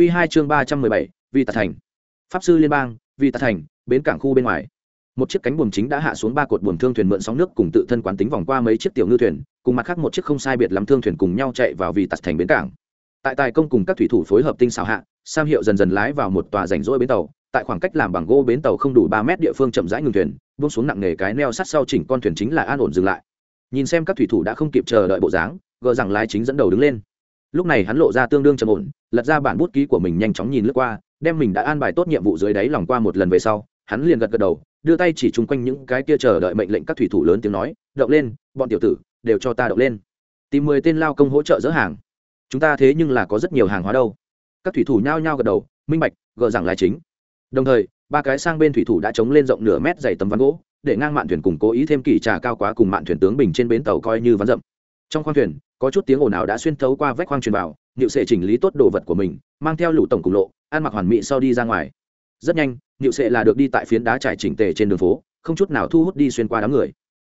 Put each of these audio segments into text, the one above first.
Q2 chương ba trăm mười bảy, vì tạt thành. Pháp sư liên bang, vì tạt thành, bến cảng khu bên ngoài. Một chiếc cánh buồm chính đã hạ xuống ba cột buồm thương thuyền mượn sóng nước cùng tự thân quán tính vòng qua mấy chiếc tiểu ngư thuyền, cùng mặt khác một chiếc không sai biệt lắm thương thuyền cùng nhau chạy vào vì tạt thành bến cảng. Tại tài công cùng các thủy thủ phối hợp tinh xảo hạ, sam hiệu dần dần lái vào một tòa rảnh rỗi bến tàu, tại khoảng cách làm bằng gỗ bến tàu không đủ ba mét địa phương chậm rãi ngừng thuyền, buông xuống nặng nề cái neo sắt sau chỉnh con thuyền chính là an ổn dừng lại. Nhìn xem các thủy thủ đã không kịp chờ đợi bộ dáng, gờ rằng lái chính dẫn đầu đứng lên. Lúc này hắn lộ ra tương đương trầm ổn lật ra bản bút ký của mình nhanh chóng nhìn lướt qua, đem mình đã an bài tốt nhiệm vụ dưới đáy lòng qua một lần về sau, hắn liền gật gật đầu, đưa tay chỉ chung quanh những cái kia chờ đợi mệnh lệnh các thủy thủ lớn tiếng nói, động lên, bọn tiểu tử, đều cho ta động lên. Tìm mười tên lao công hỗ trợ dỡ hàng. Chúng ta thế nhưng là có rất nhiều hàng hóa đâu. Các thủy thủ nhao nhao gật đầu, minh bạch gờ rằng là chính. Đồng thời, ba cái sang bên thủy thủ đã chống lên rộng nửa mét dày tấm ván gỗ, để ngang mạn thuyền cùng cố ý thêm kỳ trà cao quá cùng mạn thuyền tướng bình trên bến tàu coi như ván rậm. Trong khoang thuyền có chút tiếng ồn ào đã xuyên thấu qua vách khoang truyền vào nhịu sệ chỉnh lý tốt đồ vật của mình, mang theo lũ tổng cùng lộ, ăn mặc hoàn mỹ sau đi ra ngoài. Rất nhanh nhịu sệ là được đi tại phiến đá trải chỉnh tề trên đường phố, không chút nào thu hút đi xuyên qua đám người.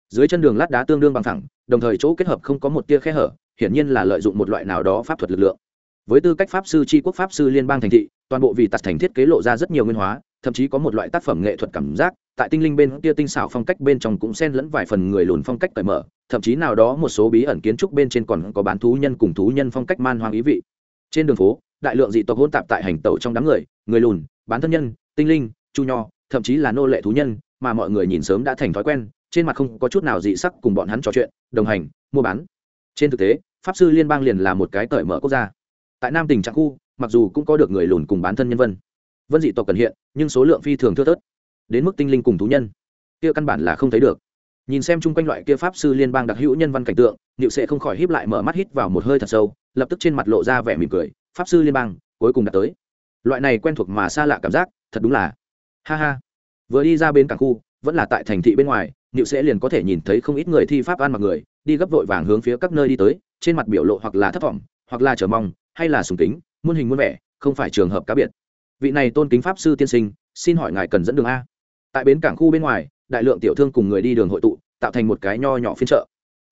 Dưới chân đường lát đá tương đương bằng thẳng, đồng thời chỗ kết hợp không có một tia khe hở, hiển nhiên là lợi dụng một loại nào đó pháp thuật lực lượng. Với tư cách pháp sư tri quốc pháp sư liên bang thành thị, toàn bộ vì tạt thành thiết kế lộ ra rất nhiều nguyên hóa, thậm chí có một loại tác phẩm nghệ thuật cảm giác, tại tinh linh bên kia tinh xảo phong cách bên trong cũng xen lẫn vài phần người lùn phong cách cởi mở thậm chí nào đó một số bí ẩn kiến trúc bên trên còn có bán thú nhân cùng thú nhân phong cách man hoang ý vị. Trên đường phố, đại lượng dị tộc hôn tạp tại hành tẩu trong đám người người lùn, bán thân nhân, tinh linh, chu nho, thậm chí là nô lệ thú nhân, mà mọi người nhìn sớm đã thành thói quen, trên mặt không có chút nào dị sắc cùng bọn hắn trò chuyện, đồng hành, mua bán. Trên thực tế, pháp sư liên bang liền là một cái cởi mở quốc gia. Tại nam tỉnh trạng khu, mặc dù cũng có được người lùn cùng bán thân nhân vân. Vân dị tộc cần hiện, nhưng số lượng phi thường thưa thớt. Đến mức tinh linh cùng thú nhân, kia căn bản là không thấy được nhìn xem chung quanh loại kia pháp sư liên bang đặc hữu nhân văn cảnh tượng nịu sẽ không khỏi híp lại mở mắt hít vào một hơi thật sâu, lập tức trên mặt lộ ra vẻ mỉm cười, pháp sư liên bang, cuối cùng đã tới. Loại này quen thuộc mà xa lạ cảm giác, thật đúng là ha ha. Vừa đi ra bên cảng khu, vẫn là tại thành thị bên ngoài nịu sẽ liền có thể nhìn thấy không ít người thi pháp ăn mặc người, đi gấp vội vàng hướng phía các nơi đi tới, trên mặt biểu lộ hoặc là thất vọng hoặc là chờ mong, hay là sùng kính, muôn hình muôn vẻ, không phải trường hợp cá biệt. Vị này tôn kính pháp sư tiên sinh, xin hỏi ngài cần dẫn đường a? Tại bến cảng khu bên ngoài đại lượng tiểu thương cùng người đi đường hội tụ, tạo thành một cái nho nhỏ phiên chợ.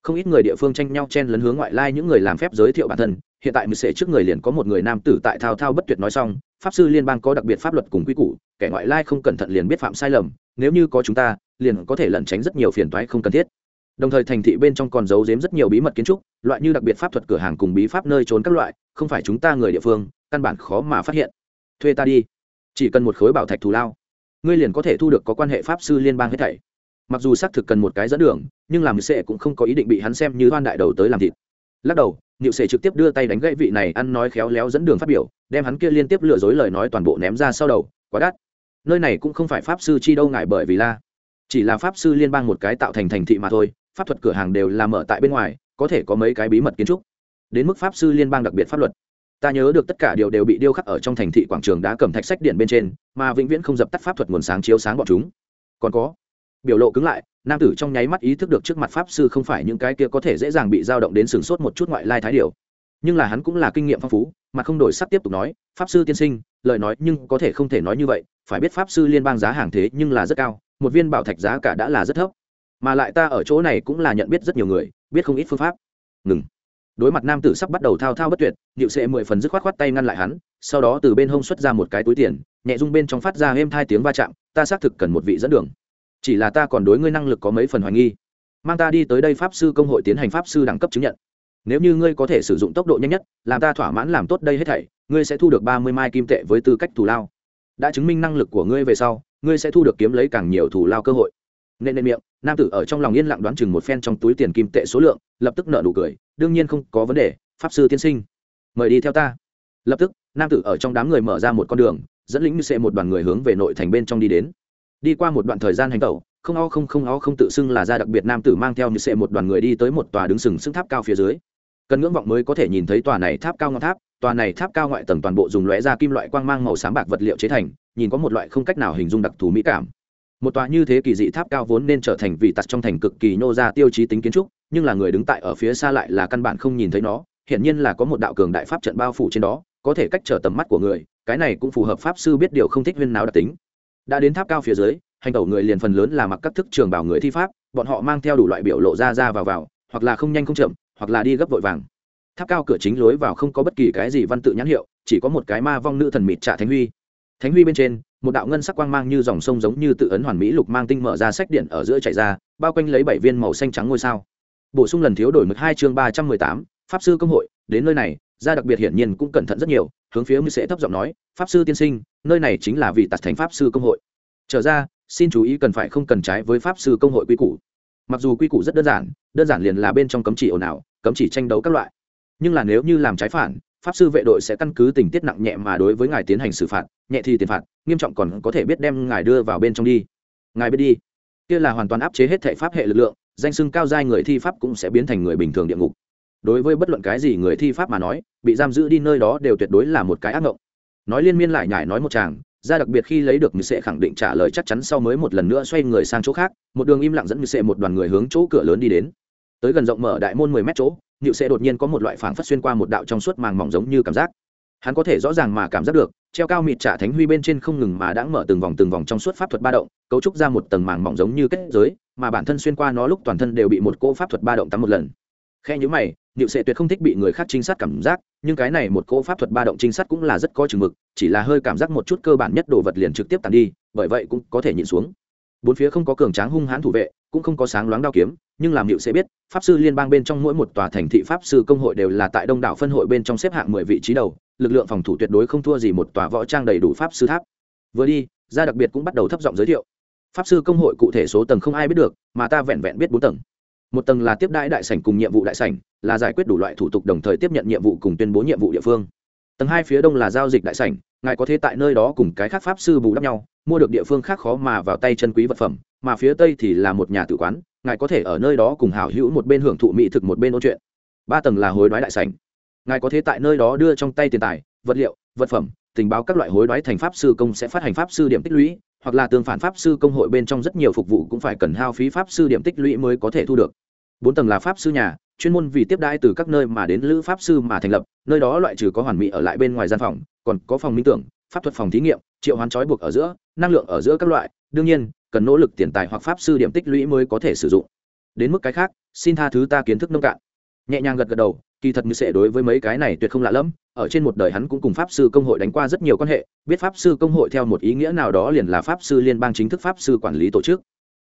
Không ít người địa phương tranh nhau chen lấn hướng ngoại lai những người làm phép giới thiệu bản thân. Hiện tại mười sệ trước người liền có một người nam tử tại thao thao bất tuyệt nói xong, pháp sư liên bang có đặc biệt pháp luật cùng quy củ, kẻ ngoại lai không cẩn thận liền biết phạm sai lầm, nếu như có chúng ta, liền có thể lẩn tránh rất nhiều phiền toái không cần thiết. Đồng thời thành thị bên trong còn giấu giếm rất nhiều bí mật kiến trúc, loại như đặc biệt pháp thuật cửa hàng cùng bí pháp nơi trốn các loại, không phải chúng ta người địa phương, căn bản khó mà phát hiện. Thuê ta đi. Chỉ cần một khối bảo thạch thù lao ngươi liền có thể thu được có quan hệ pháp sư liên bang hết thảy. Mặc dù xác thực cần một cái dẫn đường, nhưng làm sệ cũng không có ý định bị hắn xem như hoan đại đầu tới làm thịt. Lắc đầu, niệu sệ trực tiếp đưa tay đánh gãy vị này ăn nói khéo léo dẫn đường phát biểu, đem hắn kia liên tiếp lừa dối lời nói toàn bộ ném ra sau đầu, quá đắt. Nơi này cũng không phải pháp sư chi đâu ngại bởi vì la chỉ là pháp sư liên bang một cái tạo thành thành thị mà thôi, pháp thuật cửa hàng đều làm mở tại bên ngoài, có thể có mấy cái bí mật kiến trúc. Đến mức pháp sư liên bang đặc biệt pháp luật ta nhớ được tất cả điều đều bị điêu khắc ở trong thành thị quảng trường đá cầm thạch sách điện bên trên, mà vĩnh viễn không dập tắt pháp thuật nguồn sáng chiếu sáng bọn chúng. Còn có, biểu lộ cứng lại, nam tử trong nháy mắt ý thức được trước mặt pháp sư không phải những cái kia có thể dễ dàng bị dao động đến sửng sốt một chút ngoại lai thái điều nhưng là hắn cũng là kinh nghiệm phong phú, mà không đổi sắc tiếp tục nói, pháp sư tiên sinh, lời nói nhưng có thể không thể nói như vậy, phải biết pháp sư liên bang giá hàng thế nhưng là rất cao, một viên bảo thạch giá cả đã là rất thấp. Mà lại ta ở chỗ này cũng là nhận biết rất nhiều người, biết không ít phương pháp. Ngừng đối mặt nam tử sắp bắt đầu thao thao bất tuyệt nhịu sệ mười phần dứt khoát khoát tay ngăn lại hắn, sau đó từ bên hông xuất ra một cái túi tiền, nhẹ rung bên trong phát ra êm hai tiếng va chạm, ta xác thực cần một vị dẫn đường. Chỉ là ta còn đối ngươi năng lực có mấy phần hoài nghi. Mang ta đi tới đây pháp sư công hội tiến hành pháp sư đẳng cấp chứng nhận. Nếu như ngươi có thể sử dụng tốc độ nhanh nhất, làm ta thỏa mãn làm tốt đây hết thảy, ngươi sẽ thu được ba mươi mai kim tệ với tư cách thù lao. Đã chứng minh năng lực của ngươi về sau, ngươi sẽ thu được kiếm lấy càng nhiều thù lao cơ hội. Nên nên miệng nam tử ở trong lòng yên lặng đoán chừng một phen trong túi tiền kim tệ số lượng, lập tức nợ nụ cười, đương nhiên không có vấn đề, pháp sư tiên sinh, mời đi theo ta. Lập tức, nam tử ở trong đám người mở ra một con đường, dẫn lĩnh như sẽ một đoàn người hướng về nội thành bên trong đi đến. Đi qua một đoạn thời gian hành tẩu, không o không không o không tự xưng là ra đặc biệt nam tử mang theo như sẽ một đoàn người đi tới một tòa đứng sừng sững tháp cao phía dưới. Cần ngưỡng vọng mới có thể nhìn thấy tòa này tháp cao ngọn tháp, tòa này tháp cao ngoại tầng toàn bộ dùng lóe ra kim loại quang mang màu sáng bạc vật liệu chế thành, nhìn có một loại không cách nào hình dung đặc thù mỹ cảm một tòa như thế kỳ dị tháp cao vốn nên trở thành vị tặc trong thành cực kỳ nô ra tiêu chí tính kiến trúc, nhưng là người đứng tại ở phía xa lại là căn bản không nhìn thấy nó. Hiển nhiên là có một đạo cường đại pháp trận bao phủ trên đó, có thể cách trở tầm mắt của người, cái này cũng phù hợp pháp sư biết điều không thích huyên nào đặc tính. Đã đến tháp cao phía dưới, hành tẩu người liền phần lớn là mặc các thức trường bảo người thi pháp, bọn họ mang theo đủ loại biểu lộ ra ra vào vào, hoặc là không nhanh không chậm, hoặc là đi gấp vội vàng. Tháp cao cửa chính lối vào không có bất kỳ cái gì văn tự nhãn hiệu, chỉ có một cái ma vong nữ thần mịt trạ thánh huy thánh huy bên trên, một đạo ngân sắc quang mang như dòng sông giống như tự ấn hoàn mỹ lục mang tinh mở ra sách điện ở giữa chạy ra, bao quanh lấy bảy viên màu xanh trắng ngôi sao. Bổ sung lần thiếu đổi mực hai chương ba trăm mười tám, pháp sư công hội, đến nơi này ra đặc biệt hiển nhiên cũng cẩn thận rất nhiều, hướng phía mưu sẽ thấp giọng nói, pháp sư tiên sinh, nơi này chính là vị tạt thành pháp sư công hội. Trở ra, xin chú ý cần phải không cần trái với pháp sư công hội quy củ. Mặc dù quy củ rất đơn giản đơn giản liền là bên trong cấm chỉ ồn ào, cấm chỉ tranh đấu các loại. Nhưng là nếu như làm trái phản pháp sư vệ đội sẽ căn cứ tình tiết nặng nhẹ mà đối với ngài tiến hành xử phạt, nhẹ thì tiền phạt, nghiêm trọng còn có thể biết đem ngài đưa vào bên trong đi. Ngài biết đi. Kia là hoàn toàn áp chế hết thể pháp hệ lực lượng, danh sưng cao giai người thi pháp cũng sẽ biến thành người bình thường địa ngục. Đối với bất luận cái gì người thi pháp mà nói, bị giam giữ đi nơi đó đều tuyệt đối là một cái ác mộng nói liên miên lại nhải nói một chàng ra đặc biệt khi lấy được như sẽ khẳng định trả lời chắc chắn sau mới một lần nữa xoay người sang chỗ khác, một đường im lặng dẫn như sẽ một đoàn người hướng chỗ cửa lớn đi đến. Tới gần rộng mở đại môn mười mét chỗ nhự sẽ đột nhiên có một loại phảng phất xuyên qua một đạo trong suốt màng mỏng giống như cảm giác. Hắn có thể rõ ràng mà cảm giác được, treo cao mịt trả thánh huy bên trên không ngừng mà đã mở từng vòng từng vòng trong suốt pháp thuật ba động, cấu trúc ra một tầng màng mỏng giống như kết giới, mà bản thân xuyên qua nó lúc toàn thân đều bị một cỗ pháp thuật ba động tắm một lần. Khe nhữ mày nhự sẽ tuyệt không thích bị người khác trinh sát cảm giác, nhưng cái này một cỗ pháp thuật ba động trinh sát cũng là rất có chừng mực, chỉ là hơi cảm giác một chút cơ bản nhất đồ vật liền trực tiếp tàn đi, bởi vậy cũng có thể nhịn xuống bốn phía không có cường tráng hung hãn thủ vệ, cũng không có sáng loáng đao kiếm, nhưng làm hiệu sẽ biết, pháp sư liên bang bên trong mỗi một tòa thành thị pháp sư công hội đều là tại đông đảo phân hội bên trong xếp hạng mười vị trí đầu, lực lượng phòng thủ tuyệt đối không thua gì một tòa võ trang đầy đủ pháp sư tháp. Vừa đi ra đặc biệt cũng bắt đầu thấp giọng giới thiệu. Pháp sư công hội cụ thể số tầng không ai biết được, mà ta vẹn vẹn biết bốn tầng. Một tầng là tiếp đãi đại sảnh cùng nhiệm vụ đại sảnh, là giải quyết đủ loại thủ tục đồng thời tiếp nhận nhiệm vụ cùng tuyên bố nhiệm vụ địa phương. Tầng hai phía đông là giao dịch đại sảnh ngài có thể tại nơi đó cùng cái khác pháp sư bù đắp nhau, mua được địa phương khác khó mà vào tay chân quý vật phẩm, mà phía tây thì là một nhà tử quán, ngài có thể ở nơi đó cùng hảo hữu một bên hưởng thụ mỹ thực một bên ôn chuyện. Ba tầng là hối đoái đại sảnh. Ngài có thể tại nơi đó đưa trong tay tiền tài, vật liệu, vật phẩm, tình báo các loại hối đoái thành pháp sư công sẽ phát hành pháp sư điểm tích lũy, hoặc là tương phản pháp sư công hội bên trong rất nhiều phục vụ cũng phải cần hao phí pháp sư điểm tích lũy mới có thể thu được. Bốn tầng là pháp sư nhà, chuyên môn vì tiếp đai từ các nơi mà đến lữ pháp sư mà thành lập, nơi đó loại trừ có hoàn mỹ ở lại bên ngoài gian phòng còn có phòng minh tưởng, pháp thuật phòng thí nghiệm, triệu hoán trói buộc ở giữa, năng lượng ở giữa các loại, đương nhiên, cần nỗ lực tiền tài hoặc pháp sư điểm tích lũy mới có thể sử dụng. Đến mức cái khác, xin tha thứ ta kiến thức nông cạn. Nhẹ nhàng gật gật đầu, kỳ thật như sẽ đối với mấy cái này tuyệt không lạ lẫm, ở trên một đời hắn cũng cùng pháp sư công hội đánh qua rất nhiều quan hệ, biết pháp sư công hội theo một ý nghĩa nào đó liền là pháp sư liên bang chính thức pháp sư quản lý tổ chức.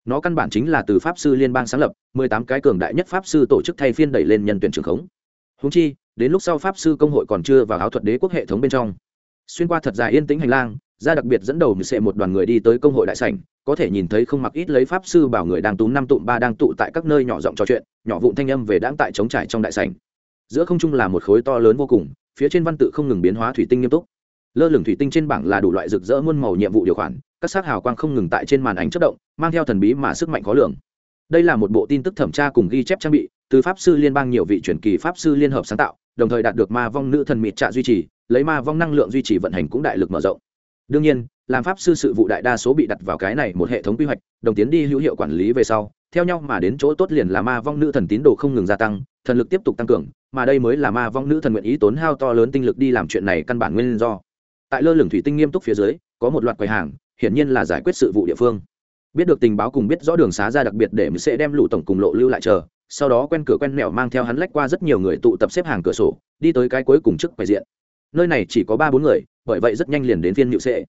Nó căn bản chính là từ pháp sư liên bang sáng lập, mười tám cái cường đại nhất pháp sư tổ chức thay phiên đẩy lên nhân tuyển trường khống. Húng chi, đến lúc sau pháp sư công hội còn chưa vào áo thuật đế quốc hệ thống bên trong xuyên qua thật dài yên tĩnh hành lang, ra đặc biệt dẫn đầu sẽ một đoàn người đi tới công hội đại sảnh, có thể nhìn thấy không mặc ít lấy pháp sư bảo người đang túm năm tụm ba đang tụ tại các nơi nhỏ giọng trò chuyện, nhỏ vụn thanh âm về đáng tại chống trải trong đại sảnh. Giữa không trung là một khối to lớn vô cùng, phía trên văn tự không ngừng biến hóa thủy tinh nghiêm túc. Lơ lửng thủy tinh trên bảng là đủ loại rực rỡ muôn màu nhiệm vụ điều khoản, các sát hào quang không ngừng tại trên màn ảnh chất động, mang theo thần bí mà sức mạnh khó lường. Đây là một bộ tin tức thẩm tra cùng ghi chép trang bị, từ pháp sư liên bang nhiều vị truyền kỳ pháp sư liên hợp sáng tạo đồng thời đạt được ma vong nữ thần mịt trạ duy trì, lấy ma vong năng lượng duy trì vận hành cũng đại lực mở rộng. Đương nhiên, làm pháp sư sự vụ đại đa số bị đặt vào cái này một hệ thống quy hoạch, đồng tiến đi hữu hiệu quản lý về sau, theo nhau mà đến chỗ tốt liền là ma vong nữ thần tín đồ không ngừng gia tăng, thần lực tiếp tục tăng cường, mà đây mới là ma vong nữ thần nguyện ý tốn hao to lớn tinh lực đi làm chuyện này căn bản nguyên do. Tại lơ lửng thủy tinh nghiêm túc phía dưới, có một loạt quầy hàng, hiển nhiên là giải quyết sự vụ địa phương. Biết được tình báo cùng biết rõ đường xá ra đặc biệt để mình sẽ đem lũ tổng cùng lộ lưu lại chờ sau đó quen cửa quen mẹo mang theo hắn lách qua rất nhiều người tụ tập xếp hàng cửa sổ, đi tới cái cuối cùng trước quầy diện. Nơi này chỉ có ba bốn người, bởi vậy rất nhanh liền đến phiên nhự sệ.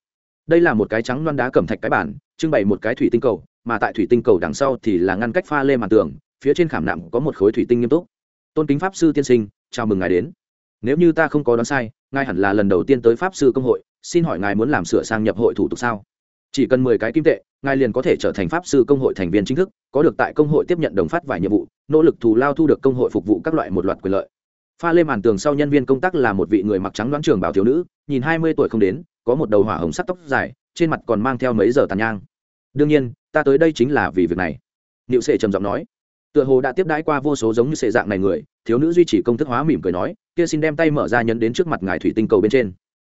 Đây là một cái trắng loan đá cẩm thạch cái bản trưng bày một cái thủy tinh cầu, mà tại thủy tinh cầu đằng sau thì là ngăn cách pha lê màn tường, phía trên khảm nặng có một khối thủy tinh nghiêm túc. Tôn kính pháp sư tiên sinh, chào mừng ngài đến. Nếu như ta không có đoán sai, ngài hẳn là lần đầu tiên tới pháp sư công hội, xin hỏi ngài muốn làm sửa sang nhập hội thủ tục sao? Chỉ cần mười cái kim tệ, ngài liền có thể trở thành pháp sư công hội thành viên chính thức, có được tại công hội tiếp nhận đồng phát vài nhiệm vụ nỗ lực thù lao thu được công hội phục vụ các loại một loạt quyền lợi. Pha lê màn tường sau nhân viên công tác là một vị người mặc trắng đoán trường bảo thiếu nữ, nhìn hai mươi tuổi không đến, có một đầu hỏa hồng sắc tóc dài, trên mặt còn mang theo mấy giờ tàn nhang. Đương nhiên, ta tới đây chính là vì việc này, niệu sệ trầm giọng nói. Tựa hồ đã tiếp đãi qua vô số giống như sệ dạng này người, thiếu nữ duy trì công thức hóa mỉm cười nói, kia xin đem tay mở ra nhấn đến trước mặt ngài thủy tinh cầu bên trên.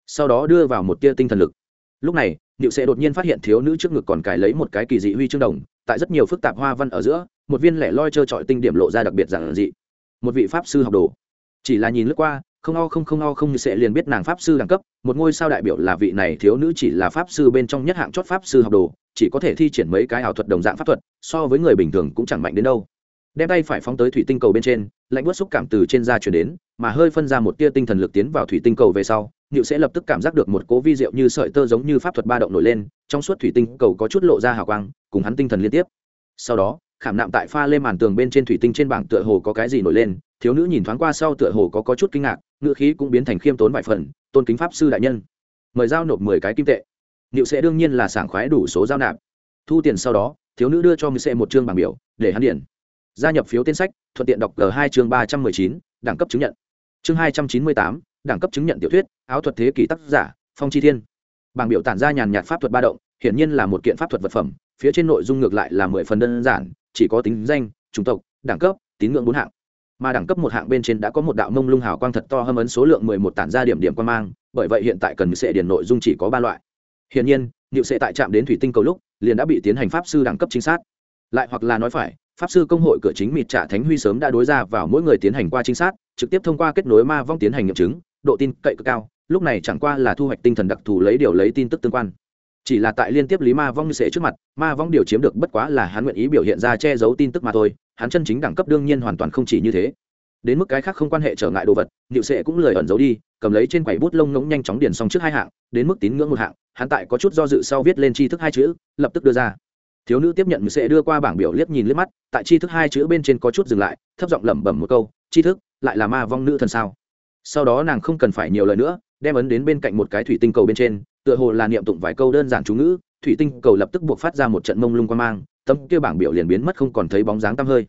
Sau đó đưa vào một tia tinh thần lực. Lúc này, niệu sệ đột nhiên phát hiện thiếu nữ trước ngực còn cài lấy một cái kỳ dị huy chương đồng tại rất nhiều phức tạp hoa văn ở giữa, một viên lẻ loi trơ trọi tinh điểm lộ ra đặc biệt giản dị. Một vị pháp sư học đồ. Chỉ là nhìn lướt qua, không o không không o không như sẽ liền biết nàng pháp sư đẳng cấp, một ngôi sao đại biểu là vị này thiếu nữ chỉ là pháp sư bên trong nhất hạng chót pháp sư học đồ, chỉ có thể thi triển mấy cái ảo thuật đồng dạng pháp thuật, so với người bình thường cũng chẳng mạnh đến đâu. Đem tay phải phóng tới thủy tinh cầu bên trên, lạnh bớt xúc cảm từ trên da chuyển đến, mà hơi phân ra một tia tinh thần lực tiến vào thủy tinh cầu về sau Niệu sẽ lập tức cảm giác được một cố vi diệu như sợi tơ giống như pháp thuật ba động nổi lên trong suốt thủy tinh cầu có chút lộ ra hào quang cùng hắn tinh thần liên tiếp. Sau đó khảm nạm tại pha lên màn tường bên trên thủy tinh trên bảng tựa hồ có cái gì nổi lên thiếu nữ nhìn thoáng qua sau tựa hồ có, có chút kinh ngạc ngựa khí cũng biến thành khiêm tốn vài phần tôn kính pháp sư đại nhân. Mời giao nộp mười cái kim tệ. Niệu sẽ đương nhiên là sảng khoái đủ số giao nạp. Thu tiền sau đó thiếu nữ đưa cho mười sẽ một chương bảng biểu để hắn điền, gia nhập phiếu tên sách thuận tiện đọc g hai chương ba trăm mười chín đẳng cấp chứng nhận. Chương hai trăm chín mươi tám đẳng cấp chứng nhận tiểu thuyết, áo thuật thế kỷ tác giả, phong chi thiên. Bảng biểu tản ra nhàn nhạt pháp thuật ba động, hiển nhiên là một kiện pháp thuật vật phẩm, phía trên nội dung ngược lại là mười phần đơn giản, chỉ có tính danh, chủng tộc, đẳng cấp, tín ngưỡng bốn hạng. Mà đẳng cấp một hạng bên trên đã có một đạo mông lung hào quang thật to hâm ấn số lượng mười một tản ra điểm điểm quan mang, bởi vậy hiện tại cần sẽ điển nội dung chỉ có ba loại. Hiển nhiên liệu sẽ tại trạm đến thủy tinh cầu lúc, liền đã bị tiến hành pháp sư đẳng cấp chính xác. Lại hoặc là nói phải, pháp sư công hội cửa chính mịt trả thánh huy sớm đã đối ra vào mỗi người tiến hành qua trinh sát, trực tiếp thông qua kết nối ma vong tiến hành nghiệm chứng độ tin cậy cực cao, lúc này chẳng qua là thu hoạch tinh thần đặc thù lấy điều lấy tin tức tương quan. Chỉ là tại liên tiếp lý ma vong như sệ trước mặt, ma vong điều chiếm được bất quá là hắn nguyện ý biểu hiện ra che giấu tin tức mà thôi, hắn chân chính đẳng cấp đương nhiên hoàn toàn không chỉ như thế. Đến mức cái khác không quan hệ trở ngại đồ vật liệu sệ cũng lời ẩn giấu đi, cầm lấy trên quầy bút lông ngỗng nhanh chóng điền xong trước hai hạng, đến mức tín ngưỡng một hạng, hắn tại có chút do dự sau viết lên tri thức hai chữ, lập tức đưa ra. Thiếu nữ tiếp nhận sẽ đưa qua bảng biểu liếc nhìn liếc mắt, tại tri thức hai chữ bên trên có chút dừng lại, thấp giọng lẩm bẩm một câu, tri thức, lại là ma vong nữ thần sao? Sau đó nàng không cần phải nhiều lời nữa, đem ấn đến bên cạnh một cái thủy tinh cầu bên trên, tựa hồ là niệm tụng vài câu đơn giản chú ngữ, thủy tinh cầu lập tức buộc phát ra một trận mông lung quan mang, tấm kia bảng biểu liền biến mất không còn thấy bóng dáng tăm hơi.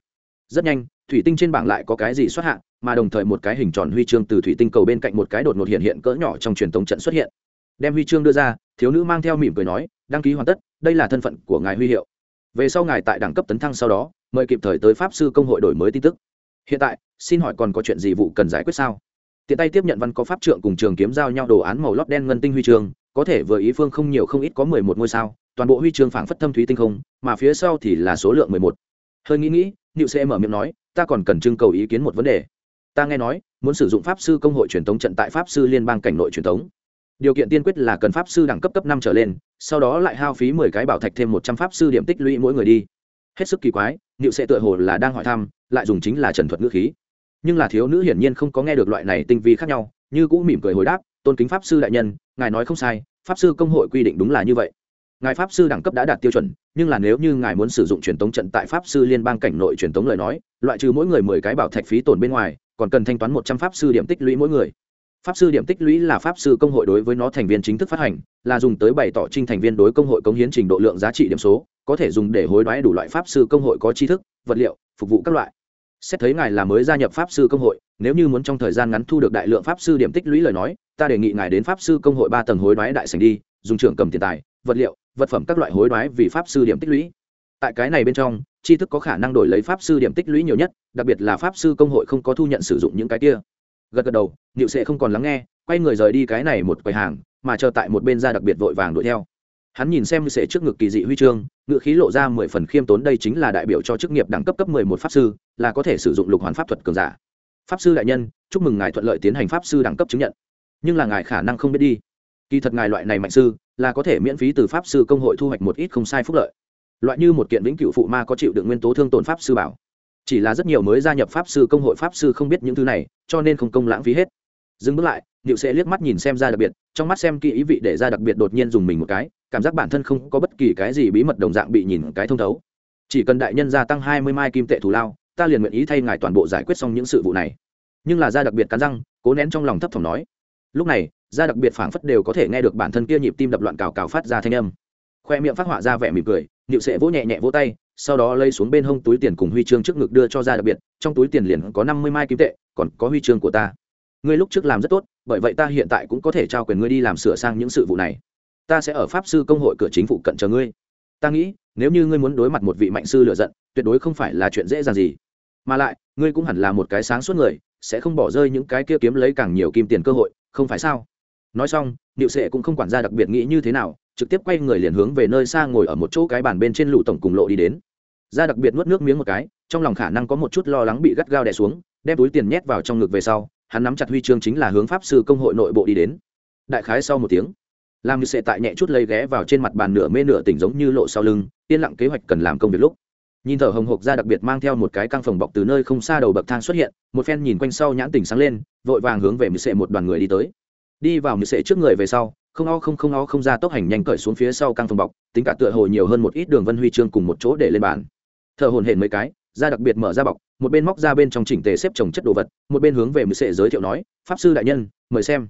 Rất nhanh, thủy tinh trên bảng lại có cái gì xuất hiện mà đồng thời một cái hình tròn huy chương từ thủy tinh cầu bên cạnh một cái đột ngột hiện hiện cỡ nhỏ trong truyền thống trận xuất hiện. Đem huy chương đưa ra, thiếu nữ mang theo mỉm cười nói, đăng ký hoàn tất, đây là thân phận của ngài huy hiệu. Về sau ngài tại đẳng cấp tấn thăng sau đó, mời kịp thời tới pháp sư công hội đổi mới tin tức. Hiện tại, xin hỏi còn có chuyện gì vụ cần giải quyết sao? Tiện tay tiếp nhận văn có pháp trượng cùng trường kiếm giao nhau đồ án màu lót đen ngân tinh huy chương có thể vừa ý phương không nhiều không ít có mười một ngôi sao, toàn bộ huy chương phảng phất thâm thúy tinh không, mà phía sau thì là số lượng mười một. Hơi nghĩ nghĩ nịu sẽ mở miệng nói, ta còn cần trưng cầu ý kiến một vấn đề. Ta nghe nói, muốn sử dụng pháp sư công hội truyền thống trận tại pháp sư liên bang cảnh nội truyền thống điều kiện tiên quyết là cần pháp sư đẳng cấp cấp năm trở lên, sau đó lại hao phí mười cái bảo thạch thêm một trăm pháp sư điểm tích lũy mỗi người đi. Hết sức kỳ quái nịu sẽ tựa hồ là đang hỏi thăm, lại dùng chính là trần thuật ngữ khí nhưng là thiếu nữ hiển nhiên không có nghe được loại này tinh vi khác nhau, như cũng mỉm cười hồi đáp, tôn kính pháp sư đại nhân, ngài nói không sai, pháp sư công hội quy định đúng là như vậy. Ngài pháp sư đẳng cấp đã đạt tiêu chuẩn, nhưng là nếu như ngài muốn sử dụng truyền tống trận tại pháp sư liên bang cảnh nội truyền tống lời nói, loại trừ mỗi người mười cái bảo thạch phí tổn bên ngoài, còn cần thanh toán một trăm pháp sư điểm tích lũy mỗi người. Pháp sư điểm tích lũy là pháp sư công hội đối với nó thành viên chính thức phát hành, là dùng tới bày tỏ trinh thành viên đối công hội cống hiến trình độ lượng giá trị điểm số, có thể dùng để hối đoái đủ loại pháp sư công hội có tri thức, vật liệu, phục vụ các loại xét thấy ngài là mới gia nhập pháp sư công hội, nếu như muốn trong thời gian ngắn thu được đại lượng pháp sư điểm tích lũy lời nói, ta đề nghị ngài đến pháp sư công hội ba tầng hối đoái đại sành đi, dùng trưởng cầm tiền tài, vật liệu, vật phẩm các loại hối đoái vì pháp sư điểm tích lũy. Tại cái này bên trong, tri thức có khả năng đổi lấy pháp sư điểm tích lũy nhiều nhất, đặc biệt là pháp sư công hội không có thu nhận sử dụng những cái kia. Gật gật đầu, niệu Sệ không còn lắng nghe, quay người rời đi cái này một quầy hàng, mà chờ tại một bên ra đặc biệt vội vàng đuổi theo hắn nhìn xem sẽ trước ngực kỳ dị huy chương ngự khí lộ ra mười phần khiêm tốn đây chính là đại biểu cho chức nghiệp đẳng cấp cấp mười một pháp sư, là có thể sử dụng lục hoàn pháp thuật cường giả. Pháp sư đại nhân, chúc mừng ngài thuận lợi tiến hành pháp sư đẳng cấp chứng nhận. Nhưng là ngài khả năng không biết đi. Kỳ thật ngài loại này mạnh sư, là có thể miễn phí từ pháp sư công hội thu hoạch một ít không sai phúc lợi. Loại như một kiện vĩnh cựu phụ ma có chịu được nguyên tố thương tổn pháp sư bảo. Chỉ là rất nhiều mới gia nhập pháp sư công hội pháp sư không biết những thứ này, cho nên không công lãng phí hết dừng bước lại Niệu sẽ liếc mắt nhìn xem ra đặc biệt, trong mắt xem kỹ ý vị để ra đặc biệt đột nhiên dùng mình một cái, cảm giác bản thân không có bất kỳ cái gì bí mật đồng dạng bị nhìn cái thông thấu. Chỉ cần đại nhân gia tăng hai mươi mai kim tệ thù lao, ta liền nguyện ý thay ngài toàn bộ giải quyết xong những sự vụ này. Nhưng là ra đặc biệt cắn răng, cố nén trong lòng thấp thỏm nói. Lúc này, ra đặc biệt phảng phất đều có thể nghe được bản thân kia nhịp tim đập loạn cào cào phát ra thanh âm. Khoe miệng phát họa ra vẻ mỉm cười, Niệu sẽ vỗ nhẹ nhẹ vỗ tay, sau đó lấy xuống bên hông túi tiền cùng huy chương trước ngực đưa cho ra đặc biệt, trong túi tiền liền có năm mươi mai kim tệ, còn có huy chương của ta ngươi lúc trước làm rất tốt, bởi vậy ta hiện tại cũng có thể trao quyền ngươi đi làm sửa sang những sự vụ này. Ta sẽ ở pháp sư công hội cửa chính phủ cận chờ ngươi. Ta nghĩ, nếu như ngươi muốn đối mặt một vị mạnh sư lựa giận, tuyệt đối không phải là chuyện dễ dàng gì. Mà lại, ngươi cũng hẳn là một cái sáng suốt người, sẽ không bỏ rơi những cái kia kiếm lấy càng nhiều kim tiền cơ hội, không phải sao? Nói xong, niệu sệ cũng không quản ra đặc biệt nghĩ như thế nào, trực tiếp quay người liền hướng về nơi xa ngồi ở một chỗ cái bàn bên trên lũ tổng cùng lộ đi đến. Ra đặc biệt nuốt nước miếng một cái, trong lòng khả năng có một chút lo lắng bị gắt gao đè xuống, đem túi tiền nhét vào trong ngực về sau hắn nắm chặt huy chương chính là hướng pháp sư công hội nội bộ đi đến. Đại khái sau một tiếng làm như sẽ tại nhẹ chút lấy ghé vào trên mặt bàn nửa mê nửa tỉnh giống như lộ sau lưng, yên lặng kế hoạch cần làm công việc lúc. Nhìn thở hồng hộc ra đặc biệt mang theo một cái căng phòng bọc từ nơi không xa đầu bậc thang xuất hiện, một phen nhìn quanh sau nhãn tỉnh sáng lên, vội vàng hướng về mười sệ một đoàn người đi tới. Đi vào mười sệ trước người về sau, không o không không o không ra tốc hành nhanh cởi xuống phía sau căng phòng bọc, tính cả tựa hồ nhiều hơn một ít đường vân huy chương cùng một chỗ để lên bàn. Thở hồn hển mấy cái ra đặc biệt mở ra bọc, một bên móc ra bên trong chỉnh tề xếp trồng chất đồ vật, một bên hướng về mười sệ giới thiệu nói, pháp sư đại nhân, mời xem.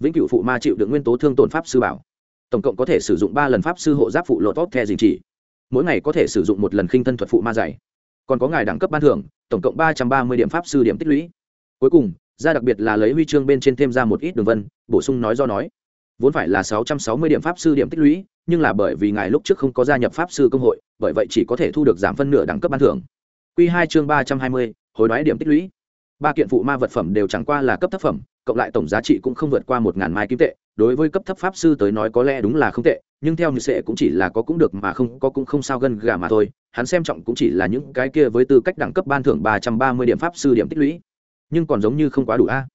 Vĩnh cửu phụ ma chịu được nguyên tố thương tổn pháp sư bảo. Tổng cộng có thể sử dụng ba lần pháp sư hộ giáp phụ lộ tốt the dình chỉ. Mỗi ngày có thể sử dụng một lần khinh thân thuật phụ ma dày còn có ngài đẳng cấp ban thưởng, tổng cộng ba trăm ba mươi điểm pháp sư điểm tích lũy. Cuối cùng, ra đặc biệt là lấy huy chương bên trên thêm ra một ít đường vân, bổ sung nói do nói. Vốn phải là sáu trăm sáu mươi điểm pháp sư điểm tích lũy, nhưng là bởi vì ngài lúc trước không có gia nhập pháp sư công hội, bởi vậy chỉ có thể thu được giảm phân nửa đẳng cấp ban thưởng. Q2 chương ba trăm hai mươi hồi đoái điểm tích lũy. Ba kiện phụ ma vật phẩm đều chẳng qua là cấp thấp phẩm cộng lại tổng giá trị cũng không vượt qua một ngàn mai kim tệ. Đối với cấp thấp pháp sư tới nói có lẽ đúng là không tệ nhưng theo như sẽ cũng chỉ là có cũng được mà không có cũng không sao gần gà mà thôi. Hắn xem trọng cũng chỉ là những cái kia với tư cách đẳng cấp ban thưởng ba trăm ba mươi điểm pháp sư điểm tích lũy. Nhưng còn giống như không quá đủ a.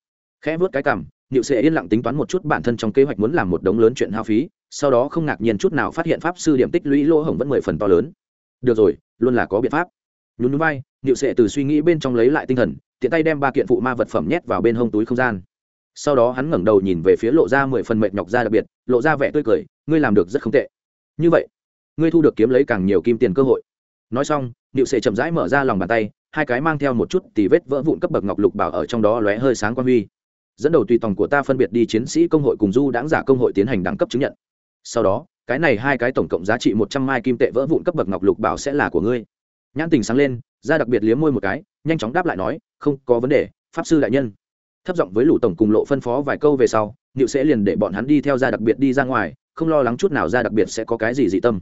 Khẽ vớt cái cằm, Niệu sẽ yên lặng tính toán một chút bản thân trong kế hoạch muốn làm một đống lớn chuyện hao phí, sau đó không ngạc nhiên chút nào phát hiện pháp sư điểm tích lũy lỗ hổng vẫn mười phần to lớn. Được rồi, luôn là có biện pháp. Nhún núi vai, Niệu Sệ từ suy nghĩ bên trong lấy lại tinh thần, tiện tay đem ba kiện phụ ma vật phẩm nhét vào bên hông túi không gian. Sau đó hắn ngẩng đầu nhìn về phía lộ ra mười phần mệt nhọc ra đặc biệt, lộ ra vẻ tươi cười, ngươi làm được rất không tệ. Như vậy, ngươi thu được kiếm lấy càng nhiều kim tiền cơ hội. Nói xong, Niệu Sệ chậm rãi mở ra lòng bàn tay, hai cái mang theo một chút tì vết vỡ vụn cấp bậc ngọc lục bảo ở trong đó lóe hơi sáng quan huy dẫn đầu tùy tòng của ta phân biệt đi chiến sĩ công hội cùng du đáng giả công hội tiến hành đẳng cấp chứng nhận sau đó cái này hai cái tổng cộng giá trị một trăm mai kim tệ vỡ vụn cấp bậc ngọc lục bảo sẽ là của ngươi nhãn tình sáng lên ra đặc biệt liếm môi một cái, nhanh chóng đáp lại nói, không có vấn đề, pháp sư đại nhân. Thấp giọng với lũ tổng cùng lộ phân phó vài câu về sau nịu sẽ liền để bọn hắn đi theo ra đặc biệt đi ra ngoài, không lo lắng chút nào ra đặc biệt sẽ có cái gì dị tâm.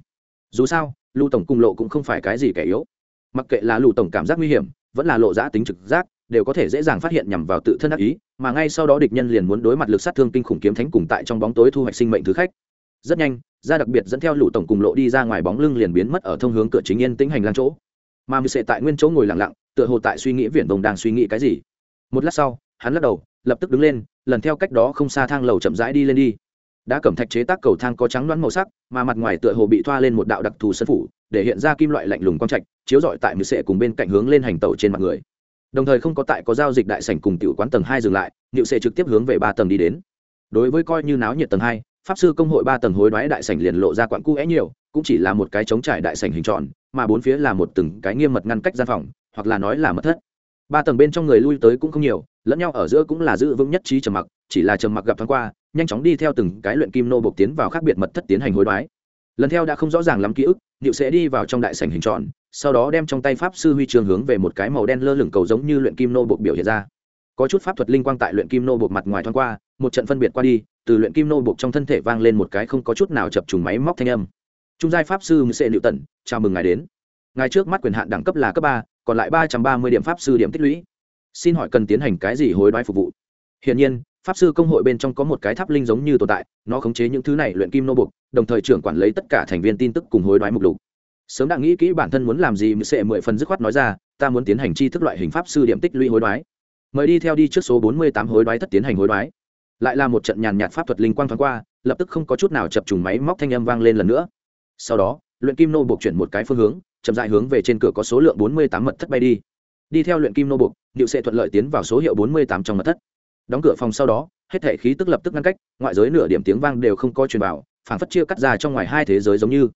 Dù sao, lũ tổng cùng lộ cũng không phải cái gì kẻ yếu. Mặc kệ là lũ tổng cảm giác nguy hiểm, vẫn là lộ giã tính trực giác, đều có thể dễ dàng phát hiện nhằm vào tự thân ác ý, mà ngay sau đó địch nhân liền muốn đối mặt lực sát thương kinh khủng kiếm thánh cùng tại trong bóng tối thu hoạch sinh mệnh thứ khách. Rất nhanh ra đặc biệt dẫn theo lũ tổng cùng lộ đi ra ngoài bóng lưng liền biến mất ở thông hướng cửa chính yên tĩnh hành lang chỗ mà mười sệ tại nguyên chỗ ngồi lặng lặng, tựa hồ tại suy nghĩ viển vông đang suy nghĩ cái gì. Một lát sau, hắn lắc đầu, lập tức đứng lên, lần theo cách đó không xa thang lầu chậm rãi đi lên đi. Đã cẩm thạch chế tác cầu thang có trắng đoán màu sắc, mà mặt ngoài tựa hồ bị thoa lên một đạo đặc thù sân phủ, để hiện ra kim loại lạnh lùng quang trạch, chiếu rọi tại mười sệ cùng bên cạnh hướng lên hành tàu trên mặt người. Đồng thời không có tại có giao dịch đại sảnh cùng tiểu quán tầng hai dừng lại niệu sẽ trực tiếp hướng về ba tầng đi đến. Đối với coi như náo nhiệt tầng hai, pháp sư công hội ba tầng hối đoái đại sảnh liền lộ ra quặn cu é nhiều cũng chỉ là một cái trống trải đại sảnh hình tròn, mà bốn phía là một từng cái nghiêm mật ngăn cách gian phòng, hoặc là nói là mật thất. Ba tầng bên trong người lui tới cũng không nhiều, lẫn nhau ở giữa cũng là giữ vững nhất trí trầm mặc, chỉ là trầm mặc gặp thoáng qua, nhanh chóng đi theo từng cái luyện kim nô buộc tiến vào khác biệt mật thất tiến hành hối đoái. Lần theo đã không rõ ràng lắm ký ức Diệu sẽ đi vào trong đại sảnh hình tròn, sau đó đem trong tay pháp sư huy trường hướng về một cái màu đen lơ lửng cầu giống như luyện kim nô bộc biểu hiện ra. Có chút pháp thuật linh quang tại luyện kim nô bộc mặt ngoài thoáng qua, một trận phân biệt qua đi, từ luyện kim nô bộc trong thân thể vang lên một cái không có chút nào chập trùng máy móc thanh âm trung giai pháp sư sẽ nịu tần, chào mừng ngài đến. Ngài trước mắt quyền hạn đẳng cấp là cấp ba, còn lại ba trăm ba mươi điểm pháp sư điểm tích lũy. Xin hỏi cần tiến hành cái gì hối đoái phục vụ? Hiển nhiên, pháp sư công hội bên trong có một cái tháp linh giống như tồn tại, nó khống chế những thứ này luyện kim nô bục, đồng thời trưởng quản lấy tất cả thành viên tin tức cùng hối đoái mục lục. Sớm đã nghĩ kỹ bản thân muốn làm gì sẽ mười phần dứt khoát nói ra, ta muốn tiến hành chi thức loại hình pháp sư điểm tích lũy hối đoái. Mời đi theo đi trước số bốn mươi tám hối đoái thất tiến hành hối đoái. Lại là một trận nhàn nhạt pháp thuật linh quang thoáng qua, lập tức không có chút nào chập trùng máy móc thanh âm vang lên lần nữa sau đó, luyện kim nô buộc chuyển một cái phương hướng, chậm dại hướng về trên cửa có số lượng bốn mươi tám mật thất bay đi. Đi theo luyện kim nô buộc điệu sẽ thuận lợi tiến vào số hiệu bốn mươi tám trong mật thất. Đóng cửa phòng sau đó, hết thể khí tức lập tức ngăn cách, ngoại giới nửa điểm tiếng vang đều không có truyền vào, phảng phất chia cắt ra trong ngoài hai thế giới giống như.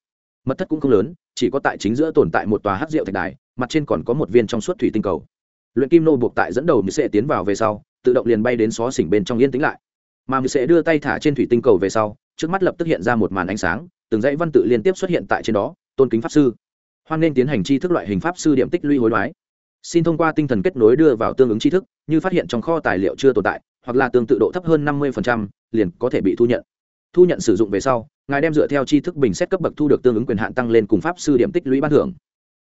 Mật thất cũng không lớn, chỉ có tại chính giữa tồn tại một tòa hát rượu thạch đài, mặt trên còn có một viên trong suốt thủy tinh cầu. Luyện kim nô buộc tại dẫn đầu mười sệ tiến vào về sau, tự động liền bay đến xó xỉnh bên trong yên tĩnh lại. Mà mười sệ đưa tay thả trên thủy tinh cầu về sau, trước mắt lập tức hiện ra một màn ánh sáng từng dãy văn tự liên tiếp xuất hiện tại trên đó, tôn kính pháp sư. Hoan nên tiến hành tri thức loại hình pháp sư điểm tích lũy hối đoái. Xin thông qua tinh thần kết nối đưa vào tương ứng tri thức, như phát hiện trong kho tài liệu chưa tồn tại, hoặc là tương tự độ thấp hơn năm mươi liền có thể bị thu nhận. Thu nhận sử dụng về sau, ngài đem dựa theo tri thức bình xét cấp bậc thu được tương ứng quyền hạn tăng lên cùng pháp sư điểm tích lũy ban thưởng.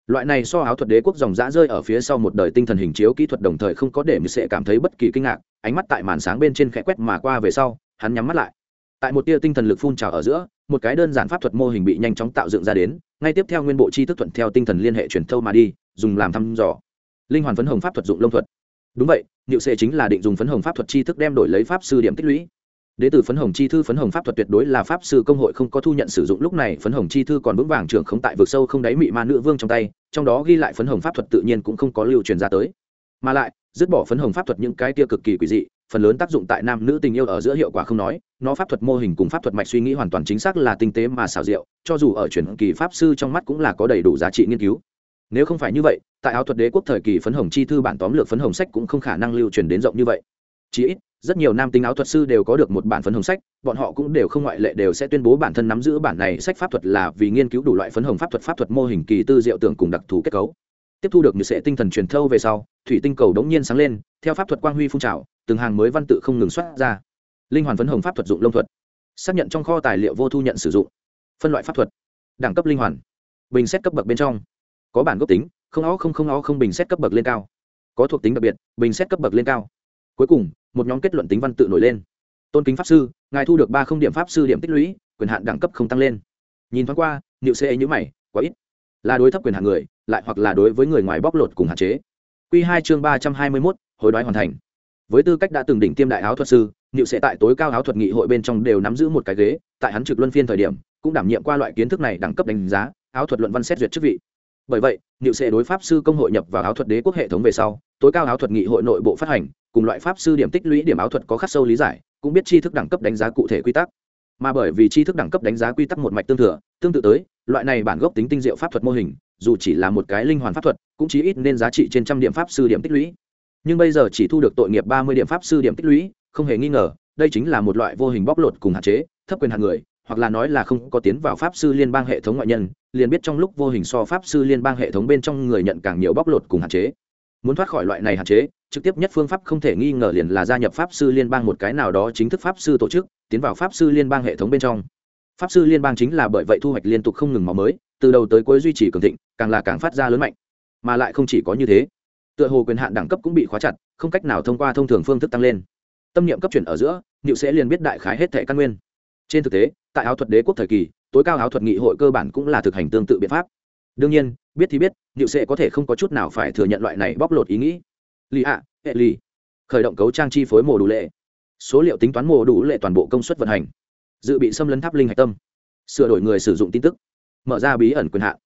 Loại này so áo thuật đế quốc dòng giã rơi ở phía sau một đời tinh thần hình chiếu kỹ thuật đồng thời không có để mười sẽ cảm thấy bất kỳ kinh ngạc, ánh mắt tại màn sáng bên trên khẽ quét mà qua về sau, hắn nhắm mắt lại. Tại một tia tinh thần lực phun trào ở giữa một cái đơn giản pháp thuật mô hình bị nhanh chóng tạo dựng ra đến, ngay tiếp theo nguyên bộ chi thức thuận theo tinh thần liên hệ truyền thâu mà đi, dùng làm thăm dò. Linh hoàn phấn hồng pháp thuật dụng lông thuật. Đúng vậy, niệu sệ chính là định dùng phấn hồng pháp thuật chi thức đem đổi lấy pháp sư điểm tích lũy. Đế tử phấn hồng chi thư phấn hồng pháp thuật tuyệt đối là pháp sư công hội không có thu nhận sử dụng, lúc này phấn hồng chi thư còn vững vàng trưởng không tại vực sâu không đáy mị ma nữ vương trong tay, trong đó ghi lại phấn hồng pháp thuật tự nhiên cũng không có lưu truyền ra tới. Mà lại dứt bỏ phấn hồng pháp thuật những cái kia cực kỳ quỷ dị, phần lớn tác dụng tại nam nữ tình yêu ở giữa hiệu quả không nói, nó pháp thuật mô hình cùng pháp thuật mạch suy nghĩ hoàn toàn chính xác là tinh tế mà xảo diệu, cho dù ở truyền kỳ pháp sư trong mắt cũng là có đầy đủ giá trị nghiên cứu. Nếu không phải như vậy, tại áo thuật đế quốc thời kỳ phấn hồng chi thư bản tóm lược phấn hồng sách cũng không khả năng lưu truyền đến rộng như vậy. Chỉ ít, rất nhiều nam tính áo thuật sư đều có được một bản phấn hồng sách, bọn họ cũng đều không ngoại lệ đều sẽ tuyên bố bản thân nắm giữ bản này sách pháp thuật là vì nghiên cứu đủ loại phấn hồng pháp thuật pháp thuật mô hình kỳ tư diệu tưởng cùng đặc thù kết cấu tiếp thu được như sệ tinh thần truyền thâu về sau, thủy tinh cầu đống nhiên sáng lên, theo pháp thuật quang huy phun trào, từng hàng mới văn tự không ngừng xuất ra. Linh hoàn phấn hồng pháp thuật dụng lông thuật. Xác nhận trong kho tài liệu vô thu nhận sử dụng. Phân loại pháp thuật. Đẳng cấp linh hoàn. Bình xét cấp bậc bên trong. Có bản gốc tính, không ó không không ó không bình xét cấp bậc lên cao. Có thuộc tính đặc biệt, bình xét cấp bậc lên cao. Cuối cùng, một nhóm kết luận tính văn tự nổi lên. Tôn kính pháp sư, ngài thu được ba không điểm pháp sư điểm tích lũy, quyền hạn đẳng cấp không tăng lên. Nhìn thoáng qua, niệu xe nhữ mày, quá ít. Là đối thấp quyền hạn người lại hoặc là đối với người ngoài bóc lột cùng hạn chế. Q hai chương ba trăm hai mươi mốt hồi đoái hoàn thành. Với tư cách đã từng đỉnh tiêm đại áo thuật sư, niệu sẽ tại tối cao áo thuật nghị hội bên trong đều nắm giữ một cái ghế, tại hắn trực luân phiên thời điểm, cũng đảm nhiệm qua loại kiến thức này đẳng cấp đánh giá, áo thuật luận văn xét duyệt chức vị. Bởi vậy, niệu sẽ đối pháp sư công hội nhập vào áo thuật đế quốc hệ thống về sau, tối cao áo thuật nghị hội nội bộ phát hành, cùng loại pháp sư điểm tích lũy điểm áo thuật có khắc sâu lý giải, cũng biết tri thức đẳng cấp đánh giá cụ thể quy tắc. Mà bởi vì tri thức đẳng cấp đánh giá quy tắc một mạch tương thừa, tương tự tới, loại này bản gốc tính tinh diệu pháp thuật mô hình dù chỉ là một cái linh hoàn pháp thuật, cũng chí ít nên giá trị trên trăm điểm pháp sư điểm tích lũy. Nhưng bây giờ chỉ thu được tội nghiệp ba mươi điểm pháp sư điểm tích lũy, không hề nghi ngờ, đây chính là một loại vô hình bóc lột cùng hạn chế, thấp quyền hạ người, hoặc là nói là không có tiến vào pháp sư liên bang hệ thống ngoại nhân, liền biết trong lúc vô hình so pháp sư liên bang hệ thống bên trong người nhận càng nhiều bóc lột cùng hạn chế. Muốn thoát khỏi loại này hạn chế, trực tiếp nhất phương pháp không thể nghi ngờ liền là gia nhập pháp sư liên bang một cái nào đó chính thức pháp sư tổ chức, tiến vào pháp sư liên bang hệ thống bên trong pháp sư liên bang chính là bởi vậy thu hoạch liên tục không ngừng máu mới, từ đầu tới cuối duy trì cường thịnh, càng là càng phát ra lớn mạnh. Mà lại không chỉ có như thế, tựa hồ quyền hạn đẳng cấp cũng bị khóa chặt, không cách nào thông qua thông thường phương thức tăng lên. Tâm niệm cấp chuyển ở giữa, niệu sẽ liền biết đại khái hết thẻ căn nguyên. Trên thực tế, tại áo thuật đế quốc thời kỳ, tối cao áo thuật nghị hội cơ bản cũng là thực hành tương tự biện pháp. Đương nhiên, biết thì biết, niệu sẽ có thể không có chút nào phải thừa nhận loại này bóc lột ý nghĩ. Lì ạ, hệ lì. Khởi động cấu trang chi phối mổ đủ lệ. Số liệu tính toán mổ đủ lệ toàn bộ công suất vận hành dự bị xâm lấn tháp linh hạch tâm, sửa đổi người sử dụng tin tức, mở ra bí ẩn quyền hạn.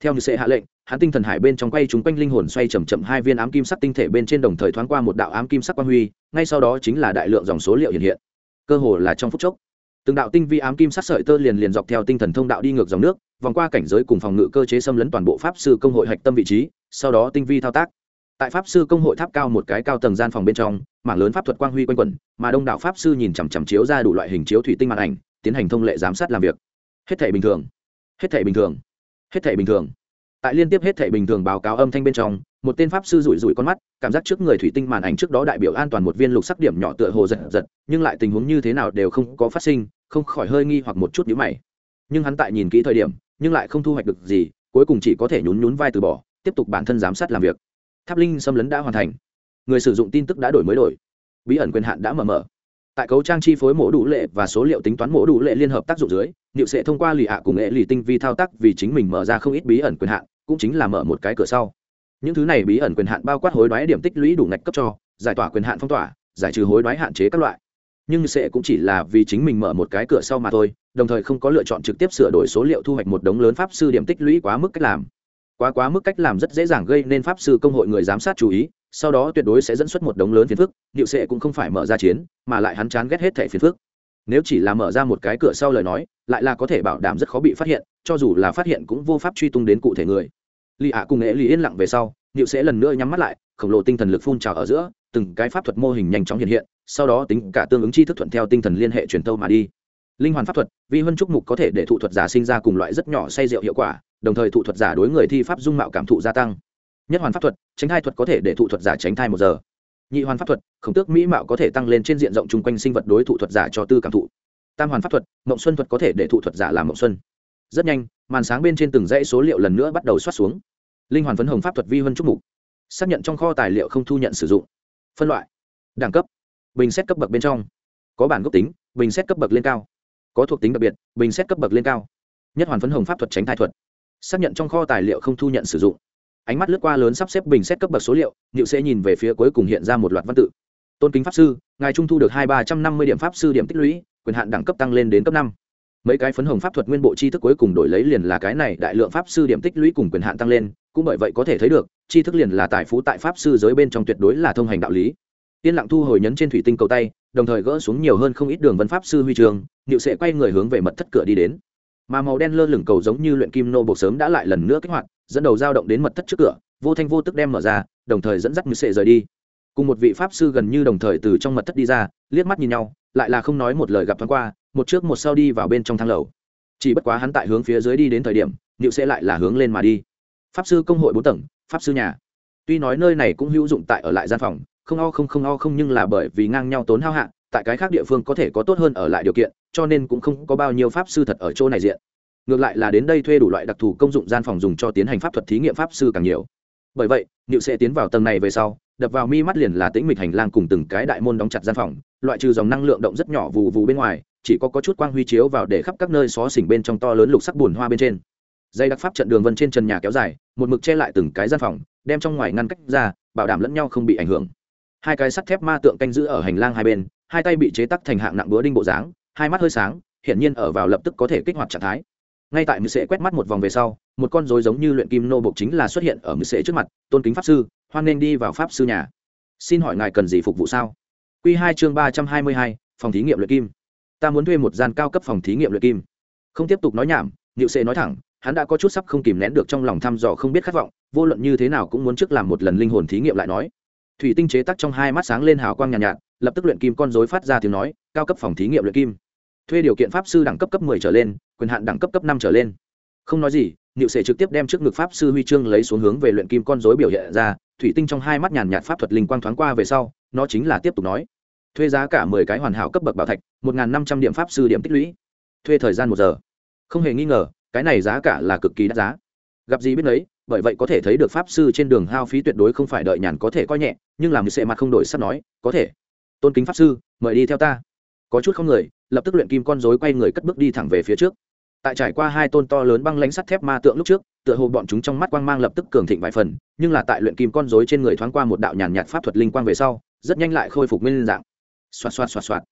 Theo như sẽ hạ lệnh, hắn tinh thần hải bên trong quay chúng quanh linh hồn xoay chậm chậm hai viên ám kim sắc tinh thể bên trên đồng thời thoáng qua một đạo ám kim sắc quang huy, ngay sau đó chính là đại lượng dòng số liệu hiện hiện. Cơ hồ là trong phút chốc, từng đạo tinh vi ám kim sắc sợi tơ liền liền dọc theo tinh thần thông đạo đi ngược dòng nước, vòng qua cảnh giới cùng phòng ngự cơ chế xâm lấn toàn bộ pháp sư công hội hạch tâm vị trí, sau đó tinh vi thao tác tại pháp sư công hội tháp cao một cái cao tầng gian phòng bên trong, mảng lớn pháp thuật quang huy quanh quẩn, mà đông đảo pháp sư nhìn chằm chằm chiếu ra đủ loại hình chiếu thủy tinh màn ảnh, tiến hành thông lệ giám sát làm việc. Hết thể bình thường. Hết thể bình thường. Hết thể bình thường. Tại liên tiếp hết thể bình thường báo cáo âm thanh bên trong, một tên pháp sư rủi rủi con mắt, cảm giác trước người thủy tinh màn ảnh trước đó đại biểu an toàn một viên lục sắc điểm nhỏ tựa hồ giật giật, nhưng lại tình huống như thế nào đều không có phát sinh, không khỏi hơi nghi hoặc một chút nhíu mày. Nhưng hắn tại nhìn kỹ thời điểm, nhưng lại không thu hoạch được gì, cuối cùng chỉ có thể nhún nhún vai từ bỏ, tiếp tục bản thân giám sát làm việc tháp linh xâm lấn đã hoàn thành. Người sử dụng tin tức đã đổi mới đổi. Bí ẩn quyền hạn đã mở mở. Tại cấu trang chi phối mổ đủ lệ và số liệu tính toán mổ đủ lệ liên hợp tác dụng dưới, niệu sẽ thông qua lì hạ cùng nghệ lì tinh vi thao tác vì chính mình mở ra không ít bí ẩn quyền hạn, cũng chính là mở một cái cửa sau. Những thứ này bí ẩn quyền hạn bao quát hối đoái điểm tích lũy đủ ngạch cấp cho, giải tỏa quyền hạn phong tỏa, giải trừ hối đoái hạn chế các loại. Nhưng sẽ cũng chỉ là vì chính mình mở một cái cửa sau mà thôi, đồng thời không có lựa chọn trực tiếp sửa đổi số liệu thu hoạch một đống lớn pháp sư điểm tích lũy quá mức cách làm quá quá mức cách làm rất dễ dàng gây nên pháp sư công hội người giám sát chú ý, sau đó tuyệt đối sẽ dẫn xuất một đống lớn phiền phức điệu sệ cũng không phải mở ra chiến, mà lại hắn chán ghét hết thẻ phiền phức. Nếu chỉ là mở ra một cái cửa sau lời nói, lại là có thể bảo đảm rất khó bị phát hiện, cho dù là phát hiện cũng vô pháp truy tung đến cụ thể người. Lì ạ cùng nghệ lì yên lặng về sau điệu sẽ lần nữa nhắm mắt lại, khổng lồ tinh thần lực phun trào ở giữa, từng cái pháp thuật mô hình nhanh chóng hiện hiện, sau đó tính cả tương ứng chi thức thuận theo tinh thần liên hệ truyền tâu mà đi linh hoàn pháp thuật, vi huân trúc mục có thể để thụ thuật giả sinh ra cùng loại rất nhỏ say rượu hiệu quả, đồng thời thụ thuật giả đối người thi pháp dung mạo cảm thụ gia tăng. Nhất hoàn pháp thuật, tránh thai thuật có thể để thụ thuật giả tránh thai một giờ. Nhị hoàn pháp thuật, khổng tước mỹ mạo có thể tăng lên trên diện rộng chung quanh sinh vật đối thụ thuật giả cho tư cảm thụ. Tam hoàn pháp thuật, mộng xuân thuật có thể để thụ thuật giả làm mộng xuân. Rất nhanh, màn sáng bên trên từng dãy số liệu lần nữa bắt đầu xoát xuống. Linh hoàn phấn hồng pháp thuật vi huân trúc mục. Xác nhận trong kho tài liệu không thu nhận sử dụng. Phân loại. Đẳng cấp. Bình xét cấp bậc bên trong. Có bản gốc tính, bình xét cấp bậc lên cao có thuộc tính đặc biệt, bình xét cấp bậc lên cao. Nhất hoàn phấn hồng pháp thuật tránh thai thuật. Xác nhận trong kho tài liệu không thu nhận sử dụng. Ánh mắt lướt qua lớn sắp xếp bình xét cấp bậc số liệu, niệu sẽ nhìn về phía cuối cùng hiện ra một loạt văn tự. Tôn kính pháp sư, ngài trung thu được hai ba trăm năm mươi điểm pháp sư điểm tích lũy, quyền hạn đẳng cấp tăng lên đến cấp năm. Mấy cái phấn hồng pháp thuật nguyên bộ chi thức cuối cùng đổi lấy liền là cái này, đại lượng pháp sư điểm tích lũy cùng quyền hạn tăng lên, cũng bởi vậy có thể thấy được, tri thức liền là tài phú tại pháp sư giới bên trong tuyệt đối là thông hành đạo lý. Yên lặng thu hồi nhấn trên thủy tinh cầu tay đồng thời gỡ xuống nhiều hơn không ít đường vân pháp sư huy trường nịu sẽ quay người hướng về mật thất cửa đi đến. Mà màu đen lơ lửng cầu giống như luyện kim nô buộc sớm đã lại lần nữa kích hoạt, dẫn đầu dao động đến mật thất trước cửa, vô thanh vô tức đem mở ra, đồng thời dẫn dắt nịu sệ rời đi. Cùng một vị pháp sư gần như đồng thời từ trong mật thất đi ra, liếc mắt nhìn nhau, lại là không nói một lời gặp thoáng qua, một trước một sau đi vào bên trong thang lầu. Chỉ bất quá hắn tại hướng phía dưới đi đến thời điểm nịu sẽ lại là hướng lên mà đi. Pháp sư công hội bốn tầng, pháp sư nhà. Tuy nói nơi này cũng hữu dụng tại ở lại gian phòng không o không không o không nhưng là bởi vì ngang nhau tốn hao hạ, tại cái khác địa phương có thể có tốt hơn ở lại điều kiện, cho nên cũng không có bao nhiêu pháp sư thật ở chỗ này diện. Ngược lại là đến đây thuê đủ loại đặc thù công dụng gian phòng dùng cho tiến hành pháp thuật thí nghiệm pháp sư càng nhiều. Bởi vậy, niệu sẽ tiến vào tầng này về sau, đập vào mi mắt liền là tĩnh mịch hành lang cùng từng cái đại môn đóng chặt gian phòng, loại trừ dòng năng lượng động rất nhỏ vù vù bên ngoài, chỉ có có chút quang huy chiếu vào để khắp các nơi xó xỉnh bên trong to lớn lục sắc buồn hoa bên trên. Dây đặc pháp trận đường vân trên trần nhà kéo dài, một mực che lại từng cái gian phòng, đem trong ngoài ngăn cách ra, bảo đảm lẫn nhau không bị ảnh hưởng hai cái sắt thép ma tượng canh giữ ở hành lang hai bên, hai tay bị chế tắc thành hạng nặng búa đinh bộ dáng, hai mắt hơi sáng, hiển nhiên ở vào lập tức có thể kích hoạt trạng thái. Ngay tại mười sệ quét mắt một vòng về sau, một con rối giống như luyện kim nô bộc chính là xuất hiện ở mười sệ trước mặt, tôn kính pháp sư, hoan nên đi vào pháp sư nhà. Xin hỏi ngài cần gì phục vụ sao? Q hai chương ba trăm hai mươi hai, phòng thí nghiệm luyện kim. Ta muốn thuê một gian cao cấp phòng thí nghiệm luyện kim. Không tiếp tục nói nhảm nhịu sệ nói thẳng, hắn đã có chút sắp không kìm nén được trong lòng thăm dò không biết khát vọng, vô luận như thế nào cũng muốn trước làm một lần linh hồn thí nghiệm lại nói thủy tinh chế tắc trong hai mắt sáng lên hào quang nhàn nhạt, nhạt lập tức luyện kim con dối phát ra tiếng nói cao cấp phòng thí nghiệm luyện kim. Thuê điều kiện pháp sư đẳng cấp cấp mười trở lên quyền hạn đẳng cấp cấp năm trở lên. Không nói gì niệu sẽ trực tiếp đem trước ngực pháp sư huy chương lấy xuống hướng về luyện kim con dối biểu hiện ra thủy tinh trong hai mắt nhàn nhạt pháp thuật linh quang thoáng qua về sau nó chính là tiếp tục nói. Thuê giá cả mười cái hoàn hảo cấp bậc bảo thạch một năm trăm điểm pháp sư điểm tích lũy. Thuê thời gian một giờ. Không hề nghi ngờ cái này giá cả là cực kỳ đắt giá. Gặp gì biết đấy bởi vậy có thể thấy được pháp sư trên đường hao phí tuyệt đối không phải đợi nhàn có thể coi nhẹ, nhưng làm sệ mặt không đổi sắp nói, có thể. Tôn kính pháp sư, mời đi theo ta. Có chút không người, lập tức luyện kim con dối quay người cất bước đi thẳng về phía trước. Tại trải qua hai tôn to lớn băng lãnh sắt thép ma tượng lúc trước, tựa hồ bọn chúng trong mắt quang mang lập tức cường thịnh vài phần, nhưng là tại luyện kim con dối trên người thoáng qua một đạo nhàn nhạt pháp thuật linh quang về sau, rất nhanh lại khôi phục nguyên dạng. Xoạt xoạt xoạt xoạt.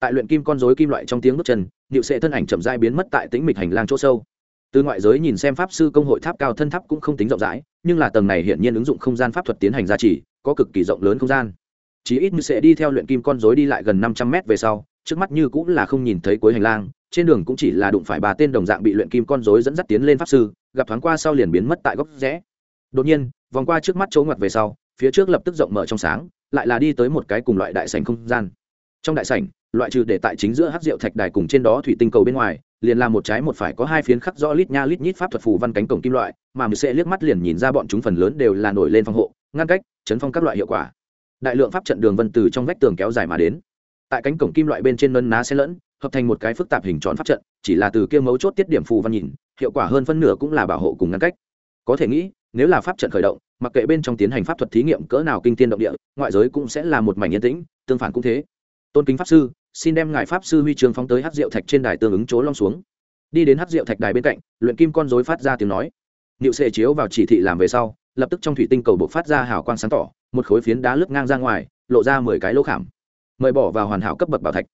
Tại luyện kim con dối kim loại trong tiếng bước chân nhịu sệ thân ảnh chậm dai biến mất tại tĩnh mịch hành lang chỗ sâu từ ngoại giới nhìn xem pháp sư công hội tháp cao thân tháp cũng không tính rộng rãi, nhưng là tầng này hiển nhiên ứng dụng không gian pháp thuật tiến hành gia trì, có cực kỳ rộng lớn không gian. Chí ít như sẽ đi theo luyện kim con dối đi lại gần năm trăm mét về sau, trước mắt như cũng là không nhìn thấy cuối hành lang, trên đường cũng chỉ là đụng phải ba tên đồng dạng bị luyện kim con dối dẫn dắt tiến lên pháp sư, gặp thoáng qua sau liền biến mất tại góc rẽ. Đột nhiên, vòng qua trước mắt chỗ ngoặt về sau, phía trước lập tức rộng mở trong sáng, lại là đi tới một cái cùng loại đại sảnh không gian. Trong đại sảnh, loại trừ để tại chính giữa hát rượu thạch đài cùng trên đó thủy tinh cầu bên ngoài liền làm một trái một phải có hai phiến khắc rõ lít nha lít nhít pháp thuật phù văn cánh cổng kim loại, mà mình sẽ liếc mắt liền nhìn ra bọn chúng phần lớn đều là nổi lên phòng hộ, ngăn cách, chấn phong các loại hiệu quả. Đại lượng pháp trận đường vân từ trong vách tường kéo dài mà đến. Tại cánh cổng kim loại bên trên nân ná xe lẫn, hợp thành một cái phức tạp hình tròn pháp trận, chỉ là từ kia mấu chốt tiết điểm phù văn nhìn, hiệu quả hơn phân nửa cũng là bảo hộ cùng ngăn cách. Có thể nghĩ, nếu là pháp trận khởi động, mặc kệ bên trong tiến hành pháp thuật thí nghiệm cỡ nào kinh tiên động địa, ngoại giới cũng sẽ là một mảnh yên tĩnh, tương phản cũng thế. Tôn kính pháp sư xin đem ngài pháp sư huy trường phóng tới hát rượu thạch trên đài tương ứng chỗ long xuống. Đi đến hát rượu thạch đài bên cạnh, luyện kim con dối phát ra tiếng nói. Niệu sệ chiếu vào chỉ thị làm về sau, lập tức trong thủy tinh cầu buộc phát ra hào quang sáng tỏ, một khối phiến đá lướt ngang ra ngoài, lộ ra mười cái lỗ khảm. Mời bỏ vào hoàn hảo cấp bậc bảo thạch.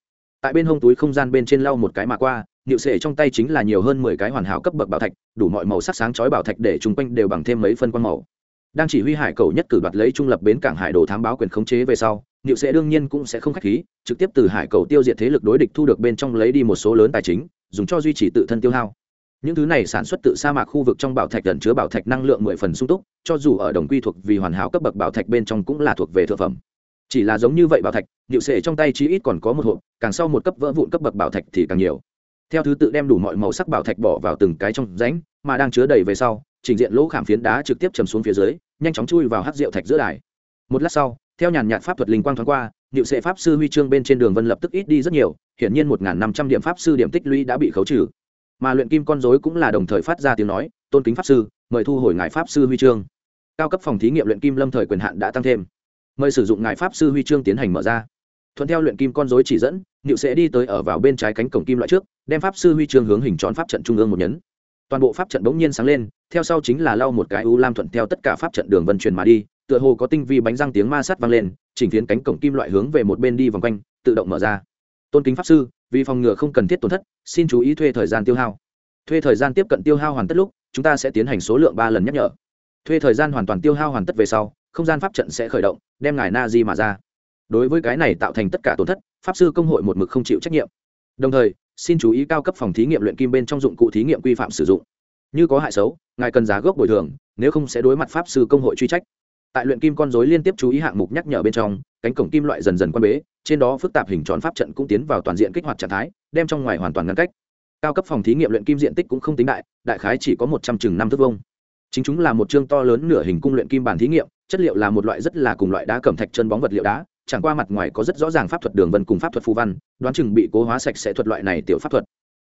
Tại bên hông túi không gian bên trên lau một cái mà qua, niệu sệ trong tay chính là nhiều hơn mười cái hoàn hảo cấp bậc bảo thạch, đủ mọi màu sắc sáng chói bảo thạch để chung quanh đều bằng thêm mấy phân quang màu. Đang chỉ huy hải cầu nhất cử đoạt lấy trung lập bến cảng hải đồ thám báo quyền khống chế về sau niệu sẽ đương nhiên cũng sẽ không khách khí, trực tiếp từ hải cầu tiêu diệt thế lực đối địch thu được bên trong lấy đi một số lớn tài chính, dùng cho duy trì tự thân tiêu hao. Những thứ này sản xuất tự sa mạc khu vực trong bảo thạch ẩn chứa bảo thạch năng lượng mười phần sung túc, cho dù ở đồng quy thuộc vì hoàn hảo cấp bậc bảo thạch bên trong cũng là thuộc về thượng phẩm. Chỉ là giống như vậy bảo thạch, niệu Sẽ trong tay chí ít còn có một hộp, càng sau một cấp vỡ vụn cấp bậc bảo thạch thì càng nhiều. Theo thứ tự đem đủ mọi màu sắc bảo thạch bỏ vào từng cái trong rãnh, mà đang chứa đầy về sau, trình diện lỗ khảm phiến đá trực tiếp chầm xuống phía dưới, nhanh chóng chui vào hắc rượu thạch giữa đài. Một lát sau theo nhàn nhạt pháp thuật linh quang thoáng qua, niệu sệ pháp sư huy chương bên trên đường vân lập tức ít đi rất nhiều, hiển nhiên một năm trăm điểm pháp sư điểm tích lũy đã bị khấu trừ. Mà luyện kim con dối cũng là đồng thời phát ra tiếng nói, tôn kính pháp sư, mời thu hồi ngài pháp sư huy chương. Cao cấp phòng thí nghiệm luyện kim lâm thời quyền hạn đã tăng thêm. Mời sử dụng ngài pháp sư huy chương tiến hành mở ra. Thuận theo luyện kim con dối chỉ dẫn, niệu sẽ đi tới ở vào bên trái cánh cổng kim loại trước, đem pháp sư huy chương hướng hình tròn pháp trận trung ương một nhấn. Toàn bộ pháp trận bỗng nhiên sáng lên, theo sau chính là lau một cái u lam thuận theo tất cả pháp trận đường vân truyền mà đi tựa hồ có tinh vi bánh răng tiếng ma sát vang lên, chỉnh phiến cánh cổng kim loại hướng về một bên đi vòng quanh, tự động mở ra. Tôn kính pháp sư, vì phòng ngừa không cần thiết tổn thất, xin chú ý thuê thời gian tiêu hao. Thuê thời gian tiếp cận tiêu hao hoàn tất lúc, chúng ta sẽ tiến hành số lượng ba lần nhắc nhở. Thuê thời gian hoàn toàn tiêu hao hoàn tất về sau, không gian pháp trận sẽ khởi động, đem ngài na di mà ra. Đối với cái này tạo thành tất cả tổn thất, pháp sư công hội một mực không chịu trách nhiệm. Đồng thời, xin chú ý cao cấp phòng thí nghiệm luyện kim bên trong dụng cụ thí nghiệm quy phạm sử dụng. Như có hại xấu, ngài cần giá gốc bồi thường, nếu không sẽ đối mặt pháp sư công hội truy trách tại luyện kim con dối liên tiếp chú ý hạng mục nhắc nhở bên trong, cánh cổng kim loại dần dần quan bế, trên đó phức tạp hình tròn pháp trận cũng tiến vào toàn diện kích hoạt trạng thái, đem trong ngoài hoàn toàn ngăn cách. Cao cấp phòng thí nghiệm luyện kim diện tích cũng không tính đại đại khái chỉ có một trăm chừng năm thước vông chính chúng là một chương to lớn nửa hình cung luyện kim bản thí nghiệm, chất liệu là một loại rất là cùng loại đá cẩm thạch chân bóng vật liệu đá, chẳng qua mặt ngoài có rất rõ ràng pháp thuật đường vân cùng pháp thuật phù văn, đoán chừng bị cố hóa sạch sẽ thuật loại này tiểu pháp thuật.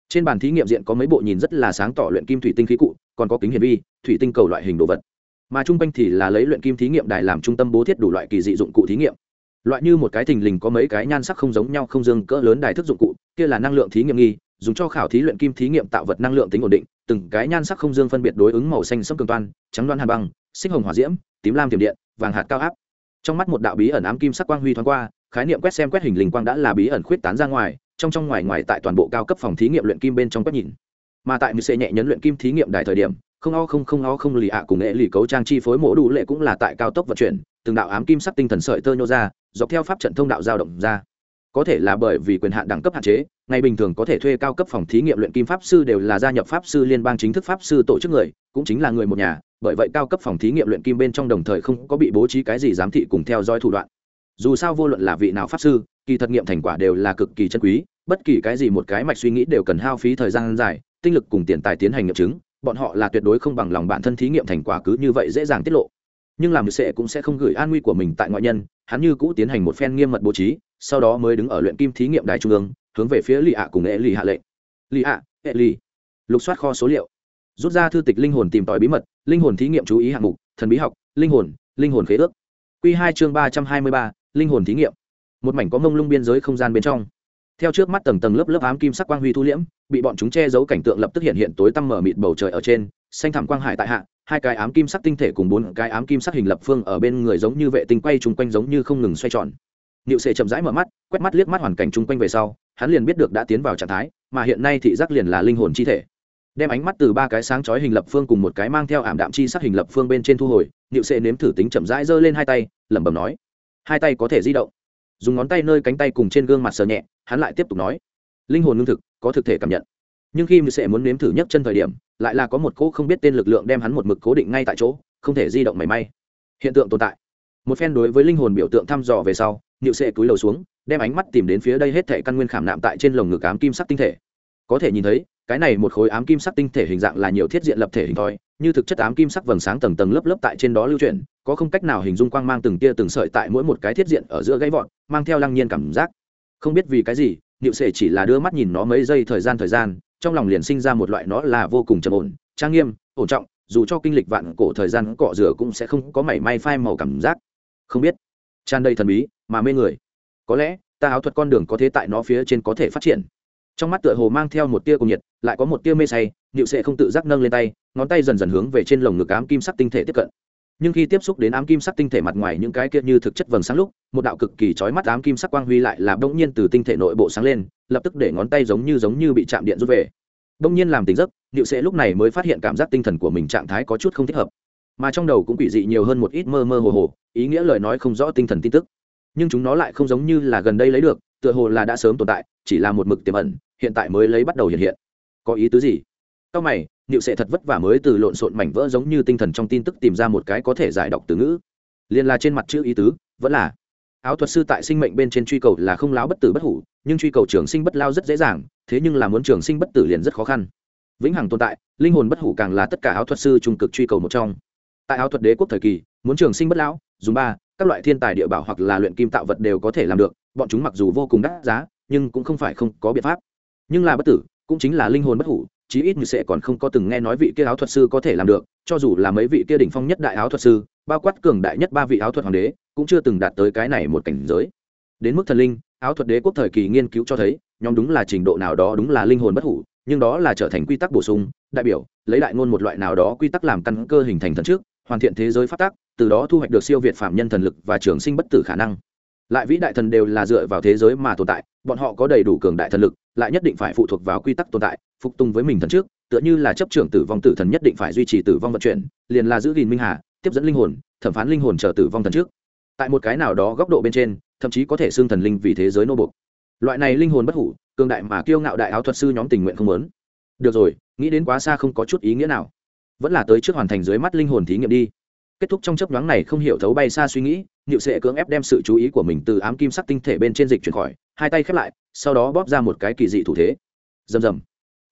Trên bàn thí nghiệm diện có mấy bộ nhìn rất là sáng tỏ luyện kim thủy tinh khí cụ, còn có kính hiển vi, thủy tinh cầu loại hình đồ vật mà chung quanh thì là lấy luyện kim thí nghiệm đài làm trung tâm bố thiết đủ loại kỳ dị dụng cụ thí nghiệm. Loại như một cái thình lình có mấy cái nhan sắc không giống nhau không dương cỡ lớn đài thức dụng cụ, kia là năng lượng thí nghiệm nghi, dùng cho khảo thí luyện kim thí nghiệm tạo vật năng lượng tính ổn định, từng cái nhan sắc không dương phân biệt đối ứng màu xanh sâm cường toan, trắng đoan hàn băng, xích hồng hỏa diễm, tím lam tiềm điện, vàng hạt cao áp. Trong mắt một đạo bí ẩn ám kim sắc quang huy thoáng qua, khái niệm quét xem quét hình linh quang đã là bí ẩn khuyết tán ra ngoài, trong trong ngoài ngoài tại toàn bộ cao cấp phòng thí nghiệm luyện kim bên trong quét nhìn. Mà tại mười sẽ nhẹ nhấn luyện kim thí nghiệm đài thời điểm không o không không o không lì ạ cùng nghệ lì cấu trang chi phối mổ đủ lệ cũng là tại cao tốc vận chuyển, từng đạo ám kim sắc tinh thần sợi tơ nhô ra, dọc theo pháp trận thông đạo giao động ra. Có thể là bởi vì quyền hạn đẳng cấp hạn chế, ngày bình thường có thể thuê cao cấp phòng thí nghiệm luyện kim pháp sư đều là gia nhập pháp sư liên bang chính thức pháp sư tổ chức người, cũng chính là người một nhà, bởi vậy cao cấp phòng thí nghiệm luyện kim bên trong đồng thời không có bị bố trí cái gì giám thị cùng theo dõi thủ đoạn. Dù sao vô luận là vị nào pháp sư, kỳ thật nghiệm thành quả đều là cực kỳ chân quý, bất kỳ cái gì một cái mạch suy nghĩ đều cần hao phí thời gian dài, tinh lực cùng tiền tài tiến hành nghiệm chứng bọn họ là tuyệt đối không bằng lòng bản thân thí nghiệm thành quả cứ như vậy dễ dàng tiết lộ. Nhưng làm sệ cũng sẽ không gửi an nguy của mình tại ngoại nhân, hắn như cũ tiến hành một phen nghiêm mật bố trí, sau đó mới đứng ở luyện kim thí nghiệm đài trung ương, hướng về phía lì ạ cùng hệ lì hạ lệnh. Lì ạ hệ lì lục soát kho số liệu. Rút ra thư tịch linh hồn tìm tòi bí mật, linh hồn thí nghiệm chú ý hạng mục, thần bí học, linh hồn linh hồn khế ước. Q hai chương ba trăm hai mươi ba, linh hồn thí nghiệm. Một mảnh có mông lung biên giới không gian bên trong theo trước mắt tầng tầng lớp lớp ám kim sắc quang huy thu liễm bị bọn chúng che giấu cảnh tượng lập tức hiện hiện tối tăm mở mịt bầu trời ở trên xanh thảm quang hải tại hạ hai cái ám kim sắc tinh thể cùng bốn cái ám kim sắc hình lập phương ở bên người giống như vệ tinh quay chung quanh giống như không ngừng xoay tròn Niệu Sệ chậm rãi mở mắt, quét mắt liếc mắt hoàn cảnh chung quanh về sau, hắn liền biết được đã tiến vào trạng thái, mà hiện nay thị giác liền là linh hồn chi thể. Đem ánh mắt từ ba cái sáng chói hình lập phương cùng một cái mang theo ảm đạm chi sắc hình lập phương bên trên thu hồi, Niệu Sệ nếm thử tính chậm rãi giơ lên hai tay, lẩm bẩm nói: "Hai tay có thể di động." Dùng ngón tay nơi cánh tay cùng trên gương mặt sờ nhẹ, hắn lại tiếp tục nói: "Linh hồn lương thực, có thực thể cảm nhận." Nhưng khi Niệu sẽ muốn nếm thử nhất chân thời điểm, lại là có một cỗ không biết tên lực lượng đem hắn một mực cố định ngay tại chỗ, không thể di động mảy may. Hiện tượng tồn tại. Một phen đối với linh hồn biểu tượng thăm dò về sau, Niệu Sệ túi lầu xuống, đem ánh mắt tìm đến phía đây hết thể căn nguyên khảm nạm tại trên lồng ngực ám kim sắc tinh thể có thể nhìn thấy cái này một khối ám kim sắc tinh thể hình dạng là nhiều thiết diện lập thể hình thoi như thực chất ám kim sắc vầng sáng tầng tầng lớp lớp tại trên đó lưu chuyển, có không cách nào hình dung quang mang từng tia từng sợi tại mỗi một cái thiết diện ở giữa gãy vọt, mang theo lăng nhiên cảm giác. Không biết vì cái gì, niệu sệ chỉ là đưa mắt nhìn nó mấy giây thời gian thời gian, trong lòng liền sinh ra một loại nó là vô cùng trầm ổn, trang nghiêm, ổn trọng, dù cho kinh lịch vạn cổ thời gian cọ rửa cũng sẽ không có mảy may phai màu cảm giác. Không biết, tràn đầy thần bí mà mê người. Có lẽ, ta áo thuật con đường có thế tại nó phía trên có thể phát triển. Trong mắt tựa hồ mang theo một tia cùng nhiệt, lại có một tia mê say nịu sệ không tự giác nâng lên tay ngón tay dần dần hướng về trên lồng ngực ám kim sắc tinh thể tiếp cận. Nhưng khi tiếp xúc đến ám kim sắc tinh thể mặt ngoài những cái kia như thực chất vầng sáng lúc, một đạo cực kỳ chói mắt ám kim sắc quang huy lại là bỗng nhiên từ tinh thể nội bộ sáng lên, lập tức để ngón tay giống như giống như bị chạm điện rút về. Bỗng nhiên làm tỉnh giấc nịu sệ lúc này mới phát hiện cảm giác tinh thần của mình trạng thái có chút không thích hợp. Mà trong đầu cũng quỷ dị nhiều hơn một ít mơ mơ hồ hồ, ý nghĩa lời nói không rõ tinh thần tin tức. Nhưng chúng nó lại không giống như là gần đây lấy được, tựa hồ là đã sớm tồn tại, chỉ là một mực tiềm ẩn, hiện tại mới lấy bắt đầu hiện hiện. Có ý tứ gì? Cao mày, niệu sệ thật vất vả mới từ lộn xộn mảnh vỡ giống như tinh thần trong tin tức tìm ra một cái có thể giải đọc từ ngữ. Liền là trên mặt chữ ý tứ, vẫn là, áo thuật sư tại sinh mệnh bên trên truy cầu là không láo bất tử bất hủ, nhưng truy cầu trường sinh bất lao rất dễ dàng, thế nhưng là muốn trường sinh bất tử liền rất khó khăn. Vĩnh hằng tồn tại, linh hồn bất hủ càng là tất cả áo thuật sư trung cực truy cầu một trong. Tại áo thuật đế quốc thời kỳ, muốn trường sinh bất lão, dùng ba, các loại thiên tài địa bảo hoặc là luyện kim tạo vật đều có thể làm được, bọn chúng mặc dù vô cùng đắt giá, nhưng cũng không phải không có biện pháp. Nhưng là bất tử, cũng chính là linh hồn bất hủ chí ít như sẽ còn không có từng nghe nói vị kia áo thuật sư có thể làm được, cho dù là mấy vị kia đỉnh phong nhất đại áo thuật sư, bao quát cường đại nhất ba vị áo thuật hoàng đế, cũng chưa từng đạt tới cái này một cảnh giới. Đến mức thần linh, áo thuật đế quốc thời kỳ nghiên cứu cho thấy, nhóm đúng là trình độ nào đó đúng là linh hồn bất hủ, nhưng đó là trở thành quy tắc bổ sung, đại biểu, lấy đại ngôn một loại nào đó quy tắc làm căn cơ hình thành thần trước, hoàn thiện thế giới phát tác từ đó thu hoạch được siêu việt phạm nhân thần lực và trường sinh bất tử khả năng lại vĩ đại thần đều là dựa vào thế giới mà tồn tại, bọn họ có đầy đủ cường đại thần lực, lại nhất định phải phụ thuộc vào quy tắc tồn tại, phục tùng với mình thần trước, tựa như là chấp trưởng tử vong tử thần nhất định phải duy trì tử vong vận chuyển, liền là giữ gìn minh hà, tiếp dẫn linh hồn, thẩm phán linh hồn chờ tử vong thần trước. Tại một cái nào đó góc độ bên trên, thậm chí có thể xương thần linh vì thế giới nô bục loại này linh hồn bất hủ, cường đại mà kiêu ngạo đại áo thuật sư nhóm tình nguyện không lớn được rồi, nghĩ đến quá xa không có chút ý nghĩa nào. Vẫn là tới trước hoàn thành dưới mắt linh hồn thí nghiệm đi kết thúc trong chấp nhoáng này không hiểu thấu bay xa suy nghĩ nịu sệ cưỡng ép đem sự chú ý của mình từ ám kim sắc tinh thể bên trên dịch chuyển khỏi, hai tay khép lại, sau đó bóp ra một cái kỳ dị thủ thế. Rầm rầm.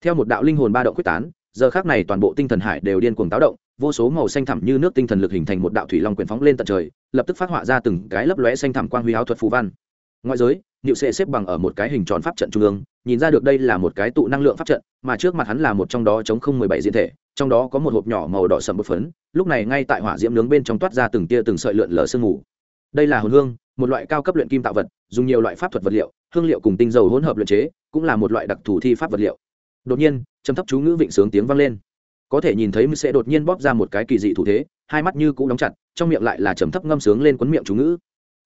Theo một đạo linh hồn ba động quyết tán, giờ khác này toàn bộ tinh thần hải đều điên cuồng táo động, vô số màu xanh thẳm như nước tinh thần lực hình thành một đạo thủy long quyển phóng lên tận trời, lập tức phát họa ra từng cái lấp lóe xanh thẳm quang huy áo thuật phù văn. Ngoại giới niệu sệ xếp bằng ở một cái hình tròn pháp trận trung ương, nhìn ra được đây là một cái tụ năng lượng pháp trận, mà trước mặt hắn là một trong đó chống không mười bảy diễn thể, trong đó có một hộp nhỏ màu đỏ sậm bột phấn, lúc này ngay tại hỏa diễm nướng bên trong toát ra từng tia từng sợi lượn lờ sương mù. Đây là hồn hương, một loại cao cấp luyện kim tạo vật, dùng nhiều loại pháp thuật vật liệu, hương liệu cùng tinh dầu hỗn hợp luyện chế, cũng là một loại đặc thù thi pháp vật liệu. Đột nhiên, trầm thấp chú ngữ vịnh sướng tiếng vang lên. Có thể nhìn thấy sẽ đột nhiên bóp ra một cái kỳ dị thủ thế, hai mắt như cũng đóng chặt, trong miệng lại là trầm thấp ngâm sướng lên cuốn miệng chú ngữ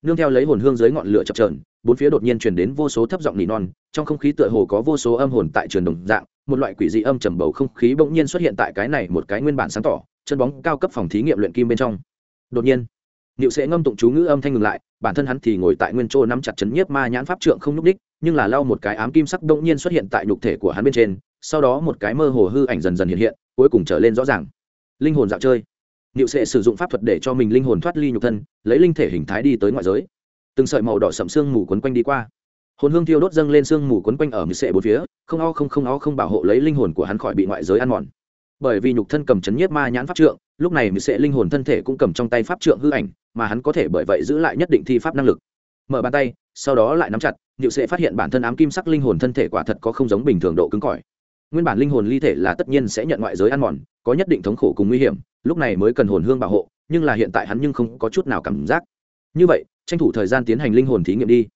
nương theo lấy hồn hương dưới ngọn lửa chập trờn bốn phía đột nhiên truyền đến vô số thấp giọng nỉ non, trong không khí tựa hồ có vô số âm hồn tại trường đồng dạng, một loại quỷ dị âm trầm bầu không khí bỗng nhiên xuất hiện tại cái này một cái nguyên bản sáng tỏ, chân bóng cao cấp phòng thí nghiệm luyện kim bên trong. Đột nhiên, niệu sẽ ngâm tụng chú ngữ âm thanh ngừng lại, bản thân hắn thì ngồi tại nguyên chỗ nắm chặt chấn nhiếp ma nhãn pháp trượng không nhúc đích nhưng là lau một cái ám kim sắc đông nhiên xuất hiện tại nhục thể của hắn bên trên, sau đó một cái mơ hồ hư ảnh dần dần hiện hiện, cuối cùng trở lên rõ ràng. Linh hồn dạo chơi niệu sẽ sử dụng pháp thuật để cho mình linh hồn thoát ly nhục thân, lấy linh thể hình thái đi tới ngoại giới. Từng sợi màu đỏ sẫm xương mù quấn quanh đi qua. Hồn hương thiêu đốt dâng lên xương mù quấn quanh ở Niệu sệ bốn phía, không o không không o không bảo hộ lấy linh hồn của hắn khỏi bị ngoại giới ăn mòn. Bởi vì nhục thân cầm chấn nhiếp ma nhãn pháp trượng, lúc này Niệu sệ linh hồn thân thể cũng cầm trong tay pháp trượng hư ảnh, mà hắn có thể bởi vậy giữ lại nhất định thi pháp năng lực. Mở bàn tay, sau đó lại nắm chặt, Niệu sẽ phát hiện bản thân ám kim sắc linh hồn thân thể quả thật có không giống bình thường độ cứng cỏi. Nguyên bản linh hồn ly thể là tất nhiên sẽ nhận ngoại giới ăn mòn, có nhất định thống khổ cùng nguy hiểm lúc này mới cần hồn hương bảo hộ, nhưng là hiện tại hắn nhưng không có chút nào cảm giác. Như vậy, tranh thủ thời gian tiến hành linh hồn thí nghiệm đi.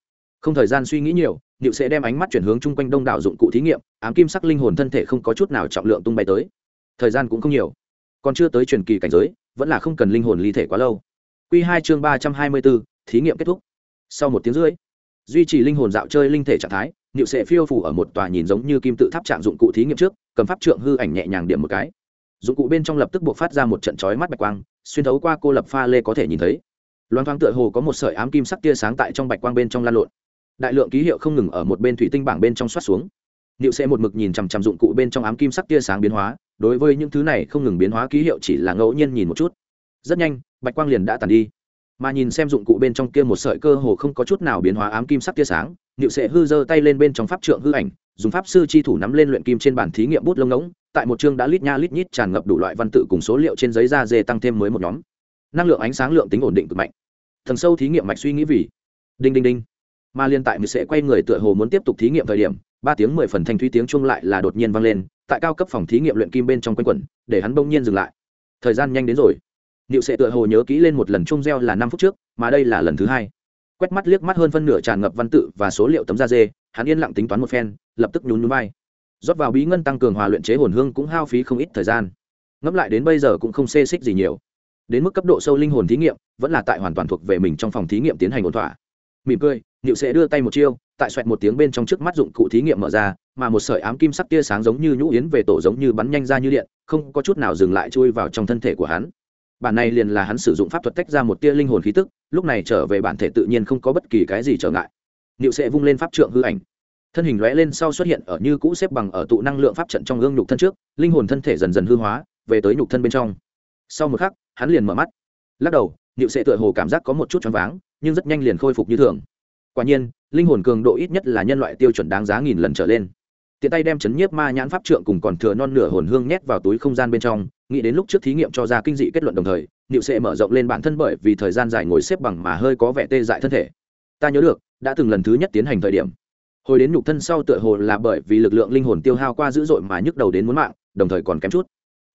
Không thời gian suy nghĩ nhiều, niệu sẽ đem ánh mắt chuyển hướng chung quanh đông đảo dụng cụ thí nghiệm, ám kim sắc linh hồn thân thể không có chút nào trọng lượng tung bay tới. Thời gian cũng không nhiều. Còn chưa tới truyền kỳ cảnh giới, vẫn là không cần linh hồn ly thể quá lâu. Q hai chương ba trăm hai mươi bốn, thí nghiệm kết thúc. Sau một tiếng rưỡi, duy trì linh hồn dạo chơi linh thể trạng thái, niệu sẽ phiêu phủ ở một tòa nhìn giống như kim tự tháp trạng dụng cụ thí nghiệm trước, cầm pháp trượng hư ảnh nhẹ nhàng điểm một cái dụng cụ bên trong lập tức buộc phát ra một trận chói mắt bạch quang, xuyên thấu qua cô lập pha lê có thể nhìn thấy. Loan thoáng tựa hồ có một sợi ám kim sắc tia sáng tại trong bạch quang bên trong lan lộn. Đại lượng ký hiệu không ngừng ở một bên thủy tinh bảng bên trong soát xuống. Niệu sẽ một mực nhìn chằm chằm dụng cụ bên trong ám kim sắc tia sáng biến hóa, đối với những thứ này không ngừng biến hóa ký hiệu chỉ là ngẫu nhiên nhìn một chút. Rất nhanh, bạch quang liền đã tàn đi. Mà nhìn xem dụng cụ bên trong kia một sợi cơ hồ không có chút nào biến hóa ám kim sắc tia sáng, niệu sẽ hư giơ tay lên bên trong pháp trượng hư ảnh dùng pháp sư chi thủ nắm lên luyện kim trên bản thí nghiệm bút lông ngỗng tại một chương đã lít nha lít nhít tràn ngập đủ loại văn tự cùng số liệu trên giấy da dê tăng thêm mới một nhóm. Năng lượng ánh sáng lượng tính ổn định cực mạnh. Thần sâu thí nghiệm mạch suy nghĩ vì. Đinh đinh đinh. Mà liên tại mình sẽ quay người tựa hồ muốn tiếp tục thí nghiệm thời điểm ba tiếng mười phần thanh thúy tiếng chung lại là đột nhiên vang lên tại cao cấp phòng thí nghiệm luyện kim bên trong quanh quẩn để hắn bỗng nhiên dừng lại. Thời gian nhanh đến rồi. Niệu sẽ tựa hồ nhớ kỹ lên một lần chung reo là năm phút trước, mà đây là lần thứ hai. Quét mắt liếc mắt hơn phân nửa tràn ngập văn tự và số liệu tấm da dê, hắn yên lặng tính toán một phen, lập tức nhún núi bay Rót vào bí ngân tăng cường hòa luyện chế hồn hương cũng hao phí không ít thời gian. Ngẫm lại đến bây giờ cũng không xê xích gì nhiều. Đến mức cấp độ sâu linh hồn thí nghiệm, vẫn là tại hoàn toàn thuộc về mình trong phòng thí nghiệm tiến hành ổn thỏa. Mỉm cười, nhịu sẽ đưa tay một chiêu, tại xoẹt một tiếng bên trong trước mắt dụng cụ thí nghiệm mở ra, mà một sợi ám kim sắc tia sáng giống như nhũ yến về tổ giống như bắn nhanh ra như điện, không có chút nào dừng lại chui vào trong thân thể của hắn bản này liền là hắn sử dụng pháp thuật tách ra một tia linh hồn khí tức, lúc này trở về bản thể tự nhiên không có bất kỳ cái gì trở ngại. Niệu sẽ vung lên pháp trượng hư ảnh. Thân hình lóe lên sau xuất hiện ở như cũ xếp bằng ở tụ năng lượng pháp trận trong gương nhục thân trước, linh hồn thân thể dần dần hư hóa, về tới nhục thân bên trong. Sau một khắc, hắn liền mở mắt. Lắc đầu, niệu sẽ tựa hồ cảm giác có một chút choáng váng, nhưng rất nhanh liền khôi phục như thường. Quả nhiên, linh hồn cường độ ít nhất là nhân loại tiêu chuẩn đáng giá nghìn lần trở lên. Tiện tay đem chấn nhiếp ma nhãn pháp trượng cùng còn thừa non nửa hồn hương nhét vào túi không gian bên trong nghĩ đến lúc trước thí nghiệm cho ra kinh dị kết luận đồng thời, niệu sẽ mở rộng lên bản thân bởi vì thời gian dài ngồi xếp bằng mà hơi có vẻ tê dại thân thể. Ta nhớ được, đã từng lần thứ nhất tiến hành thời điểm. Hồi đến nhục thân sau tựa hồ là bởi vì lực lượng linh hồn tiêu hao qua dữ dội mà nhức đầu đến muốn mạng, đồng thời còn kém chút.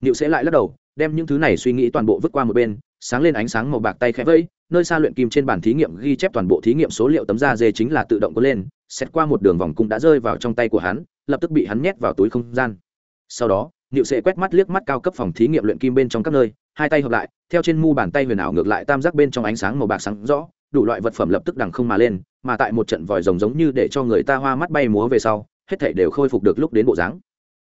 Niệu sẽ lại lắc đầu, đem những thứ này suy nghĩ toàn bộ vứt qua một bên, sáng lên ánh sáng màu bạc tay khẽ vẫy, nơi xa luyện kim trên bản thí nghiệm ghi chép toàn bộ thí nghiệm số liệu tấm da dê chính là tự động có lên, xét qua một đường vòng cung đã rơi vào trong tay của hắn, lập tức bị hắn nhét vào túi không gian. Sau đó niệu sẽ quét mắt liếc mắt cao cấp phòng thí nghiệm luyện kim bên trong các nơi, hai tay hợp lại, theo trên mu bàn tay huyền ảo ngược lại tam giác bên trong ánh sáng màu bạc sáng rõ, đủ loại vật phẩm lập tức đằng không mà lên, mà tại một trận vòi rồng giống như để cho người ta hoa mắt bay múa về sau, hết thảy đều khôi phục được lúc đến bộ dáng.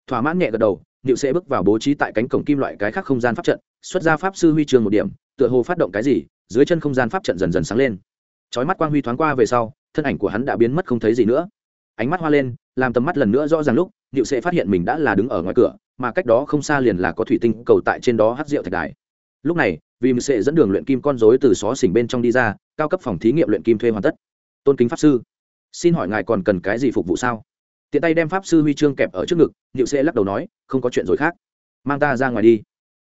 Thỏa mãn nhẹ gật đầu, niệu sẽ bước vào bố trí tại cánh cổng kim loại cái khác không gian pháp trận, xuất ra pháp sư huy chương một điểm, tựa hồ phát động cái gì, dưới chân không gian pháp trận dần dần sáng lên. Chói mắt quang huy thoáng qua về sau, thân ảnh của hắn đã biến mất không thấy gì nữa. Ánh mắt hoa lên, làm tầm mắt lần nữa rõ ràng lúc niệu sẽ phát hiện mình đã là đứng ở ngoài cửa, mà cách đó không xa liền là có thủy tinh cầu tại trên đó hát rượu thạch đài. Lúc này, vì mười sẽ dẫn đường luyện kim con rối từ xó xỉnh bên trong đi ra, cao cấp phòng thí nghiệm luyện kim thuê hoàn tất. Tôn kính pháp sư, xin hỏi ngài còn cần cái gì phục vụ sao? Tiện tay đem pháp sư huy chương kẹp ở trước ngực, niệu Sệ lắc đầu nói, không có chuyện rồi khác. Mang ta ra ngoài đi.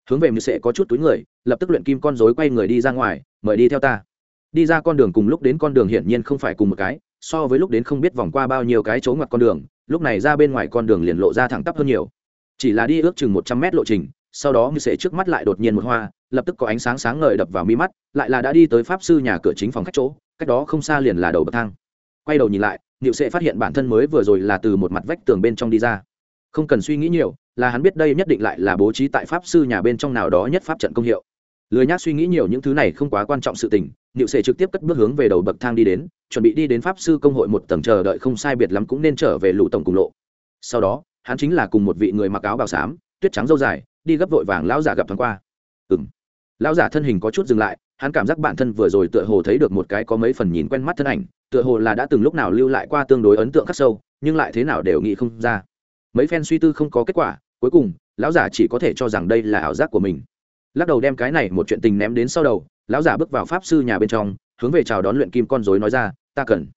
Hướng về mười Sệ có chút túi người, lập tức luyện kim con rối quay người đi ra ngoài, mời đi theo ta. Đi ra con đường cùng lúc đến con đường hiển nhiên không phải cùng một cái, so với lúc đến không biết vòng qua bao nhiêu cái chỗ ngoặt con đường lúc này ra bên ngoài con đường liền lộ ra thẳng tắp hơn nhiều. Chỉ là đi ước chừng một trăm mét lộ trình, sau đó như sẽ trước mắt lại đột nhiên một hoa, lập tức có ánh sáng sáng ngời đập vào mi mắt, lại là đã đi tới pháp sư nhà cửa chính phòng khách chỗ, cách đó không xa liền là đầu bậc thang. Quay đầu nhìn lại niệu sẽ phát hiện bản thân mới vừa rồi là từ một mặt vách tường bên trong đi ra. Không cần suy nghĩ nhiều, là hắn biết đây nhất định lại là bố trí tại pháp sư nhà bên trong nào đó nhất pháp trận công hiệu lười nhác suy nghĩ nhiều những thứ này không quá quan trọng sự tình, niệu sẽ trực tiếp cất bước hướng về đầu bậc thang đi đến, chuẩn bị đi đến pháp sư công hội một tầng chờ đợi không sai biệt lắm cũng nên trở về lũ tổng cùng lộ. Sau đó, hắn chính là cùng một vị người mặc áo bào xám, tuyết trắng dâu dài, đi gấp vội vàng lão giả gặp thoáng qua. Ừng lão giả thân hình có chút dừng lại, hắn cảm giác bản thân vừa rồi tựa hồ thấy được một cái có mấy phần nhìn quen mắt thân ảnh, tựa hồ là đã từng lúc nào lưu lại qua tương đối ấn tượng khắc sâu, nhưng lại thế nào đều nghĩ không ra. Mấy phen suy tư không có kết quả, cuối cùng, lão giả chỉ có thể cho rằng đây là ảo giác của mình lắc đầu đem cái này một chuyện tình ném đến sau đầu, lão giả bước vào pháp sư nhà bên trong, hướng về chào đón luyện kim con dối nói ra, ta cần.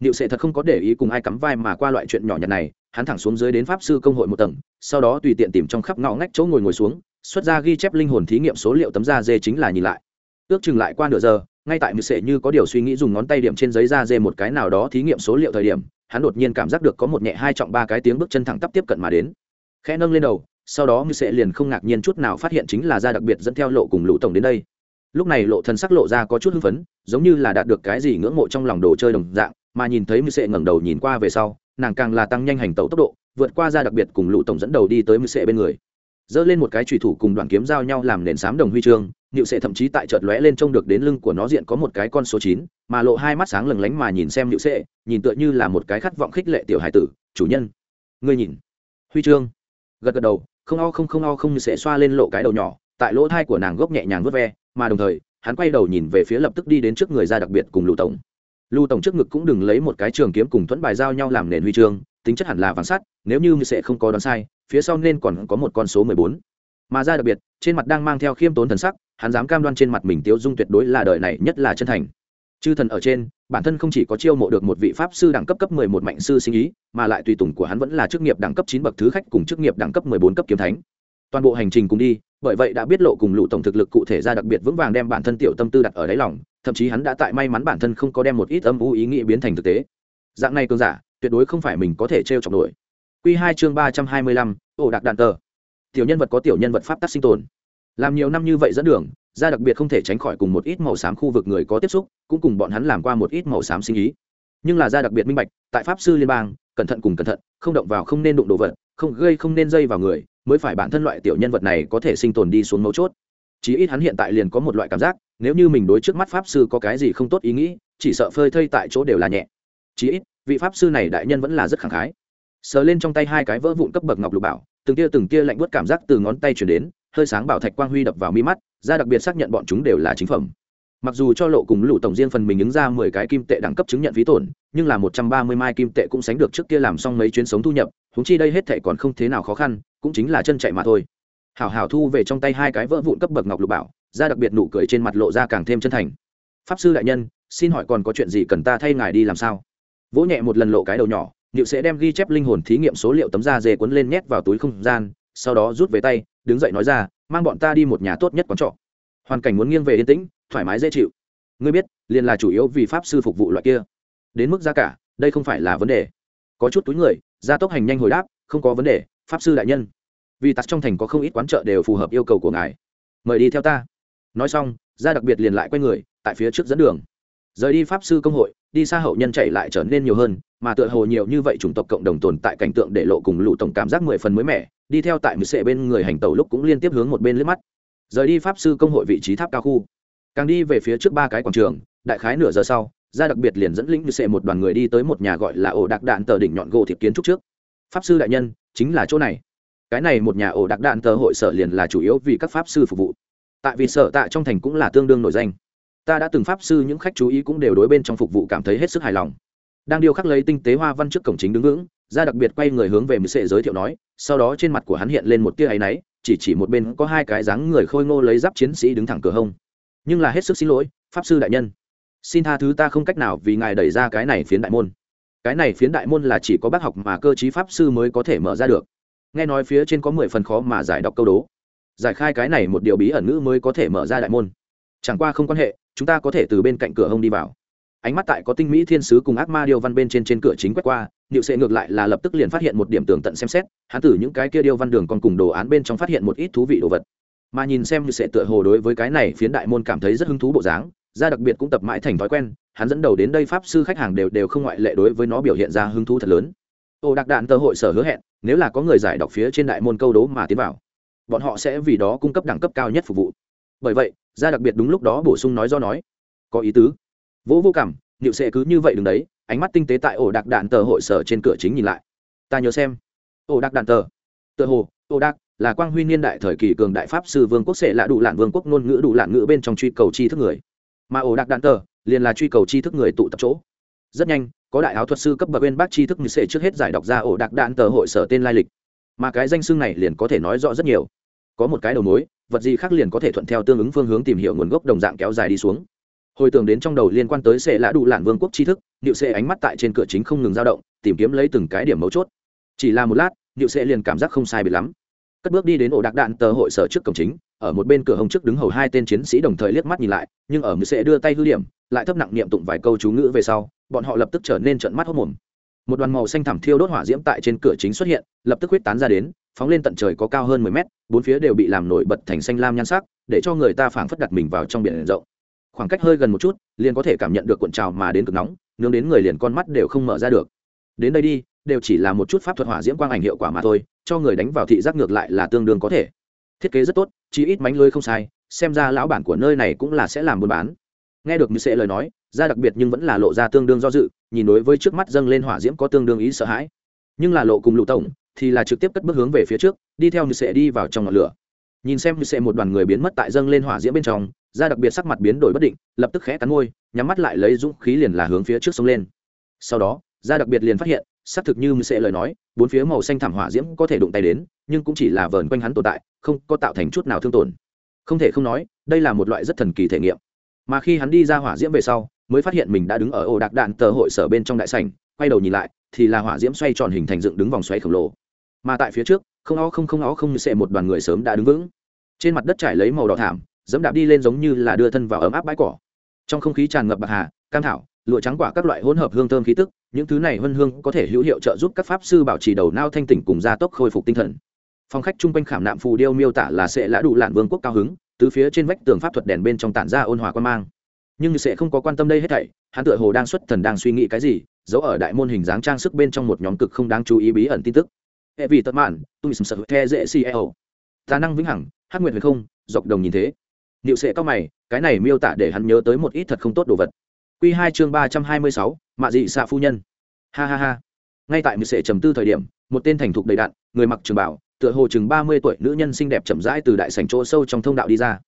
Niệu sệ thật không có để ý cùng ai cắm vai mà qua loại chuyện nhỏ nhặt này, hắn thẳng xuống dưới đến pháp sư công hội một tầng, sau đó tùy tiện tìm trong khắp ngõ ngách chỗ ngồi ngồi xuống, xuất ra ghi chép linh hồn thí nghiệm số liệu tấm da dê chính là nhìn lại. Ước chừng lại qua nửa giờ, ngay tại mười sệ như có điều suy nghĩ dùng ngón tay điểm trên giấy da dê một cái nào đó thí nghiệm số liệu thời điểm, hắn đột nhiên cảm giác được có một nhẹ hai trọng ba cái tiếng bước chân thẳng tắp tiếp cận mà đến. Khẽ nâng lên đầu sau đó ngư sệ liền không ngạc nhiên chút nào phát hiện chính là ra đặc biệt dẫn theo lộ cùng lũ tổng đến đây. Lúc này lộ thần sắc lộ ra có chút hưng phấn, giống như là đạt được cái gì ngưỡng mộ trong lòng đồ chơi đồng dạng, mà nhìn thấy ngư sệ ngẩng đầu nhìn qua về sau, nàng càng là tăng nhanh hành tẩu tốc độ, vượt qua ra đặc biệt cùng lũ tổng dẫn đầu đi tới ngư sệ bên người. Dơ lên một cái chủy thủ cùng đoạn kiếm giao nhau làm nền sám đồng huy chương nhựu sệ thậm chí tại chợt lóe lên trông được đến lưng của nó diện có một cái con số chín, mà lộ hai mắt sáng lừng lánh mà nhìn xem nhựu sệ nhìn tựa như là một cái khát vọng khích lệ tiểu hải tử, chủ nhân, ngươi nhìn. Huy chương. Gật gật đầu không o không không o không như sẽ xoa lên lộ cái đầu nhỏ, tại lỗ thai của nàng gốc nhẹ nhàng vớt ve, mà đồng thời, hắn quay đầu nhìn về phía lập tức đi đến trước người ra đặc biệt cùng lù tổng. Lưu tổng trước ngực cũng đừng lấy một cái trường kiếm cùng thuẫn bài giao nhau làm nền huy chương, tính chất hẳn là vàng sắt, nếu như sẽ không có đoán sai, phía sau nên còn có một con số mười bốn. Mà ra đặc biệt, trên mặt đang mang theo khiêm tốn thần sắc, hắn dám cam đoan trên mặt mình tiêu dung tuyệt đối là đời này nhất là chân thành chư thần ở trên, bản thân không chỉ có chiêu mộ được một vị pháp sư đẳng cấp cấp mười một mạnh sư sinh ý, mà lại tùy tùng của hắn vẫn là chức nghiệp đẳng cấp chín bậc thứ khách cùng chức nghiệp đẳng cấp mười bốn cấp kiếm thánh. Toàn bộ hành trình cùng đi, bởi vậy đã biết lộ cùng lụ tổng thực lực cụ thể ra đặc biệt vững vàng đem bản thân tiểu tâm tư đặt ở đáy lòng, thậm chí hắn đã tại may mắn bản thân không có đem một ít âm u ý nghĩ biến thành thực tế. Dạng này cơn giả, tuyệt đối không phải mình có thể t r e o chọc nổi. Q hai chương ba trăm hai mươi lăm, ổ đặc đạn tờ. Tiểu nhân vật có tiểu nhân vật pháp tắc sinh tồn. Làm nhiều năm như vậy dẫn đường da đặc biệt không thể tránh khỏi cùng một ít màu xám khu vực người có tiếp xúc, cũng cùng bọn hắn làm qua một ít màu xám sinh ý. Nhưng là da đặc biệt minh bạch, tại pháp sư liên bang, cẩn thận cùng cẩn thận, không động vào không nên đụng đồ vật, không gây không nên dây vào người, mới phải bản thân loại tiểu nhân vật này có thể sinh tồn đi xuống mấu chốt. Chí ít hắn hiện tại liền có một loại cảm giác, nếu như mình đối trước mắt pháp sư có cái gì không tốt ý nghĩ, chỉ sợ phơi thây tại chỗ đều là nhẹ. Chí ít, vị pháp sư này đại nhân vẫn là rất khẳng khái. Sờ lên trong tay hai cái vỡ vụn cấp bậc ngọc lục bảo, từng tia từng tia lạnh buốt cảm giác từ ngón tay chuyển đến hơi sáng bảo thạch quang huy đập vào mi mắt ra đặc biệt xác nhận bọn chúng đều là chính phẩm. Mặc dù cho lộ cùng lũ tổng riêng phần mình ứng ra mười cái kim tệ đẳng cấp chứng nhận phí tổn nhưng là một trăm ba mươi mai kim tệ cũng sánh được trước kia làm xong mấy chuyến sống thu nhập húng chi đây hết thệ còn không thế nào khó khăn cũng chính là chân chạy mà thôi. Hảo hảo thu về trong tay hai cái vỡ vụn cấp bậc ngọc lục bảo ra đặc biệt nụ cười trên mặt lộ ra càng thêm chân thành. Pháp sư đại nhân xin hỏi còn có chuyện gì cần ta thay ngài đi làm sao? Vỗ nhẹ một lần lộ cái đầu nhỏ liệu sẽ đem ghi chép linh hồn thí nghiệm số liệu tấm da dê cuốn lên nhét vào túi không gian, sau đó rút về tay, đứng dậy nói ra, mang bọn ta đi một nhà tốt nhất quán trọ. Hoàn cảnh muốn nghiêng về yên tĩnh, thoải mái dễ chịu. Ngươi biết, liền là chủ yếu vì pháp sư phục vụ loại kia. Đến mức giá cả, đây không phải là vấn đề. Có chút túi người, gia tốc hành nhanh hồi đáp, không có vấn đề, pháp sư đại nhân. Vì tắt trong thành có không ít quán chợ đều phù hợp yêu cầu của ngài. Mời đi theo ta. Nói xong, gia đặc biệt liền lại quay người, tại phía trước dẫn đường. Rời đi pháp sư công hội, đi xa hậu nhân chạy lại trở nên nhiều hơn mà tựa hồ nhiều như vậy chủng tộc cộng đồng tồn tại cảnh tượng để lộ cùng lũ tổng cảm giác mười phần mới mẻ đi theo tại mười sệ bên người hành tẩu lúc cũng liên tiếp hướng một bên liếc mắt. Rời đi pháp sư công hội vị trí tháp cao khu. Càng đi về phía trước ba cái quảng trường đại khái nửa giờ sau ra đặc biệt liền dẫn lĩnh như sệ một đoàn người đi tới một nhà gọi là ổ đặc đạn tờ đỉnh nhọn gỗ thiệp kiến trúc trước. Pháp sư đại nhân chính là chỗ này. Cái này một nhà ổ đặc đạn tờ hội sở liền là chủ yếu vì các pháp sư phục vụ. Tại vì sở tạ trong thành cũng là tương đương nổi danh ta đã từng pháp sư, những khách chú ý cũng đều đối bên trong phục vụ cảm thấy hết sức hài lòng. Đang điêu khắc lấy tinh tế hoa văn trước cổng chính đứng vững ra đặc biệt quay người hướng về mười sệ giới thiệu nói, sau đó trên mặt của hắn hiện lên một tia áy náy, chỉ chỉ một bên có hai cái dáng người khôi ngô lấy giáp chiến sĩ đứng thẳng cửa hông. Nhưng là hết sức xin lỗi, pháp sư đại nhân. Xin tha thứ ta không cách nào vì ngài đẩy ra cái này phiến đại môn. Cái này phiến đại môn là chỉ có bác học mà cơ chí pháp sư mới có thể mở ra được. Nghe nói phía trên có mười phần khó mà giải đọc câu đố. Giải khai cái này một điều bí ẩn ngữ mới có thể mở ra đại môn chẳng qua không quan hệ, chúng ta có thể từ bên cạnh cửa hông đi vào. Ánh mắt tại có tinh mỹ thiên sứ cùng ác ma điêu văn bên trên trên cửa chính quét qua, niệu sệ ngược lại là lập tức liền phát hiện một điểm tường tận xem xét, hắn từ những cái kia điêu văn đường còn cùng đồ án bên trong phát hiện một ít thú vị đồ vật. Mà nhìn xem như sẽ tựa hồ đối với cái này phiến đại môn cảm thấy rất hứng thú bộ dáng, ra đặc biệt cũng tập mãi thành thói quen, hắn dẫn đầu đến đây pháp sư khách hàng đều đều không ngoại lệ đối với nó biểu hiện ra hứng thú thật lớn. Ô, đặc đạn tơ hội sở hứa hẹn, nếu là có người giải đọc phía trên đại môn câu đố mà tiến vào, bọn họ sẽ vì đó cung cấp đẳng cấp cao nhất phục vụ. Bởi vậy ra đặc biệt đúng lúc đó bổ sung nói do nói. Có ý tứ. Vỗ vô cảm liệu sẽ cứ như vậy đứng đấy, ánh mắt tinh tế tại ổ đặc đạn tờ hội sở trên cửa chính nhìn lại. Ta nhớ xem. Ổ đặc đạn tờ. Tờ hồ, ổ đặc là quang huy niên đại thời kỳ cường đại pháp sư vương quốc sẽ là đủ lạn vương quốc ngôn ngữ đủ lạn ngữ bên trong truy cầu tri thức người. Mà ổ đặc đạn tờ liền là truy cầu tri thức người tụ tập chỗ. Rất nhanh, có đại áo thuật sư cấp bậc bên bác tri thức như sẽ trước hết giải đọc ra ổ đặc đạn tờ hội sở tên lai lịch. Mà cái danh xưng này liền có thể nói rõ rất nhiều. Có một cái đầu mối vật gì khác liền có thể thuận theo tương ứng phương hướng tìm hiểu nguồn gốc đồng dạng kéo dài đi xuống. Hồi tưởng đến trong đầu liên quan tới sẽ lạ đủ lạn vương quốc tri thức, niệu sệ ánh mắt tại trên cửa chính không ngừng dao động, tìm kiếm lấy từng cái điểm mấu chốt. Chỉ là một lát, niệu sệ liền cảm giác không sai biệt lắm. Cất bước đi đến ổ đặc đạn tờ hội sở trước cổng chính, ở một bên cửa hông trước đứng hầu hai tên chiến sĩ đồng thời liếc mắt nhìn lại, nhưng ở niệu sệ đưa tay hư điểm, lại thấp nặng niệm tụng vài câu chú ngữ về sau, bọn họ lập tức trở nên trận mắt hốt mồm một đoàn màu xanh thẳm thiêu đốt hỏa diễm tại trên cửa chính xuất hiện, lập tức huyết tán ra đến, phóng lên tận trời có cao hơn mười mét, bốn phía đều bị làm nổi bật thành xanh lam nhan sắc, để cho người ta phảng phất đặt mình vào trong biển rộng. Khoảng cách hơi gần một chút, liền có thể cảm nhận được cuộn trào mà đến cực nóng nướng đến người liền con mắt đều không mở ra được. Đến đây đi, đều chỉ là một chút pháp thuật hỏa diễm quang ảnh hiệu quả mà thôi, cho người đánh vào thị giác ngược lại là tương đương có thể. Thiết kế rất tốt, chí ít mánh lưới không sai, xem ra lão bản của nơi này cũng là sẽ làm buôn bán nghe được như sẽ lời nói ra đặc biệt nhưng vẫn là lộ ra tương đương do dự, nhìn đối với trước mắt dâng lên hỏa diễm có tương đương ý sợ hãi. Nhưng là lộ cùng lụ tổng thì là trực tiếp cất bước hướng về phía trước, đi theo như sẽ đi vào trong ngọn lửa. Nhìn xem như sẽ một đoàn người biến mất tại dâng lên hỏa diễm bên trong ra đặc biệt sắc mặt biến đổi bất định, lập tức khẽ cắn môi, nhắm mắt lại lấy dũng khí liền là hướng phía trước sông lên. Sau đó ra đặc biệt liền phát hiện, xác thực như sẽ lời nói, bốn phía màu xanh thảm hỏa diễm có thể đụng tay đến, nhưng cũng chỉ là vờn quanh hắn tồn tại, không có tạo thành chút nào thương tổn. Không thể không nói, đây là một loại rất thần kỳ thể nghiệm mà khi hắn đi ra hỏa diễm về sau, mới phát hiện mình đã đứng ở ổ đặc đạn tờ hội sở bên trong đại sảnh, quay đầu nhìn lại, thì là hỏa diễm xoay tròn hình thành dựng đứng vòng xoay khổng lồ. Mà tại phía trước, không ó không không ó không như sẽ một đoàn người sớm đã đứng vững. Trên mặt đất trải lấy màu đỏ thảm, dẫm đạp đi lên giống như là đưa thân vào ấm áp bãi cỏ. Trong không khí tràn ngập bạc hà, cam thảo, lụa trắng quả các loại hỗn hợp hương thơm khí tức, những thứ này huân hương có thể hữu hiệu trợ giúp các pháp sư bảo trì đầu nao thanh tỉnh cùng gia tốc khôi phục tinh thần. Phong khách chung quanh khảm nạm phù điêu miêu tả là sẽ lã đủ lạn vương quốc cao hứng từ phía trên vách tường pháp thuật đèn bên trong tản ra ôn hòa quan mang nhưng sẽ không có quan tâm đây hết thảy hắn tựa hồ đang xuất thần đang suy nghĩ cái gì giấu ở đại môn hình dáng trang sức bên trong một nhóm cực không đáng chú ý bí ẩn tin tức hệ vì tật mạn tôi sầm sợ the dễ ceo tà năng vĩnh hằng hát nguyệt huyền không dọc đồng nhìn thế liệu sẽ cao mày, cái này miêu tả để hắn nhớ tới một ít thật không tốt đồ vật. Quy hai chương ba trăm hai mươi sáu, mạ dị xạ phu nhân. Ha ha ha. Ngay tại Niệu Sệ trầm tư thời điểm, một tên thành thục đầy đạn người mặc trường bảo tựa hồ chừng mươi tuổi nữ nhân xinh đẹp chậm rãi từ đại sảnh chỗ sâu trong thông đạo đi ra.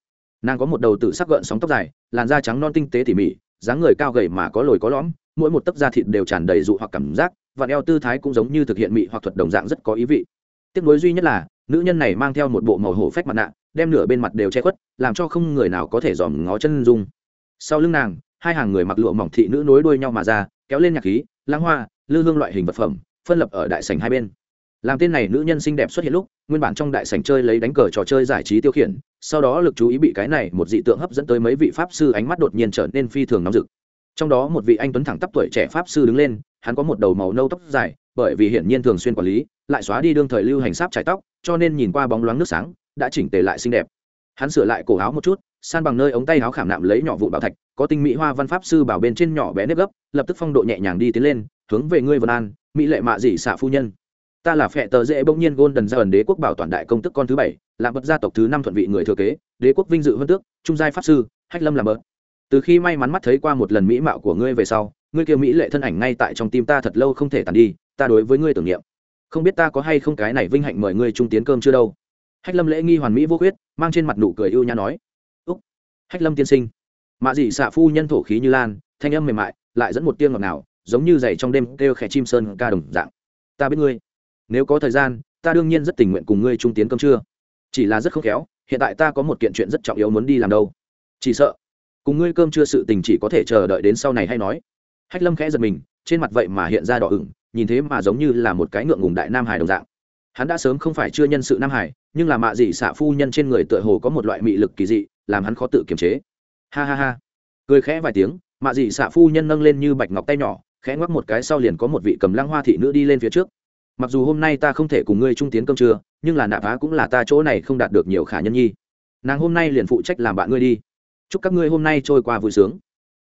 Nàng có một đầu tử sắc gợn sóng tóc dài, làn da trắng non tinh tế tỉ mỉ, dáng người cao gầy mà có lồi có lõm, mỗi một tấc da thịt đều tràn đầy dụ hoặc cảm giác, và eo tư thái cũng giống như thực hiện mị hoặc thuật đồng dạng rất có ý vị. Tiếc nối duy nhất là, nữ nhân này mang theo một bộ màu hổ phách mặt nạ, đem nửa bên mặt đều che khuất làm cho không người nào có thể dòm ngó chân dung sau lưng nàng hai hàng người mặc lụa mỏng thị nữ nối đuôi nhau mà ra kéo lên nhạc khí lãng hoa lư hương loại hình vật phẩm phân lập ở đại sảnh hai bên làm tên này nữ nhân xinh đẹp xuất hiện lúc, nguyên bản trong đại sảnh chơi lấy đánh cờ trò chơi giải trí tiêu khiển, sau đó lực chú ý bị cái này một dị tượng hấp dẫn tới mấy vị pháp sư ánh mắt đột nhiên trở nên phi thường nóng rực. Trong đó một vị anh tuấn thẳng tắp tuổi trẻ pháp sư đứng lên, hắn có một đầu màu nâu tóc dài, bởi vì hiển nhiên thường xuyên quản lý, lại xóa đi đương thời lưu hành sáp trải tóc, cho nên nhìn qua bóng loáng nước sáng, đã chỉnh tề lại xinh đẹp. Hắn sửa lại cổ áo một chút, san bằng nơi ống tay áo khảm nạm lấy nhỏ vụ bảo thạch, có tinh mỹ hoa văn pháp sư bảo bên trên nhỏ bé nếp gấp, lập tức phong độ nhẹ nhàng đi tiến lên, hướng về ngươi vân an, mỹ lệ mạ dị xạ phu nhân ta là phệ tờ dễ bỗng nhiên gôn đần ra ẩn đế quốc bảo toàn đại công tức con thứ bảy, là bậc gia tộc thứ năm thuận vị người thừa kế, đế quốc vinh dự hơn tước, trung giai pháp sư, hách lâm làm bớt từ khi may mắn mắt thấy qua một lần mỹ mạo của ngươi về sau, ngươi kia mỹ lệ thân ảnh ngay tại trong tim ta thật lâu không thể tàn đi, ta đối với ngươi tưởng niệm. Không biết ta có hay không cái này vinh hạnh mời ngươi trung tiến cơm chưa đâu. Hách lâm lễ nghi hoàn mỹ vô khuyết, mang trên mặt nụ cười ưu nhã nói. Hách lâm tiên sinh. Mạ dị xạ phu nhân thổ khí như lan, thanh âm mềm mại, lại dẫn một tiếng ngọt nào giống như dày trong đêm kêu khẽ chim sơn ca đồng dạng. Ta biết ngươi nếu có thời gian, ta đương nhiên rất tình nguyện cùng ngươi trung tiến cơm trưa. Chỉ là rất không khéo, hiện tại ta có một kiện chuyện rất trọng yếu muốn đi làm đâu. Chỉ sợ, cùng ngươi cơm trưa sự tình chỉ có thể chờ đợi đến sau này hay nói. Hách lâm khẽ giật mình, trên mặt vậy mà hiện ra đỏ ửng, nhìn thế mà giống như là một cái ngượng ngùng đại nam hải đồng dạng. Hắn đã sớm không phải chưa nhân sự nam hải nhưng là mạ dị xạ phu nhân trên người tựa hồ có một loại mị lực kỳ dị, làm hắn khó tự kiềm chế. Ha ha ha. Cười khẽ vài tiếng, mạ dị xạ phu nhân nâng lên như bạch ngọc tay nhỏ, khẽ ngoắc một cái sau liền có một vị cầm lăng hoa thị nữ đi lên phía trước mặc dù hôm nay ta không thể cùng ngươi trung tiến cơm trưa, nhưng là nạp á cũng là ta chỗ này không đạt được nhiều khả nhân nhi. Nàng hôm nay liền phụ trách làm bạn ngươi đi. Chúc các ngươi hôm nay trôi qua vui sướng.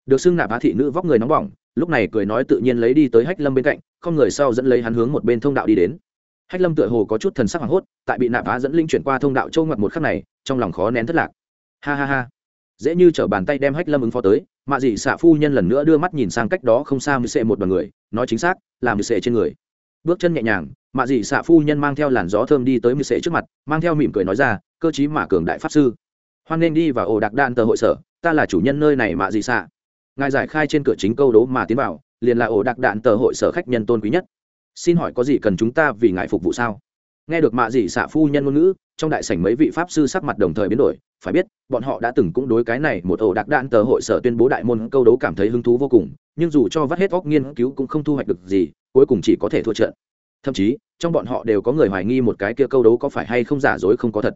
Được xưng nạp á thị nữ vóc người nóng bỏng, lúc này cười nói tự nhiên lấy đi tới hách lâm bên cạnh, không người sau dẫn lấy hắn hướng một bên thông đạo đi đến. Hách lâm tựa hồ có chút thần sắc hoảng hốt, tại bị nạp á dẫn linh chuyển qua thông đạo châu ngoặt một khắc này, trong lòng khó nén thất lạc. Ha ha ha. Dễ như t bàn tay đem hách lâm ứng phó tới mạ dị xạ phu nhân lần nữa đưa mắt nhìn sang cách đó không xa mười sệ một đoàn người, nói chính xác, là mười sệ trên người bước chân nhẹ nhàng, mạ dị xạ phu nhân mang theo làn gió thơm đi tới mười sệ trước mặt, mang theo mỉm cười nói ra, cơ chí mạ cường đại pháp sư, hoan nên đi vào ổ đặc đạn tờ hội sở, ta là chủ nhân nơi này, mạ dị xạ ngài giải khai trên cửa chính câu đố mà tiến vào, liền là ổ đặc đạn tờ hội sở khách nhân tôn quý nhất. Xin hỏi có gì cần chúng ta vì ngài phục vụ sao? Nghe được mạ dị xạ phu nhân ngôn ngữ, trong đại sảnh mấy vị pháp sư sắc mặt đồng thời biến đổi, phải biết, bọn họ đã từng cũng đối cái này một ổ đặc đạn tờ hội sở tuyên bố đại môn câu đấu cảm thấy hứng thú vô cùng, nhưng dù cho vắt hết óc nghiên cứu cũng không thu hoạch được gì, cuối cùng chỉ có thể thua trận. Thậm chí, trong bọn họ đều có người hoài nghi một cái kia câu đấu có phải hay không giả dối không có thật.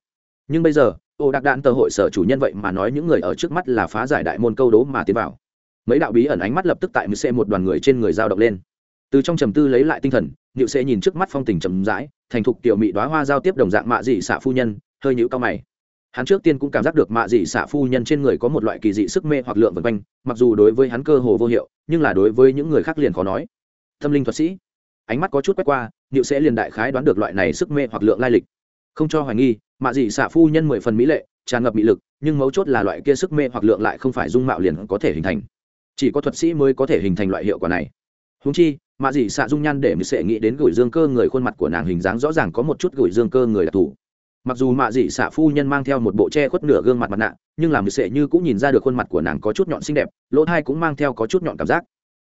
Nhưng bây giờ, ổ đặc đạn tờ hội sở chủ nhân vậy mà nói những người ở trước mắt là phá giải đại môn câu đấu mà tiến vào. Mấy đạo bí ẩn ánh mắt lập tức tại mc một đoàn người trên người giao động lên từ trong trầm tư lấy lại tinh thần nhựu sẽ nhìn trước mắt phong tình trầm rãi, thành thục tiểu mị đoá hoa giao tiếp đồng dạng mạ dị xạ phu nhân, hơi nhữ cao mày. Hắn trước tiên cũng cảm giác được mạ dị xạ phu nhân trên người có một loại kỳ dị sức mê hoặc lượng vân quanh, mặc dù đối với hắn cơ hồ vô hiệu, nhưng là đối với những người khác liền khó nói. Tâm linh thuật sĩ. Ánh mắt có chút quét qua nhựu sẽ liền đại khái đoán được loại này sức mê hoặc lượng lai lịch. Không cho hoài nghi, mạ dị xạ phu nhân mười phần mỹ lệ, tràn ngập mỹ lực, nhưng mấu chốt là loại kia sức mê hoặc lượng lại không phải dung mạo liền có thể hình thành. Chỉ có thuật sĩ mới có thể hình thành loại hiệu quả này. Húng chi mạ dị xạ dung nhan để mỹ sệ nghĩ đến gửi dương cơ người khuôn mặt của nàng hình dáng rõ ràng có một chút gửi dương cơ người đặc thù. Mặc dù mạ dị xạ phu nhân mang theo một bộ che khuất nửa gương mặt mặt nạ, nhưng làm mỹ sệ như cũng nhìn ra được khuôn mặt của nàng có chút nhọn xinh đẹp, lỗ thai cũng mang theo có chút nhọn cảm giác.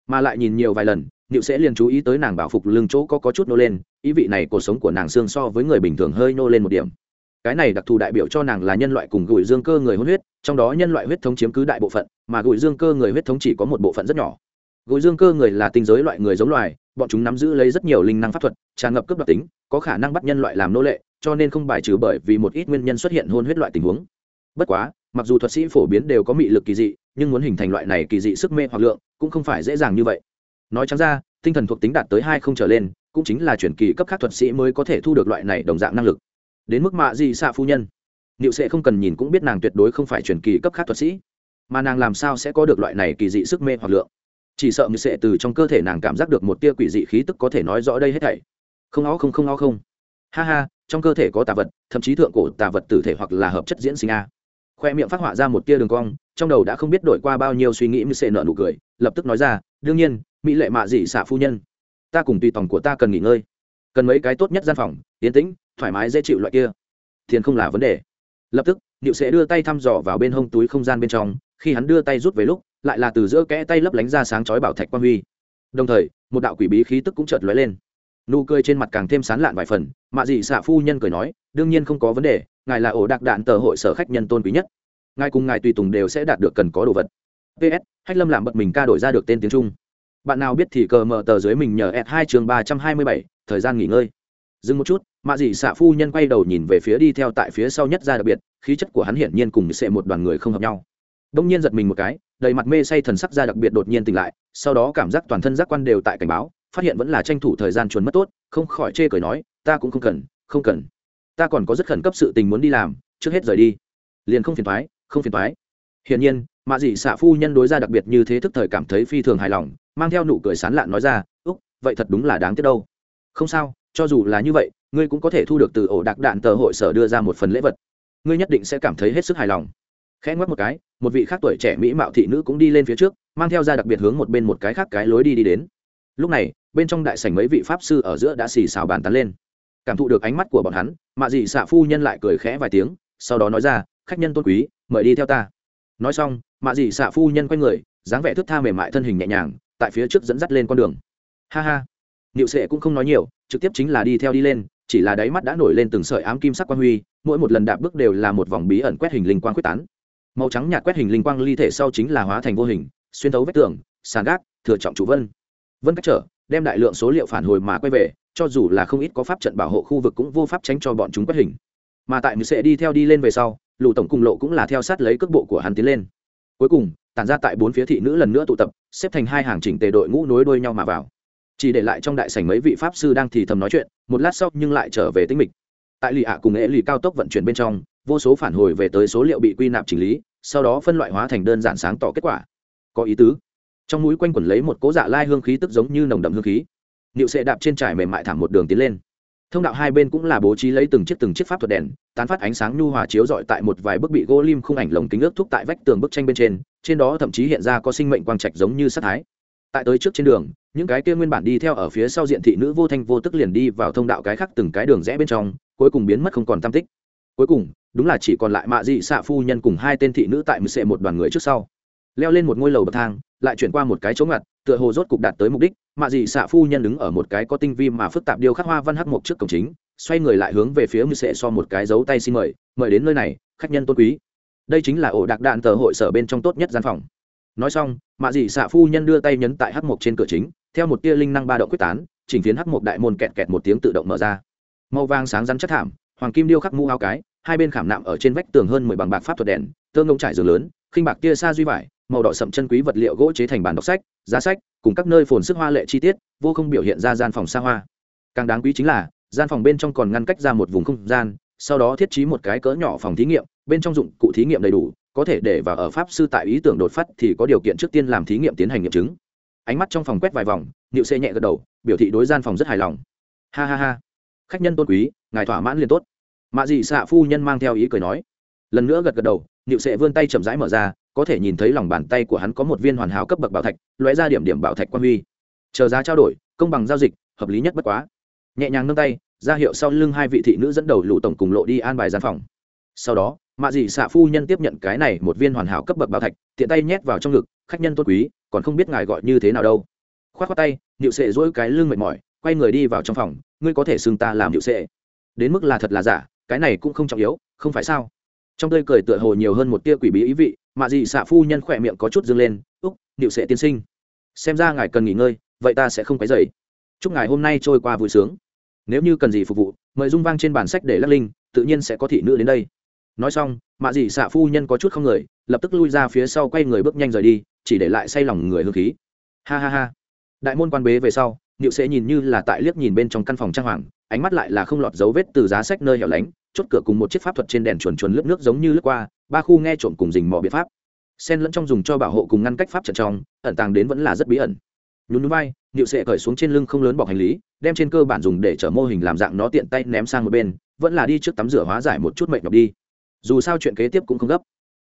Mà lại nhìn nhiều vài lần nịu sẽ liền chú ý tới nàng bảo phục lưng chỗ có có chút nô lên, ý vị này cuộc sống của nàng xương so với người bình thường hơi nô lên một điểm. Cái này đặc thù đại biểu cho nàng là nhân loại cùng gửi dương cơ người hôn huyết, trong đó nhân loại huyết thống chiếm cứ đại bộ phận, mà gửi dương cơ người huyết thống chỉ có một bộ phận rất nhỏ. Gối dương cơ người là tinh giới loại người giống loài, bọn chúng nắm giữ lấy rất nhiều linh năng pháp thuật, tràn ngập cấp đặc tính, có khả năng bắt nhân loại làm nô lệ, cho nên không bài trừ bởi vì một ít nguyên nhân xuất hiện hôn huyết loại tình huống. Bất quá, mặc dù thuật sĩ phổ biến đều có mị lực kỳ dị, nhưng muốn hình thành loại này kỳ dị sức mê hoặc lượng cũng không phải dễ dàng như vậy. Nói chẳng ra, tinh thần thuộc tính đạt tới hai không trở lên, cũng chính là chuyển kỳ cấp khác thuật sĩ mới có thể thu được loại này đồng dạng năng lực. Đến mức mạ gì xạ phu nhân. Liệu sẽ không cần nhìn cũng biết nàng tuyệt đối không phải chuyển kỳ cấp khác thuật sĩ, mà nàng làm sao sẽ có được loại này kỳ dị sức mê hoặc lượng chỉ sợ người sẽ từ trong cơ thể nàng cảm giác được một tia quỷ dị khí tức có thể nói rõ đây hết thảy. Không ó không không ó không. Ha ha, trong cơ thể có tà vật, thậm chí thượng cổ tà vật tử thể hoặc là hợp chất diễn sinh a. Khoe miệng phát họa ra một tia đường cong, trong đầu đã không biết đổi qua bao nhiêu suy nghĩ như sẽ nợ nụ cười, lập tức nói ra, đương nhiên, mỹ lệ mạ dị xạ phu nhân, ta cùng tùy tòng của ta cần nghỉ ngơi. Cần mấy cái tốt nhất gian phòng, yên tĩnh, thoải mái dễ chịu loại kia. Thiền không là vấn đề. Lập tức, niệu sẽ đưa tay thăm dò vào bên hông túi không gian bên trong, khi hắn đưa tay rút về lúc lại là từ giữa kẽ tay lấp lánh ra sáng chói bảo thạch quang huy. Đồng thời, một đạo quỷ bí khí tức cũng chợt lóe lên. Nụ cười trên mặt càng thêm sán lạn vài phần, mạ dị xạ phu nhân cười nói, đương nhiên không có vấn đề, ngài là ổ đặc đạn tờ hội sở khách nhân tôn quý nhất. Ngài cùng ngài tùy tùng đều sẽ đạt được cần có đồ vật. Ps hách lâm làm bật mình ca đổi ra được tên tiếng trung. Bạn nào biết thì cờ mở tờ dưới mình nhờ s hai chương ba trăm hai mươi bảy, thời gian nghỉ ngơi. Dừng một chút, mạ dị xạ phu nhân quay đầu nhìn về phía đi theo tại phía sau nhất ra đặc biệt, khí chất của hắn hiển nhiên cùng sẽ một đoàn người không hợp nhau đông nhiên giật mình một cái, đầy mặt mê say thần sắc ra đặc biệt đột nhiên tỉnh lại, sau đó cảm giác toàn thân giác quan đều tại cảnh báo, phát hiện vẫn là tranh thủ thời gian chuồn mất tốt, không khỏi chê cười nói, ta cũng không cần không cần. Ta còn có rất khẩn cấp sự tình muốn đi làm, trước hết rời đi. Liền không phiền thoái không phiền thoái hiển nhiên mạ dị xạ phu nhân đối ra đặc biệt như thế thức thời cảm thấy phi thường hài lòng, mang theo nụ cười sán lạn nói ra, úc, vậy thật đúng là đáng tiếc đâu. Không sao, cho dù là như vậy, ngươi cũng có thể thu được từ ổ đặc đạn tờ hội sở đưa ra một phần lễ vật. Ngươi nhất định sẽ cảm thấy hết sức hài lòng khẽ ngoắc một cái, một vị khác tuổi trẻ mỹ mạo thị nữ cũng đi lên phía trước, mang theo ra đặc biệt hướng một bên một cái khác cái lối đi đi đến. Lúc này, bên trong đại sảnh mấy vị pháp sư ở giữa đã xì xào bàn tán lên. Cảm thụ được ánh mắt của bọn hắn, mạ dị xạ phu nhân lại cười khẽ vài tiếng, sau đó nói ra, khách nhân tôn quý, mời đi theo ta. Nói xong, mạ dị xạ phu nhân quay người, dáng vẻ thức tha mềm mại thân hình nhẹ nhàng, tại phía trước dẫn dắt lên con đường. Ha ha. Niệu sệ cũng không nói nhiều, trực tiếp chính là đi theo đi lên, chỉ là đáy mắt đã nổi lên từng sợi ám kim sắc quang huy, mỗi một lần đạp bước đều là một vòng bí ẩn quét hình linh quang quyết tán màu trắng nhạt quét hình linh quang ly thể sau chính là hóa thành vô hình, xuyên thấu vách tường, sàn gác, thừa trọng chủ vân. Vân cách trở, đem đại lượng số liệu phản hồi mà quay về, cho dù là không ít có pháp trận bảo hộ khu vực cũng vô pháp tránh cho bọn chúng quét hình. Mà tại mười sẽ đi theo đi lên về sau, lù tổng cùng lộ cũng là theo sát lấy cước bộ của hắn tiến lên. Cuối cùng, tản ra tại bốn phía thị nữ lần nữa tụ tập, xếp thành hai hàng chỉnh tề đội ngũ nối đuôi nhau mà vào. Chỉ để lại trong đại sảnh mấy vị pháp sư đang thì thầm nói chuyện, một lát sau nhưng lại trở về tĩnh mịch. Tại lì ạ cùng nghệ lì cao tốc vận chuyển bên trong vô số phản hồi về tới số liệu bị quy nạp chỉnh lý, sau đó phân loại hóa thành đơn giản sáng tỏ kết quả. Có ý tứ. Trong mũi quanh quẩn lấy một cố dạ lai hương khí tức giống như nồng đậm hương khí. Nịu sệ đạp trên trải mềm mại thảm một đường tiến lên. Thông đạo hai bên cũng là bố trí lấy từng chiếc từng chiếc pháp thuật đèn, tán phát ánh sáng nhu hòa chiếu dọi tại một vài bức bị gỗ lim khung ảnh lồng kính ước thúc tại vách tường bức tranh bên trên trên đó thậm chí hiện ra có sinh mệnh quang trạch giống như sát thái. Tại tới trước trên đường, những cái kia nguyên bản đi theo ở phía sau diện thị nữ vô thanh vô tức liền đi vào thông đạo cái khác từng cái đường rẽ bên trong, cuối cùng biến mất không còn tam tích. Cuối cùng đúng là chỉ còn lại mạ dị xạ phu nhân cùng hai tên thị nữ tại mười sệ một đoàn người trước sau. Leo lên một ngôi lầu bậc thang, lại chuyển qua một cái chỗ ngặt, tựa hồ rốt cục đạt tới mục đích, mạ dị xạ phu nhân đứng ở một cái có tinh vi mà phức tạp điêu khắc hoa văn hắc mộc trước cổng chính, xoay người lại hướng về phía mười sệ so một cái dấu tay xin mời mời đến nơi này, khách nhân tôn quý. Đây chính là ổ đặc đạn tờ hội sở bên trong tốt nhất gian phòng. Nói xong, mạ dị xạ phu nhân đưa tay nhấn tại hắc mộc trên cửa chính, theo một tia linh năng ba động quyết tán, chỉnh phiến hắc mộc đại môn kẹt kẹt một tiếng tự động mở ra. Màu vàng sáng rắn chất thảm, hoàng kim điêu khắc mũ áo cái hai bên khảm nạm ở trên vách tường hơn mười bằng bạc pháp thuật đèn, tơ ngông trải giường lớn, khinh bạc tia xa duy vải, màu đỏ sậm chân quý vật liệu gỗ chế thành bàn đọc sách, giá sách, cùng các nơi phồn sức hoa lệ chi tiết, vô không biểu hiện ra gian phòng xa hoa. Càng đáng quý chính là, gian phòng bên trong còn ngăn cách ra một vùng không gian, sau đó thiết trí một cái cỡ nhỏ phòng thí nghiệm, bên trong dụng cụ thí nghiệm đầy đủ, có thể để vào ở pháp sư tại ý tưởng đột phát thì có điều kiện trước tiên làm thí nghiệm tiến hành nghiệm chứng. Ánh mắt trong phòng quét vài vòng nịu xê nhẹ gật đầu, biểu thị đối gian phòng rất hài lòng. Ha ha ha. Khách nhân tôn quý, ngài thỏa mãn liền tốt mạ dị xạ phu nhân mang theo ý cười nói. Lần nữa gật gật đầu nịu xệ vươn tay chậm rãi mở ra, có thể nhìn thấy lòng bàn tay của hắn có một viên hoàn hảo cấp bậc bảo thạch, lóe ra điểm điểm bảo thạch quan huy. Chờ giá trao đổi, công bằng giao dịch, hợp lý nhất bất quá. Nhẹ nhàng nâng tay, ra hiệu sau lưng hai vị thị nữ dẫn đầu lụ tổng cùng lộ đi an bài gian phòng. Sau đó, mạ dị xạ phu nhân tiếp nhận cái này một viên hoàn hảo cấp bậc bảo thạch, tiện tay nhét vào trong ngực, khách nhân tốt quý, còn không biết ngài gọi như thế nào đâu. K h o á t k tay nịu sệ dỗi cái lưng mệt mỏi, quay người đi vào trong phòng, ngươi có thể xưng ta làm nịu sệ. Đến mức là thật là giả cái này cũng không trọng yếu, không phải sao? Trong tươi cười tựa hồ nhiều hơn một tia quỷ bí ý vị mạ dị xạ phu nhân khỏe miệng có chút dâng lên, úc điệu sệ tiên sinh, xem ra ngài cần nghỉ ngơi, vậy ta sẽ không cái dày chúc ngài hôm nay trôi qua vui sướng. Nếu như cần gì phục vụ, mời dung vang trên bản sách để lắc linh tự nhiên sẽ có thị nữ đến đây. Nói xong mạ dị xạ phu nhân có chút không người, lập tức lui ra phía sau quay người bước nhanh rời đi, chỉ để lại say lòng người hương khí. Ha ha ha. Đại môn quan bế về sau niệu sẽ nhìn như là tại liếc nhìn bên trong căn phòng trang hoàng, ánh mắt lại là không lọt dấu vết từ giá sách nơi hẻo lánh, chốt cửa cùng một chiếc pháp thuật trên đèn chuồn chuồn lướt nước giống như lướt qua, ba khu nghe trộm cùng rình mò biện pháp. Sen lẫn trong dùng cho bảo hộ cùng ngăn cách pháp trận trong, ẩn tàng đến vẫn là rất bí ẩn. Nhún nhún vai, niệu sẽ cởi xuống trên lưng không lớn bọc hành lý, đem trên cơ bản dùng để chở mô hình làm dạng nó tiện tay ném sang một bên, vẫn là đi trước tắm rửa hóa giải một chút mệt nhọc đi. Dù sao chuyện kế tiếp cũng không gấp.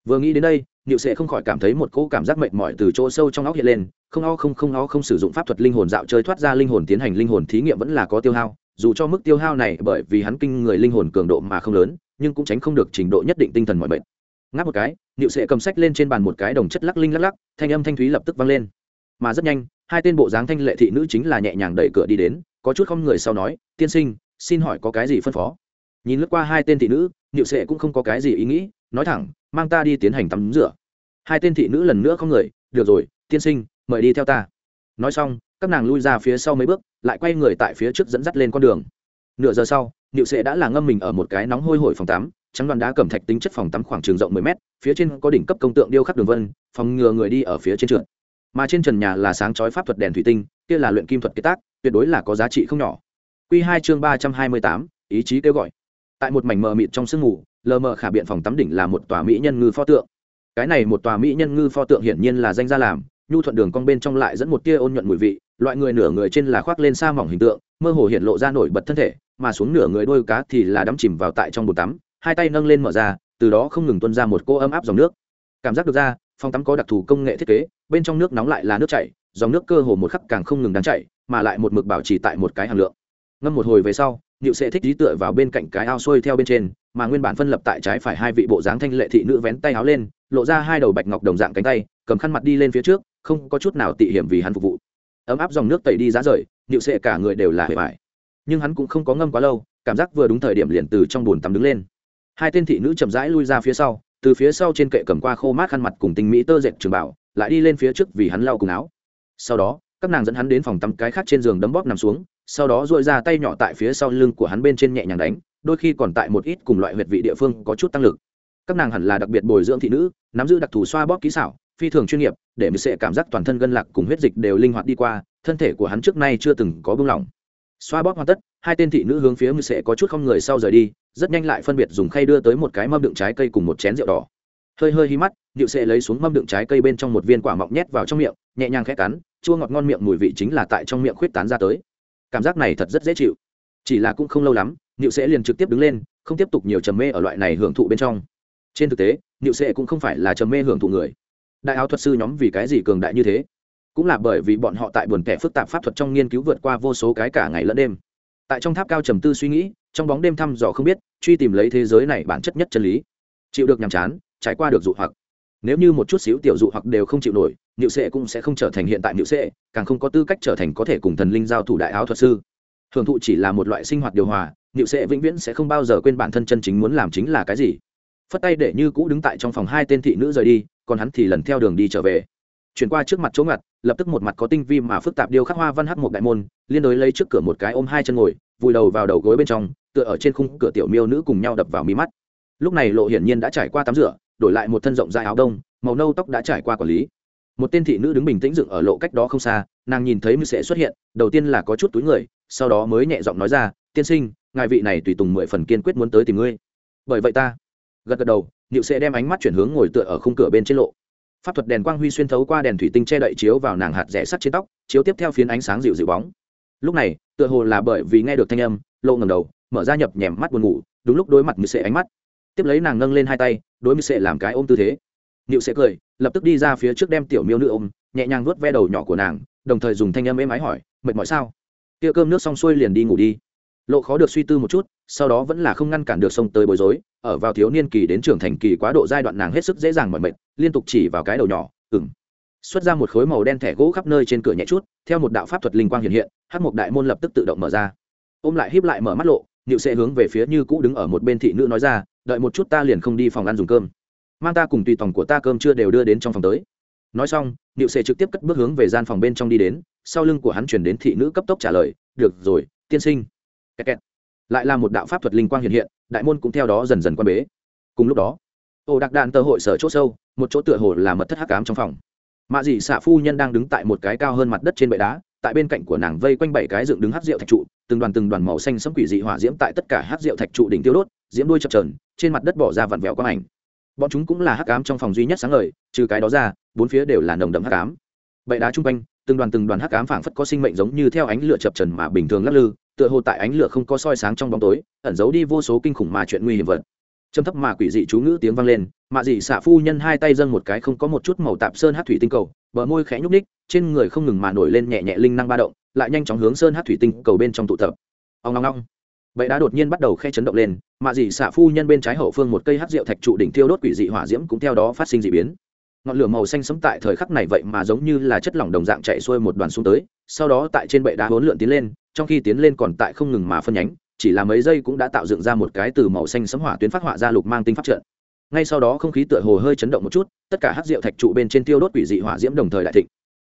Vừa nghĩ đến đây niệu sẽ không khỏi cảm thấy một cỗ cảm giác mệt mỏi từ chỗ sâu trong óc hiện lên, không o không không o không sử dụng pháp thuật linh hồn dạo chơi thoát ra linh hồn tiến hành linh hồn thí nghiệm vẫn là có tiêu hao, dù cho mức tiêu hao này bởi vì hắn kinh người linh hồn cường độ mà không lớn, nhưng cũng tránh không được trình độ nhất định tinh thần mọi mệt. ngáp một cái, niệu sẽ cầm sách lên trên bàn một cái đồng chất lắc linh lắc lắc, thanh âm thanh thúy lập tức vang lên mà rất nhanh, hai tên bộ dáng thanh lệ thị nữ chính là nhẹ nhàng đẩy cửa đi đến, có chút không người sau nói, tiên sinh, xin hỏi có cái gì phân phó nhìn lướt qua hai tên thị nữ, niệu sệ cũng không có cái gì ý nghĩ, nói thẳng mang ta đi tiến hành tắm rửa. Hai tên thị nữ lần nữa không người, được rồi, tiên sinh, mời đi theo ta. Nói xong, các nàng lui ra phía sau mấy bước, lại quay người tại phía trước dẫn dắt lên con đường. Nửa giờ sau, niệu sệ đã là ngâm mình ở một cái nóng hôi hổi phòng tắm, trắng đoàn đá cẩm thạch tính chất phòng tắm khoảng trường rộng mười mét, phía trên có đỉnh cấp công tượng điêu khắc đường vân, phòng ngừa người đi ở phía trên trượt. Mà trên trần nhà là sáng chói pháp thuật đèn thủy tinh, kia là luyện kim thuật kế tác, tuyệt đối là có giá trị không nhỏ. Q hai chương ba trăm hai mươi tám, ý chí kêu gọi. Tại một mảnh mờ mịt trong sương mù lờ mờ khả biện phòng tắm đỉnh là một tòa mỹ nhân ngư pho tượng. Cái này một tòa mỹ nhân ngư pho tượng hiển nhiên là danh gia làm nhu thuận đường cong bên trong lại dẫn một tia ôn nhuận mùi vị loại người nửa người trên là khoác lên sa mỏng hình tượng mơ hồ hiện lộ ra nổi bật thân thể mà xuống nửa người đôi cá thì là đắm chìm vào tại trong bồn tắm hai tay nâng lên mở ra từ đó không ngừng tuân ra một cô ấm áp dòng nước. Cảm giác được ra phòng tắm có đặc thù công nghệ thiết kế bên trong nước nóng lại là nước chảy dòng nước cơ hồ một khắc càng không ngừng đáng chảy mà lại một mực bảo trì tại một cái hàm lượng. Ngâm một hồi về sau nhựu sẽ thích trí tựa vào bên cạnh cái ao xuôi theo bên trên, mà nguyên bản phân lập tại trái phải hai vị bộ dáng thanh lệ thị nữ vén tay áo lên, lộ ra hai đầu bạch ngọc đồng dạng cánh tay, cầm khăn mặt đi lên phía trước, không có chút nào tị hiểm vì hắn phục vụ. Ấm áp dòng nước tẩy đi giá rời nịu sệ cả người đều là hề vải nhưng hắn cũng không có ngâm quá lâu, cảm giác vừa đúng thời điểm liền từ trong bồn tắm đứng lên. Hai tên thị nữ chậm rãi lui ra phía sau, từ phía sau trên kệ cầm qua khô mát khăn mặt cùng tinh mỹ tơ dệt trường bảo, lại đi lên phía trước vì hắn lau cùng áo. Sau đó, các nàng dẫn hắn đến phòng tắm cái khác trên giường đấm bóp nằm xuống, sau đó dội ra tay nhỏ tại phía sau lưng của hắn bên trên nhẹ nhàng đánh đôi khi còn tại một ít cùng loại huyệt vị địa phương có chút tăng lực. Các nàng hẳn là đặc biệt bồi dưỡng thị nữ, nắm giữ đặc thù xoa bóp kỹ xảo, phi thường chuyên nghiệp, để mình sẽ cảm giác toàn thân gân lạc cùng huyết dịch đều linh hoạt đi qua, thân thể của hắn trước nay chưa từng có bưng lỏng. Xoa bóp hoàn tất, hai tên thị nữ hướng phía mười sẽ có chút không người sau rời đi, rất nhanh lại phân biệt dùng khay đưa tới một cái mâm đựng trái cây cùng một chén rượu đỏ. Hơi hơi hí mắt điệu sẽ lấy xuống mâm đựng trái cây bên trong một viên quả mọng nhét vào trong miệng, nhẹ nhàng khẽ cắn, chua ngọt ngon miệng mùi vị chính là tại trong miệng khuyết tán ra tới. Cảm giác này thật rất dễ chịu. Chỉ là cũng không lâu lắm điệu sẽ liền trực tiếp đứng lên, không tiếp tục nhiều trầm mê ở loại này hưởng thụ bên trong. Trên thực tế điệu sẽ cũng không phải là trầm mê hưởng thụ người. Đại áo thuật sư nhóm vì cái gì cường đại như thế? Cũng là bởi vì bọn họ tại buồn tẻ phức tạp pháp thuật trong nghiên cứu vượt qua vô số cái cả ngày lẫn đêm. Tại trong tháp cao trầm tư suy nghĩ, trong bóng đêm thăm dò không biết, truy tìm lấy thế giới này bản chất nhất chân lý. Chịu được nhàm chán, trải qua được dụ hoặc. Nếu như một chút xíu tiểu dụ hoặc đều không chịu nổi, niệu sệ cũng sẽ không trở thành hiện tại niệu sệ, càng không có tư cách trở thành có thể cùng thần linh giao thủ đại áo thuật sư. Hưởng thụ chỉ là một loại sinh hoạt điều hòa niệu sệ vĩnh viễn sẽ không bao giờ quên bản thân chân chính muốn làm chính là cái gì. Phất tay để như cũ đứng tại trong phòng hai tên thị nữ rời đi, còn hắn thì lần theo đường đi trở về. Chuyển qua trước mặt chỗ ngặt, lập tức một mặt có tinh vi mà phức tạp điêu khắc hoa văn hắc một đại môn, liên đối lấy trước cửa một cái ôm hai chân ngồi, vùi đầu vào đầu gối bên trong, tựa ở trên khung cửa tiểu miêu nữ cùng nhau đập vào mí mắt. Lúc này lộ hiển nhiên đã trải qua tắm rửa, đổi lại một thân rộng dài áo đông, màu nâu tóc đã trải qua quản lý. Một tên thị nữ đứng bình tĩnh dựng ở lộ cách đó không xa, nàng nhìn thấy mưu sẽ xuất hiện, đầu tiên là có chút túi người, sau đó mới nhẹ giọng nói ra, tiên sinh ngài vị này tùy tùng mười phần kiên quyết muốn tới tìm ngươi. Bởi vậy ta gật gật đầu nịu sẽ đem ánh mắt chuyển hướng ngồi tựa ở khung cửa bên trên lộ. Pháp thuật đèn quang huy xuyên thấu qua đèn thủy tinh che đậy chiếu vào nàng hạt rẻ sắt trên tóc, chiếu tiếp theo phiến ánh sáng dịu dịu bóng. Lúc này, tựa hồ là bởi vì nghe được thanh âm, lộ ngầm đầu, mở ra nhập nhèm mắt buồn ngủ, đúng lúc đối mặt mười sệ ánh mắt. Tiếp lấy nàng nâng lên hai tay, đối mười sệ làm cái ôm tư thế. Nịu sẽ cười, lập tức đi ra phía trước đem tiểu miêu nữ ôm, nhẹ nhàng vuốt ve đầu nhỏ của nàng, đồng thời dùng thanh âm êm ái hỏi, mệt mỏi sao? Tia cơm nước xong xuôi liền đi ngủ đi lộ khó được suy tư một chút, sau đó vẫn là không ngăn cản được sông tới bối rối, ở vào thiếu niên kỳ đến trưởng thành kỳ quá độ giai đoạn nàng hết sức dễ dàng mọi mệt, liên tục chỉ vào cái đầu nhỏ ừng xuất ra một khối màu đen thẻ gỗ khắp nơi trên cửa nhẹ chút, theo một đạo pháp thuật linh quang hiện hiện hát một đại môn lập tức tự động mở ra. Ôm lại híp lại mở mắt lộ nịu sẽ hướng về phía như cũ đứng ở một bên thị nữ nói ra, đợi một chút ta liền không đi phòng ăn dùng cơm. Mang ta cùng tùy tòng của ta cơm chưa đều đưa đến trong phòng tới. Nói xong nịu sẽ trực tiếp cất bước hướng về gian phòng bên trong đi đến, sau lưng của hắn chuyển đến thị nữ cấp tốc trả lời, được rồi, tiên sinh kẹt kẹt. lại là một đạo pháp thuật linh quang hiện hiện, đại môn cũng theo đó dần dần quan bế. Cùng lúc đó ổ đặc đạn tờ hội sở chỗ sâu, một chỗ tựa hồ là mật thất hắc cám trong phòng. Mạ dị xạ phu nhân đang đứng tại một cái cao hơn mặt đất trên bệ đá, tại bên cạnh của nàng vây quanh bảy cái dựng đứng hát rượu thạch trụ, từng đoàn từng đoàn màu xanh sẫm quỷ dị hỏa diễm tại tất cả hát rượu thạch trụ đỉnh tiêu đốt, diễm đuôi chập trờn trên mặt đất bỏ ra vặn vẹo quang ảnh. Bọn chúng cũng là hắc ám trong phòng duy nhất sáng ngời, trừ cái đó ra, bốn phía đều là nồng đậm hắc ám. Bệ đá chung quanh, từng đoàn từng đoàn hắc ám phảng phất có sinh mệnh giống như theo ánh lửa chập trần mà bình thường lắc lư tựa hồ tại ánh lửa không có soi sáng trong bóng tối, ẩn giấu đi vô số kinh khủng mà chuyện nguy hiểm vật. Trầm thấp mà quỷ dị chú ngữ tiếng vang lên, mạ dị xạ phu nhân hai tay dâng một cái không có một chút màu tạp sơn hát thủy tinh cầu, bờ môi khẽ nhúc ních trên người không ngừng mà nổi lên nhẹ nhẹ linh năng ba động, lại nhanh chóng hướng sơn hát thủy tinh cầu bên trong tụ tập. Ông ngong ngong vậy đã đột nhiên bắt đầu khe chấn động lên, mạ dị xạ phu nhân bên trái hậu phương một cây hát rượu thạch trụ đỉnh thiêu đốt quỷ dị hỏa diễm cũng theo đó phát sinh d ị biến ngọn lửa màu xanh sấm tại thời khắc này vậy mà giống như là chất lỏng đồng dạng chạy xuôi một đoàn xuống tới, sau đó tại trên bệ đá hỗn lượn tiến lên, trong khi tiến lên còn tại không ngừng mà phân nhánh, chỉ là mấy giây cũng đã tạo dựng ra một cái từ màu xanh sấm hỏa tuyến phát hỏa ra lục mang tinh pháp trận. Ngay sau đó không khí tựa hồ hơi chấn động một chút, tất cả hát rượu thạch trụ bên trên tiêu đốt quỷ dị hỏa diễm đồng thời đại thịnh.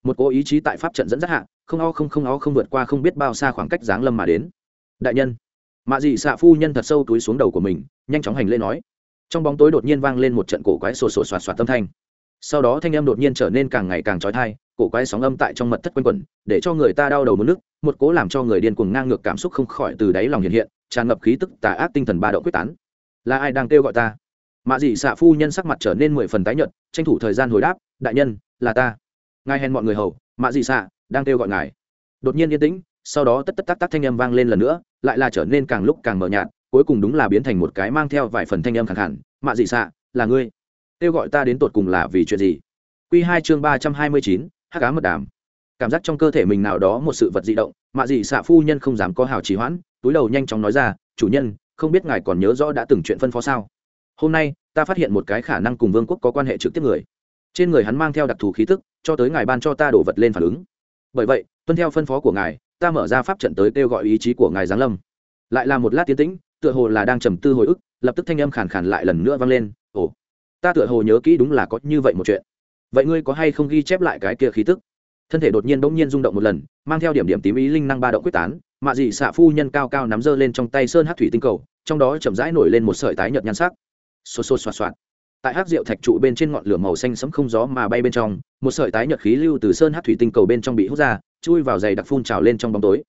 Một cố ý chí tại pháp trận dẫn dắt hạ, không o không không o không vượt qua không biết bao xa khoảng cách giáng lâm mà đến. Đại nhân, mạ dị xạ phu nhân thật sâu túi xuống đầu của mình, nhanh chóng hành lễ nói. Trong bóng tối đột nhiên vang lên một trận cổ quái sổ sổ soạt soạt tâm thanh sau đó thanh âm đột nhiên trở nên càng ngày càng trói thai, cổ quái sóng âm tại trong mật thất quanh quẩn, để cho người ta đau đầu mất nước, một cố làm cho người điên cuồng ngang ngược cảm xúc không khỏi từ đáy lòng hiện hiện, tràn ngập khí tức tà ác tinh thần ba đậu quyết tán. Là ai đang kêu gọi ta? Mạ dị xạ phu nhân sắc mặt trở nên mười phần tái nhợt, tranh thủ thời gian hồi đáp, đại nhân, là ta. Ngài hèn mọi người hầu, mạ dị xạ đang kêu gọi ngài. Đột nhiên yên tĩnh, sau đó tất tất tắc tắc thanh âm vang lên lần nữa, lại là trở nên càng lúc càng mờ nhạt, cuối cùng đúng là biến thành một cái mang theo vài phần thanh âm khẳng hẳn mạ dị xạ là ngươi kêu gọi ta đến tột cùng là vì chuyện gì? Q hai chương ba trăm hai mươi chín hát cá mật đàm. Cảm giác trong cơ thể mình nào đó một sự vật di động mạ dị xạ phu nhân không dám có hào trì hoãn, túi đầu nhanh chóng nói ra, chủ nhân, không biết ngài còn nhớ rõ đã từng chuyện phân phó sao? Hôm nay, ta phát hiện một cái khả năng cùng vương quốc có quan hệ trực tiếp người. Trên người hắn mang theo đặc thù khí tức, cho tới ngài ban cho ta đổ vật lên phản ứng. Bởi vậy, tuân theo phân phó của ngài, ta mở ra pháp trận tới kêu gọi ý chí của ngài giáng lâm. Lại là một lát tiến tĩnh, tựa hồ là đang trầm tư hồi ức, lập tức thanh âm khàn khàn lại lần nữa vang lên ta tựa hồ nhớ kỹ đúng là có như vậy một chuyện. Vậy ngươi có hay không ghi chép lại cái kia khí tức? Thân thể đột nhiên bỗng nhiên rung động một lần, mang theo điểm điểm tím ý linh năng ba động quyết tán, mạ dị xạ phu nhân cao cao nắm giơ lên trong tay sơn hát thủy tinh cầu, trong đó chậm rãi nổi lên một sợi tái nhợt nhan sắc. Xô xô xoạt xoạt. Tại hát rượu thạch trụ bên trên ngọn lửa màu xanh sẫm không gió mà bay bên trong, một sợi tái nhợt khí lưu từ sơn hát thủy tinh cầu bên trong bị hút ra, chui vào giày đặc phun trào lên trong bóng tối.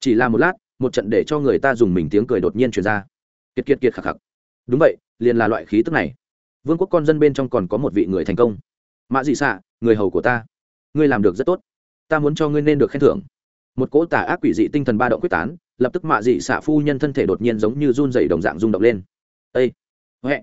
Chỉ là một lát, một trận để cho người ta dùng mình tiếng cười đột nhiên truyền ra. Kiệt kiệt kiệt khạc khạc đúng vậy, liền là loại khí tức này vương quốc con dân bên trong còn có một vị người thành công mạ dị xạ người hầu của ta ngươi làm được rất tốt ta muốn cho ngươi nên được khen thưởng một cỗ tà ác quỷ dị tinh thần ba động quyết tán lập tức mạ dị xạ phu nhân thân thể đột nhiên giống như run dày đồng dạng rung động lên ây huệ!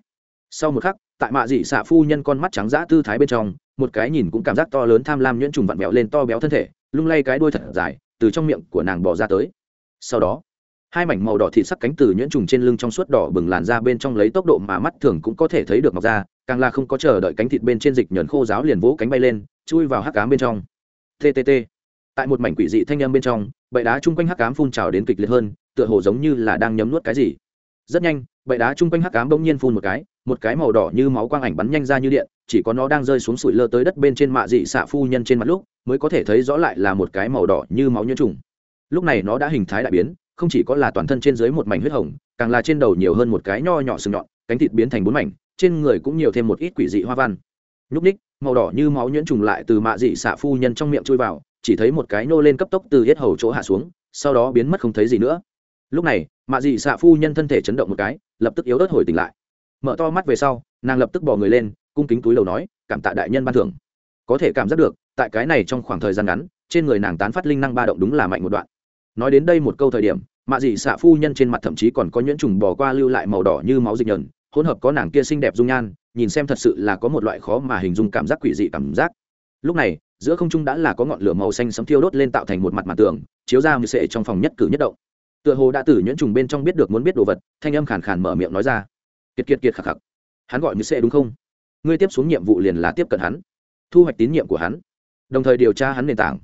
Sau một khắc, tại mạ dị xạ phu nhân con mắt trắng dã tư thái bên trong, một cái nhìn cũng cảm giác to lớn tham lam nhuyễn trùng vặn vẹo lên to béo thân thể, lung lay cái đuôi thật dài, từ trong miệng của nàng bỏ ra tới. Sau đó hai mảnh màu đỏ thịt sắc cánh từ nhuyễn trùng trên lưng trong suốt đỏ bừng làn ra bên trong lấy tốc độ mà mắt thường cũng có thể thấy được mọc ra, càng là không có chờ đợi cánh thịt bên trên dịch nhờn khô giáo liền vỗ cánh bay lên, chui vào hắc cám bên trong. Ttt tại một mảnh quỷ dị thanh âm bên trong bậy đá chung quanh hắc cám phun trào đến kịch liệt hơn, tựa hồ giống như là đang nhấm nuốt cái gì. Rất nhanh bậy đá chung quanh hắc cám bỗng nhiên phun một cái một cái màu đỏ như máu quang ảnh bắn nhanh ra như điện, chỉ có nó đang rơi xuống sủi lơ tới đất bên trên mạ dị xạ phu nhân trên mặt lúc, mới có thể thấy rõ lại là một cái màu đỏ như máu nhuyễn trùng. Lúc này nó đã hình thái đại biến không chỉ có là toàn thân trên dưới một mảnh huyết hồng, càng là trên đầu nhiều hơn một cái nho nhỏ sừng nhọn, cánh thịt biến thành bốn mảnh, trên người cũng nhiều thêm một ít quỷ dị hoa văn. Nhúc ních màu đỏ như máu nhuyễn trùng lại từ mạ dị xạ phu nhân trong miệng chui vào, chỉ thấy một cái nô lên cấp tốc từ hết hầu chỗ hạ xuống, sau đó biến mất không thấy gì nữa. Lúc này, mạ dị xạ phu nhân thân thể chấn động một cái, lập tức yếu ớt hồi tỉnh lại. Mở to mắt về sau, nàng lập tức bỏ người lên, cung kính túi lầu nói, cảm tạ đại nhân ban thưởng. Có thể cảm giác được, tại cái này trong khoảng thời gian ngắn, trên người nàng tán phát linh năng ba động đúng là mạnh một đoạn nói đến đây một câu thời điểm, mạ dị xạ phu nhân trên mặt thậm chí còn có nhuyễn trùng bỏ qua lưu lại màu đỏ như máu dịch nhờn, hỗn hợp có nàng kia xinh đẹp dung nhan, nhìn xem thật sự là có một loại khó mà hình dung cảm giác quỷ dị cảm giác. Lúc này, giữa không trung đã là có ngọn lửa màu xanh sấm thiêu đốt lên tạo thành một mặt mặt tường, chiếu ra mười sệ trong phòng nhất cử nhất động. Tựa hồ đã từ nhuyễn trùng bên trong biết được muốn biết đồ vật, thanh âm khàn khàn mở miệng nói ra. Kiệt kiệt kiệt khạc khạc hắn gọi mười sệ đúng không? Ngươi tiếp xuống nhiệm vụ liền là tiếp cận hắn, thu hoạch tín nhiệm của hắn, đồng thời điều tra hắn nền tảng.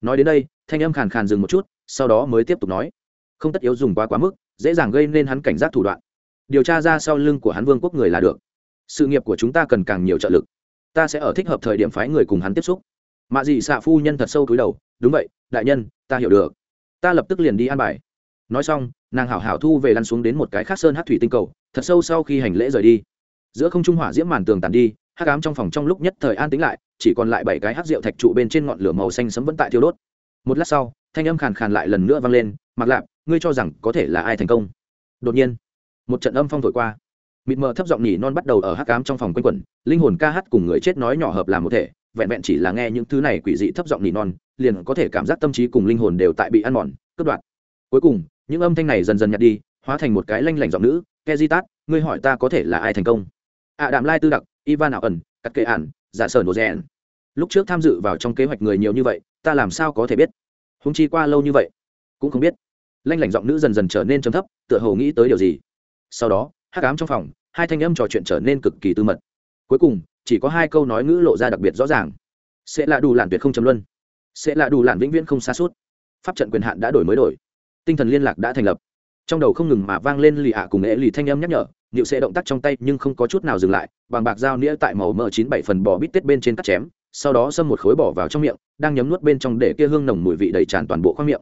Nói đến đây, thanh âm khàn khàn dừng một chút sau đó mới tiếp tục nói, không tất yếu dùng quá quá mức, dễ dàng gây nên hắn cảnh giác thủ đoạn. Điều tra ra sau lưng của hắn vương quốc người là được. Sự nghiệp của chúng ta cần càng nhiều trợ lực. Ta sẽ ở thích hợp thời điểm phái người cùng hắn tiếp xúc. Mạ dị xạ phu nhân thật sâu túi đầu, đúng vậy, đại nhân, ta hiểu được. Ta lập tức liền đi an bài. Nói xong, nàng hảo hảo thu về lăn xuống đến một cái khác sơn hát thủy tinh cầu, thật sâu sau khi hành lễ rời đi. Giữa không trung hỏa diễm màn tường tàn đi hát cám trong phòng trong lúc nhất thời an tính lại, chỉ còn lại bảy cái hát rượu thạch trụ bên trên ngọn lửa màu xanh sấm vẫn tại thiêu đốt. Một lát sau thanh âm khàn khàn lại lần nữa vang lên mặc lạp ngươi cho rằng có thể là ai thành công? Đột nhiên một trận âm phong thổi qua. Mịt mờ thấp giọng nhỉ non bắt đầu ở hắc ám trong phòng quanh quẩn linh hồn ca hát cùng người chết nói nhỏ hợp làm một thể vẹn vẹn chỉ là nghe những thứ này quỷ dị thấp giọng nhỉ non liền có thể cảm giác tâm trí cùng linh hồn đều tại bị ăn mòn cướp đoạt. Cuối cùng những âm thanh này dần dần nhạt đi hóa thành một cái lanh lảnh giọng nữ kezitat ngươi hỏi ta có thể là ai thành công? Ạ à, đạm lai tư đặc ivan ảo ẩn cắt kệ ản giả sở nổ rèn. Lúc trước tham dự vào trong kế hoạch người nhiều như vậy ta làm sao có thể biết? Húng chi qua lâu như vậy, cũng không biết. Lanh lảnh giọng nữ dần dần trở nên trầm thấp, tựa hồ nghĩ tới điều gì. Sau đó, hắc ám trong phòng, hai thanh âm trò chuyện trở nên cực kỳ tư mật. Cuối cùng, chỉ có hai câu nói ngữ lộ ra đặc biệt rõ ràng. Sẽ là đủ lạn tuyệt không chấm luân. Sẽ là đủ lạn vĩnh viễn không xa suốt. Pháp trận quyền hạn đã đổi mới đổi. Tinh thần liên lạc đã thành lập. Trong đầu không ngừng mà vang lên lì ạ cùng nghệ lì thanh âm nhắc nhở nịu sẽ động tác trong tay nhưng không có chút nào dừng lại, bằng bạc dao nĩa tại màu mỡ chín bảy phần bò bít tết bên trên cắt chém sau đó xâm một khối bỏ vào trong miệng, đang nhấm nuốt bên trong để kia hương nồng mùi vị đầy tràn toàn bộ khoang miệng.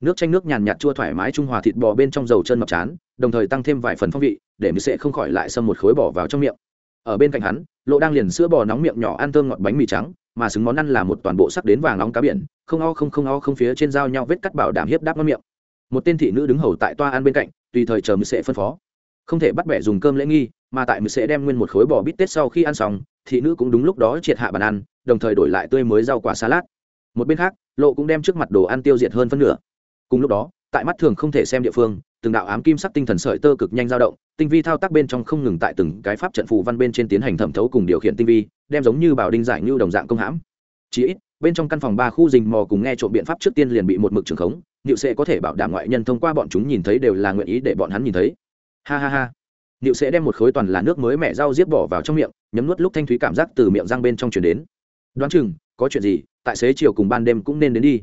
Nước chanh nước nhàn nhạt chua thoải mái trung hòa thịt bò bên trong dầu chân mập chán, đồng thời tăng thêm vài phần phong vị, để mì sẽ không khỏi lại xâm một khối bỏ vào trong miệng. Ở bên cạnh hắn, lộ đang liền sữa bò nóng miệng nhỏ ăn thơm ngọt bánh mì trắng, mà xứng món ăn là một toàn bộ sắc đến vàng nóng cá biển, không o không không o không phía trên dao nhau vết cắt bảo đảm hiếp đáp ngon miệng. Một tên thị nữ đứng hầu tại toa ăn bên cạnh, tùy thời chờ mì sẽ phân phó. Không thể bắt bẻ dùng cơm lễ nghi, mà tại mì sẽ đem nguyên một khối bò bít tết sau khi ăn xong thị nữ cũng đúng lúc đó triệt hạ bàn ăn, đồng thời đổi lại tươi mới rau quả salad. Một bên khác, lộ cũng đem trước mặt đồ ăn tiêu diệt hơn phân nửa. Cùng lúc đó, tại mắt thường không thể xem địa phương, từng đạo ám kim sắc tinh thần sợi tơ cực nhanh dao động, tinh vi thao tác bên trong không ngừng tại từng cái pháp trận phù văn bên trên tiến hành thẩm thấu cùng điều khiển tinh vi, đem giống như bảo đinh giải như đồng dạng công hãm. Chí ít, bên trong căn phòng ba khu rình mò cùng nghe trộm biện pháp trước tiên liền bị một mực trường khống liệu sẽ có thể bảo đảm ngoại nhân thông qua bọn chúng nhìn thấy đều là nguyện ý để bọn hắn nhìn thấy. Ha ha ha niệu sẽ đem một khối toàn là nước mới mẹ rau diếp bỏ vào trong miệng, nhấm nuốt lúc thanh thúy cảm giác từ miệng răng bên trong truyền đến. Đoán chừng, có chuyện gì, tại xế chiều cùng ban đêm cũng nên đến đi.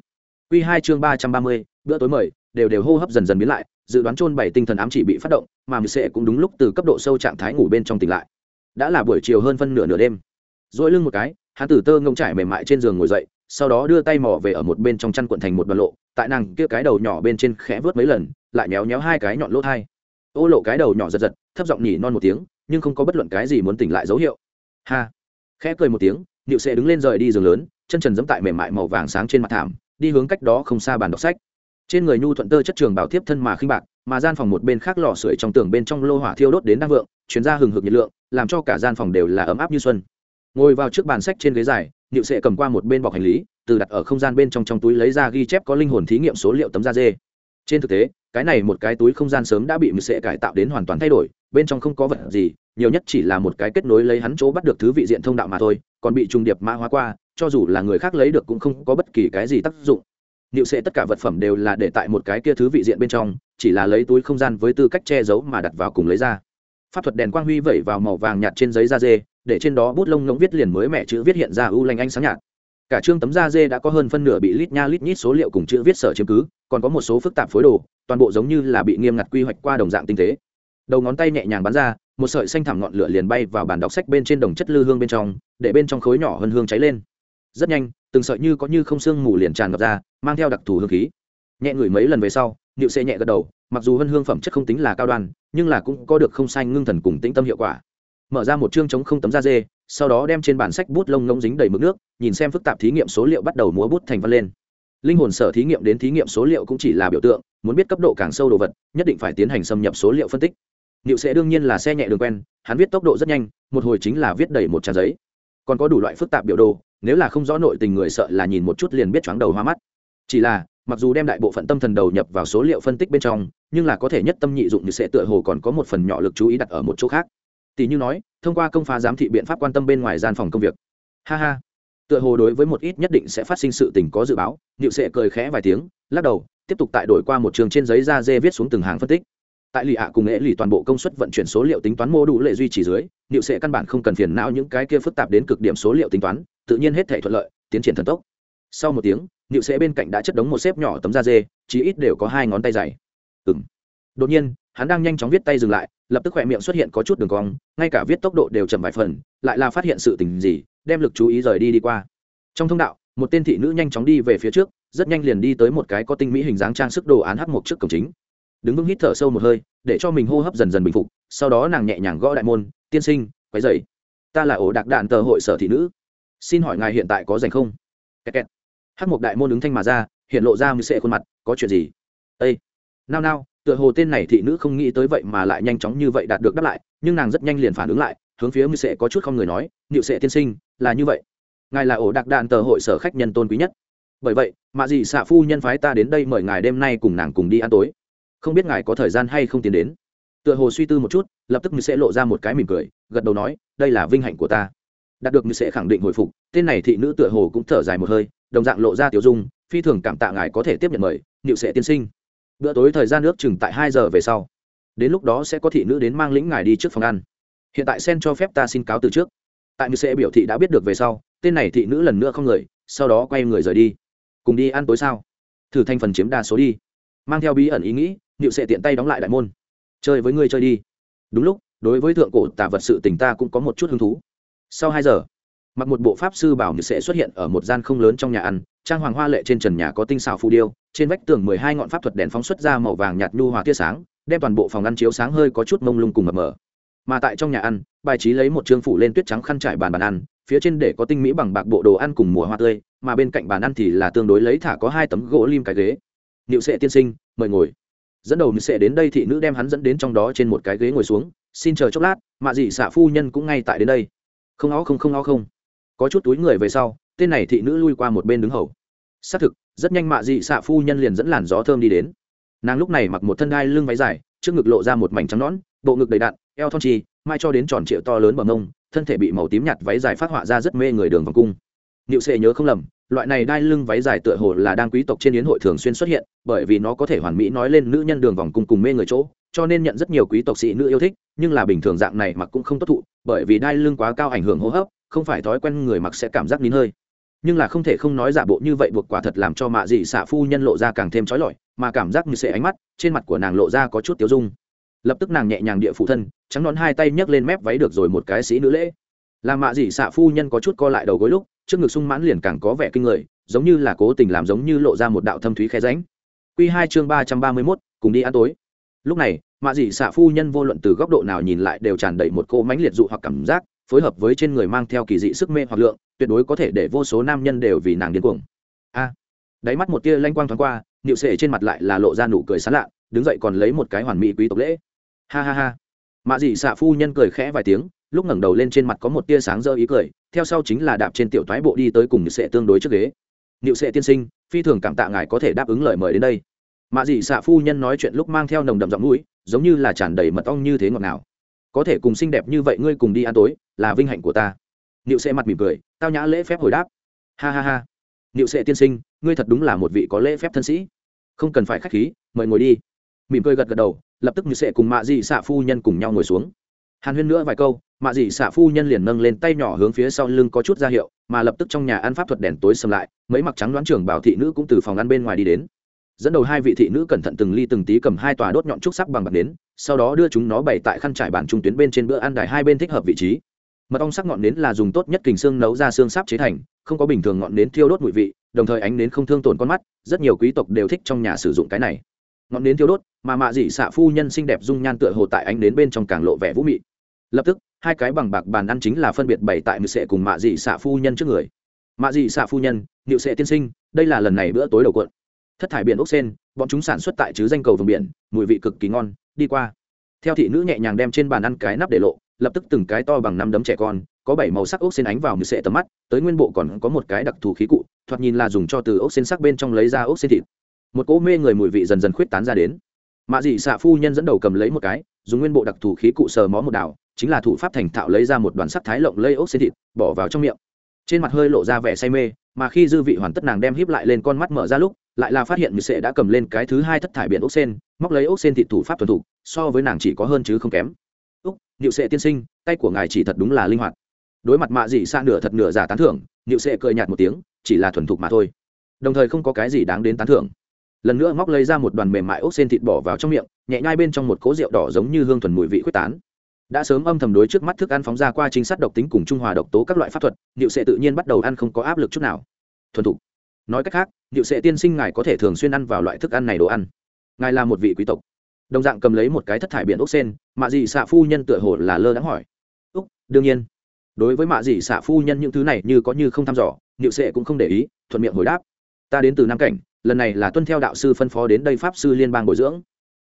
Quy hai chương ba trăm ba mươi, bữa tối mời, đều đều hô hấp dần dần biến lại, dự đoán chôn bảy tinh thần ám chỉ bị phát động, mà Niệu sẽ cũng đúng lúc từ cấp độ sâu trạng thái ngủ bên trong tỉnh lại. Đã là buổi chiều hơn phân nửa nửa đêm. Dỗi lưng một cái, hắn tử tơ ngông trải mềm mại trên giường ngồi dậy, sau đó đưa tay mò về ở một bên trong chăn cuộn thành một đoạn lộ, tại nàng kia cái đầu nhỏ bên trên khẽ vớt mấy lần, lại nhéo nhéo hai cái nhọn lỗ hai ô lộ cái đầu nhỏ giật giật thấp giọng nhỉ non một tiếng, nhưng không có bất luận cái gì muốn tỉnh lại dấu hiệu. Ha. Khẽ cười một tiếng nịu sẽ đứng lên rời đi giường lớn, chân trần dẫm tại mềm mại màu vàng sáng trên mặt thảm, đi hướng cách đó không xa bàn đọc sách. Trên người nhu thuận tơ chất trường bảo tiếp thân mà khinh bạc, mà gian phòng một bên khác lò sưởi trong tường bên trong lô hỏa thiêu đốt đến đang vượng chuyển ra hừng hực nhiệt lượng, làm cho cả gian phòng đều là ấm áp như xuân. Ngồi vào trước bàn sách trên ghế dài nịu sệ cầm qua một bên bọc hành lý, từ đặt ở không gian bên trong trong túi lấy ra ghi chép có linh hồn thí nghiệm số liệu tấm da dê. Trên thực tế cái này một cái túi không gian sớm đã bị mười sệ cải tạo đến hoàn toàn thay đổi, bên trong không có vật gì, nhiều nhất chỉ là một cái kết nối lấy hắn chỗ bắt được thứ vị diện thông đạo mà thôi, còn bị trùng điệp mã hóa qua, cho dù là người khác lấy được cũng không có bất kỳ cái gì tác dụng. Liệu sẽ tất cả vật phẩm đều là để tại một cái kia thứ vị diện bên trong, chỉ là lấy túi không gian với tư cách che giấu mà đặt vào cùng lấy ra. Pháp thuật đèn quang huy vẩy vào màu vàng nhạt trên giấy da dê, để trên đó bút lông ngỗng viết liền mới mẹ chữ viết hiện ra u lanh ánh sáng nhạt cả chương tấm da dê đã có hơn phân nửa bị lít nha lít nhít số liệu cùng chữ viết sở chiếm cứ, còn có một số phức tạp phối đồ, toàn bộ giống như là bị nghiêm ngặt quy hoạch qua đồng dạng tinh tế. Đầu ngón tay nhẹ nhàng bắn ra, một sợi xanh thảm ngọn lửa liền bay vào bàn đọc sách bên trên đồng chất lư hương bên trong, để bên trong khối nhỏ hơn hương cháy lên. Rất nhanh, từng sợi như có như không xương mù liền tràn ngập ra, mang theo đặc thù hương khí. Nhẹ ngửi mấy lần về sau nịu xê nhẹ gật đầu, mặc dù hân hương phẩm chất không tính là cao đoan, nhưng là cũng có được không xanh ngưng thần cùng tĩnh tâm hiệu quả. Mở ra một chương chống không tấm da dê sau đó đem trên bản sách bút lông ngông dính đầy mực nước nhìn xem phức tạp thí nghiệm số liệu bắt đầu múa bút thành văn lên linh hồn sở thí nghiệm đến thí nghiệm số liệu cũng chỉ là biểu tượng muốn biết cấp độ càng sâu đồ vật nhất định phải tiến hành xâm nhập số liệu phân tích Niệu sẽ đương nhiên là xe nhẹ đường quen, hắn viết tốc độ rất nhanh, một hồi chính là viết đầy một trang giấy. Còn có đủ loại phức tạp biểu đồ, nếu là không rõ nội tình người sợ là nhìn một chút liền biết choáng đầu hoa mắt. Chỉ là, mặc dù đem đại bộ phận tâm thần đầu nhập vào số liệu phân tích bên trong, nhưng là có thể nhất tâm nhị dụng như sẽ tựa hồ còn có một phần nhỏ lực chú ý đặt ở một chỗ khác. Tỷ như nói, thông qua công phá giám thị biện pháp quan tâm bên ngoài gian phòng công việc. Ha ha. Tựa hồ đối với một ít nhất định sẽ phát sinh sự tình có dự báo, Niệu sẽ cười khẽ vài tiếng, lắc đầu, tiếp tục tại đổi qua một trường trên giấy da dê viết xuống từng hàng phân tích tại lì ạ cùng nghệ lì toàn bộ công suất vận chuyển số liệu tính toán mô đủ lệ duy trì dưới niệu sẽ căn bản không cần phiền não những cái kia phức tạp đến cực điểm số liệu tính toán tự nhiên hết thể thuận lợi tiến triển thần tốc sau một tiếng niệu sẽ bên cạnh đã chất đống một xếp nhỏ tấm da dê chí ít đều có hai ngón tay dày ừng đột nhiên hắn đang nhanh chóng viết tay dừng lại, lập tức khỏe miệng xuất hiện có chút đường cong, ngay cả viết tốc độ đều chậm vài phần, lại là phát hiện sự tình gì, đem lực chú ý rời đi đi qua. Trong thông đạo, một tên thị nữ nhanh chóng đi về phía trước, rất nhanh liền đi tới một cái có tinh mỹ hình dáng trang sức đồ án hắc một trước cổng chính. Đứng vững hít thở sâu một hơi, để cho mình hô hấp dần dần bình phục, sau đó nàng nhẹ nhàng gõ đại môn, tiên sinh, quấy dậy ta là ổ đặc đạn tờ hội sở thị nữ. Xin hỏi ngài hiện tại có dành không? Kẹt kẹt. hắc một đại môn ứng thanh mà ra, hiện lộ ra mười sệ khuôn mặt, có chuyện gì? Ây nao nao tựa hồ tên này thị nữ không nghĩ tới vậy mà lại nhanh chóng như vậy đạt được đáp lại, nhưng nàng rất nhanh liền phản ứng lại, hướng phía mười sệ có chút không người nói nịu sệ tiên sinh, là như vậy. Ngài là ổ đặc đạn tờ hội sở khách nhân tôn quý nhất. Bởi vậy mạ dị xạ phu nhân phái ta đến đây mời ngài đêm nay cùng nàng cùng đi ăn tối. Không biết ngài có thời gian hay không tiến đến? Tựa hồ suy tư một chút, lập tức mình sẽ lộ ra một cái mỉm cười, gật đầu nói, đây là vinh hạnh của ta. Đạt được mình sẽ khẳng định hồi phục, tên này thị nữ tựa hồ cũng thở dài một hơi, đồng dạng lộ ra tiểu dung, phi thường cảm tạ ngài có thể tiếp nhận mời nịu sệ tiên sinh bữa tối thời gian nước chừng tại hai giờ về sau. Đến lúc đó sẽ có thị nữ đến mang lĩnh ngài đi trước phòng ăn. Hiện tại sen cho phép ta xin cáo từ trước. Tại như sẽ biểu thị đã biết được về sau, tên này thị nữ lần nữa không người, sau đó quay người rời đi. Cùng đi ăn tối sao? Thử thành phần chiếm đa số đi. Mang theo bí ẩn ý nghĩ nịu sẽ tiện tay đóng lại đại môn. Chơi với ngươi chơi đi. Đúng lúc, đối với thượng cổ tả vật sự tình ta cũng có một chút hứng thú. Sau hai giờ, mặc một bộ pháp sư bảo như sẽ xuất hiện ở một gian không lớn trong nhà ăn trang hoàng hoa lệ trên trần nhà có tinh xào phù điêu, trên vách tường mười hai ngọn pháp thuật đèn phóng xuất ra màu vàng nhạt nhu hòa tia sáng, đem toàn bộ phòng ăn chiếu sáng hơi có chút mông lung cùng mập mờ. Mà tại trong nhà ăn, bài trí lấy một chương phủ lên tuyết trắng khăn trải bàn bàn ăn, phía trên để có tinh mỹ bằng bạc bộ đồ ăn cùng mùa hoa tươi, mà bên cạnh bàn ăn thì là tương đối lấy thả có hai tấm gỗ lim cái ghế. Niệu sệ tiên sinh, mời ngồi. Dẫn đầu sệ đến đây thị nữ đem hắn dẫn đến trong đó trên một cái ghế ngồi xuống, xin chờ chốc lát, mạ dị xạ phu nhân cũng ngay tại đến đây. Không ó không không ó không. Có chút túi người về sau tên này thị nữ lui qua một bên đứng hầu. Xác thực rất nhanh mạ dị xạ phu nhân liền dẫn làn gió thơm đi đến. Nàng lúc này mặc một thân đai lưng váy dài trước ngực lộ ra một mảnh trắng nõn bộ ngực đầy đạn eo thon chi mai cho đến tròn triệu to lớn bờ mông thân thể bị màu tím nhạt váy dài phát họa ra rất mê người đường vòng cung. Niệu Sệ nhớ không lầm, loại này đai lưng váy dài tựa hồ là đang quý tộc trên yến hội thường xuyên xuất hiện bởi vì nó có thể hoàn mỹ nói lên nữ nhân đường vòng cung cùng mê người chỗ cho nên nhận rất nhiều quý tộc sĩ nữ yêu thích nhưng là bình thường dạng này mặc cũng không tốt thụ bởi vì đai lưng quá cao ảnh hưởng hô hấp không phải thói quen người mặc sẽ cảm giác nín hơi nhưng là không thể không nói giả bộ như vậy buộc quả thật làm cho mạ dị xạ phu nhân lộ ra càng thêm trói lọi, mà cảm giác như sệ ánh mắt, trên mặt của nàng lộ ra có chút tiêu dung. Lập tức nàng nhẹ nhàng địa phụ thân, trắng nón hai tay nhấc lên mép váy được rồi một cái sĩ nữ lễ. Làm mạ dị xạ phu nhân có chút co lại đầu gối lúc, trước ngực sung mãn liền càng có vẻ kinh người, giống như là cố tình làm giống như lộ ra một đạo thâm thúy khe ránh q hai chương ba trăm ba mươi mốt, cùng đi ăn tối. Lúc này, mạ dị xạ phu nhân vô luận từ góc độ nào nhìn lại đều tràn đầy một cô mãnh liệt dụ hoặc cảm giác, phối hợp với trên người mang theo kỳ dị sức mê hoặc lượng tuyệt đối có thể để vô số nam nhân đều vì nàng điên cuồng. A. Đáy mắt một tia lanh quang thoáng qua nịu sệ trên mặt lại là lộ ra nụ cười sán lạ đứng dậy còn lấy một cái hoàn mỹ quý tộc lễ. Ha ha ha. Mạ dị xạ phu nhân cười khẽ vài tiếng, lúc ngẩng đầu lên trên mặt có một tia sáng rỡ ý cười, theo sau chính là đạp trên tiểu toái bộ đi tới cùng nịu sệ tương đối trước ghế. Nịu sệ tiên sinh, phi thường cảm tạ ngài có thể đáp ứng lời mời đến đây. Mạ dị xạ phu nhân nói chuyện lúc mang theo nồng đậm giọng mũi, giống như là tràn đầy mật ong như thế ngọt nào có thể cùng xinh đẹp như vậy ngươi cùng đi ăn tối, là vinh hạnh của ta niệu sệ mặt mỉm cười, tao nhã lễ phép hồi đáp. Ha ha ha. Niệu sệ tiên sinh, ngươi thật đúng là một vị có lễ phép thân sĩ. Không cần phải k h á c h khí, mời ngồi đi. Mỉm cười gật gật đầu, lập tức niệu sệ cùng mạ dị xạ phu nhân cùng nhau ngồi xuống. Hàn huyên nữa vài câu, mạ dị xạ phu nhân liền nâng lên tay nhỏ hướng phía sau lưng có chút ra hiệu, mà lập tức trong nhà ăn pháp thuật đèn tối xâm lại, mấy mặc trắng đoán trưởng bảo thị nữ cũng từ phòng ăn bên ngoài đi đến. Dẫn đầu hai vị thị nữ cẩn thận từng ly từng tí cầm hai tòa đốt nhọn trúc sắc bằng bạc đến, sau đó đưa chúng nó bày tại khăn trải bàn trung tuyến bên trên bữa ăn đài hai bên thích hợp vị trí mật ong sắc ngọn nến là dùng tốt nhất kình xương nấu ra xương sáp chế thành, không có bình thường ngọn nến thiêu đốt mùi vị, đồng thời ánh nến không thương tổn con mắt, rất nhiều quý tộc đều thích trong nhà sử dụng cái này. Ngọn nến thiêu đốt, mà mạ dị xạ phu nhân xinh đẹp dung nhan tựa hồ tại ánh nến bên trong càng lộ vẻ vũ mị. Lập tức, hai cái bằng bạc bàn ăn chính là phân biệt bày tại mự sệ cùng mạ dị xạ phu nhân trước người. Mạ dị xạ phu nhân nịu sệ tiên sinh, đây là lần này bữa tối đầu cuộn. Thất thải biển ốc sen, bọn chúng sản xuất tại chứ danh cầu vùng biển, mùi vị cực kỳ ngon, đi qua. Theo thị nữ nhẹ nhàng đem trên bàn ăn cái nắp để lộ lập tức từng cái to bằng năm đấm trẻ con, có bảy màu sắc ốc xen ánh vào mười sệ tầm mắt, tới nguyên bộ còn có một cái đặc thù khí cụ, thoạt nhìn là dùng cho từ ốc xen sắc bên trong lấy ra ốc xen thịt. Một cỗ mê người mùi vị dần dần khuyết tán ra đến. Mạ dị xạ phu nhân dẫn đầu cầm lấy một cái, dùng nguyên bộ đặc thù khí cụ sờ mó một đảo, chính là thủ pháp thành thạo lấy ra một đoàn sắc thái lộng lây ốc xen thịt, bỏ vào trong miệng. Trên mặt hơi lộ ra vẻ say mê, mà khi dư vị hoàn tất nàng đem híp lại lên con mắt mở ra lúc, lại là phát hiện mười sệ đã cầm lên cái thứ hai thất thải biển ốc sen, móc lấy ốc sen thịt thủ pháp thuần thục, so với nàng chỉ có hơn chứ không kém úc, niệu sệ tiên sinh, tay của ngài chỉ thật đúng là linh hoạt. Đối mặt mạ dị xa nửa thật nửa giả tán thưởng, niệu sệ cười nhạt một tiếng, chỉ là thuần thục mà thôi. Đồng thời không có cái gì đáng đến tán thưởng. Lần nữa móc lấy ra một đoàn mềm mại ốc sen thịt bỏ vào trong miệng, nhẹ nhai bên trong một cỗ rượu đỏ giống như hương thuần mùi vị quyết tán. Đã sớm âm thầm đối trước mắt thức ăn phóng ra qua chính sát độc tính cùng trung hòa độc tố các loại pháp thuật, niệu sệ tự nhiên bắt đầu ăn không có áp lực chút nào. Thuần thục. Nói cách khác, niệu sệ tiên sinh ngài có thể thường xuyên ăn vào loại thức ăn này đồ ăn. Ngài là một vị quý tộc đồng dạng cầm lấy một cái thất thải biển ốc sen, mạ dị xạ phu nhân tựa hồ là lơ đáng hỏi. Úc, đương nhiên. Đối với mạ dị xạ phu nhân những thứ này như có như không thăm dò, niệu sệ cũng không để ý, thuận miệng hồi đáp. Ta đến từ nam cảnh, lần này là tuân theo đạo sư phân phó đến đây pháp sư liên bang bồi dưỡng.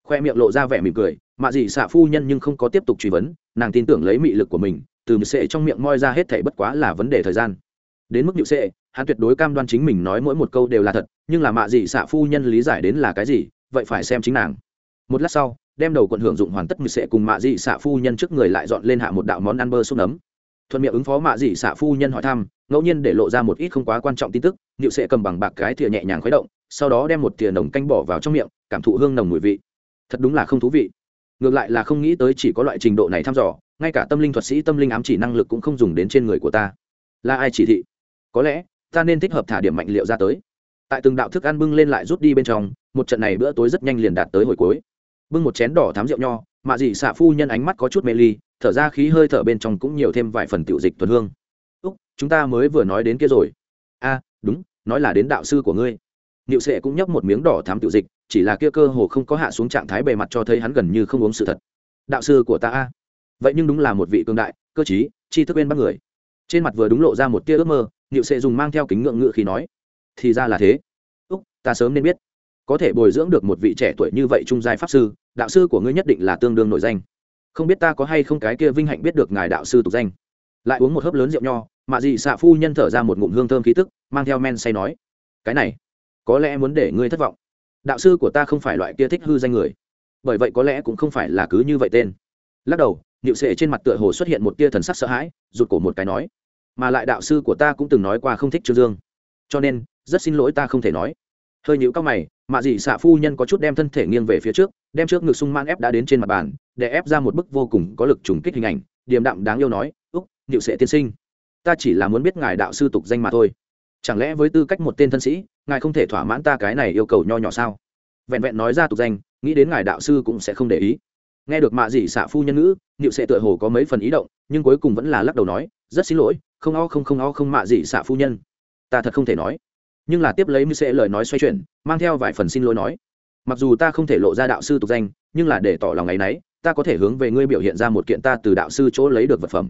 Khoe miệng lộ ra vẻ mỉm cười, mạ dị xạ phu nhân nhưng không có tiếp tục truy vấn, nàng tin tưởng lấy mị lực của mình, từ mực sệ trong miệng moi ra hết thảy bất quá là vấn đề thời gian. Đến mức nhự sệ, hắn tuyệt đối cam đoan chính mình nói mỗi một câu đều là thật, nhưng là mạ dị xạ phu nhân lý giải đến là cái gì, vậy phải xem chính nàng một lát sau, đem đầu quận hưởng dụng hoàn tất mực sệ cùng mạ dị xạ phu nhân trước người lại dọn lên hạ một đạo món ăn bơ xúc nấm. Thuận miệng ứng phó mạ dị xạ phu nhân hỏi thăm, ngẫu nhiên để lộ ra một ít không quá quan trọng tin tức nhự sệ cầm bằng bạc cái thìa nhẹ nhàng khuấy động, sau đó đem một thìa nồng canh bỏ vào trong miệng, cảm thụ hương nồng mùi vị. Thật đúng là không thú vị. Ngược lại là không nghĩ tới chỉ có loại trình độ này thăm dò, ngay cả tâm linh thuật sĩ, tâm linh ám chỉ năng lực cũng không dùng đến trên người của ta. Là ai chỉ thị? Có lẽ, ta nên thích hợp thả điểm mạnh liệu ra tới. Tại từng đạo thức ăn bưng lên lại rút đi bên trong, một trận này bữa tối rất nhanh liền đạt tới hồi cuối bưng một chén đỏ thám rượu nho mạ dị xạ phu nhân ánh mắt có chút mê ly, thở ra khí hơi thở bên trong cũng nhiều thêm vài phần tiểu dịch tuần hương. Úc, chúng ta mới vừa nói đến kia rồi. A, đúng, nói là đến đạo sư của ngươi. Niệu sệ cũng nhấp một miếng đỏ thám tiểu dịch, chỉ là kia cơ hồ không có hạ xuống trạng thái bề mặt cho thấy hắn gần như không uống sự thật. Đạo sư của ta a. Vậy nhưng đúng là một vị cương đại, cơ chí chi thức bên bắt người. Trên mặt vừa đúng lộ ra một tia ước mơ, niệu sệ dùng mang theo kính ngượng ngự khi nói, thì ra là thế. Úc, ta sớm nên biết có thể bồi dưỡng được một vị trẻ tuổi như vậy trung giai pháp sư, đạo sư của ngươi nhất định là tương đương nổi danh. Không biết ta có hay không cái kia vinh hạnh biết được ngài đạo sư tục danh. Lại uống một hớp lớn rượu nho, mà dị xạ phu nhân thở ra một ngụm hương thơm khí tức, mang theo men say nói, cái này, có lẽ muốn để ngươi thất vọng. Đạo sư của ta không phải loại kia thích hư danh người, bởi vậy có lẽ cũng không phải là cứ như vậy tên. Lắc đầu nịu sệ trên mặt tựa hồ xuất hiện một tia thần sắc sợ hãi, rụt cổ một cái nói, mà lại đạo sư của ta cũng từng nói qua không thích trương dương. Cho nên, rất xin lỗi ta không thể nói hơi nhũ cao mày mạ dị xạ phu nhân có chút đem thân thể nghiêng về phía trước, đem trước ngực sung man ép đã đến trên mặt bàn, để ép ra một bức vô cùng có lực trùng kích hình ảnh, điềm đạm đáng yêu nói, úc nhịu sệ tiên sinh, ta chỉ là muốn biết ngài đạo sư tục danh mà thôi. Chẳng lẽ với tư cách một tên thân sĩ, ngài không thể thỏa mãn ta cái này yêu cầu nho nhỏ sao? Vẹn vẹn nói ra tục danh, nghĩ đến ngài đạo sư cũng sẽ không để ý. Nghe được mạ dị xạ phu nhân ngữ nhịu sệ tựa hồ có mấy phần ý động, nhưng cuối cùng vẫn là lắc đầu nói, rất xin lỗi, không o không không o không mạ dị xạ phu nhân. Ta thật không thể nói nhưng là tiếp lấy như sẽ lời nói xoay chuyển, mang theo vài phần xin lỗi nói. Mặc dù ta không thể lộ ra đạo sư tục danh, nhưng là để tỏ lòng ngày nấy ta có thể hướng về ngươi biểu hiện ra một kiện ta từ đạo sư chỗ lấy được vật phẩm.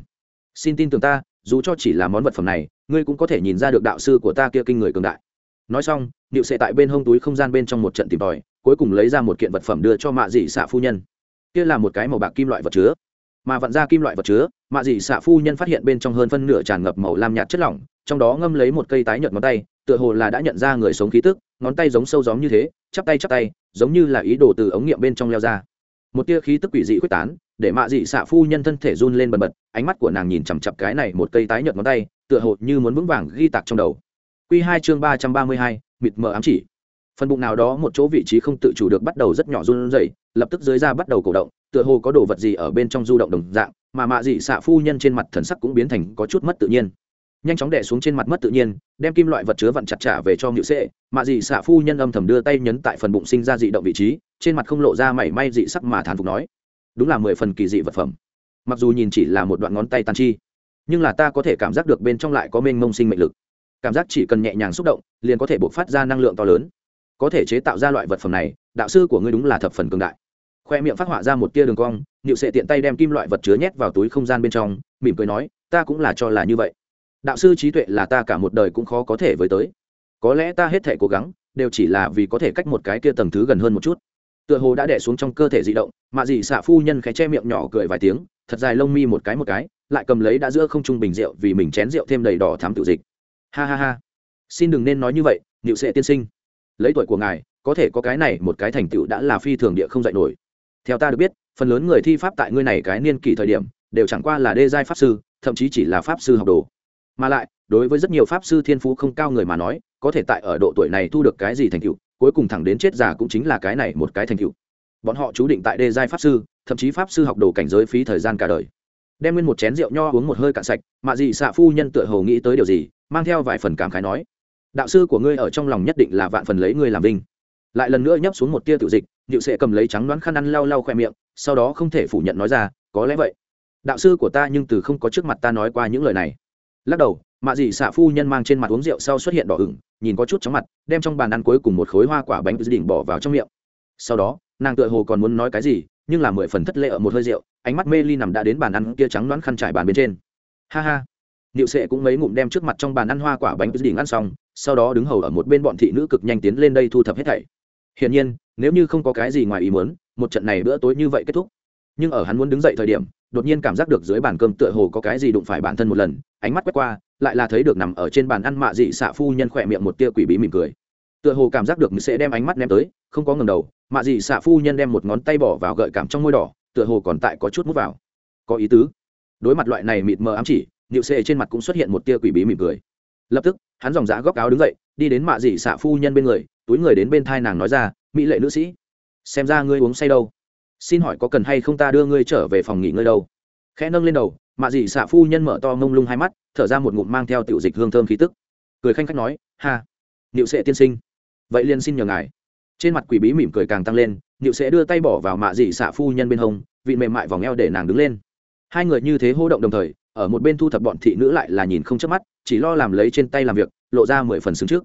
Xin tin tưởng ta, dù cho chỉ là món vật phẩm này, ngươi cũng có thể nhìn ra được đạo sư của ta kia kinh người cường đại. Nói xong điệu sệ tại bên hông túi không gian bên trong một trận tìm tòi, cuối cùng lấy ra một kiện vật phẩm đưa cho mạ dị xạ phu nhân. Kia là một cái màu bạc kim loại vật chứa mà vặn ra kim loại vật chứa, mạ dị xạ phu nhân phát hiện bên trong hơn phân nửa tràn ngập màu lam nhạt chất lỏng, trong đó ngâm lấy một cây tái nhợt ngón tay, tựa hồ là đã nhận ra người sống khí tức, ngón tay giống sâu gióm như thế, chắp tay chắp tay, giống như là ý đồ từ ống nghiệm bên trong leo ra. Một tia khí tức quỷ dị quyết tán, để mạ dị xạ phu nhân thân thể run lên bần bật, ánh mắt của nàng nhìn chằm chặp cái này một cây tái nhợt ngón tay, tựa hồ như muốn vững vàng ghi tạc trong đầu. Q hai chương ba trăm ba mươi hai, mịt mờ ám chỉ phần bụng nào đó một chỗ vị trí không tự chủ được bắt đầu rất nhỏ run rẩy, lập tức dưới da bắt đầu cổ động, tựa hồ có đồ vật gì ở bên trong du động đồng dạng, mà mạ dị xạ phu nhân trên mặt thần sắc cũng biến thành có chút mất tự nhiên. Nhanh chóng đẻ xuống trên mặt mất tự nhiên, đem kim loại vật chứa vặn chặt trả về cho ngự sệ, mạ dị xạ phu nhân âm thầm đưa tay nhấn tại phần bụng sinh ra dị động vị trí, trên mặt không lộ ra mảy may dị sắc mà thán phục nói, đúng là mười phần kỳ dị vật phẩm. Mặc dù nhìn chỉ là một đoạn ngón tay tàn chi, nhưng là ta có thể cảm giác được bên trong lại có mênh mông sinh mệnh lực. Cảm giác chỉ cần nhẹ nhàng xúc động, liền có thể buộc phát ra năng lượng to lớn có thể chế tạo ra loại vật phẩm này, đạo sư của ngươi đúng là thập phần cường đại. Khoe miệng phát họa ra một tia đường cong nịu sệ tiện tay đem kim loại vật chứa nhét vào túi không gian bên trong, mỉm cười nói, ta cũng là cho là như vậy. Đạo sư trí tuệ là ta cả một đời cũng khó có thể với tới. Có lẽ ta hết thể cố gắng, đều chỉ là vì có thể cách một cái kia tầng thứ gần hơn một chút. Tựa hồ đã đẻ xuống trong cơ thể di động, mạ dị xạ phu nhân khẽ che miệng nhỏ cười vài tiếng, thật dài lông mi một cái một cái, lại cầm lấy đã giữa không trung bình rượu vì mình chén rượu thêm đầy đỏ thám tự dịch. Ha ha ha. Xin đừng nên nói như vậy nịu sệ tiên sinh lấy tuổi của ngài, có thể có cái này một cái thành tựu đã là phi thường địa không dạy nổi. Theo ta được biết, phần lớn người thi pháp tại ngươi này cái niên kỷ thời điểm, đều chẳng qua là đê giai pháp sư, thậm chí chỉ là pháp sư học đồ. Mà lại, đối với rất nhiều pháp sư thiên phú không cao người mà nói, có thể tại ở độ tuổi này thu được cái gì thành tựu, cuối cùng thẳng đến chết già cũng chính là cái này một cái thành tựu. Bọn họ chú định tại đê giai pháp sư, thậm chí pháp sư học đồ cảnh giới phí thời gian cả đời. Đem nguyên một chén rượu nho uống một hơi cạn sạch, mạ dị xạ phu nhân tựa hồ nghĩ tới điều gì, mang theo vài phần cảm khái nói đạo sư của ngươi ở trong lòng nhất định là vạn phần lấy ngươi làm vinh. Lại lần nữa nhấp xuống một tia tự dịch, điệu sệ cầm lấy trắng đoán khăn ăn lau lau khoe miệng, sau đó không thể phủ nhận nói ra, có lẽ vậy. Đạo sư của ta nhưng từ không có trước mặt ta nói qua những lời này. Lắc đầu, mạ dị xạ phu nhân mang trên mặt uống rượu sau xuất hiện đỏ ửng, nhìn có chút chóng mặt, đem trong bàn ăn cuối cùng một khối hoa quả bánh đỉnh bỏ vào trong miệng. Sau đó, nàng tựa hồ còn muốn nói cái gì, nhưng là mười phần thất lệ ở một hơi rượu, ánh mắt mê ly nằm đã đến bàn ăn kia trắng đoán khăn trải bàn bên trên. Ha ha. Niệu sệ cũng mấy ngụm đem trước mặt trong bàn ăn hoa quả bánh đỉnh ăn xong sau đó đứng hầu ở một bên bọn thị nữ cực nhanh tiến lên đây thu thập hết thảy. Hiển nhiên, nếu như không có cái gì ngoài ý muốn, một trận này bữa tối như vậy kết thúc. Nhưng ở hắn muốn đứng dậy thời điểm, đột nhiên cảm giác được dưới bàn cơm tựa hồ có cái gì đụng phải bản thân một lần, ánh mắt quét qua, lại là thấy được nằm ở trên bàn ăn mạ dị xạ phu nhân khỏe miệng một tia quỷ bí mỉm cười. Tựa hồ cảm giác được sẽ đem ánh mắt ném tới, không có ngừng đầu, mạ dị xạ phu nhân đem một ngón tay bỏ vào gợi cảm trong môi đỏ, tựa hồ còn tại có chút mút vào. Có ý tứ. Đối mặt loại này mịt mờ ám chỉ nịu xệ trên mặt cũng xuất hiện một tia quỷ bí mỉm cười lập tức, hắn dòng dã góc áo đứng dậy, đi đến mạ dị xạ phu nhân bên người, túi người đến bên thai nàng nói ra, mỹ lệ nữ sĩ, xem ra ngươi uống say đâu. Xin hỏi có cần hay không ta đưa ngươi trở về phòng nghỉ ngơi đâu? Khẽ nâng lên đầu, mạ dị xạ phu nhân mở to mông lung hai mắt, thở ra một ngụm mang theo tiểu dịch hương thơm khí tức. Cười khanh khách nói, ha, niệu sệ tiên sinh, vậy liền xin nhờ ngài. Trên mặt quỷ bí mỉm cười càng tăng lên, niệu sệ đưa tay bỏ vào mạ dị xạ phu nhân bên hông, vị mềm mại vòng eo để nàng đứng lên. Hai người như thế hô động đồng thời ở một bên thu thập bọn thị nữ lại là nhìn không chớp mắt, chỉ lo làm lấy trên tay làm việc, lộ ra mười phần xứng trước.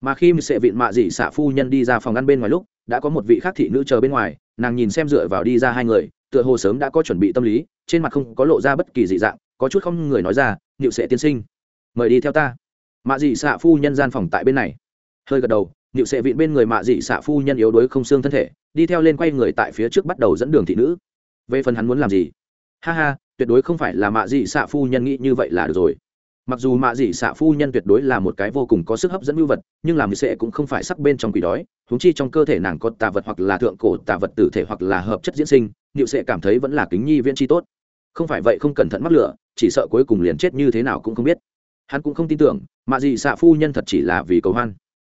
Mà khi sệ vịn mạ dị xạ phu nhân đi ra phòng ăn bên ngoài lúc, đã có một vị khác thị nữ chờ bên ngoài, nàng nhìn xem dựa vào đi ra hai người, tựa hồ sớm đã có chuẩn bị tâm lý, trên mặt không có lộ ra bất kỳ dị dạng, có chút không người nói ra nhịu sệ tiên sinh, mời đi theo ta. Mạ dị xạ phu nhân gian phòng tại bên này. Hơi gật đầu nhịu sệ vịn bên người mạ dị xạ phu nhân yếu đuối không xương thân thể, đi theo lên quay người tại phía trước bắt đầu dẫn đường thị nữ. Về phần hắn muốn làm gì? Ha ha, tuyệt đối không phải là mạ dị xạ phu nhân nghĩ như vậy là được rồi. Mặc dù mạ dị xạ phu nhân tuyệt đối là một cái vô cùng có sức hấp dẫn mưu vật, nhưng làm sệ cũng không phải sắc bên trong quỷ đói húng chi trong cơ thể nàng có tà vật hoặc là thượng cổ tà vật tử thể hoặc là hợp chất diễn sinh, liệu sệ cảm thấy vẫn là kính nhi viễn chi tốt. Không phải vậy không cẩn thận mắc lửa, chỉ sợ cuối cùng liền chết như thế nào cũng không biết. Hắn cũng không tin tưởng, mạ dị xạ phu nhân thật chỉ là vì cầu hoan.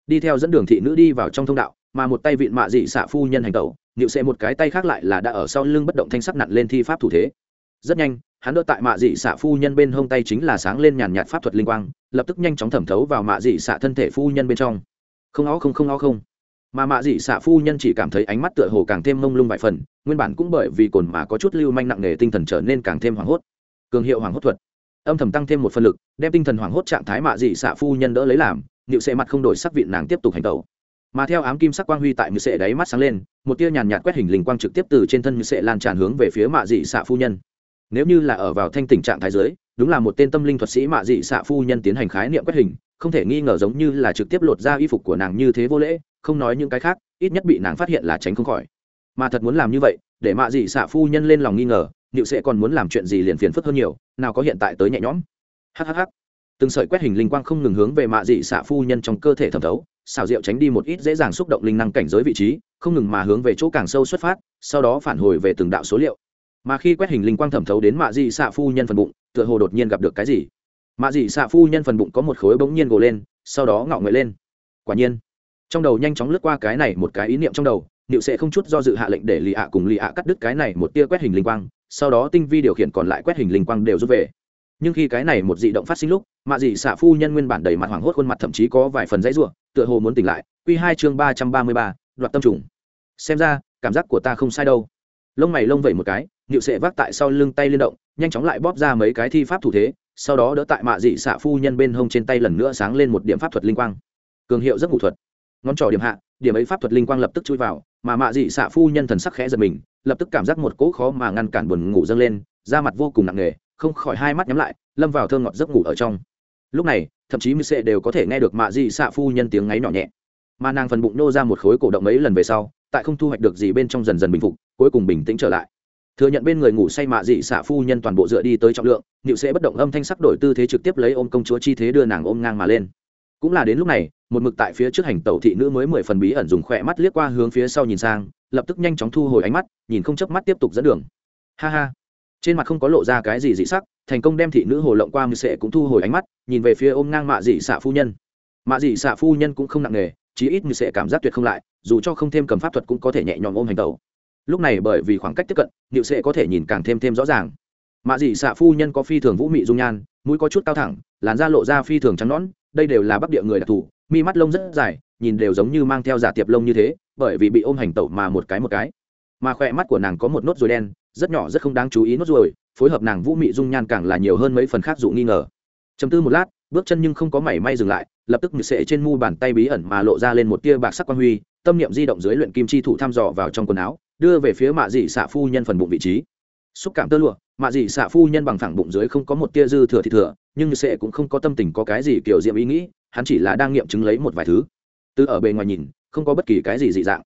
Đi theo dẫn đường thị nữ đi vào trong thông đạo, mà một tay vịn mạ dị xạ phu nhân hành tẩu, liệu sệ một cái tay khác lại là đã ở sau lưng bất động thanh sắc nặn lên thi pháp thủ thế rất nhanh, hắn đỡ tại mạ dị xạ phu nhân bên hông tay chính là sáng lên nhàn nhạt pháp thuật linh quang, lập tức nhanh chóng thẩm thấu vào mạ dị xạ thân thể phu nhân bên trong. Không ó không không ó không. Mà mạ dị xạ phu nhân chỉ cảm thấy ánh mắt tựa hồ càng thêm mông lung vài phần, nguyên bản cũng bởi vì cồn mà có chút lưu manh nặng nề tinh thần trở nên càng thêm hoảng hốt. Cường hiệu hoảng hốt thuật. Âm thầm tăng thêm một phân lực, đem tinh thần hoảng hốt trạng thái mạ dị xạ phu nhân đỡ lấy làm nịu sệ mặt không đổi sắc vịn nàng tiếp tục hành tẩu. Mà theo ám kim sắc quang huy tại như sệ đáy mắt sáng lên, một tia nhàn nhạt quét hình linh quang trực tiếp từ trên thân như sệ lan tràn hướng về phía mạ dị xạ phu nhân nếu như là ở vào thanh tình trạng thái giới, đúng là một tên tâm linh thuật sĩ mạ dị xạ phu nhân tiến hành khái niệm quét hình, không thể nghi ngờ giống như là trực tiếp lột ra y phục của nàng như thế vô lễ, không nói những cái khác, ít nhất bị nàng phát hiện là tránh không khỏi. Mà thật muốn làm như vậy, để mạ dị xạ phu nhân lên lòng nghi ngờ nịu sẽ còn muốn làm chuyện gì liền phiền phức hơn nhiều, nào có hiện tại tới nhẹ nhõm. Hhh từng sợi quét hình linh quang không ngừng hướng về mạ dị xạ phu nhân trong cơ thể thẩm thấu xảo diệu tránh đi một ít dễ dàng xúc động linh năng cảnh giới vị trí, không ngừng mà hướng về chỗ càng sâu xuất phát, sau đó phản hồi về từng đạo số liệu mà khi quét hình linh quang thẩm thấu đến mạ dị xạ phu nhân phần bụng, tựa hồ đột nhiên gặp được cái gì. Mạ dị xạ phu nhân phần bụng có một khối bỗng nhiên gồ lên, sau đó ngạo nghệ lên. Quả nhiên, trong đầu nhanh chóng lướt qua cái này một cái ý niệm trong đầu liệu sẽ không chút do dự hạ lệnh để lì ạ cùng lì ạ cắt đứt cái này một tia quét hình linh quang, sau đó tinh vi điều khiển còn lại quét hình linh quang đều rút về. Nhưng khi cái này một dị động phát sinh lúc, mạ dị xạ phu nhân nguyên bản đầy mặt hoảng hốt khuôn mặt thậm chí có vài phần dãy ruộng tựa hồ muốn tỉnh lại. Q hai chương ba trăm ba mươi ba, đoạt tâm trùng. Xem ra, cảm giác của ta không sai đâu. Lông mày lông vẩy một cái nịu sệ vác tại sau lưng tay liên động, nhanh chóng lại bóp ra mấy cái thi pháp thủ thế, sau đó đỡ tại mạ dị xạ phu nhân bên hông trên tay lần nữa sáng lên một điểm pháp thuật linh quang. Cường hiệu rất ngủ thuật. Ngón trỏ điểm hạ, điểm ấy pháp thuật linh quang lập tức chui vào, mà mạ dị xạ phu nhân thần sắc khẽ giật mình, lập tức cảm giác một cỗ khó mà ngăn cản buồn ngủ dâng lên, da mặt vô cùng nặng nề, không khỏi hai mắt nhắm lại, lâm vào thơ ngọt giấc ngủ ở trong. Lúc này, thậm chí mư sệ đều có thể nghe được mạ dị xạ phu nhân tiếng ngáy nhỏ nhẹ. Mà nàng phần bụng nô ra một khối cổ động mấy lần về sau, tại không thu hoạch được gì bên trong dần dần bình phục, cuối cùng bình tĩnh trở lại thừa nhận bên người ngủ say mạ dị xạ phu nhân toàn bộ dựa đi tới trọng lượng nịu sẽ bất động âm thanh sắc đổi tư thế trực tiếp lấy ôm công chúa chi thế đưa nàng ôm ngang mà lên. Cũng là đến lúc này, một mực tại phía trước hành tẩu thị nữ mới mười phần bí ẩn dùng khỏe mắt liếc qua hướng phía sau nhìn sang, lập tức nhanh chóng thu hồi ánh mắt, nhìn không chớp mắt tiếp tục dẫn đường. Ha ha. Trên mặt không có lộ ra cái gì dị sắc, thành công đem thị nữ hồ lộng qua mười sệ cũng thu hồi ánh mắt, nhìn về phía ôm ngang mạ dị xạ phu nhân. Mạ dị xạ phu nhân cũng không nặng nề, chí ít mười sệ cảm giác tuyệt không lại, dù cho không thêm cầm pháp thuật cũng có thể nhẹ nhõm ôm hành tẩu lúc này bởi vì khoảng cách tiếp cận nịu sệ có thể nhìn càng thêm thêm rõ ràng. Mạ dị xạ phu nhân có phi thường vũ mị dung nhan, mũi có chút cao thẳng, làn da lộ ra phi thường trắng nõn, đây đều là bắc địa người đặc thù, mi mắt lông rất dài, nhìn đều giống như mang theo giả tiệp lông như thế, bởi vì bị ôm hành tẩu mà một cái một cái. Mà khỏe mắt của nàng có một nốt ruồi đen, rất nhỏ rất không đáng chú ý nốt ruồi, phối hợp nàng vũ mị dung nhan càng là nhiều hơn mấy phần khác dụ nghi ngờ. Chấm tư một lát, bước chân nhưng không có mảy may dừng lại, lập tức sệ trên mu bàn tay bí ẩn mà lộ ra lên một tia bạc sắc quan huy, tâm niệm di động dưới luyện kim chi thủ thăm dò vào trong quần áo đưa về phía mạ dị xạ phu nhân phần bụng vị trí. Xúc cảm tơ lụa, mạ dị xạ phu nhân bằng thẳng bụng dưới không có một tia dư thừa thì thừa, nhưng sệ cũng không có tâm tình có cái gì kiểu diệm ý nghĩ, hắn chỉ là đang nghiệm chứng lấy một vài thứ. Từ ở bề ngoài nhìn, không có bất kỳ cái gì dị dạng,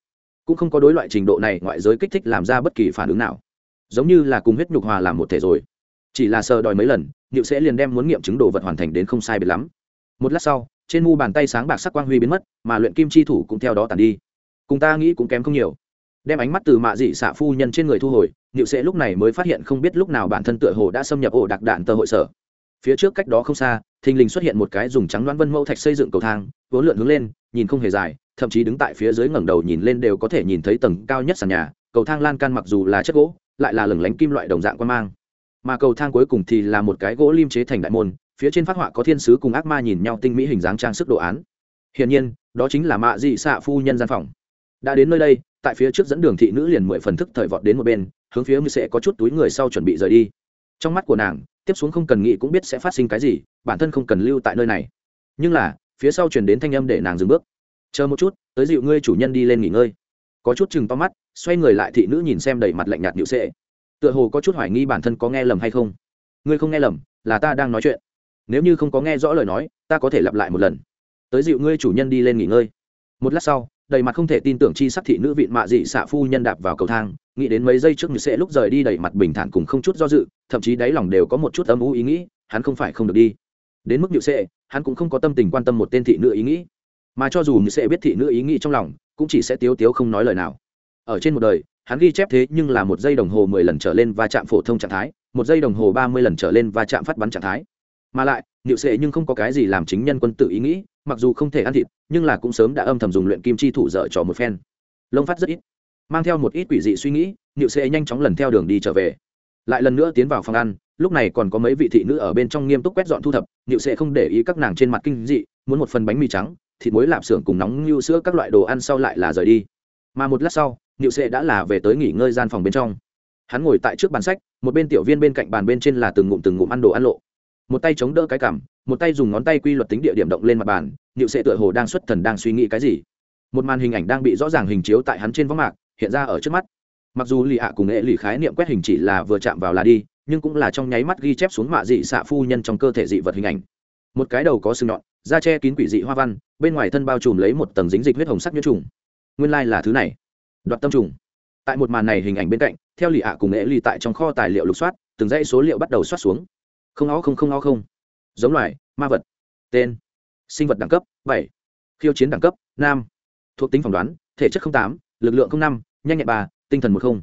cũng không có đối loại trình độ này ngoại giới kích thích làm ra bất kỳ phản ứng nào. Giống như là cùng huyết nhục hòa làm một thể rồi. Chỉ là sờ đòi mấy lần liệu sẽ liền đem muốn nghiệm chứng đồ vật hoàn thành đến không sai biệt lắm. Một lát sau, trên mu bàn tay sáng bạc sắc quang huy biến mất, mà luyện kim chi thủ cũng theo đó tàn đi. Cùng ta nghĩ cũng kém không nhiều đem ánh mắt từ mạ dị xạ phu nhân trên người thu hồi nhựu sẽ lúc này mới phát hiện không biết lúc nào bản thân tựa hồ đã xâm nhập ổ đặc đạn tờ hội sở. Phía trước cách đó không xa, thình lình xuất hiện một cái dùng trắng đoán vân mẫu thạch xây dựng cầu thang, vốn lượn hướng lên, nhìn không hề dài, thậm chí đứng tại phía dưới ngẩng đầu nhìn lên đều có thể nhìn thấy tầng cao nhất sàn nhà, cầu thang lan can mặc dù là chất gỗ, lại là lửng lánh kim loại đồng dạng quan mang. Mà cầu thang cuối cùng thì là một cái gỗ lim chế thành đại môn, phía trên phát họa có thiên sứ cùng ác ma nhìn nhau tinh mỹ hình dáng trang sức đồ án. Hiển nhiên, đó chính là mạ dị xạ phu nhân gian phòng đã đến nơi đây, tại phía trước dẫn đường thị nữ liền mười phần thức thời vọt đến một bên, hướng phía như sẽ có chút túi người sau chuẩn bị rời đi. Trong mắt của nàng, tiếp xuống không cần nghĩ cũng biết sẽ phát sinh cái gì, bản thân không cần lưu tại nơi này. Nhưng là, phía sau chuyển đến thanh âm để nàng dừng bước. Chờ một chút, tới dịu ngươi chủ nhân đi lên nghỉ ngơi. Có chút chừng to mắt, xoay người lại thị nữ nhìn xem đầy mặt lạnh nhạt nhịu sệ tựa hồ có chút hoài nghi bản thân có nghe lầm hay không. Ngươi không nghe lầm, là ta đang nói chuyện. Nếu như không có nghe rõ lời nói, ta có thể lặp lại một lần. Tới dịu ngươi chủ nhân đi lên nghỉ ngơi. Một lát sau đầy mặt không thể tin tưởng chi sắc thị nữ vịn mạ dị xạ phu nhân đạp vào cầu thang, nghĩ đến mấy giây trước như sẽ lúc rời đi đầy mặt bình thản cùng không chút do dự, thậm chí đáy lòng đều có một chút âm u ý nghĩ, hắn không phải không được đi. Đến mức nhự sệ hắn cũng không có tâm tình quan tâm một tên thị nữ ý nghĩ. Mà cho dù như sẽ biết thị nữ ý nghĩ trong lòng, cũng chỉ sẽ tiếu tiếu không nói lời nào. Ở trên một đời, hắn ghi chép thế nhưng là một giây đồng hồ mười lần trở lên va chạm phổ thông trạng thái, một giây đồng hồ ba mươi lần trở lên va chạm phát bắn trạng thái. Mà lại niệu sệ nhưng không có cái gì làm chính nhân quân tự ý nghĩ, mặc dù không thể ăn thịt, nhưng là cũng sớm đã âm thầm dùng luyện kim chi thủ dở trò một phen. Lông phát rất ít, mang theo một ít quỷ dị suy nghĩ, niệu sệ nhanh chóng lần theo đường đi trở về. Lại lần nữa tiến vào phòng ăn, lúc này còn có mấy vị thị nữ ở bên trong nghiêm túc quét dọn thu thập, niệu sệ không để ý các nàng trên mặt kinh dị, muốn một phần bánh mì trắng, thịt muối lạp xưởng cùng nóng như sữa các loại đồ ăn sau lại là rời đi. Mà một lát sau, niệu sệ đã là về tới nghỉ ngơi gian phòng bên trong. Hắn ngồi tại trước bàn sách, một bên tiểu viên bên cạnh bàn bên trên là từng ngụm từng ngụm ăn đồ ăn lộ một tay chống đỡ cái cằm một tay dùng ngón tay quy luật tính địa điểm động lên mặt bàn nịu sệ tựa hồ đang xuất thần đang suy nghĩ cái gì. Một màn hình ảnh đang bị rõ ràng hình chiếu tại hắn trên võng mạc, hiện ra ở trước mắt. Mặc dù lì ạ cùng nghệ lì khái niệm quét hình chỉ là vừa chạm vào là đi, nhưng cũng là trong nháy mắt ghi chép xuống mạ dị xạ phu nhân trong cơ thể dị vật hình ảnh. Một cái đầu có sừng nhọn, da che kín quỷ dị hoa văn, bên ngoài thân bao trùm lấy một tầng dính dịch huyết hồng sắc nhiễm trùng. Nguyên lai là thứ này. Đoạt tâm trùng. Tại một màn này hình ảnh bên cạnh, theo lì ạ cùng nghệ lì tại trong kho tài liệu lục soát, từng dãy số liệu bắt đầu soát xuống không ó không không ó không. Giống loài, ma vật. Tên. Sinh vật đẳng cấp, bảy. Khiêu chiến đẳng cấp nam thuộc tính phỏng đoán, thể chất tám, lực lượng năm, nhanh nhẹn ba, tinh thần một không.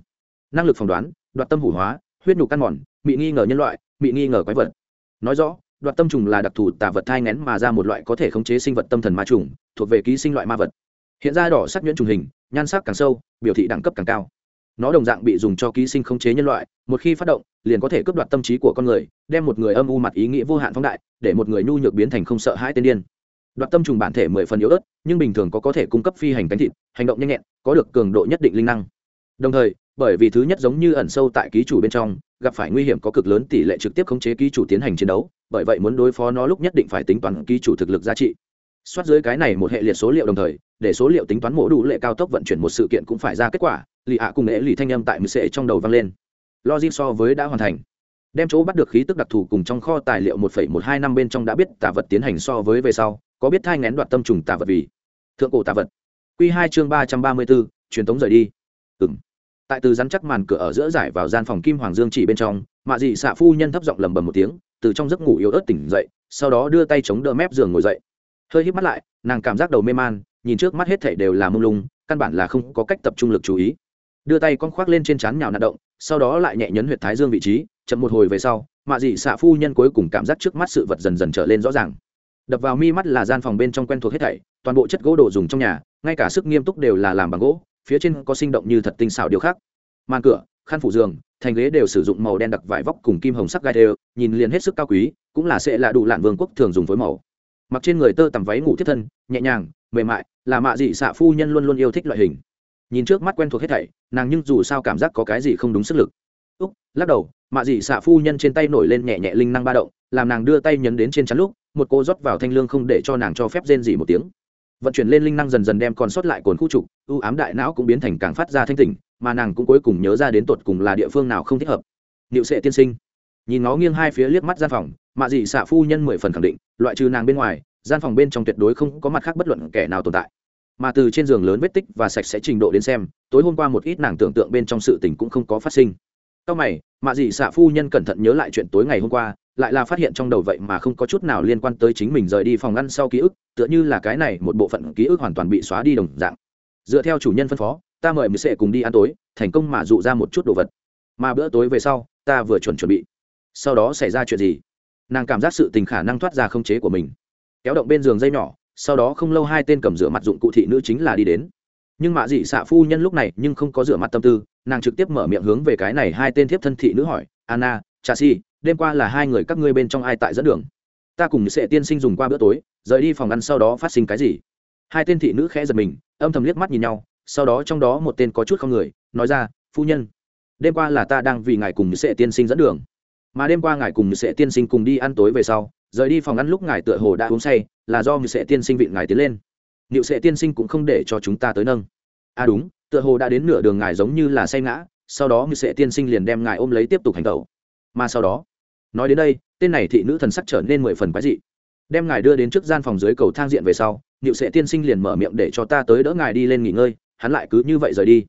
Năng lực phỏng đoán, đoạt tâm hủ hóa, huyết nhục căn mòn bị nghi ngờ nhân loại bị nghi ngờ quái vật. Nói rõ, đoạt tâm trùng là đặc thù tả vật thai ngén mà ra một loại có thể khống chế sinh vật tâm thần ma trùng, thuộc về ký sinh loại ma vật. Hiện ra đỏ sắc nhuyễn trùng hình, nhan sắc càng sâu, biểu thị đẳng cấp càng cao nó đồng dạng bị dùng cho ký sinh khống chế nhân loại, một khi phát động, liền có thể cướp đoạt tâm trí của con người, đem một người âm u mặt ý nghĩa vô hạn phóng đại, để một người nhu nhược biến thành không sợ hãi tên điên. Đoạt tâm trùng bản thể mười phần yếu ớt, nhưng bình thường có có thể cung cấp phi hành cánh thịt, hành động nhanh nhẹn, có được cường độ nhất định linh năng. Đồng thời, bởi vì thứ nhất giống như ẩn sâu tại ký chủ bên trong, gặp phải nguy hiểm có cực lớn tỷ lệ trực tiếp khống chế ký chủ tiến hành chiến đấu, bởi vậy muốn đối phó nó lúc nhất định phải tính toán ký chủ thực lực giá trị soát dưới cái này một hệ liệt số liệu đồng thời, để số liệu tính toán mổ đủ lệ cao tốc vận chuyển một sự kiện cũng phải ra kết quả, lì ạ cùng nghệ lì thanh âm tại mười sệ trong đầu vang lên. Logic so với đã hoàn thành. Đem chỗ bắt được khí tức đặc thù cùng trong kho tài liệu một phẩy một hai năm bên trong đã biết tả vật tiến hành so với về sau, có biết thai ngén đoạt tâm trùng tả vật vì. Thượng cổ tả vật. Q hai chương ba trăm ba mươi bốn, truyền thống rời đi. Ừ tại từ rắn chắc màn cửa ở giữa giải vào gian phòng kim hoàng dương chỉ bên trong, mạ dị xạ phu nhân thấp giọng lầm bầm một tiếng, từ trong giấc ngủ yếu ớt tỉnh dậy, sau đó đưa tay chống đỡ mép giường ngồi dậy hơi hít mắt lại, nàng cảm giác đầu mê man, nhìn trước mắt hết thảy đều là mông lung, căn bản là không có cách tập trung lực chú ý. Đưa tay con khoác lên trên trán nhào nạt động, sau đó lại nhẹ nhấn huyệt thái dương vị trí, chậm một hồi về sau, mạ dị xạ phu nhân cuối cùng cảm giác trước mắt sự vật dần dần trở lên rõ ràng. Đập vào mi mắt là gian phòng bên trong quen thuộc hết thảy, toàn bộ chất gỗ đồ dùng trong nhà, ngay cả sức nghiêm túc đều là làm bằng gỗ, phía trên có sinh động như thật tinh xảo điều khác. Màn cửa, khăn phủ giường, thành ghế đều sử dụng màu đen đặc vải vóc cùng kim hồng sắc gai đều, nhìn liền hết sức cao quý, cũng là sẽ là đủ lạn vương quốc thường dùng với màu mặc trên người tơ tằm váy ngủ thiết thân, nhẹ nhàng, mềm mại, là mạ dị xạ phu nhân luôn luôn yêu thích loại hình. Nhìn trước mắt quen thuộc hết thảy, nàng nhưng dù sao cảm giác có cái gì không đúng sức lực. Úc, lắc đầu, mạ dị xạ phu nhân trên tay nổi lên nhẹ nhẹ linh năng ba động, làm nàng đưa tay nhấn đến trên chắn lúc, một cô rót vào thanh lương không để cho nàng cho phép rên gì một tiếng. Vận chuyển lên linh năng dần dần đem còn sót lại cồn khu trục ưu ám đại não cũng biến thành càng phát ra thanh tỉnh, mà nàng cũng cuối cùng nhớ ra đến tột cùng là địa phương nào không thích hợp. Niệu sệ tiên sinh nhìn nó nghiêng hai phía liếc mắt gian phòng, mạ dị xạ phu nhân mười phần khẳng định, loại trừ nàng bên ngoài, gian phòng bên trong tuyệt đối không có mặt khác bất luận kẻ nào tồn tại. Mà từ trên giường lớn vết tích và sạch sẽ trình độ đến xem, tối hôm qua một ít nàng tưởng tượng bên trong sự tình cũng không có phát sinh. Sau mày, mạ dị xạ phu nhân cẩn thận nhớ lại chuyện tối ngày hôm qua, lại là phát hiện trong đầu vậy mà không có chút nào liên quan tới chính mình rời đi phòng ngăn sau ký ức, tựa như là cái này một bộ phận ký ức hoàn toàn bị xóa đi đồng dạng. Dựa theo chủ nhân phân phó, ta mời mười sệ cùng đi ăn tối, thành công mà dụ ra một chút đồ vật. Mà bữa tối về sau, ta vừa chuẩn chuẩn bị sau đó xảy ra chuyện gì? Nàng cảm giác sự tình khả năng thoát ra không chế của mình. Kéo động bên giường dây nhỏ, sau đó không lâu hai tên cầm rửa mặt dụng cụ thị nữ chính là đi đến. Nhưng mạ dị xạ phu nhân lúc này nhưng không có rửa mặt tâm tư, nàng trực tiếp mở miệng hướng về cái này hai tên thiếp thân thị nữ hỏi, anna, trà si, đêm qua là hai người các ngươi bên trong ai tại dẫn đường? Ta cùng sệ tiên sinh dùng qua bữa tối, rời đi phòng ăn sau đó phát sinh cái gì? Hai tên thị nữ khẽ giật mình, âm thầm liếc mắt nhìn nhau, sau đó trong đó một tên có chút không người, nói ra, phu nhân, đêm qua là ta đang vì ngài cùng sệ tiên sinh dẫn đường mà đêm qua ngài cùng sẽ tiên sinh cùng đi ăn tối về sau, rời đi phòng ăn lúc ngài tựa hồ đã uống say, là do người sẽ tiên sinh vịn ngài tiến lên. Liệu sẽ tiên sinh cũng không để cho chúng ta tới nâng. À đúng, tựa hồ đã đến nửa đường ngài giống như là say ngã, sau đó người sẽ tiên sinh liền đem ngài ôm lấy tiếp tục hành tẩu. Mà sau đó, nói đến đây, tên này thị nữ thần sắc trở nên mười phần quái dị. Đem ngài đưa đến trước gian phòng dưới cầu thang diện về sau, liệu sẽ tiên sinh liền mở miệng để cho ta tới đỡ ngài đi lên nghỉ ngơi, hắn lại cứ như vậy rời đi.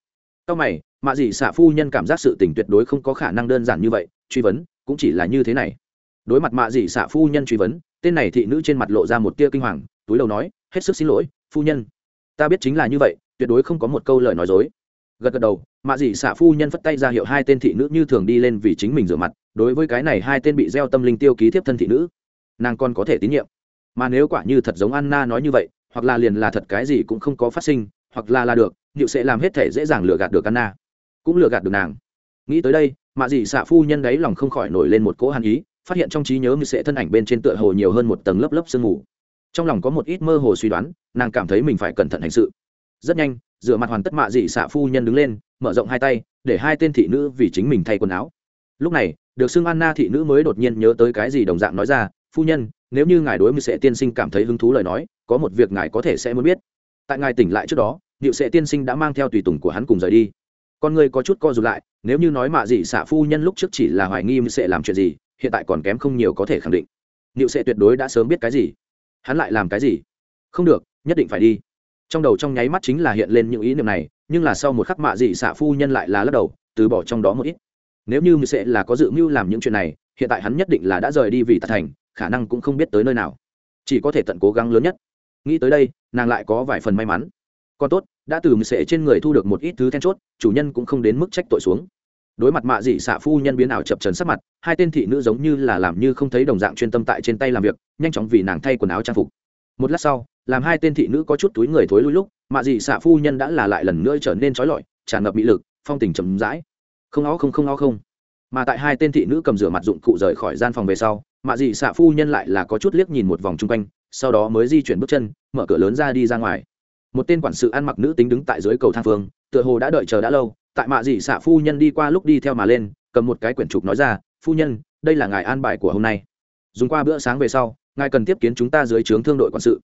Sau mày, mạ dị xạ phu nhân cảm giác sự tình tuyệt đối không có khả năng đơn giản như vậy, truy vấn cũng chỉ là như thế này. Đối mặt mạ dị xạ phu nhân truy vấn, tên này thị nữ trên mặt lộ ra một tia kinh hoàng, túi đầu nói, hết sức xin lỗi, phu nhân. Ta biết chính là như vậy, tuyệt đối không có một câu lời nói dối. Gật gật đầu, mạ dị xạ phu nhân phất tay ra hiệu hai tên thị nữ như thường đi lên vì chính mình rửa mặt, đối với cái này hai tên bị gieo tâm linh tiêu ký tiếp thân thị nữ, nàng còn có thể tín nhiệm. Mà nếu quả như thật giống anna nói như vậy, hoặc là liền là thật cái gì cũng không có phát sinh, hoặc là là được, liệu sẽ làm hết thể dễ dàng lừa gạt được anna, cũng lừa gạt được nàng. Nghĩ tới đây mạ dị xạ phu nhân đấy lòng không khỏi nổi lên một cỗ hàn ý, phát hiện trong trí nhớ như sẽ thân ảnh bên trên tựa hồ nhiều hơn một tầng lớp lớp sương mù. Trong lòng có một ít mơ hồ suy đoán, nàng cảm thấy mình phải cẩn thận hành sự. Rất nhanh, rửa mặt hoàn tất mạ dị xạ phu nhân đứng lên, mở rộng hai tay, để hai tên thị nữ vì chính mình thay quần áo. Lúc này, được xưng anna thị nữ mới đột nhiên nhớ tới cái gì đồng dạng nói ra, phu nhân, nếu như ngài đối với sẽ tiên sinh cảm thấy hứng thú lời nói, có một việc ngài có thể sẽ muốn biết. Tại ngài tỉnh lại trước đó điệu sẽ tiên sinh đã mang theo tùy tùng của hắn cùng rời đi. Con người có chút co rụt lại nếu như nói mạ dị xạ phu nhân lúc trước chỉ là hoài nghi sẽ làm chuyện gì, hiện tại còn kém không nhiều có thể khẳng định. Liệu sẽ tuyệt đối đã sớm biết cái gì. Hắn lại làm cái gì? Không được, nhất định phải đi. Trong đầu trong nháy mắt chính là hiện lên những ý niệm này, nhưng là sau một khắc mạ dị xạ phu nhân lại là lắc đầu, từ bỏ trong đó một ít. Nếu như sẽ là có dự mưu làm những chuyện này, hiện tại hắn nhất định là đã rời đi vì tạt thành, khả năng cũng không biết tới nơi nào. Chỉ có thể tận cố gắng lớn nhất. Nghĩ tới đây, nàng lại có vài phần may mắn. Còn tốt, đã từ sệ trên người thu được một ít thứ then chốt, chủ nhân cũng không đến mức trách tội xuống đối mặt mạ dị xạ phu nhân biến ảo chập trần sắc mặt, hai tên thị nữ giống như là làm như không thấy đồng dạng chuyên tâm tại trên tay làm việc, nhanh chóng vì nàng thay quần áo trang phục. Một lát sau, làm hai tên thị nữ có chút túi người thối lui lúc, mạ dị xạ phu nhân đã là lại lần nữa trở nên trói lọi, tràn ngập mỹ lực, phong tình chậm rãi. Không ó không không ó không. Mà tại hai tên thị nữ cầm rửa mặt dụng cụ rời khỏi gian phòng về sau, mạ dị xạ phu nhân lại là có chút liếc nhìn một vòng chung quanh, sau đó mới di chuyển bước chân, mở cửa lớn ra đi ra ngoài. Một tên quản sự ăn mặc nữ tính đứng tại dưới cầu thang phương, tựa hồ đã đợi chờ đã lâu tại mạ dị xạ phu nhân đi qua lúc đi theo mà lên, cầm một cái quyển trục nói ra, phu nhân, đây là ngài an bài của hôm nay. Dùng qua bữa sáng về sau, ngài cần tiếp kiến chúng ta dưới trướng thương đội quản sự.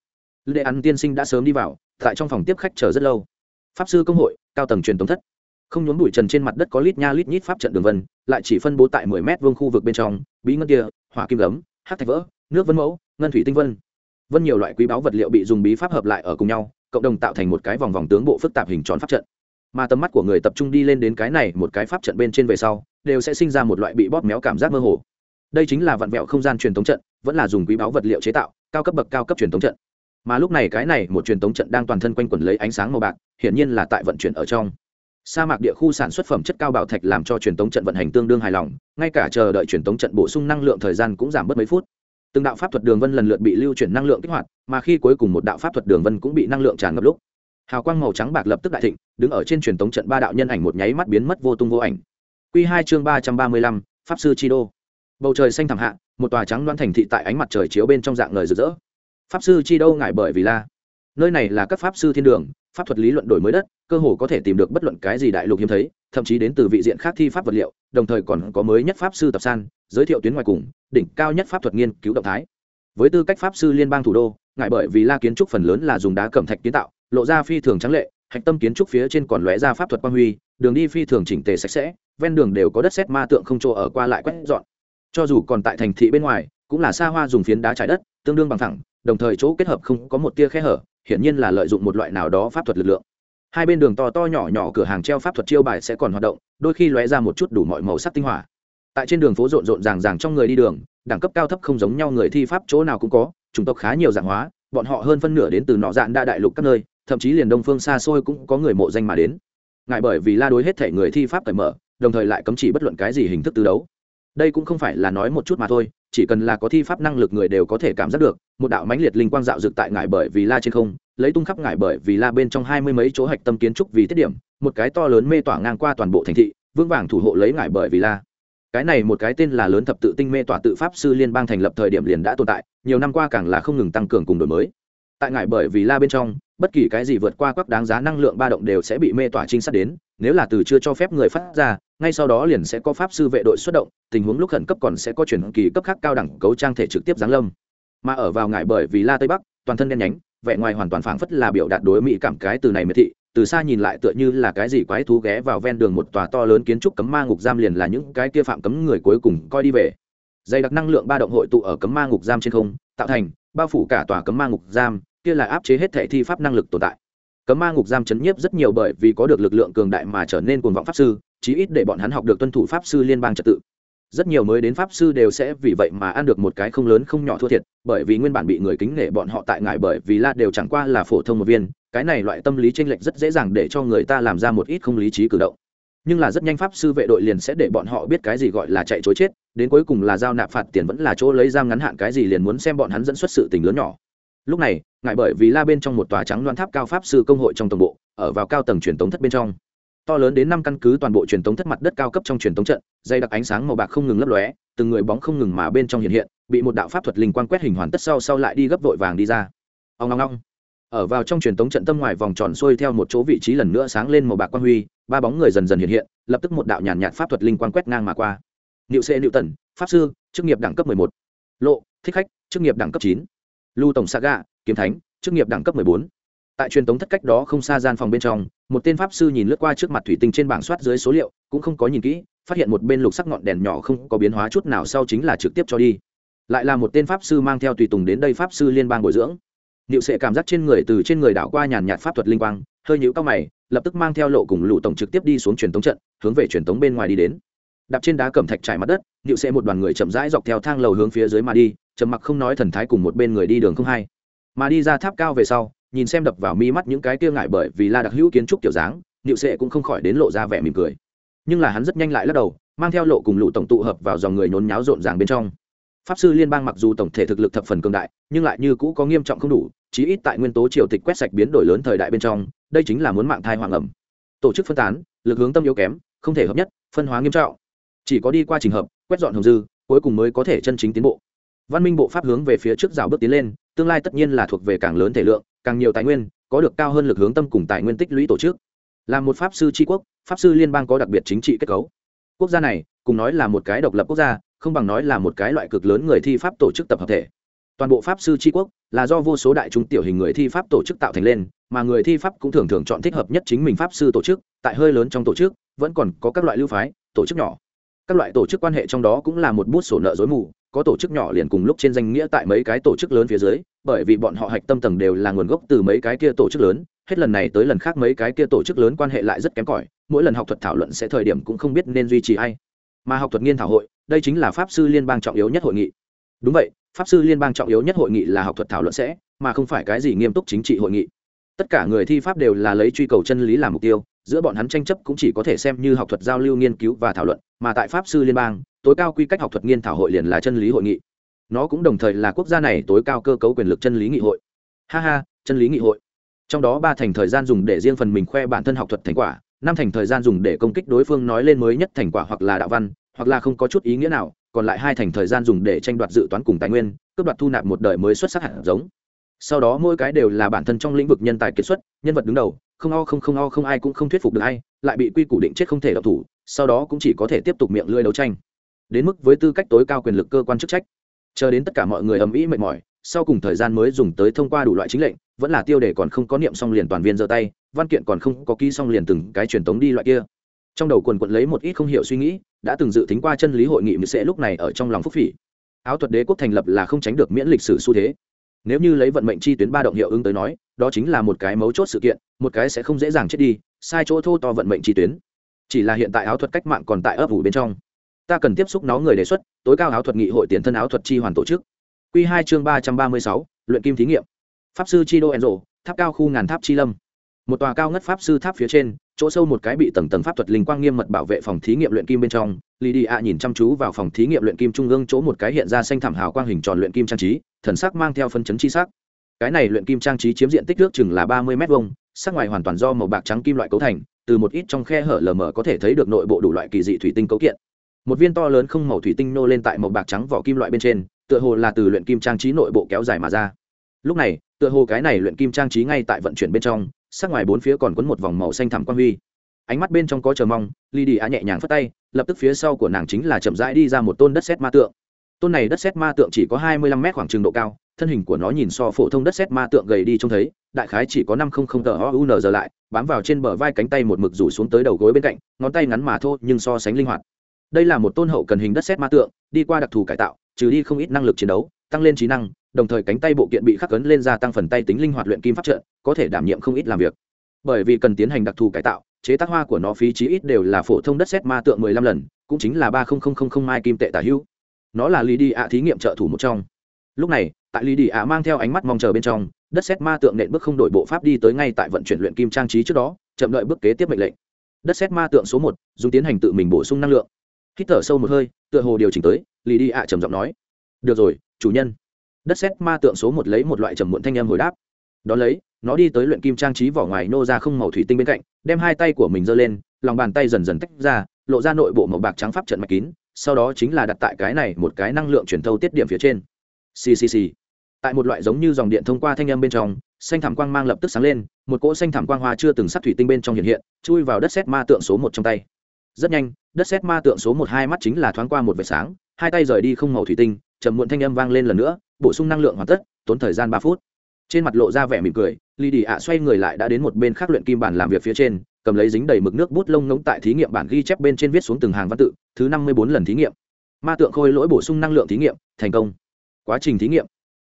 Lê ăn tiên sinh đã sớm đi vào, tại trong phòng tiếp khách chờ rất lâu. Pháp sư công hội, cao tầng truyền thống thất. Không nhốn bụi trần trên mặt đất có lít nha lít nhít pháp trận đường vân, lại chỉ phân bố tại mười mét vuông khu vực bên trong, bí ngân kia, hỏa kim gấm hát thạch vỡ, nước vân mẫu, ngân thủy tinh vân. Vân nhiều loại quý báu vật liệu bị dùng bí pháp hợp lại ở cùng nhau, cộng đồng tạo thành một cái vòng vòng tướng bộ phức tạp hình tròn pháp trận mà tầm mắt của người tập trung đi lên đến cái này một cái pháp trận bên trên về sau, đều sẽ sinh ra một loại bị bóp méo cảm giác mơ hồ. Đây chính là vặn vẹo không gian truyền thống trận, vẫn là dùng quý báu vật liệu chế tạo, cao cấp bậc cao cấp truyền thống trận. Mà lúc này cái này một truyền thống trận đang toàn thân quanh quẩn lấy ánh sáng màu bạc, hiển nhiên là tại vận chuyển ở trong. Sa mạc địa khu sản xuất phẩm chất cao bảo thạch làm cho truyền thống trận vận hành tương đương hài lòng, ngay cả chờ đợi truyền thống trận bổ sung năng lượng thời gian cũng giảm bớt mấy phút. Từng đạo pháp thuật đường vân lần lượt bị lưu chuyển năng lượng kích hoạt, mà khi cuối cùng một đạo pháp thuật đường vân cũng bị năng lượng tràn ngập lúc hào quang màu trắng bạc lập tức đại thịnh, đứng ở trên truyền thống trận ba đạo nhân ảnh một nháy mắt biến mất vô tung vô ảnh. Q hai chương ba trăm ba mươi lăm, pháp sư chi đô. Bầu trời xanh thẳm hạ, một tòa trắng đoan thành thị tại ánh mặt trời chiếu bên trong dạng lời rực rỡ. Pháp sư chi đô ngại bởi vì la nơi này là các pháp sư thiên đường, pháp thuật lý luận đổi mới đất, cơ hồ có thể tìm được bất luận cái gì đại lục hiếm thấy, thậm chí đến từ vị diện khác thi pháp vật liệu, đồng thời còn có mới nhất pháp sư tập san, giới thiệu tuyến ngoài cùng, đỉnh cao nhất pháp thuật nghiên cứu động thái. Với tư cách pháp sư liên bang thủ đô, ngại bởi vì la kiến trúc phần lớn là dùng đá cẩm thạch kiến tạo lộ ra phi thường trắng lệ, hạch tâm kiến trúc phía trên còn lóe ra pháp thuật quang huy, đường đi phi thường chỉnh tề sạch sẽ, ven đường đều có đất xét ma tượng không chỗ ở qua lại quét dọn. Cho dù còn tại thành thị bên ngoài, cũng là xa hoa dùng phiến đá trái đất, tương đương bằng thẳng đồng thời chỗ kết hợp không có một tia khe hở, hiển nhiên là lợi dụng một loại nào đó pháp thuật lực lượng. Hai bên đường to to nhỏ nhỏ cửa hàng treo pháp thuật chiêu bài sẽ còn hoạt động, đôi khi lóe ra một chút đủ mọi màu sắc tinh hỏa. Tại trên đường phố rộn rộn ràng ràng trong người đi đường, đẳng cấp cao thấp không giống nhau người thi pháp chỗ nào cũng có, chủng tộc khá nhiều dạng hóa, bọn họ hơn phân nửa đến từ nọ dạn đa đại lục các nơi thậm chí liền đông phương xa xôi cũng có người mộ danh mà đến. Ngại bởi vì la đối hết thể người thi pháp cởi mở, đồng thời lại cấm chỉ bất luận cái gì hình thức tư đấu. Đây cũng không phải là nói một chút mà thôi, chỉ cần là có thi pháp năng lực người đều có thể cảm giác được, một đạo mãnh liệt linh quang dạo dực tại ngải bởi vì la trên không, lấy tung khắp ngải bởi vì la bên trong hai mươi mấy chỗ hạch tâm kiến trúc vì tiết điểm, một cái to lớn mê tỏa ngang qua toàn bộ thành thị, vững vàng thủ hộ lấy ngải bởi vì la. Cái này một cái tên là lớn thập tự tinh mê tỏa tự pháp sư liên bang thành lập thời điểm liền đã tồn tại, nhiều năm qua càng là không ngừng tăng cường cùng đổi mới. Tại ngải bởi vì la bên trong bất kỳ cái gì vượt qua quắc đáng giá năng lượng ba động đều sẽ bị mê tỏa trinh sát đến, nếu là từ chưa cho phép người phát ra, ngay sau đó liền sẽ có pháp sư vệ đội xuất động, tình huống lúc khẩn cấp còn sẽ có chuyển kỳ cấp khác cao đẳng cấu trang thể trực tiếp giáng lâm. Mà ở vào ngải bởi vì la tây bắc, toàn thân đen nhánh, vẻ ngoài hoàn toàn phảng phất là biểu đạt đối mỹ cảm cái từ này miệt thị, từ xa nhìn lại tựa như là cái gì quái thú ghé vào ven đường một tòa to lớn kiến trúc cấm ma ngục giam liền là những cái kia phạm cấm người cuối cùng coi đi về. Dày đặc năng lượng ba động hội tụ ở cấm ma ngục giam trên không, tạo thành, bao phủ cả tòa cấm ma ngục giam kia là áp chế hết thể thi pháp năng lực tồn tại. Cấm ma ngục giam chấn nhiếp rất nhiều bởi vì có được lực lượng cường đại mà trở nên cuồng vọng pháp sư, chí ít để bọn hắn học được tuân thủ pháp sư liên bang trật tự. Rất nhiều mới đến pháp sư đều sẽ vì vậy mà ăn được một cái không lớn không nhỏ thua thiệt, bởi vì nguyên bản bị người kính nể bọn họ tại ngại bởi vì la đều chẳng qua là phổ thông một viên, cái này loại tâm lý tranh lệch rất dễ dàng để cho người ta làm ra một ít không lý trí cử động. Nhưng là rất nhanh pháp sư vệ đội liền sẽ để bọn họ biết cái gì gọi là chạy chối chết, đến cuối cùng là giao nạp phạt tiền vẫn là chỗ lấy giam ngắn hạn cái gì liền muốn xem bọn hắn dẫn xuất sự tình lớn nhỏ lúc này, ngại bởi vì la bên trong một tòa trắng loan tháp cao pháp sư công hội trong tổng bộ, ở vào cao tầng truyền tống thất bên trong. To lớn đến năm căn cứ toàn bộ truyền tống thất mặt đất cao cấp trong truyền tống trận dây đặc ánh sáng màu bạc không ngừng lấp lóe, từng người bóng không ngừng mà bên trong hiện hiện, bị một đạo pháp thuật linh quang quét hình hoàn tất sau sau lại đi gấp vội vàng đi ra. Ông ngong ngong ở vào trong truyền tống trận tâm ngoài vòng tròn xuôi theo một chỗ vị trí lần nữa sáng lên màu bạc quang huy, ba bóng người dần dần hiện hiện, lập tức một đạo nhàn nhạt pháp thuật linh quang quét ngang mà qua. Niệu xê niệu tần, pháp sư, chức nghiệp đẳng cấp mười một. Lộ, thích khách, chức nghiệp đẳng cấp chín lưu tổng saga, kiếm thánh, chức nghiệp đẳng cấp mười bốn. Tại truyền tống thất cách đó không xa gian phòng bên trong, một tên pháp sư nhìn lướt qua trước mặt thủy tinh trên bảng soát dưới số liệu, cũng không có nhìn kỹ, phát hiện một bên lục sắc ngọn đèn nhỏ không có biến hóa chút nào sau chính là trực tiếp cho đi. Lại là một tên pháp sư mang theo tùy tùng đến đây pháp sư liên bang bồi dưỡng. Niệu sệ cảm giác trên người từ trên người đảo qua nhàn nhạt pháp thuật linh quang, hơi nhũ cao mày, lập tức mang theo lộ cùng lũ tổng trực tiếp đi xuống truyền tống trận, hướng về truyền tống bên ngoài đi đến. Đạp trên đá cẩm thạch trải mặt đất, niệu sệ một đoàn người chậm rãi dọc theo thang lầu hướng phía dưới mà đi trầm mặc không nói thần thái cùng một bên người đi đường không hay. Mà đi ra tháp cao về sau, nhìn xem đập vào mi mắt những cái kia ngại bởi vì la đặc hữu kiến trúc kiểu dáng, niệu sệ cũng không khỏi đến lộ ra vẻ mỉm cười. Nhưng là hắn rất nhanh lại lắc đầu, mang theo lộ cùng lũ tổng tụ hợp vào dòng người nhốn nháo rộn ràng bên trong. Pháp sư liên bang mặc dù tổng thể thực lực thập phần cường đại, nhưng lại như cũ có nghiêm trọng không đủ, chí ít tại nguyên tố triều tịch quét sạch biến đổi lớn thời đại bên trong, đây chính là muốn mạng thai hoàng ẩm. Tổ chức phân tán, lực hướng tâm yếu kém, không thể hợp nhất, phân hóa nghiêm trọng. Chỉ có đi qua trình hợp, quét dọn hồng dư, cuối cùng mới có thể chân chính tiến bộ văn minh bộ pháp hướng về phía trước rào bước tiến lên, tương lai tất nhiên là thuộc về càng lớn thể lượng, càng nhiều tài nguyên, có được cao hơn lực hướng tâm cùng tài nguyên tích lũy tổ chức. Là một pháp sư tri quốc, pháp sư liên bang có đặc biệt chính trị kết cấu. Quốc gia này, cùng nói là một cái độc lập quốc gia, không bằng nói là một cái loại cực lớn người thi pháp tổ chức tập hợp thể. Toàn bộ pháp sư tri quốc là do vô số đại chúng tiểu hình người thi pháp tổ chức tạo thành lên, mà người thi pháp cũng thường thường chọn thích hợp nhất chính mình pháp sư tổ chức, tại hơi lớn trong tổ chức, vẫn còn có các loại lưu phái, tổ chức nhỏ. Các loại tổ chức quan hệ trong đó cũng là một bút sổ nợ dối mù có tổ chức nhỏ liền cùng lúc trên danh nghĩa tại mấy cái tổ chức lớn phía dưới, bởi vì bọn họ hạch tâm tầng đều là nguồn gốc từ mấy cái kia tổ chức lớn, hết lần này tới lần khác mấy cái kia tổ chức lớn quan hệ lại rất kém cỏi, mỗi lần học thuật thảo luận sẽ thời điểm cũng không biết nên duy trì ai. Mà học thuật nghiên thảo hội, đây chính là pháp sư liên bang trọng yếu nhất hội nghị. Đúng vậy, pháp sư liên bang trọng yếu nhất hội nghị là học thuật thảo luận sẽ, mà không phải cái gì nghiêm túc chính trị hội nghị. Tất cả người thi pháp đều là lấy truy cầu chân lý làm mục tiêu giữa bọn hắn tranh chấp cũng chỉ có thể xem như học thuật giao lưu nghiên cứu và thảo luận, mà tại pháp sư liên bang, tối cao quy cách học thuật nghiên thảo hội liền là chân lý hội nghị. Nó cũng đồng thời là quốc gia này tối cao cơ cấu quyền lực chân lý nghị hội. Ha ha, chân lý nghị hội. Trong đó ba thành thời gian dùng để riêng phần mình khoe bản thân học thuật thành quả, năm thành thời gian dùng để công kích đối phương nói lên mới nhất thành quả hoặc là đạo văn, hoặc là không có chút ý nghĩa nào, còn lại hai thành thời gian dùng để tranh đoạt dự toán cùng tài nguyên, cướp đoạt thu nạp một đời mới xuất sắc hạt giống. Sau đó mỗi cái đều là bản thân trong lĩnh vực nhân tài kiệt xuất, nhân vật đứng đầu không o không không o không ai cũng không thuyết phục được ai, lại bị quy củ định chết không thể độc thủ, sau đó cũng chỉ có thể tiếp tục miệng lưỡi đấu tranh. Đến mức với tư cách tối cao quyền lực cơ quan chức trách, chờ đến tất cả mọi người ầm ĩ mệt mỏi, sau cùng thời gian mới dùng tới thông qua đủ loại chính lệnh, vẫn là tiêu đề còn không có niệm xong liền toàn viên giơ tay, văn kiện còn không có ký xong liền từng cái truyền tống đi loại kia. Trong đầu quần quận lấy một ít không hiểu suy nghĩ, đã từng dự tính qua chân lý hội nghị mỹ sẽ lúc này ở trong lòng phúc phỉ. Áo thuật đế quốc thành lập là không tránh được miễn lịch sử xu thế nếu như lấy vận mệnh chi tuyến ba động hiệu ứng tới nói, đó chính là một cái mấu chốt sự kiện, một cái sẽ không dễ dàng chết đi, sai chỗ thô to vận mệnh chi tuyến. Chỉ là hiện tại áo thuật cách mạng còn tại ấp ủ bên trong. Ta cần tiếp xúc nó người đề xuất, tối cao áo thuật nghị hội tiền thân áo thuật chi hoàn tổ chức. Q hai chương ba trăm ba mươi sáu, luyện kim thí nghiệm. Pháp sư chi đô enzo, tháp cao khu ngàn tháp chi lâm một tòa cao ngất pháp sư tháp phía trên, chỗ sâu một cái bị tầng tầng pháp thuật linh quang nghiêm mật bảo vệ phòng thí nghiệm luyện kim bên trong lì đi ạ nhìn chăm chú vào phòng thí nghiệm luyện kim trung ương chỗ một cái hiện ra xanh thảm hào quang hình tròn luyện kim trang trí, thần sắc mang theo phân chấn chi sắc. Cái này luyện kim trang trí chiếm diện tích nước chừng là ba mươi m hai sắc ngoài hoàn toàn do màu bạc trắng kim loại cấu thành, từ một ít trong khe hở lờ mờ có thể thấy được nội bộ đủ loại kỳ dị thủy tinh cấu kiện. Một viên to lớn không màu thủy tinh nô lên tại màu bạc trắng vỏ kim loại bên trên, tựa hồ là từ luyện kim trang trí nội bộ kéo dài mà ra. Lúc này, tựa hồ cái này luyện kim trang trí ngay tại vận chuyển bên trong sắc ngoài bốn phía còn quấn một vòng màu xanh thẳm quang huy. Ánh mắt bên trong có chờ mong ly đi á nhẹ nhàng phất tay, lập tức phía sau của nàng chính là chậm rãi đi ra một tôn đất xét ma tượng. Tôn này đất xét ma tượng chỉ có hai mươi lăm mét khoảng trường độ cao, thân hình của nó nhìn so phổ thông đất xét ma tượng gầy đi trông thấy, đại khái chỉ có năm không không tờ o u n giờ lại, bám vào trên bờ vai cánh tay một mực rủ xuống tới đầu gối bên cạnh, ngón tay ngắn mà thô nhưng so sánh linh hoạt. Đây là một tôn hậu cần hình đất xét ma tượng, đi qua đặc thù cải tạo, trừ đi không ít năng lực chiến đấu tăng lên trí năng, đồng thời cánh tay bộ kiện bị khắc cấn lên gia tăng phần tay tính linh hoạt luyện kim pháp trận, có thể đảm nhiệm không ít làm việc. Bởi vì cần tiến hành đặc thù cải tạo, chế tác hoa của nó phí chí ít đều là phổ thông đất xét ma tượng mười lăm lần, cũng chính là ba mai kim tệ tả hữu. Nó là lý đi ạ thí nghiệm trợ thủ một trong. Lúc này, tại lý đi ạ mang theo ánh mắt mong chờ bên trong, đất xét ma tượng nện bước không đổi bộ pháp đi tới ngay tại vận chuyển luyện kim trang trí trước đó, chậm đợi bước kế tiếp mệnh lệnh. Đất xét ma tượng số một, dùng tiến hành tự mình bổ sung năng lượng. Hít thở sâu một hơi, tựa hồ điều chỉnh tới lì đi ạ trầm giọng nói, được rồi chủ nhân. Đất xét ma tượng số một lấy một loại trầm muộn thanh âm hồi đáp. Đón lấy, nó đi tới luyện kim trang trí vỏ ngoài nô ra không màu thủy tinh bên cạnh, đem hai tay của mình giơ lên, lòng bàn tay dần dần tách ra, lộ ra nội bộ màu bạc trắng pháp trận mạch kín, sau đó chính là đặt tại cái này một cái năng lượng truyền thâu tiết điểm phía trên. Ccc tại một loại giống như dòng điện thông qua thanh âm bên trong, xanh thảm quang mang lập tức sáng lên, một cỗ xanh thảm quang hoa chưa từng sắc thủy tinh bên trong hiện hiện, chui vào đất xét ma tượng số một trong tay. Rất nhanh, đất xét ma tượng số một hai mắt chính là thoáng qua một vệt sáng, hai tay rời đi không màu thủy tinh trầm muộn thanh âm vang lên lần nữa, bổ sung năng lượng hoàn tất, tốn thời gian ba phút. Trên mặt lộ ra vẻ mỉm cười lì đi ạ xoay người lại đã đến một bên khác luyện kim bản làm việc phía trên, cầm lấy dính đầy mực nước bút lông ngỗng tại thí nghiệm bản ghi chép bên trên viết xuống từng hàng văn tự, thứ năm mươi bốn lần thí nghiệm. Ma tượng khôi lỗi bổ sung năng lượng thí nghiệm, thành công. Quá trình thí nghiệm.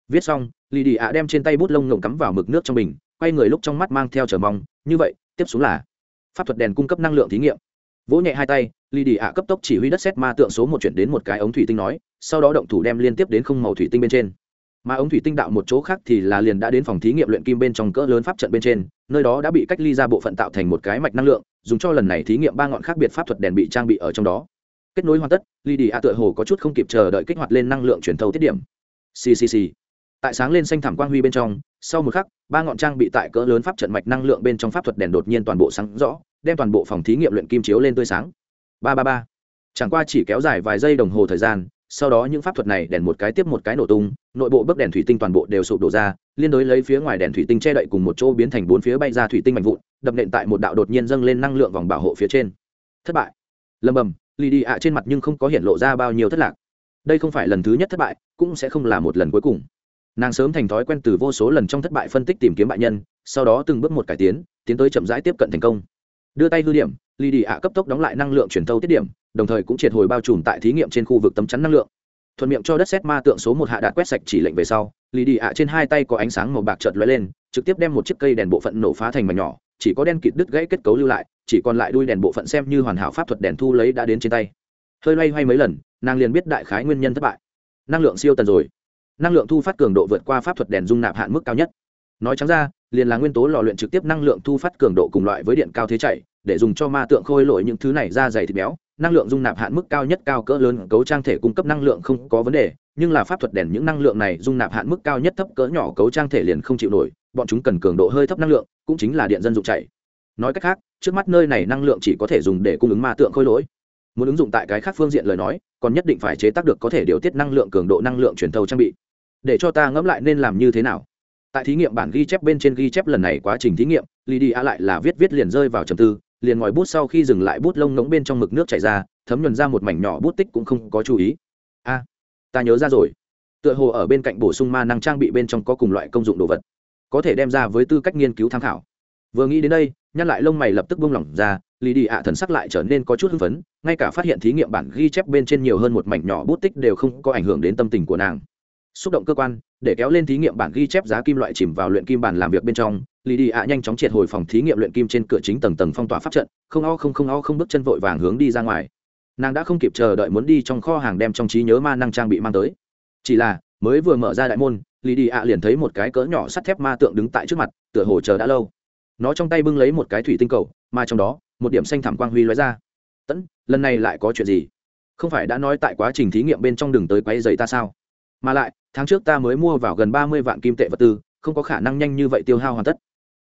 Viết xong lì đi ạ đem trên tay bút lông ngỗng cắm vào mực nước trong bình, quay người lúc trong mắt mang theo chờ mong, như vậy, tiếp xuống là pháp thuật đèn cung cấp năng lượng thí nghiệm. Vỗ nhẹ hai tay lì đi ạ cấp tốc chỉ huy đất xét ma tượng số một chuyển đến một cái ống thủy tinh nói, sau đó động thủ đem liên tiếp đến không màu thủy tinh bên trên. Mà ống thủy tinh đạo một chỗ khác thì là liền đã đến phòng thí nghiệm luyện kim bên trong cỡ lớn pháp trận bên trên, nơi đó đã bị cách ly ra bộ phận tạo thành một cái mạch năng lượng, dùng cho lần này thí nghiệm ba ngọn khác biệt pháp thuật đèn bị trang bị ở trong đó. Kết nối hoàn tất ly đi ạ tựa hồ có chút không kịp chờ đợi kích hoạt lên năng lượng truyền thâu tiết điểm. Ccc tại sáng lên xanh thảm quang huy bên trong, sau một khắc, ba ngọn trang bị tại cỡ lớn pháp trận mạch năng lượng bên trong pháp thuật đèn đột nhiên toàn bộ sáng rõ, đem toàn bộ phòng thí nghiệm luyện kim chiếu lên tươi sáng ba ba ba. Chẳng qua chỉ kéo dài vài giây đồng hồ thời gian, sau đó những pháp thuật này đèn một cái tiếp một cái nổ tung, nội bộ bức đèn thủy tinh toàn bộ đều sụp đổ ra, liên đối lấy phía ngoài đèn thủy tinh che đậy cùng một chỗ biến thành bốn phía bay ra thủy tinh mạnh vụn, đập nện tại một đạo đột nhiên dâng lên năng lượng vòng bảo hộ phía trên. Thất bại. Lầm bầm lì đi ạ trên mặt nhưng không có hiện lộ ra bao nhiêu thất lạc. Đây không phải lần thứ nhất thất bại, cũng sẽ không là một lần cuối cùng. Nàng sớm thành thói quen từ vô số lần trong thất bại phân tích tìm kiếm bại nhân, sau đó từng bước một cải tiến tiến tới chậm rãi tiếp cận thành công. Đưa tay hư điểm lì đi ạ cấp tốc đóng lại năng lượng truyền thâu tiết điểm, đồng thời cũng triệt hồi bao trùm tại thí nghiệm trên khu vực tấm chắn năng lượng. Thuận miệng cho đất xét ma tượng số một hạ đạt quét sạch chỉ lệnh về sau lì đi ạ trên hai tay có ánh sáng màu bạc chợt lóe lên, trực tiếp đem một chiếc cây đèn bộ phận nổ phá thành mảnh nhỏ, chỉ có đen kịt đứt gãy kết cấu lưu lại, chỉ còn lại đuôi đèn bộ phận xem như hoàn hảo pháp thuật đèn thu lấy đã đến trên tay. Hơi loay hoay mấy lần, nàng liền biết đại khái nguyên nhân thất bại. Năng lượng siêu tần rồi. Năng lượng thu phát cường độ vượt qua pháp thuật đèn dung nạp hạn mức cao nhất. Nói trắng ra, liền là nguyên tố lò luyện trực tiếp năng lượng thu phát cường độ cùng loại với điện cao thế chạy để dùng cho ma tượng khôi lỗi những thứ này ra dày thịt béo, năng lượng dung nạp hạn mức cao nhất cao cỡ lớn, cấu trang thể cung cấp năng lượng không có vấn đề, nhưng là pháp thuật đèn những năng lượng này dung nạp hạn mức cao nhất thấp cỡ nhỏ cấu trang thể liền không chịu nổi, bọn chúng cần cường độ hơi thấp năng lượng, cũng chính là điện dân dụng chảy nói cách khác, trước mắt nơi này năng lượng chỉ có thể dùng để cung ứng ma tượng khôi lỗi. Muốn ứng dụng tại cái khác phương diện lời nói, còn nhất định phải chế tác được có thể điều tiết năng lượng cường độ năng lượng truyền thâu trang bị. Để cho ta ngẫm lại nên làm như thế nào? Tại thí nghiệm bản ghi chép bên trên ghi chép lần này quá trình thí nghiệm, lydia lại là viết viết liền rơi vào trầm tư liền ngòi bút sau khi dừng lại bút lông ngỗng bên trong mực nước chảy ra, thấm nhuần ra một mảnh nhỏ bút tích cũng không có chú ý. A, ta nhớ ra rồi. Tựa hồ ở bên cạnh bổ sung ma năng trang bị bên trong có cùng loại công dụng đồ vật, có thể đem ra với tư cách nghiên cứu tham khảo. Vừa nghĩ đến đây, nhăn lại lông mày lập tức buông lỏng ra, lì đi ạ thần sắc lại trở nên có chút hưng phấn, ngay cả phát hiện thí nghiệm bản ghi chép bên trên nhiều hơn một mảnh nhỏ bút tích đều không có ảnh hưởng đến tâm tình của nàng. Xúc động cơ quan để kéo lên thí nghiệm bản ghi chép giá kim loại chìm vào luyện kim bản làm việc bên trong lì đi ạ nhanh chóng triệt hồi phòng thí nghiệm luyện kim trên cửa chính tầng tầng phong tỏa pháp trận, không o không không o không bước chân vội vàng hướng đi ra ngoài. Nàng đã không kịp chờ đợi muốn đi trong kho hàng đem trong trí nhớ ma năng trang bị mang tới. Chỉ là, mới vừa mở ra đại môn lì đi ạ liền thấy một cái cỡ nhỏ sắt thép ma tượng đứng tại trước mặt, tựa hồ chờ đã lâu. Nó trong tay bưng lấy một cái thủy tinh cầu, mà trong đó, một điểm xanh thảm quang huy lóe ra. Tẫn lần này lại có chuyện gì? Không phải đã nói tại quá trình thí nghiệm bên trong đường tới quay giày ta sao? Mà lại tháng trước ta mới mua vào gần ba mươi vạn kim tệ vật tư, không có khả năng nhanh như vậy tiêu hao hoàn tất.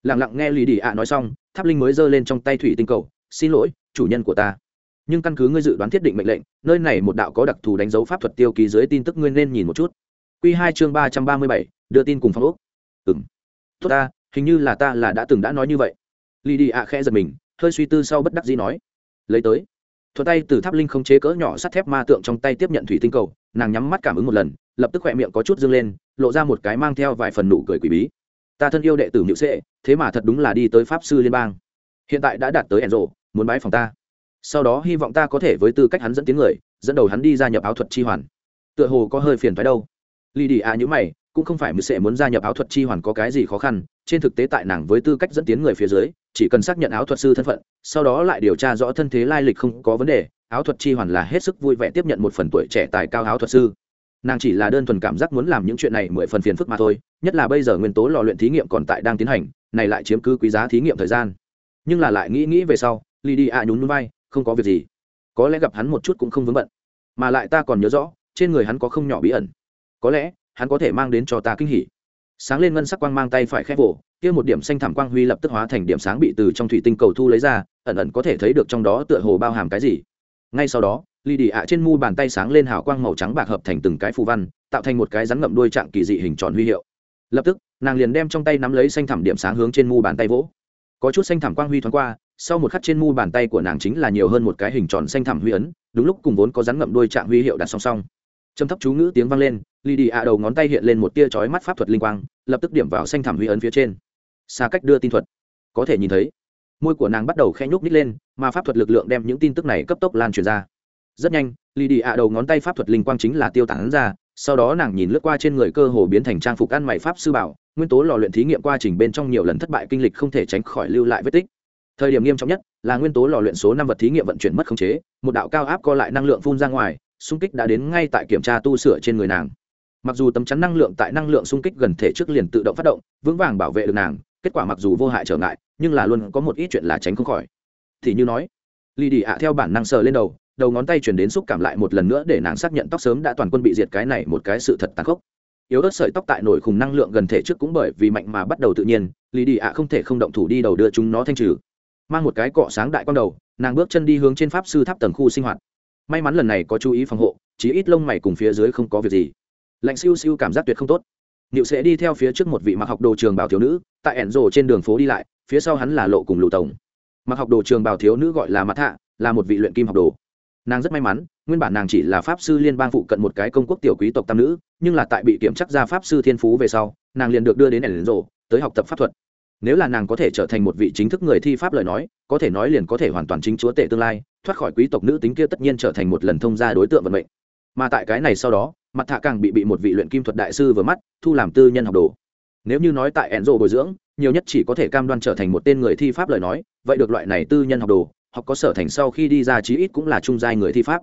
Lẳng lặng nghe lì đi ạ nói xong, tháp linh mới giơ lên trong tay thủy tinh cầu, xin lỗi, chủ nhân của ta. Nhưng căn cứ ngươi dự đoán thiết định mệnh lệnh, nơi này một đạo có đặc thù đánh dấu pháp thuật tiêu ký dưới tin tức ngươi nên nhìn một chút. Q hai chương ba trăm ba mươi bảy, đưa tin cùng phong úc ừ m tốt ta, hình như là ta là đã từng đã nói như vậy. Lì đi ạ khẽ giật mình, hơi suy tư sau bất đắc dĩ nói. Lấy tới. Thuật tay từ tháp linh không chế cỡ nhỏ sắt thép ma tượng trong tay tiếp nhận thủy tinh cầu, nàng nhắm mắt cảm ứng một lần lập tức khỏe miệng có chút dâng lên, lộ ra một cái mang theo vài phần nụ cười quỷ bí. Ta thân yêu đệ tử nhự sệ, thế mà thật đúng là đi tới pháp sư liên bang. Hiện tại đã đạt tới ẻn rộ muốn bái phòng ta. Sau đó hy vọng ta có thể với tư cách hắn dẫn tiếng người, dẫn đầu hắn đi gia nhập áo thuật chi hoàn. Tựa hồ có hơi phiền phái đâu. Lì đi à nhữ mày, cũng không phải mười sệ muốn gia nhập áo thuật chi hoàn có cái gì khó khăn, trên thực tế tại nàng với tư cách dẫn tiến người phía dưới, chỉ cần xác nhận áo thuật sư thân phận, sau đó lại điều tra rõ thân thế lai lịch không có vấn đề, áo thuật chi hoàn là hết sức vui vẻ tiếp nhận một phần tuổi trẻ tài cao áo thuật sư nàng chỉ là đơn thuần cảm giác muốn làm những chuyện này mười phần phiền phức mà thôi, nhất là bây giờ nguyên tố lò luyện thí nghiệm còn tại đang tiến hành, này lại chiếm cứ quý giá thí nghiệm thời gian. Nhưng là lại nghĩ nghĩ về sau lì đi ạ nhún núi vai, không có việc gì. Có lẽ gặp hắn một chút cũng không vướng bận. Mà lại ta còn nhớ rõ, trên người hắn có không nhỏ bí ẩn. Có lẽ, hắn có thể mang đến cho ta kinh hỉ. Sáng lên ngân sắc quang mang tay phải khép vỗ kia một điểm xanh thảm quang huy lập tức hóa thành điểm sáng bị từ trong thủy tinh cầu thu lấy ra, ẩn ẩn có thể thấy được trong đó tựa hồ bao hàm cái gì. Ngay sau đó lì đi ạ trên mu bàn tay sáng lên hào quang màu trắng bạc hợp thành từng cái phù văn, tạo thành một cái rắn ngậm đuôi trạng kỳ dị hình tròn huy hiệu. Lập tức, nàng liền đem trong tay nắm lấy xanh thảm điểm sáng hướng trên mu bàn tay vỗ. Có chút xanh thảm quang huy thoáng qua, sau một khắc trên mu bàn tay của nàng chính là nhiều hơn một cái hình tròn xanh thảm huy ấn, đúng lúc cùng vốn có rắn ngậm đuôi trạng huy hiệu đặt song song. Trầm thấp chú ngữ tiếng vang lên, lì đi ạ đầu ngón tay hiện lên một tia chói mắt pháp thuật linh quang, lập tức điểm vào xanh thảm huy ấn phía trên. Xa cách đưa tin thuật. Có thể nhìn thấy, môi của nàng bắt đầu khe nhúc nít lên, mà pháp thuật lực lượng đem những tin tức này cấp tốc lan truyền ra rất nhanh lì đi ạ đầu ngón tay pháp thuật linh quang chính là tiêu tán ra, sau đó nàng nhìn lướt qua trên người cơ hồ biến thành trang phục ăn mày pháp sư bảo, nguyên tố lò luyện thí nghiệm quá trình bên trong nhiều lần thất bại kinh lịch không thể tránh khỏi lưu lại vết tích. Thời điểm nghiêm trọng nhất là nguyên tố lò luyện số năm vật thí nghiệm vận chuyển mất khống chế, một đạo cao áp co lại năng lượng phun ra ngoài, xung kích đã đến ngay tại kiểm tra tu sửa trên người nàng. Mặc dù tấm chắn năng lượng tại năng lượng xung kích gần thể trước liền tự động phát động, vững vàng bảo vệ được nàng, kết quả mặc dù vô hại trở ngại, nhưng là luôn có một ít chuyện là tránh không khỏi. Thì như nói lì đi ạ theo bản năng sờ lên đầu đầu ngón tay chuyển đến xúc cảm lại một lần nữa để nàng xác nhận tóc sớm đã toàn quân bị diệt cái này một cái sự thật tàn khốc. Yếu ớt sợi tóc tại nổi khùng năng lượng gần thể trước cũng bởi vì mạnh mà bắt đầu tự nhiên lì đi ạ không thể không động thủ đi đầu đưa chúng nó thanh trừ. Mang một cái cọ sáng đại con đầu nàng bước chân đi hướng trên pháp sư tháp tầng khu sinh hoạt. May mắn lần này có chú ý phòng hộ chí ít lông mày cùng phía dưới không có việc gì. Lạnh siêu siêu cảm giác tuyệt không tốt. Niệu sẽ đi theo phía trước một vị mặc học đồ trường bảo thiếu nữ, tại ẻn rồ trên đường phố đi lại, phía sau hắn là lộ cùng lụ tổng. Mặc học đồ trường bảo thiếu nữ gọi là Mặt Hạ, là một vị luyện kim học đồ. Nàng rất may mắn, nguyên bản nàng chỉ là pháp sư liên bang phụ cận một cái công quốc tiểu quý tộc tam nữ, nhưng là tại bị kiểm chắc ra pháp sư thiên phú về sau, nàng liền được đưa đến ẩn rộ tới học tập pháp thuật. Nếu là nàng có thể trở thành một vị chính thức người thi pháp lời nói, có thể nói liền có thể hoàn toàn chính chúa tể tương lai, thoát khỏi quý tộc nữ tính kia tất nhiên trở thành một lần thông gia đối tượng vận mệnh. Mà tại cái này sau đó, mặt thạ càng bị bị một vị luyện kim thuật đại sư vừa mắt thu làm tư nhân học đồ nếu như nói tại ẩn rộ bồi dưỡng nhiều nhất chỉ có thể cam đoan trở thành một tên người thi pháp lời nói vậy được loại này tư nhân học đồ học có sở thành sau khi đi ra chí ít cũng là trung giai người thi pháp.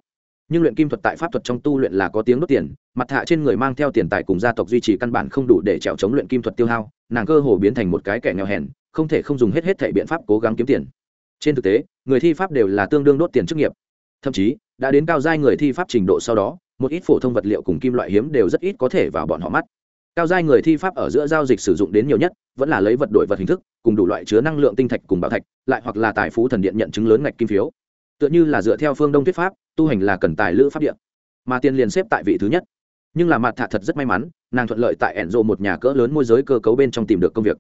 Nhưng luyện kim thuật tại pháp thuật trong tu luyện là có tiếng đốt tiền, mặt hạ trên người mang theo tiền tài cùng gia tộc duy trì căn bản không đủ để trèo chống luyện kim thuật tiêu hao, nàng cơ hồ biến thành một cái kẻ nghèo hèn, không thể không dùng hết hết thể biện pháp cố gắng kiếm tiền. Trên thực tế, người thi pháp đều là tương đương đốt tiền chức nghiệp. Thậm chí, đã đến cao giai người thi pháp trình độ sau đó, một ít phổ thông vật liệu cùng kim loại hiếm đều rất ít có thể vào bọn họ mắt. Cao giai người thi pháp ở giữa giao dịch sử dụng đến nhiều nhất, vẫn là lấy vật đổi vật hình thức cùng đủ loại chứa năng lượng tinh thạch cùng bảo thạch, lại hoặc là tài phú thần điện nhận chứng lớn ngạch kim phiếu. Tựa như là dựa theo phương đông thuyết pháp, tu hành là cần tài lữ pháp điện mà tiền liền xếp tại vị thứ nhất. Nhưng là mặt thạ thật rất may mắn, nàng thuận lợi tại ẻn rộ một nhà cỡ lớn môi giới cơ cấu bên trong tìm được công việc.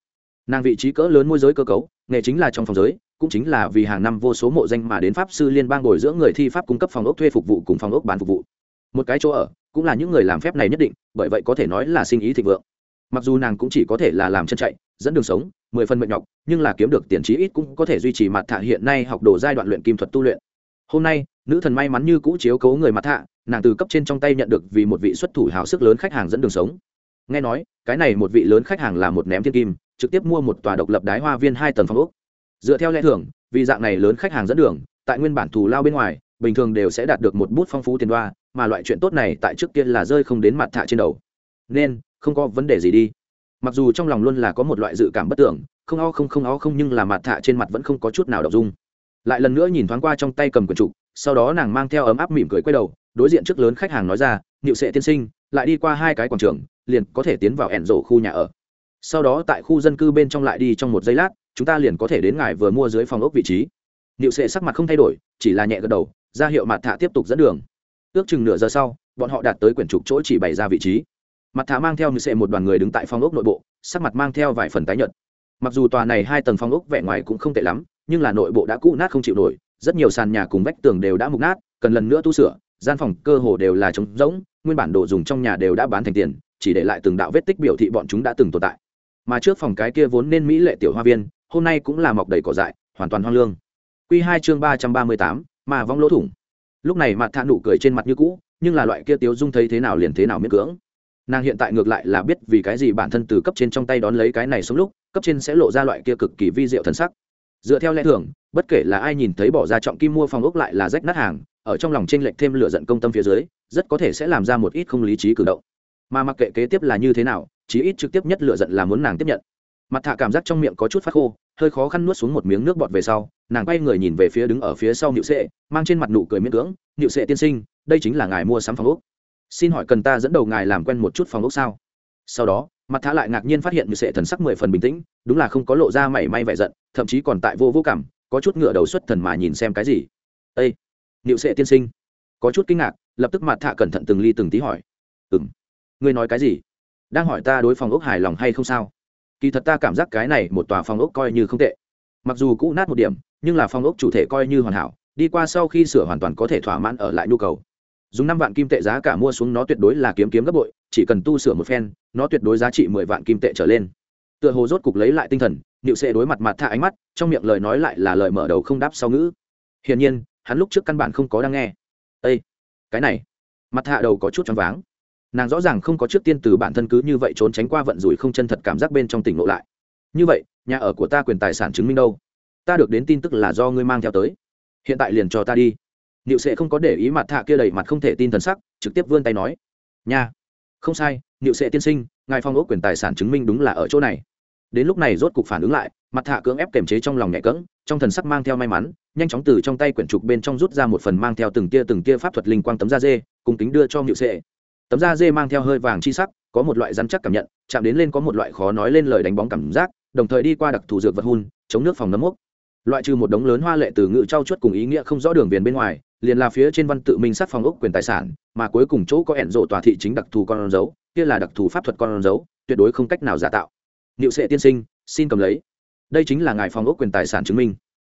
Nàng vị trí cỡ lớn môi giới cơ cấu, nghề chính là trong phòng giới, cũng chính là vì hàng năm vô số mộ danh mà đến pháp sư liên bang bồi dưỡng người thi pháp cung cấp phòng ốc thuê phục vụ cùng phòng ốc bán phục vụ. Một cái chỗ ở, cũng là những người làm phép này nhất định, bởi vậy có thể nói là sinh ý thịnh vượng. Mặc dù nàng cũng chỉ có thể là làm chân chạy, dẫn đường sống mười phần mệt nhọc, nhưng là kiếm được tiền trí ít cũng có thể duy trì mặt thạ hiện nay học đồ giai đoạn luyện kim thuật tu luyện. Hôm nay, nữ thần may mắn như cũ chiếu cố người mặt thạ, nàng từ cấp trên trong tay nhận được vì một vị xuất thủ hào sức lớn khách hàng dẫn đường sống. Nghe nói, cái này một vị lớn khách hàng là một ném thiên kim, trực tiếp mua một tòa độc lập đái hoa viên hai tầng phòng úc dựa theo lẽ thường, vì dạng này lớn khách hàng dẫn đường, tại nguyên bản thù lao bên ngoài, bình thường đều sẽ đạt được một bút phong phú tiền đoa, mà loại chuyện tốt này tại trước kia là rơi không đến mặt thạ trên đầu. Nên, không có vấn đề gì đi mặc dù trong lòng luôn là có một loại dự cảm bất tưởng, không o không không o không nhưng là mặt thạ trên mặt vẫn không có chút nào đọc dung. Lại lần nữa nhìn thoáng qua trong tay cầm quần trục, sau đó nàng mang theo ấm áp mỉm cười quay đầu, đối diện trước lớn khách hàng nói ra, niệu sệ tiên sinh, lại đi qua hai cái quảng trường, liền có thể tiến vào ẻn rổ khu nhà ở. Sau đó tại khu dân cư bên trong lại đi trong một giây lát, chúng ta liền có thể đến ngài vừa mua dưới phòng ốc vị trí. Niệu sệ sắc mặt không thay đổi, chỉ là nhẹ gật đầu, ra hiệu mặt thạ tiếp tục dẫn đường. Ước chừng nửa giờ sau, bọn họ đạt tới quyển trục chỗ chỉ bày ra vị trí mặt thả mang theo như sệ một đoàn người đứng tại phong ốc nội bộ, sắc mặt mang theo vài phần tái nhợt. Mặc dù tòa này hai tầng phong ốc vẻ ngoài cũng không tệ lắm, nhưng là nội bộ đã cũ nát không chịu nổi, rất nhiều sàn nhà cùng vách tường đều đã mục nát, cần lần nữa tu sửa, gian phòng cơ hồ đều là trống rỗng, nguyên bản đồ dùng trong nhà đều đã bán thành tiền, chỉ để lại từng đạo vết tích biểu thị bọn chúng đã từng tồn tại. Mà trước phòng cái kia vốn nên mỹ lệ tiểu hoa viên, hôm nay cũng là mọc đầy cỏ dại, hoàn toàn hoang lương. Q hai chương ba trăm ba mươi tám, mà vong lỗ thủng. Lúc này mặt thạ nụ cười trên mặt như cũ, nhưng là loại kia tiếu dung thấy thế nào liền thế nào miễn cưỡng nàng hiện tại ngược lại là biết vì cái gì bản thân từ cấp trên trong tay đón lấy cái này sống lúc, cấp trên sẽ lộ ra loại kia cực kỳ vi diệu thần sắc. Dựa theo lẽ thường, bất kể là ai nhìn thấy bỏ ra trọng kim mua phòng ốc lại là rách nát hàng, ở trong lòng tranh lệch thêm lửa giận công tâm phía dưới, rất có thể sẽ làm ra một ít không lý trí cử động. Mà mặc kệ kế tiếp là như thế nào, chí ít trực tiếp nhất lửa giận là muốn nàng tiếp nhận. Mặt thạ cảm giác trong miệng có chút phát khô, hơi khó khăn nuốt xuống một miếng nước bọt về sau, nàng quay người nhìn về phía đứng ở phía sau nịu sệ, mang trên mặt nụ cười miễn cưỡng nịu sệ tiên sinh, đây chính là ngài mua sắm phòng ốc xin hỏi cần ta dẫn đầu ngài làm quen một chút phòng ốc sao? Sau đó, mặt thả lại ngạc nhiên phát hiện như sệ thần sắc mười phần bình tĩnh, đúng là không có lộ ra mảy may vẻ giận, thậm chí còn tại vô vô cảm, có chút ngựa đầu xuất thần mà nhìn xem cái gì. Ây liệu sệ tiên sinh. Có chút kinh ngạc, lập tức mặt thạ cẩn thận từng ly từng tí hỏi. Ừ m ngươi nói cái gì? Đang hỏi ta đối phòng ốc hài lòng hay không sao? Kỳ thật ta cảm giác cái này một tòa phòng ốc coi như không tệ. Mặc dù cũ nát một điểm, nhưng là phòng ốc chủ thể coi như hoàn hảo, đi qua sau khi sửa hoàn toàn có thể thỏa mãn ở lại nhu cầu dùng năm vạn kim tệ giá cả mua xuống nó tuyệt đối là kiếm kiếm gấp bội, chỉ cần tu sửa một phen, nó tuyệt đối giá trị mười vạn kim tệ trở lên. Tựa hồ rốt cục lấy lại tinh thần nịu sệ đối mặt mặt tha ánh mắt, trong miệng lời nói lại là lời mở đầu không đáp sau ngữ. Hiển nhiên, hắn lúc trước căn bản không có đang nghe. Ây cái này. Mặt hạ đầu có chút choáng váng. Nàng rõ ràng không có trước tiên từ bản thân cứ như vậy trốn tránh qua vận rủi không chân thật cảm giác bên trong tỉnh lộ lại. Như vậy, nhà ở của ta quyền tài sản chứng minh đâu? Ta được đến tin tức là do ngươi mang theo tới. Hiện tại liền cho ta đi niệu sệ không có để ý mặt thạ kia đầy mặt không thể tin thần sắc, trực tiếp vươn tay nói, nha, không sai, niệu sệ tiên sinh, ngài phong ốc quyền tài sản chứng minh đúng là ở chỗ này. Đến lúc này rốt cục phản ứng lại, mặt thạ cưỡng ép kềm chế trong lòng nhẹ cỡng trong thần sắc mang theo may mắn, nhanh chóng từ trong tay quyển trục bên trong rút ra một phần mang theo từng tia từng tia pháp thuật linh quang tấm da dê cùng kính đưa cho nhự sệ. Tấm da dê mang theo hơi vàng chi sắc, có một loại rắn chắc cảm nhận, chạm đến lên có một loại khó nói lên lời đánh bóng cảm giác, đồng thời đi qua đặc thù dược vật hun, chống nước phòng nấm mốc loại trừ một đống lớn hoa lệ từ ngự trao chuốt cùng ý nghĩa không rõ đường viền bên ngoài, liền là phía trên văn tự minh sát phòng ốc quyền tài sản, mà cuối cùng chỗ có ẻn rộ tòa thị chính đặc thù con dấu, kia là đặc thù pháp thuật con dấu, tuyệt đối không cách nào giả tạo. Niệu sệ tiên sinh, xin cầm lấy. Đây chính là ngài phòng ốc quyền tài sản chứng minh.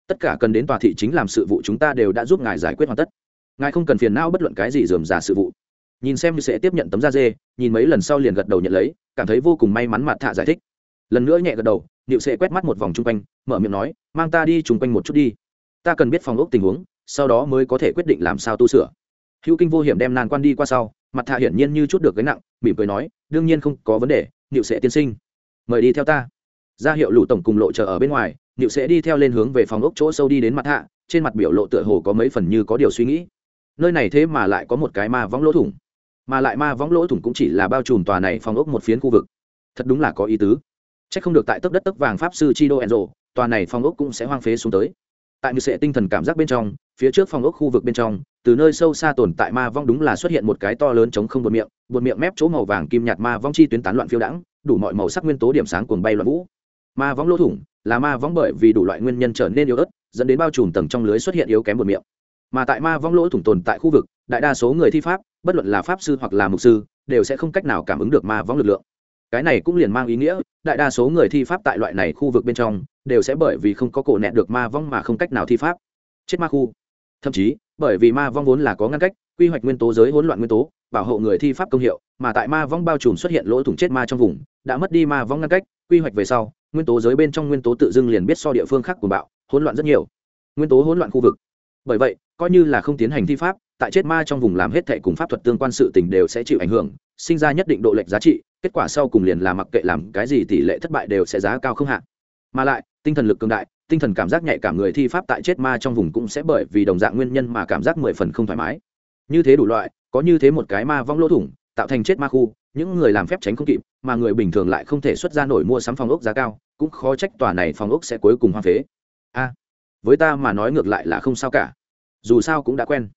Tất cả cần đến tòa thị chính làm sự vụ chúng ta đều đã giúp ngài giải quyết hoàn tất. Ngài không cần phiền não bất luận cái gì dườm giả sự vụ. Nhìn xem như sẽ tiếp nhận tấm da dê, nhìn mấy lần sau liền gật đầu nhận lấy, cảm thấy vô cùng may mắn mặt thạ giải thích. Lần nữa nhẹ gật đầu niệu sẽ quét mắt một vòng chung quanh, mở miệng nói, mang ta đi chung quanh một chút đi. Ta cần biết phòng ốc tình huống, sau đó mới có thể quyết định làm sao tu sửa. Hữu kinh vô hiểm đem nan quan đi qua sau, mặt thạ hiển nhiên như chút được gánh nặng, mỉm cười nói, đương nhiên không có vấn đề, niệu sẽ tiên sinh. Mời đi theo ta. Ra hiệu lũ tổng cùng lộ chờ ở bên ngoài nịu sẽ đi theo lên hướng về phòng ốc chỗ sâu đi đến mặt hạ trên mặt biểu lộ tựa hồ có mấy phần như có điều suy nghĩ. Nơi này thế mà lại có một cái ma võng lỗ thủng. Mà lại ma võng lỗ thủng cũng chỉ là bao trùm tòa này phòng ốc một phiến khu vực. Thật đúng là có ý tứ. Chắc không được tại tấc đất tấc vàng pháp sư chi đô enzo, tòa này phòng ốc cũng sẽ hoang phế xuống tới. Tại như sẽ tinh thần cảm giác bên trong, phía trước phòng ốc khu vực bên trong, từ nơi sâu xa tồn tại ma vong đúng là xuất hiện một cái to lớn chống không bột miệng bột miệng mép chỗ màu vàng kim nhạt ma vong chi tuyến tán loạn phiêu đãng, đủ mọi màu sắc nguyên tố điểm sáng cuồng bay loạn vũ. Ma vong lỗ thủng là ma vong bởi vì đủ loại nguyên nhân trở nên yếu ớt, dẫn đến bao trùm tầng trong lưới xuất hiện yếu kém một miệng. Mà tại ma vong lỗ thủng tồn tại khu vực, đại đa số người thi pháp, bất luận là pháp sư hoặc là mục sư, đều sẽ không cách nào cảm ứng được ma vong lực lượng cái này cũng liền mang ý nghĩa, đại đa số người thi pháp tại loại này khu vực bên trong, đều sẽ bởi vì không có cổ nẹt được ma vong mà không cách nào thi pháp. Chết ma khu. Thậm chí, bởi vì ma vong vốn là có ngăn cách, quy hoạch nguyên tố giới hỗn loạn nguyên tố, bảo hộ người thi pháp công hiệu, mà tại ma vong bao trùm xuất hiện lỗ thủng chết ma trong vùng, đã mất đi ma vong ngăn cách, quy hoạch về sau, nguyên tố giới bên trong nguyên tố tự dưng liền biết so địa phương khác của bạo, hỗn loạn rất nhiều. Nguyên tố hỗn loạn khu vực. Bởi vậy, coi như là không tiến hành thi pháp, tại chết ma trong vùng làm hết thệ cùng pháp thuật tương quan sự tình đều sẽ chịu ảnh hưởng, sinh ra nhất định độ lệch giá trị kết quả sau cùng liền là mặc kệ làm cái gì tỷ lệ thất bại đều sẽ giá cao không hạn mà lại, tinh thần lực cường đại, tinh thần cảm giác nhạy cảm người thi pháp tại chết ma trong vùng cũng sẽ bởi vì đồng dạng nguyên nhân mà cảm giác mười phần không thoải mái. Như thế đủ loại, có như thế một cái ma vong lỗ thủng, tạo thành chết ma khu, những người làm phép tránh không kịp, mà người bình thường lại không thể xuất ra nổi mua sắm phòng ốc giá cao, cũng khó trách tòa này phòng ốc sẽ cuối cùng hoang phế. A, với ta mà nói ngược lại là không sao cả. Dù sao cũng đã quen.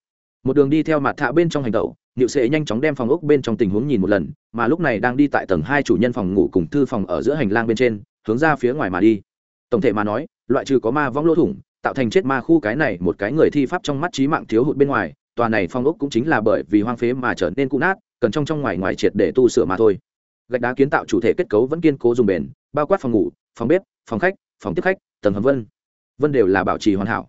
Một đường đi theo mặt thạ bên trong hành tẩu niệu sệ nhanh chóng đem phòng ốc bên trong tình huống nhìn một lần, mà lúc này đang đi tại tầng hai chủ nhân phòng ngủ cùng thư phòng ở giữa hành lang bên trên, hướng ra phía ngoài mà đi. Tổng thể mà nói, loại trừ có ma vong lỗ thủng, tạo thành chết ma khu cái này một cái người thi pháp trong mắt trí mạng thiếu hụt bên ngoài, tòa này phòng ốc cũng chính là bởi vì hoang phế mà trở nên cũ nát, cần trong trong ngoài ngoài triệt để tu sửa mà thôi. Gạch đá kiến tạo chủ thể kết cấu vẫn kiên cố dùng bền, bao quát phòng ngủ, phòng bếp, phòng khách, phòng tiếp khách, tầng hầm vân. Vân đều là bảo trì hoàn hảo.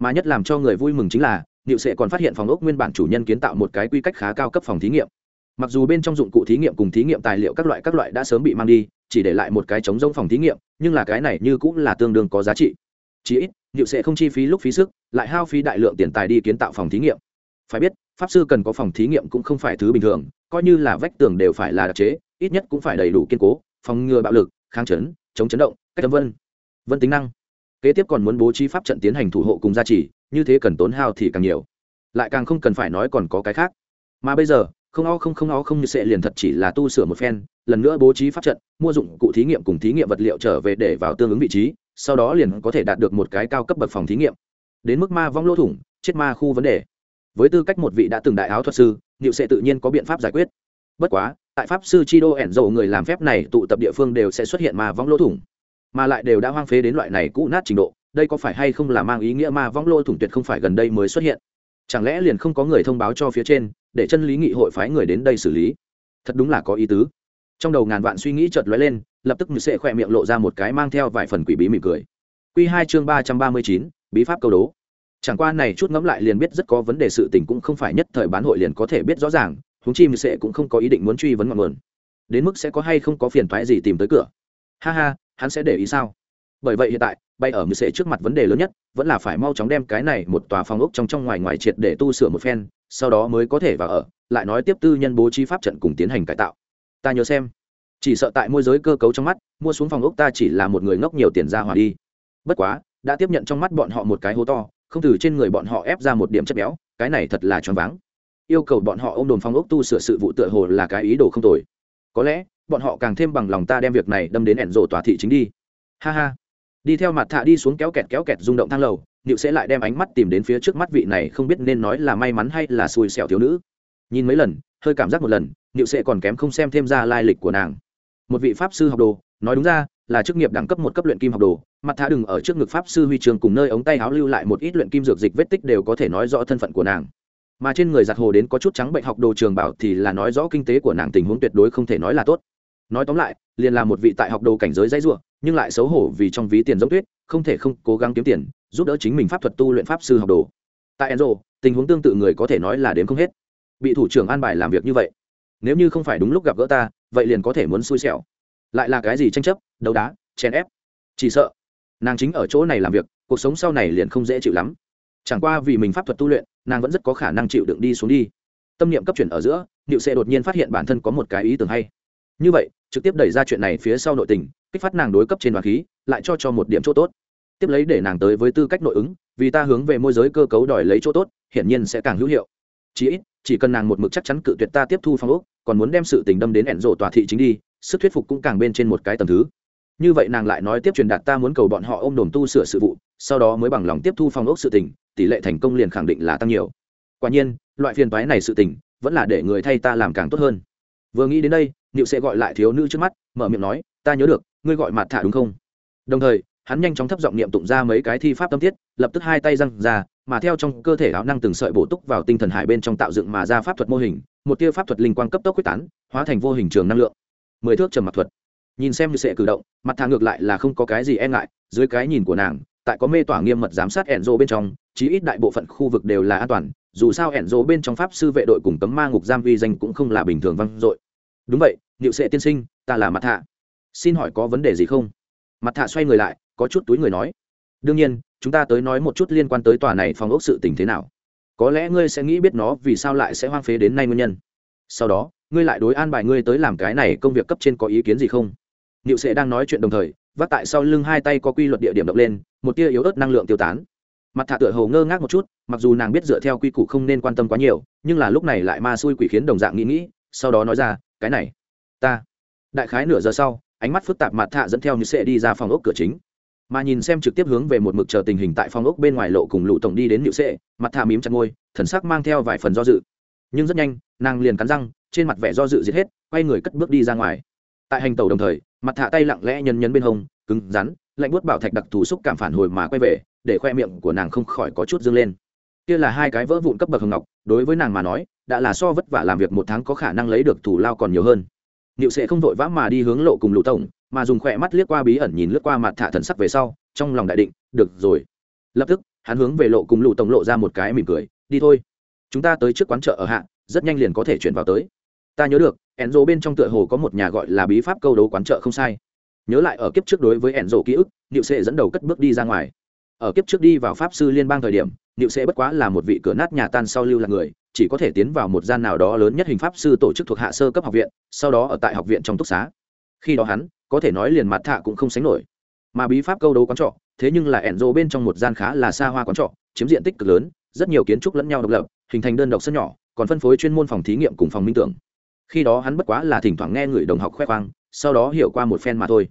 Mà nhất làm cho người vui mừng chính là niệu sệ còn phát hiện phòng ốc nguyên bản chủ nhân kiến tạo một cái quy cách khá cao cấp phòng thí nghiệm. Mặc dù bên trong dụng cụ thí nghiệm cùng thí nghiệm tài liệu các loại các loại đã sớm bị mang đi, chỉ để lại một cái chống rông phòng thí nghiệm, nhưng là cái này như cũng là tương đương có giá trị. Chỉ ít, niệu sệ không chi phí lúc phí sức, lại hao phí đại lượng tiền tài đi kiến tạo phòng thí nghiệm. Phải biết, pháp sư cần có phòng thí nghiệm cũng không phải thứ bình thường, coi như là vách tường đều phải là đặc chế, ít nhất cũng phải đầy đủ kiên cố, phòng ngừa bạo lực, kháng chấn, chống chấn động, cách vân vân tính năng. Kế tiếp còn muốn bố trí pháp trận tiến hành thủ hộ cùng gia trì như thế cần tốn hao thì càng nhiều. Lại càng không cần phải nói còn có cái khác. Mà bây giờ, không o không không o không như sẽ liền thật chỉ là tu sửa một phen, lần nữa bố trí pháp trận, mua dụng cụ thí nghiệm cùng thí nghiệm vật liệu trở về để vào tương ứng vị trí, sau đó liền có thể đạt được một cái cao cấp bậc phòng thí nghiệm. Đến mức ma vong lỗ thủng, chết ma khu vấn đề. Với tư cách một vị đã từng đại áo thuật sư, niệu sẽ tự nhiên có biện pháp giải quyết. Bất quá, tại pháp sư chi đô ẻn dầu người làm phép này tụ tập địa phương đều sẽ xuất hiện ma vong lỗ thủng. Mà lại đều đã hoang phế đến loại này cũ nát trình độ đây có phải hay không là mang ý nghĩa ma vong lô thủng tuyệt không phải gần đây mới xuất hiện? Chẳng lẽ liền không có người thông báo cho phía trên, để chân lý nghị hội phái người đến đây xử lý? Thật đúng là có ý tứ. Trong đầu ngàn vạn suy nghĩ chợt lóe lên, lập tức người sẽ khỏe miệng lộ ra một cái mang theo vài phần quỷ bí mỉm cười. Q hai chương ba trăm ba mươi chín, bí pháp câu đố. Chẳng qua này chút ngẫm lại liền biết rất có vấn đề sự tình cũng không phải nhất thời bán hội liền có thể biết rõ ràng húng chi sẽ cũng không có ý định muốn truy vấn ngọn nguồn. Đến mức sẽ có hay không có phiền thoái gì tìm tới cửa? Ha ha, hắn sẽ để ý sao? Bởi vậy hiện tại, bay ở mười sệ trước mặt vấn đề lớn nhất vẫn là phải mau chóng đem cái này một tòa phòng ốc trong trong ngoài ngoài triệt để tu sửa một phen, sau đó mới có thể vào ở, lại nói tiếp tư nhân bố trí pháp trận cùng tiến hành cải tạo. Ta nhớ xem, chỉ sợ tại môi giới cơ cấu trong mắt, mua xuống phòng ốc ta chỉ là một người ngốc nhiều tiền ra hòa đi. Bất quá, đã tiếp nhận trong mắt bọn họ một cái hố to, không từ trên người bọn họ ép ra một điểm chất béo, cái này thật là choáng váng. Yêu cầu bọn họ ôm đồn phòng ốc tu sửa sự vụ tựa hồ là cái ý đồ không tồi. Có lẽ, bọn họ càng thêm bằng lòng ta đem việc này đâm đến ẻn rộ tòa thị chính đi. Ha ha đi theo mặt thạ đi xuống kéo kẹt kéo kẹt rung động thang lầu nịu sẽ lại đem ánh mắt tìm đến phía trước mắt vị này không biết nên nói là may mắn hay là xui xẻo thiếu nữ. Nhìn mấy lần, hơi cảm giác một lần nịu sẽ còn kém không xem thêm ra lai lịch của nàng. Một vị pháp sư học đồ, nói đúng ra, là chức nghiệp đẳng cấp một cấp luyện kim học đồ. Mặt thả đừng ở trước ngực pháp sư huy trường cùng nơi ống tay áo lưu lại một ít luyện kim dược dịch vết tích đều có thể nói rõ thân phận của nàng. Mà trên người giặt hồ đến có chút trắng bệnh học đồ trường bảo thì là nói rõ kinh tế của nàng tình huống tuyệt đối không thể nói là tốt. Nói tóm lại liền là một vị tại học đồ cảnh giới dãy rủa, nhưng lại xấu hổ vì trong ví tiền giống tuyết không thể không cố gắng kiếm tiền giúp đỡ chính mình pháp thuật tu luyện pháp sư học đồ. Tại enzo tình huống tương tự người có thể nói là đến không hết. Bị thủ trưởng an bài làm việc như vậy nếu như không phải đúng lúc gặp gỡ ta vậy liền có thể muốn xui xẻo. Lại là cái gì tranh chấp đấu đá chèn ép? Chỉ sợ nàng chính ở chỗ này làm việc cuộc sống sau này liền không dễ chịu lắm. Chẳng qua vì mình pháp thuật tu luyện nàng vẫn rất có khả năng chịu đựng đi xuống đi. Tâm niệm cấp chuyển ở giữa Diệu sẽ đột nhiên phát hiện bản thân có một cái ý tưởng hay. Như vậy trực tiếp đẩy ra chuyện này phía sau nội tình, kích phát nàng đối cấp trên đoàn khí, lại cho cho một điểm chỗ tốt. Tiếp lấy để nàng tới với tư cách nội ứng, vì ta hướng về môi giới cơ cấu đòi lấy chỗ tốt, hiển nhiên sẽ càng hữu hiệu. Chỉ ít, chỉ cần nàng một mực chắc chắn cự tuyệt ta tiếp thu phong ốc, còn muốn đem sự tình đâm đến ẻn rộ tòa thị chính đi, sức thuyết phục cũng càng bên trên một cái tầm thứ. Như vậy nàng lại nói tiếp truyền đạt ta muốn cầu bọn họ ôm đồm tu sửa sự vụ, sau đó mới bằng lòng tiếp thu phong ốc sự tình, tỷ lệ thành công liền khẳng định là tăng nhiều. Quả nhiên, loại phiền toái này sự tình, vẫn là để người thay ta làm càng tốt hơn vừa nghĩ đến đây, niệu sẽ gọi lại thiếu nữ trước mắt, mở miệng nói, ta nhớ được, ngươi gọi mặt thả đúng không? Đồng thời, hắn nhanh chóng thấp giọng niệm tụng ra mấy cái thi pháp tâm tiết, lập tức hai tay răng ra, mà theo trong cơ thể áo năng từng sợi bổ túc vào tinh thần hải bên trong tạo dựng mà ra pháp thuật mô hình, một tia pháp thuật linh quang cấp tốc quyết tán, hóa thành vô hình trường năng lượng. Mười thước trầm mặc thuật. Nhìn xem như sẽ cử động mặt thang ngược lại là không có cái gì e ngại, dưới cái nhìn của nàng, tại có mê tỏa nghiêm mật giám sát ẻn rô bên trong, chí ít đại bộ phận khu vực đều là an toàn, dù sao ẻn rô bên trong pháp sư vệ đội cùng cấm ma ngục giam uy danh cũng không là bình thường vang dội đúng vậy, niệu sệ tiên sinh, ta là mặt thạ. Xin hỏi có vấn đề gì không? Mặt thạ xoay người lại, có chút túi người nói. Đương nhiên, chúng ta tới nói một chút liên quan tới tòa này phòng ốc sự tình thế nào. Có lẽ ngươi sẽ nghĩ biết nó vì sao lại sẽ hoang phế đến nay nguyên nhân. Sau đó, ngươi lại đối an bài ngươi tới làm cái này công việc cấp trên có ý kiến gì không? Niệu sệ đang nói chuyện đồng thời, vác tại sau lưng hai tay có quy luật địa điểm động lên, một tia yếu ớt năng lượng tiêu tán. Mặt thạ tựa hồ ngơ ngác một chút, mặc dù nàng biết dựa theo quy củ không nên quan tâm quá nhiều, nhưng là lúc này lại ma xui quỷ khiến đồng dạng nghĩ nghĩ, sau đó nói ra cái này. Ta. Đại khái nửa giờ sau, ánh mắt phức tạp mặt thạ dẫn theo như sẽ đi ra phòng ốc cửa chính. Mà nhìn xem trực tiếp hướng về một mực chờ tình hình tại phòng ốc bên ngoài lộ cùng lụ tổng đi đến nhự sệ, mặt thạ mím chặt ngôi thần sắc mang theo vài phần do dự. Nhưng rất nhanh, nàng liền cắn răng, trên mặt vẻ do dự giết hết, quay người cất bước đi ra ngoài. Tại hành tàu đồng thời, mặt thạ tay lặng lẽ nhân nhấn bên hông, cứng rắn, lạnh buốt bảo thạch đặc thù xúc cảm phản hồi mà quay về, để khoe miệng của nàng không khỏi có chút dâng lên. Kia là hai cái vỡ vụn cấp bậc hồng ngọc, đối với nàng mà nói đã là so vất vả làm việc một tháng có khả năng lấy được thủ lao còn nhiều hơn Niệu sẽ không vội vã mà đi hướng lộ cùng lũ tổng, mà dùng khỏe mắt liếc qua bí ẩn nhìn lướt qua mặt thả thần sắc về sau, trong lòng đại định, được rồi. Lập tức, hắn hướng về lộ cùng lũ tổng lộ ra một cái mỉm cười, đi thôi. Chúng ta tới trước quán chợ ở hạ, rất nhanh liền có thể chuyển vào tới. Ta nhớ được, Enzo bên trong tựa hồ có một nhà gọi là bí pháp câu đấu quán chợ không sai. Nhớ lại ở kiếp trước đối với Enzo ký ức, Niệu sẽ dẫn đầu cất bước đi ra ngoài. Ở kiếp trước đi vào pháp sư liên bang thời điểm, Niệu sẽ bất quá là một vị cửa nát nhà tan sau lưu là người, chỉ có thể tiến vào một gian nào đó lớn nhất hình pháp sư tổ chức thuộc hạ sơ cấp học viện, sau đó ở tại học viện trong túc xá. Khi đó hắn, có thể nói liền mặt thạ cũng không sánh nổi. Mà bí pháp câu đấu quán trọ, thế nhưng là ẻn rô bên trong một gian khá là xa hoa quán trọ, chiếm diện tích cực lớn, rất nhiều kiến trúc lẫn nhau độc lập, hình thành đơn độc sân nhỏ, còn phân phối chuyên môn phòng thí nghiệm cùng phòng minh tưởng. Khi đó hắn bất quá là thỉnh thoảng nghe người đồng học khoe khoang, sau đó hiểu qua một phen mà thôi.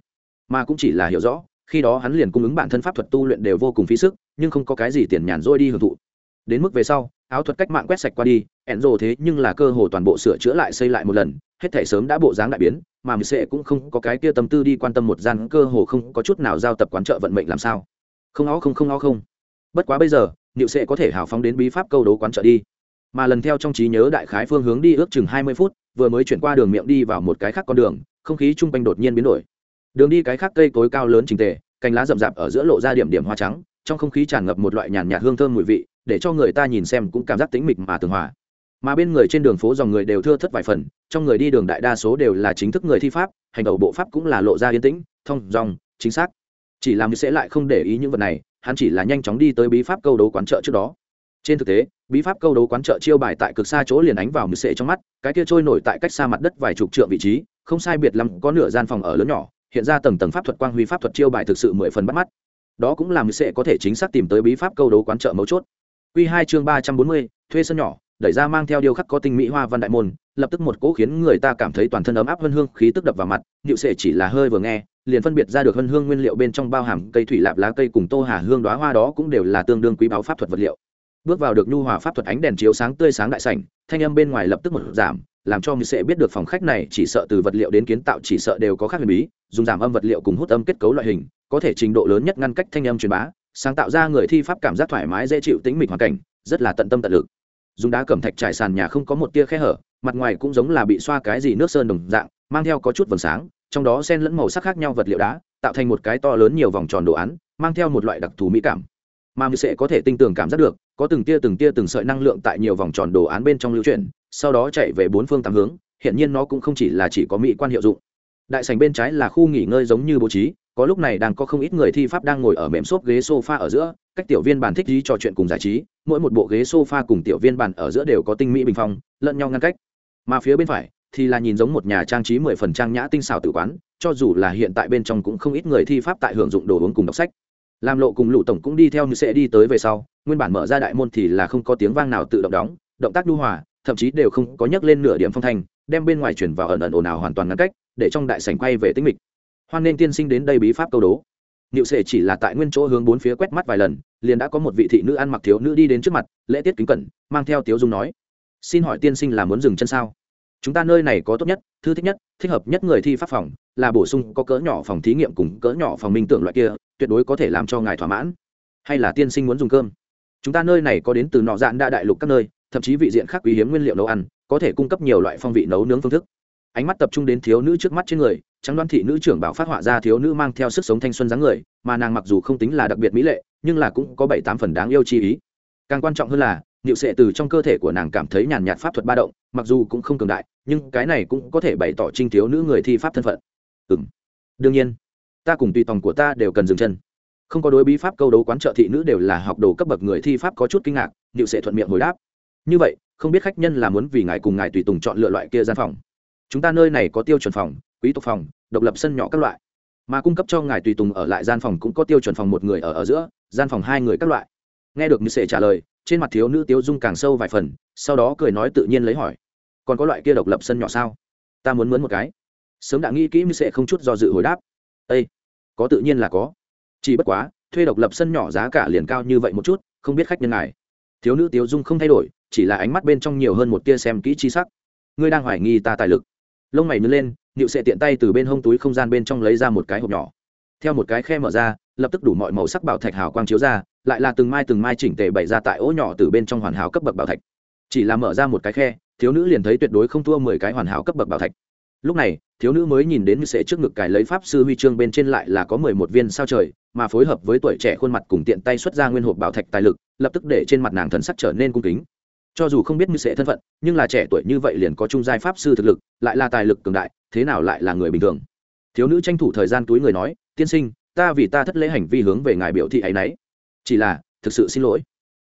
Mà cũng chỉ là hiểu rõ, khi đó hắn liền cung ứng bản thân pháp thuật tu luyện đều vô cùng phí sức, nhưng không có cái gì tiền nhàn rỗi đi hưởng thụ đến mức về sau, áo thuật cách mạng quét sạch qua đi ẹn rồ thế nhưng là cơ hồ toàn bộ sửa chữa lại xây lại một lần, hết thể sớm đã bộ dáng đại biến, mà mình sẽ cũng không có cái kia tâm tư đi quan tâm một gian cơ hồ không có chút nào giao tập quán trợ vận mệnh làm sao. Không ó không không ó không. Bất quá bây giờ niệu sẽ có thể hào phóng đến bí pháp câu đố quán trợ đi. Mà lần theo trong trí nhớ đại khái phương hướng đi ước chừng hai mươi phút, vừa mới chuyển qua đường miệng đi vào một cái khác con đường, không khí chung quanh đột nhiên biến đổi. Đường đi cái khác cây cối cao lớn trình tề, cành lá rậm rạp ở giữa lộ ra điểm điểm hoa trắng, trong không khí tràn ngập một loại nhàn nhạt hương thơm mùi vị để cho người ta nhìn xem cũng cảm giác tính mịch mà tường hòa. Mà bên người trên đường phố dòng người đều thưa thất vài phần, trong người đi đường đại đa số đều là chính thức người thi pháp, hành đầu bộ pháp cũng là lộ ra yên tĩnh, thông, dòng, chính xác. Chỉ làm sẽ lại không để ý những vật này, hắn chỉ là nhanh chóng đi tới bí pháp câu đấu quán chợ trước đó. Trên thực tế, bí pháp câu đấu quán chợ chiêu bài tại cực xa chỗ liền ánh vào mười sệ trong mắt, cái kia trôi nổi tại cách xa mặt đất vài chục trượng vị trí, không sai biệt lắm có nửa gian phòng ở lớn nhỏ, hiện ra tầng tầng pháp thuật quang huy pháp thuật chiêu bài thực sự mười phần bắt mắt. Đó cũng làm sẽ có thể chính xác tìm tới bí pháp câu đấu quán chợ mấu chốt. Quy 2 chương ba trăm bốn mươi, thuê sân nhỏ, đẩy ra mang theo điều khắc có tinh mỹ hoa văn đại môn, lập tức một cỗ khiến người ta cảm thấy toàn thân ấm áp hơn hương khí tức đập vào mặt nhịu sệ chỉ là hơi vừa nghe, liền phân biệt ra được hơn hương nguyên liệu bên trong bao hàm cây thủy lạp lá cây cùng tô hà hương đóa hoa đó cũng đều là tương đương quý báu pháp thuật vật liệu. Bước vào được nhu hòa pháp thuật ánh đèn chiếu sáng tươi sáng đại sảnh, thanh âm bên ngoài lập tức một giảm, làm cho người sẽ biết được phòng khách này chỉ sợ từ vật liệu đến kiến tạo chỉ sợ đều có khác huyền bí, dùng giảm âm vật liệu cùng hút âm kết cấu loại hình, có thể trình độ lớn nhất ngăn cách thanh âm truyền bá sáng tạo ra người thi pháp cảm giác thoải mái, dễ chịu tính mịch hoàn cảnh, rất là tận tâm tận lực. Dùng đá cẩm thạch trải sàn nhà không có một tia khe hở, mặt ngoài cũng giống là bị xoa cái gì nước sơn đồng dạng, mang theo có chút vầng sáng, trong đó xen lẫn màu sắc khác nhau vật liệu đá, tạo thành một cái to lớn nhiều vòng tròn đồ án, mang theo một loại đặc thù mỹ cảm. Mà mình sẽ có thể tinh tường cảm giác được, có từng tia từng tia từng sợi năng lượng tại nhiều vòng tròn đồ án bên trong lưu chuyển, sau đó chạy về bốn phương tám hướng hiện nhiên nó cũng không chỉ là chỉ có mỹ quan hiệu dụng. Đại sành bên trái là khu nghỉ ngơi giống như bố trí có lúc này đang có không ít người thi pháp đang ngồi ở mềm xốp ghế sofa ở giữa, cách tiểu viên bàn thích trí trò chuyện cùng giải trí, mỗi một bộ ghế sofa cùng tiểu viên bàn ở giữa đều có tinh mỹ bình phong, lẫn nhau ngăn cách. Mà phía bên phải thì là nhìn giống một nhà trang trí mười phần trang nhã tinh xảo tử quán, cho dù là hiện tại bên trong cũng không ít người thi pháp tại hưởng dụng đồ uống cùng đọc sách. Làm lộ cùng lũ tổng cũng đi theo như sẽ đi tới về sau, nguyên bản mở ra đại môn thì là không có tiếng vang nào tự động đóng, động tác nhu hòa, thậm chí đều không có nhắc lên nửa điểm phong thanh, đem bên ngoài chuyển vào ẩn ẩn ồn ào hoàn toàn ngăn cách, để trong đại sảnh quay về tĩnh mịch hoan nên tiên sinh đến đây bí pháp câu đố. Niệu sệ chỉ là tại nguyên chỗ hướng bốn phía quét mắt vài lần, liền đã có một vị thị nữ ăn mặc thiếu nữ đi đến trước mặt, lễ tiết kính cẩn, mang theo tiếu dung nói, xin hỏi tiên sinh là muốn dừng chân sao? Chúng ta nơi này có tốt nhất, thư thích nhất, thích hợp nhất người thi pháp phòng, là bổ sung có cỡ nhỏ phòng thí nghiệm cùng cỡ nhỏ phòng minh tưởng loại kia, tuyệt đối có thể làm cho ngài thỏa mãn. Hay là tiên sinh muốn dùng cơm? Chúng ta nơi này có đến từ nọ dạn đa đại lục các nơi, thậm chí vị diện khác quý hiếm nguyên liệu nấu ăn, có thể cung cấp nhiều loại phong vị nấu nướng phương thức. Ánh mắt tập trung đến thiếu nữ trước mắt trên người trắng đoan thị nữ trưởng bảo phát họa ra thiếu nữ mang theo sức sống thanh xuân dáng người, mà nàng mặc dù không tính là đặc biệt mỹ lệ, nhưng là cũng có bảy tám phần đáng yêu chi ý. Càng quan trọng hơn là, niệu sệ từ trong cơ thể của nàng cảm thấy nhàn nhạt pháp thuật ba động, mặc dù cũng không cường đại, nhưng cái này cũng có thể bày tỏ trinh thiếu nữ người thi pháp thân phận. Ừ m đương nhiên, ta cùng tùy tòng của ta đều cần dừng chân. Không có đối bí pháp câu đấu quán trợ thị nữ đều là học đồ cấp bậc người thi pháp có chút kinh ngạc, niệu sệ thuận miệng hồi đáp. Như vậy, không biết khách nhân là muốn vì ngài cùng ngài tùy tùng chọn lựa loại kia gian phòng. Chúng ta nơi này có tiêu chuẩn phòng quý tộc phòng, độc lập sân nhỏ các loại. Mà cung cấp cho ngài tùy tùng ở lại gian phòng cũng có tiêu chuẩn phòng một người ở ở giữa, gian phòng hai người các loại. Nghe được như sệ trả lời, trên mặt thiếu nữ tiếu dung càng sâu vài phần, sau đó cười nói tự nhiên lấy hỏi. Còn có loại kia độc lập sân nhỏ sao? Ta muốn mướn một cái. Sớm đã nghĩ kỹ như sệ không chút do dự hồi đáp. Ây có tự nhiên là có. Chỉ bất quá, thuê độc lập sân nhỏ giá cả liền cao như vậy một chút, không biết khách nhân ngài. Thiếu nữ tiếu dung không thay đổi, chỉ là ánh mắt bên trong nhiều hơn một tia xem kỹ chi sắc. Ngươi đang hoài nghi ta tài lực. Lông mày nứt lên nịu sẽ tiện tay từ bên hông túi không gian bên trong lấy ra một cái hộp nhỏ. Theo một cái khe mở ra, lập tức đủ mọi màu sắc bảo thạch hào quang chiếu ra, lại là từng mai từng mai chỉnh tề bày ra tại ố nhỏ từ bên trong hoàn hảo cấp bậc bảo thạch. Chỉ là mở ra một cái khe, thiếu nữ liền thấy tuyệt đối không thua mười cái hoàn hảo cấp bậc bảo thạch. Lúc này, thiếu nữ mới nhìn đến như sẽ trước ngực cài lấy pháp sư huy chương bên trên lại là có mười một viên sao trời, mà phối hợp với tuổi trẻ khuôn mặt cùng tiện tay xuất ra nguyên hộp bảo thạch tài lực, lập tức để trên mặt nàng thần sắc trở nên cung kính cho dù không biết như sẽ thân phận, nhưng là trẻ tuổi như vậy liền có trung giai pháp sư thực lực, lại là tài lực cường đại, thế nào lại là người bình thường? Thiếu nữ tranh thủ thời gian túi người nói, tiên sinh, ta vì ta thất lễ hành vi hướng về ngài biểu thị ấ y n ấ y chỉ là, thực sự xin lỗi.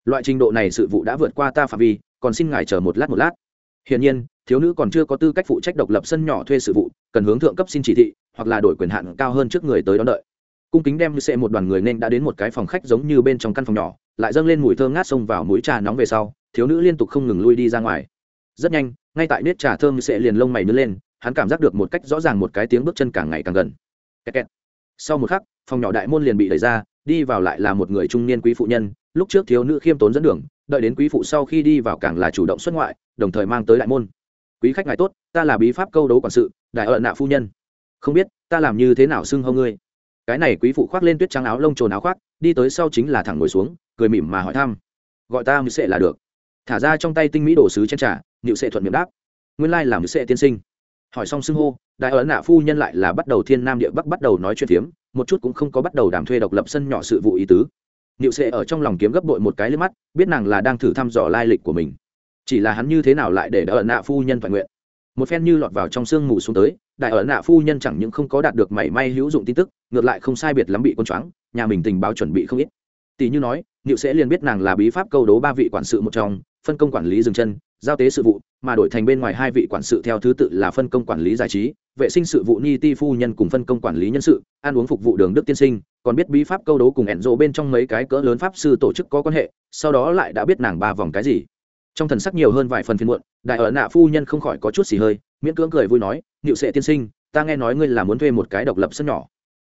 Loại trình độ này sự vụ đã vượt qua ta phạm vi, còn xin ngài chờ một lát một lát. Hiển nhiên, thiếu nữ còn chưa có tư cách phụ trách độc lập sân nhỏ thuê sự vụ, cần hướng thượng cấp xin chỉ thị, hoặc là đổi quyền hạn cao hơn trước người tới đón đợi. Cung kính đem như xe một đoàn người nên đã đến một cái phòng khách giống như bên trong căn phòng nhỏ, lại dâng lên mùi thơm ngát xông vào mũi trà nóng về sau thiếu nữ liên tục không ngừng lui đi ra ngoài. Rất nhanh, ngay tại nết trà thơm sẽ liền lông mày nứt lên, hắn cảm giác được một cách rõ ràng một cái tiếng bước chân càng ngày càng gần. Kẹt kẹt. sau một khắc, phòng nhỏ đại môn liền bị đẩy ra, đi vào lại là một người trung niên quý phụ nhân, lúc trước thiếu nữ khiêm tốn dẫn đường, đợi đến quý phụ sau khi đi vào càng là chủ động xuất ngoại, đồng thời mang tới đại môn. Quý khách ngài tốt, ta là bí pháp câu đấu quản sự, đại ợ nạ phu nhân. Không biết, ta làm như thế nào xưng hô ngươi? Cái này quý phụ khoác lên tuyết trắng áo lông trồn áo khoác, đi tới sau chính là thẳng ngồi xuống, cười mỉm mà hỏi thăm. Gọi ta như sệ là được thả ra trong tay tinh mỹ đồ sứ chen trà nhự sệ thuận miệng đáp. Nguyên lai làm nhự sệ tiên sinh. Hỏi xong xưng hô, đại ấn nạ phu nhân lại là bắt đầu thiên nam địa bắc bắt đầu nói chuyện phiếm, một chút cũng không có bắt đầu đàm thuê độc lập sân nhỏ sự vụ ý tứ. Nhự sệ ở trong lòng kiếm gấp bội một cái lên mắt, biết nàng là đang thử thăm dò lai lịch của mình. Chỉ là hắn như thế nào lại để đại ấn nạ phu nhân toàn nguyện? Một phen như lọt vào trong sương mù xuống tới, đại ấn nạ phu nhân chẳng những không có đạt được mảy may hữu dụng tin tức, ngược lại không sai biệt lắm bị quân choáng, nhà mình tình báo chuẩn bị không ít. Tỷ như nói nhự sẽ liền biết nàng là bí pháp câu đố ba vị quản sự một trong phân công quản lý dừng chân, giao tế sự vụ, mà đổi thành bên ngoài hai vị quản sự theo thứ tự là phân công quản lý giải trí, vệ sinh sự vụ ni ti phu nhân cùng phân công quản lý nhân sự, ăn uống phục vụ đường đức tiên sinh, còn biết bí pháp câu đấu cùng ẹn rộ bên trong mấy cái cỡ lớn pháp sư tổ chức có quan hệ, sau đó lại đã biết nàng ba vòng cái gì. Trong thần sắc nhiều hơn vài phần phiên muộn, đại ở nạ phu nhân không khỏi có chút xì hơi, miễn cưỡng cười vui nói nịu sệ tiên sinh, ta nghe nói ngươi là muốn thuê một cái độc lập sân nhỏ.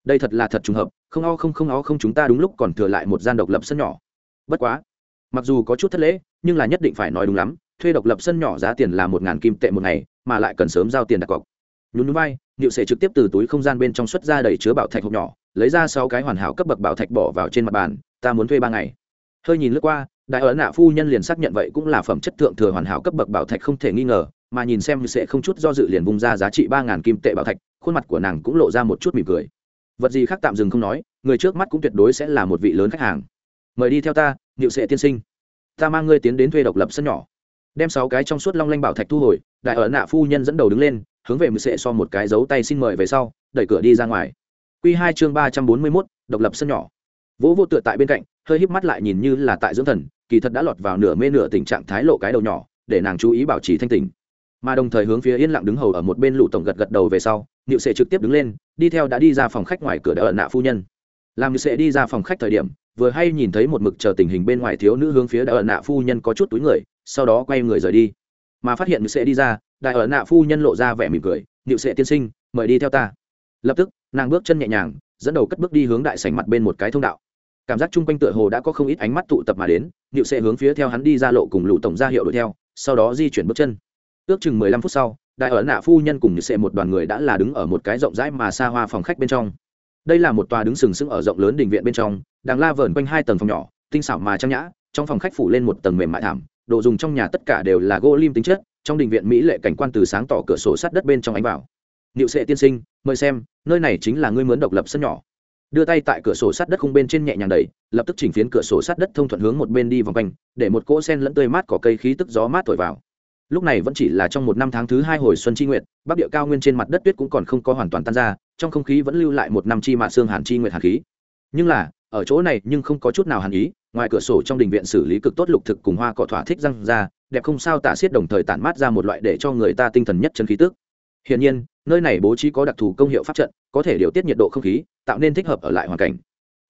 Đây thật là thật trùng hợp, không o không không o không chúng ta đúng lúc còn thừa lại một gian độc lập sân nhỏ. Bất quá mặc dù có chút thất lễ, nhưng là nhất định phải nói đúng lắm, thuê độc lập sân nhỏ giá tiền là một ngàn kim tệ một ngày, mà lại cần sớm giao tiền đặt cọc. Nhún núi bay niệu sệ trực tiếp từ túi không gian bên trong xuất ra đầy chứa bảo thạch hộp nhỏ, lấy ra sáu cái hoàn hảo cấp bậc bảo thạch bỏ vào trên mặt bàn, ta muốn thuê ba ngày. Hơi nhìn lướt qua, đại ấn nạ phu nhân liền xác nhận vậy cũng là phẩm chất thượng thừa hoàn hảo cấp bậc bảo thạch không thể nghi ngờ, mà nhìn xem sẽ không chút do dự liền vung ra giá trị ba ngàn kim tệ bảo thạch, khuôn mặt của nàng cũng lộ ra một chút mỉm cười. Vật gì khác tạm dừng không nói, người trước mắt cũng tuyệt đối sẽ là một vị lớn khách hàng mời đi theo ta nhịu sệ tiên sinh. Ta mang ngươi tiến đến thuê độc lập sân nhỏ. Đem sáu cái trong suốt long lanh bảo thạch thu hồi, đại ở nạ phu nhân dẫn đầu đứng lên, hướng về mười sệ so một cái dấu tay xin mời về sau, đẩy cửa đi ra ngoài. Q hai chương ba trăm bốn mươi mốt, độc lập sân nhỏ. Vỗ vô tựa tại bên cạnh, hơi híp mắt lại nhìn như là tại dưỡng thần, kỳ thật đã lọt vào nửa mê nửa tình trạng thái lộ cái đầu nhỏ, để nàng chú ý bảo trì thanh tình mà đồng thời hướng phía yên lặng đứng hầu ở một bên lũ tổng gật gật đầu về sau nịu sệ trực tiếp đứng lên, đi theo đã đi ra phòng khách ngoài cửa đỡ nạ phu nhân. Làm nịu sệ đi ra phòng khách thời điểm vừa hay nhìn thấy một mực chờ tình hình bên ngoài thiếu nữ hướng phía đại ẩn nạ phu nhân có chút túi người, sau đó quay người rời đi. Mà phát hiện nữ sẽ đi ra, đại ẩn nạ phu nhân lộ ra vẻ mỉm cười nữ sẽ tiên sinh, mời đi theo ta. Lập tức, nàng bước chân nhẹ nhàng, dẫn đầu cất bước đi hướng đại sảnh mặt bên một cái thông đạo. Cảm giác chung quanh tựa hồ đã có không ít ánh mắt tụ tập mà đến nịu sẽ hướng phía theo hắn đi ra lộ cùng lũ tổng ra hiệu đuổi theo, sau đó di chuyển bước chân. Ước chừng mười lăm phút sau, đại ẩn nạ phu nhân cùng như sẽ một đoàn người đã là đứng ở một cái rộng rãi mà xa hoa phòng khách bên trong. Đây là một tòa đứng sừng sững ở rộng lớn đình viện bên trong đang la vờn quanh hai tầng phòng nhỏ, tinh xảo mà trang nhã, trong phòng khách phủ lên một tầng mềm mại thảm, đồ dùng trong nhà tất cả đều là gỗ lim tính chất, trong đình viện mỹ lệ cảnh quan từ sáng tỏ cửa sổ sát đất bên trong ánh vào. Niệu sệ tiên sinh, mời xem, nơi này chính là ngươi mướn độc lập sân nhỏ. Đưa tay tại cửa sổ sát đất khung bên trên nhẹ nhàng đẩy, lập tức chỉnh phiến cửa sổ sát đất thông thuận hướng một bên đi vòng quanh, để một cỗ sen lẫn tươi mát cỏ cây khí tức gió mát thổi vào. Lúc này vẫn chỉ là trong một năm tháng thứ hai hồi xuân chi nguyệt, bắc địa cao nguyên trên mặt đất tuyết cũng còn không có hoàn toàn tan ra, trong không khí vẫn lưu lại một năm chi mạ xương hàn chi nguyệt hàn khí. Nhưng là ở chỗ này nhưng không có chút nào hàn ý, ngoài cửa sổ trong đình viện xử lý cực tốt lục thực cùng hoa cỏ thỏa thích răng ra, đẹp không sao tả xiết đồng thời tản mát ra một loại để cho người ta tinh thần nhất chân khí tức. Hiển nhiên, nơi này bố trí có đặc thù công hiệu pháp trận, có thể điều tiết nhiệt độ không khí, tạo nên thích hợp ở lại hoàn cảnh.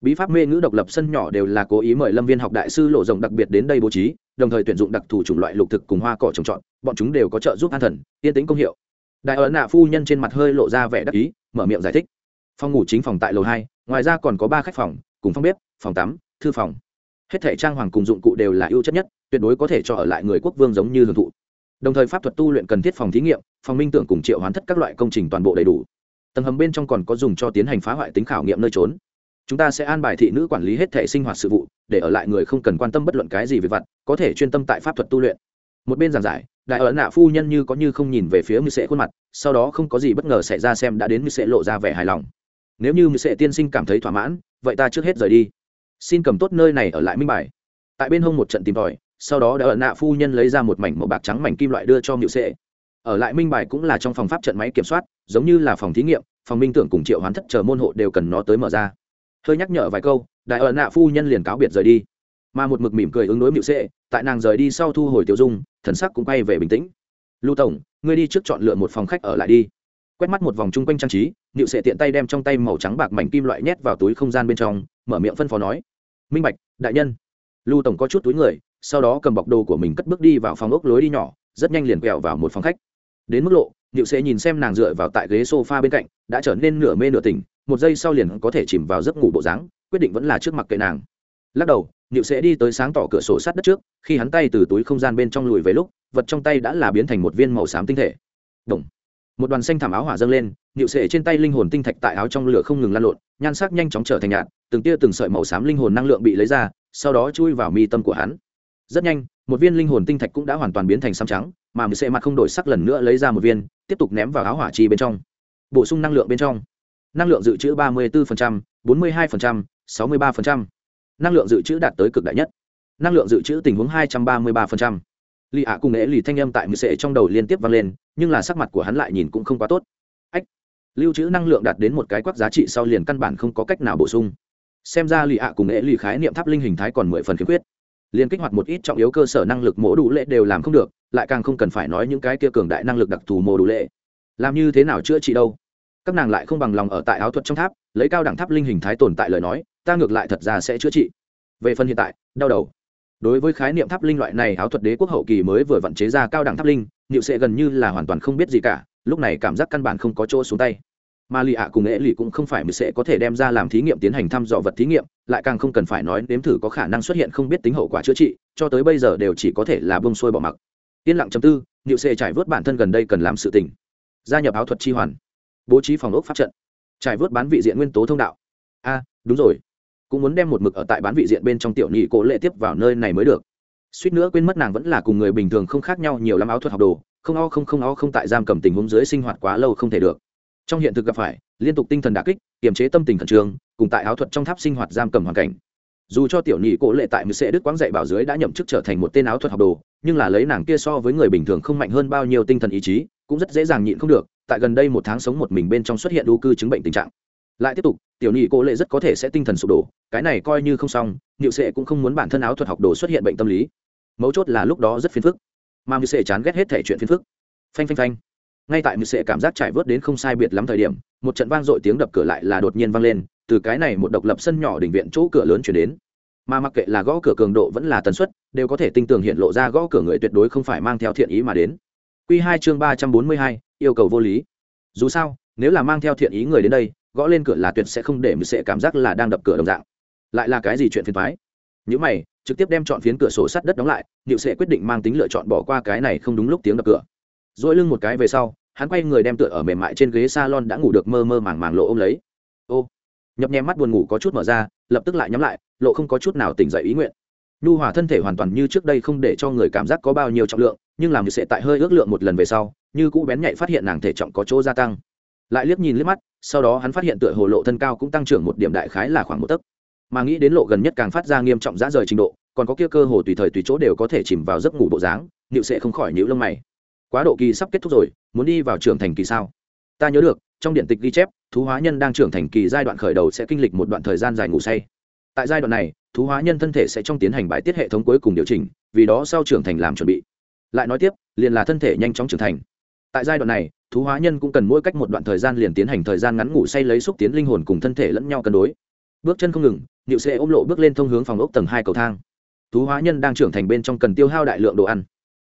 Bí pháp mê ngữ độc lập sân nhỏ đều là cố ý mời lâm viên học đại sư lộ rộng đặc biệt đến đây bố trí, đồng thời tuyển dụng đặc thù chủng loại lục thực cùng hoa cỏ trồng trọt, bọn chúng đều có trợ giúp an thần, yên tính công hiệu. Đại ấn nạ phu nhân trên mặt hơi lộ ra vẻ đắc ý, mở miệng giải thích. Phòng ngủ chính phòng tại lầu hai, ngoài ra còn có ba khách phòng cùng phòng bếp, phòng tắm, thư phòng. Hết thể trang hoàng cùng dụng cụ đều là ưu chất nhất, tuyệt đối có thể cho ở lại người quốc vương giống như hưởng thụ. Đồng thời pháp thuật tu luyện cần thiết phòng thí nghiệm, phòng minh tưởng cùng triệu hoán thất các loại công trình toàn bộ đầy đủ. Tầng hầm bên trong còn có dùng cho tiến hành phá hoại tính khảo nghiệm nơi trốn. Chúng ta sẽ an bài thị nữ quản lý hết thể sinh hoạt sự vụ, để ở lại người không cần quan tâm bất luận cái gì về vặt, có thể chuyên tâm tại pháp thuật tu luyện. Một bên giảng giải, đại ẩn nạ phu nhân như có như không nhìn về phía như sệ khuôn mặt, sau đó không có gì bất ngờ xảy ra xem đã đến như sệ lộ ra vẻ hài lòng nếu như mười sệ tiên sinh cảm thấy thỏa mãn, vậy ta trước hết rời đi. Xin cầm tốt nơi này ở lại minh bài. Tại bên hông một trận tìm tòi, sau đó đại ở nạ phu nhân lấy ra một mảnh màu bạc trắng mảnh kim loại đưa cho mười sệ. Ở lại minh bài cũng là trong phòng pháp trận máy kiểm soát, giống như là phòng thí nghiệm, phòng minh tưởng cùng triệu hoán thất chờ môn hộ đều cần nó tới mở ra. Hơi nhắc nhở vài câu, đại ẩn nạ phu nhân liền cáo biệt rời đi. Mà một mực mỉm cười ứng đối mịu sệ, tại nàng rời đi sau thu hồi tiêu dung, thần sắc cũng quay về bình tĩnh. Lưu tổng, ngươi đi trước chọn lựa một phòng khách ở lại đi. Quét mắt một vòng chung quanh trang trí nịu sệ tiện tay đem trong tay màu trắng bạc mảnh kim loại nhét vào túi không gian bên trong, mở miệng phân phó nói, minh bạch, đại nhân. Lưu tổng có chút túi người, sau đó cầm bọc đồ của mình cất bước đi vào phòng ốc lối đi nhỏ, rất nhanh liền quẹo vào một phòng khách. Đến mức lộ nịu sệ nhìn xem nàng dựa vào tại ghế sofa bên cạnh, đã trở nên nửa mê nửa tỉnh, một giây sau liền có thể chìm vào giấc ngủ bộ dáng, quyết định vẫn là trước mặt kệ nàng. Lắc đầu nịu sẽ đi tới sáng tỏ cửa sổ sát đất trước, khi hắn tay từ túi không gian bên trong lùi về lúc, vật trong tay đã là biến thành một viên màu xám tinh thể. Đồng một đoàn xanh thảm áo hỏa dâng lên nịu sệ trên tay linh hồn tinh thạch tại áo trong lửa không ngừng lan lộn nhan sắc nhanh chóng trở thành nhạt từng tia từng sợi màu xám linh hồn năng lượng bị lấy ra sau đó chui vào mi tâm của hắn rất nhanh một viên linh hồn tinh thạch cũng đã hoàn toàn biến thành xám trắng mà nịu sệ mặt không đổi sắc lần nữa lấy ra một viên tiếp tục ném vào áo hỏa chi bên trong bổ sung năng lượng bên trong năng lượng dự trữ ba mươi 34%, 42%, 63%. năng lượng dự trữ đạt tới cực đại nhất năng lượng dự trữ tình huống hai trăm ba mươi 233% lì ạ cùng ế lì thanh âm tại mười sệ trong đầu liên tiếp vang lên, nhưng là sắc mặt của hắn lại nhìn cũng không quá tốt. Ách! Lưu trữ năng lượng đạt đến một cái quắc giá trị sau liền căn bản không có cách nào bổ sung. Xem ra lì ạ cùng ế lì khái niệm tháp linh hình thái còn mười phần khiếm khuyết. Liền kích hoạt một ít trọng yếu cơ sở năng lực mổ đủ lệ đều làm không được, lại càng không cần phải nói những cái kia cường đại năng lực đặc thù mổ đủ lệ. Làm như thế nào chữa trị đâu? Các nàng lại không bằng lòng ở tại áo thuật trong tháp, lấy cao đẳng tháp linh hình thái tồn tại lời nói, ta ngược lại thật ra sẽ chữa trị. Về phần hiện tại, đau đầu đối với khái niệm tháp linh loại này, áo thuật đế quốc hậu kỳ mới vừa vận chế ra cao đẳng tháp linh nịu sẽ gần như là hoàn toàn không biết gì cả, lúc này cảm giác căn bản không có chỗ xuống tay. Mà lì ạ cùng nghệ lì cũng không phải mới sẽ có thể đem ra làm thí nghiệm tiến hành thăm dò vật thí nghiệm, lại càng không cần phải nói nếm thử có khả năng xuất hiện không biết tính hậu quả chữa trị, cho tới bây giờ đều chỉ có thể là bông sôi bỏ mặc. Yên lặng chấm tư nịu sẽ trải vớt bản thân gần đây cần làm sự tình. Gia nhập áo thuật chi hoàn. Bố trí phòng ốc pháp trận. Trải vớt bán vị diện nguyên tố thông đạo. A, đúng rồi cũng muốn đem một mực ở tại bán vị diện bên trong tiểu nhị cố lệ tiếp vào nơi này mới được. Suýt nữa quên mất nàng vẫn là cùng người bình thường không khác nhau, nhiều lắm áo thuật học đồ, không o không không o không tại giam cầm tình huống dưới sinh hoạt quá lâu không thể được. Trong hiện thực gặp phải, liên tục tinh thần đà kích, kiềm chế tâm tình khẩn trương, cùng tại áo thuật trong tháp sinh hoạt giam cầm hoàn cảnh. Dù cho tiểu nhị cố lệ tại mười sẽ đức quáng dạy bảo dưới đã nhậm chức trở thành một tên áo thuật học đồ, nhưng là lấy nàng kia so với người bình thường không mạnh hơn bao nhiêu tinh thần ý chí, cũng rất dễ dàng nhịn không được, tại gần đây một tháng sống một mình bên trong xuất hiện ưu cư chứng bệnh tình trạng lại tiếp tục, tiểu nhị cô lệ rất có thể sẽ tinh thần sụp đổ, cái này coi như không xong nhự sệ cũng không muốn bản thân áo thuật học đồ xuất hiện bệnh tâm lý. Mấu chốt là lúc đó rất phiền phức. Mà nhịu sệ chán ghét hết thể chuyện phiền phức. Phanh phanh phanh. Ngay tại nhịu sệ cảm giác trải vớt đến không sai biệt lắm thời điểm, một trận vang dội tiếng đập cửa lại là đột nhiên vang lên, từ cái này một độc lập sân nhỏ đỉnh viện chỗ cửa lớn chuyển đến. Mà mặc kệ là gõ cửa cường độ vẫn là tần suất, đều có thể tinh tường hiện lộ ra gõ cửa người tuyệt đối không phải mang theo thiện ý mà đến. Q hai chương ba trăm bốn mươi hai, yêu cầu vô lý. Dù sao, nếu là mang theo thiện ý người đến đây gõ lên cửa là tuyệt sẽ không để mình sẽ cảm giác là đang đập cửa đồng dạng. Lại là cái gì chuyện phiền thoái những mày, trực tiếp đem chọn phiến cửa sổ sắt đất đóng lại liệu sẽ quyết định mang tính lựa chọn bỏ qua cái này không đúng lúc tiếng đập cửa. Dỗi lưng một cái về sau, hắn quay người đem tựa ở mềm mại trên ghế salon đã ngủ được mơ mơ màng màng lộ ôm lấy. Ô nhập nhem mắt buồn ngủ có chút mở ra, lập tức lại nhắm lại, lộ không có chút nào tỉnh dậy ý nguyện. Nhu hòa thân thể hoàn toàn như trước đây không để cho người cảm giác có bao nhiêu trọng lượng, nhưng làm sẽ tại hơi ước lượng một lần về sau, như cũ bén nhạy phát hiện nàng thể trọng có chỗ gia tăng. Lại liếc nhìn liếc mắt sau đó hắn phát hiện tựa hồ lộ thân cao cũng tăng trưởng một điểm đại khái là khoảng một tấc. Mà nghĩ đến lộ gần nhất càng phát ra nghiêm trọng dã rời trình độ, còn có kia cơ hồ tùy thời tùy chỗ đều có thể chìm vào giấc ngủ bộ dáng nịu sẽ không khỏi nhữ lông mày. Quá độ kỳ sắp kết thúc rồi, muốn đi vào trưởng thành kỳ sao? Ta nhớ được, trong điện tịch ghi chép, thú hóa nhân đang trưởng thành kỳ giai đoạn khởi đầu sẽ kinh lịch một đoạn thời gian dài ngủ say. Tại giai đoạn này, thú hóa nhân thân thể sẽ trong tiến hành bài tiết hệ thống cuối cùng điều chỉnh, vì đó sau trưởng thành làm chuẩn bị. Lại nói tiếp, liền là thân thể nhanh chóng trưởng thành. Tại giai đoạn này thú hóa nhân cũng cần mỗi cách một đoạn thời gian liền tiến hành thời gian ngắn ngủ say lấy xúc tiến linh hồn cùng thân thể lẫn nhau cân đối. Bước chân không ngừng nịu sẽ ôm lộ bước lên thông hướng phòng ốc tầng hai cầu thang. Thú hóa nhân đang trưởng thành bên trong cần tiêu hao đại lượng đồ ăn.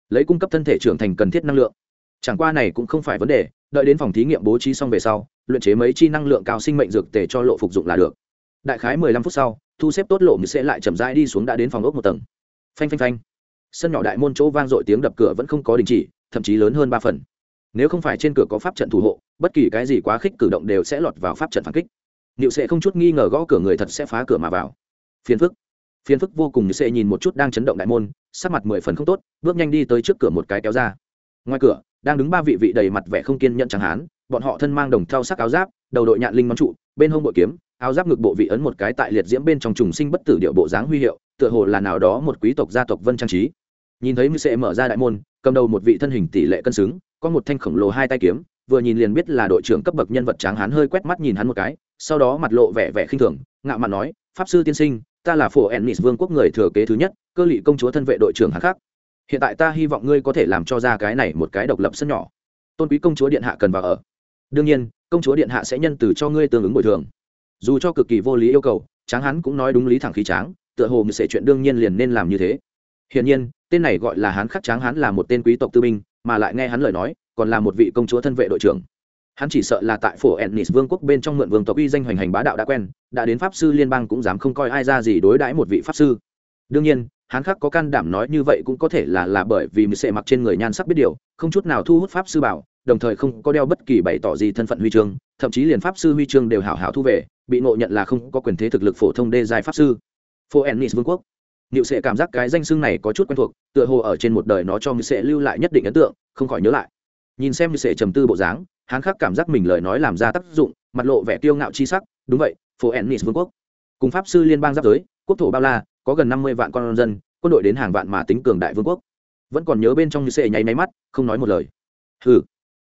Lấy cung cấp thân thể trưởng thành cần thiết năng lượng. Chẳng qua này cũng không phải vấn đề, đợi đến phòng thí nghiệm bố trí xong về sau, luyện chế mấy chi năng lượng cao sinh mệnh dược tề cho lộ phục dụng là được. Đại khái mười lăm phút sau, thu xếp tốt lộ mình sẽ lại chậm rãi đi xuống đã đến phòng ốc một tầng. Phanh phanh phanh. Sân nhỏ đại môn chỗ vang dội tiếng đập cửa vẫn không có đình chỉ, thậm chí lớn hơn ba phần nếu không phải trên cửa có pháp trận thủ hộ, bất kỳ cái gì quá khích cử động đều sẽ lọt vào pháp trận phản kích. Niệu sẽ không chút nghi ngờ gõ cửa người thật sẽ phá cửa mà vào. Phiền phức. Phiền phức vô cùng như sệ nhìn một chút đang chấn động đại môn, sắc mặt mười phần không tốt, bước nhanh đi tới trước cửa một cái kéo ra. Ngoài cửa, đang đứng ba vị vị đầy mặt vẻ không kiên nhận chẳng hán, bọn họ thân mang đồng thau sắc áo giáp, đầu đội nhạn linh món trụ, bên hông bội kiếm, áo giáp ngực bộ vị ấn một cái tại liệt diễm bên trong trùng sinh bất tử điệu bộ dáng huy hiệu, tựa hồ là nào đó một quý tộc gia tộc vân trang trí. Nhìn thấy niệu sẽ mở ra đại môn, cầm đầu một vị thân hình tỷ lệ cân xứng có một thanh khổng lồ hai tay kiếm, vừa nhìn liền biết là đội trưởng cấp bậc nhân vật tráng hán hơi quét mắt nhìn hắn một cái, sau đó mặt lộ vẻ vẻ khinh thường, ngạo mặt nói, pháp sư tiên sinh, ta là phổ ennis vương quốc người thừa kế thứ nhất, cơ lỵ công chúa thân vệ đội trưởng hắn khác. Hiện tại ta hy vọng ngươi có thể làm cho ra cái này một cái độc lập sân nhỏ. Tôn quý công chúa điện hạ cần vào ở. Đương nhiên, công chúa điện hạ sẽ nhân từ cho ngươi tương ứng bồi thường. Dù cho cực kỳ vô lý yêu cầu, tráng hắn cũng nói đúng lý thẳng khí tráng, tựa hồ như sẽ chuyện đương nhiên liền nên làm như thế. Hiển nhiên, tên này gọi là hán khắc tráng hắn là một tên quý tộc tư binh mà lại nghe hắn lời nói, còn là một vị công chúa thân vệ đội trưởng. Hắn chỉ sợ là tại phổ ennis vương quốc bên trong mượn vương tộc uy danh hoành hành bá đạo đã quen, đã đến pháp sư liên bang cũng dám không coi ai ra gì đối đãi một vị pháp sư. Đương nhiên, hắn khác có can đảm nói như vậy cũng có thể là là bởi vì mình sẽ mặc trên người nhan sắc biết điều, không chút nào thu hút pháp sư bảo, đồng thời không có đeo bất kỳ bày tỏ gì thân phận huy chương, thậm chí liền pháp sư huy chương đều hảo hảo thu về, bị ngộ nhận là không có quyền thế thực lực phổ thông đê dài pháp sư. Phổ ennis vương quốc. Niệu sẽ cảm giác cái danh xưng này có chút quen thuộc, tựa hồ ở trên một đời nó cho Niệu sẽ lưu lại nhất định ấn tượng, không khỏi nhớ lại. Nhìn xem Niệu sẽ trầm tư bộ dáng, hắn khắc cảm giác mình lời nói làm ra tác dụng, mặt lộ vẻ kiêu ngạo chi sắc, đúng vậy, phố Ennis vương quốc. Cùng pháp sư liên bang giáp giới, quốc thổ bao la, có gần năm mươi vạn con dân, quân đội đến hàng vạn mà tính cường đại vương quốc. Vẫn còn nhớ bên trong Niệu sẽ nháy máy mắt, không nói một lời. Hừ,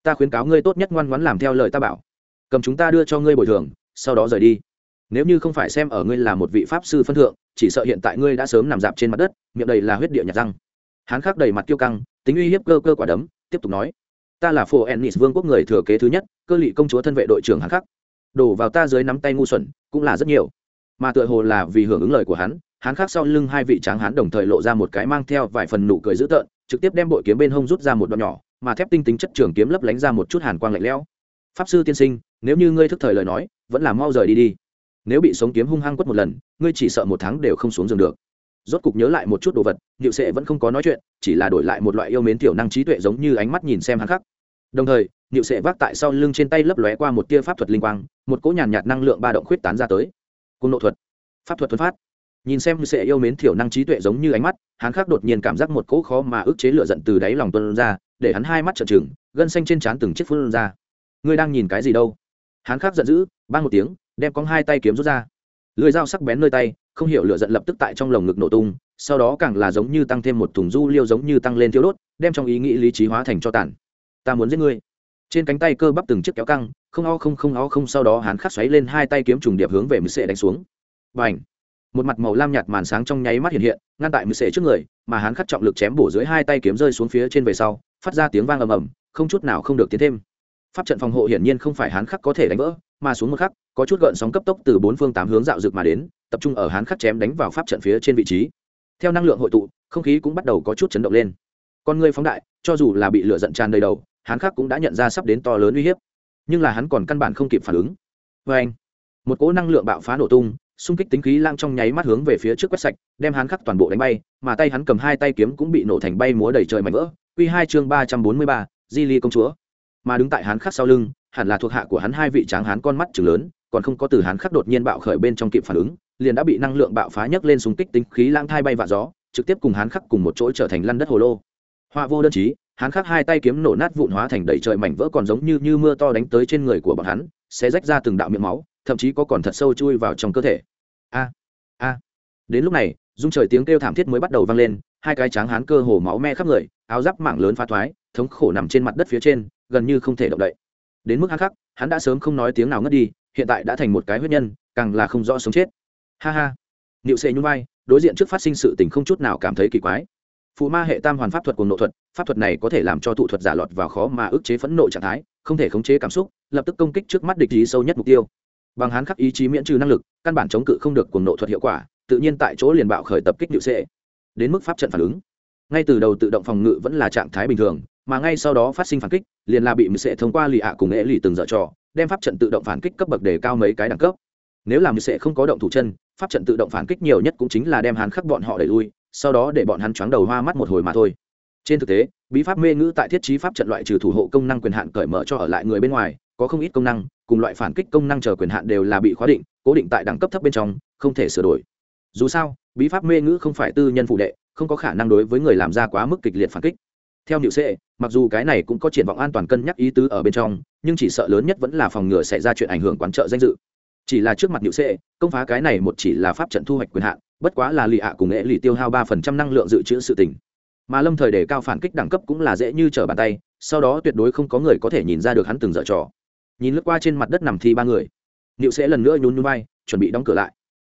ta khuyến cáo ngươi tốt nhất ngoan ngoãn làm theo lời ta bảo. Cầm chúng ta đưa cho ngươi bồi thường, sau đó rời đi nếu như không phải xem ở ngươi là một vị pháp sư phân thượng, chỉ sợ hiện tại ngươi đã sớm nằm dạp trên mặt đất, miệng đầy là huyết địa nhạt răng. Hắn khắc đầy mặt kiêu căng, tính uy hiếp cơ cơ quả đấm, tiếp tục nói. Ta là phổ ennis, vương quốc người thừa kế thứ nhất, cơ lị công chúa thân vệ đội trưởng hắn khắc. Đổ vào ta dưới nắm tay ngu xuẩn, cũng là rất nhiều. Mà tựa hồ là vì hưởng ứng lời của hắn hắn khắc sau lưng hai vị tráng hắn đồng thời lộ ra một cái mang theo vài phần nụ cười dữ tợn, trực tiếp đem bội kiếm bên hông rút ra một đoạn nhỏ, mà thép tinh tính chất trường kiếm lấp lánh ra một chút hàn quang lạnh lẽo. Pháp sư tiên sinh, nếu như ngươi thức thời lời nói, vẫn là mau rời đi đi nếu bị sống kiếm hung hăng quất một lần, ngươi chỉ sợ một tháng đều không xuống giường được. Rốt cục nhớ lại một chút đồ vật nhịu sệ vẫn không có nói chuyện, chỉ là đổi lại một loại yêu mến tiểu năng trí tuệ giống như ánh mắt nhìn xem hắn khắc đồng thời nhịu sệ vác tại sau lưng trên tay lấp lóe qua một tia pháp thuật linh quang, một cỗ nhàn nhạt năng lượng ba động khuyết tán ra tới. Cung nộ thuật. Pháp thuật thuần phát. Nhìn xem sệ yêu mến thiểu năng trí tuệ giống như ánh mắt, hắn khác đột nhiên cảm giác một cỗ khó mà ức chế lửa giận từ đáy lòng tuân ra, để hắn hai mắt trợn trừng, gân xanh trên trán từng chiếc phun ra. Ngươi đang nhìn cái gì đâu? Hắn khác giận dữ ban một tiếng đem con hai tay kiếm rút ra. Lưỡi dao sắc bén nơi tay, không hiểu lửa giận lập tức tại trong lồng ngực nổ tung, sau đó càng là giống như tăng thêm một thùng du liêu giống như tăng lên thiếu đốt, đem trong ý nghĩ lý trí hóa thành cho tàn. Ta muốn giết ngươi. Trên cánh tay cơ bắp từng chiếc kéo căng, không o không không o không sau đó hắn khắc xoáy lên hai tay kiếm trùng điệp hướng về mười sệ đánh xuống. Và ảnh một mặt màu lam nhạt màn sáng trong nháy mắt hiện hiện, ngăn tại mười sệ trước người, mà hắn khắc trọng lực chém bổ dưới hai tay kiếm rơi xuống phía trên về sau, phát ra tiếng vang ầm ầm, không chút nào không được tiến thêm. Pháp trận phòng hộ hiển nhiên không phải hắn khắc có thể đánh vỡ mà xuống một khắc, có chút gợn sóng cấp tốc từ bốn phương tám hướng dạo rực mà đến, tập trung ở hắn khắc chém đánh vào pháp trận phía trên vị trí. Theo năng lượng hội tụ, không khí cũng bắt đầu có chút chấn động lên. Con người phóng đại, cho dù là bị lửa giận tràn đầy đầu hắn khắc cũng đã nhận ra sắp đến to lớn uy hiếp. Nhưng là hắn còn căn bản không kịp phản ứng. Vê anh một cỗ năng lượng bạo phá nổ tung, xung kích tính khí lang trong nháy mắt hướng về phía trước quét sạch, đem hắn khắc toàn bộ đánh bay, mà tay hắn cầm hai tay kiếm cũng bị nổ thành bay múa đầy trời mảnh vỡ. Quy hai chương ba trăm bốn mươi ba, di ly công chúa. Mà đứng tại hắn khắc sau lưng hẳn là thuộc hạ của hắn hai vị tráng hán con mắt chừng lớn, còn không có từ hắn khắc đột nhiên bạo khởi bên trong kịp phản ứng, liền đã bị năng lượng bạo phá nhấc lên súng kích tính khí lãng thai bay vạ gió, trực tiếp cùng hắn khắc cùng một chỗ trở thành lăn đất hồ lô. Họa vô đơn chí hắn khắc hai tay kiếm nổ nát vụn hóa thành đầy trời mảnh vỡ còn giống như như mưa to đánh tới trên người của bọn hắn, sẽ rách ra từng đạo miệng máu, thậm chí có còn thật sâu chui vào trong cơ thể. A a. Đến lúc này dung trời tiếng kêu thảm thiết mới bắt đầu vang lên, hai cái tráng hán cơ hồ máu me khắp người, áo giáp mảng lớn phá thoái, thống khổ nằm trên mặt đất phía trên, gần như không thể động đậy đến mức hắn khắc hắn đã sớm không nói tiếng nào ngất đi, hiện tại đã thành một cái huyết nhân, càng là không rõ sống chết. Ha ha. Niệu sệ nhún vai, đối diện trước phát sinh sự tình không chút nào cảm thấy kỳ quái. Phụ ma hệ tam hoàn pháp thuật cùng nộ thuật, pháp thuật này có thể làm cho thụ thuật giả lọt vào khó mà ức chế phẫn nộ trạng thái, không thể khống chế cảm xúc, lập tức công kích trước mắt địch ý sâu nhất mục tiêu. Bằng hắn khắc ý chí miễn trừ năng lực, căn bản chống cự không được cùng nộ thuật hiệu quả, tự nhiên tại chỗ liền bạo khởi tập kích niệu sệ. Đến mức pháp trận phản ứng. Ngay từ đầu tự động phòng ngự vẫn là trạng thái bình thường mà ngay sau đó phát sinh phản kích, liền là bị mười sẽ thông qua lì ạ cùng nghệ lì từng dở trò, đem pháp trận tự động phản kích cấp bậc đề cao mấy cái đẳng cấp. Nếu làm mười sẽ không có động thủ chân, pháp trận tự động phản kích nhiều nhất cũng chính là đem hắn khắc bọn họ đẩy lui, sau đó để bọn hắn choáng đầu hoa mắt một hồi mà thôi. Trên thực tế, bí pháp mê ngữ tại thiết trí pháp trận loại trừ thủ hộ công năng quyền hạn cởi mở cho ở lại người bên ngoài, có không ít công năng, cùng loại phản kích công năng chờ quyền hạn đều là bị khóa định, cố định tại đẳng cấp thấp bên trong, không thể sửa đổi. Dù sao, bí pháp mê ngữ không phải tư nhân phụ đệ, không có khả năng đối với người làm ra quá mức kịch liệt phản kích theo nhự sệ, mặc dù cái này cũng có triển vọng an toàn cân nhắc ý tứ ở bên trong, nhưng chỉ sợ lớn nhất vẫn là phòng ngừa xảy ra chuyện ảnh hưởng quán trợ danh dự. Chỉ là trước mặt nhự sệ, công phá cái này một chỉ là pháp trận thu hoạch quyền hạn, bất quá là lì ạ cùng nghệ lì tiêu hao ba phần trăm năng lượng dự trữ sự tình. Mà lâm thời để cao phản kích đẳng cấp cũng là dễ như trở bàn tay, sau đó tuyệt đối không có người có thể nhìn ra được hắn từng dở trò. Nhìn lướt qua trên mặt đất nằm thi ba người nịu sẽ lần nữa nhún nhún vai, chuẩn bị đóng cửa lại.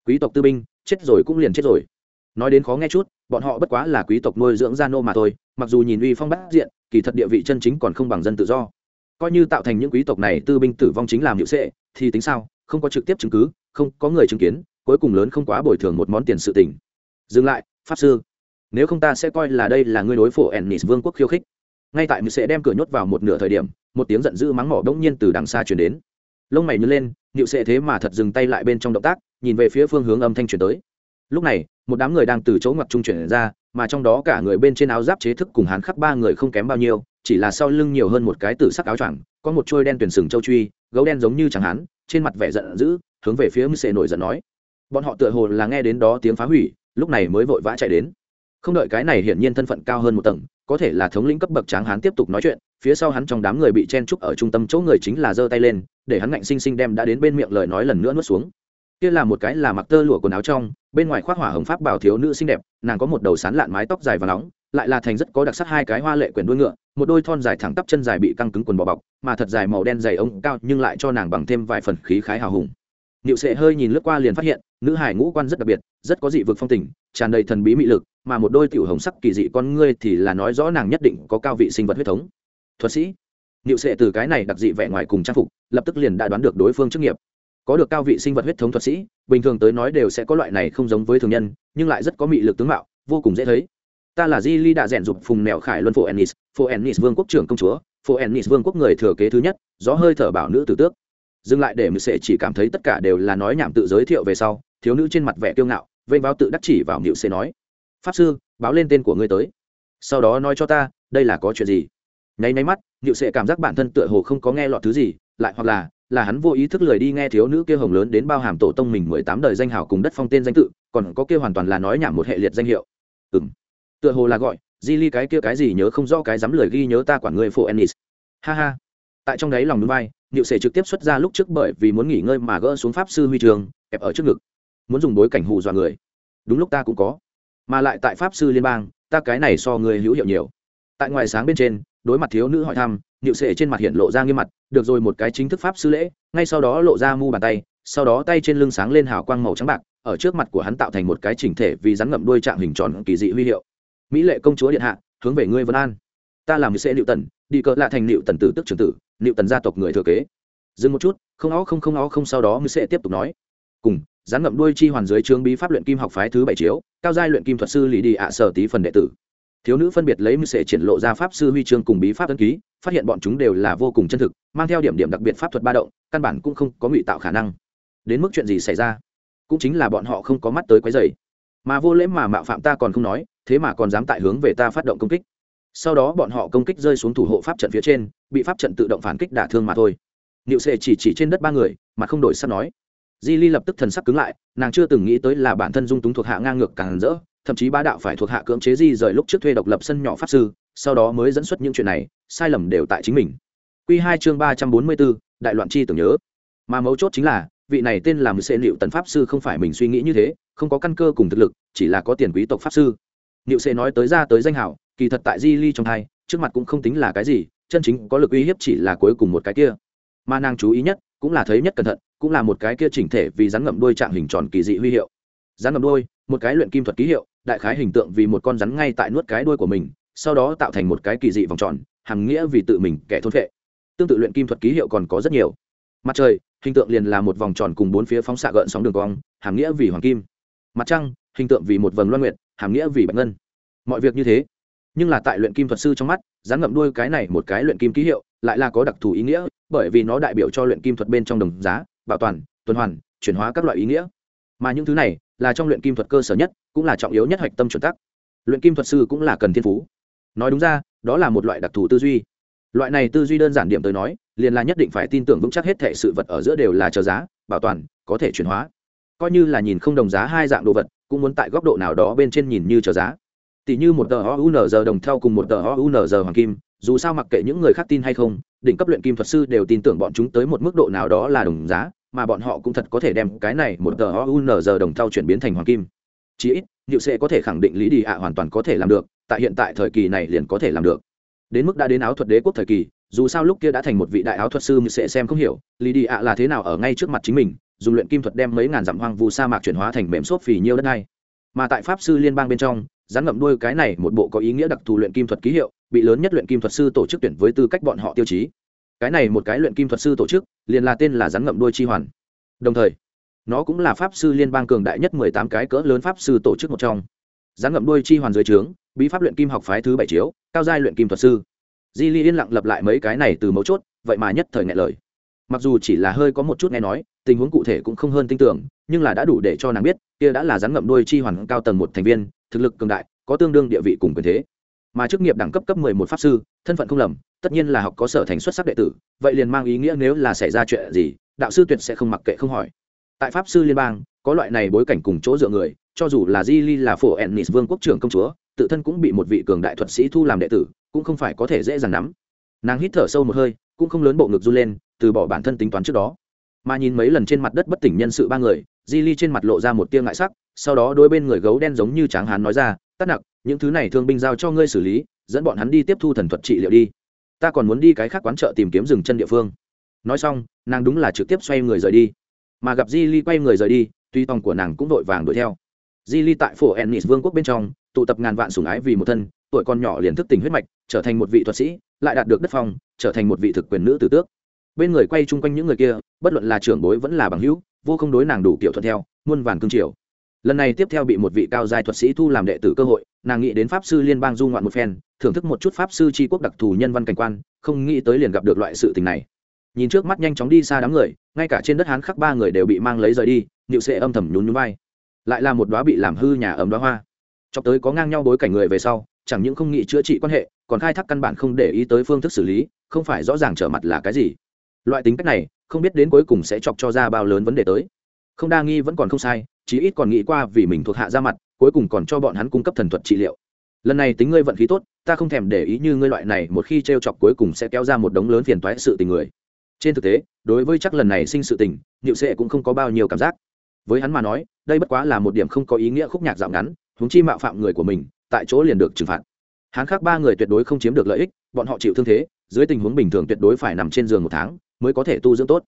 Quý tộc tư binh, chết rồi cũng liền chết rồi. Nói đến khó nghe chút bọn họ bất quá là quý tộc nuôi dưỡng gia nô mà thôi, mặc dù nhìn uy phong bát diện, kỳ thật địa vị chân chính còn không bằng dân tự do. Coi như tạo thành những quý tộc này tư binh tử vong chính làm hiệu sệ, thì tính sao? Không có trực tiếp chứng cứ, không có người chứng kiến, cuối cùng lớn không quá bồi thường một món tiền sự tình. Dừng lại, pháp sư. Nếu không ta sẽ coi là đây là ngươi đối phổ ennis vương quốc khiêu khích. Ngay tại mười sẽ đem cửa nhốt vào một nửa thời điểm, một tiếng giận dữ mắng mỏ đông nhiên từ đằng xa chuyển đến. Lông mày nhớ lên nịu sệ thế mà thật dừng tay lại bên trong động tác, nhìn về phía phương hướng âm thanh chuyển tới lúc này, một đám người đang từ chỗ ngoặt trung chuyển ra, mà trong đó cả người bên trên áo giáp chế thức cùng hán khắc ba người không kém bao nhiêu, chỉ là sau lưng nhiều hơn một cái tử sắc áo choàng, có một trôi đen tuyển sừng châu truy, gấu đen giống như chẳng hán, trên mặt vẻ giận dữ, hướng về phía mc sệ nổi giận nói. Bọn họ tựa hồ là nghe đến đó tiếng phá hủy, lúc này mới vội vã chạy đến. Không đợi cái này hiển nhiên thân phận cao hơn một tầng, có thể là thống lĩnh cấp bậc tráng hán tiếp tục nói chuyện, phía sau hắn trong đám người bị chen trúc ở trung tâm chỗ người chính là giơ tay lên, để hắn ngạnh sinh sinh đem đã đến bên miệng lời nói lần nữa nuốt xuống kia là một cái là mặc tơ lụa quần áo trong bên ngoài khoác hỏa hồng pháp bảo thiếu nữ xinh đẹp nàng có một đầu sán lạn mái tóc dài và nóng lại là thành rất có đặc sắc hai cái hoa lệ quyển đuôi ngựa một đôi thon dài thẳng tắp chân dài bị căng cứng quần bò bọc mà thật dài màu đen dày ống cao nhưng lại cho nàng bằng thêm vài phần khí khái hào hùng Niệu Sệ hơi nhìn lướt qua liền phát hiện, nữ hải ngũ quan rất đặc biệt, rất có dị vực phong tình, tràn đầy thần bí mị lực, mà một đôi tiểu hồng sắc kỳ dị con ngươi thì là nói rõ nàng nhất định có cao vị sinh vật huyết thống. Thuật sĩ. Niệu Sệ từ cái này đặc dị vẻ ngoài cùng trang phục, lập tức liền đã đoán được đối phương chức nghiệp. Có được cao vị sinh vật huyết thống thuật sĩ, bình thường tới nói đều sẽ có loại này không giống với thường nhân, nhưng lại rất có mị lực tướng mạo, vô cùng dễ thấy. Ta là Di Ly đã rèn dục phùng mèo khải luân phụ Ennis, phụ Ennis vương quốc trưởng công chúa, phụ Ennis vương quốc người thừa kế thứ nhất, gió hơi thở bảo nữ tử tước. Dừng lại để mười sệ chỉ cảm thấy tất cả đều là nói nhảm tự giới thiệu về sau thiếu nữ trên mặt vẻ kiêu ngạo vênh báo tự đắc chỉ vào mịu sệ nói pháp sư báo lên tên của ngươi tới. Sau đó nói cho ta đây là có chuyện gì? Nháy nháy mắt mịu sệ cảm giác bản thân tựa hồ không có nghe lọt thứ gì lại hoặc là là hắn vô ý thức lười đi nghe thiếu nữ kia hồng lớn đến bao hàm tổ tông mình mười tám đời danh hào cùng đất phong tên danh tự còn có kia hoàn toàn là nói nhảm một hệ liệt danh hiệu ừng tựa hồ là gọi di ly cái kia cái gì nhớ không rõ cái dám lười ghi nhớ ta quản người phụ ennis ha ha tại trong đấy lòng núi bay Niệu Sệ trực tiếp xuất ra lúc trước bởi vì muốn nghỉ ngơi mà gỡ xuống pháp sư huy trường, ép ở trước ngực. Muốn dùng bối cảnh hù dọa người. Đúng lúc ta cũng có. Mà lại tại pháp sư liên bang, ta cái này so người hữu hiệu nhiều. Tại ngoài sáng bên trên, đối mặt thiếu nữ hỏi thăm, Niệu Sệ trên mặt hiện lộ ra nghiêm mặt, được rồi một cái chính thức pháp sư lễ, ngay sau đó lộ ra mu bàn tay, sau đó tay trên lưng sáng lên hào quang màu trắng bạc, ở trước mặt của hắn tạo thành một cái chỉnh thể vì rắn ngậm đuôi trạng hình tròn kỳ dị huy hiệu. Mỹ lệ công chúa điện hạ, hướng về ngươi Vân An. Ta làm sẽ liệu Tần, đi cỡ lạ thành liệu Tần tử tức trưởng tử, liệu Tần gia tộc người thừa kế dừng một chút không ó không không ó không sau đó mới sẽ tiếp tục nói cùng rắn ngậm đuôi chi hoàn dưới trương bí pháp luyện kim học phái thứ bảy chiếu cao giai luyện kim thuật sư lý đi ạ sở tí phần đệ tử thiếu nữ phân biệt lấy mưu sệ triển lộ ra pháp sư huy chương cùng bí pháp tân ký phát hiện bọn chúng đều là vô cùng chân thực mang theo điểm điểm đặc biệt pháp thuật ba động căn bản cũng không có ngụy tạo khả năng. Đến mức chuyện gì xảy ra? Cũng chính là bọn họ không có mắt tới quấy dày mà vô lễ mà mạo phạm ta còn không nói thế mà còn dám tại hướng về ta phát động công kích. Sau đó bọn họ công kích rơi xuống thủ hộ pháp trận phía trên bị pháp trận tự động phản kích đả thương mà thôi. Niệu Sệ chỉ chỉ trên đất ba người, mà không đổi sắp nói. Di Ly lập tức thần sắc cứng lại, nàng chưa từng nghĩ tới là bản thân dung túng thuộc hạ ngang ngược càng rỡ, thậm chí ba đạo phải thuộc hạ cưỡng chế Di rời lúc trước thuê độc lập sân nhỏ pháp sư, sau đó mới dẫn xuất những chuyện này, sai lầm đều tại chính mình. Quy hai chương ba trăm bốn mươi 344, đại loạn chi tưởng nhớ. Mà mấu chốt chính là, vị này tên là Mười Sệ Liệu Tần pháp sư không phải mình suy nghĩ như thế, không có căn cơ cùng thực lực, chỉ là có tiền quý tộc pháp sư. liệu Sệ nói tới ra tới danh hảo, kỳ thật tại Di Ly trong hai, trước mặt cũng không tính là cái gì, chân chính có lực uy hiếp chỉ là cuối cùng một cái kia mà nàng chú ý nhất cũng là thấy nhất cẩn thận cũng là một cái kia chỉnh thể vì rắn ngậm đuôi trạng hình tròn kỳ dị huy hiệu rắn ngậm đuôi một cái luyện kim thuật ký hiệu đại khái hình tượng vì một con rắn ngay tại nuốt cái đuôi của mình, sau đó tạo thành một cái kỳ dị vòng tròn hằng nghĩa vì tự mình kẻ thôn vệ tương tự luyện kim thuật ký hiệu còn có rất nhiều. Mặt trời, hình tượng liền là một vòng tròn cùng bốn phía phóng xạ gợn sóng đường cong, hàm nghĩa vì hoàng kim. Mặt trăng, hình tượng vì một vầng loan nguyện hàm nghĩa vì bạch ngân. Mọi việc như thế. Nhưng là tại luyện kim thuật sư trong mắt, rắn ngậm đuôi cái này một cái luyện kim ký hiệu lại là có đặc thù ý nghĩa, bởi vì nó đại biểu cho luyện kim thuật bên trong đồng giá, bảo toàn, tuần hoàn, chuyển hóa các loại ý nghĩa. Mà những thứ này là trong luyện kim thuật cơ sở nhất, cũng là trọng yếu nhất hạch tâm chuẩn tắc. Luyện kim thuật sư cũng là cần thiên phú. Nói đúng ra, đó là một loại đặc thù tư duy. Loại này tư duy đơn giản điểm tới nói, liền là nhất định phải tin tưởng vững chắc hết thể sự vật ở giữa đều là chờ giá, bảo toàn, có thể chuyển hóa. Coi như là nhìn không đồng giá hai dạng đồ vật, cũng muốn tại góc độ nào đó bên trên nhìn như chờ giá. Tỷ như một tờ OUNZ đồng theo cùng một tờ OUNZ hoàng kim, dù sao mặc kệ những người khác tin hay không, đỉnh cấp luyện kim thuật sư đều tin tưởng bọn chúng tới một mức độ nào đó là đồng giá mà bọn họ cũng thật có thể đem cái này một tờ OUNZ đồng thau chuyển biến thành hoàng kim. Chỉ, ít liệu sẽ có thể khẳng định lý đi ạ hoàn toàn có thể làm được tại hiện tại thời kỳ này liền có thể làm được. Đến mức đã đến áo thuật đế quốc thời kỳ dù sao lúc kia đã thành một vị đại áo thuật sư sẽ xem không hiểu lý đi ạ là thế nào ở ngay trước mặt chính mình dùng luyện kim thuật đem mấy ngàn dặm hoang vu sa mạc chuyển hóa thành mềm xốp phì nhiêu đất này mà tại pháp sư liên bang bên trong rắn ngậm đuôi cái này một bộ có ý nghĩa đặc thù luyện kim thuật ký hiệu bị lớn nhất luyện kim thuật sư tổ chức tuyển với tư cách bọn họ tiêu chí cái này một cái luyện kim thuật sư tổ chức, liền là tên là rắn ngậm đuôi chi hoàn. Đồng thời, nó cũng là pháp sư liên bang cường đại nhất mười tám cái cỡ lớn pháp sư tổ chức một trong. Rắn ngậm đuôi chi hoàn dưới trướng, bí pháp luyện kim học phái thứ bảy chiếu, cao giai luyện kim thuật sư. Di ly yên lặng lập lại mấy cái này từ mấu chốt, vậy mà nhất thời ngại lời. Mặc dù chỉ là hơi có một chút nghe nói, tình huống cụ thể cũng không hơn tin tưởng, nhưng là đã đủ để cho nàng biết, kia đã là rắn ngậm đôi chi hoàn cao tầng một thành viên, thực lực cường đại, có tương đương địa vị cùng quyền thế mà chức nghiệp đẳng cấp cấp mười một pháp sư, thân phận không lầm, tất nhiên là học có sở thành xuất sắc đệ tử, vậy liền mang ý nghĩa nếu là xảy ra chuyện gì, đạo sư tuyệt sẽ không mặc kệ không hỏi. Tại pháp sư liên bang, có loại này bối cảnh cùng chỗ dựa người, cho dù là di ly là phổ ennis vương quốc trưởng công chúa, tự thân cũng bị một vị cường đại thuật sĩ thu làm đệ tử, cũng không phải có thể dễ dàng nắm. Nàng hít thở sâu một hơi, cũng không lớn bộ ngực run lên, từ bỏ bản thân tính toán trước đó. Mà nhìn mấy lần trên mặt đất bất tỉnh nhân sự ba người, di ly trên mặt lộ ra một tia ngại sắc, sau đó đôi bên người gấu đen giống như tráng hán nói ra tắt nặc những thứ này thương binh giao cho ngươi xử lý, dẫn bọn hắn đi tiếp thu thần thuật trị liệu đi. Ta còn muốn đi cái khác quán chợ tìm kiếm rừng chân địa phương. Nói xong, nàng đúng là trực tiếp xoay người rời đi. Mà gặp di ly quay người rời đi, tuy tòng của nàng cũng vội vàng đuổi theo. Di ly tại phổ ennis vương quốc bên trong, tụ tập ngàn vạn sủng ái vì một thân, tuổi con nhỏ liền thức tỉnh huyết mạch, trở thành một vị thuật sĩ, lại đạt được đất phong, trở thành một vị thực quyền nữ tử tước. Bên người quay chung quanh những người kia, bất luận là trưởng bối vẫn là bằng hữu, vô không đối nàng đủ kiểu thuận theo, muôn vàn cương triều lần này tiếp theo bị một vị cao giai thuật sĩ thu làm đệ tử cơ hội, nàng nghĩ đến pháp sư liên bang du ngoạn một phen, thưởng thức một chút pháp sư tri quốc đặc thù nhân văn cảnh quan, không nghĩ tới liền gặp được loại sự tình này. Nhìn trước mắt nhanh chóng đi xa đám người, ngay cả trên đất hán khắc ba người đều bị mang lấy rời đi nịu sệ âm thầm nhún nhún vai. Lại là một đoá bị làm hư nhà ấm đoá hoa. Cho tới có ngang nhau bối cảnh người về sau, chẳng những không nghĩ chữa trị quan hệ, còn khai thác căn bản không để ý tới phương thức xử lý, không phải rõ ràng trở mặt là cái gì. Loại tính cách này, không biết đến cuối cùng sẽ chọc cho ra bao lớn vấn đề tới. Không đa nghi vẫn còn không sai chí ít còn nghĩ qua vì mình thuộc hạ ra mặt, cuối cùng còn cho bọn hắn cung cấp thần thuật trị liệu. Lần này tính ngươi vận khí tốt, ta không thèm để ý như ngươi loại này, một khi t r e o chọc cuối cùng sẽ kéo ra một đống lớn phiền toái sự tình người. Trên thực tế, đối với chắc lần này sinh sự tình nhịu sệ cũng không có bao nhiêu cảm giác. Với hắn mà nói, đây bất quá là một điểm không có ý nghĩa khúc nhạc dạo ngắn húng chi mạo phạm người của mình, tại chỗ liền được trừng phạt. Hắn khác ba người tuyệt đối không chiếm được lợi ích, bọn họ chịu thương thế, dưới tình huống bình thường tuyệt đối phải nằm trên giường một tháng mới có thể tu dưỡng tốt.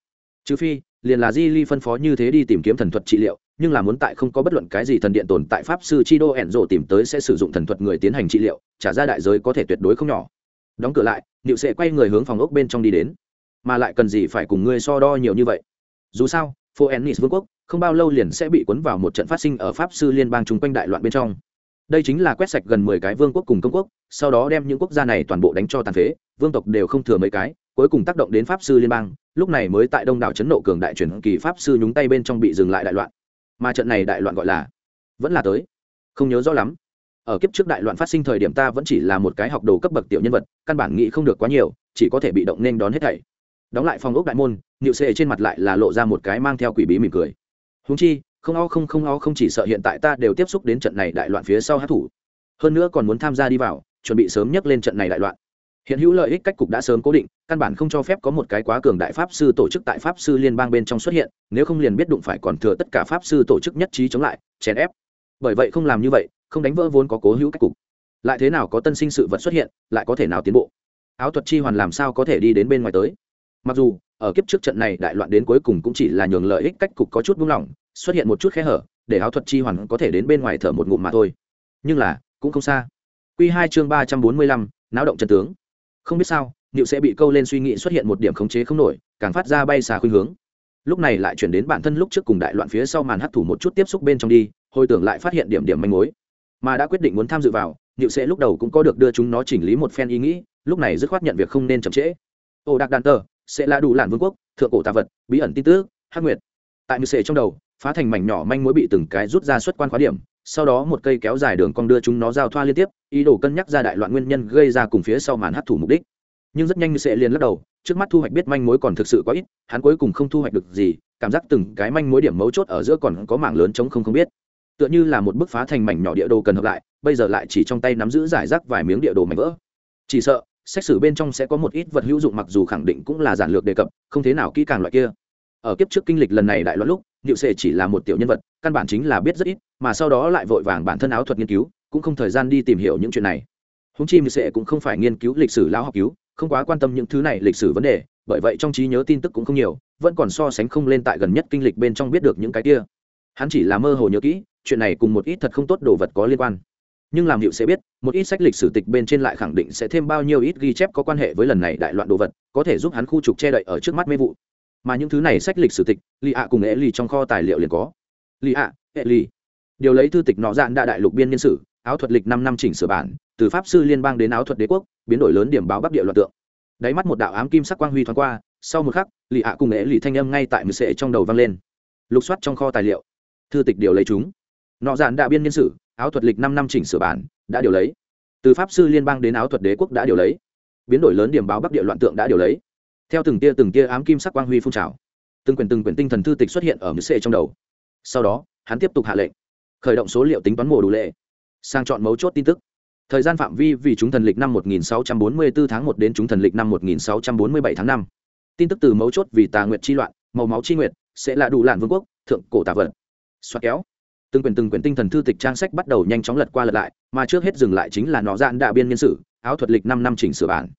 Trừ phi liền là di ly phân phó như thế đi tìm kiếm thần thuật trị liệu, nhưng là muốn tại không có bất luận cái gì thần điện tồn tại pháp sư chi đô ẻn rộ tìm tới sẽ sử dụng thần thuật người tiến hành trị liệu, trả ra đại giới có thể tuyệt đối không nhỏ. Đóng cửa lại nịu sẽ quay người hướng phòng ốc bên trong đi đến. Mà lại cần gì phải cùng ngươi so đo nhiều như vậy? Dù sao phố ennis vương quốc, không bao lâu liền sẽ bị cuốn vào một trận phát sinh ở pháp sư liên bang chung quanh đại loạn bên trong. Đây chính là quét sạch gần mười cái vương quốc cùng công quốc, sau đó đem những quốc gia này toàn bộ đánh cho tàn phế, vương tộc đều không thừa mấy cái cuối cùng tác động đến pháp sư liên bang, lúc này mới tại đông đảo chấn nộ cường đại truyền kỳ pháp sư nhúng tay bên trong bị dừng lại đại loạn. Mà trận này đại loạn gọi là vẫn là tới. Không nhớ rõ lắm. Ở kiếp trước đại loạn phát sinh thời điểm ta vẫn chỉ là một cái học đồ cấp bậc tiểu nhân vật, căn bản nghĩ không được quá nhiều, chỉ có thể bị động nên đón hết thảy. Đóng lại phòng ốc đại môn nhịu xê trên mặt lại là lộ ra một cái mang theo quỷ bí mỉm cười. Húng chi, không o không không o không chỉ sợ hiện tại ta đều tiếp xúc đến trận này đại loạn phía sau hát thủ hơn nữa còn muốn tham gia đi vào, chuẩn bị sớm nhất lên trận này đại loạn hiện hữu lợi ích cách cục đã sớm cố định, căn bản không cho phép có một cái quá cường đại pháp sư tổ chức tại pháp sư liên bang bên trong xuất hiện, nếu không liền biết đụng phải còn thừa tất cả pháp sư tổ chức nhất trí chống lại, chèn ép. Bởi vậy không làm như vậy, không đánh vỡ vốn có cố hữu cách cục. Lại thế nào có tân sinh sự vật xuất hiện, lại có thể nào tiến bộ? Áo thuật chi hoàn làm sao có thể đi đến bên ngoài tới? Mặc dù, ở kiếp trước trận này đại loạn đến cuối cùng cũng chỉ là nhường lợi ích cách cục có chút buông lỏng, xuất hiện một chút khe hở, để áo thuật chi hoàn có thể đến bên ngoài thở một ngụm mà thôi. Nhưng là, cũng không xa. Q hai chương ba trăm bốn mươi lăm, náo động chân tướng không biết sao, niệu sẽ bị câu lên suy nghĩ xuất hiện một điểm khống chế không nổi, càng phát ra bay xà khuynh hướng. Lúc này lại chuyển đến bản thân lúc trước cùng đại loạn phía sau màn hấp thủ một chút tiếp xúc bên trong đi, hồi tưởng lại phát hiện điểm điểm manh mối. Mà đã quyết định muốn tham dự vào, niệu sẽ lúc đầu cũng có được đưa chúng nó chỉnh lý một phen ý nghĩ, lúc này dứt khoát nhận việc không nên chậm trễ. Ô đặc đàn tờ, sẽ là đủ làn vương quốc, thượng cổ tạ vật, bí ẩn tin tức, hắc nguyệt. Tại mười sẽ trong đầu, phá thành mảnh nhỏ manh mối bị từng cái rút ra xuất quan khóa điểm sau đó một cây kéo dài đường cong đưa chúng nó giao thoa liên tiếp, ý đồ cân nhắc ra đại loạn nguyên nhân gây ra cùng phía sau màn hấp thụ mục đích. Nhưng rất nhanh như sẽ liền lắc đầu, trước mắt thu hoạch biết manh mối còn thực sự quá ít, hắn cuối cùng không thu hoạch được gì, cảm giác từng cái manh mối điểm mấu chốt ở giữa còn có mảng lớn chống không không biết. Tựa như là một bức phá thành mảnh nhỏ địa đồ cần hợp lại, bây giờ lại chỉ trong tay nắm giữ giải rác vài miếng địa đồ mảnh vỡ. Chỉ sợ, xét xử bên trong sẽ có một ít vật hữu dụng mặc dù khẳng định cũng là giản lược đề cập, không thế nào kỹ càng loại kia. Ở kiếp trước kinh lịch lần này đại loạn lúc niệu sệ chỉ là một tiểu nhân vật, căn bản chính là biết rất ít, mà sau đó lại vội vàng bản thân áo thuật nghiên cứu, cũng không thời gian đi tìm hiểu những chuyện này. Húng chi niệu sệ cũng không phải nghiên cứu lịch sử lão học cứu, không quá quan tâm những thứ này lịch sử vấn đề, bởi vậy trong trí nhớ tin tức cũng không nhiều, vẫn còn so sánh không lên tại gần nhất kinh lịch bên trong biết được những cái kia. Hắn chỉ là mơ hồ nhớ kỹ, chuyện này cùng một ít thật không tốt đồ vật có liên quan. Nhưng làm hiệu sẽ biết, một ít sách lịch sử tịch bên trên lại khẳng định sẽ thêm bao nhiêu ít ghi chép có quan hệ với lần này đại loạn đồ vật, có thể giúp hắn khu trục che đậy ở trước mắt mê vụ mà những thứ này sách lịch sử tịch lì ạ cùng ế lì trong kho tài liệu liền có. Lì ạ ế lì điều lấy thư tịch nọ dạn đa đại lục biên niên sử áo thuật lịch năm năm chỉnh sửa bản từ pháp sư liên bang đến áo thuật đế quốc biến đổi lớn điểm báo bắc địa loạt tượng. Đáy mắt một đạo ám kim sắc quang huy thoáng qua sau một khắc lì ạ cùng nghệ lì thanh âm ngay tại mười sệ trong đầu vang lên. Lục soát trong kho tài liệu. Thư tịch điều lấy chúng. Nọ dạn đã biên niên sử, áo thuật lịch năm năm chỉnh sửa bản đã điều lấy. Từ pháp sư liên bang đến áo thuật đế quốc đã điều lấy. Biến đổi lớn điểm báo bắc địa loạn tượng đã điều lấy theo từng tia từng tia ám kim sắc quang huy phun trào, từng quyển từng quyển tinh thần thư tịch xuất hiện ở mười sệ trong đầu. Sau đó, hắn tiếp tục hạ lệnh, khởi động số liệu tính toán mổ đủ lệ, sang chọn mấu chốt tin tức. Thời gian phạm vi vì chúng thần lịch năm 1644 tháng 1 đến chúng thần lịch năm 1647 tháng 5. tin tức từ mấu chốt vì tà nguyệt chi loạn, màu máu chi nguyệt, sẽ là đủ lạn vương quốc, thượng cổ tà vật. Xoa kéo, từng quyển từng quyển tinh thần thư tịch trang sách bắt đầu nhanh chóng lật qua lật lại, mà trước hết dừng lại chính là nó dạn đạ biên nhân sử, áo thuật lịch năm năm chỉnh sửa bản.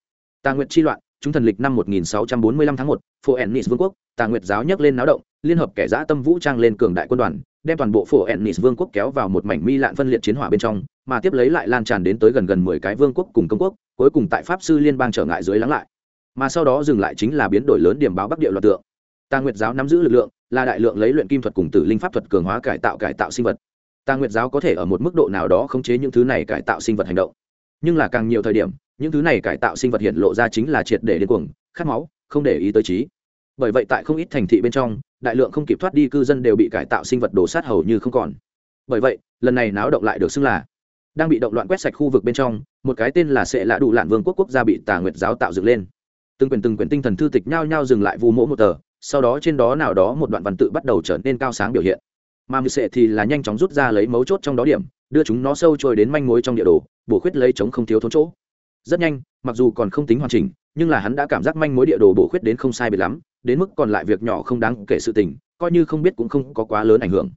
Tà nguyệt chi loạn chúng thần lịch năm 1645 tháng 1, phổ ennis vương quốc tà nguyệt giáo nhấc lên náo động liên hợp kẻ dã tâm vũ trang lên cường đại quân đoàn đem toàn bộ phổ ennis vương quốc kéo vào một mảnh mi lạn phân liệt chiến hỏa bên trong mà tiếp lấy lại lan tràn đến tới gần gần mười cái vương quốc cùng công quốc cuối cùng tại pháp sư liên bang trở ngại dưới lắng lại. Mà sau đó dừng lại chính là biến đổi lớn điểm báo bắc địa loạt tượng. Tà nguyệt giáo nắm giữ lực lượng là đại lượng lấy luyện kim thuật cùng tử linh pháp thuật cường hóa cải tạo cải tạo sinh vật. Tà nguyệt giáo có thể ở một mức độ nào đó khống chế những thứ này cải tạo sinh vật hành động. Nhưng là càng nhiều thời điểm những thứ này cải tạo sinh vật hiện lộ ra chính là triệt để điên cuồng, khát máu, không để ý tới trí. Bởi vậy tại không ít thành thị bên trong, đại lượng không kịp thoát đi cư dân đều bị cải tạo sinh vật đổ sát hầu như không còn. Bởi vậy, lần này náo động lại được xưng là đang bị động loạn quét sạch khu vực bên trong, một cái tên là sẽ lạ đủ lạn vương quốc quốc gia bị tà nguyệt giáo tạo dựng lên. Từng quyển từng quyển tinh thần thư tịch nhao nhao dừng lại vu mỗ một tờ, sau đó trên đó nào đó một đoạn văn tự bắt đầu trở nên cao sáng biểu hiện. Mà mười sệ thì là nhanh chóng rút ra lấy mấu chốt trong đó điểm, đưa chúng nó sâu trôi đến manh mối trong địa đồ, bổ khuyết lấy chống không thiếu thốn chỗ rất nhanh, mặc dù còn không tính hoàn chỉnh, nhưng là hắn đã cảm giác manh mối địa đồ bổ khuyết đến không sai biệt lắm, đến mức còn lại việc nhỏ không đáng kể sự tình, coi như không biết cũng không có quá lớn ảnh hưởng.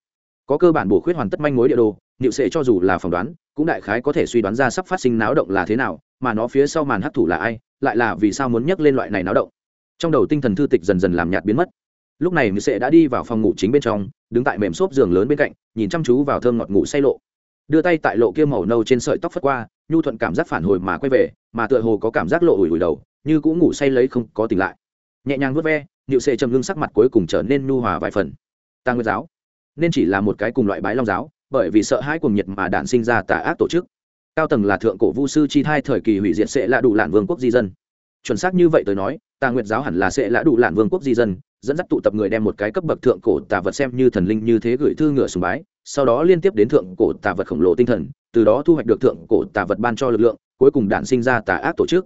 Có cơ bản bổ khuyết hoàn tất manh mối địa đồ, niệu sệ cho dù là phỏng đoán, cũng đại khái có thể suy đoán ra sắp phát sinh náo động là thế nào, mà nó phía sau màn hấp thụ là ai, lại là vì sao muốn nhắc lên loại này náo động. Trong đầu tinh thần thư tịch dần dần làm nhạt biến mất. Lúc này niệu sệ đã đi vào phòng ngủ chính bên trong, đứng tại mềm xốp giường lớn bên cạnh, nhìn chăm chú vào thơm ngọt ngủ say lộ. Đưa tay tại lộ kia màu nâu trên sợi tóc phất qua nhu thuận cảm giác phản hồi mà quay về, mà tựa hồ có cảm giác lộ ủi ủi đầu, như cũng ngủ say lấy không có tỉnh lại. Nhẹ nhàng vớt ve nịu sệ trầm ngưng sắc mặt cuối cùng trở nên nhu hòa vài phần. Ta nguyên giáo, nên chỉ là một cái cùng loại bái long giáo, bởi vì sợ hãi cùng nhiệt mà đản sinh ra tà ác tổ chức. Cao tầng là thượng cổ vu sư chi thai thời kỳ hủy diệt sẽ là đủ lạn vương quốc di dân. Chuẩn xác như vậy tới nói tà nguyệt giáo hẳn là sẽ là đủ lạn vương quốc di dân, dẫn dắt tụ tập người đem một cái cấp bậc thượng cổ tà vật xem như thần linh như thế gửi thư ngựa sùng bái sau đó liên tiếp đến thượng cổ tà vật khổng lồ tinh thần, từ đó thu hoạch được thượng cổ tà vật ban cho lực lượng, cuối cùng đản sinh ra tà ác tổ chức.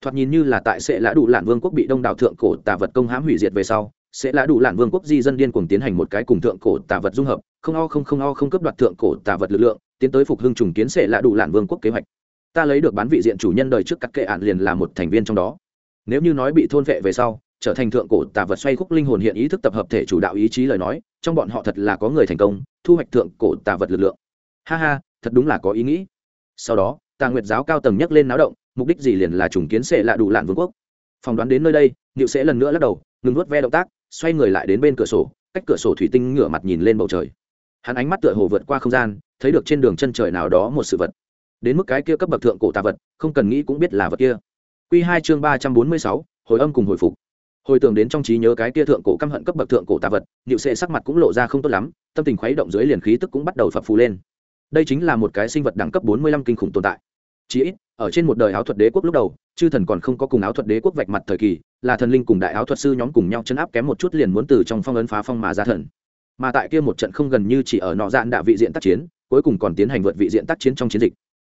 Thoạt nhìn như là tại sẽ lã đủ lạn vương quốc bị đông đảo thượng cổ tà vật công hãm hủy diệt về sau, sẽ lã đủ lạn vương quốc di dân điên cuồng tiến hành một cái cùng thượng cổ tà vật dung hợp, không o không không o không cấp đoạt thượng cổ tà vật lực lượng, tiến tới phục hưng trùng kiến sẽ lã đủ lạn vương quốc kế hoạch. Ta lấy được bán vị diện chủ nhân đời trước các kệ ạn liền là một thành viên trong đó. Nếu như nói bị thôn vệ về sau, trở thành thượng cổ tà vật xoay khúc linh hồn hiện ý thức tập hợp thể chủ đạo ý chí lời nói trong bọn họ thật là có người thành công, thu hoạch thượng cổ tà vật lực lượng. Ha ha, thật đúng là có ý nghĩ. Sau đó, tà nguyệt giáo cao tầng nhấc lên náo động, mục đích gì liền là trùng kiến sẽ lạ đủ lạn vương quốc. Phỏng đoán đến nơi đây, niệu sẽ lần nữa lắc đầu, ngừng nuốt ve động tác, xoay người lại đến bên cửa sổ, cách cửa sổ thủy tinh ngửa mặt nhìn lên bầu trời. Hắn ánh mắt tựa hồ vượt qua không gian, thấy được trên đường chân trời nào đó một sự vật. Đến mức cái kia cấp bậc thượng cổ tà vật, không cần nghĩ cũng biết là vật kia. Q hai chương ba trăm bốn mươi sáu, hồi âm cùng hồi phục hồi tưởng đến trong trí nhớ cái kia thượng cổ căm hận cấp bậc thượng cổ tà vật, niệu sệ sắc mặt cũng lộ ra không tốt lắm, tâm tình khuấy động dưới liền khí tức cũng bắt đầu phập phù lên. Đây chính là một cái sinh vật đẳng cấp bốn mươi lăm kinh khủng tồn tại. Chí ít, ở trên một đời áo thuật đế quốc lúc đầu, chư thần còn không có cùng áo thuật đế quốc vạch mặt thời kỳ, là thần linh cùng đại áo thuật sư nhóm cùng nhau chấn áp kém một chút liền muốn từ trong phong ấn phá phong mà ra thần. Mà tại kia một trận không gần như chỉ ở nọ dạn đạ vị diện tác chiến, cuối cùng còn tiến hành vượt vị diện tác chiến trong chiến dịch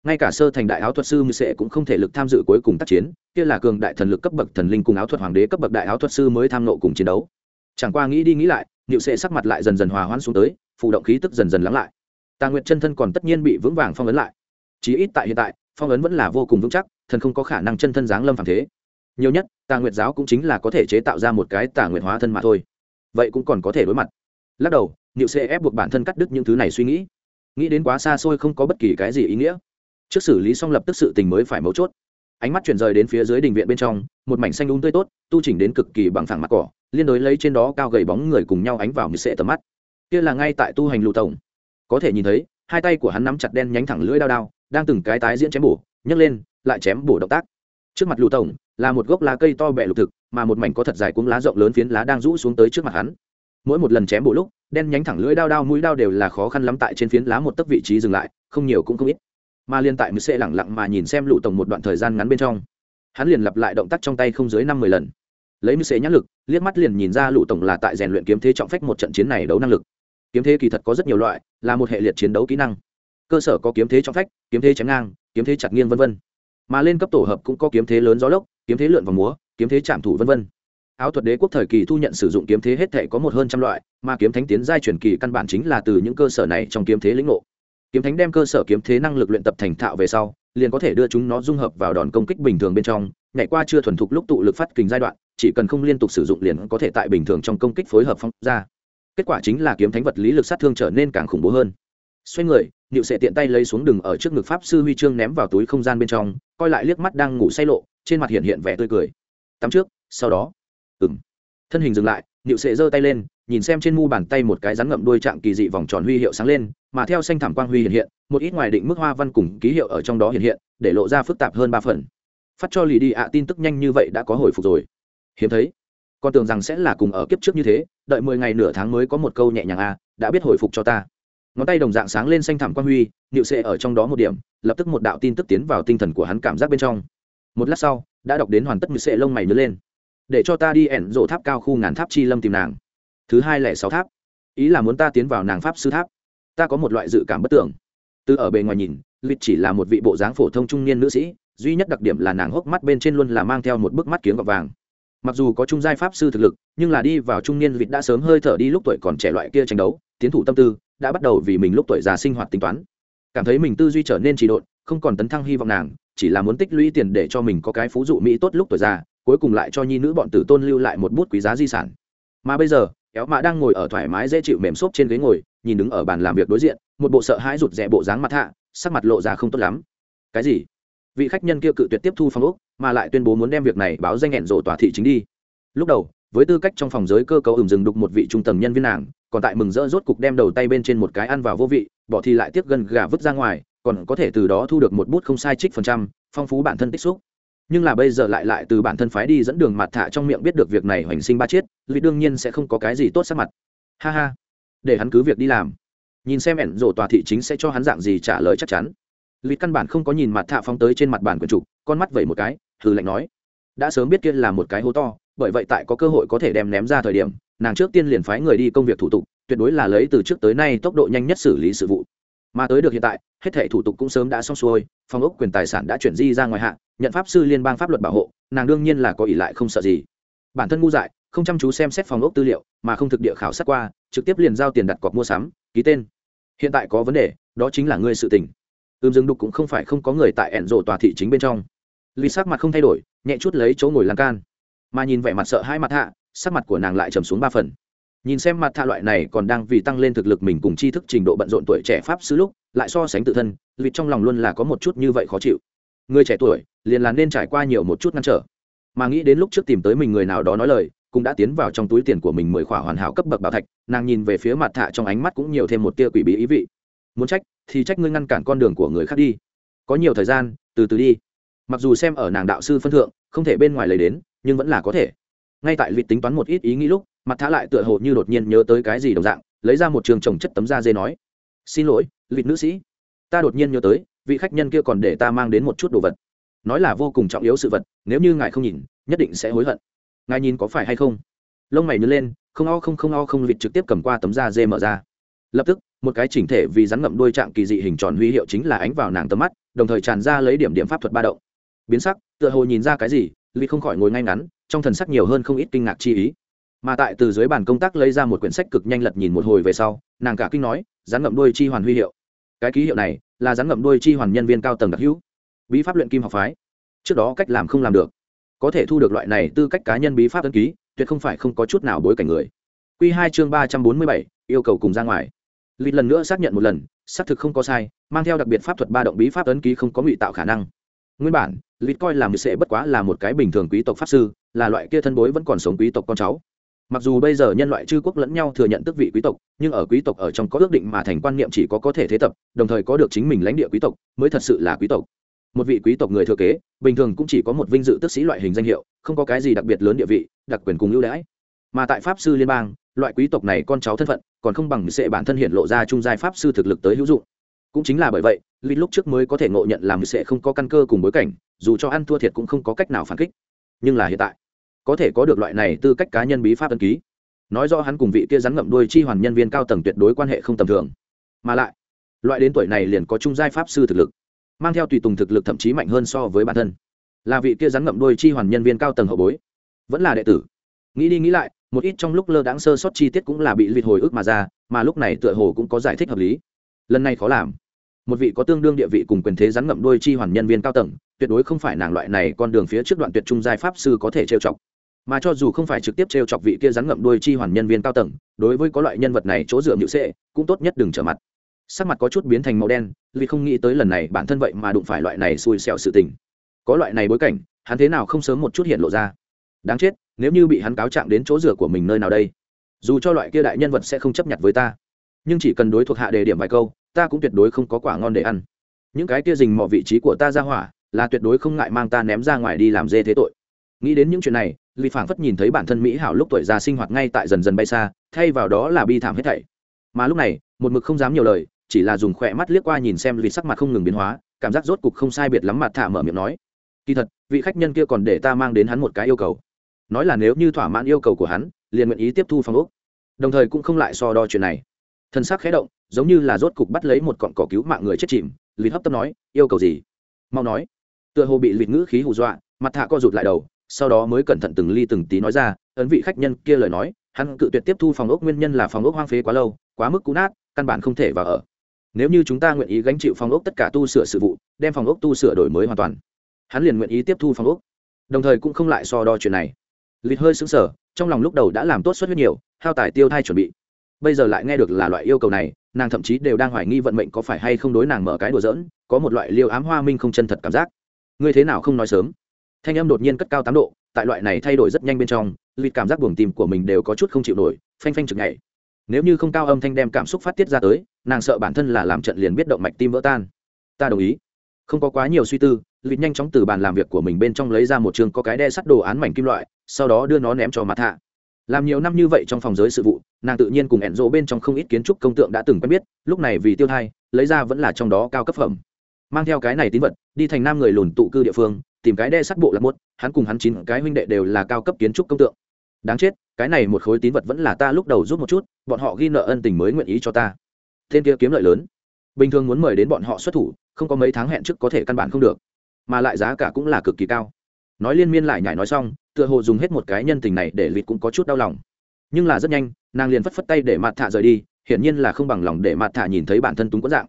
ngay cả sơ thành đại áo thuật sư mười sẽ cũng không thể lực tham dự cuối cùng tác chiến, kia là cường đại thần lực cấp bậc thần linh cùng áo thuật hoàng đế cấp bậc đại áo thuật sư mới tham nộ cùng chiến đấu. Chẳng qua nghĩ đi nghĩ lại, niệu sẽ sắc mặt lại dần dần hòa hoãn xuống tới, phụ động khí tức dần dần lắng lại. Tà nguyệt chân thân còn tất nhiên bị vững vàng phong ấn lại. Chí ít tại hiện tại, phong ấn vẫn là vô cùng vững chắc, thần không có khả năng chân thân giáng lâm phàm thế. Nhiều nhất, tà nguyệt giáo cũng chính là có thể chế tạo ra một cái tà nguyệt hóa thân mà thôi. Vậy cũng còn có thể đối mặt. Lắc đầu, niệu sẽ ép buộc bản thân cắt đứt những thứ này suy nghĩ. Nghĩ đến quá xa xôi không có bất kỳ cái gì ý nghĩa trước xử lý xong lập tức sự tình mới phải mấu chốt. Ánh mắt chuyển rời đến phía dưới đình viện bên trong, một mảnh xanh đúng tươi tốt, tu chỉnh đến cực kỳ bằng phẳng mặt cỏ, liên đối lấy trên đó cao gầy bóng người cùng nhau ánh vào như sệ tầm mắt. Kia là ngay tại tu hành lụ tổng. Có thể nhìn thấy, hai tay của hắn nắm chặt đen nhánh thẳng lưỡi đao đao, đang từng cái tái diễn chém bổ, nhấc lên, lại chém bổ động tác. Trước mặt lụ tổng, là một gốc lá cây to bẹ lục thực, mà một mảnh có thật dài cuống lá rộng lớn phiến lá đang rũ xuống tới trước mặt hắn. Mỗi một lần chém bổ lúc, đen nhánh thẳng lưỡi đao đao mũi đao đều là khó khăn lắm tại trên phiến lá một tấc vị trí dừng lại, không nhiều cũng không ít mà liên tại mười sẽ lẳng lặng mà nhìn xem lũ tổng một đoạn thời gian ngắn bên trong. Hắn liền lặp lại động tác trong tay không dưới năm mười lần. Lấy mười sẽ nhãn lực, liếc mắt liền nhìn ra lũ tổng là tại rèn luyện kiếm thế trọng phách một trận chiến này đấu năng lực. Kiếm thế kỳ thật có rất nhiều loại, là một hệ liệt chiến đấu kỹ năng. Cơ sở có kiếm thế trọng phách, kiếm thế chém ngang, kiếm thế chặt nghiêng vân vân. Mà lên cấp tổ hợp cũng có kiếm thế lớn gió lốc, kiếm thế lượn và múa, kiếm thế chạm thủ vân vân. Áo thuật đế quốc thời kỳ thu nhận sử dụng kiếm thế hết thể có một hơn trăm loại, mà kiếm thánh tiến giai truyền kỳ căn bản chính là từ những cơ sở này trong kiếm thế lĩnh ngộ kiếm thánh đem cơ sở kiếm thế năng lực luyện tập thành thạo về sau, liền có thể đưa chúng nó dung hợp vào đòn công kích bình thường bên trong, nhảy qua chưa thuần thục lúc tụ lực phát kình giai đoạn, chỉ cần không liên tục sử dụng liền có thể tại bình thường trong công kích phối hợp phong ra. Kết quả chính là kiếm thánh vật lý lực sát thương trở nên càng khủng bố hơn. Xoay người nịu sẽ tiện tay lấy xuống đường ở trước ngực pháp sư huy chương ném vào túi không gian bên trong, coi lại liếc mắt đang ngủ say lộ, trên mặt hiện hiện vẻ tươi cười. Tắm trước, sau đó. Ừng thân hình dừng lại nịu sệ giơ tay lên nhìn xem trên mu bàn tay một cái rắn ngậm đuôi trạng kỳ dị vòng tròn huy hiệu sáng lên, mà theo xanh thảm quang huy hiện hiện, một ít ngoài định mức hoa văn cùng ký hiệu ở trong đó hiện hiện, để lộ ra phức tạp hơn ba phần. Phát cho lì đi ạ, tin tức nhanh như vậy đã có hồi phục rồi. Hiếm thấy, con tưởng rằng sẽ là cùng ở kiếp trước như thế, đợi mười ngày nửa tháng mới có một câu nhẹ nhàng a đã biết hồi phục cho ta. Ngón tay đồng dạng sáng lên xanh thảm quang huy nịu sệ ở trong đó một điểm, lập tức một đạo tin tức tiến vào tinh thần của hắn cảm giác bên trong. Một lát sau, đã đọc đến hoàn tất nịu sệ lông mày nhớ lên. Để cho ta đi ẻn rộ tháp cao khu ngàn tháp chi lâm tìm nàng thứ hai lẻ sáu tháp. Ý là muốn ta tiến vào nàng pháp sư tháp. Ta có một loại dự cảm bất tưởng. Từ ở bề ngoài nhìn, lịch chỉ là một vị bộ dáng phổ thông trung niên nữ sĩ, duy nhất đặc điểm là nàng hốc mắt bên trên luôn là mang theo một bức mắt kiếng gọt vàng. Mặc dù có trung giai pháp sư thực lực, nhưng là đi vào trung niên lịch đã sớm hơi thở đi lúc tuổi còn trẻ loại kia tranh đấu, tiến thủ tâm tư, đã bắt đầu vì mình lúc tuổi già sinh hoạt tính toán. Cảm thấy mình tư duy trở nên trì độn, không còn tấn thăng hy vọng nàng, chỉ là muốn tích lũy tiền để cho mình có cái phú dụ mỹ tốt lúc tuổi già, cuối cùng lại cho nhi nữ bọn tử tôn lưu lại một bút quý giá di sản. Mà bây giờ éo mạ đang ngồi ở thoải mái dễ chịu mềm xốp trên ghế ngồi, nhìn đứng ở bàn làm việc đối diện, một bộ sợ hãi rụt rè bộ dáng mặt hạ, sắc mặt lộ ra không tốt lắm. Cái gì? Vị khách nhân kia cự tuyệt tiếp thu phong úc mà lại tuyên bố muốn đem việc này báo danh hẹn rộ tòa thị chính đi. Lúc đầu, với tư cách trong phòng giới cơ cấu ửng dừng đục một vị trung tầng nhân viên nàng, còn tại mừng rỡ rốt cục đem đầu tay bên trên một cái ăn vào vô vị, bỏ thì lại tiếp gần gà vứt ra ngoài, còn có thể từ đó thu được một bút không sai trích phần trăm, phong phú bản thân tích xúc nhưng là bây giờ lại lại từ bản thân phái đi dẫn đường mặt thả trong miệng biết được việc này hoành sinh ba chết vì đương nhiên sẽ không có cái gì tốt sắc mặt. Ha ha, để hắn cứ việc đi làm. Nhìn xem ẻn rổ tòa thị chính sẽ cho hắn dạng gì trả lời chắc chắn. Vì căn bản không có nhìn mặt thạ phóng tới trên mặt bàn quần trục con mắt vẩy một cái, hừ lạnh nói. Đã sớm biết kia là một cái hố to, bởi vậy tại có cơ hội có thể đem ném ra thời điểm, nàng trước tiên liền phái người đi công việc thủ tục, tuyệt đối là lấy từ trước tới nay tốc độ nhanh nhất xử lý sự vụ. Mà tới được hiện tại hết thảy thủ tục cũng sớm đã xong xuôi, phòng ốc quyền tài sản đã chuyển di ra ngoài hạ, nhận pháp sư liên bang pháp luật bảo hộ, nàng đương nhiên là có ỷ lại không sợ gì. Bản thân ngu dại, không chăm chú xem xét phòng ốc tư liệu, mà không thực địa khảo sát qua, trực tiếp liền giao tiền đặt cọc mua sắm, ký tên. Hiện tại có vấn đề, đó chính là ngươi sự tình. Ưm Dương đục cũng không phải không có người tại ẻn rồ tòa thị chính bên trong. Lý sắc mặt không thay đổi, nhẹ chút lấy chỗ ngồi lan can. Mà nhìn vẻ mặt sợ hai mặt hạ, sắc mặt của nàng lại trầm xuống ba phần. Nhìn xem mặt thạ loại này còn đang vì tăng lên thực lực mình cùng tri thức trình độ bận rộn tuổi trẻ pháp sư lúc lại so sánh tự thân, vì trong lòng luôn là có một chút như vậy khó chịu. Người trẻ tuổi, liền là nên trải qua nhiều một chút ngăn trở. Mà nghĩ đến lúc trước tìm tới mình người nào đó nói lời, cũng đã tiến vào trong túi tiền của mình mười khỏa hoàn hảo cấp bậc bảo thạch, nàng nhìn về phía mặt thạ trong ánh mắt cũng nhiều thêm một tia quỷ bí ý vị. Muốn trách, thì trách ngươi ngăn cản con đường của người khác đi. Có nhiều thời gian, từ từ đi. Mặc dù xem ở nàng đạo sư phân thượng, không thể bên ngoài lấy đến, nhưng vẫn là có thể. Ngay tại vịt tính toán một ít ý nghĩ lúc, mặt thả lại tựa hồ như đột nhiên nhớ tới cái gì đồng dạng, lấy ra một trường trồng chất tấm da dê nói, xin lỗi lịch nữ sĩ. Ta đột nhiên nhớ tới, vị khách nhân kia còn để ta mang đến một chút đồ vật. Nói là vô cùng trọng yếu sự vật, nếu như ngài không nhìn, nhất định sẽ hối hận. Ngài nhìn có phải hay không? Lông mày nhớ lên, không o không không o không vịt trực tiếp cầm qua tấm da dê mở ra. Lập tức, một cái chỉnh thể vì rắn ngậm đôi trạng kỳ dị hình tròn huy hiệu chính là ánh vào nàng tầm mắt, đồng thời tràn ra lấy điểm điểm pháp thuật ba động. Biến sắc, tựa hồ nhìn ra cái gì ly không khỏi ngồi ngay ngắn, trong thần sắc nhiều hơn không ít kinh ngạc chi ý. Mà tại từ dưới bàn công tác lấy ra một quyển sách cực nhanh lật nhìn một hồi về sau, nàng cả kinh nói, rắn ngậm đôi chi hoàn huy hiệu cái ký hiệu này là rắn ngậm đuôi chi hoàn nhân viên cao tầng đặc hữu, bí pháp luyện kim học phái. Trước đó cách làm không làm được. Có thể thu được loại này tư cách cá nhân bí pháp ấn ký, tuyệt không phải không có chút nào bối cảnh người. Q hai chương ba trăm bốn mươi bảy, yêu cầu cùng ra ngoài. Lịt lần nữa xác nhận một lần, xác thực không có sai, mang theo đặc biệt pháp thuật ba động bí pháp ấn ký không có ngụy tạo khả năng. Nguyên bản, lịch coi làm sẽ bất quá là một cái bình thường quý tộc pháp sư, là loại kia thân bối vẫn còn sống quý tộc con cháu mặc dù bây giờ nhân loại chư quốc lẫn nhau thừa nhận tước vị quý tộc, nhưng ở quý tộc ở trong có ước định mà thành quan niệm chỉ có có thể thế tập, đồng thời có được chính mình lãnh địa quý tộc, mới thật sự là quý tộc. Một vị quý tộc người thừa kế, bình thường cũng chỉ có một vinh dự tước sĩ loại hình danh hiệu, không có cái gì đặc biệt lớn địa vị, đặc quyền cùng ưu đãi. Mà tại pháp sư liên bang, loại quý tộc này con cháu thân phận, còn không bằng sệ bản thân hiện lộ ra trung giai pháp sư thực lực tới hữu dụng. Cũng chính là bởi vậy, lít lúc trước mới có thể ngộ nhận làm sệ không có căn cơ cùng bối cảnh, dù cho ăn thua thiệt cũng không có cách nào phản kích. Nhưng là hiện tại có thể có được loại này tư cách cá nhân bí pháp ân ký. Nói do hắn cùng vị kia rắn ngậm đuôi chi hoàn nhân viên cao tầng tuyệt đối quan hệ không tầm thường. Mà lại, loại đến tuổi này liền có trung giai pháp sư thực lực, mang theo tùy tùng thực lực thậm chí mạnh hơn so với bản thân. Là vị kia rắn ngậm đuôi chi hoàn nhân viên cao tầng hậu bối, vẫn là đệ tử. Nghĩ đi nghĩ lại, một ít trong lúc lơ đãng sơ sót chi tiết cũng là bị lịt hồi ức mà ra, mà lúc này tựa hồ cũng có giải thích hợp lý. Lần này khó làm. Một vị có tương đương địa vị cùng quyền thế rắn ngậm đuôi chi hoàn nhân viên cao tầng, tuyệt đối không phải nàng loại này con đường phía trước đoạn tuyệt trung giai pháp sư có thể trêu chọc mà cho dù không phải trực tiếp trêu chọc vị kia rắn ngậm đuôi chi hoàn nhân viên cao tầng, đối với có loại nhân vật này chỗ dựa nhự sệ, cũng tốt nhất đừng trở mặt. Sắc mặt có chút biến thành màu đen, vì không nghĩ tới lần này bản thân vậy mà đụng phải loại này xui xẻo sự tình. Có loại này bối cảnh, hắn thế nào không sớm một chút hiện lộ ra. Đáng chết, nếu như bị hắn cáo trạng đến chỗ dựa của mình nơi nào đây? Dù cho loại kia đại nhân vật sẽ không chấp nhận với ta, nhưng chỉ cần đối thuộc hạ đề điểm vài câu, ta cũng tuyệt đối không có quả ngon để ăn. Những cái kia dình mò vị trí của ta ra hỏa, là tuyệt đối không ngại mang ta ném ra ngoài đi làm dê thế tội. Nghĩ đến những chuyện này lý phảng phất nhìn thấy bản thân mỹ hảo lúc tuổi già sinh hoạt ngay tại dần dần bay xa, thay vào đó là bi thảm hết thảy. Mà lúc này, một mực không dám nhiều lời, chỉ là dùng khỏe mắt liếc qua nhìn xem vì sắc mặt không ngừng biến hóa, cảm giác rốt cục không sai biệt lắm mặt thả mở miệng nói. Kỳ thật, vị khách nhân kia còn để ta mang đến hắn một cái yêu cầu. Nói là nếu như thỏa mãn yêu cầu của hắn, liền nguyện ý tiếp thu phòng úc đồng thời cũng không lại so đo chuyện này. Thân xác khé động, giống như là rốt cục bắt lấy một cọn cỏ cứu mạng người chết chìm lịt hấp tấp nói, yêu cầu gì? Mau nói. Tựa hồ bị lịt ngữ khí hù dọa, mặt thạ co rụt lại đầu sau đó mới cẩn thận từng ly từng tí nói ra, ấn vị khách nhân kia lời nói, hắn cự tuyệt tiếp thu phòng ốc nguyên nhân là phòng ốc hoang phế quá lâu, quá mức cũ nát, căn bản không thể vào ở. Nếu như chúng ta nguyện ý gánh chịu phòng ốc tất cả tu sửa sự vụ, đem phòng ốc tu sửa đổi mới hoàn toàn, hắn liền nguyện ý tiếp thu phòng ốc. Đồng thời cũng không lại so đo chuyện này. Lịt hơi xứng sở trong lòng lúc đầu đã làm tốt suất huyết nhiều, hao tài tiêu thai chuẩn bị. Bây giờ lại nghe được là loại yêu cầu này, nàng thậm chí đều đang hoài nghi vận mệnh có phải hay không đối nàng mở cái đùa dỡn có một loại liêu ám hoa minh không chân thật cảm giác. Ngươi thế nào không nói sớm? Thanh âm đột nhiên cất cao tám độ, tại loại này thay đổi rất nhanh bên trong lịt cảm giác buồng tim của mình đều có chút không chịu nổi, phanh phanh chực nhảy. Nếu như không cao âm thanh đem cảm xúc phát tiết ra tới, nàng sợ bản thân là làm trận liền biết động mạch tim vỡ tan. Ta đồng ý. Không có quá nhiều suy tư lịt nhanh chóng từ bàn làm việc của mình bên trong lấy ra một trường có cái đe sắt đồ án mảnh kim loại, sau đó đưa nó ném cho mặt hạ. Làm nhiều năm như vậy trong phòng giới sự vụ, nàng tự nhiên cùng ẻn rộ bên trong không ít kiến trúc công tượng đã từng quen biết, lúc này vì tiêu thai, lấy ra vẫn là trong đó cao cấp phẩm. Mang theo cái này tín vật, đi thành nam người lùn tụ cư địa phương tìm cái đe sắt bộ lạc muốt hắn cùng hắn chín cái huynh đệ đều là cao cấp kiến trúc công tượng. Đáng chết, cái này một khối tín vật vẫn là ta lúc đầu giúp một chút, bọn họ ghi nợ ân tình mới nguyện ý cho ta. Tên kia kiếm lợi lớn. Bình thường muốn mời đến bọn họ xuất thủ, không có mấy tháng hẹn trước có thể căn bản không được. Mà lại giá cả cũng là cực kỳ cao. Nói liên miên lại nhảy nói xong, tựa hồ dùng hết một cái nhân tình này để lịt cũng có chút đau lòng. Nhưng là rất nhanh, nàng liền phất phất tay để mặt thả rời đi, hiển nhiên là không bằng lòng để mặt thả nhìn thấy bản thân túng quẫn dạng.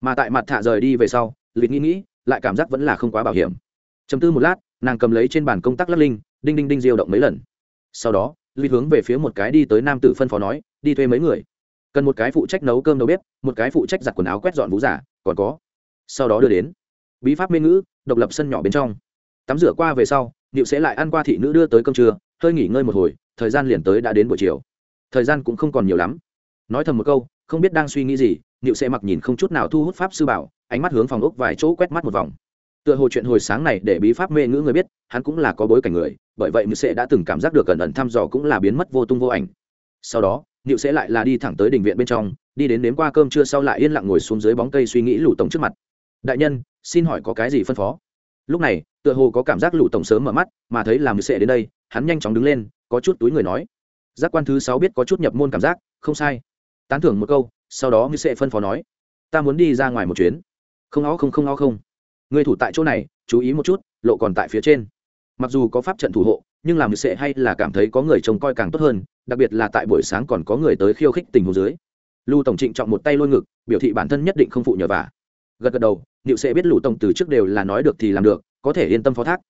Mà tại mặt thả rời đi về sau, lịt nghĩ nghĩ, lại cảm giác vẫn là không quá bảo hiểm chầm tư một lát, nàng cầm lấy trên bàn công tác lắc linh, đinh đinh đinh diêu động mấy lần. Sau đó lịt hướng về phía một cái đi tới nam tử phân phó nói, đi thuê mấy người. Cần một cái phụ trách nấu cơm đầu bếp, một cái phụ trách giặt quần áo quét dọn vũ giả, còn có. Sau đó đưa đến, bí pháp mê ngữ, độc lập sân nhỏ bên trong. Tắm rửa qua về sau điệu sẽ lại ăn qua thị nữ đưa tới cơm trưa, hơi nghỉ ngơi một hồi, thời gian liền tới đã đến buổi chiều. Thời gian cũng không còn nhiều lắm. Nói thầm một câu, không biết đang suy nghĩ gì điệu sẽ mặc nhìn không chút nào thu hút pháp sư bảo, ánh mắt hướng phòng ốc vài chỗ quét mắt một vòng tựa hồ chuyện hồi sáng này để bí pháp mê ngữ người biết, hắn cũng là có bối cảnh người, bởi vậy niệu sẽ đã từng cảm giác được cẩn ẩn thăm dò cũng là biến mất vô tung vô ảnh. Sau đó niệu sẽ lại là đi thẳng tới đình viện bên trong, đi đến nếm qua cơm trưa sau lại yên lặng ngồi xuống dưới bóng cây suy nghĩ lủ tổng trước mặt. Đại nhân, xin hỏi có cái gì phân phó? Lúc này, tựa hồ có cảm giác lụ tổng sớm mở mắt, mà thấy làm sệ đến đây, hắn nhanh chóng đứng lên, có chút túi người nói, giác quan thứ sáu biết có chút nhập môn cảm giác, không sai. Tán thưởng một câu, sau đó như sệ phân phó nói, ta muốn đi ra ngoài một chuyến. Không ó không không ó không người thủ tại chỗ này, chú ý một chút, lộ còn tại phía trên. Mặc dù có pháp trận thủ hộ, nhưng làm sệ hay là cảm thấy có người trông coi càng tốt hơn, đặc biệt là tại buổi sáng còn có người tới khiêu khích tình hồ dưới. Lưu tổng trịnh chọn một tay lôi ngực, biểu thị bản thân nhất định không phụ nhờ vả. Gật gật đầu, niệu sệ biết lũ tổng từ trước đều là nói được thì làm được, có thể yên tâm phó thác.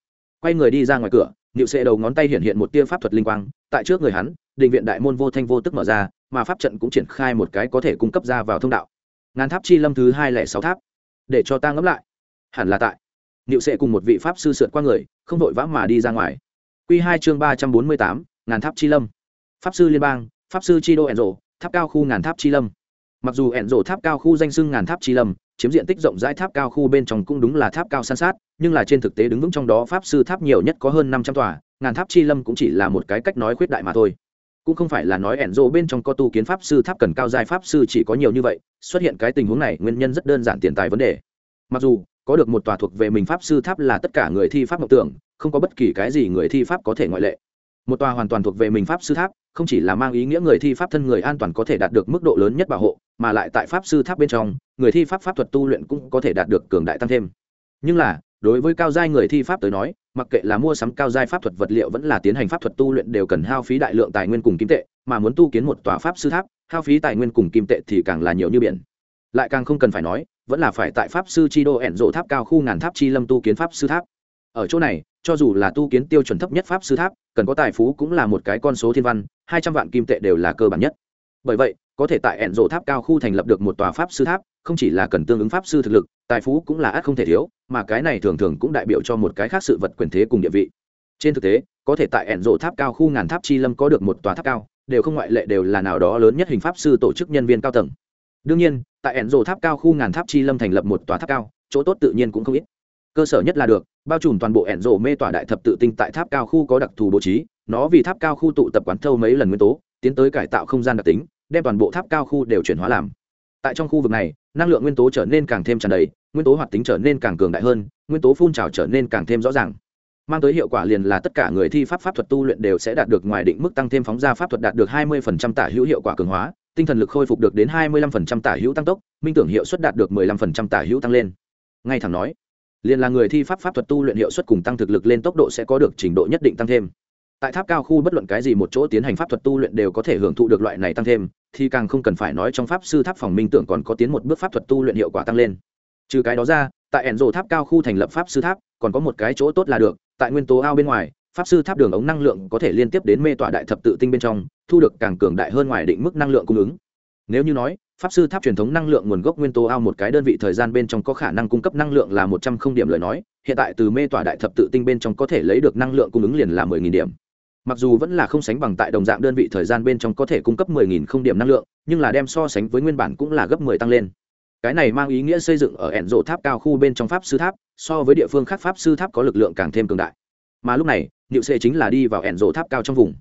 Quay người đi ra ngoài cửa, niệu sệ đầu ngón tay hiện hiện một tia pháp thuật linh quang, tại trước người hắn, định viện đại môn vô thanh vô tức mở ra, mà pháp trận cũng triển khai một cái có thể cung cấp ra vào thông đạo. Ngàn tháp chi lâm thứ hai lẻ sáu tháp. Để cho ta ngẫm lại hẳn là tại. Niệu sẽ cùng một vị pháp sư sượt qua người, không vội vã mà đi ra ngoài. Q hai chương ba trăm bốn mươi tám, ngàn tháp chi lâm. Pháp sư liên bang, pháp sư chi đô ẩn rộ tháp cao khu ngàn tháp chi lâm. Mặc dù ẩn rộ tháp cao khu danh sưng ngàn tháp chi lâm, chiếm diện tích rộng rãi tháp cao khu bên trong cũng đúng là tháp cao san sát, nhưng là trên thực tế đứng vững trong đó pháp sư tháp nhiều nhất có hơn năm trăm tòa, ngàn tháp chi lâm cũng chỉ là một cái cách nói khuyết đại mà thôi. Cũng không phải là nói ẻn rộ bên trong có tu kiến pháp sư tháp cần cao giai pháp sư chỉ có nhiều như vậy, xuất hiện cái tình huống này nguyên nhân rất đơn giản tiền tài vấn đề. Mặc dù có được một tòa thuộc về mình pháp sư tháp là tất cả người thi pháp mộng tưởng, không có bất kỳ cái gì người thi pháp có thể ngoại lệ. Một tòa hoàn toàn thuộc về mình pháp sư tháp, không chỉ là mang ý nghĩa người thi pháp thân người an toàn có thể đạt được mức độ lớn nhất bảo hộ, mà lại tại pháp sư tháp bên trong, người thi pháp pháp thuật tu luyện cũng có thể đạt được cường đại tăng thêm. Nhưng là, đối với cao giai người thi pháp tới nói, mặc kệ là mua sắm cao giai pháp thuật vật liệu vẫn là tiến hành pháp thuật tu luyện đều cần hao phí đại lượng tài nguyên cùng kim tệ, mà muốn tu kiến một tòa pháp sư tháp, hao phí tài nguyên cùng kim tệ thì càng là nhiều như biển. Lại càng không cần phải nói vẫn là phải tại pháp sư chi đô ẻn rộ tháp cao khu ngàn tháp chi lâm tu kiến pháp sư tháp. Ở chỗ này, cho dù là tu kiến tiêu chuẩn thấp nhất pháp sư tháp, cần có tài phú cũng là một cái con số thiên văn, hai trăm vạn kim tệ đều là cơ bản nhất. Bởi vậy, có thể tại ẻn rộ tháp cao khu thành lập được một tòa pháp sư tháp, không chỉ là cần tương ứng pháp sư thực lực, tài phú cũng là ắt không thể thiếu, mà cái này thường thường cũng đại biểu cho một cái khác sự vật quyền thế cùng địa vị. Trên thực tế, có thể tại ẻn rộ tháp cao khu ngàn tháp chi lâm có được một tòa tháp cao, đều không ngoại lệ đều là nào đó lớn nhất hình pháp sư tổ chức nhân viên cao tầng. Đương nhiên tại ẻn rồ tháp cao khu ngàn tháp chi lâm thành lập một tòa tháp cao, chỗ tốt tự nhiên cũng không ít. Cơ sở nhất là được, bao trùm toàn bộ ẻn rồ mê tòa đại thập tự tinh tại tháp cao khu có đặc thù bố trí, nó vì tháp cao khu tụ tập quán thâu mấy lần nguyên tố, tiến tới cải tạo không gian đặc tính, đem toàn bộ tháp cao khu đều chuyển hóa làm. Tại trong khu vực này, năng lượng nguyên tố trở nên càng thêm tràn đầy, nguyên tố hoạt tính trở nên càng cường đại hơn, nguyên tố phun trào trở nên càng thêm rõ ràng. Mang tới hiệu quả liền là tất cả người thi pháp pháp thuật tu luyện đều sẽ đạt được ngoài định mức tăng thêm phóng ra pháp thuật đạt được 20% tả hữu hiệu quả cường hóa tinh thần lực khôi phục được đến 25% tả hữu tăng tốc, minh tưởng hiệu suất đạt được 15% tả hữu tăng lên. Ngay thẳng nói, liền là người thi pháp pháp thuật tu luyện hiệu suất cùng tăng thực lực lên tốc độ sẽ có được trình độ nhất định tăng thêm. Tại tháp cao khu bất luận cái gì một chỗ tiến hành pháp thuật tu luyện đều có thể hưởng thụ được loại này tăng thêm, thì càng không cần phải nói trong pháp sư tháp phòng minh tưởng còn có tiến một bước pháp thuật tu luyện hiệu quả tăng lên. Trừ cái đó ra, tại ẻn rộ tháp cao khu thành lập pháp sư tháp, còn có một cái chỗ tốt là được, tại nguyên tố ao bên ngoài pháp sư tháp đường ống năng lượng có thể liên tiếp đến mê tọa đại thập tự tinh bên trong, thu được càng cường đại hơn ngoài định mức năng lượng cung ứng. Nếu như nói, pháp sư tháp truyền thống năng lượng nguồn gốc nguyên tố ao một cái đơn vị thời gian bên trong có khả năng cung cấp năng lượng là một trăm không điểm lời nói, hiện tại từ mê tỏa đại thập tự tinh bên trong có thể lấy được năng lượng cung ứng liền là mười nghìn điểm. Mặc dù vẫn là không sánh bằng tại đồng dạng đơn vị thời gian bên trong có thể cung cấp mười nghìn không điểm năng lượng, nhưng là đem so sánh với nguyên bản cũng là gấp mười tăng lên. Cái này mang ý nghĩa xây dựng ở ẻn rộ tháp cao khu bên trong pháp sư tháp, so với địa phương khác pháp sư tháp có lực lượng càng thêm cường đại mà lúc này, niệu sệ chính là đi vào ẻn rộ tháp cao trong vùng.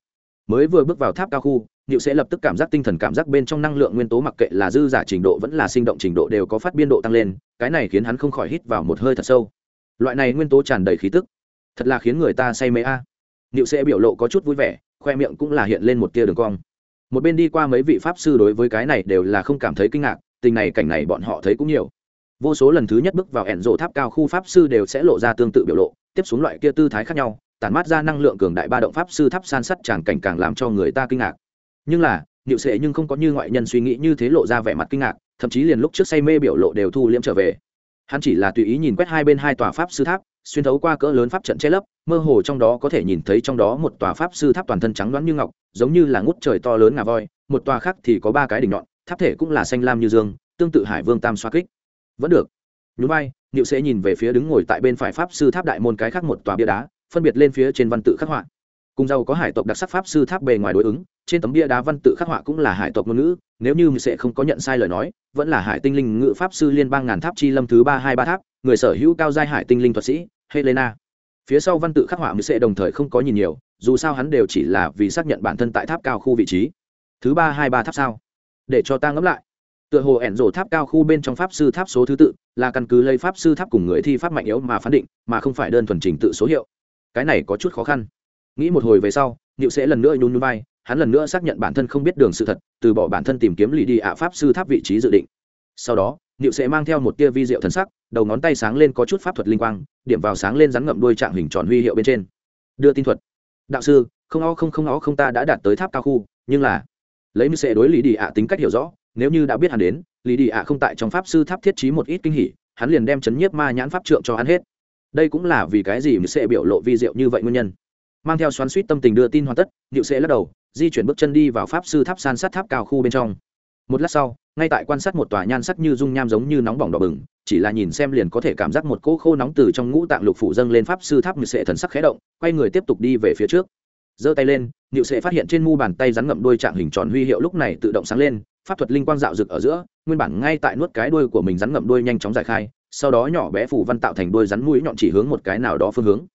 Mới vừa bước vào tháp cao khu, niệu sệ lập tức cảm giác tinh thần cảm giác bên trong năng lượng nguyên tố mặc kệ là dư giả trình độ vẫn là sinh động trình độ đều có phát biên độ tăng lên, cái này khiến hắn không khỏi hít vào một hơi thật sâu. Loại này nguyên tố tràn đầy khí tức, thật là khiến người ta say mê a. À. niệu sệ biểu lộ có chút vui vẻ, khoe miệng cũng là hiện lên một tia đường cong. Một bên đi qua mấy vị pháp sư đối với cái này đều là không cảm thấy kinh ngạc, tình này cảnh này bọn họ thấy cũng nhiều vô số lần thứ nhất bước vào ẻn rộ tháp cao khu pháp sư đều sẽ lộ ra tương tự biểu lộ, tiếp xuống loại kia tư thái khác nhau, tản mát ra năng lượng cường đại ba động pháp sư tháp san sắt tràng cảnh càng làm cho người ta kinh ngạc. Nhưng là, niệu sệ nhưng không có như ngoại nhân suy nghĩ như thế lộ ra vẻ mặt kinh ngạc, thậm chí liền lúc trước say mê biểu lộ đều thu liễm trở về. Hắn chỉ là tùy ý nhìn quét hai bên hai tòa pháp sư tháp, xuyên thấu qua cỡ lớn pháp trận che lấp, mơ hồ trong đó có thể nhìn thấy trong đó một tòa pháp sư tháp toàn thân trắng đoán như ngọc, giống như là ngút trời to lớn ngà voi, một tòa khác thì có ba cái đỉnh nhọn, tháp thể cũng là xanh lam như dương, tương tự hải vương tam xoa kích vẫn được. Nhún vai, niệu sẽ nhìn về phía đứng ngồi tại bên phải pháp sư tháp đại môn cái khác một tòa bia đá, phân biệt lên phía trên văn tự khắc họa. Cùng giàu có hải tộc đặc sắc pháp sư tháp bề ngoài đối ứng, trên tấm bia đá văn tự khắc họa cũng là hải tộc ngôn ngữ, nếu như sẽ không có nhận sai lời nói, vẫn là hải tinh linh ngữ pháp sư liên bang ngàn tháp chi lâm thứ ba hai ba tháp, người sở hữu cao giai hải tinh linh thuật sĩ, helena. Phía sau văn tự khắc họa sẽ đồng thời không có nhìn nhiều, dù sao hắn đều chỉ là vì xác nhận bản thân tại tháp cao khu vị trí. Thứ ba hai ba tháp sao? Để cho ta ngẫm lại tựa hồ ẻn rổ tháp cao khu bên trong pháp sư tháp số thứ tự, là căn cứ lấy pháp sư tháp cùng người thi pháp mạnh yếu mà phán định, mà không phải đơn thuần trình tự số hiệu. Cái này có chút khó khăn. Nghĩ một hồi về sau, niệu sẽ lần nữa nhún nhún vai, hắn lần nữa xác nhận bản thân không biết đường sự thật, từ bỏ bản thân tìm kiếm lì đi ạ pháp sư tháp vị trí dự định. Sau đó, niệu sẽ mang theo một tia vi diệu thần sắc, đầu ngón tay sáng lên có chút pháp thuật linh quang, điểm vào sáng lên rắn ngậm đuôi trạng hình tròn huy hiệu bên trên. Đưa tin thuật. Đạo sư, không o không không o không ta đã đạt tới tháp cao khu, nhưng là, lấy như sẽ đối lý đi ạ tính cách hiểu rõ nếu như đã biết hắn đến, lý đi ạ không tại trong pháp sư tháp thiết trí một ít kinh hỉ, hắn liền đem chấn nhiếp ma nhãn pháp trượng cho hắn hết. Đây cũng là vì cái gì mà sẽ biểu lộ vi diệu như vậy nguyên nhân. Mang theo xoắn suýt tâm tình đưa tin hoàn tất điệu sẽ lắc đầu, di chuyển bước chân đi vào pháp sư tháp san sát tháp cao khu bên trong. Một lát sau, ngay tại quan sát một tòa nhan sắc như dung nham giống như nóng bỏng đỏ bừng, chỉ là nhìn xem liền có thể cảm giác một cỗ khô nóng từ trong ngũ tạng lục phủ dâng lên pháp sư tháp nhự sệ thần sắc khé động, quay người tiếp tục đi về phía trước. Giơ tay lên nhự sệ phát hiện trên mu bàn tay rắn ngậm đuôi trạng hình tròn huy hiệu lúc này tự động sáng lên pháp thuật linh quang dạo rực ở giữa, nguyên bản ngay tại nuốt cái đuôi của mình rắn ngậm đuôi nhanh chóng giải khai, sau đó nhỏ bé phủ văn tạo thành đuôi rắn mũi nhọn chỉ hướng một cái nào đó phương hướng.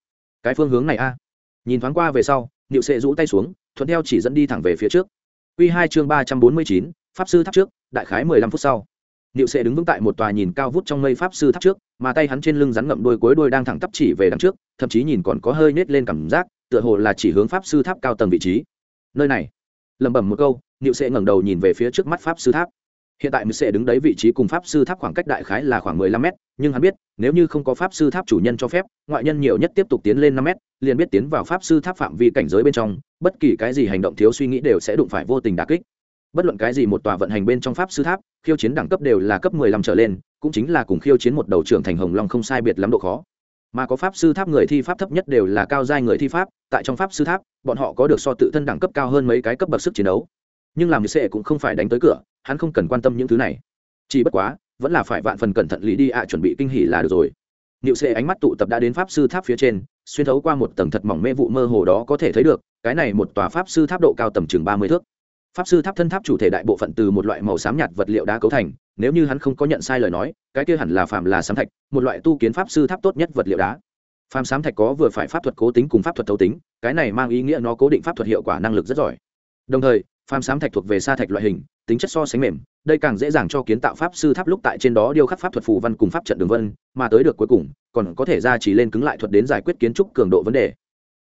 Cái phương hướng này a? Nhìn thoáng qua về sau, niệu sệ rũ tay xuống, thuận theo chỉ dẫn đi thẳng về phía trước. Q hai chương ba trăm bốn mươi chín, pháp sư tháp trước, đại khái mười lăm phút sau. Niệu sệ đứng vững tại một tòa nhìn cao vút trong mây pháp sư tháp trước, mà tay hắn trên lưng rắn ngậm đuôi cuối đuôi đang thẳng tắp chỉ về đằng trước, thậm chí nhìn còn có hơi nết lên cảm giác, tựa hồ là chỉ hướng pháp sư tháp cao tầng vị trí. Nơi này lẩm bẩm một câu, niệu sẽ ngẩng đầu nhìn về phía trước mắt pháp sư tháp. Hiện tại niệu sẽ đứng đấy vị trí cùng pháp sư tháp khoảng cách đại khái là khoảng mười lăm mét, nhưng hắn biết, nếu như không có pháp sư tháp chủ nhân cho phép, ngoại nhân nhiều nhất tiếp tục tiến lên năm mét, liền biết tiến vào pháp sư tháp phạm vi cảnh giới bên trong, bất kỳ cái gì hành động thiếu suy nghĩ đều sẽ đụng phải vô tình đà kích. Bất luận cái gì một tòa vận hành bên trong pháp sư tháp, khiêu chiến đẳng cấp đều là cấp mười lăm trở lên, cũng chính là cùng khiêu chiến một đầu trưởng thành hồng long không sai biệt lắm độ khó mà có pháp sư tháp người thi pháp thấp nhất đều là cao giai người thi pháp tại trong pháp sư tháp bọn họ có được so tự thân đẳng cấp cao hơn mấy cái cấp bậc sức chiến đấu. Nhưng làm như sệ cũng không phải đánh tới cửa hắn không cần quan tâm những thứ này. Chỉ bất quá vẫn là phải vạn phần cẩn thận lý đi ạ chuẩn bị kinh hỉ là được rồi. Niệu Sệ ánh mắt tụ tập đã đến pháp sư tháp phía trên, xuyên thấu qua một tầng thật mỏng mê vụ mơ hồ đó có thể thấy được, cái này một tòa pháp sư tháp độ cao tầm chừng ba mươi thước. Pháp sư tháp thân tháp chủ thể đại bộ phận từ một loại màu xám nhạt vật liệu đá cấu thành, nếu như hắn không có nhận sai lời nói, cái kia hẳn là phàm là Sám thạch, một loại tu kiến pháp sư tháp tốt nhất vật liệu đá. Phàm Sám thạch có vừa phải pháp thuật cố tính cùng pháp thuật thấu tính, cái này mang ý nghĩa nó cố định pháp thuật hiệu quả năng lực rất giỏi. Đồng thời, phàm Sám thạch thuộc về sa thạch loại hình, tính chất so sánh mềm, đây càng dễ dàng cho kiến tạo pháp sư tháp lúc tại trên đó điêu khắc pháp thuật phù văn cùng pháp trận đường vân, mà tới được cuối cùng, còn có thể ra chỉ lên cứng lại thuật đến giải quyết kiến trúc cường độ vấn đề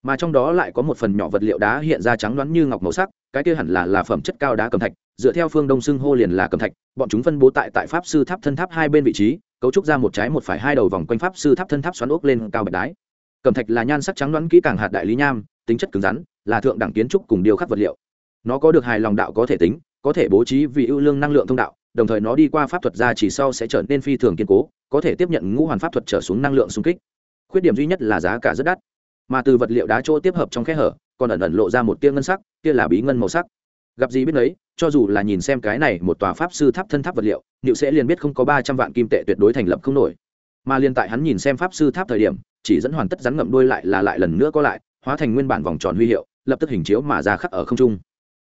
mà trong đó lại có một phần nhỏ vật liệu đá hiện ra trắng đoán như ngọc màu sắc cái kia hẳn là là phẩm chất cao đá cầm thạch dựa theo phương đông xưng hô liền là cầm thạch, bọn chúng phân bố tại tại pháp sư tháp thân tháp hai bên vị trí, cấu trúc ra một trái một phải hai đầu vòng quanh pháp sư tháp thân tháp xoắn ốc lên cao bạch đái. Cầm thạch là nhan sắc trắng đoán kỹ càng hạt đại lý nham, tính chất cứng rắn, là thượng đẳng kiến trúc cùng điều khắc vật liệu. Nó có được hài lòng đạo có thể tính, có thể bố trí vì ưu lương năng lượng thông đạo, đồng thời nó đi qua pháp thuật ra chỉ sau sẽ trở nên phi thường kiên cố, có thể tiếp nhận ngũ hoàn pháp thuật trở xuống năng lượng xung kích. Khuyết điểm duy nhất là giá cả rất đắt. Mà từ vật liệu đá chỗ tiếp hợp trong khe hở, còn ẩn ẩn lộ ra một tia ngân sắc, kia là bí ngân màu sắc gặp gì biết đấy cho dù là nhìn xem cái này một tòa pháp sư tháp thân tháp vật liệu liệu sẽ liền biết không có ba trăm vạn kim tệ tuyệt đối thành lập không nổi. Mà liền tại hắn nhìn xem pháp sư tháp thời điểm, chỉ dẫn hoàn tất rắn ngậm đuôi lại là lại lần nữa có lại, hóa thành nguyên bản vòng tròn huy hiệu, lập tức hình chiếu mà ra khắc ở không trung.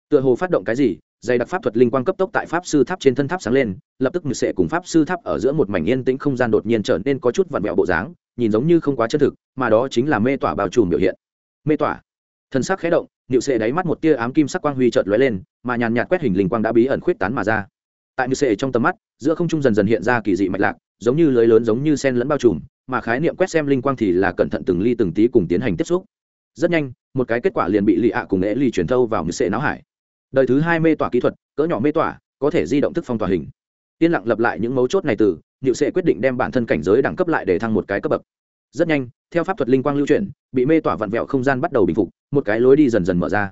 Tựa hồ phát động cái gì, dày đặc pháp thuật linh quang cấp tốc tại pháp sư tháp trên thân tháp sáng lên, lập tức như sẽ cùng pháp sư tháp ở giữa một mảnh yên tĩnh không gian đột nhiên trở nên có chút vặn vẹo bộ dáng, nhìn giống như không quá chân thực, mà đó chính là mê tỏa bao trùm biểu hiện. Mê tỏa? Thân sắc khẽ động nịu sệ đáy mắt một tia ám kim sắc quang huy chợt lóe lên, mà nhàn nhạt quét hình linh quang đã bí ẩn khuyết tán mà ra. Tại nịu sệ trong tầm mắt, giữa không trung dần dần hiện ra kỳ dị mạch lạc, giống như lưới lớn giống như sen lẫn bao trùm, mà khái niệm quét xem linh quang thì là cẩn thận từng ly từng tí cùng tiến hành tiếp xúc. Rất nhanh, một cái kết quả liền bị lì ạ cùng nghệ lì truyền thâu vào nịu sệ não hải. Đời thứ hai mê tỏa kỹ thuật, cỡ nhỏ mê tỏa, có thể di động thức phong tỏa hình. Yên lặng lập lại những mấu chốt này từ nịu sệ quyết định đem bản thân cảnh giới đẳng cấp lại để thăng một cái cấp bậc. Rất nhanh, theo pháp thuật linh quang lưu chuyển, bị mê tỏa vặn vẹo không gian bắt đầu bình phục một cái lối đi dần dần mở ra.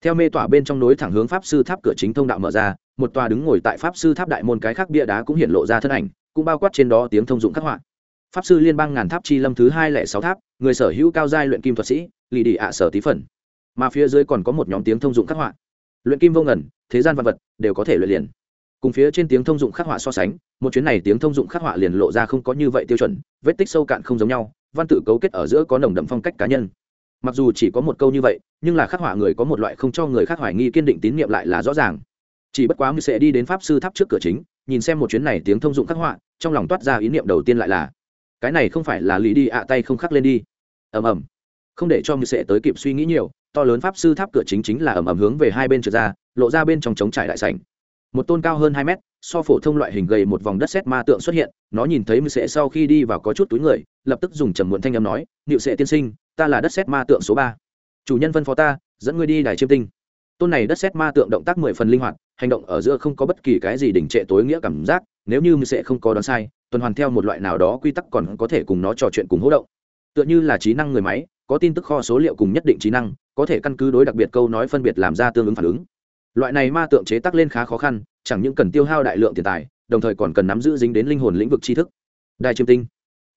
Theo mê tỏa bên trong nối thẳng hướng pháp sư tháp cửa chính thông đạo mở ra, một tòa đứng ngồi tại pháp sư tháp đại môn cái khác bia đá cũng hiện lộ ra thân ảnh, cũng bao quát trên đó tiếng thông dụng khắc họa. Pháp sư liên bang ngàn tháp chi lâm thứ hai lẻ sáu tháp, người sở hữu cao giai luyện kim thuật sĩ, lì đi ạ sở tí phần. Mà phía dưới còn có một nhóm tiếng thông dụng khắc họa. Luyện kim vô ngần, thế gian vật vật, đều có thể luyện liền. Cùng phía trên tiếng thông dụng khắc họa so sánh, một chuyến này tiếng thông dụng khắc họa liền lộ ra không có như vậy tiêu chuẩn, vết tích sâu cạn không giống nhau, văn tự cấu kết ở giữa có nồng đậm phong cách cá nhân mặc dù chỉ có một câu như vậy, nhưng là khắc họa người có một loại không cho người khác hoài nghi kiên định tín nhiệm lại là rõ ràng. Chỉ bất quá như sẽ đi đến pháp sư tháp trước cửa chính, nhìn xem một chuyến này tiếng thông dụng khắc họa, trong lòng toát ra ý niệm đầu tiên lại là, cái này không phải là lý đi ạ à tay không khắc lên đi. Ầm ầm. Không để cho như sẽ tới kịp suy nghĩ nhiều, to lớn pháp sư tháp cửa chính chính là ầm ầm hướng về hai bên trượt ra, lộ ra bên trong trống trải đại sảnh. Một tôn cao hơn hai mét, so phổ thông loại hình gầy một vòng đất sét ma tượng xuất hiện, nó nhìn thấy mưu sẽ sau khi đi vào có chút túi người, lập tức dùng trầm muộn thanh âm nói nịu sẽ tiên sinh ta là đất xét ma tượng số ba. Chủ nhân phân phó ta, dẫn ngươi đi đài chiêm tinh. Tôn này đất xét ma tượng động tác mười phần linh hoạt, hành động ở giữa không có bất kỳ cái gì đỉnh trệ tối nghĩa cảm giác, nếu như sẽ không có đoán sai, tuần hoàn theo một loại nào đó quy tắc còn có thể cùng nó trò chuyện cùng hỗ động. Tựa như là trí năng người máy, có tin tức kho số liệu cùng nhất định trí năng, có thể căn cứ đối đặc biệt câu nói phân biệt làm ra tương ứng phản ứng. Loại này ma tượng chế tác lên khá khó khăn, chẳng những cần tiêu hao đại lượng tiền tài, đồng thời còn cần nắm giữ dính đến linh hồn lĩnh vực tri thức. Đài chiêm tinh.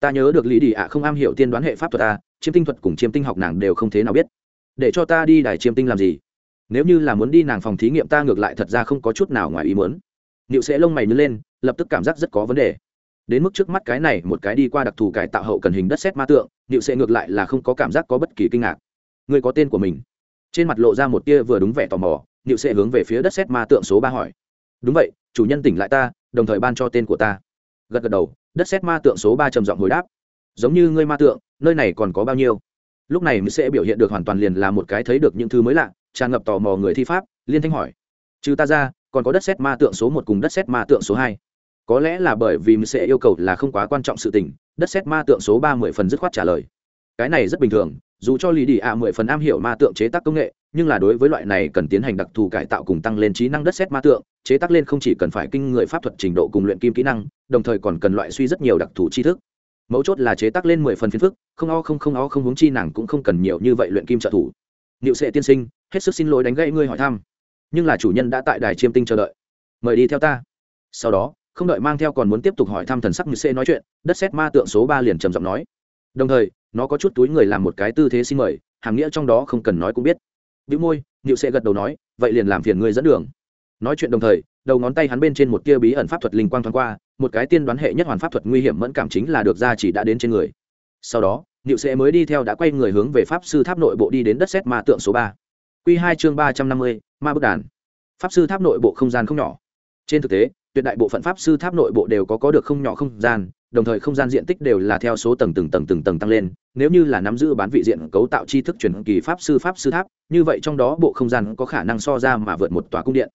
Ta nhớ được lý đi ạ không am hiểu tiên đoán hệ pháp thuật ta chiêm tinh thuật cùng chiêm tinh học nàng đều không thế nào biết. Để cho ta đi đài chiêm tinh làm gì? Nếu như là muốn đi nàng phòng thí nghiệm ta ngược lại thật ra không có chút nào ngoài ý muốn. Niệu sẽ lông mày nứt lên, lập tức cảm giác rất có vấn đề. Đến mức trước mắt cái này, một cái đi qua đặc thù cải tạo hậu cần hình đất xét ma tượng, niệu sẽ ngược lại là không có cảm giác có bất kỳ kinh ngạc. Người có tên của mình? Trên mặt lộ ra một tia vừa đúng vẻ tò mò, niệu sẽ hướng về phía đất xét ma tượng số ba hỏi. Đúng vậy, chủ nhân tỉnh lại ta, đồng thời ban cho tên của ta. Gật gật đầu, đất xét ma tượng số ba trầm giọng hồi đáp giống như ngươi ma tượng, nơi này còn có bao nhiêu? Lúc này mới sẽ biểu hiện được hoàn toàn liền là một cái thấy được những thứ mới lạ, tràn ngập tò mò người thi pháp, liên thanh hỏi. Trừ ta ra, còn có đất xét ma tượng số một cùng đất xét ma tượng số hai. Có lẽ là bởi vì mình sẽ yêu cầu là không quá quan trọng sự tình, đất xét ma tượng số ba mươi phần dứt khoát trả lời. Cái này rất bình thường, dù cho lý đi ạ mười phần am hiểu ma tượng chế tác công nghệ, nhưng là đối với loại này cần tiến hành đặc thù cải tạo cùng tăng lên trí năng đất xét ma tượng, chế tác lên không chỉ cần phải kinh người pháp thuật trình độ cùng luyện kim kỹ năng, đồng thời còn cần loại suy rất nhiều đặc thù tri thức mấu chốt là chế tác lên mười phần phiến phức, không o không không o không huống chi nàng cũng không cần nhiều như vậy luyện kim trợ thủ. Niệu sệ tiên sinh, hết sức xin lỗi đánh gãy ngươi hỏi thăm, nhưng là chủ nhân đã tại đài chiêm tinh chờ đợi. Mời đi theo ta. Sau đó, không đợi mang theo còn muốn tiếp tục hỏi thăm thần sắc như sệ nói chuyện, đất xét ma tượng số ba liền trầm giọng nói. Đồng thời, nó có chút túi người làm một cái tư thế xin mời, hàm nghĩa trong đó không cần nói cũng biết. Vĩ môi, niệu sệ gật đầu nói, vậy liền làm phiền ngươi dẫn đường. Nói chuyện đồng thời, đầu ngón tay hắn bên trên một tia bí ẩn pháp thuật linh quang thoáng qua một cái tiên đoán hệ nhất hoàn pháp thuật nguy hiểm mẫn cảm chính là được ra chỉ đã đến trên người. Sau đó, niệu sẽ mới đi theo đã quay người hướng về pháp sư tháp nội bộ đi đến đất xét ma tượng số ba. Q hai chương ba trăm năm mươi, ma bức đàn. Pháp sư tháp nội bộ không gian không nhỏ. Trên thực tế, tuyệt đại bộ phận pháp sư tháp nội bộ đều có có được không nhỏ không gian, đồng thời không gian diện tích đều là theo số tầng từng tầng từng tầng tăng lên. Nếu như là nắm giữ bán vị diện cấu tạo tri thức truyền kỳ pháp sư pháp sư tháp, như vậy trong đó bộ không gian có khả năng so ra mà vượt một tòa cung điện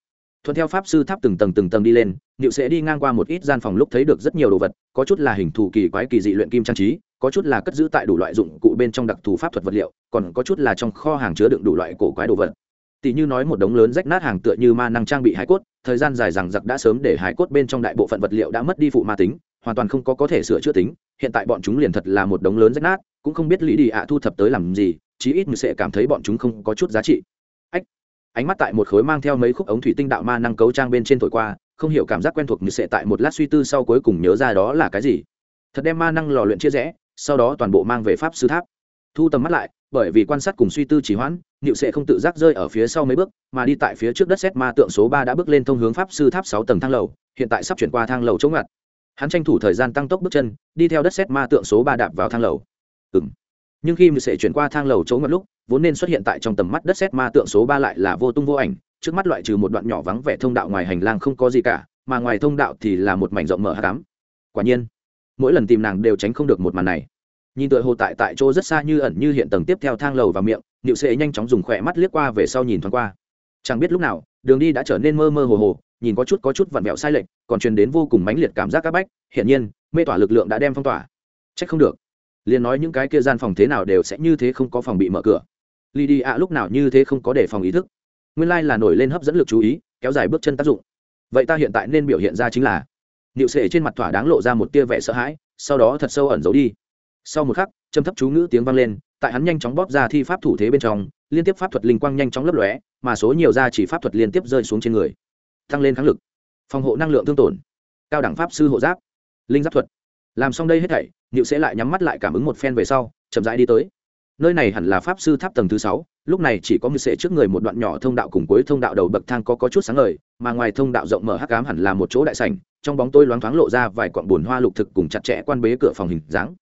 thuận theo pháp sư tháp từng tầng từng tầng đi lên, niệu sẽ đi ngang qua một ít gian phòng lúc thấy được rất nhiều đồ vật, có chút là hình thù kỳ quái kỳ dị luyện kim trang trí, có chút là cất giữ tại đủ loại dụng cụ bên trong đặc thù pháp thuật vật liệu, còn có chút là trong kho hàng chứa đựng đủ loại cổ quái đồ vật. Tỷ như nói một đống lớn rách nát hàng tựa như ma năng trang bị hải cốt, thời gian dài rằng giặc đã sớm để hải cốt bên trong đại bộ phận vật liệu đã mất đi phụ ma tính, hoàn toàn không có có thể sửa chữa tính, hiện tại bọn chúng liền thật là một đống lớn rách nát, cũng không biết lý đi ạ thu thập tới làm gì, chí ít mình sẽ cảm thấy bọn chúng không có chút giá trị ánh mắt tại một khối mang theo mấy khúc ống thủy tinh đạo ma năng cấu trang bên trên thổi qua, không hiểu cảm giác quen thuộc như sẽ tại một lát suy tư sau cuối cùng nhớ ra đó là cái gì. Thật đem ma năng lò luyện chia rẽ, sau đó toàn bộ mang về pháp sư tháp. Thu tầm mắt lại, bởi vì quan sát cùng suy tư chỉ hoãn nịu sẽ không tự giác rơi ở phía sau mấy bước, mà đi tại phía trước đất xét ma tượng số ba đã bước lên thông hướng pháp sư tháp sáu tầng thang lầu, hiện tại sắp chuyển qua thang lầu chống ngặt. Hắn tranh thủ thời gian tăng tốc bước chân, đi theo đất xét ma tượng số ba đạp vào thang lầu. Ừ nhưng khi nịu sẽ chuyển qua thang lầu chống ngặt lúc vốn nên xuất hiện tại trong tầm mắt đất xét ma tượng số ba lại là vô tung vô ảnh, trước mắt loại trừ một đoạn nhỏ vắng vẻ thông đạo ngoài hành lang không có gì cả, mà ngoài thông đạo thì là một mảnh rộng mở hát cám quả nhiên, mỗi lần tìm nàng đều tránh không được một màn này. Nhìn tựa hồ tại tại chỗ rất xa như ẩn như hiện tầng tiếp theo thang lầu và miệng nịu sệ nhanh chóng dùng khỏe mắt liếc qua về sau nhìn thoáng qua. Chẳng biết lúc nào, đường đi đã trở nên mơ mơ hồ hồ, nhìn có chút có chút vặn vẹo sai lệch, còn truyền đến vô cùng mãnh liệt cảm giác các bách, hiển nhiên, mê tỏa lực lượng đã đem phong tỏa. Trách không được. Liền nói những cái kia gian phòng thế nào đều sẽ như thế không có phòng bị mở cửa lì đi ạ lúc nào như thế không có đề phòng ý thức. Nguyên lai là nổi lên hấp dẫn lực chú ý, kéo dài bước chân tác dụng. Vậy ta hiện tại nên biểu hiện ra chính là nịu sệ trên mặt thỏa đáng lộ ra một tia vẻ sợ hãi, sau đó thật sâu ẩn giấu đi. Sau một khắc châm thấp chú ngữ tiếng vang lên, tại hắn nhanh chóng bóp ra thi pháp thủ thế bên trong, liên tiếp pháp thuật linh quang nhanh chóng lấp lóe, mà số nhiều ra chỉ pháp thuật liên tiếp rơi xuống trên người. Tăng lên kháng lực. Phòng hộ năng lượng thương tổn. Cao đẳng pháp sư hộ giáp. Linh giáp thuật. Làm xong đây hết thảy nhịu sẽ lại nhắm mắt lại cảm ứng một phen về sau, chậm rãi đi tới nơi này hẳn là pháp sư tháp tầng thứ sáu lúc này chỉ có một sệ trước người một đoạn nhỏ thông đạo cùng cuối thông đạo đầu bậc thang có, có chút sáng ngời mà ngoài thông đạo rộng mở hắc ám hẳn là một chỗ đại sảnh trong bóng tôi loáng thoáng lộ ra vài quặng bùn hoa lục thực cùng chặt chẽ quan bế cửa phòng hình dáng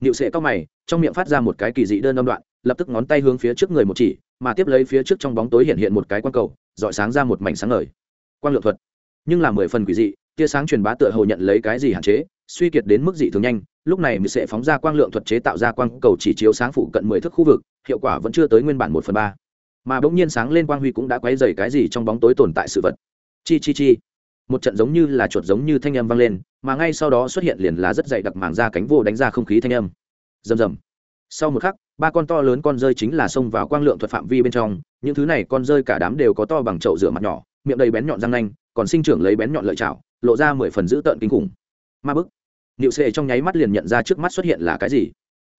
Niệu Sệ cao mày, trong miệng phát ra một cái kỳ dị đơn âm đoạn, lập tức ngón tay hướng phía trước người một chỉ, mà tiếp lấy phía trước trong bóng tối hiện hiện một cái quang cầu, rọi sáng ra một mảnh sáng ngời. Quang lượng thuật, nhưng là mười phần quỷ dị, tia sáng truyền bá tựa hồ nhận lấy cái gì hạn chế, suy kiệt đến mức dị thường nhanh, lúc này mình sẽ phóng ra quang lượng thuật chế tạo ra quang cầu chỉ chiếu sáng phụ cận mười thước khu vực, hiệu quả vẫn chưa tới nguyên bản một phần ba, Mà bỗng nhiên sáng lên quang huy cũng đã quấy dày cái gì trong bóng tối tồn tại sự vật. Chi chi chi. Một trận giống như là chuột giống như thanh âm vang lên mà ngay sau đó xuất hiện liền là rất dày đặc màng ra cánh vô đánh ra không khí thanh âm. Rầm rầm. Sau một khắc ba con to lớn con rơi chính là xông vào quang lượng thuật phạm vi bên trong những thứ này con rơi cả đám đều có to bằng chậu rửa mặt nhỏ miệng đầy bén nhọn răng nanh còn sinh trưởng lấy bén nhọn lợi chảo lộ ra mười phần dữ tợn kinh khủng. Ma bức niệu sệ trong nháy mắt liền nhận ra trước mắt xuất hiện là cái gì.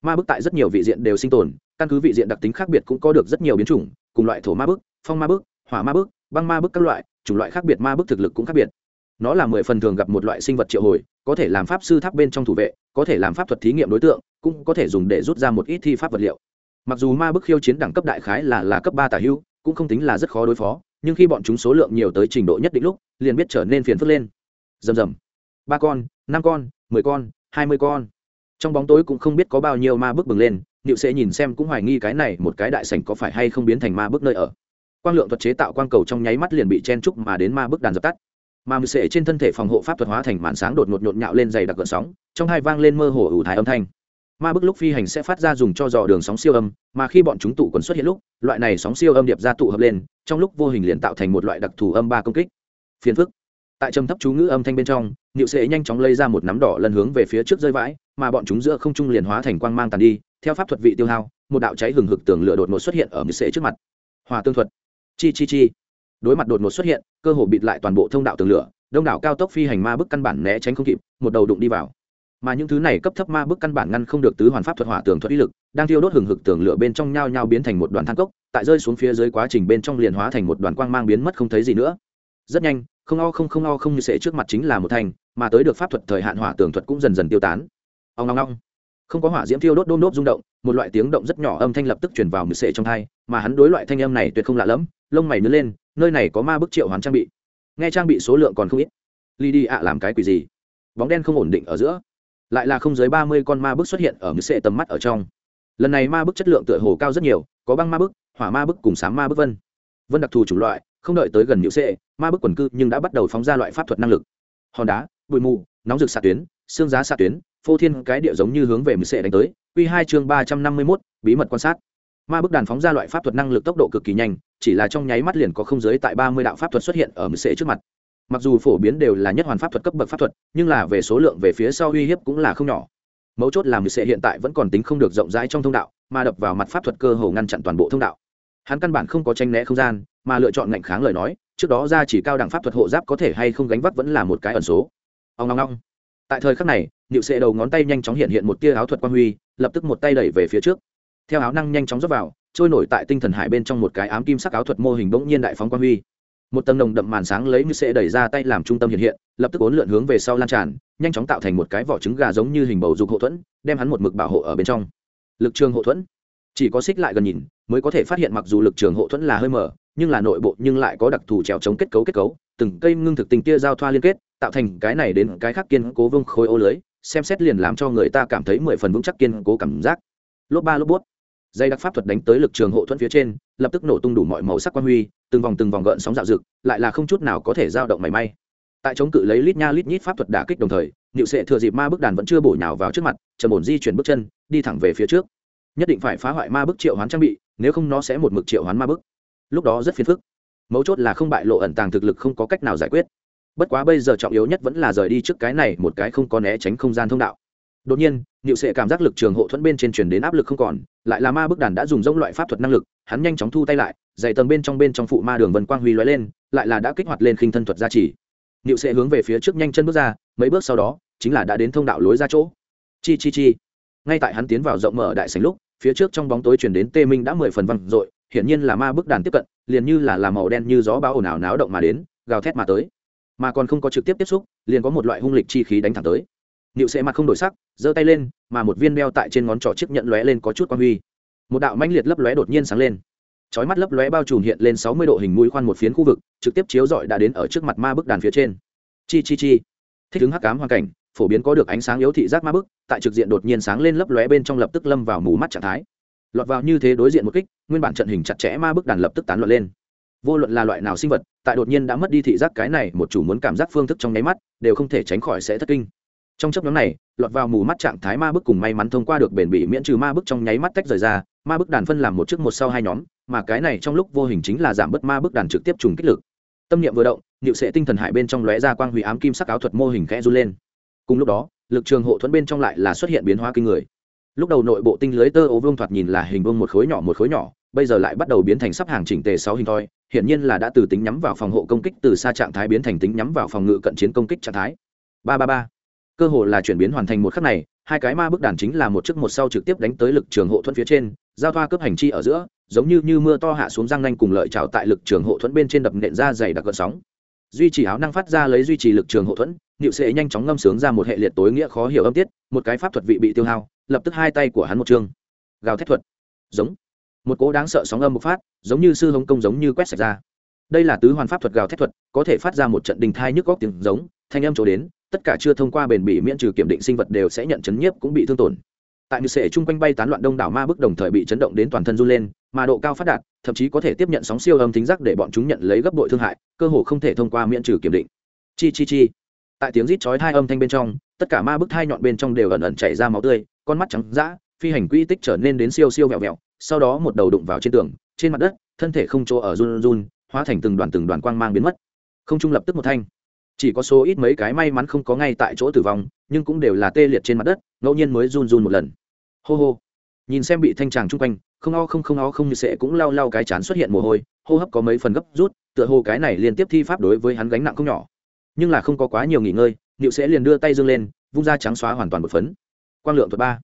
Ma bức tại rất nhiều vị diện đều sinh tồn, căn cứ vị diện đặc tính khác biệt cũng có được rất nhiều biến chủng, cùng loại thổ ma bức, phong ma bức, hỏa ma bức, băng ma bức các loại, chủng loại khác biệt ma bức thực lực cũng khác biệt. Nó là mười phần thường gặp một loại sinh vật triệu hồi, có thể làm pháp sư tháp bên trong thủ vệ, có thể làm pháp thuật thí nghiệm đối tượng, cũng có thể dùng để rút ra một ít thi pháp vật liệu. Mặc dù ma bức khiêu chiến đẳng cấp đại khái là là cấp ba tả hưu cũng không tính là rất khó đối phó, nhưng khi bọn chúng số lượng nhiều tới trình độ nhất định lúc, liền biết trở nên phiền phức lên. Rầm rầm. Ba con, năm con mười con, hai mươi con. Trong bóng tối cũng không biết có bao nhiêu ma bức bừng lên nịu sẽ nhìn xem cũng hoài nghi cái này một cái đại sảnh có phải hay không biến thành ma bức nơi ở. Quang lượng thuật chế tạo quang cầu trong nháy mắt liền bị chen trúc mà đến ma bức đàn dập tắt. Mà mười sệ trên thân thể phòng hộ pháp thuật hóa thành màn sáng đột ngột nhộn nhạo lên dày đặc gợn sóng, trong hai vang lên mơ hồ ủ thái âm thanh. Ma bức lúc phi hành sẽ phát ra dùng cho dò đường sóng siêu âm, mà khi bọn chúng tụ quần xuất hiện lúc, loại này sóng siêu âm điệp ra tụ hợp lên, trong lúc vô hình liền tạo thành một loại đặc thù âm ba công kích. Phiền phức tại trầm thấp chú ngữ âm thanh bên trong, Niệu sệ nhanh chóng lấy ra một nắm đỏ lần hướng về phía trước rơi vãi, mà bọn chúng giữa không trung liền hóa thành quang mang tàn đi, theo pháp thuật vị tiêu hao, một đạo cháy hừng hực tường lửa đột ngột xuất hiện ở Niệu sệ trước mặt. Hòa tương thuật. Chi chi chi. Đối mặt đột ngột xuất hiện, cơ hồ bịt lại toàn bộ thông đạo tường lửa, đông đảo cao tốc phi hành ma bức căn bản né tránh không kịp, một đầu đụng đi vào. Mà những thứ này cấp thấp ma bức căn bản ngăn không được tứ hoàn pháp thuật hỏa tường thuật uy lực, đang thiêu đốt hừng hực tường lửa bên trong nhau nhau biến thành một đoàn than cốc, tại rơi xuống phía dưới quá trình bên trong liền hóa thành một đoàn quang mang biến mất không thấy gì nữa. Rất nhanh không o không không o không như sệ trước mặt chính là một thành, mà tới được pháp thuật thời hạn hỏa tường thuật cũng dần dần tiêu tán. Ông long long không có hỏa diễm thiêu đốt đôm đốt rung động, một loại tiếng động rất nhỏ âm thanh lập tức chuyển vào mười sệ trong thai mà hắn đối loại thanh âm này tuyệt không lạ lẫm, lông mày nứt lên, nơi này có ma bức triệu hoàn trang bị. Nghe trang bị số lượng còn không ít. Ly đi ạ làm cái quỷ gì? Bóng đen không ổn định ở giữa. Lại là không dưới ba mươi con ma bức xuất hiện ở mười sệ tầm mắt ở trong. Lần này ma bức chất lượng tựa hồ cao rất nhiều, có băng ma bức, hỏa ma bức cùng sám ma bức vân. Vân đặc thù chủng loại, không đợi tới gần nhũ sệ ma bức quần cư nhưng đã bắt đầu phóng ra loại pháp thuật năng lực. Hòn đá, bụi mù, nóng rực xạ tuyến, xương giá xạ tuyến, phô thiên cái địa giống như hướng về mười sệ đánh tới. Q hai chương ba trăm năm mươi mốt, bí mật quan sát. Ma bức đàn phóng ra loại pháp thuật năng lực tốc độ cực kỳ nhanh, chỉ là trong nháy mắt liền có không giới tại ba mươi đạo pháp thuật xuất hiện ở mười sệ trước mặt. Mặc dù phổ biến đều là nhất hoàn pháp thuật cấp bậc pháp thuật, nhưng là về số lượng về phía sau uy hiếp cũng là không nhỏ. Mấu chốt là mười sệ hiện tại vẫn còn tính không được rộng rãi trong thông đạo, mà đập vào mặt pháp thuật cơ hồ ngăn chặn toàn bộ thông đạo. Hắn căn bản không có tranh né không gian mà lựa chọn ngạnh kháng lời nói, trước đó ra chỉ cao đẳng pháp thuật hộ giáp có thể hay không gánh vác vẫn là một cái ẩn số. Ông ngong ngong. Tại thời khắc này nhịu sệ đầu ngón tay nhanh chóng hiện hiện một tia áo thuật quang huy, lập tức một tay đẩy về phía trước. Theo áo năng nhanh chóng dốc vào, trôi nổi tại tinh thần hải bên trong một cái ám kim sắc áo thuật mô hình bỗng nhiên đại phóng quang huy. Một tầng nồng đậm màn sáng lấy như sẽ đẩy ra tay làm trung tâm hiện hiện, lập tức ốn lượn hướng về sau lan tràn, nhanh chóng tạo thành một cái vỏ trứng gà giống như hình bầu dục hậu thuẫn, đem hắn một mực bảo hộ ở bên trong. Lực trường hậu thuẫn. Chỉ có xích lại gần nhìn, mới có thể phát hiện mặc dù lực trường hậu thuẫn là hơi mở nhưng là nội bộ nhưng lại có đặc thù trèo chống kết cấu kết cấu, từng cây ngưng thực tình kia giao thoa liên kết, tạo thành cái này đến cái khác kiên cố vương khối ô lưới, xem xét liền làm cho người ta cảm thấy mười phần vững chắc kiên cố cảm giác. Lốp ba lốp bút. Dây đặc pháp thuật đánh tới lực trường hộ thuẫn phía trên, lập tức nổ tung đủ mọi màu sắc quan huy, từng vòng từng vòng gợn sóng dạo rực lại là không chút nào có thể dao động mảy may. Tại chống cự lấy lít nha lít nhít pháp thuật đả kích đồng thời nịu sệ thừa dịp ma bức đàn vẫn chưa bổ nhào vào trước mặt, trầm ổn di chuyển bước chân, đi thẳng về phía trước. Nhất định phải phá hoại ma bức triệu hoán trang bị, nếu không nó sẽ một mực triệu hoán ma bức lúc đó rất phiền phức. Mấu chốt là không bại lộ ẩn tàng thực lực không có cách nào giải quyết. Bất quá bây giờ trọng yếu nhất vẫn là rời đi trước cái này một cái không có né tránh không gian thông đạo. Đột nhiên, niệu sệ cảm giác lực trường hộ thuẫn bên trên truyền đến áp lực không còn, lại là ma bức đàn đã dùng rông loại pháp thuật năng lực, hắn nhanh chóng thu tay lại, dày tầng bên trong bên trong phụ ma đường vân quang huy lóe lên, lại là đã kích hoạt lên khinh thân thuật gia trì. Niệu sệ hướng về phía trước nhanh chân bước ra, mấy bước sau đó, chính là đã đến thông đạo lối ra chỗ. Chi chi chi. Ngay tại hắn tiến vào rộng mở đại sảnh lúc, phía trước trong bóng tối truyền đến tê minh đã mười phần văng dội hiển nhiên là ma bức đàn tiếp cận, liền như là làm màu đen như gió bão ồn ào náo động mà đến, gào thét mà tới. Mà còn không có trực tiếp tiếp xúc, liền có một loại hung lịch chi khí đánh thẳng tới. Nịu sẽ mặt không đổi sắc, giơ tay lên, mà một viên đeo tại trên ngón trỏ chiếc nhận lóe lên có chút quan huy. Một đạo mãnh liệt lấp lóe đột nhiên sáng lên. Chói mắt lấp lóe bao trùm hiện lên sáu mươi độ hình mũi khoan một phiến khu vực, trực tiếp chiếu rọi đã đến ở trước mặt ma bức đàn phía trên. Chi chi chi. Thích ứng hắc cám hoàn cảnh, phổ biến có được ánh sáng yếu thị giác ma bức, tại trực diện đột nhiên sáng lên lấp lóe bên trong lập tức lâm vào mù mắt trạng thái lọt vào như thế đối diện một kích, nguyên bản trận hình chặt chẽ ma bức đàn lập tức tán loạn lên. Vô luận là loại nào sinh vật, tại đột nhiên đã mất đi thị giác cái này, một chủ muốn cảm giác phương thức trong nháy mắt, đều không thể tránh khỏi sẽ thất kinh. Trong chấp nhóm này, lọt vào mù mắt trạng thái ma bức cùng may mắn thông qua được bền bỉ miễn trừ ma bức trong nháy mắt tách rời ra, ma bức đàn phân làm một trước một sau hai nhóm, mà cái này trong lúc vô hình chính là giảm bớt ma bức đàn trực tiếp trùng kích lực. Tâm niệm vừa động nhịu sệ tinh thần hải bên trong lóe ra quang hủy ám kim sắc áo thuật mô hình khẽ run lên. Cùng lúc đó, lực trường hộ thuẫn bên trong lại là xuất hiện biến hóa kinh người lúc đầu nội bộ tinh lưới tơ ố vương thoạt nhìn là hình vương một khối nhỏ một khối nhỏ, bây giờ lại bắt đầu biến thành sắp hàng chỉnh tề sáu hình thoi hiện nhiên là đã từ tính nhắm vào phòng hộ công kích từ xa trạng thái biến thành tính nhắm vào phòng ngự cận chiến công kích trạng thái. Ba ba ba. Cơ hồ là chuyển biến hoàn thành một khắc này, hai cái ma bức đàn chính là một trước một sau trực tiếp đánh tới lực trường hộ thuẫn phía trên, giao thoa cướp hành chi ở giữa, giống như như mưa to hạ xuống răng nanh cùng lợi trào tại lực trường hộ thuẫn bên trên đập nện ra dày đặc gợn sóng. Duy trì áo năng phát ra lấy duy trì lực trường hộ thuẫn Niệu sệ nhanh chóng ngâm sướng ra một hệ liệt tối nghĩa khó hiểu âm tiết một cái pháp thuật vị bị tiêu hao lập tức hai tay của hắn một trương, gào thét thuật. Giống. Một cỗ đáng sợ sóng âm bộc phát giống như sư hống công giống như quét sạch ra. Đây là tứ hoàn pháp thuật gào thét thuật có thể phát ra một trận đình thai nhức góc tiếng giống thanh âm chỗ đến tất cả chưa thông qua bền bỉ miễn trừ kiểm định sinh vật đều sẽ nhận chấn nhiếp cũng bị thương tổn. Tại Niệu sệ chung quanh bay tán loạn đông đảo ma bức đồng thời bị chấn động đến toàn thân run lên mà độ cao phát đạt thậm chí có thể tiếp nhận sóng siêu âm thính giác để bọn chúng nhận lấy gấp bội thương hại cơ hồ không thể thông qua miễn trừ kiểm định. Chi chi chi tại tiếng rít chói hai âm thanh bên trong, tất cả ma bức thai nhọn bên trong đều ẩn ẩn chảy ra máu tươi, con mắt trắng dã, phi hành quỹ tích trở nên đến siêu siêu vẹo vẹo, sau đó một đầu đụng vào trên tường, trên mặt đất, thân thể không chỗ ở run run, hóa thành từng đoàn từng đoàn quang mang biến mất. Không trung lập tức một thanh. Chỉ có số ít mấy cái may mắn không có ngay tại chỗ tử vong, nhưng cũng đều là tê liệt trên mặt đất, ngẫu nhiên mới run run một lần. Hô hô. Nhìn xem bị thanh tràng chung quanh, không o không không o không như sẽ cũng lau lau cái chán xuất hiện mồ hôi, hô hấp có mấy phần gấp rút, tựa hồ cái này liên tiếp thi pháp đối với hắn gánh nặng không nhỏ nhưng là không có quá nhiều nghỉ ngơi nịu sẽ liền đưa tay dương lên, vung ra trắng xóa hoàn toàn bột phấn. Quang lượng thuật ba.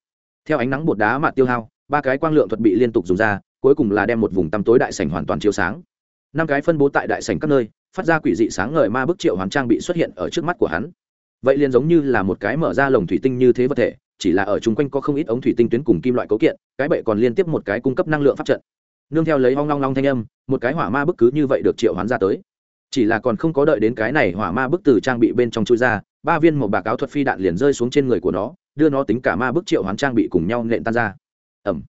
Theo ánh nắng bột đá mạt tiêu hao, ba cái quang lượng thuật bị liên tục dùng ra, cuối cùng là đem một vùng tăm tối đại sảnh hoàn toàn chiếu sáng. Năm cái phân bố tại đại sảnh các nơi, phát ra quỷ dị sáng ngời ma bức triệu hoàn trang bị xuất hiện ở trước mắt của hắn. Vậy liền giống như là một cái mở ra lồng thủy tinh như thế vật thể, chỉ là ở chung quanh có không ít ống thủy tinh tuyến cùng kim loại cấu kiện, cái bệ còn liên tiếp một cái cung cấp năng lượng pháp trận. Nương theo lấy hoang long long thanh âm, một cái hỏa ma bức cứ như vậy được triệu hoán ra tới chỉ là còn không có đợi đến cái này hỏa ma bức từ trang bị bên trong chui ra, ba viên một bạc áo thuật phi đạn liền rơi xuống trên người của nó, đưa nó tính cả ma bức triệu hoán trang bị cùng nhau nện tan ra. Ẩm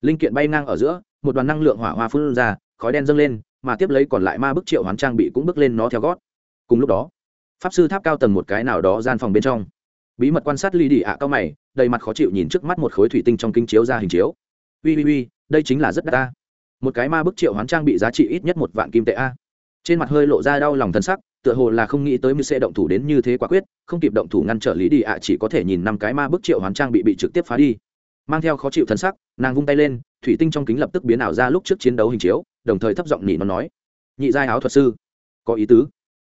linh kiện bay ngang ở giữa, một đoàn năng lượng hỏa hoa phun ra, khói đen dâng lên, mà tiếp lấy còn lại ma bức triệu hoán trang bị cũng bước lên nó theo gót. Cùng lúc đó, pháp sư tháp cao tầng một cái nào đó gian phòng bên trong. Bí mật quan sát ly đi ạ cao mày, đầy mặt khó chịu nhìn trước mắt một khối thủy tinh trong kinh chiếu ra hình chiếu. Ui ui ui, đây chính là rất đắt ta. Một cái ma bức triệu hoán trang bị giá trị ít nhất một vạn kim tệ a trên mặt hơi lộ ra đau lòng thân sắc, tựa hồ là không nghĩ tới mưu sẽ động thủ đến như thế quả quyết, không kịp động thủ ngăn trở lý đi ạ, chỉ có thể nhìn năm cái ma bức triệu hoàn trang bị bị trực tiếp phá đi. Mang theo khó chịu thân sắc, nàng vung tay lên, thủy tinh trong kính lập tức biến ảo ra lúc trước chiến đấu hình chiếu, đồng thời thấp giọng nhị nó nói, nhị giai áo thuật sư, có ý tứ.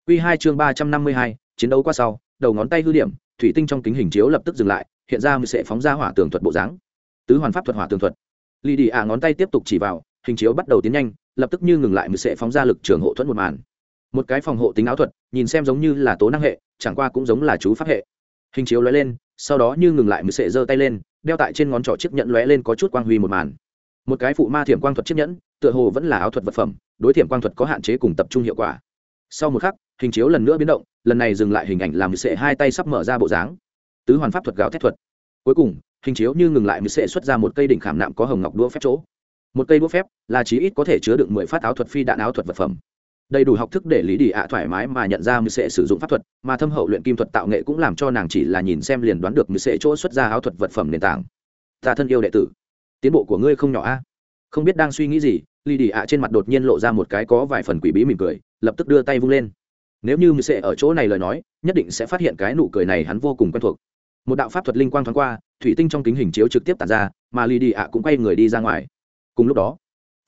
Q hai chương ba trăm năm mươi hai, chiến đấu qua sau, đầu ngón tay hư điểm, thủy tinh trong kính hình chiếu lập tức dừng lại, hiện ra mưu sẽ phóng ra hỏa tường thuật bộ dáng. Tứ hoàn pháp thuật hỏa tường thuật. Lì đi ạ ngón tay tiếp tục chỉ vào, hình chiếu bắt đầu tiến nhanh lập tức như ngừng lại mới sẽ phóng ra lực trường hộ thuẫn một màn. Một cái phòng hộ tính áo thuật, nhìn xem giống như là tố năng hệ, chẳng qua cũng giống là chú pháp hệ. Hình chiếu lóe lên, sau đó như ngừng lại mới sẽ giơ tay lên, đeo tại trên ngón trỏ chiếc nhẫn lóe lên có chút quang huy một màn. Một cái phụ ma thiểm quang thuật chiếc nhẫn, tựa hồ vẫn là áo thuật vật phẩm, đối thiểm quang thuật có hạn chế cùng tập trung hiệu quả. Sau một khắc, hình chiếu lần nữa biến động, lần này dừng lại hình ảnh làm mười sệ hai tay sắp mở ra bộ dáng. Tứ hoàn pháp thuật gào thét thuật. Cuối cùng, hình chiếu như ngừng lại mười sệ xuất ra một cây đỉnh khảm nạm có hồng ngọc đũa phép chỗ một cây đũa phép là chí ít có thể chứa được mười phát áo thuật phi đạn áo thuật vật phẩm. Đầy đủ học thức để lý đi ạ thoải mái mà nhận ra mười sẽ sử dụng pháp thuật, mà thâm hậu luyện kim thuật tạo nghệ cũng làm cho nàng chỉ là nhìn xem liền đoán được mười sẽ chỗ xuất ra áo thuật vật phẩm nền tảng. Ta thân yêu đệ tử, tiến bộ của ngươi không nhỏ a. Không biết đang suy nghĩ gì, lý đi ạ trên mặt đột nhiên lộ ra một cái có vài phần quỷ bí mỉm cười, lập tức đưa tay vung lên. Nếu như mười sẽ ở chỗ này lời nói, nhất định sẽ phát hiện cái nụ cười này hắn vô cùng quen thuộc. Một đạo pháp thuật linh quang thoáng qua, thủy tinh trong kính hình chiếu trực tiếp tàn ra, mà lý đi ạ cũng quay người đi ra ngoài cùng lúc đó,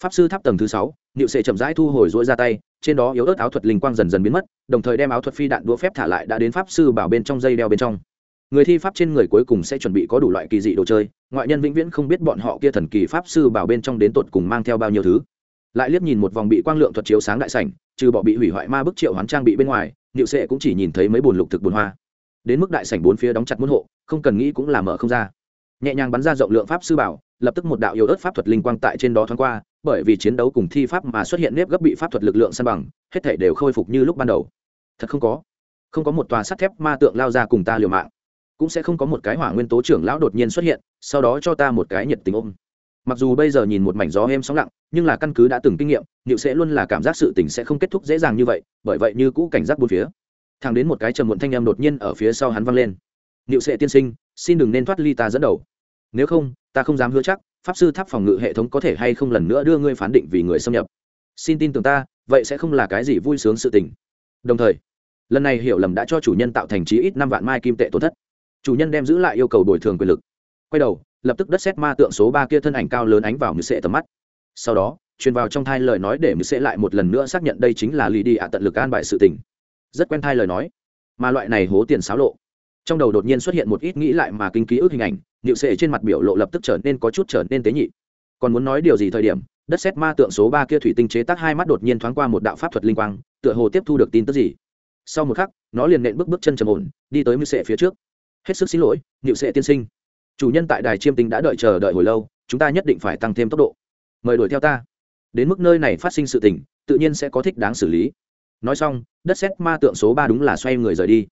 pháp sư tháp tầng thứ sáu, niệu sệ chậm rãi thu hồi rỗi ra tay, trên đó yếu ớt áo thuật linh quang dần dần biến mất, đồng thời đem áo thuật phi đạn đũa phép thả lại đã đến pháp sư bảo bên trong dây đeo bên trong. Người thi pháp trên người cuối cùng sẽ chuẩn bị có đủ loại kỳ dị đồ chơi, ngoại nhân vĩnh viễn không biết bọn họ kia thần kỳ pháp sư bảo bên trong đến tột cùng mang theo bao nhiêu thứ. Lại liếc nhìn một vòng bị quang lượng thuật chiếu sáng đại sảnh, trừ bỏ bị hủy hoại ma bức triệu hoán trang bị bên ngoài, niệu sệ cũng chỉ nhìn thấy mấy bồn lục thực bồn hoa. Đến mức đại sảnh bốn phía đóng chặt môn hộ, không cần nghĩ cũng là mở không ra. Nhẹ nhàng bắn ra rộng lượng pháp sư bảo lập tức một đạo yếu ớt pháp thuật linh quang tại trên đó thoáng qua, bởi vì chiến đấu cùng thi pháp mà xuất hiện nếp gấp bị pháp thuật lực lượng san bằng, hết thể đều khôi phục như lúc ban đầu. Thật không có không có một tòa sắt thép ma tượng lao ra cùng ta liều mạng, cũng sẽ không có một cái hỏa nguyên tố trưởng lão đột nhiên xuất hiện, sau đó cho ta một cái nhiệt tình ôm. Mặc dù bây giờ nhìn một mảnh gió êm sóng lặng, nhưng là căn cứ đã từng kinh nghiệm nịu sẽ luôn là cảm giác sự tình sẽ không kết thúc dễ dàng như vậy, bởi vậy như cũ cảnh giác bốn phía. Thằng đến một cái trầm muộn thanh âm đột nhiên ở phía sau hắn vang lên. Nịu sẽ tiên sinh, xin đừng nên thoát ly ta dẫn đầu nếu không, ta không dám hứa chắc, pháp sư tháp phòng ngự hệ thống có thể hay không lần nữa đưa ngươi phán định vì người xâm nhập. Xin tin tưởng ta, vậy sẽ không là cái gì vui sướng sự tình. Đồng thời, lần này hiểu lầm đã cho chủ nhân tạo thành trí ít năm vạn mai kim tệ tổn thất. Chủ nhân đem giữ lại yêu cầu bồi thường quyền lực. Quay đầu, lập tức đất xét ma tượng số ba kia thân ảnh cao lớn ánh vào mười sệ tầm mắt. Sau đó, truyền vào trong thai lời nói để mười sệ lại một lần nữa xác nhận đây chính là lì đi ạ tận lực an bại sự tình. Rất quen thai lời nói. Mà loại này hố tiền xáo lộ. Trong đầu đột nhiên xuất hiện một ít nghĩ lại mà kinh ký ức hình ảnh nịu sệ trên mặt biểu lộ lập tức trở nên có chút trở nên tế nhị. Còn muốn nói điều gì thời điểm, đất xét ma tượng số ba kia thủy tinh chế tác hai mắt đột nhiên thoáng qua một đạo pháp thuật linh quang, tựa hồ tiếp thu được tin tức gì. Sau một khắc, nó liền nện bước bước chân trầm ổn, đi tới mưu sệ phía trước. Hết sức xin lỗi nịu sệ tiên sinh. Chủ nhân tại đài chiêm tinh đã đợi chờ đợi hồi lâu, chúng ta nhất định phải tăng thêm tốc độ. Mời đuổi theo ta. Đến mức nơi này phát sinh sự tình, tự nhiên sẽ có thích đáng xử lý. Nói xong, đất xét ma tượng số ba đúng là xoay người rời đi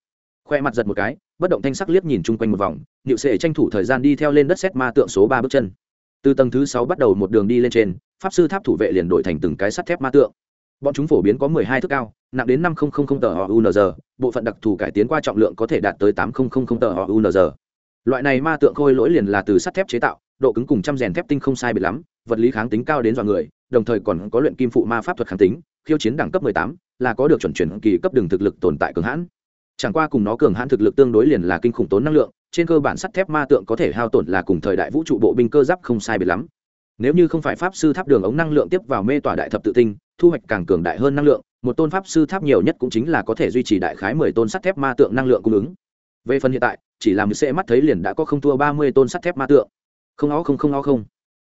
khoe mặt giật một cái, bất động thanh sắc liếc nhìn chung quanh một vòng nịu sệ tranh thủ thời gian đi theo lên đất xét ma tượng số ba bước chân. Từ tầng thứ sáu bắt đầu một đường đi lên trên, pháp sư tháp thủ vệ liền đổi thành từng cái sắt thép ma tượng. Bọn chúng phổ biến có mười hai thước cao, nặng đến năm nghìn tờ họ unz bộ phận đặc thù cải tiến qua trọng lượng có thể đạt tới tám nghìn tờ họ unz loại này ma tượng khôi lỗi liền là từ sắt thép chế tạo, độ cứng cùng trăm rèn thép tinh không sai biệt lắm, vật lý kháng tính cao đến dọa người, đồng thời còn có luyện kim phụ ma pháp thuật kháng tính, khiêu chiến đẳng cấp mười tám, là có được chuẩn chuyển kỳ cấp đường thực lực tồn tại cường hãn chẳng qua cùng nó cường hãn thực lực tương đối liền là kinh khủng tốn năng lượng, trên cơ bản sắt thép ma tượng có thể hao tổn là cùng thời đại vũ trụ bộ binh cơ giáp không sai biệt lắm. Nếu như không phải pháp sư tháp đường ống năng lượng tiếp vào mê tỏa đại thập tự tinh, thu hoạch càng cường đại hơn năng lượng, một tôn pháp sư tháp nhiều nhất cũng chính là có thể duy trì đại khái mười tôn sắt thép ma tượng năng lượng cung ứng. Về phần hiện tại, chỉ làm sẽ mắt thấy liền đã có không thua ba mươi tôn sắt thép ma tượng. Không ó không không ó không.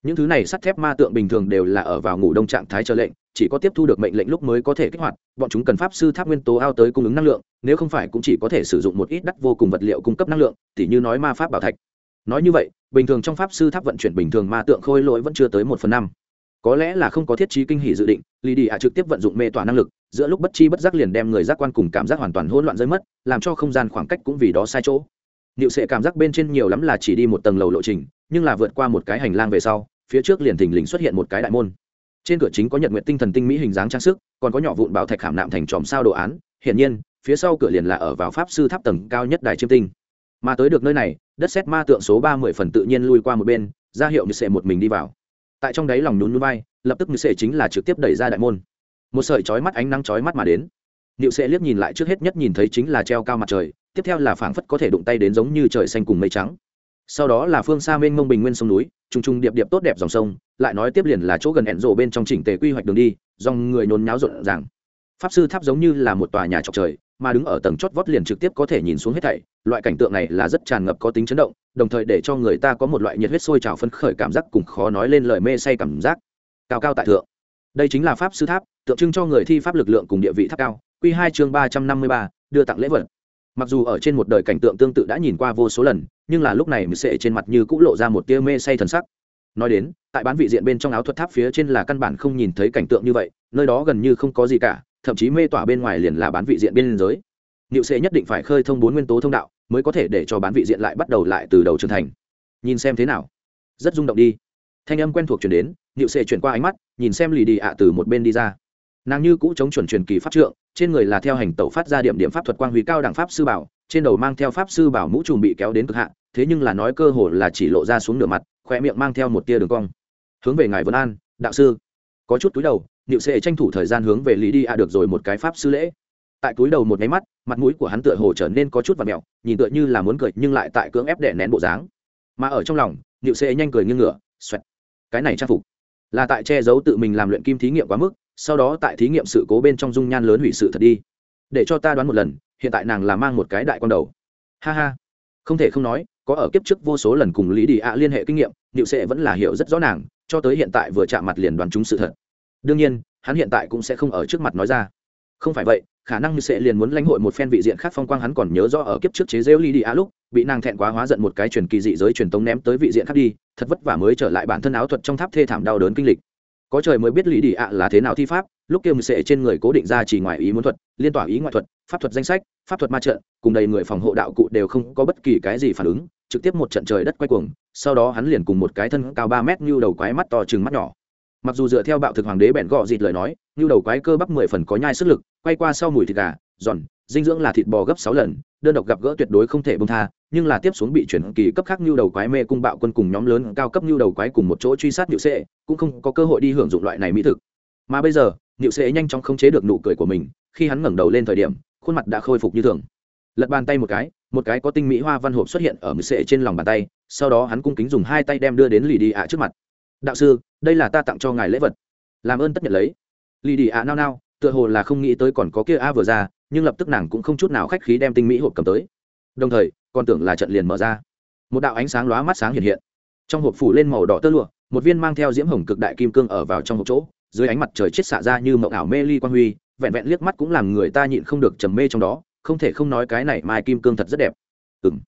Những thứ này sắt thép ma tượng bình thường đều là ở vào ngủ đông trạng thái chờ lệnh chỉ có tiếp thu được mệnh lệnh lúc mới có thể kích hoạt, bọn chúng cần pháp sư tháp nguyên tố ao tới cung ứng năng lượng, nếu không phải cũng chỉ có thể sử dụng một ít đắt vô cùng vật liệu cung cấp năng lượng, tỉ như nói ma pháp bảo thạch. Nói như vậy, bình thường trong pháp sư tháp vận chuyển bình thường ma tượng khôi lỗi vẫn chưa tới một phần năm. Có lẽ là không có thiết trí kinh hỷ dự định lì đi ạ trực tiếp vận dụng mê tỏa năng lực, giữa lúc bất chi bất giác liền đem người giác quan cùng cảm giác hoàn toàn hỗn loạn rơi mất, làm cho không gian khoảng cách cũng vì đó sai chỗ. Niệu sệ cảm giác bên trên nhiều lắm là chỉ đi một tầng lầu lộ trình, nhưng là vượt qua một cái hành lang về sau, phía trước liền thình lình xuất hiện một cái đại môn trên cửa chính có nhật nguyện tinh thần tinh mỹ hình dáng trang sức còn có nhỏ vụn bảo thạch khảm nạm thành tròm sao đồ án. Hiển nhiên phía sau cửa liền là ở vào pháp sư tháp tầng cao nhất đài chiêm tinh. Mà tới được nơi này đất xét ma tượng số ba mươi phần tự nhiên lui qua một bên ra hiệu như sệ một mình đi vào. Tại trong đáy lòng nhún núi bay lập tức như sệ chính là trực tiếp đẩy ra đại môn. Một sợi chói mắt ánh nắng chói mắt mà đến. Niệu sẽ liếc nhìn lại trước hết nhất nhìn thấy chính là treo cao mặt trời, tiếp theo là phảng phất có thể đụng tay đến giống như trời xanh cùng mây trắng. Sau đó là phương xa mênh mông bình nguyên sông núi, trùng trùng điệp điệp tốt đẹp dòng sông, lại nói tiếp liền là chỗ gần ẹn rộ bên trong chỉnh tề quy hoạch đường đi, dòng người nhốn nháo rộn ràng. Pháp sư tháp giống như là một tòa nhà trọc trời, mà đứng ở tầng chót vót liền trực tiếp có thể nhìn xuống hết thảy, loại cảnh tượng này là rất tràn ngập có tính chấn động, đồng thời để cho người ta có một loại nhiệt huyết sôi trào phấn khởi cảm giác cùng khó nói lên lời mê say cảm giác. Cao cao tại thượng. Đây chính là pháp sư tháp, tượng trưng cho người thi pháp lực lượng cùng địa vị tháp cao, Quy hai chương 353, đưa tặng lễ vật. Mặc dù ở trên một đời cảnh tượng tương tự đã nhìn qua vô số lần, nhưng là lúc này mình sẽ trên mặt như cũng lộ ra một tia mê say thần sắc. Nói đến, tại bán vị diện bên trong áo thuật tháp phía trên là căn bản không nhìn thấy cảnh tượng như vậy, nơi đó gần như không có gì cả, thậm chí mê tỏa bên ngoài liền là bán vị diện bên giới. Niệu Sệ nhất định phải khơi thông bốn nguyên tố thông đạo, mới có thể để cho bán vị diện lại bắt đầu lại từ đầu trưởng thành. Nhìn xem thế nào. Rất rung động đi. Thanh âm quen thuộc truyền đến, Niệu Sệ chuyển qua ánh mắt, nhìn xem Lì Đi ạ từ một bên đi ra nàng như cũ chống chuẩn truyền kỳ pháp trượng trên người là theo hành tẩu phát ra điểm điểm pháp thuật quang huy cao đẳng pháp sư bảo trên đầu mang theo pháp sư bảo mũ trùm bị kéo đến cực hạn thế nhưng là nói cơ hồ là chỉ lộ ra xuống nửa mặt khoe miệng mang theo một tia đường cong. Hướng về ngài vân an, đạo sư. Có chút túi đầu nịu sệ tranh thủ thời gian hướng về lý đi a được rồi một cái pháp sư lễ. Tại túi đầu một nháy mắt, mặt mũi của hắn tựa hồ trở nên có chút và mẹo, nhìn tựa như là muốn cười nhưng lại tại cưỡng ép đè nén bộ dáng. Mà ở trong lòng nịu sệ nhanh cười nghiêng ngửa, xoẹt. Cái này trang phục là tại che giấu tự mình làm luyện kim thí nghiệm quá mức, sau đó tại thí nghiệm sự cố bên trong dung nhan lớn hủy sự thật đi. Để cho ta đoán một lần, hiện tại nàng là mang một cái đại con đầu. Ha ha. Không thể không nói có ở kiếp trước vô số lần cùng lý đi ạ liên hệ kinh nghiệm điệu sệ vẫn là hiểu rất rõ nàng, cho tới hiện tại vừa chạm mặt liền đoán chúng sự thật. Đương nhiên, hắn hiện tại cũng sẽ không ở trước mặt nói ra. Không phải vậy, khả năng như sẽ liền muốn lãnh hội một phen vị diện khác phong quang hắn còn nhớ rõ ở kiếp trước chế rêu lý đi ạ lúc, bị nàng thẹn quá hóa giận một cái truyền kỳ dị giới truyền tống ném tới vị diện khác đi, thật vất vả mới trở lại bản thân áo thuật trong tháp thê thảm đau đớn kinh lịch. Có trời mới biết lý đi ạ là thế nào thi pháp, lúc kia mười sệ trên người cố định ra chỉ ngoài ý muốn thuật, liên tỏa ý ngoại thuật pháp thuật danh sách, pháp thuật ma trận, cùng đầy người phòng hộ đạo cụ đều không có bất kỳ cái gì phản ứng, trực tiếp một trận trời đất quay cuồng, sau đó hắn liền cùng một cái thân cao ba mét như đầu quái mắt to chừng mắt nhỏ. Mặc dù dựa theo bạo thực hoàng đế bẹn gọ dịt lời nói, như đầu quái cơ bắp mười phần có nhai sức lực, quay qua sau mùi thịt gà, giòn, dinh dưỡng là thịt bò gấp sáu lần, đơn độc gặp gỡ tuyệt đối không thể bông tha, nhưng là tiếp xuống bị chuyển kỳ cấp khác như đầu quái mê cung bạo quân cùng nhóm lớn cao cấp như đầu quái cùng một chỗ truy sát nhự sệ, cũng không có cơ hội đi hưởng dụng loại này mỹ thực. Mà bây giờ nhự sệ nhanh chóng khống chế được nụ cười của mình, khi hắn ngẩng đầu lên thời điểm khuôn mặt đã khôi phục như thường. Lật bàn tay một cái một cái có tinh mỹ hoa văn hộp xuất hiện ở mười sệ trên lòng bàn tay, sau đó hắn cung kính dùng hai tay đem đưa đến lì đi ạ trước mặt. Đạo sư, đây là ta tặng cho ngài lễ vật. Làm ơn tất nhận lấy. Lì đi ạ nao nao, tựa hồ là không nghĩ tới còn có kia a vừa ra, nhưng lập tức nàng cũng không chút nào khách khí đem tinh mỹ hộp cầm tới. Đồng thời, còn tưởng là trận liền mở ra. Một đạo ánh sáng lóa mắt sáng hiện hiện. Trong hộp phủ lên màu đỏ tơ lụa, một viên mang theo diễm hồng cực đại kim cương ở vào trong hộp chỗ, dưới ánh mặt trời chết xạ ra như mộng ảo mê ly quan huy vẹn vẹn liếc mắt cũng làm người ta nhịn không được trầm mê trong đó, không thể không nói cái này mai kim cương thật rất đẹp. Ừng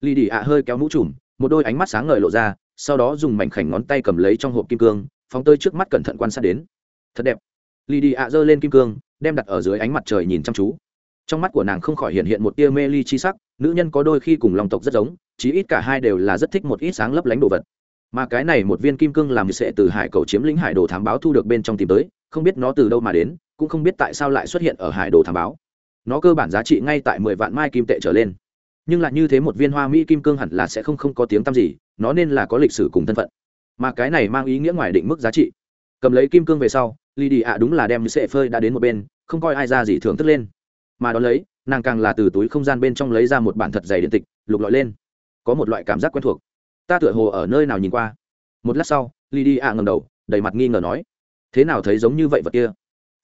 lì đi ạ hơi kéo mũ trùm, một đôi ánh mắt sáng ngời lộ ra, sau đó dùng mảnh khảnh ngón tay cầm lấy trong hộp kim cương, phóng tơi trước mắt cẩn thận quan sát đến. Thật đẹp. Lì đi ạ giơ lên kim cương, đem đặt ở dưới ánh mặt trời nhìn chăm chú. Trong mắt của nàng không khỏi hiện hiện một tia mê ly chi sắc, nữ nhân có đôi khi cùng lòng tộc rất giống, chí ít cả hai đều là rất thích một ít sáng lấp lánh đồ vật. Mà cái này một viên kim cương làm sẽ từ hải cầu chiếm lĩnh hải đồ thám báo thu được bên trong tìm tới, không biết nó từ đâu mà đến cũng không biết tại sao lại xuất hiện ở hải đồ thám báo. Nó cơ bản giá trị ngay tại mười vạn mai kim tệ trở lên. Nhưng lại như thế một viên hoa mỹ kim cương hẳn là sẽ không không có tiếng tăm gì, nó nên là có lịch sử cùng thân phận. Mà cái này mang ý nghĩa ngoài định mức giá trị. Cầm lấy kim cương về sau lì đi ạ đúng là đem sệ phơi đã đến một bên, không coi ai ra gì thưởng thức lên. Mà đón lấy, nàng càng là từ túi không gian bên trong lấy ra một bản thật dày điện tịch, lục lọi lên. Có một loại cảm giác quen thuộc. Ta tựa hồ ở nơi nào nhìn qua. Một lát sau lady ạ ngầm đầu, đầy mặt nghi ngờ nói, thế nào thấy giống như vậy vật kia?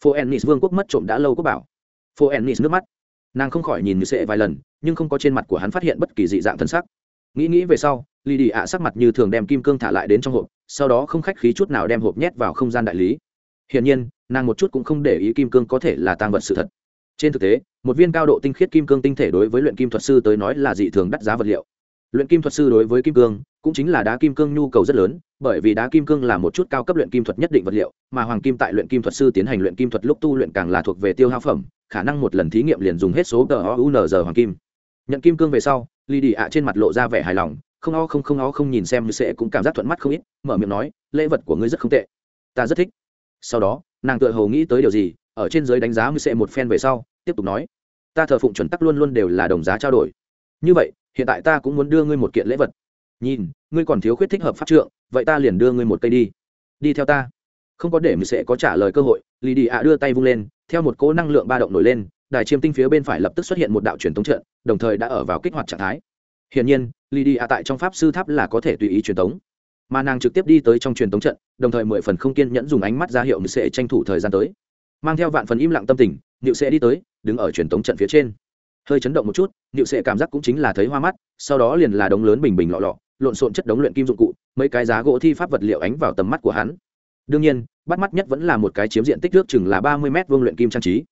Phố ennis vương quốc mất trộm đã lâu quốc bảo. Phố ennis nước mắt. Nàng không khỏi nhìn như sệ vài lần, nhưng không có trên mặt của hắn phát hiện bất kỳ dị dạng thân sắc. Nghĩ nghĩ về sau lì đi ạ sắc mặt như thường đem kim cương thả lại đến trong hộp, sau đó không khách khí chút nào đem hộp nhét vào không gian đại lý. Hiển nhiên, nàng một chút cũng không để ý kim cương có thể là tang vật sự thật. Trên thực tế, một viên cao độ tinh khiết kim cương tinh thể đối với luyện kim thuật sư tới nói là dị thường đắt giá vật liệu. Luyện kim thuật sư đối với kim cương, cũng chính là đá kim cương nhu cầu rất lớn bởi vì đá kim cương là một chút cao cấp luyện kim thuật nhất định vật liệu, mà hoàng kim tại luyện kim thuật sư tiến hành luyện kim thuật lúc tu luyện càng là thuộc về tiêu hao phẩm, khả năng một lần thí nghiệm liền dùng hết số tờ unz hoàng kim. Nhận kim cương về sau lì đi ạ trên mặt lộ ra vẻ hài lòng, không o không không o không nhìn xem như sẽ cũng cảm giác thuận mắt không ít, mở miệng nói, lễ vật của ngươi rất không tệ. Ta rất thích. Sau đó, nàng tựa hồ nghĩ tới điều gì, ở trên giới đánh giá như sẽ một phen về sau, tiếp tục nói, ta thờ phụng chuẩn tắc luôn luôn đều là đồng giá trao đổi. Như vậy, hiện tại ta cũng muốn đưa ngươi một kiện lễ vật nhìn, ngươi còn thiếu khuyết thích hợp pháp trượng, vậy ta liền đưa ngươi một cây đi. Đi theo ta. Không có để mười sẽ có trả lời cơ hội lì đi ạ đưa tay vung lên, theo một cỗ năng lượng ba động nổi lên, đài chiêm tinh phía bên phải lập tức xuất hiện một đạo truyền thống trận, đồng thời đã ở vào kích hoạt trạng thái. Hiển nhiên lì đi ạ tại trong pháp sư tháp là có thể tùy ý truyền thống mà nàng trực tiếp đi tới trong truyền thống trận, đồng thời mười phần không kiên nhẫn dùng ánh mắt ra hiệu mười sẽ tranh thủ thời gian tới. Mang theo vạn phần im lặng tâm tình nhự sẽ đi tới, đứng ở truyền thống trận phía trên. Hơi chấn động một chút nhự sẽ cảm giác cũng chính là thấy hoa mắt, sau đó liền là đống lớn bình bình lọ lọ lộn xộn chất đống luyện kim dụng cụ, mấy cái giá gỗ thi pháp vật liệu ánh vào tầm mắt của hắn. Đương nhiên, bắt mắt nhất vẫn là một cái chiếm diện tích nước chừng là ba mươi m vuông luyện kim trang trí.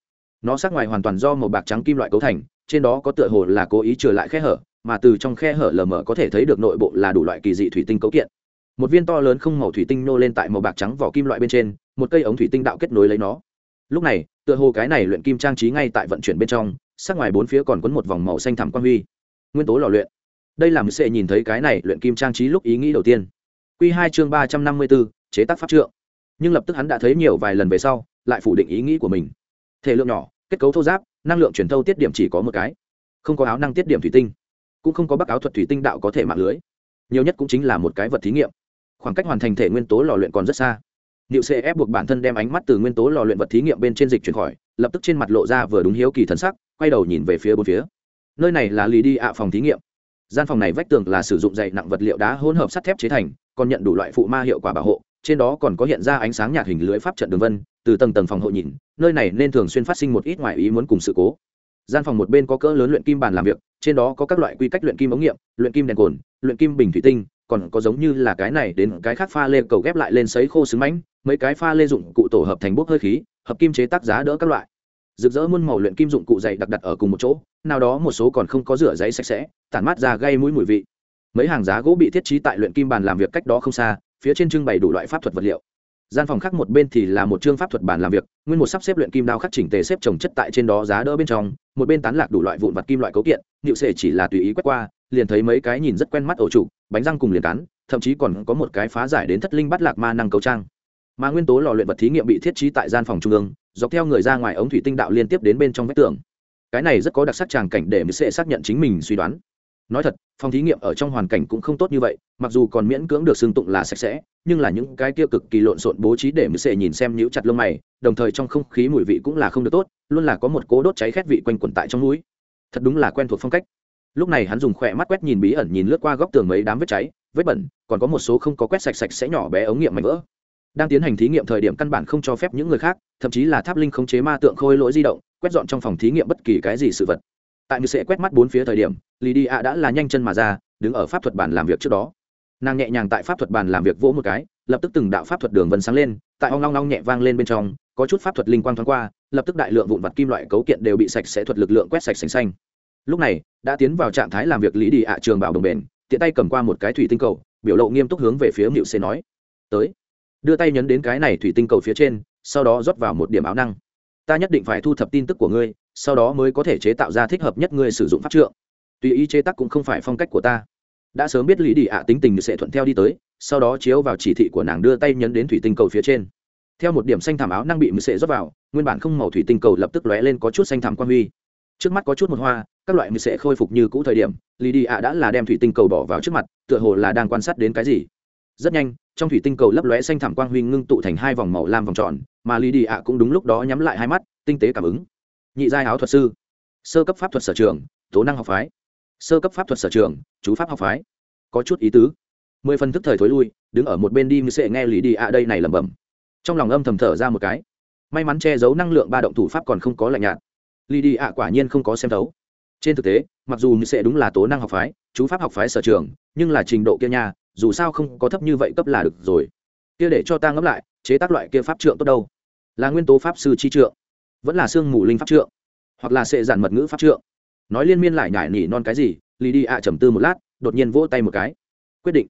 Nó sắc ngoài hoàn toàn do màu bạc trắng kim loại cấu thành, trên đó có tựa hồ là cố ý trừ lại khe hở, mà từ trong khe hở lờ mờ có thể thấy được nội bộ là đủ loại kỳ dị thủy tinh cấu kiện. Một viên to lớn không màu thủy tinh nô lên tại màu bạc trắng vỏ kim loại bên trên, một cây ống thủy tinh đạo kết nối lấy nó. Lúc này, tựa hồ cái này luyện kim trang trí ngay tại vận chuyển bên trong, sắc ngoài bốn phía còn quấn một vòng màu xanh thẳm quang huy. Nguyên tố lò luyện đây là một sệ nhìn thấy cái này luyện kim trang trí lúc ý nghĩ đầu tiên. Q hai chương ba trăm năm mươi bốn chế tác pháp trượng. Nhưng lập tức hắn đã thấy nhiều vài lần về sau lại phủ định ý nghĩ của mình. Thể lượng nhỏ kết cấu thô giáp năng lượng truyền thâu tiết điểm chỉ có một cái. Không có áo năng tiết điểm thủy tinh cũng không có bắc áo thuật thủy tinh đạo có thể mạng lưới. Nhiều nhất cũng chính là một cái vật thí nghiệm. Khoảng cách hoàn thành thể nguyên tố lò luyện còn rất xa. Niệu sẽ ép buộc bản thân đem ánh mắt từ nguyên tố lò luyện vật thí nghiệm bên trên dịch chuyển khỏi, lập tức trên mặt lộ ra vừa đúng hiếu kỳ thần sắc, quay đầu nhìn về phía bốn phía. Nơi này là lì đi ạ phòng thí nghiệm. Gian phòng này vách tường là sử dụng dày nặng vật liệu đá hỗn hợp sắt thép chế thành, còn nhận đủ loại phụ ma hiệu quả bảo hộ, trên đó còn có hiện ra ánh sáng nhạt hình lưới pháp trận đường vân, từ tầng tầng phòng hộ nhìn, nơi này nên thường xuyên phát sinh một ít ngoại ý muốn cùng sự cố. Gian phòng một bên có cỡ lớn luyện kim bàn làm việc, trên đó có các loại quy cách luyện kim ống nghiệm, luyện kim đèn cồn, luyện kim bình thủy tinh, còn có giống như là cái này đến cái khác pha lê cầu ghép lại lên sấy khô sứ mánh mấy cái pha lê dụng cụ tổ hợp thành bốc hơi khí hợp kim chế tác giá đỡ các loại rực rỡ muôn màu luyện kim dụng cụ dày đặc đặt ở cùng một chỗ, nào đó một số còn không có rửa giấy sạch sẽ, tản mát ra gây mũi mùi vị. Mấy hàng giá gỗ bị thiết trí tại luyện kim bàn làm việc cách đó không xa, phía trên trưng bày đủ loại pháp thuật vật liệu. Gian phòng khác một bên thì là một chương pháp thuật bàn làm việc, nguyên một sắp xếp luyện kim đao khắc chỉnh tề xếp trồng chất tại trên đó giá đỡ bên trong, một bên tán lạc đủ loại vụn vặt kim loại cấu kiện nịu sệ chỉ là tùy ý quét qua, liền thấy mấy cái nhìn rất quen mắt ổ trụ, bánh răng cùng liền cán, thậm chí còn có một cái phá giải đến thất linh bắt lạc ma năng cấu trang mà nguyên tố lò luyện vật thí nghiệm bị thiết trí tại gian phòng trung ương, dọc theo người ra ngoài ống thủy tinh đạo liên tiếp đến bên trong vách tường. Cái này rất có đặc sắc tràng cảnh để mỹ sẽ xác nhận chính mình suy đoán. Nói thật, phòng thí nghiệm ở trong hoàn cảnh cũng không tốt như vậy, mặc dù còn miễn cưỡng được xưng tụng là sạch sẽ, nhưng là những cái kia cực kỳ lộn xộn bố trí để mỹ sẽ nhìn xem nhũ chặt lông mày, đồng thời trong không khí mùi vị cũng là không được tốt, luôn là có một cố đốt cháy khét vị quanh quẩn tại trong núi. Thật đúng là quen thuộc phong cách. Lúc này hắn dùng khỏe mắt quét nhìn bí ẩn nhìn lướt qua góc tường mấy đám vết cháy, vết bẩn, còn có một số không có quét sạch sạch sẽ nhỏ bé ống nghiệm mảnh vỡ đang tiến hành thí nghiệm thời điểm căn bản không cho phép những người khác, thậm chí là tháp linh khống chế ma tượng khôi lỗi di động, quét dọn trong phòng thí nghiệm bất kỳ cái gì sự vật. Tại như sẽ quét mắt bốn phía thời điểm lì đi ạ đã là nhanh chân mà ra, đứng ở pháp thuật bàn làm việc trước đó. Nàng nhẹ nhàng tại pháp thuật bàn làm việc vỗ một cái, lập tức từng đạo pháp thuật đường vân sáng lên, tại ong long long nhẹ vang lên bên trong, có chút pháp thuật linh quang thoáng qua, lập tức đại lượng vụn vặt kim loại cấu kiện đều bị sạch sẽ thuật lực lượng quét sạch sành xanh. Lúc này, đã tiến vào trạng thái làm việc lý đi ạ trường bảo đồng bền, tiện tay cầm qua một cái thủy tinh cầu, biểu lộ nghiêm túc hướng về phía mịu xê nói, tới đưa tay nhấn đến cái này thủy tinh cầu phía trên, sau đó rót vào một điểm áo năng. Ta nhất định phải thu thập tin tức của ngươi, sau đó mới có thể chế tạo ra thích hợp nhất ngươi sử dụng pháp trượng. Tùy ý chế tác cũng không phải phong cách của ta. Đã sớm biết lý đi ạ tính tình sẽ thuận theo đi tới, sau đó chiếu vào chỉ thị của nàng đưa tay nhấn đến thủy tinh cầu phía trên. Theo một điểm xanh thảm áo năng bị mười sệ rót vào, nguyên bản không màu thủy tinh cầu lập tức lóe lên có chút xanh thảm quan huy. Trước mắt có chút một hoa, các loại mười sệ khôi phục như cũ thời điểm, lý đi ạ đã là đem thủy tinh cầu bỏ vào trước mặt, tựa hồ là đang quan sát đến cái gì. Rất nhanh trong thủy tinh cầu lấp lóe xanh thảm quang huy ngưng tụ thành hai vòng màu lam vòng tròn, mà lý đi ạ cũng đúng lúc đó nhắm lại hai mắt, tinh tế cảm ứng. Nhị giai áo thuật sư, sơ cấp pháp thuật sở trường, tố năng học phái. Sơ cấp pháp thuật sở trường, chú pháp học phái. Có chút ý tứ. Mười phần thức thời thối lui, đứng ở một bên đi như sệ nghe lý đi ạ đây này lẩm bẩm. Trong lòng âm thầm thở ra một cái. May mắn che giấu năng lượng ba động thủ pháp còn không có lạnh nhạt. Lý đi ạ quả nhiên không có xem thấu. Trên thực tế, mặc dù như sẽ đúng là tố năng học phái, chú pháp học phái sở trường, nhưng là trình độ kia nha dù sao không có thấp như vậy cấp là được rồi. Kia để cho ta ngẫm lại, chế tác loại kia pháp trượng tốt đâu? Là nguyên tố pháp sư chi trượng, vẫn là sương mù linh pháp trượng, hoặc là sệ giản mật ngữ pháp trượng. Nói liên miên lại nhải nỉ non cái gì, lì đi ạ trầm tư một lát, đột nhiên vỗ tay một cái. Quyết định.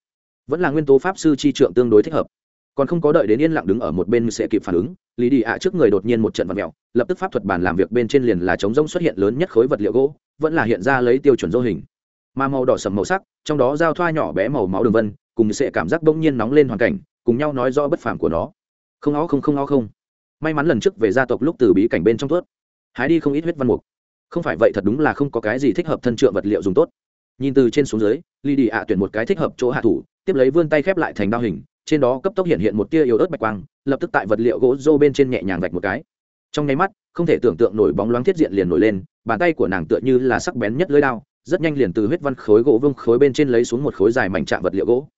Vẫn là nguyên tố pháp sư chi trượng tương đối thích hợp. Còn không có đợi đến yên lặng đứng ở một bên sẽ kịp phản ứng lý đi ạ trước người đột nhiên một trận vật mèo lập tức pháp thuật bàn làm việc bên trên liền là chống rông xuất hiện lớn nhất khối vật liệu gỗ, vẫn là hiện ra lấy tiêu chuẩn dô hình mà màu đỏ sầm màu sắc, trong đó giao thoa nhỏ bé màu máu đường vân, cùng sẽ cảm giác bỗng nhiên nóng lên hoàn cảnh, cùng nhau nói rõ bất phàm của nó. Không ó không không ó không. May mắn lần trước về gia tộc lúc từ bí cảnh bên trong tuốt. Hái đi không ít huyết văn mục. Không phải vậy thật đúng là không có cái gì thích hợp thân trượng vật liệu dùng tốt. Nhìn từ trên xuống dưới ly đi ạ tuyển một cái thích hợp chỗ hạ thủ, tiếp lấy vươn tay khép lại thành đao hình, trên đó cấp tốc hiện hiện một tia yếu ớt bạch quang, lập tức tại vật liệu gỗ rô bên trên nhẹ nhàng vạch một cái. Trong nháy mắt, không thể tưởng tượng nổi bóng loáng thiết diện liền nổi lên, bàn tay của nàng tựa như là sắc bén nhất lưới đao rất nhanh liền từ huyết văn khối gỗ vương khối bên trên lấy xuống một khối dài mảnh trạng vật liệu gỗ.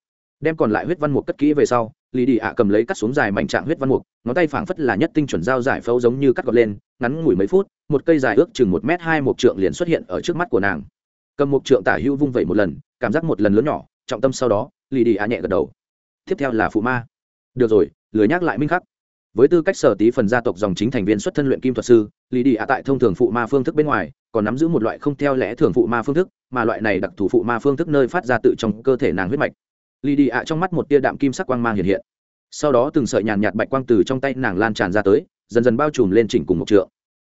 Đem còn lại huyết văn mục cất kỹ về sau lì đi ạ cầm lấy cắt xuống dài mảnh trạng huyết văn mục, ngón tay phảng phất là nhất tinh chuẩn dao giải phẫu giống như cắt gọt lên, ngắn ngủi mấy phút, một cây dài ước chừng một m hai mục trượng liền xuất hiện ở trước mắt của nàng. Cầm mục trượng tả hữu vung vẩy một lần, cảm giác một lần lớn nhỏ, trọng tâm sau đó lì đi ạ nhẹ gật đầu. Tiếp theo là phụ ma. Được rồi, lười nhắc lại minh khắc. Với tư cách sở tí phần gia tộc dòng chính thành viên xuất thân luyện kim thuật sư lì đi ạ tại thông thường phụ ma phương thức bên ngoài còn nắm giữ một loại không theo lẽ thường phụ ma phương thức, mà loại này đặc thù phụ ma phương thức nơi phát ra tự trong cơ thể nàng huyết mạch. Lì đi ạ trong mắt một tia đạm kim sắc quang mang hiện hiện. Sau đó từng sợi nhàn nhạt bạch quang từ trong tay nàng lan tràn ra tới, dần dần bao trùm lên chỉnh cùng một trượng.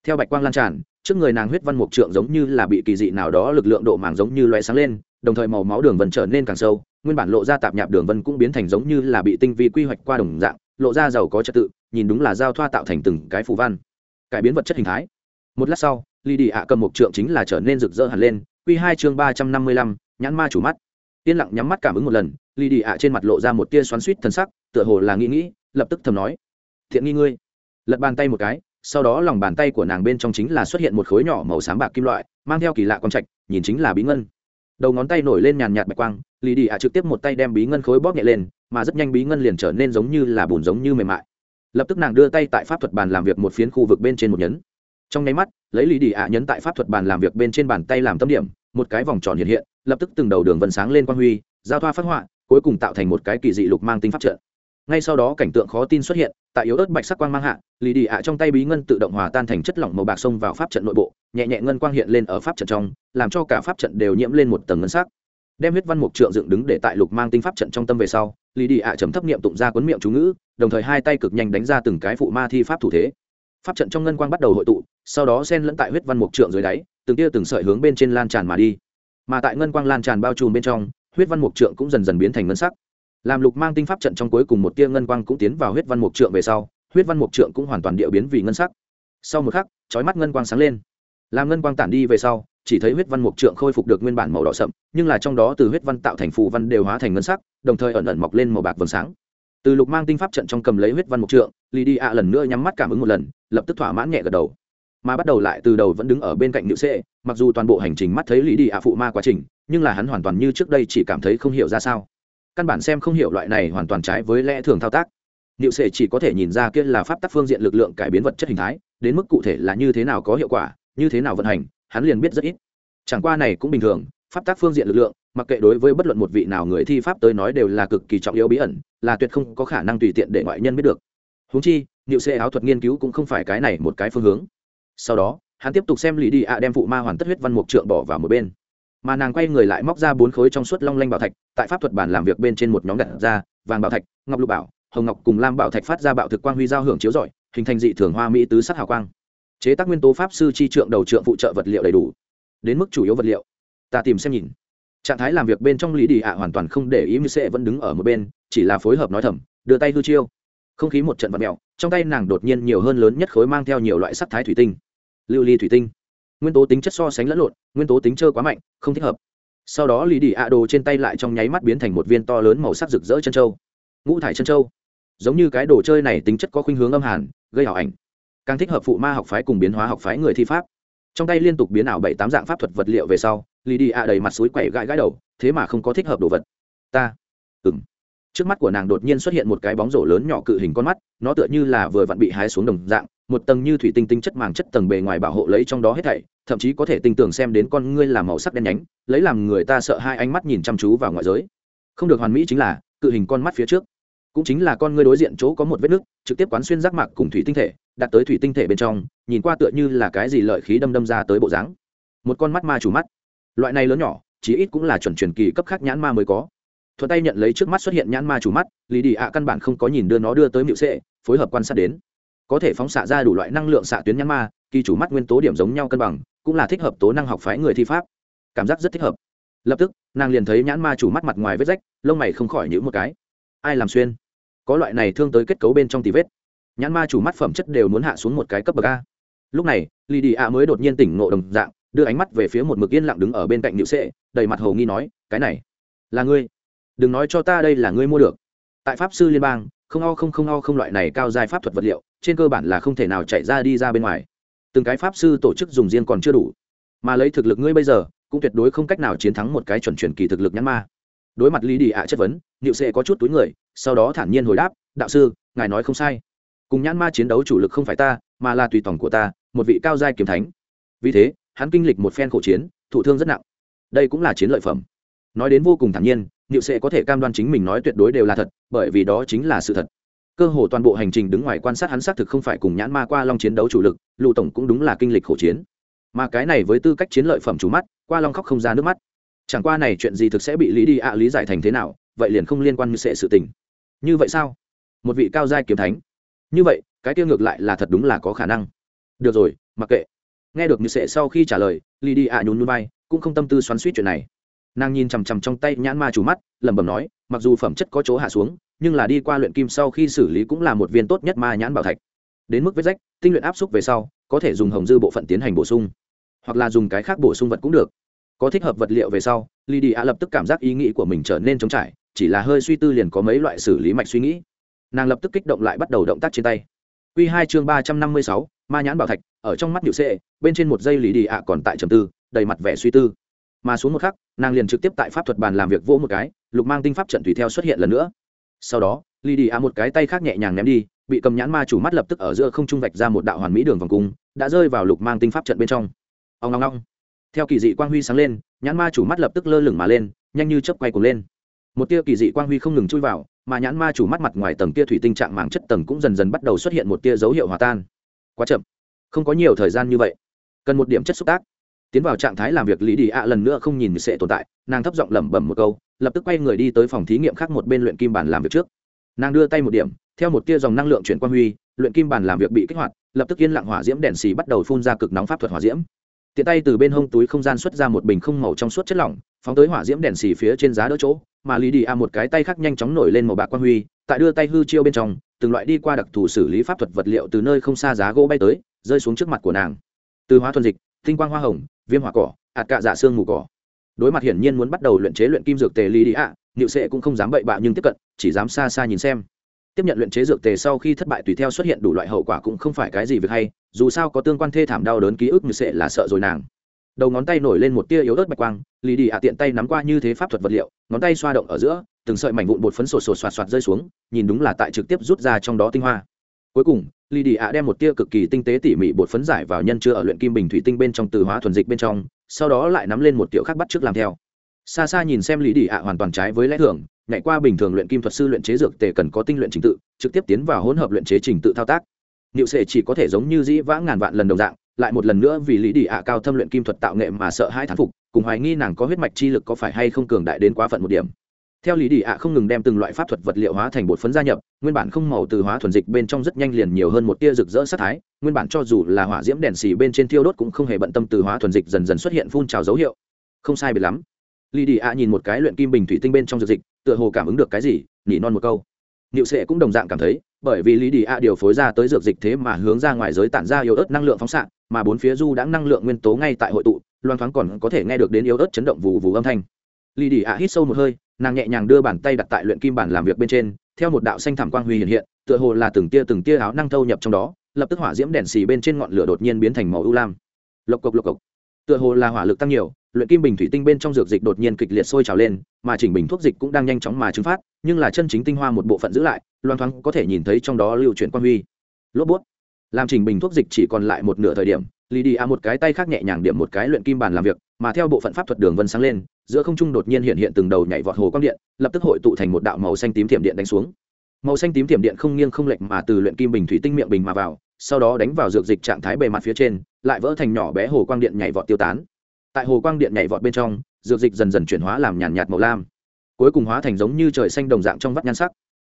Theo bạch quang lan tràn, trước người nàng huyết văn mục trượng giống như là bị kỳ dị nào đó lực lượng độ màng giống như loé sáng lên, đồng thời màu máu đường vân trở nên càng sâu, nguyên bản lộ ra tạp nhạp đường vân cũng biến thành giống như là bị tinh vi quy hoạch qua đồng dạng, lộ ra giàu có trật tự, nhìn đúng là giao thoa tạo thành từng cái phù văn. Cải biến vật chất hình thái. Một lát sau ly đi ạ cầm một trượng chính là trở nên rực rỡ hẳn lên q hai chương ba trăm năm mươi lăm, nhãn ma chủ mắt. Yên lặng nhắm mắt cảm ứng một lần ly đi ạ trên mặt lộ ra một tia xoắn suýt thân sắc, tựa hồ là nghĩ nghĩ, lập tức thầm nói, thiện nghi ngươi. Lật bàn tay một cái, sau đó lòng bàn tay của nàng bên trong chính là xuất hiện một khối nhỏ màu xám bạc kim loại, mang theo kỳ lạ con trạch, nhìn chính là bí ngân. Đầu ngón tay nổi lên nhàn nhạt bạch quang lì đi ạ trực tiếp một tay đem bí ngân khối bóp nhẹ lên, mà rất nhanh bí ngân liền trở nên giống như là bùn giống như mềm mại. Lập tức nàng đưa tay tại pháp thuật bàn làm việc một phiến khu vực bên trên một nhấn trong nháy mắt, lấy lý đi ạ nhấn tại pháp thuật bàn làm việc bên trên bàn tay làm tâm điểm, một cái vòng tròn hiện hiện, lập tức từng đầu đường vần sáng lên quang huy, giao thoa phát họa, cuối cùng tạo thành một cái kỳ dị lục mang tính pháp trận. Ngay sau đó cảnh tượng khó tin xuất hiện, tại yếu ớt bạch sắc quang mang hạ lì đi ạ trong tay bí ngân tự động hòa tan thành chất lỏng màu bạc xông vào pháp trận nội bộ, nhẹ nhẹ ngân quang hiện lên ở pháp trận trong, làm cho cả pháp trận đều nhiễm lên một tầng ngân sắc. Đem huyết văn mục trượng dựng đứng để tại lục mang tinh pháp trận trong tâm về sau lì đi ạ trầm thấp niệm tụng ra cuốn miệng chú ngữ, đồng thời hai tay cực nhanh đánh ra từng cái phụ ma thi pháp thủ thế. Pháp trận trong ngân quang bắt đầu hội tụ sau đó xen lẫn tại huyết văn mục trượng dưới đáy, từng tia từng sợi hướng bên trên lan tràn mà đi. Mà tại ngân quang lan tràn bao trùm bên trong, huyết văn mục trượng cũng dần dần biến thành ngân sắc. Làm lục mang tinh pháp trận trong cuối cùng một tia ngân quang cũng tiến vào huyết văn mục trượng về sau, huyết văn mục trượng cũng hoàn toàn địa biến vì ngân sắc. Sau một khắc trói mắt ngân quang sáng lên. Làm ngân quang tản đi về sau, chỉ thấy huyết văn mục trượng khôi phục được nguyên bản màu đỏ sậm, nhưng là trong đó từ huyết văn tạo thành phù văn đều hóa thành ngân sắc, đồng thời ẩn ẩn mọc lên màu bạc vầng sáng. Từ lục mang tinh pháp trận trong cầm lấy huyết văn mục trượng lì đi ạ lần nữa nhắm mắt cảm ứng một lần, lập tức thỏa mãn nhẹ gật đầu mà bắt đầu lại từ đầu vẫn đứng ở bên cạnh nữ sệ mặc dù toàn bộ hành trình mắt thấy lý đi ạ phụ ma quá trình, nhưng là hắn hoàn toàn như trước đây chỉ cảm thấy không hiểu ra sao. Căn bản xem không hiểu loại này hoàn toàn trái với lẽ thường thao tác. Niệu sệ chỉ có thể nhìn ra kia là pháp tắc phương diện lực lượng cải biến vật chất hình thái, đến mức cụ thể là như thế nào có hiệu quả, như thế nào vận hành, hắn liền biết rất ít. Chẳng qua này cũng bình thường, pháp tắc phương diện lực lượng, mặc kệ đối với bất luận một vị nào người thi pháp tới nói đều là cực kỳ trọng yếu bí ẩn, là tuyệt không có khả năng tùy tiện để ngoại nhân biết được. Huống chi niệu sệ áo thuật nghiên cứu cũng không phải cái này một cái phương hướng sau đó, hắn tiếp tục xem lý đi ạ đem phụ ma hoàn tất huyết văn mục trượng bỏ vào một bên. Mà nàng quay người lại móc ra bốn khối trong suốt long lanh bảo thạch, tại pháp thuật bản làm việc bên trên một nhóm đặt ra, vàng bảo thạch, ngọc lục bảo, hồng ngọc cùng lam bảo thạch phát ra bạo thực quang huy giao hưởng chiếu rọi, hình thành dị thường hoa mỹ tứ sắc hào quang. Chế tác nguyên tố pháp sư chi trượng đầu trượng phụ trợ vật liệu đầy đủ. Đến mức chủ yếu vật liệu. Ta tìm xem nhìn. Trạng thái làm việc bên trong lý đi ạ hoàn toàn không để ý như sẽ vẫn đứng ở một bên, chỉ là phối hợp nói thầm, đưa tay hư chiêu. Không khí một trận vật mẹo trong tay nàng đột nhiên nhiều hơn lớn nhất khối mang theo nhiều loại sắc thái thủy tinh lưu ly thủy tinh. Nguyên tố tính chất so sánh lẫn lộn, nguyên tố tính chơi quá mạnh, không thích hợp. Sau đó lì đi ạ đồ trên tay lại trong nháy mắt biến thành một viên to lớn màu sắc rực rỡ chân trâu. Ngũ thải chân trâu. Giống như cái đồ chơi này tính chất có khuynh hướng âm hàn, gây ảo ảnh. Càng thích hợp phụ ma học phái cùng biến hóa học phái người thi pháp. Trong tay liên tục biến ảo bảy tám dạng pháp thuật vật liệu về sau, lì đi ạ đầy mặt suối quẩy gãi gãi đầu, thế mà không có thích hợp đồ vật. Ta. Ừng trước mắt của nàng đột nhiên xuất hiện một cái bóng rổ lớn nhỏ cự hình con mắt, nó tựa như là vừa vặn bị hái xuống đồng dạng một tầng như thủy tinh tinh chất màng chất tầng bề ngoài bảo hộ lấy trong đó hết thảy, thậm chí có thể tinh tường xem đến con ngươi làm màu sắc đen nhánh, lấy làm người ta sợ hai ánh mắt nhìn chăm chú vào ngoại giới. Không được hoàn mỹ chính là, cự hình con mắt phía trước. Cũng chính là con ngươi đối diện chỗ có một vết nứt, trực tiếp quán xuyên rác mạc cùng thủy tinh thể, đặt tới thủy tinh thể bên trong, nhìn qua tựa như là cái gì lợi khí đâm đâm ra tới bộ dáng. Một con mắt ma chủ mắt. Loại này lớn nhỏ, chí ít cũng là chuẩn truyền kỳ cấp khác nhãn ma mới có. Thuận tay nhận lấy trước mắt xuất hiện nhãn ma chủ mắt, lý đi ạ căn bản không có nhìn đưa nó đưa tới miệu sệ, phối hợp quan sát đến có thể phóng xạ ra đủ loại năng lượng xạ tuyến nhãn ma, kỳ chủ mắt nguyên tố điểm giống nhau cân bằng, cũng là thích hợp tố năng học phái người thi pháp. Cảm giác rất thích hợp. Lập tức, nàng liền thấy nhãn ma chủ mắt mặt ngoài vết rách, lông mày không khỏi nhữ một cái. Ai làm xuyên? Có loại này thương tới kết cấu bên trong tì vết. Nhãn ma chủ mắt phẩm chất đều muốn hạ xuống một cái cấp bậc a. Lúc này lì đi a mới đột nhiên tỉnh ngộ đồng dạng, đưa ánh mắt về phía một mực yên lặng đứng ở bên cạnh nhự sệ, đầy mặt hồ nghi nói, cái này là ngươi. Đừng nói cho ta đây là ngươi mua được. Tại pháp sư liên bang không o không không o không loại này cao dài pháp thuật vật liệu, trên cơ bản là không thể nào chạy ra đi ra bên ngoài. Từng cái pháp sư tổ chức dùng riêng còn chưa đủ. Mà lấy thực lực ngươi bây giờ, cũng tuyệt đối không cách nào chiến thắng một cái chuẩn truyền kỳ thực lực nhãn ma. Đối mặt lý đi ạ chất vấn, niệu sệ có chút túi người, sau đó thản nhiên hồi đáp, đạo sư, ngài nói không sai. Cùng nhãn ma chiến đấu chủ lực không phải ta, mà là tùy tổng của ta, một vị cao giai kiếm thánh. Vì thế, hắn kinh lịch một phen khổ chiến, thụ thương rất nặng. Đây cũng là chiến lợi phẩm. Nói đến vô cùng thản nhiên niệu sệ có thể cam đoan chính mình nói tuyệt đối đều là thật, bởi vì đó chính là sự thật. Cơ hồ toàn bộ hành trình đứng ngoài quan sát hắn xác thực không phải cùng nhãn ma qua long chiến đấu chủ lực lụ tổng cũng đúng là kinh lịch khổ chiến. Mà cái này với tư cách chiến lợi phẩm chủ mắt, qua long khóc không ra nước mắt. Chẳng qua này chuyện gì thực sẽ bị lý đi ạ lý giải thành thế nào, vậy liền không liên quan như sẽ sự tình. Như vậy sao? Một vị cao giai kiếm thánh. Như vậy, cái tiêu ngược lại là thật đúng là có khả năng. Được rồi, mặc kệ. Nghe được như sẽ sau khi trả lời, lý đi ạ nhún nhún bay cũng không tâm tư xoắn suýt chuyện này nàng nhìn chằm chằm trong tay nhãn ma chủ mắt, lẩm bẩm nói, mặc dù phẩm chất có chỗ hạ xuống, nhưng là đi qua luyện kim sau khi xử lý cũng là một viên tốt nhất ma nhãn bảo thạch. Đến mức vết rách, tinh luyện áp xúc về sau, có thể dùng hồng dư bộ phận tiến hành bổ sung. Hoặc là dùng cái khác bổ sung vật cũng được. Có thích hợp vật liệu về sau, lydia lập tức cảm giác ý nghĩ của mình trở nên trống trải, chỉ là hơi suy tư liền có mấy loại xử lý mạch suy nghĩ. Nàng lập tức kích động lại bắt đầu động tác trên tay. Q hai chương ba trăm năm mươi sáu, ma nhãn bảo thạch, ở trong mắt nhự xệ bên trên một dây lì đi ạ còn tại trầm tư, đầy mặt vẻ suy tư mà xuống một khắc, nàng liền trực tiếp tại pháp thuật bàn làm việc vỗ một cái, lục mang tinh pháp trận tùy theo xuất hiện lần nữa. Sau đó lì đi a một cái tay khác nhẹ nhàng ném đi, bị cầm nhãn ma chủ mắt lập tức ở giữa không trung vạch ra một đạo hoàn mỹ đường vòng cung, đã rơi vào lục mang tinh pháp trận bên trong. Ông long long theo kỳ dị quang huy sáng lên, nhãn ma chủ mắt lập tức lơ lửng mà lên, nhanh như chớp quay cuồng lên. Một tia kỳ dị quang huy không ngừng chui vào, mà nhãn ma chủ mắt mặt ngoài tầng tia thủy tinh trạng mảng chất tầng cũng dần dần bắt đầu xuất hiện một tia dấu hiệu hòa tan. Quá chậm. Không có nhiều thời gian như vậy. Cần một điểm chất xúc tác tiến vào trạng thái làm việc lý đi ạ lần nữa không nhìn sẽ tồn tại. Nàng thấp giọng lẩm bẩm một câu, lập tức quay người đi tới phòng thí nghiệm khác một bên luyện kim bản làm việc trước. Nàng đưa tay một điểm, theo một tia dòng năng lượng chuyển quang huy, luyện kim bản làm việc bị kích hoạt, lập tức yên lặng hỏa diễm đèn xì bắt đầu phun ra cực nóng pháp thuật hỏa diễm. Tiện tay từ bên hông túi không gian xuất ra một bình không màu trong suốt chất lỏng, phóng tới hỏa diễm đèn xì phía trên giá đỡ chỗ, mà lý đi a một cái tay khác nhanh chóng nổi lên màu bạc quang huy, tại đưa tay hư chiêu bên trong, từng loại đi qua đặc thù xử lý pháp thuật vật liệu từ nơi không xa giá gỗ bay tới, rơi xuống trước mặt của nàng. Từ hóa thuần dịch, tinh quang hoa hồng viêm hỏa cỏ ạt cạ dạ xương mù cỏ. Đối mặt hiển nhiên muốn bắt đầu luyện chế luyện kim dược tề lý đi ạ, nhự sệ cũng không dám bậy bạ nhưng tiếp cận chỉ dám xa xa nhìn xem. Tiếp nhận luyện chế dược tề sau khi thất bại tùy theo xuất hiện đủ loại hậu quả cũng không phải cái gì việc hay dù sao có tương quan thê thảm đau đớn ký ức như sệ là sợ rồi nàng. Đầu ngón tay nổi lên một tia yếu ớt bạch quang lì đi ạ tiện tay nắm qua như thế pháp thuật vật liệu ngón tay xoa động ở giữa từng sợi mảnh vụn bột phấn sột sột soạt soạt rơi xuống nhìn đúng là tại trực tiếp rút ra trong đó tinh hoa. Cuối cùng lì đi ạ đem một tia cực kỳ tinh tế tỉ mỉ bột phấn giải vào nhân chưa ở luyện kim bình thủy tinh bên trong từ hóa thuần dịch bên trong, sau đó lại nắm lên một tiểu khác bắt trước làm theo. Xa xa nhìn xem lý đi ạ hoàn toàn trái với lẽ thường, nhảy qua bình thường luyện kim thuật sư luyện chế dược tề cần có tinh luyện trình tự, trực tiếp tiến vào hỗn hợp luyện chế trình tự thao tác. Niệu sệ chỉ có thể giống như dĩ vãng ngàn vạn lần đồng dạng, lại một lần nữa vì lý đi ạ cao thâm luyện kim thuật tạo nghệ mà sợ hai thán phục, cùng hoài nghi nàng có huyết mạch chi lực có phải hay không cường đại đến quá phận một điểm theo lý đi ạ, không ngừng đem từng loại pháp thuật vật liệu hóa thành bột phấn gia nhập, nguyên bản không màu từ hóa thuần dịch bên trong rất nhanh liền nhiều hơn một tia rực rỡ sát thái, nguyên bản cho dù là hỏa diễm đèn xì bên trên thiêu đốt cũng không hề bận tâm từ hóa thuần dịch dần dần xuất hiện phun trào dấu hiệu. Không sai biệt lắm. Lý đi ạ nhìn một cái luyện kim bình thủy tinh bên trong dược dịch, tựa hồ cảm ứng được cái gì, nhỉ non một câu. Niệu sệ cũng đồng dạng cảm thấy, bởi vì lý đi ạ điều phối ra tới dược dịch thế mà hướng ra ngoài giới tản ra yếu ớt năng lượng phóng xạ, mà bốn phía du đã năng lượng nguyên tố ngay tại hội tụ loan thoáng còn có thể nghe được đến yếu ớt chấn động vù vù âm thanh. Lý đi ạ hít sâu một hơi nàng nhẹ nhàng đưa bàn tay đặt tại luyện kim bản làm việc bên trên, theo một đạo xanh thảm quang huy hiện hiện, tựa hồ là từng tia từng tia áo năng thâu nhập trong đó, lập tức hỏa diễm đèn xì bên trên ngọn lửa đột nhiên biến thành màu ưu lam. Lộc cộc lộc cộc. Tựa hồ là hỏa lực tăng nhiều, luyện kim bình thủy tinh bên trong dược dịch đột nhiên kịch liệt sôi trào lên, mà chỉnh bình thuốc dịch cũng đang nhanh chóng mà chứng phát, nhưng là chân chính tinh hoa một bộ phận giữ lại loan thoáng có thể nhìn thấy trong đó lưu chuyển quan huy. Lốp bút. Làm chỉnh bình thuốc dịch chỉ còn lại một nửa thời điểm lì đi a một cái tay khác nhẹ nhàng điểm một cái luyện kim bàn làm việc, mà theo bộ phận pháp thuật đường vân sáng lên giữa không trung đột nhiên hiện hiện từng đầu nhảy vọt hồ quang điện, lập tức hội tụ thành một đạo màu xanh tím thiểm điện đánh xuống. Màu xanh tím thiểm điện không nghiêng không lệch mà từ luyện kim bình thủy tinh miệng bình mà vào, sau đó đánh vào dược dịch trạng thái bề mặt phía trên, lại vỡ thành nhỏ bé hồ quang điện nhảy vọt tiêu tán. Tại hồ quang điện nhảy vọt bên trong, dược dịch dần dần chuyển hóa làm nhàn nhạt màu lam, cuối cùng hóa thành giống như trời xanh đồng dạng trong vắt nhan sắc.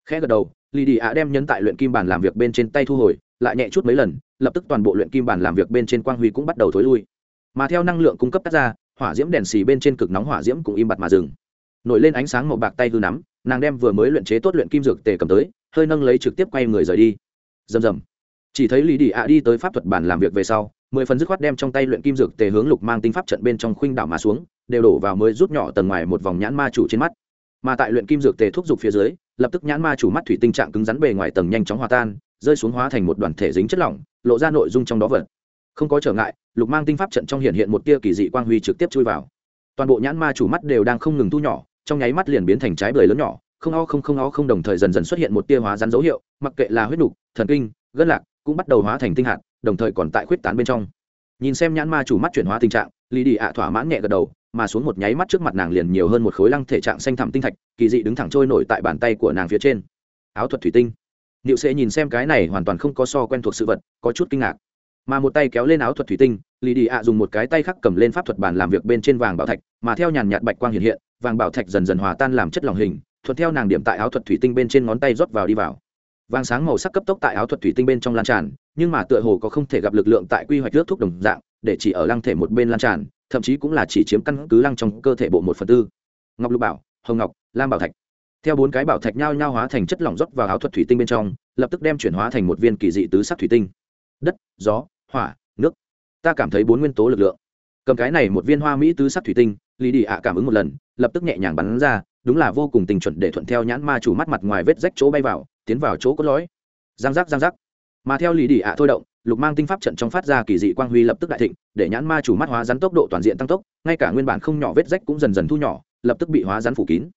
Khẽ gật đầu lì đi ạ đem nhấn tại luyện kim bàn làm việc bên trên tay thu hồi, lại nhẹ chút mấy lần, lập tức toàn bộ luyện kim bàn làm việc bên trên quang huy cũng bắt đầu thối lui. Mà theo năng lượng cung cấp tác ra hỏa diễm đèn xì bên trên cực nóng hỏa diễm cũng im bặt mà dừng. Nổi lên ánh sáng màu bạc tay hư nắm, nàng đem vừa mới luyện chế tốt luyện kim dược tề cầm tới, hơi nâng lấy trực tiếp quay người rời đi. Rầm rầm. Chỉ thấy lý đi ạ đi tới pháp thuật bản làm việc về sau, mười phần dứt khoát đem trong tay luyện kim dược tề hướng lục mang tinh pháp trận bên trong khuynh đảo mà xuống, đều đổ vào mới rút nhỏ tầng ngoài một vòng nhãn ma chủ trên mắt. Mà tại luyện kim dược tề thúc giục phía dưới, lập tức nhãn ma chủ mắt thủy tinh trạng cứng rắn bề ngoài tầng nhanh chóng hòa tan, rơi xuống hóa thành một đoàn thể dính chất lỏng, lộ ra nội dung trong đó vật không có trở ngại, lục mang tinh pháp trận trong hiện hiện một tia kỳ dị quang huy trực tiếp chui vào. Toàn bộ nhãn ma chủ mắt đều đang không ngừng thu nhỏ, trong nháy mắt liền biến thành trái bưởi lớn nhỏ, không o không không o không đồng thời dần dần xuất hiện một tia hóa rắn dấu hiệu, mặc kệ là huyết đục thần kinh, gân lạc, cũng bắt đầu hóa thành tinh hạt, đồng thời còn tại khuyết tán bên trong. Nhìn xem nhãn ma chủ mắt chuyển hóa tình trạng lì đi ạ thỏa mãn nhẹ gật đầu, mà xuống một nháy mắt trước mặt nàng liền nhiều hơn một khối lăng thể trạng xanh thẳm tinh thạch, kỳ dị đứng thẳng trôi nổi tại bàn tay của nàng phía trên. Áo thuật thủy tinh. Niệu sẽ nhìn xem cái này hoàn toàn không có so quen thuộc sự vật, có chút kinh ngạc mà một tay kéo lên áo thuật thủy tinh lì đi ạ dùng một cái tay khác cầm lên pháp thuật bàn làm việc bên trên vàng bảo thạch, mà theo nhàn nhạt bạch quang hiện hiện, vàng bảo thạch dần dần hòa tan làm chất lỏng hình thuận theo nàng điểm tại áo thuật thủy tinh bên trên ngón tay rót vào đi vào. Vàng sáng màu sắc cấp tốc tại áo thuật thủy tinh bên trong lan tràn, nhưng mà tựa hồ có không thể gặp lực lượng tại quy hoạch nước thuốc đồng dạng, để chỉ ở lăng thể một bên lan tràn, thậm chí cũng là chỉ chiếm căn cứ lăng trong cơ thể bộ một phần tư. Ngọc lục bảo, hồng ngọc, lam bảo thạch. Theo bốn cái bảo thạch nhao nhao hóa thành chất lỏng rót vào áo thuật thủy tinh bên trong, lập tức đem chuyển hóa thành một viên kỳ dị tứ sắc thủy tinh. Đất, gió hỏa, nước. Ta cảm thấy bốn nguyên tố lực lượng. Cầm cái này một viên hoa mỹ tứ sắc thủy tinh lý đi ạ cảm ứng một lần, lập tức nhẹ nhàng bắn ra, đúng là vô cùng tình chuẩn để thuận theo nhãn ma chủ mắt mặt ngoài vết rách chỗ bay vào, tiến vào chỗ cốt lõi. Giang giác giang giác. Mà theo lý đi ạ thôi động, lục mang tinh pháp trận trong phát ra kỳ dị quang huy lập tức đại thịnh, để nhãn ma chủ mắt hóa rắn tốc độ toàn diện tăng tốc, ngay cả nguyên bản không nhỏ vết rách cũng dần dần thu nhỏ, lập tức bị hóa rắn phủ kín.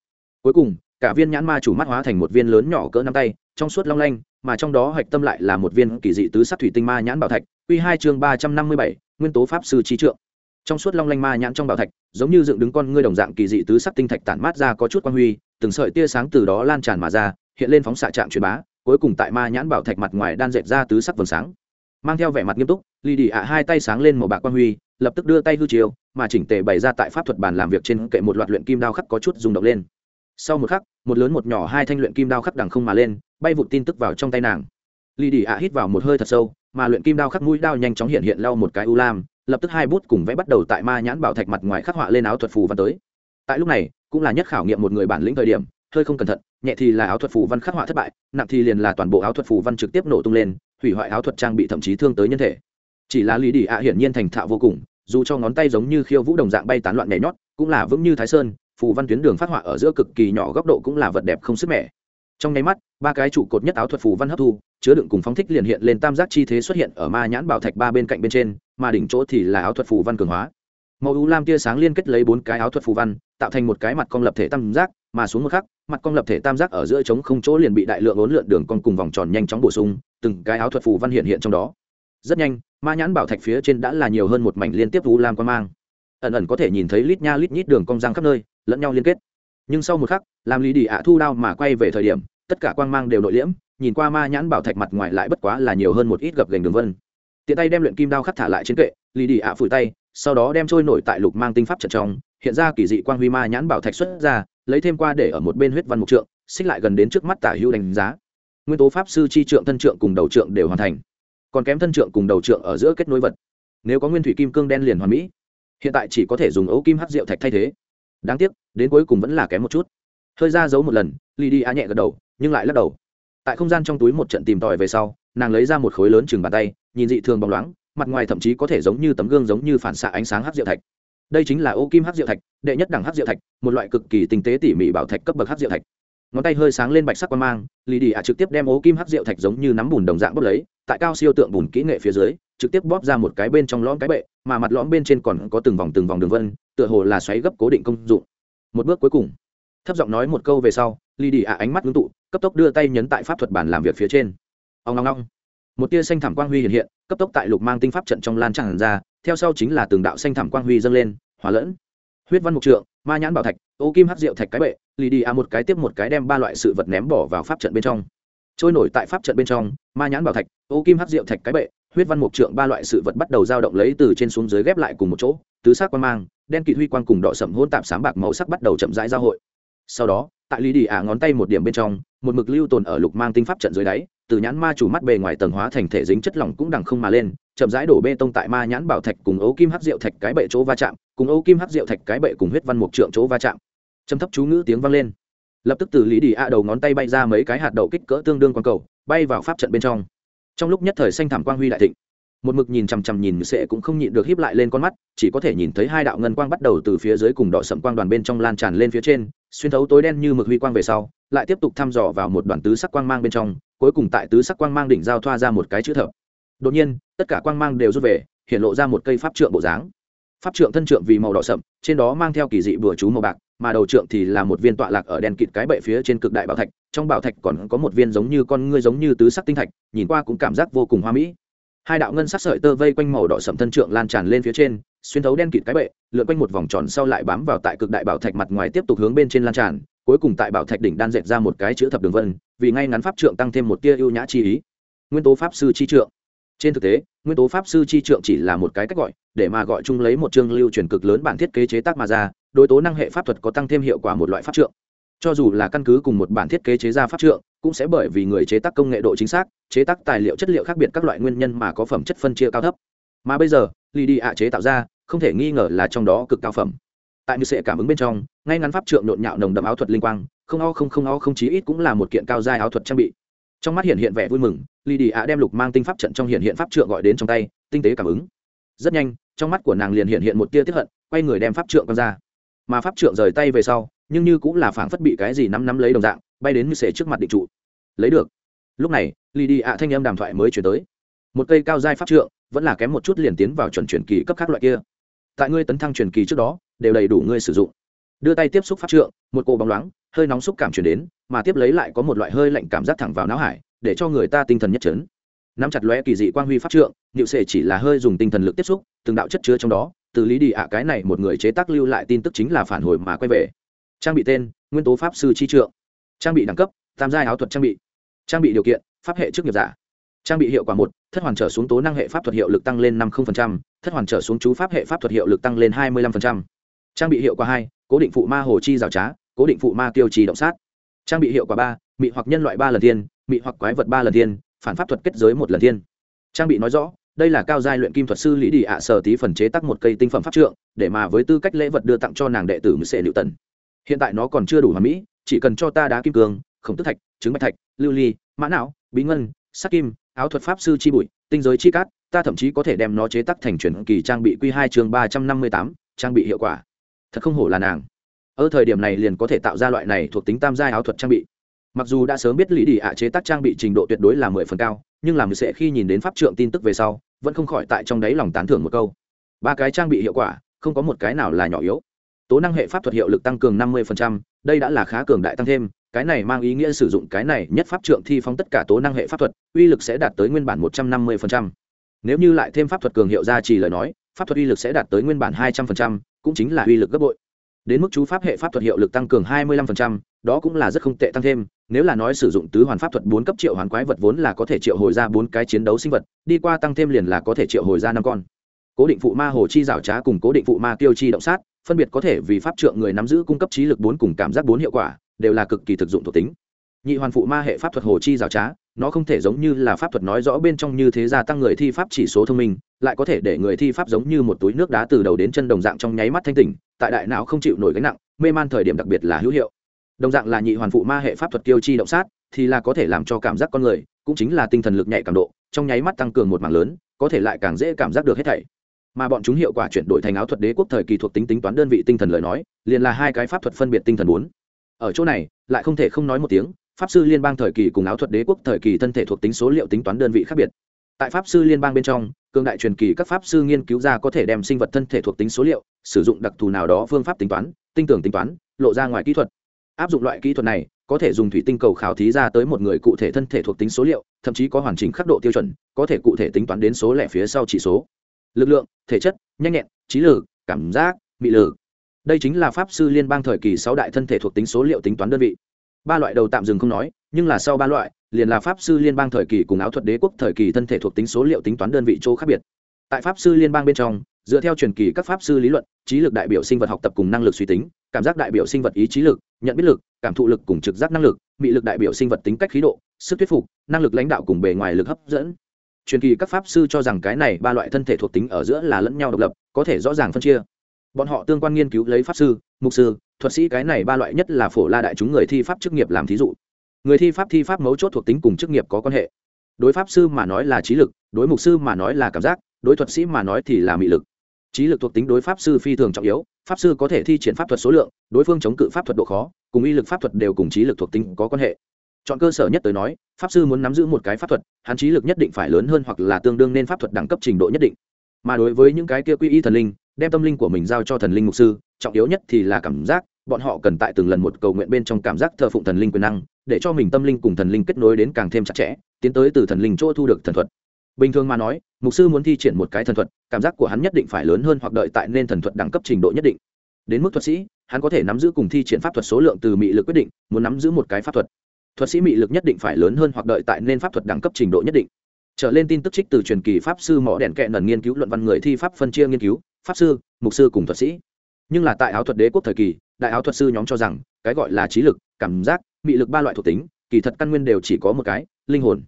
Cuối cùng, cả viên nhãn ma chủ mắt hóa thành một viên lớn nhỏ cỡ năm tay trong suốt long lanh, mà trong đó hạch tâm lại là một viên kỳ dị tứ sắc thủy tinh ma nhãn bảo thạch q hai chương ba trăm năm mươi bảy, nguyên tố pháp sư trí trượng. Trong suốt long lanh ma nhãn trong bảo thạch, giống như dựng đứng con ngươi đồng dạng kỳ dị tứ sắc tinh thạch tản mát ra có chút quang huy, từng sợi tia sáng từ đó lan tràn mà ra, hiện lên phóng xạ trạng truyền bá, cuối cùng tại ma nhãn bảo thạch mặt ngoài đan dệt ra tứ sắc vầng sáng. Mang theo vẻ mặt nghiêm túc lì đi ạ hai tay sáng lên màu bạc quang huy, lập tức đưa tay hư chiều mà chỉnh tề bày ra tại pháp thuật bàn làm việc trên kệ một loạt luyện kim đao khắc có chút rung động lên sau một khắc, một lớn một nhỏ hai thanh luyện kim đao khắc đằng không mà lên, bay vụt tin tức vào trong tay nàng. Lì đi ạ hít vào một hơi thật sâu, mà luyện kim đao khắc mũi đao nhanh chóng hiện hiện lau một cái u lam, lập tức hai bút cùng vẽ bắt đầu tại ma nhãn bảo thạch mặt ngoài khắc họa lên áo thuật phù văn tới. Tại lúc này, cũng là nhất khảo nghiệm một người bản lĩnh thời điểm, hơi không cẩn thận, nhẹ thì là áo thuật phù văn khắc họa thất bại, nặng thì liền là toàn bộ áo thuật phù văn trực tiếp nổ tung lên, hủy hoại áo thuật trang bị thậm chí thương tới nhân thể. Chỉ là lý đi ạ hiển nhiên thành thạo vô cùng, dù cho ngón tay giống như khiêu vũ đồng dạng bay tán loạn nhảy nhót, cũng là vững như thái sơn phù văn tuyến đường phát họa ở giữa cực kỳ nhỏ góc độ cũng là vật đẹp không sức mẻ. Trong nháy mắt, ba cái trụ cột nhất áo thuật phù văn hấp thu, chứa đựng cùng phóng thích liền hiện lên tam giác chi thế xuất hiện ở ma nhãn bảo thạch ba bên cạnh bên trên, mà đỉnh chỗ thì là áo thuật phù văn cường hóa. Màu u lam tia sáng liên kết lấy bốn cái áo thuật phù văn, tạo thành một cái mặt cong lập thể tam giác, mà xuống một khắc, mặt cong lập thể tam giác ở giữa trống không chỗ liền bị đại lượng ốn lượn đường con cùng vòng tròn nhanh chóng bổ sung, từng cái áo thuật phù văn hiện hiện trong đó. Rất nhanh, ma nhãn bảo thạch phía trên đã là nhiều hơn một mảnh liên tiếp u lam quan mang. Ẩn ẩn có thể nhìn thấy lít nha lít nhít đường cong răng khắp nơi lẫn nhau liên kết. Nhưng sau một khắc, làm lý đi ạ thu đao mà quay về thời điểm, tất cả quang mang đều nội liễm, nhìn qua ma nhãn bảo thạch mặt ngoài lại bất quá là nhiều hơn một ít gập gành đường vân. Tiện tay đem luyện kim đao khắc thả lại trên kệ, lý đi ạ phủi tay, sau đó đem trôi nổi tại lục mang tinh pháp trận trong, hiện ra kỳ dị quang huy ma nhãn bảo thạch xuất ra, lấy thêm qua để ở một bên huyết văn mục trượng, xích lại gần đến trước mắt tả hữu đánh giá. Nguyên tố pháp sư chi trượng thân trượng cùng đầu trượng đều hoàn thành. Còn kém thân trượng cùng đầu trượng ở giữa kết nối vật. Nếu có nguyên thủy kim cương đen liền hoàn mỹ. Hiện tại chỉ có thể dùng ấu kim hắc rượu thạch thay thế đáng tiếc, đến cuối cùng vẫn là kém một chút. Hơi ra giấu một lần ly đi á nhẹ gật đầu, nhưng lại lắc đầu. Tại không gian trong túi một trận tìm tòi về sau, nàng lấy ra một khối lớn chừng bàn tay, nhìn dị thường bóng loáng, mặt ngoài thậm chí có thể giống như tấm gương giống như phản xạ ánh sáng hắc rượu thạch. Đây chính là ô kim hắc rượu thạch, đệ nhất đẳng hắc rượu thạch, một loại cực kỳ tinh tế tỉ mỉ bảo thạch cấp bậc hắc rượu thạch ngón tay hơi sáng lên bạch sắc quan mang lì đi ạ trực tiếp đem ố kim hắc rượu thạch giống như nắm bùn đồng dạng bốc lấy, tại cao siêu tượng bùn kỹ nghệ phía dưới, trực tiếp bóp ra một cái bên trong lõm cái bệ, mà mặt lõm bên trên còn có từng vòng từng vòng đường vân, tựa hồ là xoáy gấp cố định công dụng. Một bước cuối cùng, thấp giọng nói một câu về sau lì đi ạ ánh mắt ngưng tụ, cấp tốc đưa tay nhấn tại pháp thuật bản làm việc phía trên. Ông long long một tia xanh thảm quang huy hiện hiện, cấp tốc tại lục mang tinh pháp trận trong lan tràn ra, theo sau chính là từng đạo xanh thảm quang huy dâng lên, hòa lẫn huyết văn mục trượng, ma nhãn bảo thạch, ô kim hắc rượu thạch cái bệ, lì đi a một cái tiếp một cái đem ba loại sự vật ném bỏ vào pháp trận bên trong. Trôi nổi tại pháp trận bên trong, ma nhãn bảo thạch, ô kim hắc rượu thạch cái bệ, huyết văn mục trượng ba loại sự vật bắt đầu dao động lấy từ trên xuống dưới ghép lại cùng một chỗ, tứ sắc quan mang, đen kịt huy quang cùng đỏ sậm hôn tạp sáng bạc màu sắc bắt đầu chậm rãi giao hội. Sau đó, tại lý đi ả ngón tay một điểm bên trong, một mực lưu tồn ở lục mang tinh pháp trận dưới đáy, từ nhãn ma chủ mắt bề ngoài tầng hóa thành thể dính chất lỏng cũng đằng không mà lên, chậm rãi đổ bê tông tại ma nhãn bảo thạch cùng ấu kim hắc rượu thạch cái bệ chỗ va chạm cùng Âu kim hắc rượu thạch cái bệ cùng huyết văn mục trượng chỗ va chạm. Châm thấp chú ngữ tiếng vang lên. Lập tức từ lý đi a đầu ngón tay bay ra mấy cái hạt đậu kích cỡ tương đương quang cầu, bay vào pháp trận bên trong. Trong lúc nhất thời xanh thảm quang huy đại thịnh, một mực nhìn chằm chằm nhìn sệ cũng không nhịn được híp lại lên con mắt, chỉ có thể nhìn thấy hai đạo ngân quang bắt đầu từ phía dưới cùng đỏ sậm quang đoàn bên trong lan tràn lên phía trên, xuyên thấu tối đen như mực huy quang về sau, lại tiếp tục thăm dò vào một đoàn tứ sắc quang mang bên trong, cuối cùng tại tứ sắc quang mang đỉnh giao thoa ra một cái chữ thập. Đột nhiên, tất cả quang mang đều rút về, hiện lộ ra một cây pháp trượng bộ dáng pháp trượng thân trượng vì màu đỏ sậm, trên đó mang theo kỳ dị bừa chú màu bạc, mà đầu trượng thì là một viên tọa lạc ở đèn kịt cái bệ phía trên cực đại bảo thạch, trong bảo thạch còn có một viên giống như con ngươi giống như tứ sắc tinh thạch, nhìn qua cũng cảm giác vô cùng hoa mỹ. Hai đạo ngân sắc sợi tơ vây quanh màu đỏ sậm thân trượng lan tràn lên phía trên, xuyên thấu đen kịt cái bệ, lượn quanh một vòng tròn sau lại bám vào tại cực đại bảo thạch mặt ngoài tiếp tục hướng bên trên lan tràn, cuối cùng tại bảo thạch đỉnh đan dệt ra một cái chữ thập đường vân, vì ngay ngắn pháp trượng tăng thêm một tia ưu nhã chi ý. Nguyên tố pháp sư chi trượng. Trên thực tế nguyên tố pháp sư chi trượng chỉ là một cái cách gọi, để mà gọi chung lấy một chương lưu truyền cực lớn bản thiết kế chế tác mà ra, đối tố năng hệ pháp thuật có tăng thêm hiệu quả một loại pháp trượng. Cho dù là căn cứ cùng một bản thiết kế chế ra pháp trượng, cũng sẽ bởi vì người chế tác công nghệ độ chính xác, chế tác tài liệu chất liệu khác biệt các loại nguyên nhân mà có phẩm chất phân chia cao thấp. Mà bây giờ lì đi ạ chế tạo ra, không thể nghi ngờ là trong đó cực cao phẩm. Tại như sệ cảm ứng bên trong, ngay ngắn pháp trượng nộn nhạo nồng đậm áo thuật linh quang, không o không không o không chí ít cũng là một kiện cao giai áo thuật trang bị trong mắt hiện hiện vẻ vui mừng lì đi ạ đem lục mang tinh pháp trận trong hiện hiện pháp trượng gọi đến trong tay, tinh tế cảm ứng. Rất nhanh, trong mắt của nàng liền hiện hiện một tia tiếp hận, quay người đem pháp trượng quăng ra. Mà pháp trượng rời tay về sau, nhưng như cũng là phảng phất bị cái gì nắm nắm lấy đồng dạng, bay đến như sể trước mặt định trụ. Lấy được. Lúc này lì đi ạ thanh âm đàm thoại mới chuyển tới. Một cây cao dai pháp trượng, vẫn là kém một chút liền tiến vào chuẩn truyền kỳ cấp khác loại kia. Tại ngươi tấn thăng truyền kỳ trước đó, đều đầy đủ ngươi sử dụng. Đưa tay tiếp xúc pháp trượng, một cỗ bóng loáng, hơi nóng xúc cảm chuyển đến mà tiếp lấy lại có một loại hơi lạnh cảm giác thẳng vào não hải, để cho người ta tinh thần nhất trấn. Nắm chặt lóe kỳ dị quang huy pháp trượng nhịu sệ chỉ là hơi dùng tinh thần lực tiếp xúc, từng đạo chất chứa trong đó, từ lý đi ạ cái này một người chế tác lưu lại tin tức chính là phản hồi mà quay về. Trang bị tên, nguyên tố pháp sư chi trượng. Trang bị đẳng cấp, tam giai áo thuật trang bị. Trang bị điều kiện, pháp hệ chức nghiệp giả. Trang bị hiệu quả một, thất hoàn trở xuống tố năng hệ pháp thuật hiệu lực tăng lên năm thất hoàn trở xuống chú pháp hệ pháp thuật hiệu lực tăng lên hai mươi năm trang bị hiệu quả hai, cố định phụ ma hồ chi rào trá, cố định phụ ma tiêu trì động sát trang bị hiệu quả ba, mị hoặc nhân loại ba lần thiên, mị hoặc quái vật ba lần thiên, phản pháp thuật kết giới một lần thiên. Trang bị nói rõ, đây là cao giai luyện kim thuật sư lý đi ạ sở tí phần chế tắc một cây tinh phẩm pháp trượng, để mà với tư cách lễ vật đưa tặng cho nàng đệ tử mười sệ liệu tần hiện tại nó còn chưa đủ hoàn mỹ, chỉ cần cho ta đá kim cương, khổng tức thạch, trứng bạch thạch, lưu ly, mã não, bí ngân, sắc kim, áo thuật pháp sư chi bụi, tinh giới chi cát, ta thậm chí có thể đem nó chế tắc thành truyền kỳ trang bị q hai chương ba trăm năm mươi tám, trang bị hiệu quả. Thật không hổ là nàng ở thời điểm này liền có thể tạo ra loại này thuộc tính tam giai áo thuật trang bị. Mặc dù đã sớm biết lý đi ạ chế tác trang bị trình độ tuyệt đối là mười phần cao, nhưng làm sẽ khi nhìn đến pháp trượng tin tức về sau, vẫn không khỏi tại trong đáy lòng tán thưởng một câu. Ba cái trang bị hiệu quả, không có một cái nào là nhỏ yếu. Tố năng hệ pháp thuật hiệu lực tăng cường năm mươi đây đã là khá cường đại tăng thêm, cái này mang ý nghĩa sử dụng cái này nhất pháp trượng thi phóng tất cả tố năng hệ pháp thuật, uy lực sẽ đạt tới nguyên bản một trăm năm mươi nếu như lại thêm pháp thuật cường hiệu gia trì lời nói, pháp thuật uy lực sẽ đạt tới nguyên bản hai trăm linh cũng chính là uy lực gấp bội đến mức chú pháp hệ pháp thuật hiệu lực tăng cường 25%, đó cũng là rất không tệ tăng thêm nếu là nói sử dụng tứ hoàn pháp thuật bốn cấp triệu hoàn quái vật vốn là có thể triệu hồi ra bốn cái chiến đấu sinh vật đi qua tăng thêm liền là có thể triệu hồi ra năm con. Cố định phụ ma hồ chi rào trá cùng cố định phụ ma tiêu chi động sát phân biệt có thể vì pháp trượng người nắm giữ cung cấp trí lực bốn cùng cảm giác bốn hiệu quả đều là cực kỳ thực dụng thuộc tính. Nhị hoàn phụ ma hệ pháp thuật hồ chi rào trá nó không thể giống như là pháp thuật nói rõ bên trong như thế gia tăng người thi pháp chỉ số thông minh lại có thể để người thi pháp giống như một túi nước đá từ đầu đến chân đồng dạng trong nháy mắt thanh tỉnh, tại đại não không chịu nổi gánh nặng, mê man thời điểm đặc biệt là hữu hiệu. Đồng dạng là nhị hoàn phụ ma hệ pháp thuật tiêu chi động sát, thì là có thể làm cho cảm giác con người, cũng chính là tinh thần lực nhạy cảm độ, trong nháy mắt tăng cường một mảng lớn, có thể lại càng dễ cảm giác được hết thảy. Mà bọn chúng hiệu quả chuyển đổi thành áo thuật đế quốc thời kỳ thuộc tính tính toán đơn vị tinh thần lời nói, liền là hai cái pháp thuật phân biệt tinh thần bốn. Ở chỗ này, lại không thể không nói một tiếng, pháp sư liên bang thời kỳ cùng áo thuật đế quốc thời kỳ thân thể thuộc tính số liệu tính toán đơn vị khác biệt. Tại pháp sư liên bang bên trong cương đại truyền kỳ các pháp sư nghiên cứu ra có thể đem sinh vật thân thể thuộc tính số liệu, sử dụng đặc thù nào đó phương pháp tính toán, tinh tưởng tính toán, lộ ra ngoài kỹ thuật. Áp dụng loại kỹ thuật này, có thể dùng thủy tinh cầu khảo thí ra tới một người cụ thể thân thể thuộc tính số liệu, thậm chí có hoàn chỉnh khắc độ tiêu chuẩn, có thể cụ thể tính toán đến số lẻ phía sau chỉ số. Lực lượng, thể chất, nhanh nhẹn, trí lực, cảm giác bị lực. Đây chính là pháp sư liên bang thời kỳ sáu đại thân thể thuộc tính số liệu tính toán đơn vị ba loại đầu tạm dừng không nói, nhưng là sau ba loại, liền là pháp sư liên bang thời kỳ cùng áo thuật đế quốc thời kỳ thân thể thuộc tính số liệu tính toán đơn vị chỗ khác biệt. Tại pháp sư liên bang bên trong, dựa theo truyền kỳ các pháp sư lý luận, trí lực đại biểu sinh vật học tập cùng năng lực suy tính, cảm giác đại biểu sinh vật ý trí lực, nhận biết lực, cảm thụ lực cùng trực giác năng lực bị lực đại biểu sinh vật tính cách khí độ, sức thuyết phục, năng lực lãnh đạo cùng bề ngoài lực hấp dẫn. Truyền kỳ các pháp sư cho rằng cái này ba loại thân thể thuộc tính ở giữa là lẫn nhau độc lập, có thể rõ ràng phân chia. Bọn họ tương quan nghiên cứu lấy pháp sư, mục sư thuật sĩ cái này ba loại nhất là phổ la đại chúng người thi pháp chức nghiệp làm thí dụ. Người thi pháp thi pháp mấu chốt thuộc tính cùng chức nghiệp có quan hệ. Đối pháp sư mà nói là trí lực, đối mục sư mà nói là cảm giác, đối thuật sĩ mà nói thì là mị lực. Trí lực thuộc tính đối pháp sư phi thường trọng yếu, pháp sư có thể thi triển pháp thuật số lượng, đối phương chống cự pháp thuật độ khó, cùng y lực pháp thuật đều cùng trí lực thuộc tính có quan hệ. Chọn cơ sở nhất tới nói, pháp sư muốn nắm giữ một cái pháp thuật, hắn trí lực nhất định phải lớn hơn hoặc là tương đương nên pháp thuật đẳng cấp trình độ nhất định. Mà đối với những cái kia quy y thần linh, đem tâm linh của mình giao cho thần linh mục sư trọng yếu nhất thì là cảm giác, bọn họ cần tại từng lần một cầu nguyện bên trong cảm giác thờ phụng thần linh quyền năng, để cho mình tâm linh cùng thần linh kết nối đến càng thêm chặt chẽ, tiến tới từ thần linh chỗ thu được thần thuật. Bình thường mà nói, mục sư muốn thi triển một cái thần thuật, cảm giác của hắn nhất định phải lớn hơn hoặc đợi tại nên thần thuật đẳng cấp trình độ nhất định. Đến mức thuật sĩ, hắn có thể nắm giữ cùng thi triển pháp thuật số lượng từ mị lực quyết định, muốn nắm giữ một cái pháp thuật. Thuật sĩ mị lực nhất định phải lớn hơn hoặc đợi tại nên pháp thuật đẳng cấp trình độ nhất định. Trở lên tin tức trích từ truyền kỳ pháp sư mỏ đèn kẹ nần nghiên cứu luận văn người thi pháp phân chia nghiên cứu, pháp sư, mục sư cùng thuật sĩ nhưng là tại áo thuật đế quốc thời kỳ, đại áo thuật sư nhóm cho rằng, cái gọi là trí lực, cảm giác, mị lực ba loại thuộc tính, kỳ thật căn nguyên đều chỉ có một cái, linh hồn.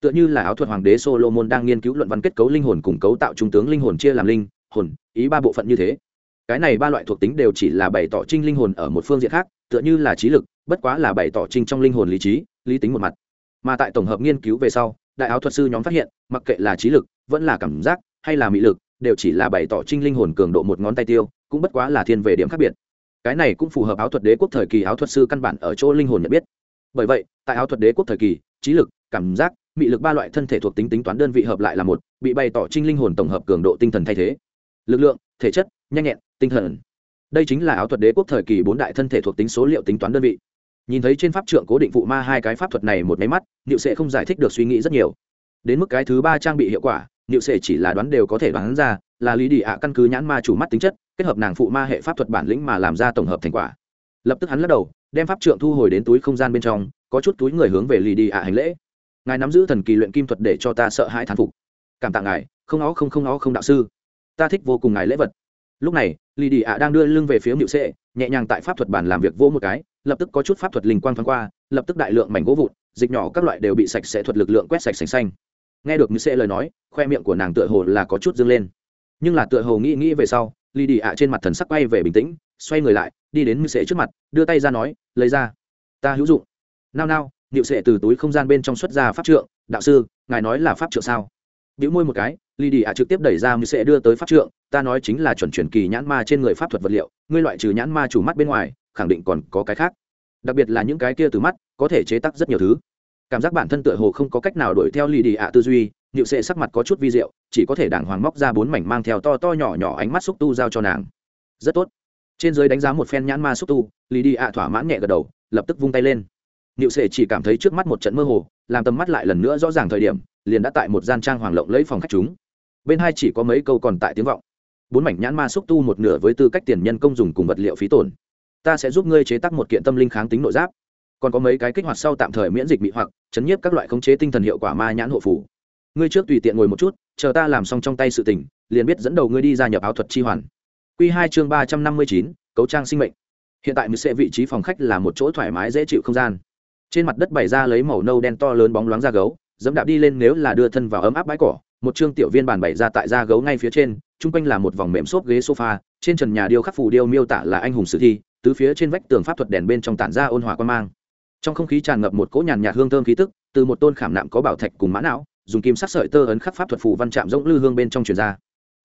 Tựa như là áo thuật hoàng đế solomon đang nghiên cứu luận văn kết cấu linh hồn cùng cấu tạo trung tướng linh hồn chia làm linh, hồn, ý ba bộ phận như thế. Cái này ba loại thuộc tính đều chỉ là bày tỏ trinh linh hồn ở một phương diện khác, tựa như là trí lực, bất quá là bày tỏ trinh trong linh hồn lý trí, lý tính một mặt. Mà tại tổng hợp nghiên cứu về sau, đại áo thuật sư nhóm phát hiện, mặc kệ là trí lực, vẫn là cảm giác, hay là mỹ lực, đều chỉ là bày tỏ trinh linh hồn cường độ một ngón tay tiêu cũng bất quá là thiên về điểm khác biệt. Cái này cũng phù hợp áo thuật đế quốc thời kỳ áo thuật sư căn bản ở chỗ linh hồn nhận biết. Bởi vậy, tại áo thuật đế quốc thời kỳ, trí lực, cảm giác bị lực ba loại thân thể thuộc tính tính toán đơn vị hợp lại là một, bị bày tỏ trinh linh hồn tổng hợp cường độ tinh thần thay thế. Lực lượng, thể chất, nhanh nhẹn, tinh thần. Đây chính là áo thuật đế quốc thời kỳ bốn đại thân thể thuộc tính số liệu tính toán đơn vị. Nhìn thấy trên pháp trượng cố định phụ ma hai cái pháp thuật này một máy mắt, niệu sẽ không giải thích được suy nghĩ rất nhiều. Đến mức cái thứ ba trang bị hiệu quả, niệu sẽ chỉ là đoán đều có thể đoán ra, là lý đi ạ căn cứ nhãn ma chủ mắt tính chất kết hợp nàng phụ ma hệ pháp thuật bản lĩnh mà làm ra tổng hợp thành quả. Lập tức hắn lắc đầu, đem pháp trượng thu hồi đến túi không gian bên trong, có chút túi người hướng về lì đi ạ hành lễ. Ngài nắm giữ thần kỳ luyện kim thuật để cho ta sợ hãi thán phục. Cảm tạ ngài, không ó không không ó không đạo sư. Ta thích vô cùng ngài lễ vật. Lúc này, lì đi ạ đang đưa lưng về phía nhự sệ, nhẹ nhàng tại pháp thuật bản làm việc vỗ một cái, lập tức có chút pháp thuật linh quang thoáng qua, lập tức đại lượng mảnh gỗ vụn, dịch nhỏ các loại đều bị sạch sẽ thuật lực lượng quét sạch sành xanh. Nghe được như sệ lời nói, khoe miệng của nàng tựa hồ là có chút dâng lên. Nhưng là tựa hồ nghĩ nghĩ về sau lì đi ạ trên mặt thần sắc quay về bình tĩnh, xoay người lại, đi đến như sệ trước mặt, đưa tay ra nói, lấy ra, ta hữu dụng. Nao nao niệu sệ từ túi không gian bên trong xuất ra pháp trượng, đạo sư, ngài nói là pháp trượng sao? Biểu môi một cái, lì đi ạ trực tiếp đẩy ra như sệ đưa tới pháp trượng, ta nói chính là chuẩn chuyển kỳ nhãn ma trên người pháp thuật vật liệu, ngươi loại trừ nhãn ma chủ mắt bên ngoài, khẳng định còn có cái khác. Đặc biệt là những cái kia từ mắt, có thể chế tác rất nhiều thứ. Cảm giác bản thân tựa hồ không có cách nào đuổi theo lì đi ạ tư duy nhịu sệ sắc mặt có chút vi diệu chỉ có thể đàng hoàng móc ra bốn mảnh mang theo to to nhỏ nhỏ ánh mắt xúc tu giao cho nàng. Rất tốt. Trên dưới đánh giá một phen nhãn ma xúc tu lì đi ạ thỏa mãn nhẹ gật đầu, lập tức vung tay lên. Niệu sệ chỉ cảm thấy trước mắt một trận mơ hồ, làm tầm mắt lại lần nữa rõ ràng thời điểm, liền đã tại một gian trang hoàng lộng lấy phòng khách chúng. Bên hai chỉ có mấy câu còn tại tiếng vọng. Bốn mảnh nhãn ma xúc tu một nửa với tư cách tiền nhân công dùng cùng vật liệu phí tổn. Ta sẽ giúp ngươi chế tác một kiện tâm linh kháng tính nội giáp. Còn có mấy cái kích hoạt sau tạm thời miễn dịch bị hoặc, chấn nhiếp các loại khống chế tinh thần hiệu quả ma nhãn hộ phủ ngươi trước tùy tiện ngồi một chút, chờ ta làm xong trong tay sự tình, liền biết dẫn đầu ngươi đi ra nhập áo thuật chi hoàn. Q hai chương ba trăm năm mươi chín, cấu trang sinh mệnh. Hiện tại mười sẽ vị trí phòng khách là một chỗ thoải mái dễ chịu không gian. Trên mặt đất bày ra lấy màu nâu đen to lớn bóng loáng da gấu, dẫm đạp đi lên nếu là đưa thân vào ấm áp bãi cỏ, một chương tiểu viên bàn bày ra tại da gấu ngay phía trên, chung quanh là một vòng mềm xốp ghế sofa, trên trần nhà điêu khắc phù điêu miêu tả là anh hùng sử thi, tứ phía trên vách tường pháp thuật đèn bên trong tản ra ôn hòa quan mang. Trong không khí tràn ngập một cỗ nhàn nhạt hương thơm khí tức, từ một tôn khảm nạm có bảo thạch cùng mã não dùng kim sắc sợi tơ ấn khắc pháp thuật phù văn chạm rỗng lư hương bên trong truyền ra.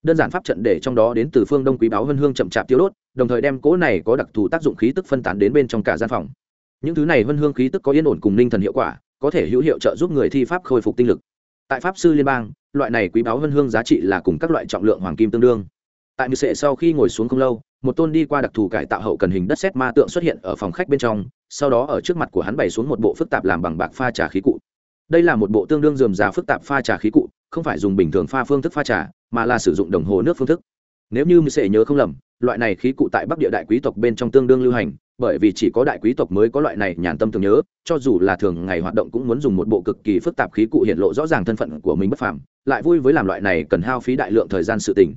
Đơn giản pháp trận để trong đó đến từ phương đông quý báo vân hương chậm chạp tiêu đốt, đồng thời đem cỗ này có đặc thù tác dụng khí tức phân tán đến bên trong cả gian phòng. Những thứ này vân hương khí tức có yên ổn cùng ninh thần hiệu quả, có thể hữu hiệu trợ giúp người thi pháp khôi phục tinh lực. Tại pháp sư liên bang, loại này quý báu vân hương giá trị là cùng các loại trọng lượng hoàng kim tương đương. Tại mười sệ sau khi ngồi xuống không lâu, một tôn đi qua đặc thù cải tạo hậu cần hình đất xét ma tượng xuất hiện ở phòng khách bên trong, sau đó ở trước mặt của hắn bày xuống một bộ phức tạp làm bằng bạc pha trà khí cụ đây là một bộ tương đương dườm già phức tạp pha trà khí cụ, không phải dùng bình thường pha phương thức pha trà, mà là sử dụng đồng hồ nước phương thức. Nếu như mười sệ nhớ không lầm, loại này khí cụ tại bắc địa đại quý tộc bên trong tương đương lưu hành, bởi vì chỉ có đại quý tộc mới có loại này nhàn tâm thường nhớ, cho dù là thường ngày hoạt động cũng muốn dùng một bộ cực kỳ phức tạp khí cụ hiện lộ rõ ràng thân phận của mình bất phàm, lại vui với làm loại này cần hao phí đại lượng thời gian sự tình.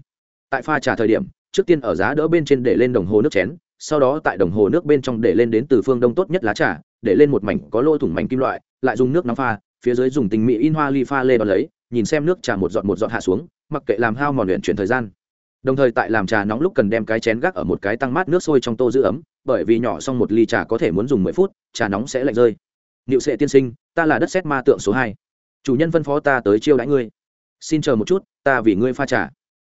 Tại pha trà thời điểm, trước tiên ở giá đỡ bên trên để lên đồng hồ nước chén, sau đó tại đồng hồ nước bên trong để lên đến từ phương đông tốt nhất lá trà, để lên một mảnh có lỗ thủng mảnh kim loại, lại dùng nước nóng pha phía dưới dùng tình mỹ in hoa ly pha lê đón lấy, nhìn xem nước trà một giọt một giọt hạ xuống, mặc kệ làm hao mòn luyện chuyển thời gian. Đồng thời tại làm trà nóng lúc cần đem cái chén gác ở một cái tăng mát nước sôi trong tô giữ ấm, bởi vì nhỏ xong một ly trà có thể muốn dùng mười phút, trà nóng sẽ lạnh rơi. Niệu sệ tiên sinh, ta là đất xét ma tượng số hai. Chủ nhân phân phó ta tới chiêu đãi ngươi. Xin chờ một chút, ta vì ngươi pha trà.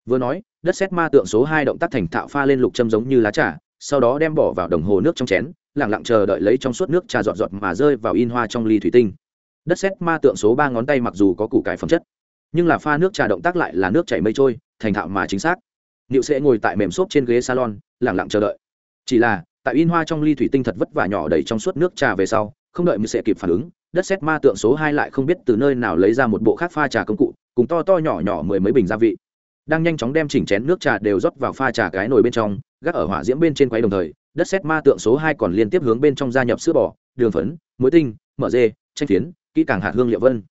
Vừa nói, đất xét ma tượng số hai động tác thành thạo pha lên lục châm giống như lá trà, sau đó đem bỏ vào đồng hồ nước trong chén lẳng lặng chờ đợi lấy trong suốt nước trà giọt giọt mà rơi vào in hoa trong ly thủy tinh đất xét ma tượng số ba ngón tay mặc dù có củ cải phẩm chất nhưng là pha nước trà động tác lại là nước chảy mây trôi thành thạo mà chính xác Niệu sẽ ngồi tại mềm xốp trên ghế salon, lặng lặng chờ đợi. Chỉ là, tại in hoa trong ly thủy tinh thật vất vả nhỏ đầy trong suốt nước trà về sau, không đợi Niệu sẽ kịp phản ứng, đất sét ma tượng số hai lại không biết từ nơi nào lấy ra một bộ khác pha trà công cụ, cùng to to nhỏ nhỏ mười mấy bình gia vị. Đang nhanh chóng đem chỉnh chén nước trà đều rót vào pha trà cái nồi bên trong, gác ở hỏa diễm bên trên quấy đồng thời, đất sét ma tượng số hai còn liên tiếp hướng bên trong gia nhập sữa bò, đường phấn, muối tinh, mỡ dê, chanh phiến, kỹ càng hạt hương liệu vân.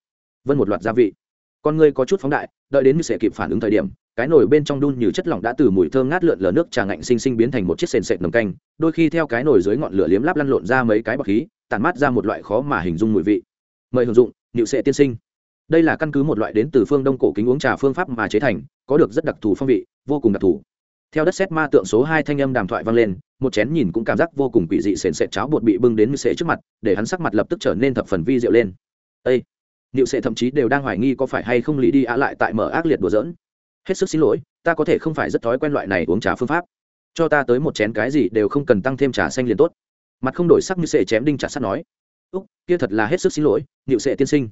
Vân một loạt gia vị. Con người có chút phóng đại, đợi đến như sẽ kịp phản ứng thời điểm, cái nồi bên trong đun như chất lỏng đã từ mùi thơm ngát lượn lờ nước trà ngạnh sinh sinh biến thành một chiếc sền sệt nồng canh đôi khi theo cái nồi dưới ngọn lửa liếm láp lăn lộn ra mấy cái bọc khí tản mát ra một loại khó mà hình dung mùi vị mời hưởng dụng nịu sệ tiên sinh đây là căn cứ một loại đến từ phương đông cổ kính uống trà phương pháp mà chế thành có được rất đặc thù phong vị vô cùng đặc thù theo đất xét ma tượng số hai thanh âm đàm thoại vang lên một chén nhìn cũng cảm giác vô cùng quỷ dị sền sệt cháo bột bị bưng đến như sệ trước mặt để hắn sắc mặt lập tức trở nên thập phần vi diệu lên ây niệu sệ thậm chí đều đang hoài nghi có phải hay không lý đi ạ lại tại mở ác liệt đùa dỡn hết sức xin lỗi, ta có thể không phải rất thói quen loại này uống trà phương pháp. Cho ta tới một chén cái gì đều không cần tăng thêm trà xanh liền tốt. Mặt không đổi sắc như sệ chém đinh trà sắt nói. Úc, kia thật là hết sức xin lỗi, niệu sệ tiên sinh.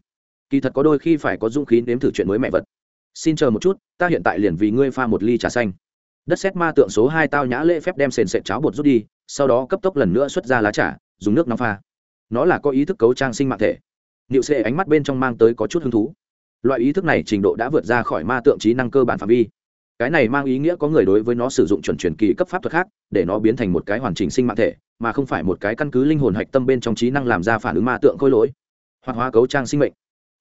Kỳ thật có đôi khi phải có dung khí nếm thử chuyện mới mẹ vật. Xin chờ một chút, ta hiện tại liền vì ngươi pha một ly trà xanh. Đất xét ma tượng số hai tao nhã lễ phép đem sền sệt cháo bột rút đi, sau đó cấp tốc lần nữa xuất ra lá trà, dùng nước nóng pha. Nó là có ý thức cấu trang sinh mạng thể niệu sệ ánh mắt bên trong mang tới có chút hứng thú. Loại ý thức này trình độ đã vượt ra khỏi ma tượng trí năng cơ bản phạm vi. Cái này mang ý nghĩa có người đối với nó sử dụng chuẩn truyền kỳ cấp pháp thuật khác, để nó biến thành một cái hoàn chỉnh sinh mạng thể, mà không phải một cái căn cứ linh hồn hạch tâm bên trong trí năng làm ra phản ứng ma tượng khôi lỗi. Hoặc hóa cấu trang sinh mệnh.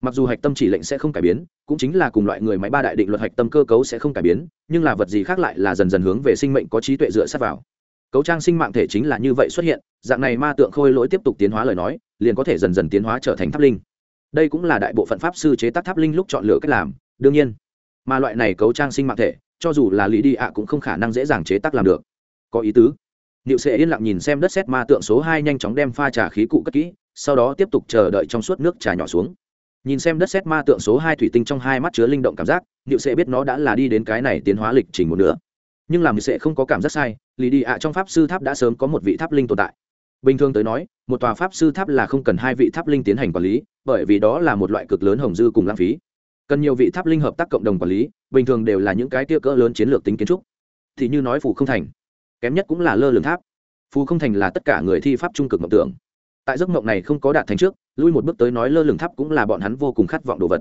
Mặc dù hạch tâm chỉ lệnh sẽ không cải biến, cũng chính là cùng loại người máy ba đại định luật hạch tâm cơ cấu sẽ không cải biến, nhưng là vật gì khác lại là dần dần hướng về sinh mệnh có trí tuệ dựa sát vào. Cấu trang sinh mạng thể chính là như vậy xuất hiện, dạng này ma tượng khôi lỗi tiếp tục tiến hóa lời nói liền có thể dần dần tiến hóa trở thành tháp linh. Đây cũng là đại bộ phận pháp sư chế tác tháp linh lúc chọn lựa cách làm, đương nhiên. Mà loại này cấu trang sinh mạng thể, cho dù là lý đi ạ cũng không khả năng dễ dàng chế tác làm được. Có ý tứ. Niệu sệ yên lặng nhìn xem đất sét ma tượng số hai nhanh chóng đem pha trà khí cụ cất kỹ, sau đó tiếp tục chờ đợi trong suốt nước trà nhỏ xuống. Nhìn xem đất sét ma tượng số hai thủy tinh trong hai mắt chứa linh động cảm giác, niệu sệ biết nó đã là đi đến cái này tiến hóa lịch trình một nữa nhưng làm niệu sệ không có cảm giác sai lý đi ạ trong pháp sư tháp đã sớm có một vị tháp linh tồn tại bình thường tới nói, một tòa pháp sư tháp là không cần hai vị tháp linh tiến hành quản lý, bởi vì đó là một loại cực lớn hồng dư cùng lãng phí. Cần nhiều vị tháp linh hợp tác cộng đồng quản lý, bình thường đều là những cái tia cỡ lớn chiến lược tính kiến trúc. Thì như nói phù không thành, kém nhất cũng là lơ lường tháp. Phù không thành là tất cả người thi pháp trung cực mộng tưởng. Tại giấc mộng này không có đạt thành trước, lui một bước tới nói lơ lường tháp cũng là bọn hắn vô cùng khát vọng đồ vật.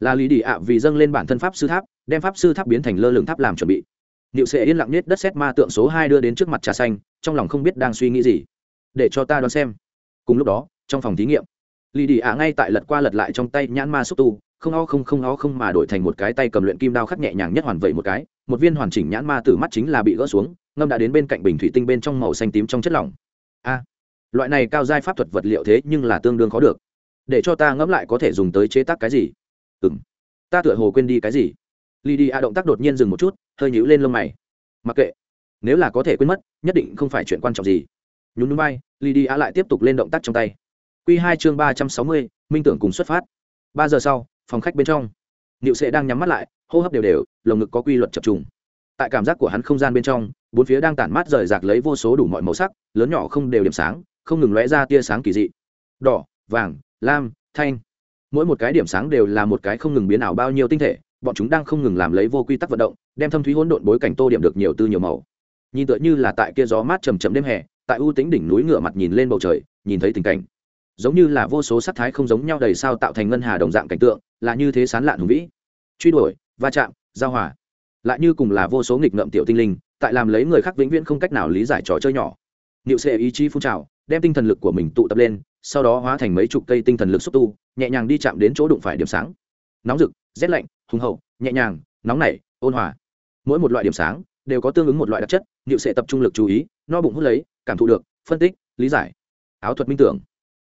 Là lý đi ạ, vì dâng lên bản thân pháp sư tháp, đem pháp sư tháp biến thành lơ lường tháp làm chuẩn bị. Liệu sẽ yên lặng nhất đất xét ma tượng số hai đưa đến trước mặt trà xanh, trong lòng không biết đang suy nghĩ gì để cho ta đoán xem. Cùng lúc đó, trong phòng thí nghiệm lì đi ạ ngay tại lật qua lật lại trong tay nhãn ma xúc tu, không o không không o không mà đổi thành một cái tay cầm luyện kim đao khắc nhẹ nhàng nhất hoàn vậy một cái, một viên hoàn chỉnh nhãn ma từ mắt chính là bị gỡ xuống, ngâm đã đến bên cạnh bình thủy tinh bên trong màu xanh tím trong chất lỏng. A, loại này cao giai pháp thuật vật liệu thế nhưng là tương đương khó được. Để cho ta ngẫm lại có thể dùng tới chế tác cái gì? Ừng ta tựa hồ quên đi cái gì? Lì đi a động tác đột nhiên dừng một chút, hơi nhíu lên lông mày. Mặc kệ, nếu là có thể quên mất, nhất định không phải chuyện quan trọng gì nhún núi bay, lydia lại tiếp tục lên động tác trong tay. Q hai chương ba trăm sáu mươi, minh tưởng cùng xuất phát. Ba giờ sau, phòng khách bên trong. Niệu sệ đang nhắm mắt lại, hô hấp đều đều, lồng ngực có quy luật chập trùng. Tại cảm giác của hắn không gian bên trong, bốn phía đang tản mát rời rạc lấy vô số đủ mọi màu sắc, lớn nhỏ không đều điểm sáng, không ngừng lóe ra tia sáng kỳ dị. Đỏ, vàng, lam, thanh. Mỗi một cái điểm sáng đều là một cái không ngừng biến ảo bao nhiêu tinh thể, bọn chúng đang không ngừng làm lấy vô quy tắc vận động, đem thâm thúy hỗn độn bối cảnh tô điểm được nhiều tư nhiều màu. Nhìn tựa như là tại kia gió mát chầm chậm đêm hè tại u tính đỉnh núi ngựa mặt nhìn lên bầu trời, nhìn thấy tình cảnh. Giống như là vô số sắc thái không giống nhau đầy sao tạo thành ngân hà đồng dạng cảnh tượng, là như thế sán lạn hùng vĩ. Truy đuổi, va chạm, giao hòa. Lại như cùng là vô số nghịch ngợm tiểu tinh linh, tại làm lấy người khác vĩnh viễn không cách nào lý giải trò chơi nhỏ. Niệu sệ ý chí phun trào, đem tinh thần lực của mình tụ tập lên, sau đó hóa thành mấy chục cây tinh thần lực xúc tu, nhẹ nhàng đi chạm đến chỗ đụng phải điểm sáng. Nóng rực, rét lạnh, hùng hậu, nhẹ nhàng, nóng nảy, ôn hòa. Mỗi một loại điểm sáng đều có tương ứng một loại đặc chất, niệu sệ tập trung lực chú ý no bụng hút lấy, cảm thụ được, phân tích, lý giải. Áo thuật minh tưởng.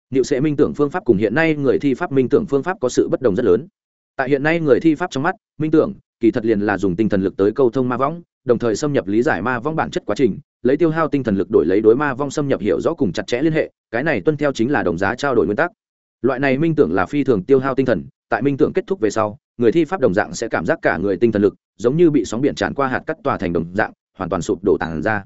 Liệu sẽ minh tưởng phương pháp cùng hiện nay người thi pháp minh tưởng phương pháp có sự bất đồng rất lớn. Tại hiện nay người thi pháp trong mắt, minh tưởng, kỳ thật liền là dùng tinh thần lực tới câu thông ma võng đồng thời xâm nhập lý giải ma vong bản chất quá trình, lấy tiêu hao tinh thần lực đổi lấy đối ma vong xâm nhập hiểu rõ cùng chặt chẽ liên hệ, cái này tuân theo chính là đồng giá trao đổi nguyên tắc. Loại này minh tưởng là phi thường tiêu hao tinh thần, tại minh tưởng kết thúc về sau, người thi pháp đồng dạng sẽ cảm giác cả người tinh thần lực giống như bị sóng biển tràn qua hạt cắt tòa thành đồng dạng, hoàn toàn sụp đổ tàn ra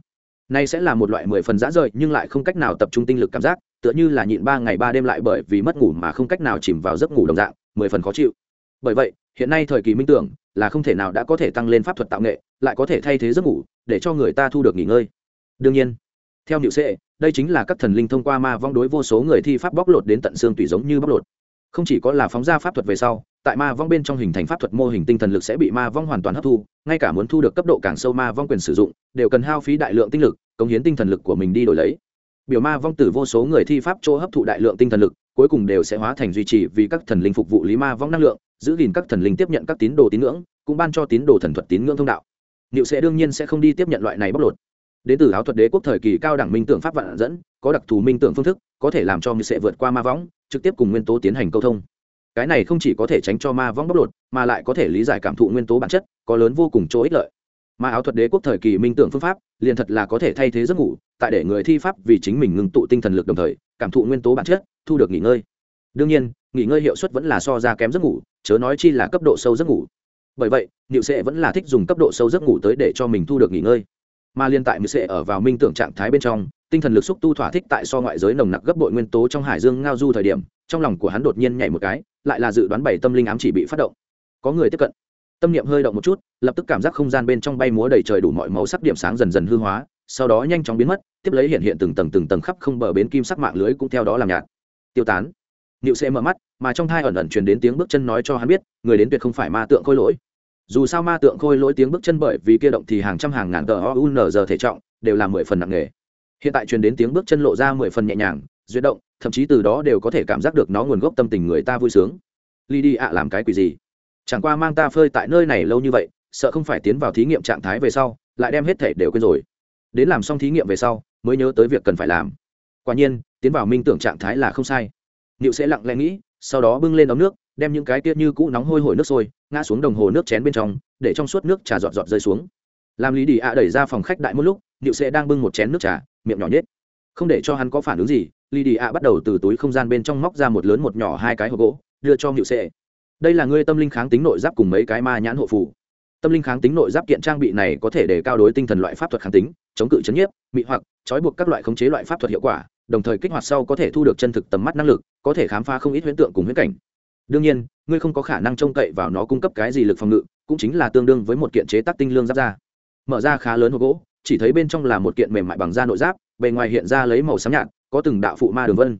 nay sẽ là một loại mười phần dã rời, nhưng lại không cách nào tập trung tinh lực cảm giác, tựa như là nhịn ba ngày ba đêm lại bởi vì mất ngủ mà không cách nào chìm vào giấc ngủ đồng dạng, mười phần khó chịu. Bởi vậy, hiện nay thời kỳ minh tưởng là không thể nào đã có thể tăng lên pháp thuật tạo nghệ, lại có thể thay thế giấc ngủ để cho người ta thu được nghỉ ngơi. Đương nhiên, theo Niệu sệ, đây chính là các thần linh thông qua ma vong đối vô số người thi pháp bóc lột đến tận xương tùy giống như bóc lột. Không chỉ có là phóng ra pháp thuật về sau, tại ma vong bên trong hình thành pháp thuật mô hình tinh thần lực sẽ bị ma vong hoàn toàn hấp thu, ngay cả muốn thu được cấp độ càng sâu ma vong quyền sử dụng, đều cần hao phí đại lượng tinh lực cống hiến tinh thần lực của mình đi đổi lấy. Biểu ma vong tử vô số người thi pháp chỗ hấp thụ đại lượng tinh thần lực, cuối cùng đều sẽ hóa thành duy trì vì các thần linh phục vụ lý ma vong năng lượng, giữ gìn các thần linh tiếp nhận các tín đồ tín ngưỡng, cũng ban cho tín đồ thần thuật tín ngưỡng thông đạo. Niệu sẽ đương nhiên sẽ không đi tiếp nhận loại này bóc lột. Đến từ áo thuật đế quốc thời kỳ cao đẳng minh tưởng pháp vạn dẫn, có đặc thù minh tưởng phương thức, có thể làm cho niệu sẽ vượt qua ma võng trực tiếp cùng nguyên tố tiến hành câu thông. Cái này không chỉ có thể tránh cho ma võng bóc lột, mà lại có thể lý giải cảm thụ nguyên tố bản chất, có lớn vô cùng chỗ ích lợi mà áo thuật đế quốc thời kỳ minh tưởng phương pháp, liền thật là có thể thay thế giấc ngủ, tại để người thi pháp vì chính mình ngừng tụ tinh thần lực đồng thời, cảm thụ nguyên tố bản chất, thu được nghỉ ngơi. Đương nhiên, nghỉ ngơi hiệu suất vẫn là so ra kém giấc ngủ, chớ nói chi là cấp độ sâu giấc ngủ. Bởi vậy, niệu sệ vẫn là thích dùng cấp độ sâu giấc ngủ tới để cho mình thu được nghỉ ngơi. Mà liên tại niệu sệ ở vào minh tưởng trạng thái bên trong, tinh thần lực xúc tu thỏa thích tại so ngoại giới nồng nặc gấp bội nguyên tố trong hải dương ngao du thời điểm, trong lòng của hắn đột nhiên nhảy một cái, lại là dự đoán bảy tâm linh ám chỉ bị phát động. Có người tiếp cận tâm niệm hơi động một chút lập tức cảm giác không gian bên trong bay múa đầy trời đủ mọi màu sắc điểm sáng dần dần hư hóa sau đó nhanh chóng biến mất tiếp lấy hiện hiện từng tầng từng tầng khắp không bờ bến kim sắc mạng lưới cũng theo đó làm nhạt tiêu tán Niệu sẽ mở mắt, mà trong thai ẩn ẩn truyền đến tiếng bước chân nói cho hắn biết, người đến tuyệt không phải ma tượng khôi lỗi. Dù sao ma tượng khôi lỗi tiếng bước chân bởi vì kia động thì hàng trăm hàng ngàn tờ OUN giờ thể trọng, đều là mười phần nặng nghề. Hiện tại truyền đến tiếng bước chân lộ ra mười phần nhẹ nhàng, duyệt động, thậm chí từ đó đều có thể cảm giác được nó nguồn gốc tâm tình người ta vui sướng. Ly đi ạ làm cái quỷ gì? Chẳng qua mang ta phơi tại nơi này lâu như vậy, sợ không phải tiến vào thí nghiệm trạng thái về sau, lại đem hết thể đều quên rồi. Đến làm xong thí nghiệm về sau, mới nhớ tới việc cần phải làm. Quả nhiên, tiến vào minh tưởng trạng thái là không sai nịu sẽ lặng lẽ nghĩ sau đó bưng lên ống nước đem những cái tiết như cũ nóng hôi hổi nước sôi ngã xuống đồng hồ nước chén bên trong để trong suốt nước trà giọt giọt rơi xuống làm lý đi ạ đẩy ra phòng khách đại một lúc nịu sẽ đang bưng một chén nước trà miệng nhỏ nhết không để cho hắn có phản ứng gì lý đi ạ bắt đầu từ túi không gian bên trong móc ra một lớn một nhỏ hai cái hộp gỗ đưa cho nịu sẽ đây là ngươi tâm linh kháng tính nội giáp cùng mấy cái ma nhãn hộ phù. Tâm linh kháng tính nội giáp kiện trang bị này có thể để cao đối tinh thần loại pháp thuật kháng tính, chống cự chấn nhiếp, mị hoặc, trói buộc các loại khống chế loại pháp thuật hiệu quả, đồng thời kích hoạt sau có thể thu được chân thực tầm mắt năng lực, có thể khám phá không ít huyễn tượng cùng huyễn cảnh. Đương nhiên, ngươi không có khả năng trông cậy vào nó cung cấp cái gì lực phòng ngự, cũng chính là tương đương với một kiện chế tác tinh lương giáp da. Mở ra khá lớn hộp gỗ, chỉ thấy bên trong là một kiện mềm mại bằng da nội giáp, bề ngoài hiện ra lấy màu xám nhạt, có từng đạo phụ ma đường vân.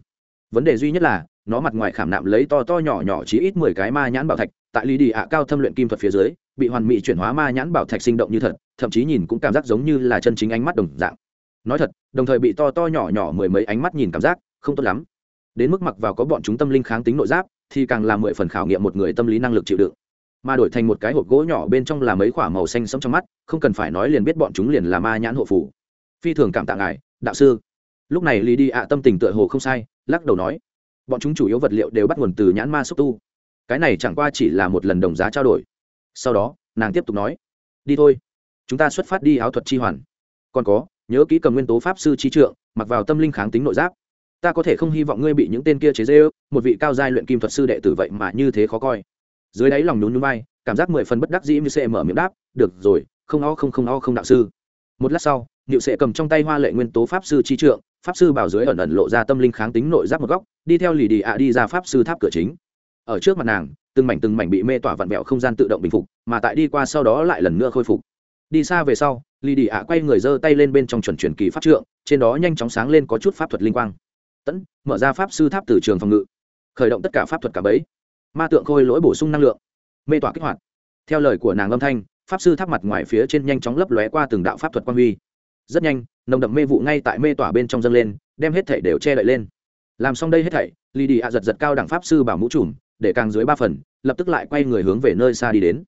Vấn đề duy nhất là nó mặt ngoài khảm nạm lấy to to nhỏ nhỏ chỉ ít mười cái ma nhãn bảo thạch, tại lý đi ạ cao thâm luyện kim thuật phía dưới, bị hoàn mỹ chuyển hóa ma nhãn bảo thạch sinh động như thật, thậm chí nhìn cũng cảm giác giống như là chân chính ánh mắt đồng dạng. Nói thật, đồng thời bị to to nhỏ nhỏ mười mấy ánh mắt nhìn cảm giác không tốt lắm. Đến mức mặc vào có bọn chúng tâm linh kháng tính nội giáp, thì càng là mười phần khảo nghiệm một người tâm lý năng lực chịu đựng. Mà đổi thành một cái hộp gỗ nhỏ bên trong là mấy khoả màu xanh sống trong mắt, không cần phải nói liền biết bọn chúng liền là ma nhãn hộ phủ phi thường cảm tạ ngài, đạo sư. Lúc này lý đi ạ tâm tình tựa hồ không sai, lắc đầu nói bọn chúng chủ yếu vật liệu đều bắt nguồn từ nhãn ma xúc tu. Cái này chẳng qua chỉ là một lần đồng giá trao đổi. Sau đó, nàng tiếp tục nói, đi thôi, chúng ta xuất phát đi áo thuật chi hoàn. Còn có, nhớ kỹ cầm nguyên tố pháp sư trí trượng, mặc vào tâm linh kháng tính nội giáp. Ta có thể không hy vọng ngươi bị những tên kia chế dễ ước một vị cao giai luyện kim thuật sư đệ tử vậy mà như thế khó coi. Dưới đáy lòng nhún nhún vai, cảm giác mười phần bất đắc dĩ như sẽ mở miệng đáp, được rồi, không o không không o không đạo sư. Một lát sau, niệu sệ cầm trong tay hoa lệ nguyên tố pháp sư trí trượng pháp sư bảo dưới ẩn ẩn lộ ra tâm linh kháng tính nội giáp một góc, đi theo lì đi ạ đi ra pháp sư tháp cửa chính. Ở trước mặt nàng, từng mảnh từng mảnh bị mê tỏa vặn vẹo không gian tự động bình phục, mà tại đi qua sau đó lại lần nữa khôi phục. Đi xa về sau, lì đi ạ quay người giơ tay lên bên trong chuẩn truyền kỳ pháp trượng, trên đó nhanh chóng sáng lên có chút pháp thuật linh quang. Tẫn mở ra pháp sư tháp từ trường phòng ngự. Khởi động tất cả pháp thuật cả bấy ma tượng khôi lỗi bổ sung năng lượng. Mê tỏa kích hoạt. Theo lời của nàng âm thanh, pháp sư tháp mặt ngoài phía trên nhanh chóng lấp lóe qua từng đạo pháp thuật quan huy rất nhanh, nồng đậm mê vụ ngay tại mê tỏa bên trong dâng lên, đem hết thảy đều che đậy lên. Làm xong đây hết thảy lì đi ạ giật giật cao đẳng pháp sư bảo mũ trùm, để càng dưới ba phần, lập tức lại quay người hướng về nơi xa đi đến.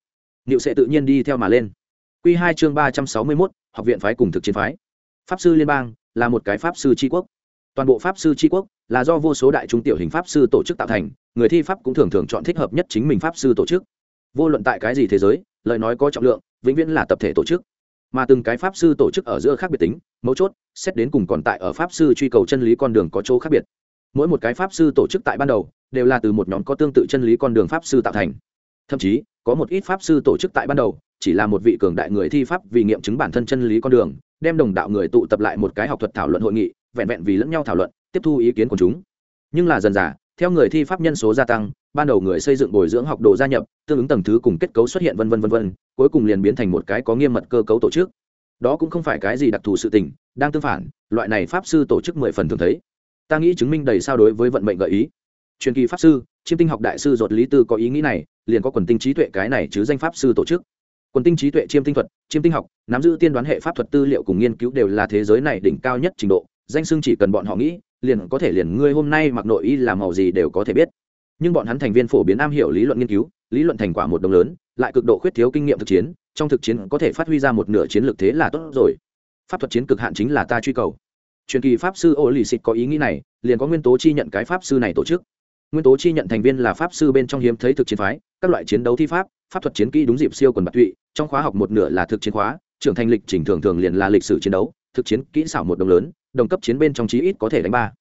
Niệu sẽ tự nhiên đi theo mà lên. Q hai chương ba trăm sáu mươi mốt, học viện phái cùng thực chiến phái. Pháp sư liên bang là một cái pháp sư tri quốc. Toàn bộ pháp sư tri quốc là do vô số đại trung tiểu hình pháp sư tổ chức tạo thành, người thi pháp cũng thường thường chọn thích hợp nhất chính mình pháp sư tổ chức. Vô luận tại cái gì thế giới, lời nói có trọng lượng, vĩnh viễn là tập thể tổ chức mà từng cái pháp sư tổ chức ở giữa khác biệt tính, mấu chốt, xét đến cùng còn tại ở pháp sư truy cầu chân lý con đường có chỗ khác biệt. Mỗi một cái pháp sư tổ chức tại ban đầu, đều là từ một nhóm có tương tự chân lý con đường pháp sư tạo thành. Thậm chí, có một ít pháp sư tổ chức tại ban đầu, chỉ là một vị cường đại người thi pháp vì nghiệm chứng bản thân chân lý con đường, đem đồng đạo người tụ tập lại một cái học thuật thảo luận hội nghị, vẹn vẹn vì lẫn nhau thảo luận, tiếp thu ý kiến của chúng. Nhưng là dần dà theo người thi pháp nhân số gia tăng, ban đầu người xây dựng bồi dưỡng học đồ gia nhập, tương ứng tầng thứ cùng kết cấu xuất hiện vân vân vân vân, cuối cùng liền biến thành một cái có nghiêm mật cơ cấu tổ chức. Đó cũng không phải cái gì đặc thù sự tình, đang tương phản, loại này pháp sư tổ chức mười phần thường thấy. Ta nghĩ chứng minh đầy sao đối với vận mệnh gợi ý. Truyền kỳ pháp sư, chiêm tinh học đại sư dột lý tư có ý nghĩ này, liền có quần tinh trí tuệ cái này chứ danh pháp sư tổ chức. Quần tinh trí tuệ chiêm tinh thuật, chiêm tinh học, nắm giữ tiên đoán hệ pháp thuật tư liệu cùng nghiên cứu đều là thế giới này đỉnh cao nhất trình độ, danh xưng chỉ cần bọn họ nghĩ liền có thể liền ngươi hôm nay mặc nội y làm màu gì đều có thể biết. Nhưng bọn hắn thành viên phổ biến am hiểu lý luận nghiên cứu, lý luận thành quả một đồng lớn, lại cực độ khuyết thiếu kinh nghiệm thực chiến, trong thực chiến có thể phát huy ra một nửa chiến lược thế là tốt rồi. Pháp thuật chiến cực hạn chính là ta truy cầu. Truyền kỳ pháp sư ô lì xịt có ý nghĩ này, liền có nguyên tố chi nhận cái pháp sư này tổ chức. Nguyên tố chi nhận thành viên là pháp sư bên trong hiếm thấy thực chiến phái, các loại chiến đấu thi pháp pháp thuật chiến kỹ đúng dịp siêu quần bạc tụy, trong khóa học một nửa là thực chiến khóa, trưởng thành lịch trình thường thường liền là lịch sử chiến đấu, thực chiến kỹ xảo một đồng lớn đồng cấp chiến bên trong chí ít có thể đánh ba.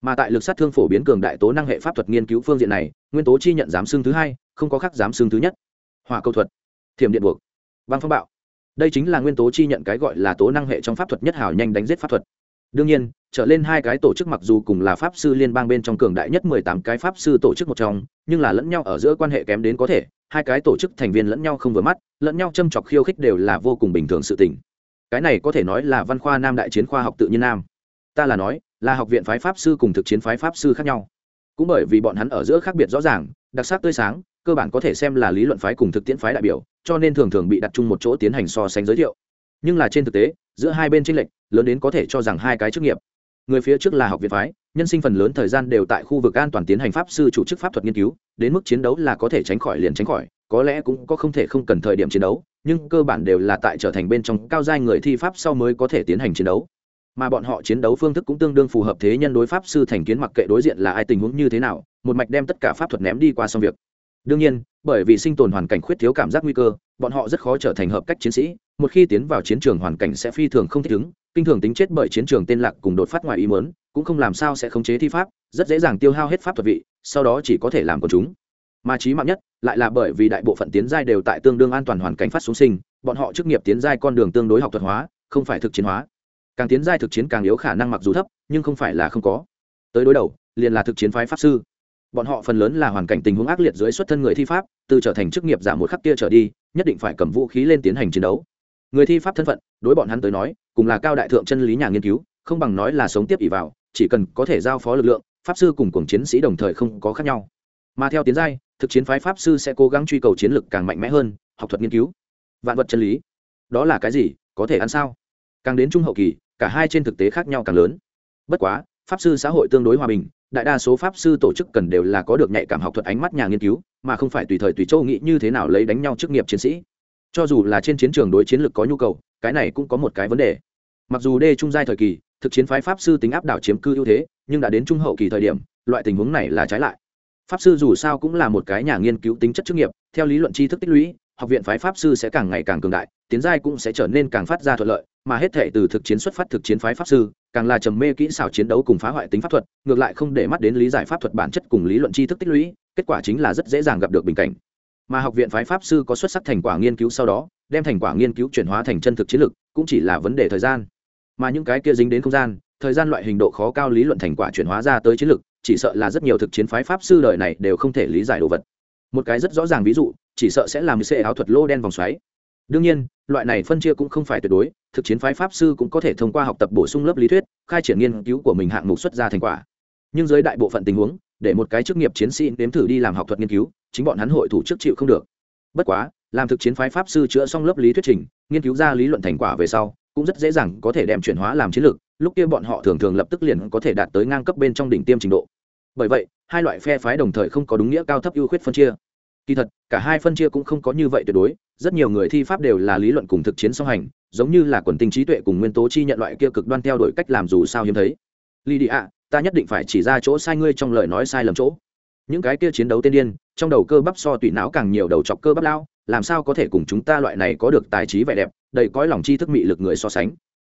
Mà tại lực sát thương phổ biến cường đại tố năng hệ pháp thuật nghiên cứu phương diện này, nguyên tố chi nhận giám xương thứ hai, không có khác giám xương thứ nhất. Hòa câu thuật, thiểm điện buộc, băng phong bạo. Đây chính là nguyên tố chi nhận cái gọi là tố năng hệ trong pháp thuật nhất hảo nhanh đánh giết pháp thuật. Đương nhiên, trở lên hai cái tổ chức mặc dù cùng là pháp sư liên bang bên trong cường đại nhất mười tám cái pháp sư tổ chức một trong, nhưng là lẫn nhau ở giữa quan hệ kém đến có thể, hai cái tổ chức thành viên lẫn nhau không vừa mắt, lẫn nhau châm chọc khiêu khích đều là vô cùng bình thường sự tình. Cái này có thể nói là văn khoa nam đại chiến khoa học tự nhiên nam ta là nói, là học viện phái pháp sư cùng thực chiến phái pháp sư khác nhau. Cũng bởi vì bọn hắn ở giữa khác biệt rõ ràng, đặc sắc tươi sáng, cơ bản có thể xem là lý luận phái cùng thực tiễn phái đại biểu, cho nên thường thường bị đặt chung một chỗ tiến hành so sánh giới thiệu. Nhưng là trên thực tế, giữa hai bên tranh lệch, lớn đến có thể cho rằng hai cái chức nghiệp. Người phía trước là học viện phái, nhân sinh phần lớn thời gian đều tại khu vực an toàn tiến hành pháp sư chủ chức pháp thuật nghiên cứu, đến mức chiến đấu là có thể tránh khỏi liền tránh khỏi, có lẽ cũng có không thể không cần thời điểm chiến đấu, nhưng cơ bản đều là tại trở thành bên trong cao giai người thi pháp sau mới có thể tiến hành chiến đấu mà bọn họ chiến đấu phương thức cũng tương đương phù hợp thế nhân đối pháp sư thành kiến mặc kệ đối diện là ai tình huống như thế nào, một mạch đem tất cả pháp thuật ném đi qua xong việc. Đương nhiên, bởi vì sinh tồn hoàn cảnh khuyết thiếu cảm giác nguy cơ, bọn họ rất khó trở thành hợp cách chiến sĩ, một khi tiến vào chiến trường hoàn cảnh sẽ phi thường không thích ứng, kinh thường tính chết bởi chiến trường tên lạc cùng đột phát ngoài ý mớn cũng không làm sao sẽ khống chế thi pháp, rất dễ dàng tiêu hao hết pháp thuật vị, sau đó chỉ có thể làm của chúng. Mà trí mạng nhất, lại là bởi vì đại bộ phận tiến giai đều tại tương đương an toàn hoàn cảnh phát xuống sinh, bọn họ chức nghiệp tiến giai con đường tương đối học thuật hóa, không phải thực chiến hóa càng tiến giai thực chiến càng yếu khả năng mặc dù thấp, nhưng không phải là không có. Tới đối đầu, liền là thực chiến phái pháp sư. Bọn họ phần lớn là hoàn cảnh tình huống ác liệt dưới xuất thân người thi pháp, từ trở thành chức nghiệp giả một khắc kia trở đi, nhất định phải cầm vũ khí lên tiến hành chiến đấu. Người thi pháp thân phận, đối bọn hắn tới nói, cùng là cao đại thượng chân lý nhà nghiên cứu, không bằng nói là sống tiếp ỉ vào, chỉ cần có thể giao phó lực lượng, pháp sư cùng cùng chiến sĩ đồng thời không có khác nhau. Mà theo tiến giai, thực chiến phái pháp sư sẽ cố gắng truy cầu chiến lược càng mạnh mẽ hơn, học thuật nghiên cứu. Vạn vật chân lý. Đó là cái gì? Có thể ăn sao? Càng đến trung hậu kỳ, cả hai trên thực tế khác nhau càng lớn. Bất quá, pháp sư xã hội tương đối hòa bình, đại đa số pháp sư tổ chức cần đều là có được nhạy cảm học thuật ánh mắt nhà nghiên cứu, mà không phải tùy thời tùy châu nghĩ như thế nào lấy đánh nhau chức nghiệp chiến sĩ. Cho dù là trên chiến trường đối chiến lược có nhu cầu, cái này cũng có một cái vấn đề. Mặc dù đê trung giai thời kỳ, thực chiến phái pháp sư tính áp đảo chiếm cư ưu thế, nhưng đã đến trung hậu kỳ thời điểm, loại tình huống này là trái lại. Pháp sư dù sao cũng là một cái nhà nghiên cứu tính chất chức nghiệp, theo lý luận tri thức tích lũy học viện phái pháp sư sẽ càng ngày càng cường đại, tiến giai cũng sẽ trở nên càng phát ra thuận lợi, mà hết thể từ thực chiến xuất phát thực chiến phái pháp sư, càng là trầm mê kỹ xảo chiến đấu cùng phá hoại tính pháp thuật, ngược lại không để mắt đến lý giải pháp thuật bản chất cùng lý luận tri thức tích lũy, kết quả chính là rất dễ dàng gặp được bình cảnh. Mà học viện phái pháp sư có xuất sắc thành quả nghiên cứu sau đó, đem thành quả nghiên cứu chuyển hóa thành chân thực chiến lược, cũng chỉ là vấn đề thời gian. Mà những cái kia dính đến không gian, thời gian loại hình độ khó cao lý luận thành quả chuyển hóa ra tới chiến lược, chỉ sợ là rất nhiều thực chiến phái pháp sư đời này đều không thể lý giải đồ vật một cái rất rõ ràng ví dụ, chỉ sợ sẽ làm xệ áo thuật lô đen vòng xoáy. Đương nhiên, loại này phân chia cũng không phải tuyệt đối, thực chiến phái pháp sư cũng có thể thông qua học tập bổ sung lớp lý thuyết, khai triển nghiên cứu của mình hạng mục xuất ra thành quả. Nhưng dưới đại bộ phận tình huống, để một cái chức nghiệp chiến sĩ nếm thử đi làm học thuật nghiên cứu, chính bọn hắn hội thủ trước chịu không được. Bất quá, làm thực chiến phái pháp sư chữa xong lớp lý thuyết trình, nghiên cứu ra lý luận thành quả về sau, cũng rất dễ dàng có thể đem chuyển hóa làm chiến lược, lúc kia bọn họ thường thường lập tức liền có thể đạt tới ngang cấp bên trong đỉnh tiêm trình độ. Bởi vậy hai loại phe phái đồng thời không có đúng nghĩa cao thấp ưu khuyết phân chia. Kỳ thật, cả hai phân chia cũng không có như vậy tuyệt đối, rất nhiều người thi pháp đều là lý luận cùng thực chiến song hành, giống như là quần tinh trí tuệ cùng nguyên tố chi nhận loại kia cực đoan theo đuổi cách làm dù sao hiếm thấy. Lì đi ạ ta nhất định phải chỉ ra chỗ sai ngươi trong lời nói sai lầm chỗ. Những cái kia chiến đấu tiên điên, trong đầu cơ bắp so tủy não càng nhiều đầu chọc cơ bắp lao, làm sao có thể cùng chúng ta loại này có được tài trí vẻ đẹp, đầy cõi lòng chi thức mị lực người so sánh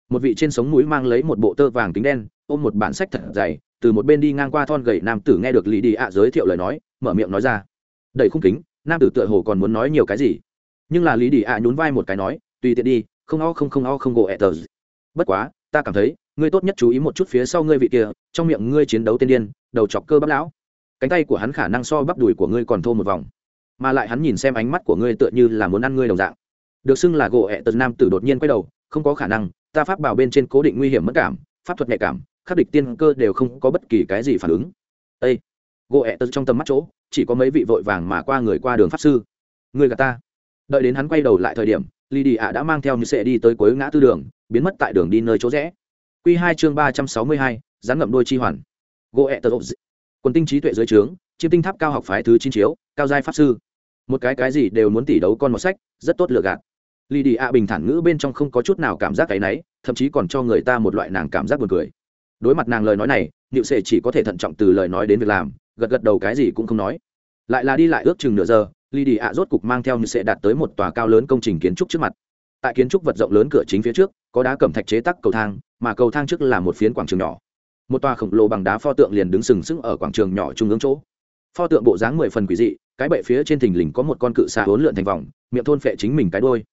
một vị trên sống mũi mang lấy một bộ tơ vàng tính đen, ôm một bản sách thật dày, từ một bên đi ngang qua thon gầy nam tử nghe được lì đi ạ giới thiệu lời nói, mở miệng nói ra. Đầy khung kính, nam tử tựa hồ còn muốn nói nhiều cái gì. Nhưng là lý đi ạ nhún vai một cái nói, tùy tiện đi, không o không không o không gỗ ẹ tờ. Bất quá, ta cảm thấy, ngươi tốt nhất chú ý một chút phía sau ngươi vị kia, trong miệng ngươi chiến đấu tiên điên, đầu chọc cơ bắp lão. Cánh tay của hắn khả năng so bắp đùi của ngươi còn thô một vòng. Mà lại hắn nhìn xem ánh mắt của ngươi tựa như là muốn ăn ngươi đồng dạng. Được xưng là gỗ ẹ tật nam tử đột nhiên quay đầu, không có khả năng ta pháp bảo bên trên cố định nguy hiểm mất cảm, pháp thuật nhạy cảm, khắc địch tiên cơ đều không có bất kỳ cái gì phản ứng. Â gỗ ẹ tật trong tầm mắt chỗ, chỉ có mấy vị vội vàng mà qua người qua đường pháp sư. Người gà ta. Đợi đến hắn quay đầu lại thời điểm lì đi ạ đã mang theo như sẽ đi tới cuối ngã tư đường, biến mất tại đường đi nơi chỗ rẽ. Q hai chương ba trăm sáu mươi hai rắn ngậm đôi chi hoàn. Gỗ ẹ tật quần tinh trí tuệ dưới trướng, chiêm tinh tháp cao học phái thứ chín chiếu, cao giai pháp sư. Một cái cái gì đều muốn tỷ đấu con một sách, rất tốt lựa gạt lì đi ạ bình thản ngữ bên trong không có chút nào cảm giác cái náy, thậm chí còn cho người ta một loại nàng cảm giác buồn cười. Đối mặt nàng lời nói này nịu sệ chỉ có thể thận trọng từ lời nói đến việc làm, gật gật đầu cái gì cũng không nói. Lại là đi lại ước chừng nửa giờ, lì đi ạ rốt cục mang theo như Sệ đạt tới một tòa cao lớn công trình kiến trúc trước mặt. Tại kiến trúc vật rộng lớn cửa chính phía trước, có đá cẩm thạch chế tắc cầu thang, mà cầu thang trước là một phiến quảng trường nhỏ. Một tòa khổng lồ bằng đá pho tượng liền đứng sừng sững ở quảng trường nhỏ trung ương chỗ. Pho tượng bộ dáng mười phần quỷ dị, cái bệ phía trên thình lình có một con cự xà hốn lượn thành vòng, miệng thôn phệ chính mình cái đôi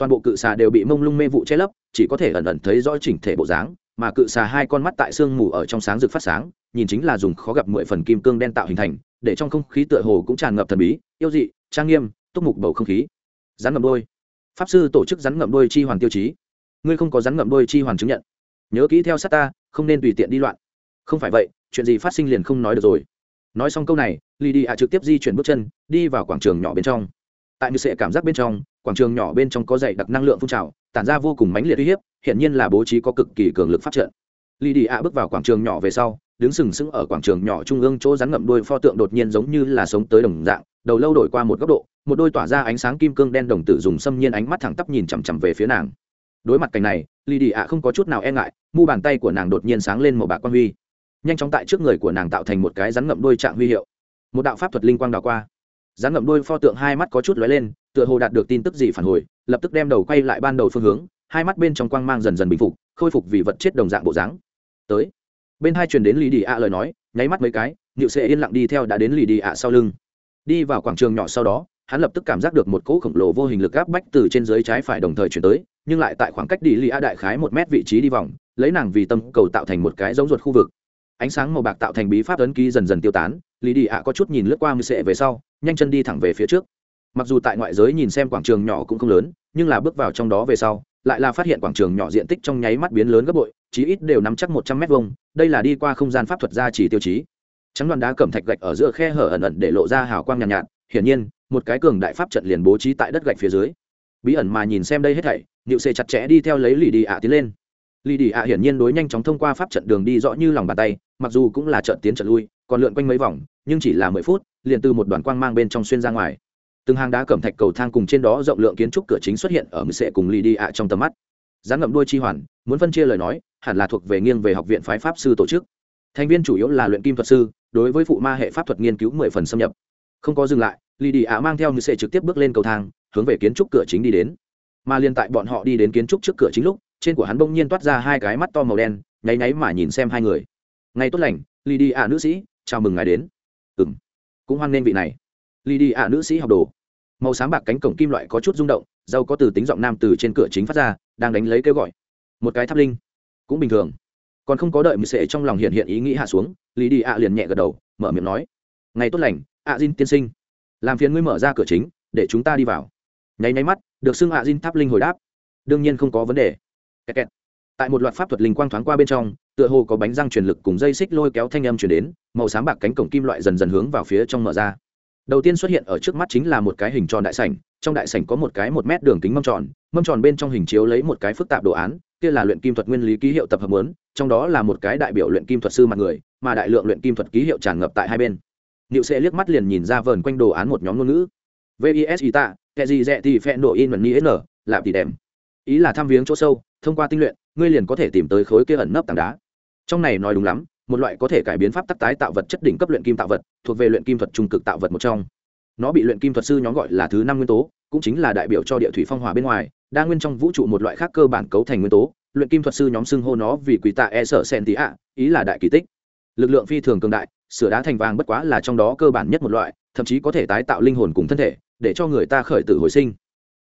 toàn bộ cự xà đều bị mông lung mê vụ che lấp, chỉ có thể ẩn ẩn thấy rõ chỉnh thể bộ dáng, mà cự xà hai con mắt tại sương mù ở trong sáng rực phát sáng, nhìn chính là dùng khó gặp mười phần kim cương đen tạo hình thành, để trong không khí tựa hồ cũng tràn ngập thần bí, yêu dị, trang nghiêm, túc mục bầu không khí. Rắn ngậm đôi. Pháp sư tổ chức rắn ngậm đôi chi hoàn tiêu chí. Ngươi không có rắn ngậm đôi chi hoàn chứng nhận. Nhớ kỹ theo sát ta, không nên tùy tiện đi loạn. Không phải vậy, chuyện gì phát sinh liền không nói được rồi. Nói xong câu này lì đi ạ trực tiếp di chuyển bước chân, đi vào quảng trường nhỏ bên trong tại như sệ cảm giác bên trong, quảng trường nhỏ bên trong có dày đặc năng lượng phun trào, tản ra vô cùng mãnh liệt uy hiếp hiện nhiên là bố trí có cực kỳ cường lực phát trận. Lì đi ạ bước vào quảng trường nhỏ về sau, đứng sừng sững ở quảng trường nhỏ trung ương chỗ rắn ngậm đôi pho tượng đột nhiên giống như là sống tới đồng dạng, đầu lâu đổi qua một góc độ, một đôi tỏa ra ánh sáng kim cương đen đồng tử dùng xâm nhiên ánh mắt thẳng tắp nhìn chằm chằm về phía nàng. Đối mặt cảnh này lì đi ạ không có chút nào e ngại, mu bàn tay của nàng đột nhiên sáng lên một bạc quan huy, nhanh chóng tại trước người của nàng tạo thành một cái rắn ngậm đôi trạng huy hiệu. Một đạo pháp thuật linh quang đào qua rắn ngậm đôi pho tượng hai mắt có chút lóe lên, tựa hồ đạt được tin tức gì phản hồi, lập tức đem đầu quay lại ban đầu phương hướng, hai mắt bên trong quang mang dần dần bình phục, khôi phục vì vật chết đồng dạng bộ dáng. Tới. Bên hai truyền đến lì đi ạ lời nói, nháy mắt mấy cái nịu sẽ yên lặng đi theo đã đến lì đi ạ sau lưng. Đi vào quảng trường nhỏ sau đó, hắn lập tức cảm giác được một cỗ khổng lồ vô hình lực áp bách từ trên dưới trái phải đồng thời chuyển tới, nhưng lại tại khoảng cách đi lì a đại khái một mét vị trí đi vòng, lấy nàng vì tâm cầu tạo thành một cái giống ruột khu vực. Ánh sáng màu bạc tạo thành bí pháp ấn ký dần dần tiêu tán lý đi ạ có chút nhìn lướt qua mười sệ về sau nhanh chân đi thẳng về phía trước. Mặc dù tại ngoại giới nhìn xem quảng trường nhỏ cũng không lớn nhưng là bước vào trong đó về sau lại là phát hiện quảng trường nhỏ diện tích trong nháy mắt biến lớn gấp bội chí ít đều nắm chắc một trăm mét vuông đây là đi qua không gian pháp thuật gia chỉ tiêu chí. Trắng đoàn đá cẩm thạch gạch ở giữa khe hở ẩn ẩn để lộ ra hào quang nhàn nhạt, nhạt hiển nhiên một cái cường đại pháp trận liền bố trí tại đất gạch phía dưới. Bí ẩn mà nhìn xem đây hết thảy nịu xê chặt chẽ đi theo lấy lì đi ạ tiến lên. Lì đi ạ hiển nhiên đối nhanh chóng thông qua pháp trận đường đi rõ như lòng bàn tay mặc dù cũng là trận tiến trận lui còn lượn quanh mấy vòng nhưng chỉ là mười phút, liền từ một đoàn quang mang bên trong xuyên ra ngoài. Từng hàng đá cẩm thạch cầu thang cùng trên đó rộng lượng kiến trúc cửa chính xuất hiện ở mười sệ cùng lì đi ạ trong tầm mắt. Gián ngậm đuôi chi hoàn, muốn phân chia lời nói, hẳn là thuộc về nghiêng về học viện phái pháp sư tổ chức. Thành viên chủ yếu là luyện kim thuật sư, đối với phụ ma hệ pháp thuật nghiên cứu mười phần xâm nhập. Không có dừng lại, lì đi ạ mang theo như sẽ trực tiếp bước lên cầu thang, hướng về kiến trúc cửa chính đi đến. Mà liên tại bọn họ đi đến kiến trúc trước cửa chính lúc, trên của hắn bỗng nhiên toát ra hai cái mắt to màu đen, nháy nháy mà nhìn xem hai người. Ngày tốt lành, lì đi ạ nữ sĩ, chào mừng ngài đến ừng cũng hoan nghênh vị này. Lì đi ạ nữ sĩ học đồ. Màu sáng bạc cánh cổng kim loại có chút rung động dâu có từ tính giọng nam từ trên cửa chính phát ra, đang đánh lấy kêu gọi. Một cái tháp linh. Cũng bình thường. Còn không có đợi mười sệ trong lòng hiện hiện ý nghĩ hạ xuống lý đi ạ liền nhẹ gật đầu, mở miệng nói. Ngày tốt lành ạ à tiên sinh. Làm phiền ngươi mở ra cửa chính, để chúng ta đi vào. Nháy nháy mắt, được xưng ạ à tháp linh hồi đáp. Đương nhiên không có vấn đề. Kẹt kẹt. tại một loạt pháp thuật linh quang thoáng qua bên trong tựa hồ có bánh răng truyền lực cùng dây xích lôi kéo thanh âm truyền đến màu sáng bạc cánh cổng kim loại dần dần hướng vào phía trong mở ra đầu tiên xuất hiện ở trước mắt chính là một cái hình tròn đại sảnh trong đại sảnh có một cái một mét đường kính mâm tròn mâm tròn bên trong hình chiếu lấy một cái phức tạp đồ án kia là luyện kim thuật nguyên lý ký hiệu tập hợp lớn trong đó là một cái đại biểu luyện kim thuật sư mặt người mà đại lượng luyện kim thuật ký hiệu tràn ngập tại hai bên Niệu sẽ liếc mắt liền nhìn ra vờn quanh đồ án một nhóm ngôn ngữ. VIS Ita, kẻ gì rẻ thì phẹn độ in ni n, lạp thì đẹp Ý là thăm viếng chỗ sâu, thông qua tinh luyện, ngươi liền có thể tìm tới khối kia ẩn nấp tảng đá. Trong này nói đúng lắm, một loại có thể cải biến pháp tắc tái tạo vật chất đỉnh cấp luyện kim tạo vật, thuộc về luyện kim thuật trung cực tạo vật một trong. Nó bị luyện kim thuật sư nhóm gọi là thứ năm nguyên tố, cũng chính là đại biểu cho địa thủy phong hỏa bên ngoài, đa nguyên trong vũ trụ một loại khác cơ bản cấu thành nguyên tố, luyện kim thuật sư nhóm xưng hô nó vì quỷ tạ e sợ sen tí ạ, ý là đại kỳ tích. Lực lượng phi thường cường đại, sửa đá thành vàng bất quá là trong đó cơ bản nhất một loại thậm chí có thể tái tạo linh hồn cùng thân thể để cho người ta khởi tử hồi sinh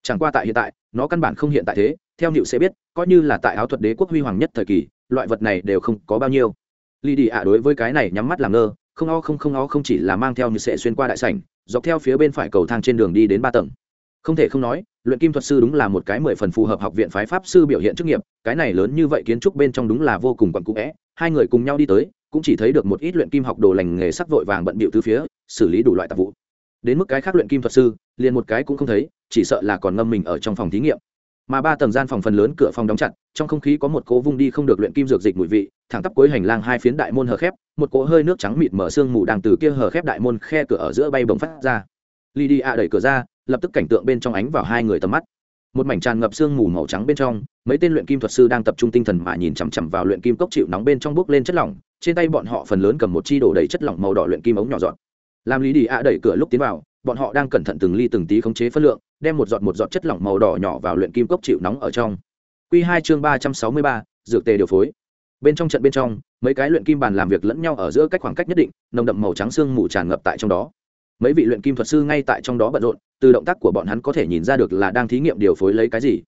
chẳng qua tại hiện tại nó căn bản không hiện tại thế theo nịu sẽ biết coi như là tại áo thuật đế quốc huy hoàng nhất thời kỳ loại vật này đều không có bao nhiêu. Lì đi ạ đối với cái này nhắm mắt làm ngơ, không o không không o không chỉ là mang theo như sẽ xuyên qua đại sảnh, dọc theo phía bên phải cầu thang trên đường đi đến ba tầng. Không thể không nói, luyện kim thuật sư đúng là một cái mười phần phù hợp học viện phái pháp sư biểu hiện chức nghiệp, cái này lớn như vậy kiến trúc bên trong đúng là vô cùng quặn cũ vẽ hai người cùng nhau đi tới, cũng chỉ thấy được một ít luyện kim học đồ lành nghề sắc vội vàng bận bịu từ phía, xử lý đủ loại tạp vụ. Đến mức cái khác luyện kim thuật sư, liền một cái cũng không thấy, chỉ sợ là còn ngâm mình ở trong phòng thí nghiệm mà ba tầng gian phòng phần lớn cửa phòng đóng chặt, trong không khí có một cố vung đi không được luyện kim dược dịch mùi vị, thẳng tắp cuối hành lang hai phiến đại môn hở khép, một cỗ hơi nước trắng mịt mở sương mù đang từ kia hở khép đại môn khe cửa ở giữa bay bồng phát ra. Lydia đẩy cửa ra, lập tức cảnh tượng bên trong ánh vào hai người tầm mắt. Một mảnh tràn ngập sương mù màu trắng bên trong, mấy tên luyện kim thuật sư đang tập trung tinh thần mà nhìn chằm chằm vào luyện kim cốc chịu nóng bên trong bước lên chất lỏng, trên tay bọn họ phần lớn cầm một chi đổ đầy chất lỏng màu đỏ luyện kim ống nhỏ giọt. Làm lý đi ạ đẩy cửa lúc tiến vào, bọn họ đang cẩn thận từng ly từng tí khống chế phân lượng đem một giọt một giọt chất lỏng màu đỏ nhỏ vào luyện kim cốc chịu nóng ở trong. Q hai chương ba trăm sáu mươi ba, dược tề điều phối. Bên trong trận bên trong, mấy cái luyện kim bàn làm việc lẫn nhau ở giữa cách khoảng cách nhất định, nồng đậm màu trắng xương mù tràn ngập tại trong đó. Mấy vị luyện kim thuật sư ngay tại trong đó bận rộn, từ động tác của bọn hắn có thể nhìn ra được là đang thí nghiệm điều phối lấy cái gì.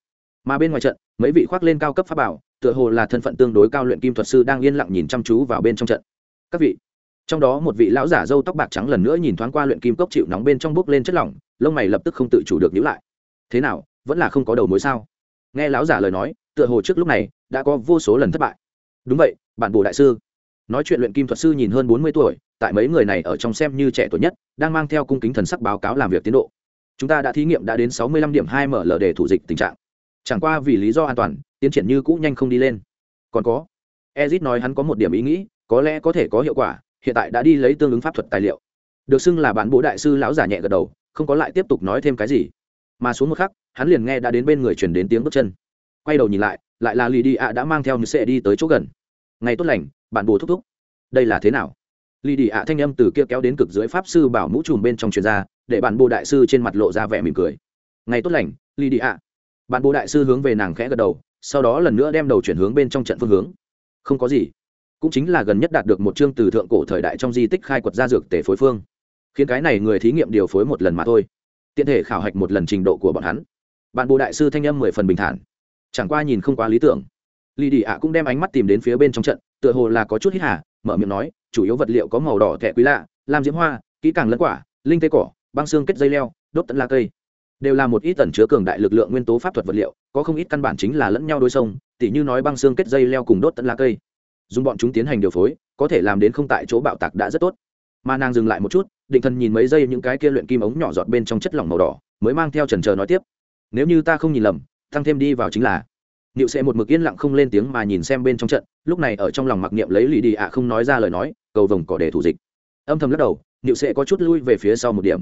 Mà bên ngoài trận, mấy vị khoác lên cao cấp pháp bảo, tựa hồ là thân phận tương đối cao luyện kim thuật sư đang yên lặng nhìn chăm chú vào bên trong trận. Các vị trong đó một vị lão giả râu tóc bạc trắng lần nữa nhìn thoáng qua luyện kim cốc chịu nóng bên trong bốc lên chất lỏng, lông mày lập tức không tự chủ được nhíu lại. Thế nào, vẫn là không có đầu mối sao? Nghe lão giả lời nói, tựa hồ trước lúc này đã có vô số lần thất bại. Đúng vậy, bản bồ đại sư. Nói chuyện luyện kim thuật sư nhìn hơn bốn mươi tuổi, tại mấy người này ở trong xem như trẻ tuổi nhất, đang mang theo cung kính thần sắc báo cáo làm việc tiến độ. Chúng ta đã thí nghiệm đã đến sáu mươi lăm điểm hai ml để thủ dịch tình trạng. Chẳng qua vì lý do an toàn, tiến triển như cũ nhanh không đi lên. Còn có, ezit nói hắn có một điểm ý nghĩ, có lẽ có thể có hiệu quả hiện tại đã đi lấy tương ứng pháp thuật tài liệu. Được xưng là bản bố đại sư lão giả nhẹ gật đầu, không có lại tiếp tục nói thêm cái gì. Mà xuống một khắc, hắn liền nghe đã đến bên người truyền đến tiếng bước chân. Quay đầu nhìn lại lại là lì đi ạ đã mang theo nữ sẽ đi tới chỗ gần. Ngày tốt lành, bạn bồ thúc thúc. Đây là thế nào? Lì đi ạ thanh âm từ kia kéo đến cực dưới pháp sư bảo mũ trùm bên trong truyền ra, để bạn bồ đại sư trên mặt lộ ra vẻ mỉm cười. Ngày tốt lành lì đi ạ bạn bồ đại sư hướng về nàng khẽ gật đầu, sau đó lần nữa đem đầu chuyển hướng bên trong trận phương hướng. Không có gì cũng chính là gần nhất đạt được một chương từ thượng cổ thời đại trong di tích khai quật ra dược tể phối phương. Khiến cái này người thí nghiệm điều phối một lần mà thôi. Tiện thể khảo hạch một lần trình độ của bọn hắn. Bạn bộ đại sư thanh âm mười phần bình thản. Chẳng qua nhìn không quá lý tưởng. Lì đi ạ cũng đem ánh mắt tìm đến phía bên trong trận, tựa hồ là có chút hít hà, mở miệng nói, chủ yếu vật liệu có màu đỏ thẹ quý lạ, lam diễm hoa, kỹ càng lẫn quả, linh tê cỏ, băng xương kết dây leo, đốt tận la cây. Đều là một ít tần chứa cường đại lực lượng nguyên tố pháp thuật vật liệu, có không ít căn bản chính là lẫn nhau đối sông tỉ như nói băng xương kết dây leo cùng đốt tận la cây dùng bọn chúng tiến hành điều phối có thể làm đến không tại chỗ bạo tạc đã rất tốt. Mà nàng dừng lại một chút định thần nhìn mấy giây những cái kia luyện kim ống nhỏ giọt bên trong chất lỏng màu đỏ mới mang theo trần chờ nói tiếp. Nếu như ta không nhìn lầm tăng thêm đi vào chính là. Niệu sẽ một mực yên lặng không lên tiếng mà nhìn xem bên trong trận, lúc này ở trong lòng mặc niệm lấy lì đi ạ không nói ra lời nói, cầu vồng cỏ để thủ dịch. Âm thầm lắc đầu, Niệu sẽ có chút lui về phía sau một điểm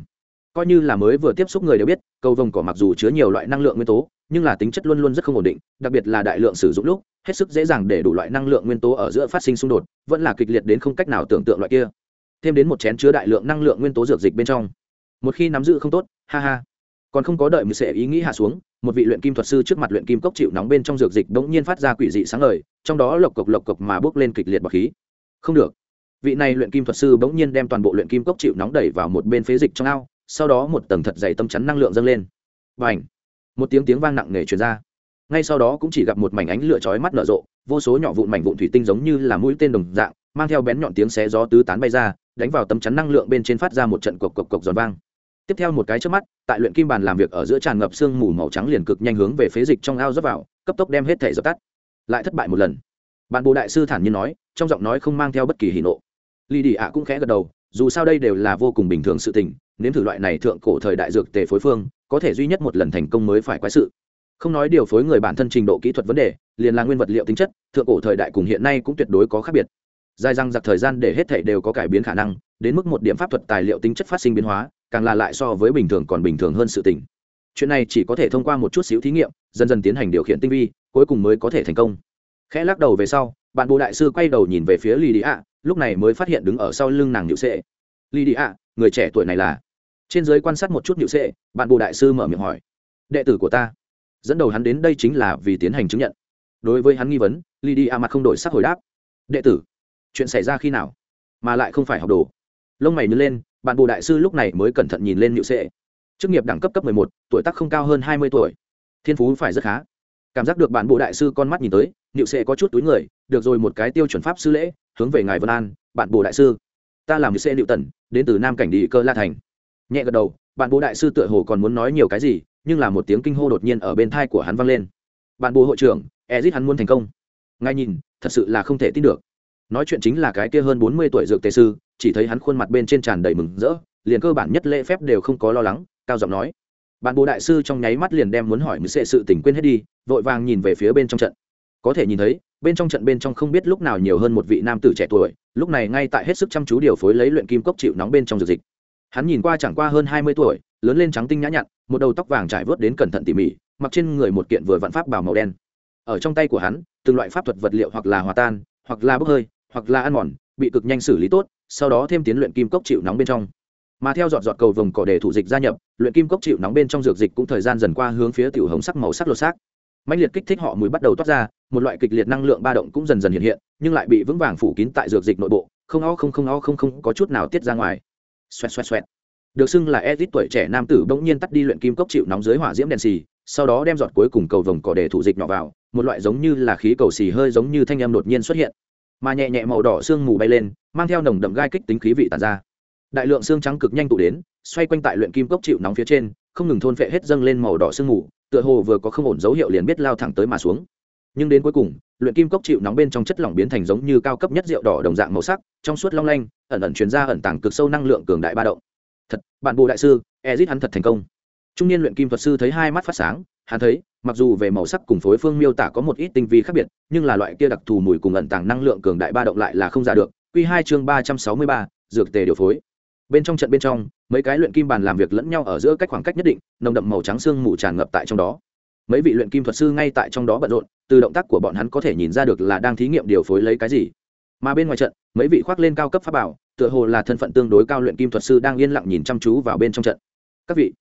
coi như là mới vừa tiếp xúc người đều biết, cầu vồng cỏ mặc dù chứa nhiều loại năng lượng nguyên tố, nhưng là tính chất luôn luôn rất không ổn định, đặc biệt là đại lượng sử dụng lúc, hết sức dễ dàng để đủ loại năng lượng nguyên tố ở giữa phát sinh xung đột, vẫn là kịch liệt đến không cách nào tưởng tượng loại kia. Thêm đến một chén chứa đại lượng năng lượng nguyên tố dược dịch bên trong. Một khi nắm giữ không tốt, ha ha. Còn không có đợi mình sệ ý nghĩ hạ xuống, một vị luyện kim thuật sư trước mặt luyện kim cốc chịu nóng bên trong dược dịch bỗng nhiên phát ra quỷ dị sáng lời trong đó lộc cộc lộc cộc mà bước lên kịch liệt bọc khí. Không được. Vị này luyện kim thuật sư bỗng nhiên đem toàn bộ luyện kim cốc chịu nóng đẩy vào một bên phế dịch trong ao sau đó một tầng thật dày tâm chắn năng lượng dâng lên. Và ảnh một tiếng tiếng vang nặng nề truyền ra. Ngay sau đó cũng chỉ gặp một mảnh ánh lửa chói mắt nở rộ, vô số nhỏ vụn mảnh vụn thủy tinh giống như là mũi tên đồng dạng, mang theo bén nhọn tiếng xé gió tứ tán bay ra, đánh vào tấm chắn năng lượng bên trên phát ra một trận cộc cộc cộc giòn vang. Tiếp theo một cái trước mắt, tại luyện kim bàn làm việc ở giữa tràn ngập sương mù màu trắng liền cực nhanh hướng về phế dịch trong ao dốc vào, cấp tốc đem hết thể dập tắt. Lại thất bại một lần. Bạn bộ đại sư thản nhiên nói, trong giọng nói không mang theo bất kỳ hỉ nộ. Lì đi ạ cũng khẽ gật đầu, dù sao đây đều là vô cùng bình thường sự tình nếm thử loại này thượng cổ thời đại dược tề phối phương, có thể duy nhất một lần thành công mới phải quái sự. Không nói điều phối người bản thân trình độ kỹ thuật vấn đề, liền là nguyên vật liệu tính chất, thượng cổ thời đại cùng hiện nay cũng tuyệt đối có khác biệt. Dài răng giặc thời gian để hết thảy đều có cải biến khả năng, đến mức một điểm pháp thuật tài liệu tính chất phát sinh biến hóa, càng là lại so với bình thường còn bình thường hơn sự tình. Chuyện này chỉ có thể thông qua một chút xíu thí nghiệm, dần dần tiến hành điều khiển tinh vi, cuối cùng mới có thể thành công. Khẽ lắc đầu về sau, bạn bộ đại sư quay đầu nhìn về phía lì đi ạ lúc này mới phát hiện đứng ở sau lưng nàng nhự sệ. Lì đi ạ người trẻ tuổi này là? Trên giới quan sát một chút nhự sệ, bạn bồ đại sư mở miệng hỏi. Đệ tử của ta. Dẫn đầu hắn đến đây chính là vì tiến hành chứng nhận. Đối với hắn nghi vấn lì đi a mặt không đổi sắc hồi đáp. Đệ tử, chuyện xảy ra khi nào? Mà lại không phải học đồ. Lông mày nhớ lên, bạn bồ đại sư lúc này mới cẩn thận nhìn lên nhự sệ. Chức nghiệp đẳng cấp cấp một, tuổi tác không cao hơn hai mươi tuổi. Thiên phú phải rất khá. Cảm giác được bạn bộ đại sư con mắt nhìn tới nhự sệ có chút túi người, được rồi, một cái tiêu chuẩn pháp sư lễ, hướng về ngài vân an, bạn bộ đại sư. Ta làm nhự sệ nịu tần, đến từ nam cảnh đi cơ la thành nhẹ gật đầu, bạn Bố đại sư tựa hồ còn muốn nói nhiều cái gì, nhưng là một tiếng kinh hô đột nhiên ở bên thai của hắn vang lên. Bạn Bố hội trưởng, ezit hắn muốn thành công. Ngay nhìn, thật sự là không thể tin được. Nói chuyện chính là cái kia hơn bốn mươi tuổi dược tề sư, chỉ thấy hắn khuôn mặt bên trên tràn đầy mừng rỡ, liền cơ bản nhất lễ phép đều không có lo lắng, cao giọng nói. Bạn Bố đại sư trong nháy mắt liền đem muốn hỏi mười sệ sự tỉnh quên hết đi, vội vàng nhìn về phía bên trong trận. Có thể nhìn thấy, bên trong trận bên trong không biết lúc nào nhiều hơn một vị nam tử trẻ tuổi, lúc này ngay tại hết sức chăm chú điều phối lấy luyện kim cốc chịu nóng bên trong dược dịch hắn nhìn qua chẳng qua hơn hai mươi tuổi, lớn lên trắng tinh nhã nhặn, một đầu tóc vàng trải vớt đến cẩn thận tỉ mỉ, mặc trên người một kiện vừa vạn pháp bào màu đen. Ở trong tay của hắn, từng loại pháp thuật vật liệu hoặc là hòa tan, hoặc là bốc hơi, hoặc là ăn mòn, bị cực nhanh xử lý tốt, sau đó thêm tiến luyện kim cốc chịu nóng bên trong. Mà theo dọn dọn cầu vồng cỏ để thủ dịch gia nhập, luyện kim cốc chịu nóng bên trong dược dịch cũng thời gian dần qua hướng phía tiểu hồng sắc màu sắc lột xác. Mạnh liệt kích thích họ mùi bắt đầu toát ra, một loại kịch liệt năng lượng ba động cũng dần dần hiện hiện, nhưng lại bị vững vàng phủ kín tại dược dịch nội bộ, không o không không o không không có chút nào tiết ra ngoài xoẹt xoẹt xoẹt. Được xưng là edit tuổi trẻ nam tử bỗng nhiên tắt đi luyện kim cốc chịu nóng dưới hỏa diễm đèn xì, sau đó đem giọt cuối cùng cầu vồng cỏ để thủ dịch nhỏ vào, một loại giống như là khí cầu xì hơi giống như thanh âm đột nhiên xuất hiện. Mà nhẹ nhẹ màu đỏ sương mù bay lên, mang theo nồng đậm gai kích tính khí vị tàn ra. Đại lượng xương trắng cực nhanh tụ đến, xoay quanh tại luyện kim cốc chịu nóng phía trên, không ngừng thôn phệ hết dâng lên màu đỏ sương mù, tựa hồ vừa có không ổn dấu hiệu liền biết lao thẳng tới mà xuống nhưng đến cuối cùng, luyện kim cốc chịu nóng bên trong chất lỏng biến thành giống như cao cấp nhất rượu đỏ đồng dạng màu sắc, trong suốt long lanh, ẩn ẩn chuyển ra ẩn tàng cực sâu năng lượng cường đại ba động. Thật, bạn bù đại sư ezit hắn thật thành công. Trung niên luyện kim thuật sư thấy hai mắt phát sáng, hắn thấy, mặc dù về màu sắc cùng phối phương miêu tả có một ít tinh vi khác biệt, nhưng là loại kia đặc thù mùi cùng ẩn tàng năng lượng cường đại ba động lại là không ra được. Q hai chương ba trăm sáu mươi ba, dược tề điều phối. Bên trong trận bên trong, mấy cái luyện kim bàn làm việc lẫn nhau ở giữa cách khoảng cách nhất định, nồng đậm màu trắng xương mù tràn ngập tại trong đó mấy vị luyện kim thuật sư ngay tại trong đó bận rộn, từ động tác của bọn hắn có thể nhìn ra được là đang thí nghiệm điều phối lấy cái gì. Mà bên ngoài trận, mấy vị khoác lên cao cấp pháp bảo, tựa hồ là thân phận tương đối cao luyện kim thuật sư đang yên lặng nhìn chăm chú vào bên trong trận. Các vị,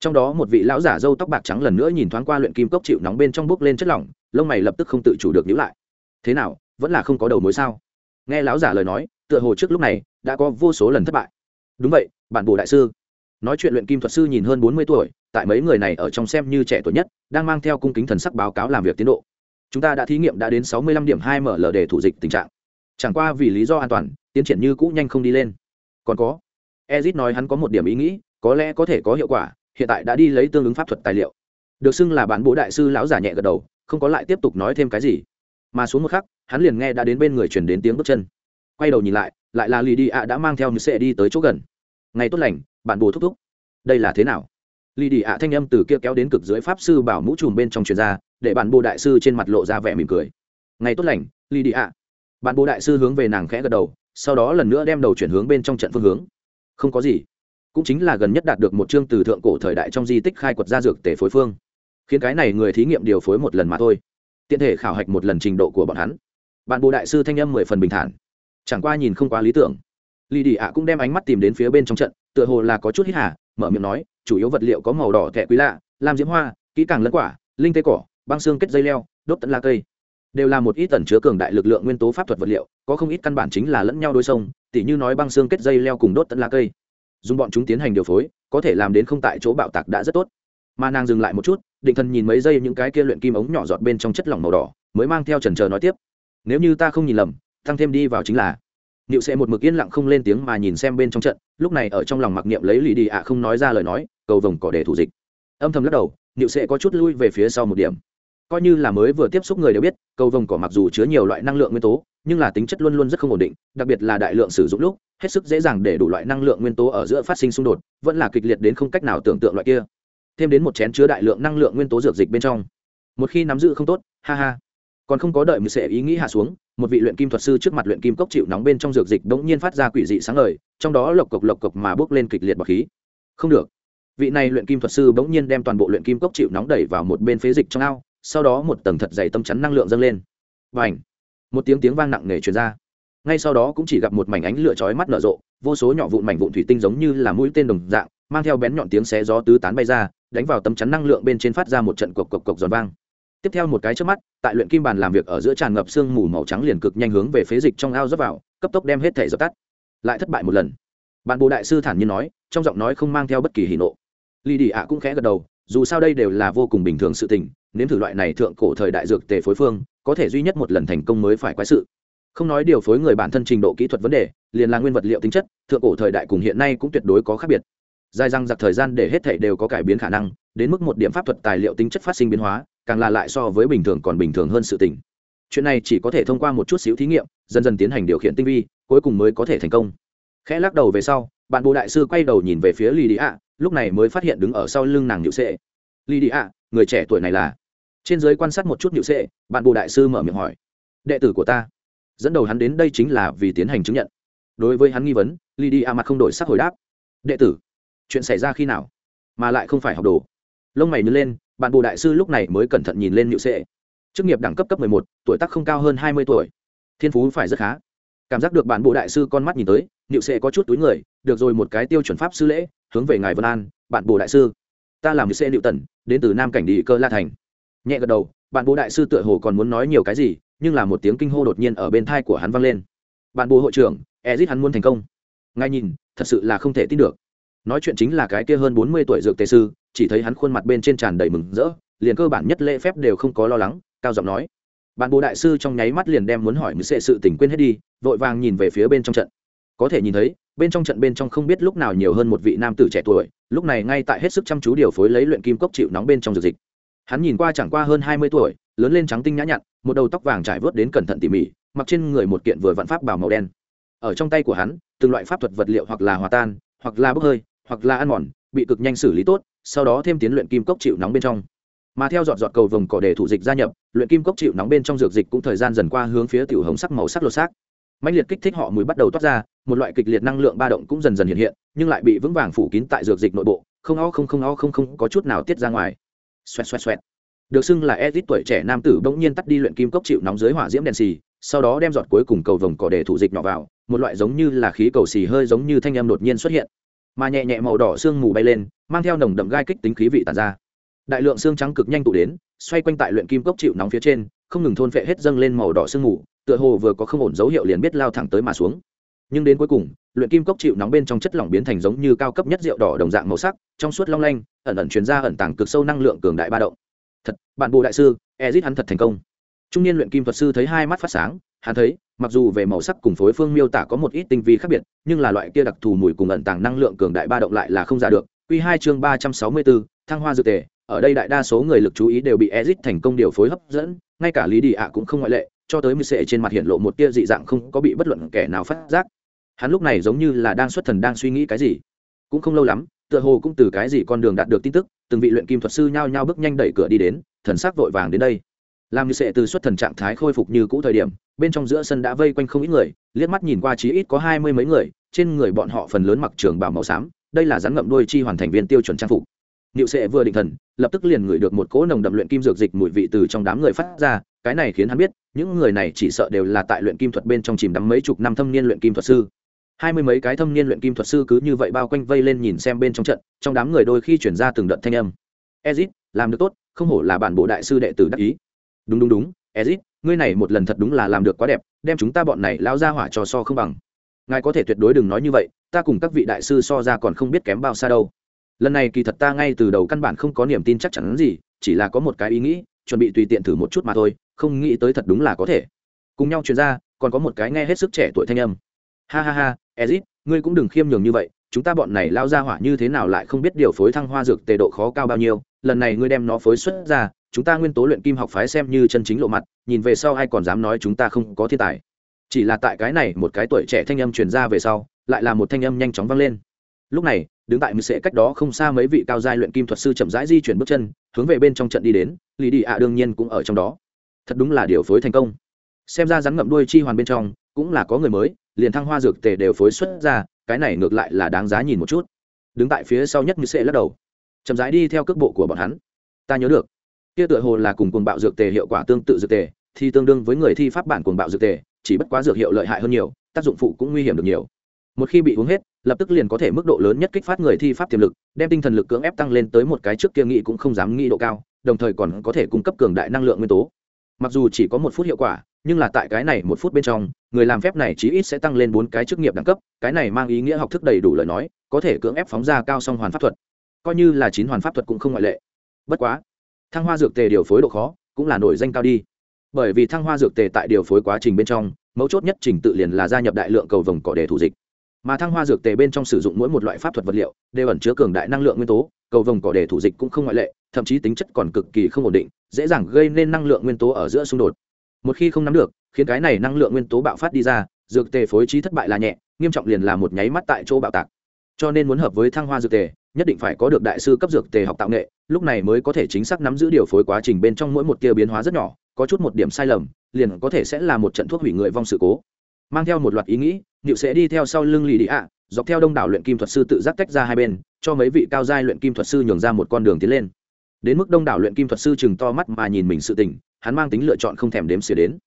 trong đó một vị lão giả râu tóc bạc trắng lần nữa nhìn thoáng qua luyện kim cốc chịu nóng bên trong bốc lên chất lỏng, lông mày lập tức không tự chủ được nhíu lại. Thế nào, vẫn là không có đầu mối sao? Nghe lão giả lời nói, tựa hồ trước lúc này đã có vô số lần thất bại. Đúng vậy, bản bồ đại sư nói chuyện luyện kim thuật sư nhìn hơn bốn mươi tuổi, tại mấy người này ở trong xem như trẻ tuổi nhất, đang mang theo cung kính thần sắc báo cáo làm việc tiến độ. Chúng ta đã thí nghiệm đã đến sáu mươi lăm điểm hai ml để thủ dịch tình trạng. Chẳng qua vì lý do an toàn, tiến triển như cũ nhanh không đi lên. Còn có, ezit nói hắn có một điểm ý nghĩ, có lẽ có thể có hiệu quả, hiện tại đã đi lấy tương ứng pháp thuật tài liệu. Được xưng là bản bố đại sư lão giả nhẹ gật đầu, không có lại tiếp tục nói thêm cái gì. Mà xuống một khắc, hắn liền nghe đã đến bên người chuyển đến tiếng bước chân. Quay đầu nhìn lại lại là lì đi ạ đã mang theo như sệ đi tới chỗ gần ngày tốt lành, bạn bồ thúc thúc. Đây là thế nào? Lì đi ạ thanh âm từ kia kéo đến cực dưới pháp sư bảo mũ trùm bên trong truyền ra, để bạn bồ đại sư trên mặt lộ ra vẻ mỉm cười. Ngày tốt lành lì đi ạ bạn bồ đại sư hướng về nàng khẽ gật đầu, sau đó lần nữa đem đầu chuyển hướng bên trong trận phương hướng. Không có gì. Cũng chính là gần nhất đạt được một chương từ thượng cổ thời đại trong di tích khai quật ra dược tể phối phương. Khiến cái này người thí nghiệm điều phối một lần mà thôi. Tiện thể khảo hạch một lần trình độ của bọn hắn. Bạn bồ đại sư thanh âm mười phần bình thản. Chẳng qua nhìn không quá lý tưởng lì đi ạ cũng đem ánh mắt tìm đến phía bên trong trận, tựa hồ là có chút hít hà, mở miệng nói, chủ yếu vật liệu có màu đỏ thẹ quý lạ, làm diễm hoa, kỹ càng lẫn quả, linh tê cỏ, băng xương kết dây leo, đốt tận la cây. Đều là một ít tần chứa cường đại lực lượng nguyên tố pháp thuật vật liệu, có không ít căn bản chính là lẫn nhau đôi sông tỉ như nói băng xương kết dây leo cùng đốt tận la cây. Dùng bọn chúng tiến hành điều phối, có thể làm đến không tại chỗ bạo tạc đã rất tốt. Mà nàng dừng lại một chút, định thần nhìn mấy giây những cái kia luyện kim ống nhỏ giọt bên trong chất lỏng màu đỏ, mới mang theo trần chờ nói tiếp. Nếu như ta không nhìn lầm, tăng thêm đi vào chính là Niệu sẽ một mực yên lặng không lên tiếng mà nhìn xem bên trong trận, lúc này ở trong lòng mặc niệm lấy lì đi ạ không nói ra lời nói, cầu vồng cỏ để thủ dịch. Âm thầm lắc đầu, Niệu sẽ có chút lui về phía sau một điểm. Coi như là mới vừa tiếp xúc người đều biết, cầu vồng cỏ mặc dù chứa nhiều loại năng lượng nguyên tố, nhưng là tính chất luôn luôn rất không ổn định, đặc biệt là đại lượng sử dụng lúc, hết sức dễ dàng để đủ loại năng lượng nguyên tố ở giữa phát sinh xung đột, vẫn là kịch liệt đến không cách nào tưởng tượng loại kia. Thêm đến một chén chứa đại lượng năng lượng nguyên tố dược dịch bên trong. Một khi nắm giữ không tốt, ha ha. Còn không có đợi mình sẽ ý nghĩ hạ xuống, một vị luyện kim thuật sư trước mặt luyện kim cốc chịu nóng bên trong dược dịch bỗng nhiên phát ra quỷ dị sáng ngời, trong đó lộc cộc lộc cộc mà bước lên kịch liệt bọc khí. Không được. Vị này luyện kim thuật sư bỗng nhiên đem toàn bộ luyện kim cốc chịu nóng đẩy vào một bên phế dịch trong ao, sau đó một tầng thật dày tâm chắn năng lượng dâng lên. Vành. một tiếng tiếng vang nặng nề truyền ra. Ngay sau đó cũng chỉ gặp một mảnh ánh lửa chói mắt nở rộ, vô số nhỏ vụn mảnh vụn thủy tinh giống như là mũi tên đồng dạng, mang theo bén nhọn tiếng xé gió tứ tán bay ra, đánh vào tấm chắn năng lượng bên trên phát ra một trận cộc cộc cộc giòn vang tiếp theo một cái trước mắt, tại luyện kim bàn làm việc ở giữa tràn ngập sương mù màu trắng liền cực nhanh hướng về phế dịch trong ao dốc vào, cấp tốc đem hết thể dập tắt. Lại thất bại một lần. Bạn bồ đại sư thản nhiên nói, trong giọng nói không mang theo bất kỳ hỉ nộ. Lì đi ạ cũng khẽ gật đầu, dù sao đây đều là vô cùng bình thường sự tình, nếm thử loại này thượng cổ thời đại dược tề phối phương, có thể duy nhất một lần thành công mới phải quái sự. Không nói điều phối người bản thân trình độ kỹ thuật vấn đề, liền là nguyên vật liệu tính chất, thượng cổ thời đại cùng hiện nay cũng tuyệt đối có khác biệt. Dài răng giặc thời gian để hết thể đều có cải biến khả năng, đến mức một điểm pháp thuật tài liệu tính chất phát sinh biến hóa càng là lại so với bình thường còn bình thường hơn sự tình. Chuyện này chỉ có thể thông qua một chút xíu thí nghiệm, dần dần tiến hành điều khiển tinh vi, cuối cùng mới có thể thành công. Khẽ lắc đầu về sau, bạn bộ đại sư quay đầu nhìn về phía lì đi ạ lúc này mới phát hiện đứng ở sau lưng nàng nhự sệ. Lì đi ạ người trẻ tuổi này là? Trên giới quan sát một chút nhự sệ, bạn bộ đại sư mở miệng hỏi. Đệ tử của ta. Dẫn đầu hắn đến đây chính là vì tiến hành chứng nhận. Đối với hắn nghi vấn lì đi ạ mặt không đổi sắc hồi đáp. Đệ tử, chuyện xảy ra khi nào? Mà lại không phải học đồ lông mày nhớ lên, bạn bồ đại sư lúc này mới cẩn thận nhìn lên nhự sệ. Chức nghiệp đẳng cấp cấp một, tuổi tác không cao hơn hai mươi tuổi. Thiên phú phải rất khá. Cảm giác được bạn bộ đại sư con mắt nhìn tới nhự sệ có chút túi người, được rồi một cái tiêu chuẩn pháp sư lễ, hướng về ngài vân an, bạn bồ đại sư. Ta làm nhự sệ liệu tần, đến từ nam cảnh đi cơ la thành. Nhẹ gật đầu, bạn bồ đại sư tựa hồ còn muốn nói nhiều cái gì, nhưng là một tiếng kinh hô đột nhiên ở bên thai của hắn vang lên. Bạn bồ hội trưởng, ezit hắn muốn thành công. Ngài nhìn, thật sự là không thể tin được. Nói chuyện chính là cái kia hơn bốn mươi tuổi dược tề sư chỉ thấy hắn khuôn mặt bên trên tràn đầy mừng rỡ, liền cơ bản nhất lễ phép đều không có lo lắng, cao giọng nói. Bạn bồ đại sư trong nháy mắt liền đem muốn hỏi mười sệ sự tình quên hết đi, vội vàng nhìn về phía bên trong trận. Có thể nhìn thấy, bên trong trận bên trong không biết lúc nào nhiều hơn một vị nam tử trẻ tuổi, lúc này ngay tại hết sức chăm chú điều phối lấy luyện kim cốc chịu nóng bên trong dược dịch. Hắn nhìn qua chẳng qua hơn hai mươi tuổi, lớn lên trắng tinh nhã nhặn, một đầu tóc vàng trải vớt đến cẩn thận tỉ mỉ, mặc trên người một kiện vừa vạn pháp bảo màu đen. Ở trong tay của hắn, từng loại pháp thuật vật liệu hoặc là hòa tan, hoặc là bốc hơi, hoặc là ăn mòn, bị cực nhanh xử lý tốt sau đó thêm tiến luyện kim cốc chịu nóng bên trong. Mà theo dọn dọn cầu vồng cỏ để thủ dịch gia nhập, luyện kim cốc chịu nóng bên trong dược dịch cũng thời gian dần qua hướng phía tiểu hồng sắc màu sắc lột xác. Mạnh liệt kích thích họ mùi bắt đầu toát ra, một loại kịch liệt năng lượng ba động cũng dần dần hiện hiện, nhưng lại bị vững vàng phủ kín tại dược dịch nội bộ, không o không không o không không có chút nào tiết ra ngoài. Xoẹt xoẹt xoẹt. Được xưng là edit tuổi trẻ nam tử bỗng nhiên tắt đi luyện kim cốc chịu nóng dưới hỏa diễm đèn xì, sau đó đem giọt cuối cùng cầu vồng cỏ để thủ dịch nhỏ vào, một loại giống như là khí cầu xì hơi giống như thanh em đột nhiên xuất hiện mà nhẹ nhẹ màu đỏ sương mù bay lên, mang theo nồng đậm gai kích tính khí vị tàn ra. Đại lượng xương trắng cực nhanh tụ đến, xoay quanh tại luyện kim cốc chịu nóng phía trên, không ngừng thôn phệ hết dâng lên màu đỏ sương mù, tựa hồ vừa có không ổn dấu hiệu liền biết lao thẳng tới mà xuống. Nhưng đến cuối cùng, luyện kim cốc chịu nóng bên trong chất lỏng biến thành giống như cao cấp nhất rượu đỏ đồng dạng màu sắc, trong suốt long lanh, ẩn ẩn chuyển ra ẩn tàng cực sâu năng lượng cường đại ba động. Thật, bạn bù đại sư, ezit hắn thật thành công. Trung niên luyện kim thuật sư thấy hai mắt phát sáng, hắn thấy mặc dù về màu sắc cùng phối phương miêu tả có một ít tinh vi khác biệt, nhưng là loại kia đặc thù mùi cùng ẩn tàng năng lượng cường đại ba động lại là không ra được. Q hai chương ba trăm sáu mươi bốn, thăng hoa dược tề. Ở đây đại đa số người lực chú ý đều bị ezit thành công điều phối hấp dẫn, ngay cả lý đi ạ cũng không ngoại lệ, cho tới mười sệ trên mặt hiện lộ một tia dị dạng không có bị bất luận kẻ nào phát giác. Hắn lúc này giống như là đang xuất thần đang suy nghĩ cái gì. Cũng không lâu lắm, tựa hồ cũng từ cái gì con đường đạt được tin tức, từng vị luyện kim thuật sư nhao nhao bước nhanh đẩy cửa đi đến, thần sắc vội vàng đến đây. Làm như sệ từ xuất thần trạng thái khôi phục như cũ thời điểm bên trong giữa sân đã vây quanh không ít người, liếc mắt nhìn qua chí ít có hai mươi mấy người, trên người bọn họ phần lớn mặc trường bào màu xám, đây là rắn ngậm đôi chi hoàn thành viên tiêu chuẩn trang phục. Niệu sệ vừa định thần, lập tức liền ngửi được một cỗ nồng đậm luyện kim dược dịch mùi vị từ trong đám người phát ra, cái này khiến hắn biết, những người này chỉ sợ đều là tại luyện kim thuật bên trong chìm đắm mấy chục năm thâm niên luyện kim thuật sư. Hai mươi mấy cái thâm niên luyện kim thuật sư cứ như vậy bao quanh vây lên nhìn xem bên trong trận, trong đám người đôi khi chuyển ra từng đợt thanh âm. Ezit, làm được tốt, không hổ là bản bộ đại sư đệ tử đắc ý. Đúng đúng đúng ezit, ngươi này một lần thật đúng là làm được quá đẹp, đem chúng ta bọn này lao ra hỏa trò so không bằng. Ngài có thể tuyệt đối đừng nói như vậy, ta cùng các vị đại sư so ra còn không biết kém bao xa đâu. Lần này kỳ thật ta ngay từ đầu căn bản không có niềm tin chắc chắn gì, chỉ là có một cái ý nghĩ, chuẩn bị tùy tiện thử một chút mà thôi, không nghĩ tới thật đúng là có thể. Cùng nhau chuyên ra, còn có một cái nghe hết sức trẻ tuổi thanh âm. Ha ha ha, ezit, ngươi cũng đừng khiêm nhường như vậy, chúng ta bọn này lao ra hỏa như thế nào lại không biết điều phối thăng hoa dược tề độ khó cao bao nhiêu, lần này ngươi đem nó phối xuất ra chúng ta nguyên tố luyện kim học phái xem như chân chính lộ mặt, nhìn về sau ai còn dám nói chúng ta không có thiên tài. Chỉ là tại cái này một cái tuổi trẻ thanh âm truyền ra về sau, lại là một thanh âm nhanh chóng vang lên. Lúc này, đứng tại mười sệ cách đó không xa mấy vị cao giai luyện kim thuật sư chậm rãi di chuyển bước chân, hướng về bên trong trận đi đến lì đi ạ đương nhiên cũng ở trong đó. Thật đúng là điều phối thành công. Xem ra rắn ngậm đuôi chi hoàn bên trong, cũng là có người mới, liền thăng hoa dược tề đều phối xuất ra, cái này ngược lại là đáng giá nhìn một chút. Đứng tại phía sau nhất như sệ lắc đầu. Chậm rãi đi theo cước bộ của bọn hắn. Ta nhớ được kia tựa hồ là cùng cuồng bạo dược tề hiệu quả tương tự dược tề, thì tương đương với người thi pháp bản cuồng bạo dược tề, chỉ bất quá dược hiệu lợi hại hơn nhiều, tác dụng phụ cũng nguy hiểm được nhiều. Một khi bị uống hết, lập tức liền có thể mức độ lớn nhất kích phát người thi pháp tiềm lực, đem tinh thần lực cưỡng ép tăng lên tới một cái trước kia nghĩ cũng không dám nghĩ độ cao, đồng thời còn có thể cung cấp cường đại năng lượng nguyên tố. Mặc dù chỉ có một phút hiệu quả, nhưng là tại cái này một phút bên trong, người làm phép này chí ít sẽ tăng lên bốn cái chức nghiệp đẳng cấp, cái này mang ý nghĩa học thức đầy đủ lời nói, có thể cưỡng ép phóng ra cao song hoàn pháp thuật. Coi như là chín hoàn pháp thuật cũng không ngoại lệ. Bất quá thăng hoa dược tề điều phối độ khó cũng là nổi danh cao đi. Bởi vì thăng hoa dược tề tại điều phối quá trình bên trong, mấu chốt nhất trình tự liền là gia nhập đại lượng cầu vồng cỏ đề thủ dịch. Mà thăng hoa dược tề bên trong sử dụng mỗi một loại pháp thuật vật liệu, đều ẩn chứa cường đại năng lượng nguyên tố, cầu vồng cỏ đề thủ dịch cũng không ngoại lệ, thậm chí tính chất còn cực kỳ không ổn định, dễ dàng gây nên năng lượng nguyên tố ở giữa xung đột. Một khi không nắm được, khiến cái này năng lượng nguyên tố bạo phát đi ra, dược tề phối trí thất bại là nhẹ, nghiêm trọng liền là một nháy mắt tại chỗ bạo tạc. Cho nên muốn hợp với thăng hoa dược tề nhất định phải có được đại sư cấp dược tề học tạo nghệ, lúc này mới có thể chính xác nắm giữ điều phối quá trình bên trong mỗi một tia biến hóa rất nhỏ, có chút một điểm sai lầm, liền có thể sẽ là một trận thuốc hủy người vong sự cố. Mang theo một loạt ý nghĩ, niệu sẽ đi theo sau lưng lì đi ạ, dọc theo đông đảo luyện kim thuật sư tự giác tách ra hai bên, cho mấy vị cao giai luyện kim thuật sư nhường ra một con đường tiến lên. Đến mức đông đảo luyện kim thuật sư chừng to mắt mà nhìn mình sự tình, hắn mang tính lựa chọn không thèm đếm xỉa đến.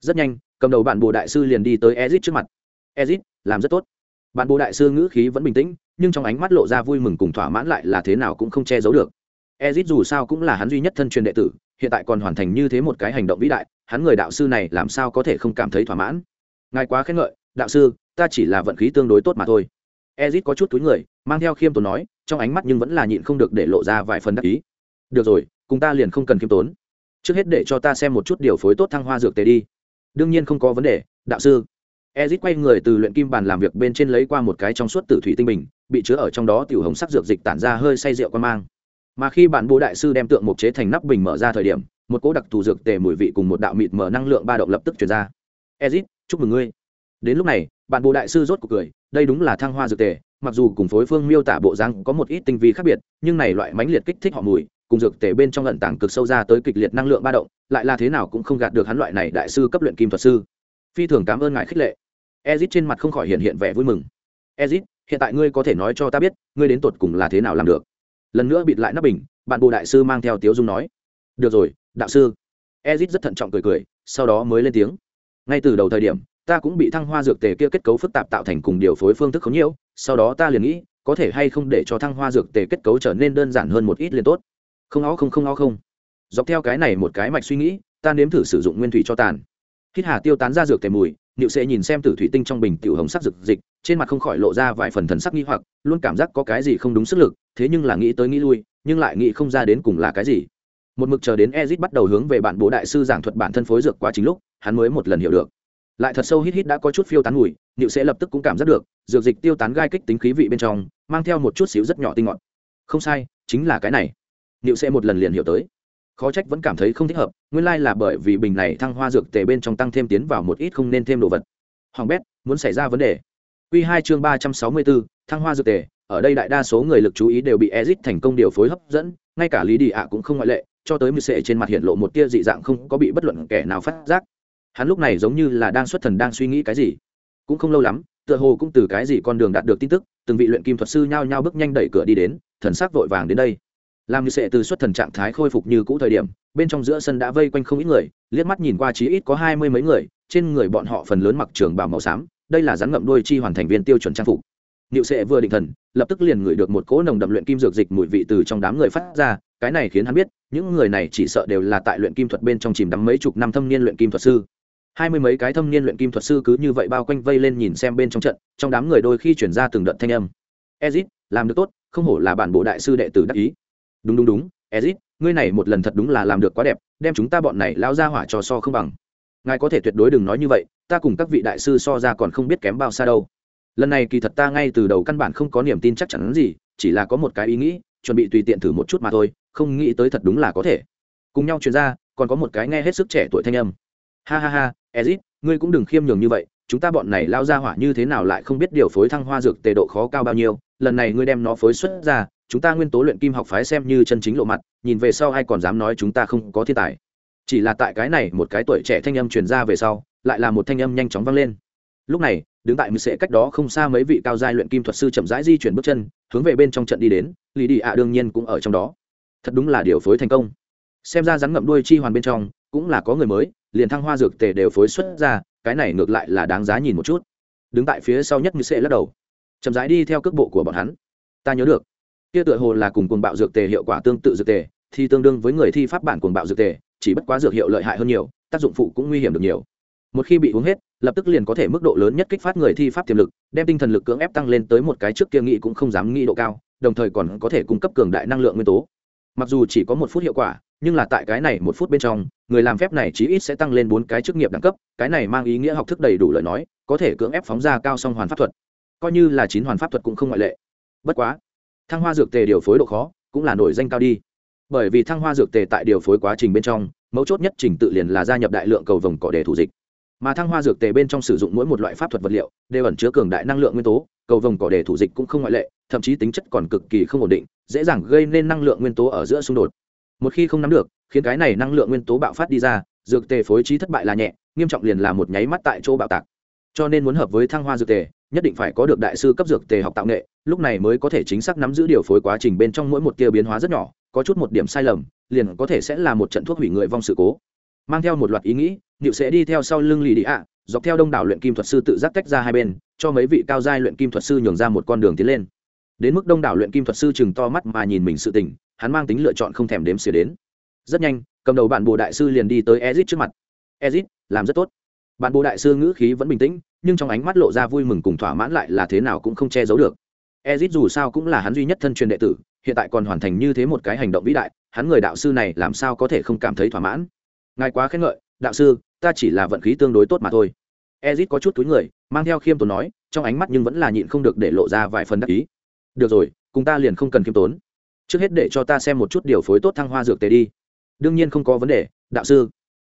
Rất nhanh, cầm đầu bạn bồ đại sư liền đi tới ezit trước mặt. Ezit, làm rất tốt. Bạn bồ đại sư ngữ khí vẫn bình tĩnh nhưng trong ánh mắt lộ ra vui mừng cùng thỏa mãn lại là thế nào cũng không che giấu được. Ezit dù sao cũng là hắn duy nhất thân truyền đệ tử, hiện tại còn hoàn thành như thế một cái hành động vĩ đại, hắn người đạo sư này làm sao có thể không cảm thấy thỏa mãn? Ngài quá khen ngợi, đạo sư, ta chỉ là vận khí tương đối tốt mà thôi. Ezit có chút túi người, mang theo khiêm tốn nói, trong ánh mắt nhưng vẫn là nhịn không được để lộ ra vài phần đắc ý. Được rồi, cùng ta liền không cần khiêm tốn. Trước hết để cho ta xem một chút điều phối tốt thăng hoa dược tề đi. Đương nhiên không có vấn đề, đạo sư. Ezit quay người từ luyện kim bàn làm việc bên trên lấy qua một cái trong suốt tử thủy tinh bình bị chứa ở trong đó tiểu hồng sắc dược dịch tản ra hơi say rượu quan mang. Mà khi bản bố đại sư đem tượng mục chế thành nắp bình mở ra thời điểm, một cỗ đặc thù dược tề mùi vị cùng một đạo mịt mở năng lượng ba động lập tức chuyển ra. Ezit, chúc mừng ngươi. Đến lúc này bản bố đại sư rốt cuộc cười, đây đúng là thăng hoa dược tề, mặc dù cùng phối phương miêu tả bộ răng có một ít tinh vi khác biệt, nhưng này loại mãnh liệt kích thích họ mùi, cùng dược tề bên trong lận tảng cực sâu ra tới kịch liệt năng lượng ba động, lại là thế nào cũng không gạt được hắn loại này đại sư cấp luyện kim thuật sư. Phi thường cảm ơn ngài khích lệ. Ezit trên mặt không khỏi hiện hiện vẻ vui mừng. Ezit hiện tại ngươi có thể nói cho ta biết, ngươi đến tột cùng là thế nào làm được? Lần nữa bịt lại nắp bình, bạn bồ đại sư mang theo tiếu dung nói. Được rồi, đạo sư. Ezit rất thận trọng cười cười, sau đó mới lên tiếng. Ngay từ đầu thời điểm, ta cũng bị thăng hoa dược tề kia kết cấu phức tạp tạo thành cùng điều phối phương thức khống nhiễu sau đó ta liền nghĩ, có thể hay không để cho thăng hoa dược tề kết cấu trở nên đơn giản hơn một ít liền tốt. Không ó không không ó không. Dọc theo cái này một cái mạch suy nghĩ, ta nếm thử sử dụng nguyên thủy cho tàn. Hít hà tiêu tán ra dược tề mùi niệu sẽ nhìn xem tử thủy tinh trong bình tiểu hồng sắc dược dịch trên mặt không khỏi lộ ra vài phần thần sắc nghi hoặc, luôn cảm giác có cái gì không đúng sức lực, thế nhưng là nghĩ tới nghĩ lui, nhưng lại nghĩ không ra đến cùng là cái gì. Một mực chờ đến Ezic bắt đầu hướng về bản bố đại sư giảng thuật bản thân phối dược quá trình lúc, hắn mới một lần hiểu được. Lại thật sâu hít hít đã có chút phiêu tán mùi, niệu sẽ lập tức cũng cảm giác được, dược dịch tiêu tán gai kích tính khí vị bên trong, mang theo một chút xíu rất nhỏ tinh ngọt không sai, chính là cái này. Niệu sẽ một lần liền hiểu tới khó trách vẫn cảm thấy không thích hợp, nguyên lai là bởi vì bình này thăng hoa dược tề bên trong tăng thêm tiến vào một ít không nên thêm đồ vật. Hoàng bét, muốn xảy ra vấn đề. Q hai chương ba trăm sáu mươi bốn, thăng hoa dược tề, ở đây đại đa số người lực chú ý đều bị ezit thành công điều phối hấp dẫn, ngay cả lý đi ạ cũng không ngoại lệ, cho tới mười sệ trên mặt hiện lộ một tia dị dạng không có bị bất luận kẻ nào phát giác. Hắn lúc này giống như là đang xuất thần đang suy nghĩ cái gì. Cũng không lâu lắm, tựa hồ cũng từ cái gì con đường đạt được tin tức, từng vị luyện kim thuật sư nhao nhao bước nhanh đẩy cửa đi đến, thần sắc vội vàng đến đây làm như sệ từ xuất thần trạng thái khôi phục như cũ thời điểm bên trong giữa sân đã vây quanh không ít người liếc mắt nhìn qua chí ít có hai mươi mấy người trên người bọn họ phần lớn mặc trường bào màu xám đây là rắn ngậm đuôi chi hoàn thành viên tiêu chuẩn trang phục Niệu Sệ vừa định thần, lập tức liền ngửi được một cỗ nồng đậm luyện kim dược dịch mùi vị từ trong đám người phát ra, cái này khiến hắn biết, những người này chỉ sợ đều là tại luyện kim thuật bên trong chìm đắm mấy chục năm thâm niên luyện kim thuật sư. Hai mươi mấy cái thâm niên luyện kim thuật sư cứ như vậy bao quanh vây lên nhìn xem bên trong trận, trong đám người đôi khi chuyển ra từng đợt thanh âm. Ezit, làm được tốt, không hổ là bản bộ đại sư đệ tử đắc ý đúng đúng đúng, ezit, ngươi này một lần thật đúng là làm được quá đẹp, đem chúng ta bọn này lao ra hỏa trò so không bằng. Ngài có thể tuyệt đối đừng nói như vậy, ta cùng các vị đại sư so ra còn không biết kém bao xa đâu. Lần này kỳ thật ta ngay từ đầu căn bản không có niềm tin chắc chắn gì, chỉ là có một cái ý nghĩ, chuẩn bị tùy tiện thử một chút mà thôi, không nghĩ tới thật đúng là có thể. Cùng nhau chuyên ra, còn có một cái nghe hết sức trẻ tuổi thanh âm. Ha ha ha, ezit, ngươi cũng đừng khiêm nhường như vậy, chúng ta bọn này lao ra hỏa như thế nào lại không biết điều phối thăng hoa dược tề độ khó cao bao nhiêu, lần này ngươi đem nó phối xuất ra chúng ta nguyên tố luyện kim học phái xem như chân chính lộ mặt, nhìn về sau ai còn dám nói chúng ta không có thiên tài. Chỉ là tại cái này một cái tuổi trẻ thanh âm truyền ra về sau, lại là một thanh âm nhanh chóng vang lên. Lúc này, đứng tại mười sệ cách đó không xa mấy vị cao giai luyện kim thuật sư chậm rãi di chuyển bước chân, hướng về bên trong trận đi đến, lý đi ạ đương nhiên cũng ở trong đó. Thật đúng là điều phối thành công. Xem ra rắn ngậm đuôi chi hoàn bên trong, cũng là có người mới, liền thăng hoa dược tề đều phối xuất ra, cái này ngược lại là đáng giá nhìn một chút. Đứng tại phía sau nhất mười sệ lắc đầu, chậm rãi đi theo cước bộ của bọn hắn. Ta nhớ được kia tựa hồ là cùng cuồng bạo dược tề hiệu quả tương tự dược tề, thì tương đương với người thi pháp bản cuồng bạo dược tề, chỉ bất quá dược hiệu lợi hại hơn nhiều, tác dụng phụ cũng nguy hiểm được nhiều. Một khi bị uống hết, lập tức liền có thể mức độ lớn nhất kích phát người thi pháp tiềm lực, đem tinh thần lực cưỡng ép tăng lên tới một cái trước kia nghĩ cũng không dám nghĩ độ cao, đồng thời còn có thể cung cấp cường đại năng lượng nguyên tố. Mặc dù chỉ có một phút hiệu quả, nhưng là tại cái này một phút bên trong, người làm phép này chí ít sẽ tăng lên bốn cái chức nghiệp đẳng cấp, cái này mang ý nghĩa học thức đầy đủ lời nói, có thể cưỡng ép phóng ra cao song hoàn pháp thuật. Coi như là chín hoàn pháp thuật cũng không ngoại lệ. Bất quá thăng hoa dược tề điều phối độ khó cũng là nổi danh cao đi. Bởi vì thăng hoa dược tề tại điều phối quá trình bên trong, mấu chốt nhất trình tự liền là gia nhập đại lượng cầu vồng cỏ đề thủ dịch. Mà thăng hoa dược tề bên trong sử dụng mỗi một loại pháp thuật vật liệu, đều ẩn chứa cường đại năng lượng nguyên tố, cầu vồng cỏ đề thủ dịch cũng không ngoại lệ, thậm chí tính chất còn cực kỳ không ổn định, dễ dàng gây nên năng lượng nguyên tố ở giữa xung đột. Một khi không nắm được, khiến cái này năng lượng nguyên tố bạo phát đi ra, dược tề phối trí thất bại là nhẹ, nghiêm trọng liền là một nháy mắt tại chỗ bạo tạc. Cho nên muốn hợp với thăng hoa dược tề nhất định phải có được đại sư cấp dược tề học tạo nghệ, lúc này mới có thể chính xác nắm giữ điều phối quá trình bên trong mỗi một tia biến hóa rất nhỏ, có chút một điểm sai lầm, liền có thể sẽ là một trận thuốc hủy người vong sự cố. Mang theo một loạt ý nghĩ, Niệu sẽ đi theo sau lưng lì đi ạ, dọc theo đông đảo luyện kim thuật sư tự giác tách ra hai bên, cho mấy vị cao giai luyện kim thuật sư nhường ra một con đường tiến lên. Đến mức đông đảo luyện kim thuật sư chừng to mắt mà nhìn mình sự tình, hắn mang tính lựa chọn không thèm đếm xỉa đến. Rất nhanh, cầm đầu bạn bồ đại sư liền đi tới ezit trước mặt. Ezit, làm rất tốt. Bạn bồ đại sư ngữ khí vẫn bình tĩnh nhưng trong ánh mắt lộ ra vui mừng cùng thỏa mãn lại là thế nào cũng không che giấu được. Ezit dù sao cũng là hắn duy nhất thân truyền đệ tử, hiện tại còn hoàn thành như thế một cái hành động vĩ đại, hắn người đạo sư này làm sao có thể không cảm thấy thỏa mãn? Ngài quá khen ngợi, đạo sư, ta chỉ là vận khí tương đối tốt mà thôi. Ezit có chút túi người, mang theo khiêm tốn nói, trong ánh mắt nhưng vẫn là nhịn không được để lộ ra vài phần đắc ý. Được rồi, cùng ta liền không cần khiêm tốn. Trước hết để cho ta xem một chút điều phối tốt thăng hoa dược tề đi. Đương nhiên không có vấn đề, đạo sư.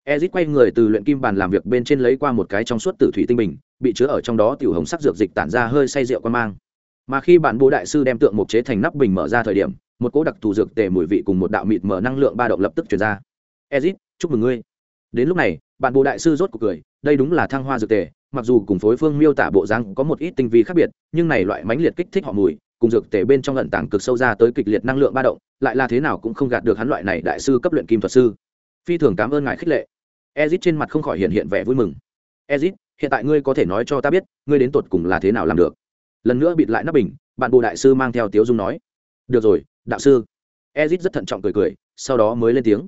Ezit quay người từ luyện kim bàn làm việc bên trên lấy qua một cái trong suốt tử thủy tinh bình bị chứa ở trong đó tiểu hồng sắc dược dịch tản ra hơi say rượu quan mang. Mà khi bản bố đại sư đem tượng mục chế thành nắp bình mở ra thời điểm, một cỗ đặc thù dược tề mùi vị cùng một đạo mịt mở năng lượng ba động lập tức chuyển ra. Ezit, chúc mừng ngươi. Đến lúc này bản bố đại sư rốt cuộc cười, đây đúng là thăng hoa dược tề, mặc dù cùng phối phương miêu tả bộ dáng có một ít tinh vi khác biệt, nhưng này loại mãnh liệt kích thích họ mùi, cùng dược tề bên trong lận tảng cực sâu ra tới kịch liệt năng lượng ba động, lại là thế nào cũng không gạt được hắn loại này đại sư cấp luyện kim thuật sư. Phi thường cảm ơn ngài khích lệ. Ezit trên mặt không khỏi hiện hiện vẻ vui mừng. Ezit hiện tại ngươi có thể nói cho ta biết, ngươi đến tột cùng là thế nào làm được? Lần nữa bịt lại nắp bình, bạn bộ đại sư mang theo tiếu dung nói. Được rồi, đạo sư. Ezit rất thận trọng cười cười, sau đó mới lên tiếng.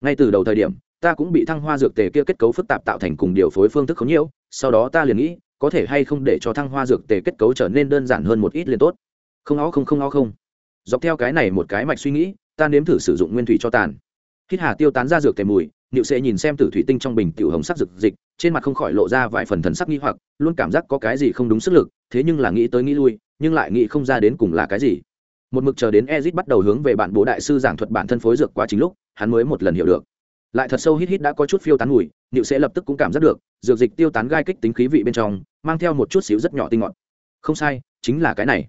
Ngay từ đầu thời điểm, ta cũng bị thăng hoa dược tề kia kết cấu phức tạp tạo thành cùng điều phối phương thức không nhiễu sau đó ta liền nghĩ, có thể hay không để cho thăng hoa dược tề kết cấu trở nên đơn giản hơn một ít liền tốt. Không ó không không ó không. Dọc theo cái này một cái mạch suy nghĩ, ta nếm thử sử dụng nguyên thủy cho tàn. Hít hà tiêu tán ra dược tề mùi Niệu sẽ nhìn xem tử thủy tinh trong bình tiểu hồng sắc dược dịch, trên mặt không khỏi lộ ra vài phần thần sắc nghi hoặc, luôn cảm giác có cái gì không đúng sức lực, thế nhưng là nghĩ tới nghĩ lui, nhưng lại nghĩ không ra đến cùng là cái gì. Một mực chờ đến Ezic bắt đầu hướng về bản bố đại sư giảng thuật bản thân phối dược quá trình lúc, hắn mới một lần hiểu được. Lại thật sâu hít hít đã có chút phiêu tán mùi, Niệu sẽ lập tức cũng cảm giác được, dược dịch tiêu tán gai kích tính khí vị bên trong, mang theo một chút xíu rất nhỏ tinh ngọt. Không sai, chính là cái này.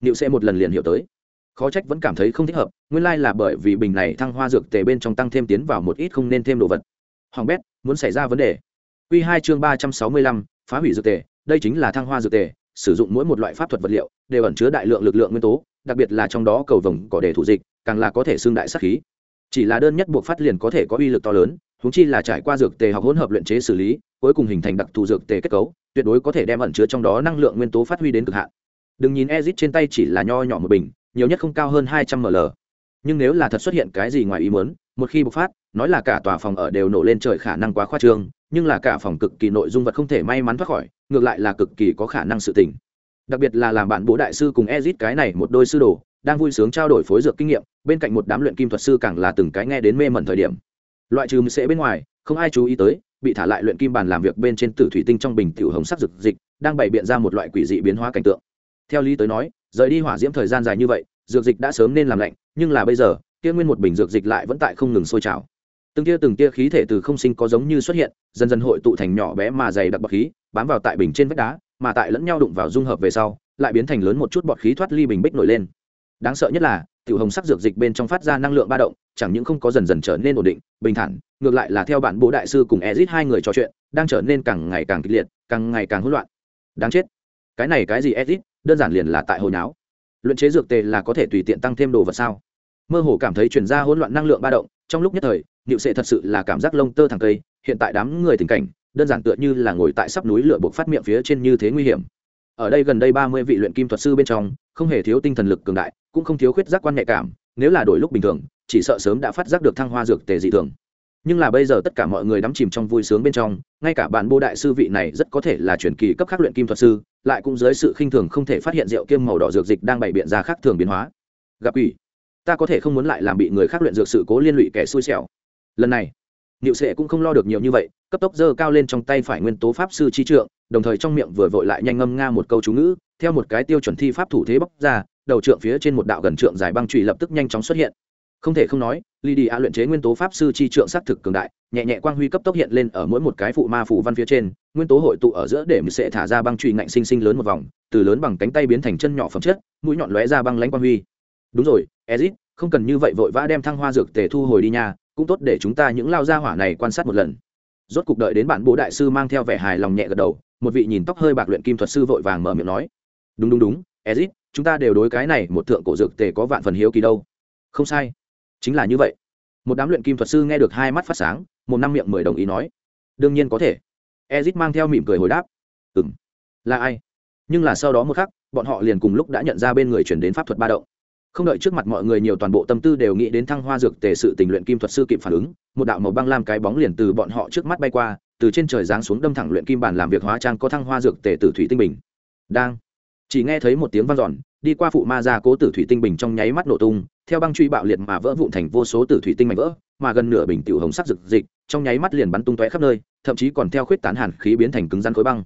Niệu sẽ một lần liền hiểu tới khó trách vẫn cảm thấy không thích hợp, nguyên lai là bởi vì bình này thăng hoa dược tề bên trong tăng thêm tiến vào một ít không nên thêm đồ vật. Hoàng bét, muốn xảy ra vấn đề. Q hai chương ba trăm sáu mươi lăm, phá hủy dược tề, đây chính là thăng hoa dược tề, sử dụng mỗi một loại pháp thuật vật liệu, đều ẩn chứa đại lượng lực lượng nguyên tố, đặc biệt là trong đó cầu vồng cỏ đề thủ dịch, càng là có thể xương đại sắc khí. Chỉ là đơn nhất buộc phát liền có thể có uy lực to lớn húng chi là trải qua dược tề học hỗn hợp luyện chế xử lý, cuối cùng hình thành đặc thù dược tề kết cấu, tuyệt đối có thể đem ẩn chứa trong đó năng lượng nguyên tố phát huy đến cực hạn. Đừng nhìn ezit trên tay chỉ là nho nhỏ một bình nhiều nhất không cao hơn hai trăm ml. Nhưng nếu là thật xuất hiện cái gì ngoài ý muốn, một khi bộc phát, nói là cả tòa phòng ở đều nổ lên trời khả năng quá khoa trương, nhưng là cả phòng cực kỳ nội dung vật không thể may mắn thoát khỏi, ngược lại là cực kỳ có khả năng sự tình. Đặc biệt là làm bạn bố đại sư cùng ezit cái này một đôi sư đồ, đang vui sướng trao đổi phối dược kinh nghiệm, bên cạnh một đám luyện kim thuật sư càng là từng cái nghe đến mê mẩn thời điểm. Loại trừ sẽ bên ngoài, không ai chú ý tới, bị thả lại luyện kim bàn làm việc bên trên tử thủy tinh trong bình tiểu hồng sắc dược dịch, đang bày biện ra một loại quỷ dị biến hóa cảnh tượng. Theo lý tới nói rời đi hỏa diễm thời gian dài như vậy, dược dịch đã sớm nên làm lạnh, nhưng là bây giờ, kia nguyên một bình dược dịch lại vẫn tại không ngừng sôi trào. Từng tia từng tia khí thể từ không sinh có giống như xuất hiện, dần dần hội tụ thành nhỏ bé mà dày đặc bọt khí, bám vào tại bình trên vách đá, mà tại lẫn nhau đụng vào dung hợp về sau, lại biến thành lớn một chút bọt khí thoát ly bình bích nổi lên. Đáng sợ nhất là, tiểu hồng sắc dược dịch bên trong phát ra năng lượng ba động, chẳng những không có dần dần trở nên ổn định, bình thản, ngược lại là theo bản bố đại sư cùng ezit hai người trò chuyện, đang trở nên càng ngày càng kịch liệt, càng ngày càng hỗn loạn. Đáng chết. Cái này cái gì ezit? Đơn giản liền là tại hồi náo luyện chế dược tề là có thể tùy tiện tăng thêm đồ vật sao? Mơ hồ cảm thấy chuyển ra hỗn loạn năng lượng ba động, trong lúc nhất thời nịu sệ thật sự là cảm giác lông tơ thẳng cây, hiện tại đám người tình cảnh, đơn giản tựa như là ngồi tại sắp núi lửa buộc phát miệng phía trên như thế nguy hiểm. Ở đây gần đây ba mươi vị luyện kim thuật sư bên trong, không hề thiếu tinh thần lực cường đại, cũng không thiếu khuyết giác quan nhạy cảm, nếu là đổi lúc bình thường, chỉ sợ sớm đã phát giác được thăng hoa dược tề dị thường. Nhưng là bây giờ tất cả mọi người đắm chìm trong vui sướng bên trong, ngay cả bạn bô đại sư vị này rất có thể là truyền kỳ cấp khác luyện kim thuật sư lại cũng dưới sự khinh thường không thể phát hiện rượu kiêm màu đỏ dược dịch đang bày biện ra khác thường biến hóa. Gặp ủy ta có thể không muốn lại làm bị người khác luyện dược sự cố liên lụy kẻ xui xẻo. Lần này niệu sệ cũng không lo được nhiều như vậy cấp tốc dơ cao lên trong tay phải nguyên tố pháp sư chi trượng đồng thời trong miệng vừa vội lại nhanh ngâm nga một câu chú ngữ theo một cái tiêu chuẩn thi pháp thủ thế bóc ra đầu trượng phía trên một đạo gần trượng dài băng trụy lập tức nhanh chóng xuất hiện. Không thể không nói ly diả luyện chế nguyên tố pháp sư chi trượng xác thực cường đại, nhẹ nhẹ quang huy cấp tốc hiện lên ở mỗi một cái phụ ma phủ văn phía trên, nguyên tố hội tụ ở giữa để mình sẽ thả ra băng chùy ngạnh sinh sinh lớn một vòng, từ lớn bằng cánh tay biến thành chân nhỏ phẩm chất, mũi nhọn lóe ra băng lãnh quang huy. Đúng rồi, ezit không cần như vậy vội vã đem thăng hoa dược tề thu hồi đi nha, cũng tốt để chúng ta những lao gia hỏa này quan sát một lần. Rốt cục đợi đến bản bố đại sư mang theo vẻ hài lòng nhẹ gật đầu, một vị nhìn tóc hơi bạc luyện kim thuật sư vội vàng mở miệng nói: "Đúng đúng đúng, ezit chúng ta đều đối cái này một thượng cổ dược tề có vạn phần hiếu kỳ đâu." Không sai, chính là như vậy một đám luyện kim thuật sư nghe được hai mắt phát sáng một năm miệng mười đồng ý nói. Đương nhiên có thể. Ezit mang theo mỉm cười hồi đáp. Ừ m là ai? Nhưng là sau đó một khắc, bọn họ liền cùng lúc đã nhận ra bên người chuyển đến pháp thuật ba động. Không đợi trước mặt mọi người nhiều toàn bộ tâm tư đều nghĩ đến thăng hoa dược tề sự tình luyện kim thuật sư kịp phản ứng, một đạo màu băng lam cái bóng liền từ bọn họ trước mắt bay qua, từ trên trời giáng xuống đâm thẳng luyện kim bản làm việc hóa trang có thăng hoa dược tề tử thủy tinh bình. Đang. Chỉ nghe thấy một tiếng vang giòn đi qua phụ ma ra cố tử thủy tinh bình trong nháy mắt nổ tung, theo băng truy bạo liệt mà vỡ vụn thành vô số tử thủy tinh mảnh vỡ, mà gần nửa bình tiểu hồng sắc rực dịch trong nháy mắt liền bắn tung tóe khắp nơi, thậm chí còn theo khuyết tán hàn khí biến thành cứng rắn khối băng.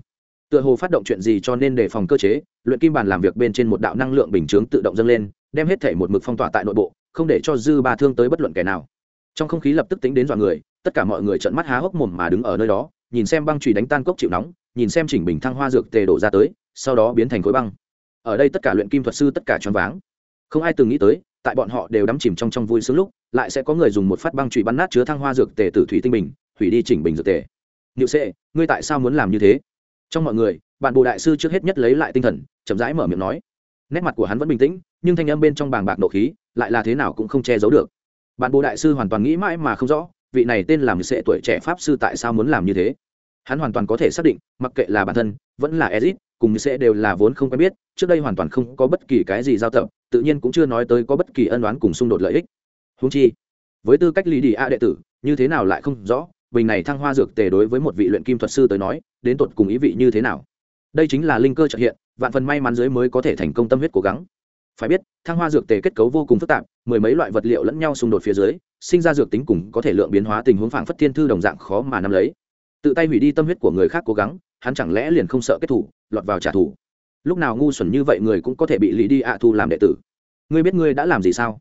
Tựa hồ phát động chuyện gì cho nên đề phòng cơ chế, luyện kim bàn làm việc bên trên một đạo năng lượng bình chướng tự động dâng lên, đem hết thể một mực phong tỏa tại nội bộ, không để cho dư ba thương tới bất luận kẻ nào. Trong không khí lập tức tính đến dọa người, tất cả mọi người trợn mắt há hốc mồm mà đứng ở nơi đó, nhìn xem băng chùy đánh tan cốc chịu nóng, nhìn xem chỉnh bình thăng hoa dược tề đổ ra tới, sau đó biến thành khối băng. Ở đây tất cả luyện kim thuật sư tất cả choáng váng. Không ai từng nghĩ tới tại bọn họ đều đắm chìm trong trong vui sướng lúc, lại sẽ có người dùng một phát băng trụy bắn nát chứa thăng hoa dược tề tử thủy tinh bình, hủy đi chỉnh bình dược tề. Niệu sệ, ngươi tại sao muốn làm như thế? Trong mọi người, bạn bộ đại sư trước hết nhất lấy lại tinh thần, chậm rãi mở miệng nói. Nét mặt của hắn vẫn bình tĩnh, nhưng thanh âm bên trong bàng bạc nộ khí, lại là thế nào cũng không che giấu được. Bạn bộ đại sư hoàn toàn nghĩ mãi mà không rõ, vị này tên làm sệ tuổi trẻ pháp sư tại sao muốn làm như thế? Hắn hoàn toàn có thể xác định, mặc kệ là bản thân, vẫn là ezit cùng sẽ đều là vốn không quen biết, trước đây hoàn toàn không có bất kỳ cái gì giao tập tự nhiên cũng chưa nói tới có bất kỳ ân đoán cùng xung đột lợi ích. Húng chi, với tư cách lý đi a đệ tử, như thế nào lại không rõ, bình này thăng hoa dược tề đối với một vị luyện kim thuật sư tới nói, đến tột cùng ý vị như thế nào? Đây chính là linh cơ trợ hiện, vạn phần may mắn dưới mới có thể thành công tâm huyết cố gắng. Phải biết, thăng hoa dược tề kết cấu vô cùng phức tạp, mười mấy loại vật liệu lẫn nhau xung đột phía dưới, sinh ra dược tính cùng có thể lượng biến hóa tình huống phảng phất thiên thư đồng dạng khó mà nắm lấy. Tự tay hủy đi tâm huyết của người khác cố gắng, hắn chẳng lẽ liền không sợ kết thủ, lọt vào trả thù? Lúc nào ngu xuẩn như vậy người cũng có thể bị lý đi ạ thu làm đệ tử. Ngươi biết ngươi đã làm gì sao?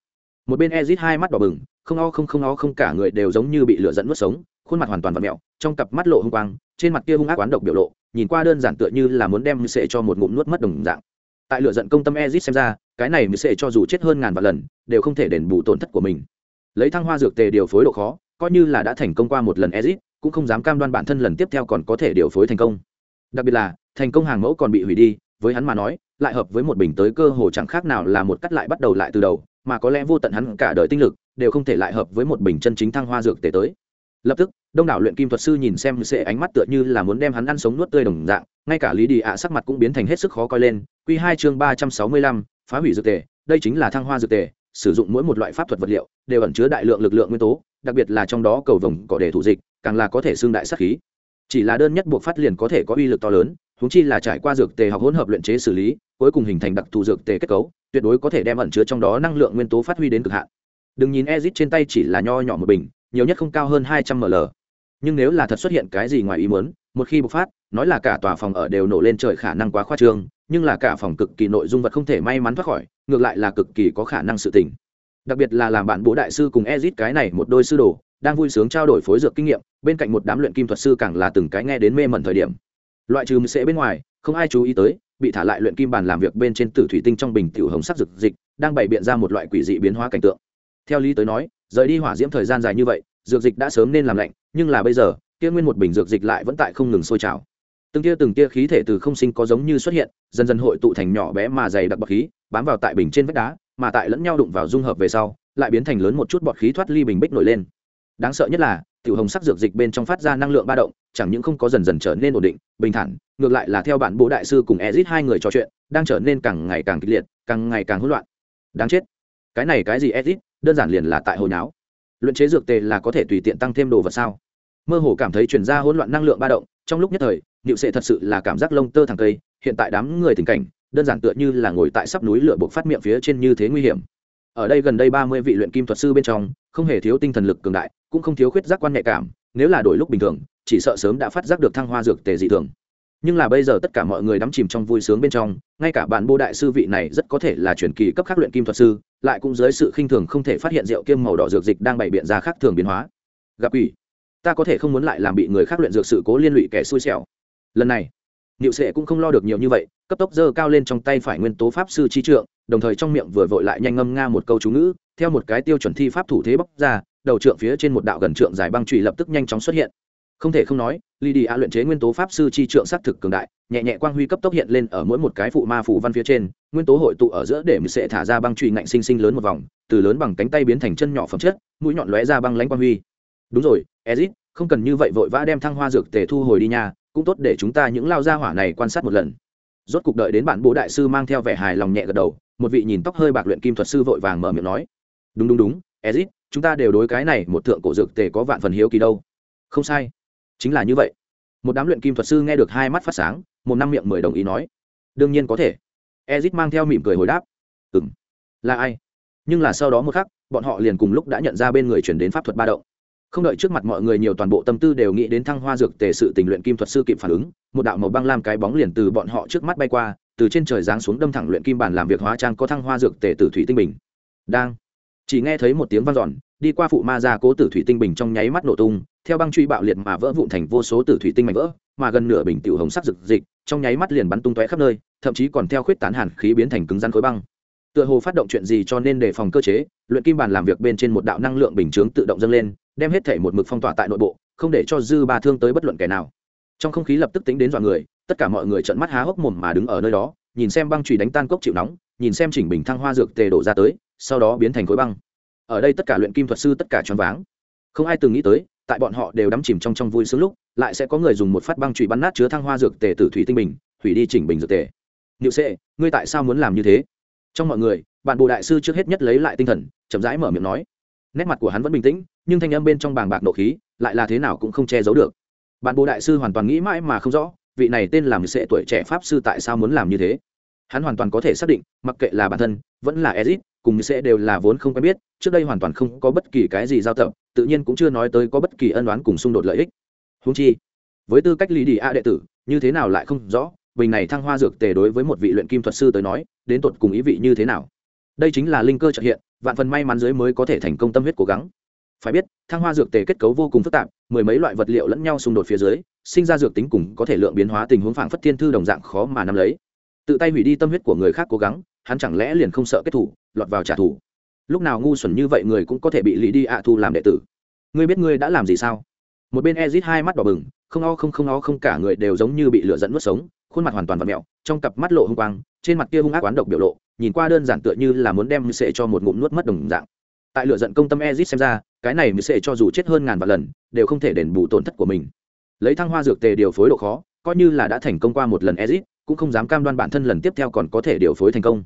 Một bên ezit hai mắt đỏ bừng, không o không không o không cả người đều giống như bị lửa dẫn nuốt sống, khuôn mặt hoàn toàn v ặ mẹo, trong cặp mắt lộ hung quang, trên mặt kia hung ác oán độc biểu lộ, nhìn qua đơn giản tựa như là muốn đem mười sệ cho một ngụm nuốt mất đồng dạng. Tại lửa giận công tâm ezit xem ra, cái này mười sệ cho dù chết hơn ngàn vạn lần, đều không thể đền bù tổn thất của mình. Lấy thăng hoa dược tề điều phối độ khó, coi như là đã thành công qua một lần ezit, cũng không dám cam đoan bản thân lần tiếp theo còn có thể điều phối thành công. Đặc biệt là, thành công hàng mẫu còn bị hủy đi với hắn mà nói, lại hợp với một bình tới cơ hồ chẳng khác nào là một cắt lại bắt đầu lại từ đầu, mà có lẽ vô tận hắn cả đời tinh lực, đều không thể lại hợp với một bình chân chính thăng hoa dược tề tới. Lập tức, đông đảo luyện kim thuật sư nhìn xem sẽ ánh mắt tựa như là muốn đem hắn ăn sống nuốt tươi đồng dạng, ngay cả lý đi ạ sắc mặt cũng biến thành hết sức khó coi lên. Q hai chương ba trăm sáu mươi lăm, phá hủy dược tề, đây chính là thăng hoa dược tề, sử dụng mỗi một loại pháp thuật vật liệu, đều ẩn chứa đại lượng lực lượng nguyên tố, đặc biệt là trong đó cầu vồng, cỏ đề thủ dịch, càng là có thể xương đại sắc khí. Chỉ là đơn nhất buộc phát liền có thể có uy lực to lớn huống chi là trải qua dược tề học hỗn hợp luyện chế xử lý, cuối cùng hình thành đặc thù dược tề kết cấu, tuyệt đối có thể đem ẩn chứa trong đó năng lượng nguyên tố phát huy đến cực hạn. Đừng nhìn Ezic trên tay chỉ là nho nhỏ một bình, nhiều nhất không cao hơn hai trăm ml. Nhưng nếu là thật xuất hiện cái gì ngoài ý muốn, một khi bộc phát, nói là cả tòa phòng ở đều nổ lên trời khả năng quá khoa trương, nhưng là cả phòng cực kỳ nội dung vật không thể may mắn thoát khỏi, ngược lại là cực kỳ có khả năng sự tình. Đặc biệt là làm bạn bố đại sư cùng Ezic cái này một đôi sư đồ, đang vui sướng trao đổi phối dược kinh nghiệm, bên cạnh một đám luyện kim thuật sư càng là từng cái nghe đến mê mẩn thời điểm loại trừ sẽ bên ngoài, không ai chú ý tới, bị thả lại luyện kim bàn làm việc bên trên tử thủy tinh trong bình tiểu hồng sắc dược dịch, đang bày biện ra một loại quỷ dị biến hóa cảnh tượng. Theo lý tới nói, rời đi hỏa diễm thời gian dài như vậy, dược dịch đã sớm nên làm lạnh, nhưng là bây giờ, kia nguyên một bình dược dịch lại vẫn tại không ngừng sôi trào. Từng tia từng tia khí thể từ không sinh có giống như xuất hiện, dần dần hội tụ thành nhỏ bé mà dày đặc bọt khí, bám vào tại bình trên vách đá, mà tại lẫn nhau đụng vào dung hợp về sau, lại biến thành lớn một chút bọt khí thoát ly bình bích nổi lên đáng sợ nhất là, tiểu hồng sắc dược dịch bên trong phát ra năng lượng ba động, chẳng những không có dần dần trở nên ổn định, bình thản, ngược lại là theo bản bố đại sư cùng ezit hai người trò chuyện, đang trở nên càng ngày càng kịch liệt, càng ngày càng hỗn loạn. Đáng chết. Cái này cái gì ezit? Đơn giản liền là tại hồi nháo luyện chế dược tề là có thể tùy tiện tăng thêm đồ vật sao? Mơ hồ cảm thấy chuyển ra hỗn loạn năng lượng ba động, trong lúc nhất thời nịu sệ thật sự là cảm giác lông tơ thẳng cây, hiện tại đám người tình cảnh, đơn giản tựa như là ngồi tại sắp núi lửa buộc phát miệng phía trên như thế nguy hiểm ở đây gần đây ba mươi vị luyện kim thuật sư bên trong không hề thiếu tinh thần lực cường đại cũng không thiếu khuyết giác quan nhạy cảm nếu là đổi lúc bình thường chỉ sợ sớm đã phát giác được thăng hoa dược tề dị thường. Nhưng là bây giờ tất cả mọi người đắm chìm trong vui sướng bên trong ngay cả bạn bô đại sư vị này rất có thể là truyền kỳ cấp khác luyện kim thuật sư lại cũng dưới sự khinh thường không thể phát hiện rượu kiêm màu đỏ dược dịch đang bày biện ra khác thường biến hóa. Gặp quỷ, ta có thể không muốn lại làm bị người khác luyện dược sự cố liên lụy kẻ xui xẻo. Lần này niệu sệ cũng không lo được nhiều như vậy cấp tốc dơ cao lên trong tay phải nguyên tố pháp sư chi trượng đồng thời trong miệng vừa vội lại nhanh ngâm nga một câu chú ngữ, theo một cái tiêu chuẩn thi pháp thủ thế bóc ra, đầu trượng phía trên một đạo gần trượng dài băng trụy lập tức nhanh chóng xuất hiện. Không thể không nói ly đi a luyện chế nguyên tố pháp sư chi trượng xác thực cường đại, nhẹ nhẹ quang huy cấp tốc hiện lên ở mỗi một cái phụ ma phủ văn phía trên, nguyên tố hội tụ ở giữa để mình sẽ thả ra băng trụy ngạnh sinh sinh lớn một vòng, từ lớn bằng cánh tay biến thành chân nhỏ phẩm chất, mũi nhọn lóe ra băng lánh quang huy. Đúng rồi, ezit, không cần như vậy vội vã đem thăng hoa dược tề thu hồi đi nha, cũng tốt để chúng ta những lao gia hỏa này quan sát một lần rốt cục đợi đến bản bố đại sư mang theo vẻ hài lòng nhẹ gật đầu, một vị nhìn tóc hơi bạc luyện kim thuật sư vội vàng mở miệng nói. Đúng đúng đúng, ezit, chúng ta đều đối cái này một thượng cổ dược tề có vạn phần hiếu kỳ đâu. Không sai. Chính là như vậy. Một đám luyện kim thuật sư nghe được hai mắt phát sáng, một năm miệng mười đồng ý nói. Đương nhiên có thể. Ezit mang theo mỉm cười hồi đáp. Ừ m là ai? Nhưng là sau đó một khắc, bọn họ liền cùng lúc đã nhận ra bên người chuyển đến pháp thuật ba động không đợi trước mặt mọi người nhiều toàn bộ tâm tư đều nghĩ đến thăng hoa dược tề sự tình luyện kim thuật sư kịp phản ứng, một đạo màu băng lam cái bóng liền từ bọn họ trước mắt bay qua, từ trên trời giáng xuống đâm thẳng luyện kim bản làm việc hóa trang có thăng hoa dược tề tử thủy tinh bình. Đang, chỉ nghe thấy một tiếng vang dọn, đi qua phụ ma ra cố tử thủy tinh bình trong nháy mắt nổ tung, theo băng truy bạo liệt mà vỡ vụn thành vô số tử thủy tinh mảnh vỡ, mà gần nửa bình tiểu hồng sắc rực dịch, trong nháy mắt liền bắn tung tóe khắp nơi, thậm chí còn theo khuyết tán hàn khí biến thành cứng rắn khối băng. Tựa hồ phát động chuyện gì cho nên đề phòng cơ chế, luyện kim bàn làm việc bên trên một đạo năng lượng bình chướng tự động dâng lên đem hết thể một mực phong tỏa tại nội bộ không để cho dư ba thương tới bất luận kẻ nào trong không khí lập tức tính đến dọa người tất cả mọi người trợn mắt há hốc mồm mà đứng ở nơi đó nhìn xem băng chùy đánh tan cốc chịu nóng nhìn xem chỉnh bình thăng hoa dược tề đổ ra tới sau đó biến thành khối băng ở đây tất cả luyện kim thuật sư tất cả choáng váng không ai từng nghĩ tới tại bọn họ đều đắm chìm trong trong vui sướng lúc lại sẽ có người dùng một phát băng chùy bắn nát chứa thăng hoa dược tề tử thủy tinh bình hủy đi chỉnh bình dược tề Niệu Sệ, ngươi tại sao muốn làm như thế? Trong mọi người, bạn bộ đại sư trước hết nhất lấy lại tinh thần, chậm rãi mở miệng nói. Nét mặt của hắn vẫn bình tĩnh, nhưng thanh âm bên trong bàng bạc nộ khí, lại là thế nào cũng không che giấu được. Bạn Bồ đại sư hoàn toàn nghĩ mãi mà không rõ, vị này tên làm Sệ tuổi trẻ pháp sư tại sao muốn làm như thế. Hắn hoàn toàn có thể xác định, mặc kệ là bản thân, vẫn là ezit cùng Sệ đều là vốn không quen biết, trước đây hoàn toàn không có bất kỳ cái gì giao tập, tự nhiên cũng chưa nói tới có bất kỳ ân oán cùng xung đột lợi ích. húng chi, với tư cách lý đi a đệ tử, như thế nào lại không rõ, bình này thăng hoa dược tề đối với một vị luyện kim thuật sư tới nói đến tột cùng ý vị như thế nào đây chính là linh cơ trợ hiện vạn phần may mắn dưới mới có thể thành công tâm huyết cố gắng. Phải biết, thăng hoa dược tề kết cấu vô cùng phức tạp, mười mấy loại vật liệu lẫn nhau xung đột phía dưới, sinh ra dược tính cùng có thể lượng biến hóa tình huống phảng phất thiên thư đồng dạng khó mà nắm lấy. Tự tay hủy đi tâm huyết của người khác cố gắng, hắn chẳng lẽ liền không sợ kết thủ, lọt vào trả thù? Lúc nào ngu xuẩn như vậy người cũng có thể bị lý đi ạ thu làm đệ tử. Ngươi biết ngươi đã làm gì sao? Một bên ezit hai mắt đỏ bừng, không o không không o không cả người đều giống như bị lửa dẫn nuốt sống, khuôn mặt hoàn toàn vặn mẹo, trong cặp mắt lộ hung quang, trên mặt kia hung ác quán độc biểu lộ nhìn qua đơn giản tựa như là muốn đem sệ cho một ngụm nuốt mất đồng dạng. Tại lựa giận công tâm ezit xem ra, cái này sệ cho dù chết hơn ngàn vạn lần, đều không thể đền bù tổn thất của mình. Lấy thăng hoa dược tề điều phối độ khó, coi như là đã thành công qua một lần ezit, cũng không dám cam đoan bản thân lần tiếp theo còn có thể điều phối thành công.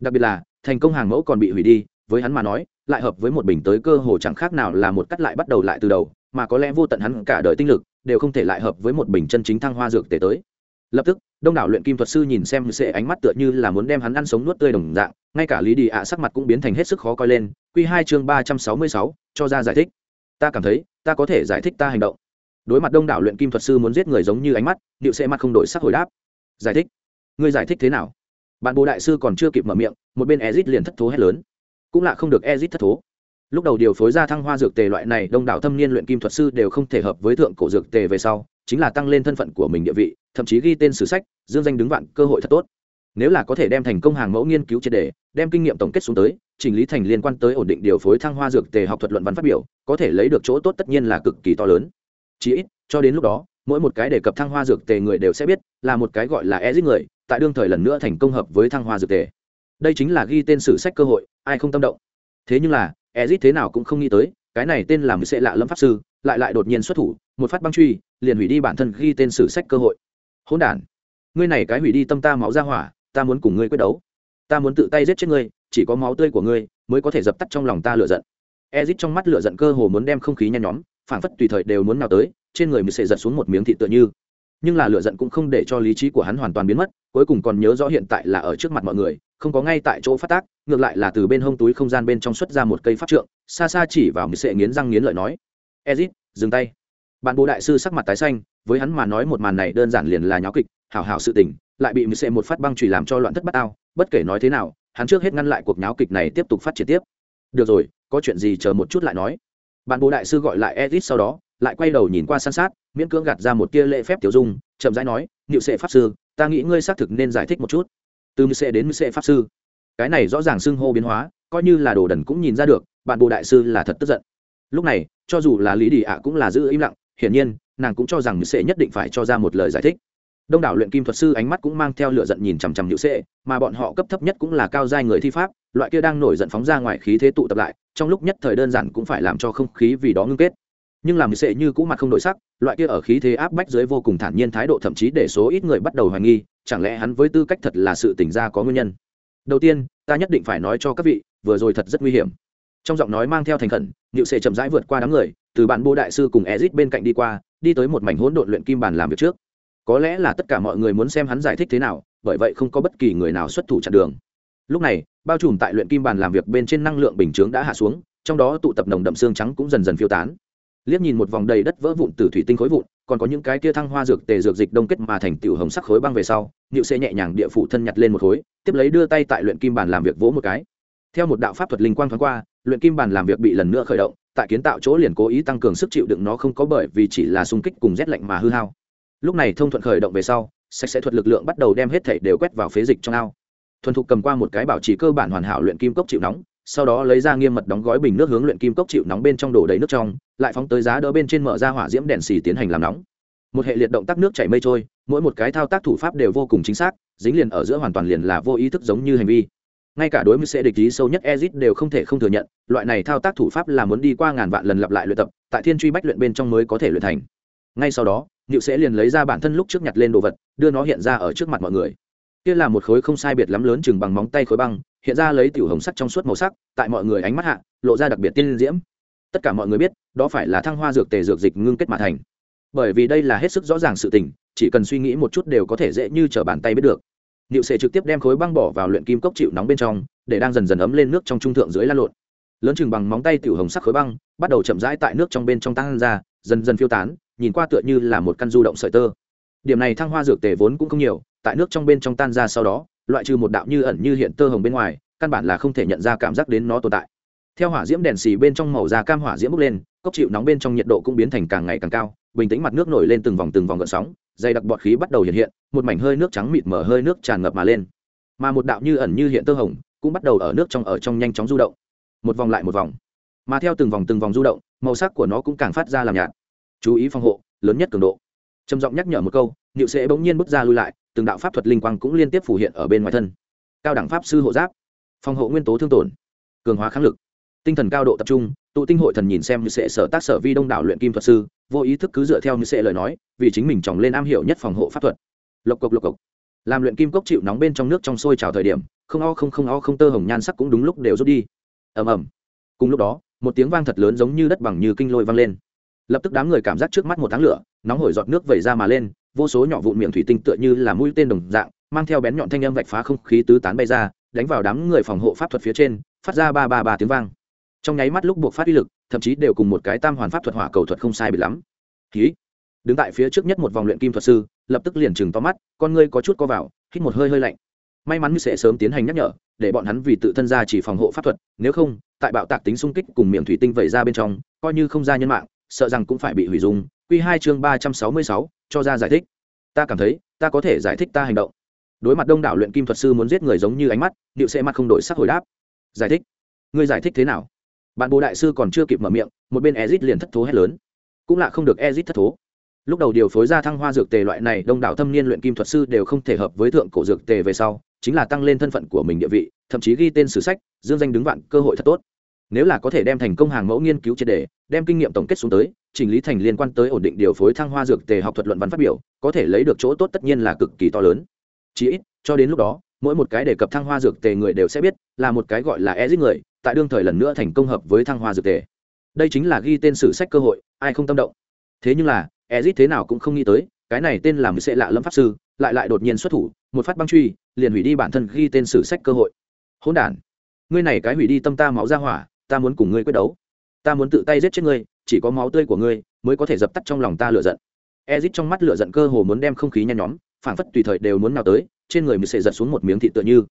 Đặc biệt là, thành công hàng mẫu còn bị hủy đi, với hắn mà nói, lại hợp với một bình tới cơ hồ chẳng khác nào là một cắt lại bắt đầu lại từ đầu, mà có lẽ vô tận hắn cả đời tinh lực, đều không thể lại hợp với một bình chân chính thăng hoa dược tề tới. Lập tức đông đảo luyện kim thuật sư nhìn xem sẽ ánh mắt tựa như là muốn đem hắn ăn sống nuốt tươi đồng dạng, ngay cả lý đi ạ sắc mặt cũng biến thành hết sức khó coi lên. Q hai chương ba trăm sáu mươi sáu, cho ra giải thích. Ta cảm thấy, ta có thể giải thích ta hành động. Đối mặt đông đảo luyện kim thuật sư muốn giết người giống như ánh mắt, điệu sẽ mặt không đổi sắc hồi đáp. Giải thích. Ngươi giải thích thế nào? Bạn bồ đại sư còn chưa kịp mở miệng, một bên ezit liền thất thố hét lớn. Cũng là không được ezit thất thố. Lúc đầu điều phối ra thăng hoa dược tề loại này, đông đảo thâm niên luyện kim thuật sư đều không thể hợp với thượng cổ dược tề về sau, chính là tăng lên thân phận của mình địa vị thậm chí ghi tên sử sách, dương danh đứng vạn cơ hội thật tốt. Nếu là có thể đem thành công hàng mẫu nghiên cứu triệt đề đem kinh nghiệm tổng kết xuống tới, chỉnh lý thành liên quan tới ổn định điều phối thăng hoa dược tề học thuật luận văn phát biểu, có thể lấy được chỗ tốt tất nhiên là cực kỳ to lớn. Chí ít, cho đến lúc đó, mỗi một cái đề cập thăng hoa dược tề người đều sẽ biết, là một cái gọi là e giết người, tại đương thời lần nữa thành công hợp với thăng hoa dược tề. Đây chính là ghi tên sử sách cơ hội, ai không tâm động. Thế nhưng là ezit thế nào cũng không nghĩ tới, cái này tên là một sẽ lạ lâm pháp sư, lại lại đột nhiên xuất thủ, một phát băng truy, liền hủy đi bản thân ghi tên sử sách cơ hội hỗn đản, ngươi này cái hủy đi tâm ta máu ra hỏa, ta muốn cùng ngươi quyết đấu. Ta muốn tự tay giết chết ngươi, chỉ có máu tươi của ngươi mới có thể dập tắt trong lòng ta lựa giận. Ezit trong mắt lựa giận cơ hồ muốn đem không khí nhen nhóm, phảng phất tùy thời đều muốn nào tới, trên người mình sẽ giật xuống một miếng thịt tựa như. Nhưng là lựa giận cũng không để cho lý trí của hắn hoàn toàn biến mất, cuối cùng còn nhớ rõ hiện tại là ở trước mặt mọi người, không có ngay tại chỗ phát tác, ngược lại là từ bên hông túi không gian bên trong xuất ra một cây pháp trượng, xa xa chỉ vào mười sệ nghiến răng nghiến lợi nói, ezit, dừng tay. Bạn bộ đại sư sắc mặt tái xanh với hắn mà nói một màn này đơn giản liền là nháo kịch, hảo hảo sự tình, lại bị mười sệ một phát băng chùy làm cho loạn thất bát ao bất kể nói thế nào, hắn trước hết ngăn lại cuộc nháo kịch này tiếp tục phát triển tiếp. Được rồi, có chuyện gì chờ một chút lại nói. Bạn bố đại sư gọi lại edit sau đó, lại quay đầu nhìn qua san sát, miễn cưỡng gạt ra một tia lễ phép tiểu dung, chậm rãi nói, niệu sệ pháp sư, ta nghĩ ngươi xác thực nên giải thích một chút. Từ mười sệ đến mười sệ pháp sư. Cái này rõ ràng xưng hô biến hóa, coi như là đồ đần cũng nhìn ra được, bạn bồ đại sư là thật tức giận. Lúc này, cho dù là lý đi ạ cũng là giữ im lặng, hiển nhiên nàng cũng cho rằng nữ sệ nhất định phải cho ra một lời giải thích. Đông đảo luyện kim thuật sư ánh mắt cũng mang theo lửa giận nhìn chằm chằm nữ sệ, mà bọn họ cấp thấp nhất cũng là cao giai người thi pháp, loại kia đang nổi giận phóng ra ngoài khí thế tụ tập lại, trong lúc nhất thời đơn giản cũng phải làm cho không khí vì đó ngưng kết. Nhưng làm sệ như cũ mặt không đổi sắc, loại kia ở khí thế áp bách dưới vô cùng thản nhiên thái độ thậm chí để số ít người bắt đầu hoài nghi, chẳng lẽ hắn với tư cách thật là sự tỉnh ra có nguyên nhân? Đầu tiên, ta nhất định phải nói cho các vị, vừa rồi thật rất nguy hiểm. Trong giọng nói mang theo thành khẩn nhịu sệ chậm rãi vượt qua đám người, từ bạn bô đại sư cùng ezit bên cạnh đi qua đi tới một mảnh hỗn độn luyện kim bàn làm việc trước. Có lẽ là tất cả mọi người muốn xem hắn giải thích thế nào, bởi vậy không có bất kỳ người nào xuất thủ chặn đường. Lúc này, bao trùm tại luyện kim bàn làm việc bên trên năng lượng bình chướng đã hạ xuống, trong đó tụ tập nồng đậm xương trắng cũng dần dần phiêu tán. Liếc nhìn một vòng đầy đất vỡ vụn từ thủy tinh khối vụn, còn có những cái kia thăng hoa dược tề dược dịch đông kết mà thành tiểu hồng sắc khối băng về sau nhịu xê nhẹ nhàng địa phủ thân nhặt lên một khối, tiếp lấy đưa tay tại luyện kim bàn làm việc vỗ một cái. Theo một đạo pháp thuật linh quang thoáng qua, luyện kim bàn làm việc bị lần nữa khởi động tại kiến tạo chỗ liền cố ý tăng cường sức chịu đựng nó không có bởi vì chỉ là xung kích cùng rét lạnh mà hư hao. Lúc này thông thuận khởi động về sau, sạch sẽ thuật lực lượng bắt đầu đem hết thể đều quét vào phế dịch trong ao. Thuần thục cầm qua một cái bảo trì cơ bản hoàn hảo luyện kim cốc chịu nóng, sau đó lấy ra nghiêm mật đóng gói bình nước hướng luyện kim cốc chịu nóng bên trong đổ đầy nước trong, lại phóng tới giá đỡ bên trên mở ra hỏa diễm đèn xì tiến hành làm nóng. Một hệ liệt động tác nước chảy mây trôi, mỗi một cái thao tác thủ pháp đều vô cùng chính xác, dính liền ở giữa hoàn toàn liền là vô ý thức giống như hành vi ngay cả đối với sẽ địch ý sâu nhất ezit đều không thể không thừa nhận loại này thao tác thủ pháp là muốn đi qua ngàn vạn lần lặp lại luyện tập tại thiên truy bách luyện bên trong mới có thể luyện thành ngay sau đó Niệu sẽ liền lấy ra bản thân lúc trước nhặt lên đồ vật, đưa nó hiện ra ở trước mặt mọi người. Kia là một khối không sai biệt lắm lớn chừng bằng móng tay khối băng, hiện ra lấy tiểu hồng sắc trong suốt màu sắc, tại mọi người ánh mắt hạ, lộ ra đặc biệt tiên diễm. Tất cả mọi người biết, đó phải là thăng hoa dược tề dược dịch ngưng kết mà thành. Bởi vì đây là hết sức rõ ràng sự tình, chỉ cần suy nghĩ một chút đều có thể dễ như trở bàn tay biết được. Niệu sẽ trực tiếp đem khối băng bỏ vào luyện kim cốc chịu nóng bên trong, để đang dần dần ấm lên nước trong trung thượng dưới lan lộn. Lớn chừng bằng móng tay tiểu hồng sắc khối băng, bắt đầu chậm rãi tại nước trong bên trong tăng ra, dần dần phiêu tán, nhìn qua tựa như là một căn du động sợi tơ. Điểm này thăng hoa dược tề vốn cũng không nhiều tại nước trong bên trong tan ra sau đó loại trừ một đạo như ẩn như hiện tơ hồng bên ngoài căn bản là không thể nhận ra cảm giác đến nó tồn tại. Theo hỏa diễm đèn xì bên trong màu da cam hỏa diễm bốc lên cốc chịu nóng bên trong nhiệt độ cũng biến thành càng ngày càng cao bình tĩnh mặt nước nổi lên từng vòng từng vòng gợn sóng dày đặc bọt khí bắt đầu hiện hiện, một mảnh hơi nước trắng mịt mở hơi nước tràn ngập mà lên. Mà một đạo như ẩn như hiện tơ hồng cũng bắt đầu ở nước trong, ở trong nhanh chóng du động. Một vòng lại một vòng. Mà theo từng vòng từng vòng du động, màu sắc của nó cũng càng phát ra làm nhạt. Chú ý phòng hộ, lớn nhất cường độ. Trầm giọng nhắc nhở một câu, niệu sẽ bỗng nhiên bước ra lui lại, từng đạo pháp thuật linh quang cũng liên tiếp phủ hiện ở bên ngoài thân. Cao đẳng pháp sư hộ giáp. Phòng hộ nguyên tố thương tổn. Cường hóa kháng lực tinh thần cao độ tập trung, tụ tinh hội thần nhìn xem như sẽ sở tác sở vi đông đảo luyện kim thuật sư, vô ý thức cứ dựa theo như sẽ lời nói, vì chính mình tròng lên am hiểu nhất phòng hộ pháp thuật. Lộc cộc lộc cộc. Làm luyện kim cốc chịu nóng bên trong nước trong sôi trào thời điểm, không o không không o không tơ hồng nhan sắc cũng đúng lúc đều rút đi. Ầm ầm. Cùng lúc đó, một tiếng vang thật lớn giống như đất bằng như kinh lôi vang lên. Lập tức đám người cảm giác trước mắt một tháng lửa, nóng hổi giọt nước vẩy ra mà lên, vô số nhỏ vụn miệng thủy tinh tựa như là mũi tên đồng dạng, mang theo bén nhọn thanh âm vạch phá không khí tứ tán bay ra, đánh vào đám người phòng hộ pháp thuật phía trên, phát ra ba ba ba tiếng vang trong nháy mắt lúc buộc phát uy lực, thậm chí đều cùng một cái tam hoàn pháp thuật hỏa cầu thuật không sai bị lắm. Ký đứng tại phía trước nhất một vòng luyện kim thuật sư, lập tức liền chừng to mắt, con ngươi có chút co vào, hít một hơi hơi lạnh. May mắn sẽ sớm tiến hành nhắc nhở, để bọn hắn vì tự thân ra chỉ phòng hộ pháp thuật, nếu không, tại bạo tạc tính xung kích cùng miệng thủy tinh vẩy ra bên trong, coi như không ra nhân mạng, sợ rằng cũng phải bị hủy dung. Q hai chương ba trăm sáu mươi sáu, cho ra giải thích. Ta cảm thấy, ta có thể giải thích ta hành động. Đối mặt đông đảo luyện kim thuật sư muốn giết người giống như ánh mắt điệu sẽ mặt không đổi sắc hồi đáp. Giải thích. Ngươi giải thích thế nào? Bạn bồ đại sư còn chưa kịp mở miệng, một bên ezit liền thất thố hét lớn. Cũng là không được ezit thất thố. Lúc đầu điều phối ra thăng hoa dược tề loại này, đông đảo thâm niên luyện kim thuật sư đều không thể hợp với thượng cổ dược tề về sau, chính là tăng lên thân phận của mình địa vị, thậm chí ghi tên sử sách, dương danh đứng vạn, cơ hội thật tốt. Nếu là có thể đem thành công hàng mẫu nghiên cứu triệt đề đem kinh nghiệm tổng kết xuống tới, chỉnh lý thành liên quan tới ổn định điều phối thăng hoa dược tề học thuật luận văn phát biểu, có thể lấy được chỗ tốt tất nhiên là cực kỳ to lớn. Chí ít, cho đến lúc đó, mỗi một cái đề cập thăng hoa dược tề người đều sẽ biết, là một cái gọi là ezit người tại đương thời lần nữa thành công hợp với thăng hoa dược tề. Đây chính là ghi tên sử sách cơ hội, ai không tâm động. Thế nhưng là, ezit thế nào cũng không nghĩ tới, cái này tên làm sẽ lạ lâm pháp sư, lại lại đột nhiên xuất thủ, một phát băng truy, liền hủy đi bản thân ghi tên sử sách cơ hội. Hỗn đản, ngươi này cái hủy đi tâm ta máu ra hỏa, ta muốn cùng ngươi quyết đấu. Ta muốn tự tay giết chết ngươi, chỉ có máu tươi của ngươi mới có thể dập tắt trong lòng ta lựa giận. Ezit trong mắt lựa giận cơ hồ muốn đem không khí nhen nhóm, phảng phất tùy thời đều muốn nào tới, trên người mình sẽ giật xuống một miếng thịt tựa như.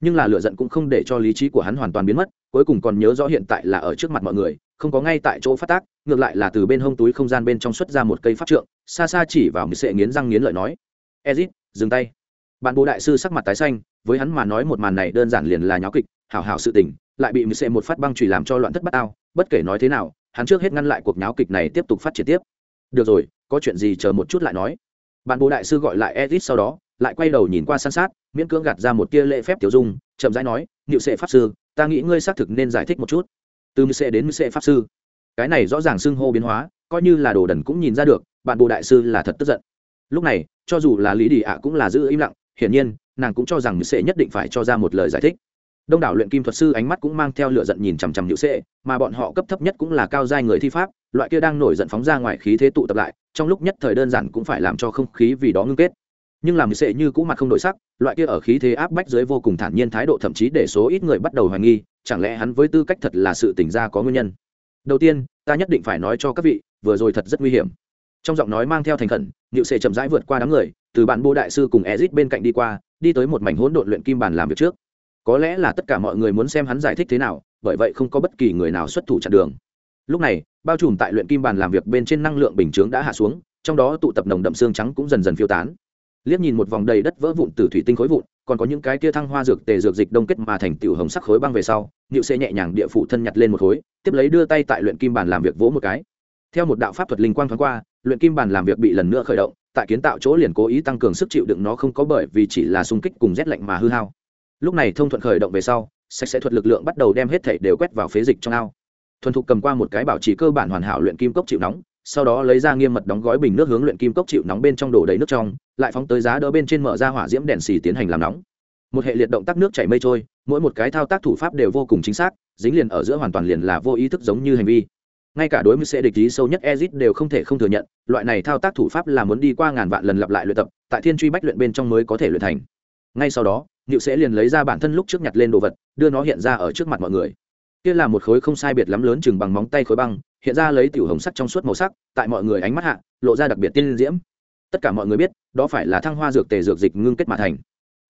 Nhưng là lựa giận cũng không để cho lý trí của hắn hoàn toàn biến mất cuối cùng còn nhớ rõ hiện tại là ở trước mặt mọi người, không có ngay tại chỗ phát tác, ngược lại là từ bên hông túi không gian bên trong xuất ra một cây pháp trượng, xa xa chỉ vào mười sẽ nghiến răng nghiến lợi nói, ezit, dừng tay. Bạn bố đại sư sắc mặt tái xanh, với hắn mà nói một màn này đơn giản liền là nháo kịch, hảo hảo sự tình, lại bị mười sẽ một phát băng chùy làm cho loạn thất bát ao bất kể nói thế nào, hắn trước hết ngăn lại cuộc nháo kịch này tiếp tục phát triển tiếp. Được rồi, có chuyện gì chờ một chút lại nói. Bạn bố đại sư gọi lại ezit sau đó, lại quay đầu nhìn qua san sát, miễn cưỡng gạt ra một tia lễ phép tiểu dung, chậm rãi nói nhịu sệ pháp sư ta nghĩ ngươi xác thực nên giải thích một chút. Từ mưu sệ đến mưu sệ pháp sư. Cái này rõ ràng xưng hô biến hóa, coi như là đồ đần cũng nhìn ra được, bạn bộ đại sư là thật tức giận. Lúc này, cho dù là lý đi ạ cũng là giữ im lặng, hiển nhiên, nàng cũng cho rằng mưu sệ nhất định phải cho ra một lời giải thích. Đông đảo luyện kim thuật sư ánh mắt cũng mang theo lựa giận nhìn chằm chằm nhữ sệ, mà bọn họ cấp thấp nhất cũng là cao giai người thi pháp, loại kia đang nổi giận phóng ra ngoài khí thế tụ tập lại, trong lúc nhất thời đơn giản cũng phải làm cho không khí vì đó ngưng kết nhưng làm sệ như cũ mặt không đổi sắc, loại kia ở khí thế áp bách dưới vô cùng thản nhiên thái độ thậm chí để số ít người bắt đầu hoài nghi, chẳng lẽ hắn với tư cách thật là sự tỉnh ra có nguyên nhân? Đầu tiên, ta nhất định phải nói cho các vị, vừa rồi thật rất nguy hiểm. Trong giọng nói mang theo thành khẩn nịu sệ chậm rãi vượt qua đám người, từ bạn bô đại sư cùng ezit bên cạnh đi qua, đi tới một mảnh hỗn độn luyện kim bàn làm việc trước. Có lẽ là tất cả mọi người muốn xem hắn giải thích thế nào, bởi vậy không có bất kỳ người nào xuất thủ chặn đường. Lúc này, bao trùm tại luyện kim bàn làm việc bên trên năng lượng bình chướng đã hạ xuống, trong đó tụ tập nồng đậm xương trắng cũng dần dần phiêu tán liếc nhìn một vòng đầy đất vỡ vụn từ thủy tinh khối vụn, còn có những cái kia thăng hoa dược tề dược dịch đông kết mà thành tiểu hồng sắc khối băng về sau nịu sẽ nhẹ nhàng địa phủ thân nhặt lên một khối, tiếp lấy đưa tay tại luyện kim bản làm việc vỗ một cái. Theo một đạo pháp thuật linh quang thoáng qua, luyện kim bản làm việc bị lần nữa khởi động, tại kiến tạo chỗ liền cố ý tăng cường sức chịu đựng nó không có bởi vì chỉ là xung kích cùng rét lạnh mà hư hao. Lúc này thông thuận khởi động về sau, sạch sẽ thuật lực lượng bắt đầu đem hết thảy đều quét vào phế dịch trong ao. Thuần thục cầm qua một cái bảo trì cơ bản hoàn hảo luyện kim cốc chịu nóng, sau đó lấy ra nghiêm mật đóng gói bình nước hướng luyện kim cốc chịu nóng bên trong đổ đầy nước trong lại phóng tới giá đỡ bên trên mở ra hỏa diễm đèn xì tiến hành làm nóng. Một hệ liệt động tác nước chảy mây trôi, mỗi một cái thao tác thủ pháp đều vô cùng chính xác, dính liền ở giữa hoàn toàn liền là vô ý thức giống như hành vi. Ngay cả đối với sẽ địch ý sâu nhất ezit đều không thể không thừa nhận, loại này thao tác thủ pháp là muốn đi qua ngàn vạn lần lặp lại luyện tập, tại thiên truy bách luyện bên trong mới có thể luyện thành. Ngay sau đó nhựu sẽ liền lấy ra bản thân lúc trước nhặt lên đồ vật, đưa nó hiện ra ở trước mặt mọi người. Kia là một khối không sai biệt lắm lớn chừng bằng móng tay khối băng, hiện ra lấy tiểu hồng sắc trong suốt màu sắc, tại mọi người ánh mắt hạ, lộ ra đặc biệt tiên diễm tất cả mọi người biết, đó phải là thăng hoa dược tề dược dịch ngưng kết mà thành.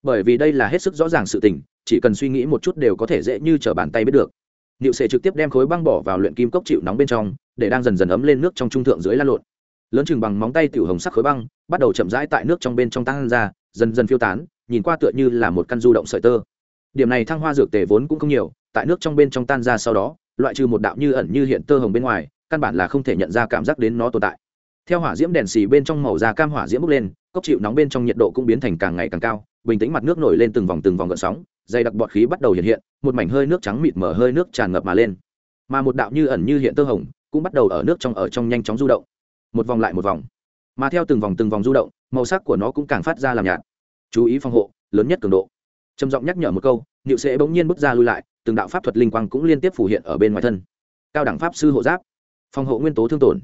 Bởi vì đây là hết sức rõ ràng sự tình, chỉ cần suy nghĩ một chút đều có thể dễ như t r ở bàn tay biết được. Niệu sệ trực tiếp đem khối băng bỏ vào luyện kim cốc chịu nóng bên trong, để đang dần dần ấm lên nước trong trung thượng dưới lan lộn. Lớn chừng bằng móng tay tiểu hồng sắc khối băng, bắt đầu chậm rãi tại nước trong bên trong tăng ra, dần dần phiêu tán, nhìn qua tựa như là một căn du động sợi tơ. Điểm này thăng hoa dược tề vốn cũng không nhiều, tại nước trong bên trong tan ra sau đó, loại trừ một đạo như ẩn như hiện tơ hồng bên ngoài, căn bản là không thể nhận ra cảm giác đến nó tồn tại theo hỏa diễm đèn xì bên trong màu da cam hỏa diễm bốc lên, cốc chịu nóng bên trong nhiệt độ cũng biến thành càng ngày càng cao, bình tĩnh mặt nước nổi lên từng vòng từng vòng gợn sóng, dày đặc bọt khí bắt đầu hiện hiện, một mảnh hơi nước trắng mịt mở hơi nước tràn ngập mà lên. Mà một đạo như ẩn như hiện tơ hồng, cũng bắt đầu ở nước trong ở trong nhanh chóng du động. Một vòng lại một vòng. Mà theo từng vòng từng vòng du động, màu sắc của nó cũng càng phát ra làm nhạt. Chú ý phòng hộ, lớn nhất cường độ. Trầm giọng nhắc nhở một câu nhịu sẽ bỗng nhiên bước ra lui lại, từng đạo pháp thuật linh quang cũng liên tiếp phủ hiện ở bên ngoài thân. Cao đẳng pháp sư hộ giáp. Phòng hộ nguyên tố thương tổn.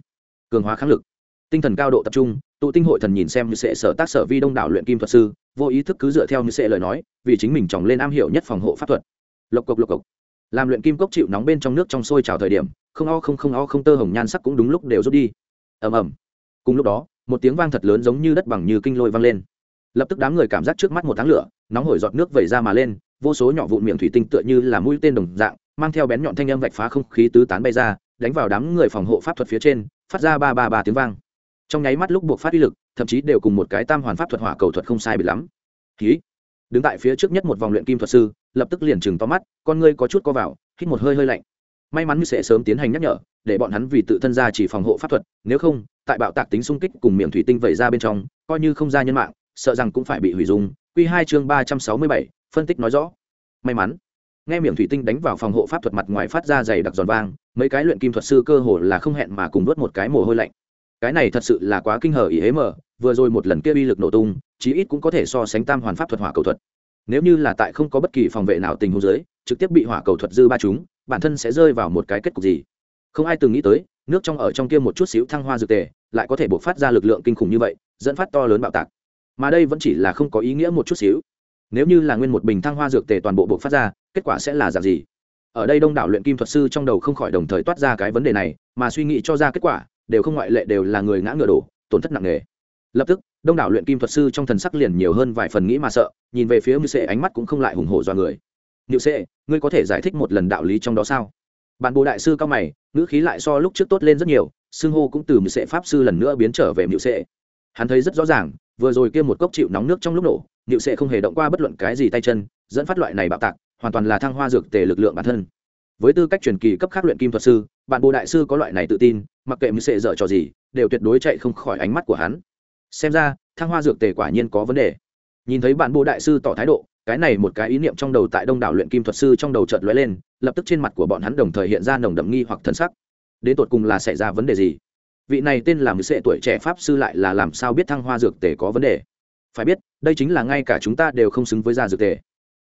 Cường hóa kháng lực tinh thần cao độ tập trung, tụ tinh hội thần nhìn xem như sẽ sở tác sở vi đông đảo luyện kim thuật sư, vô ý thức cứ dựa theo như sẽ lời nói, vì chính mình tròng lên am hiểu nhất phòng hộ pháp thuật. Lộc cộc lộc cộc. Làm luyện kim cốc chịu nóng bên trong nước trong sôi trào thời điểm, không o không không o không tơ hồng nhan sắc cũng đúng lúc đều rút đi. Ầm ầm. Cùng lúc đó, một tiếng vang thật lớn giống như đất bằng như kinh lôi vang lên. Lập tức đám người cảm giác trước mắt một tháng lửa, nóng hổi giọt nước vẩy ra mà lên, vô số nhỏ vụn miệng thủy tinh tựa như là mũi tên đồng dạng, mang theo bén nhọn thanh âm vạch phá không khí tứ tán bay ra, đánh vào đám người phòng hộ pháp thuật phía trên, phát ra ba ba ba tiếng vang trong nháy mắt lúc buộc phát uy lực, thậm chí đều cùng một cái tam hoàn pháp thuật hỏa cầu thuật không sai bị lắm. Khí đứng tại phía trước nhất một vòng luyện kim thuật sư, lập tức liền chừng to mắt, con ngươi có chút co vào, hít một hơi hơi lạnh. May mắn sẽ sớm tiến hành nhắc nhở, để bọn hắn vì tự thân ra chỉ phòng hộ pháp thuật, nếu không, tại bạo tạc tính xung kích cùng miệng thủy tinh vẩy ra bên trong, coi như không ra nhân mạng, sợ rằng cũng phải bị hủy dung. Q hai chương ba trăm sáu mươi bảy, phân tích nói rõ. May mắn. Nghe miệng thủy tinh đánh vào phòng hộ pháp thuật mặt ngoài phát ra dày đặc giòn vang, mấy cái luyện kim thuật sư cơ hồ là không hẹn mà cùng đốt một cái mồ hôi lạnh cái này thật sự là quá kinh hờ ý hế mờ, vừa rồi một lần kia uy lực nổ tung, chí ít cũng có thể so sánh tam hoàn pháp thuật hỏa cầu thuật. Nếu như là tại không có bất kỳ phòng vệ nào tình huống dưới, trực tiếp bị hỏa cầu thuật dư ba chúng, bản thân sẽ rơi vào một cái kết cục gì? Không ai từng nghĩ tới, nước trong ở trong kia một chút xíu thăng hoa dược tề, lại có thể bộc phát ra lực lượng kinh khủng như vậy, dẫn phát to lớn bạo tạc. Mà đây vẫn chỉ là không có ý nghĩa một chút xíu. Nếu như là nguyên một bình thăng hoa dược tề toàn bộ bộc phát ra, kết quả sẽ là dạng gì? Ở đây đông đảo luyện kim thuật sư trong đầu không khỏi đồng thời toát ra cái vấn đề này, mà suy nghĩ cho ra kết quả đều không ngoại lệ đều là người ngã ngựa đổ, tổn thất nặng nề. Lập tức, đông đảo luyện kim thuật sư trong thần sắc liền nhiều hơn vài phần nghĩ mà sợ, nhìn về phía Ngự sệ, ánh mắt cũng không lại hùng hổ do người. Ngự sệ, ngươi có thể giải thích một lần đạo lý trong đó sao? Bản bộ đại sư cao mày, ngữ khí lại so lúc trước tốt lên rất nhiều, xưng hô cũng từ Ngự sệ pháp sư lần nữa biến trở về Ngự sệ. Hắn thấy rất rõ ràng, vừa rồi kia một cốc chịu nóng nước trong lúc nổ Ngự sệ không hề động qua bất luận cái gì tay chân, dẫn phát loại này bạo tạc, hoàn toàn là thăng hoa dược tề lực lượng bản thân. Với tư cách truyền kỳ cấp khác luyện kim thuật sư bạn bộ đại sư có loại này tự tin mặc kệ mưu sệ dở trò gì, đều tuyệt đối chạy không khỏi ánh mắt của hắn. Xem ra, thăng hoa dược tề quả nhiên có vấn đề. Nhìn thấy bạn bộ đại sư tỏ thái độ, cái này một cái ý niệm trong đầu tại đông đảo luyện kim thuật sư trong đầu chợt lóe lên, lập tức trên mặt của bọn hắn đồng thời hiện ra nồng đậm nghi hoặc thần sắc. Đến tột cùng là xảy ra vấn đề gì? Vị này tên là mười sệ tuổi trẻ pháp sư lại là làm sao biết thăng hoa dược tề có vấn đề? Phải biết, đây chính là ngay cả chúng ta đều không xứng với gia dược tề.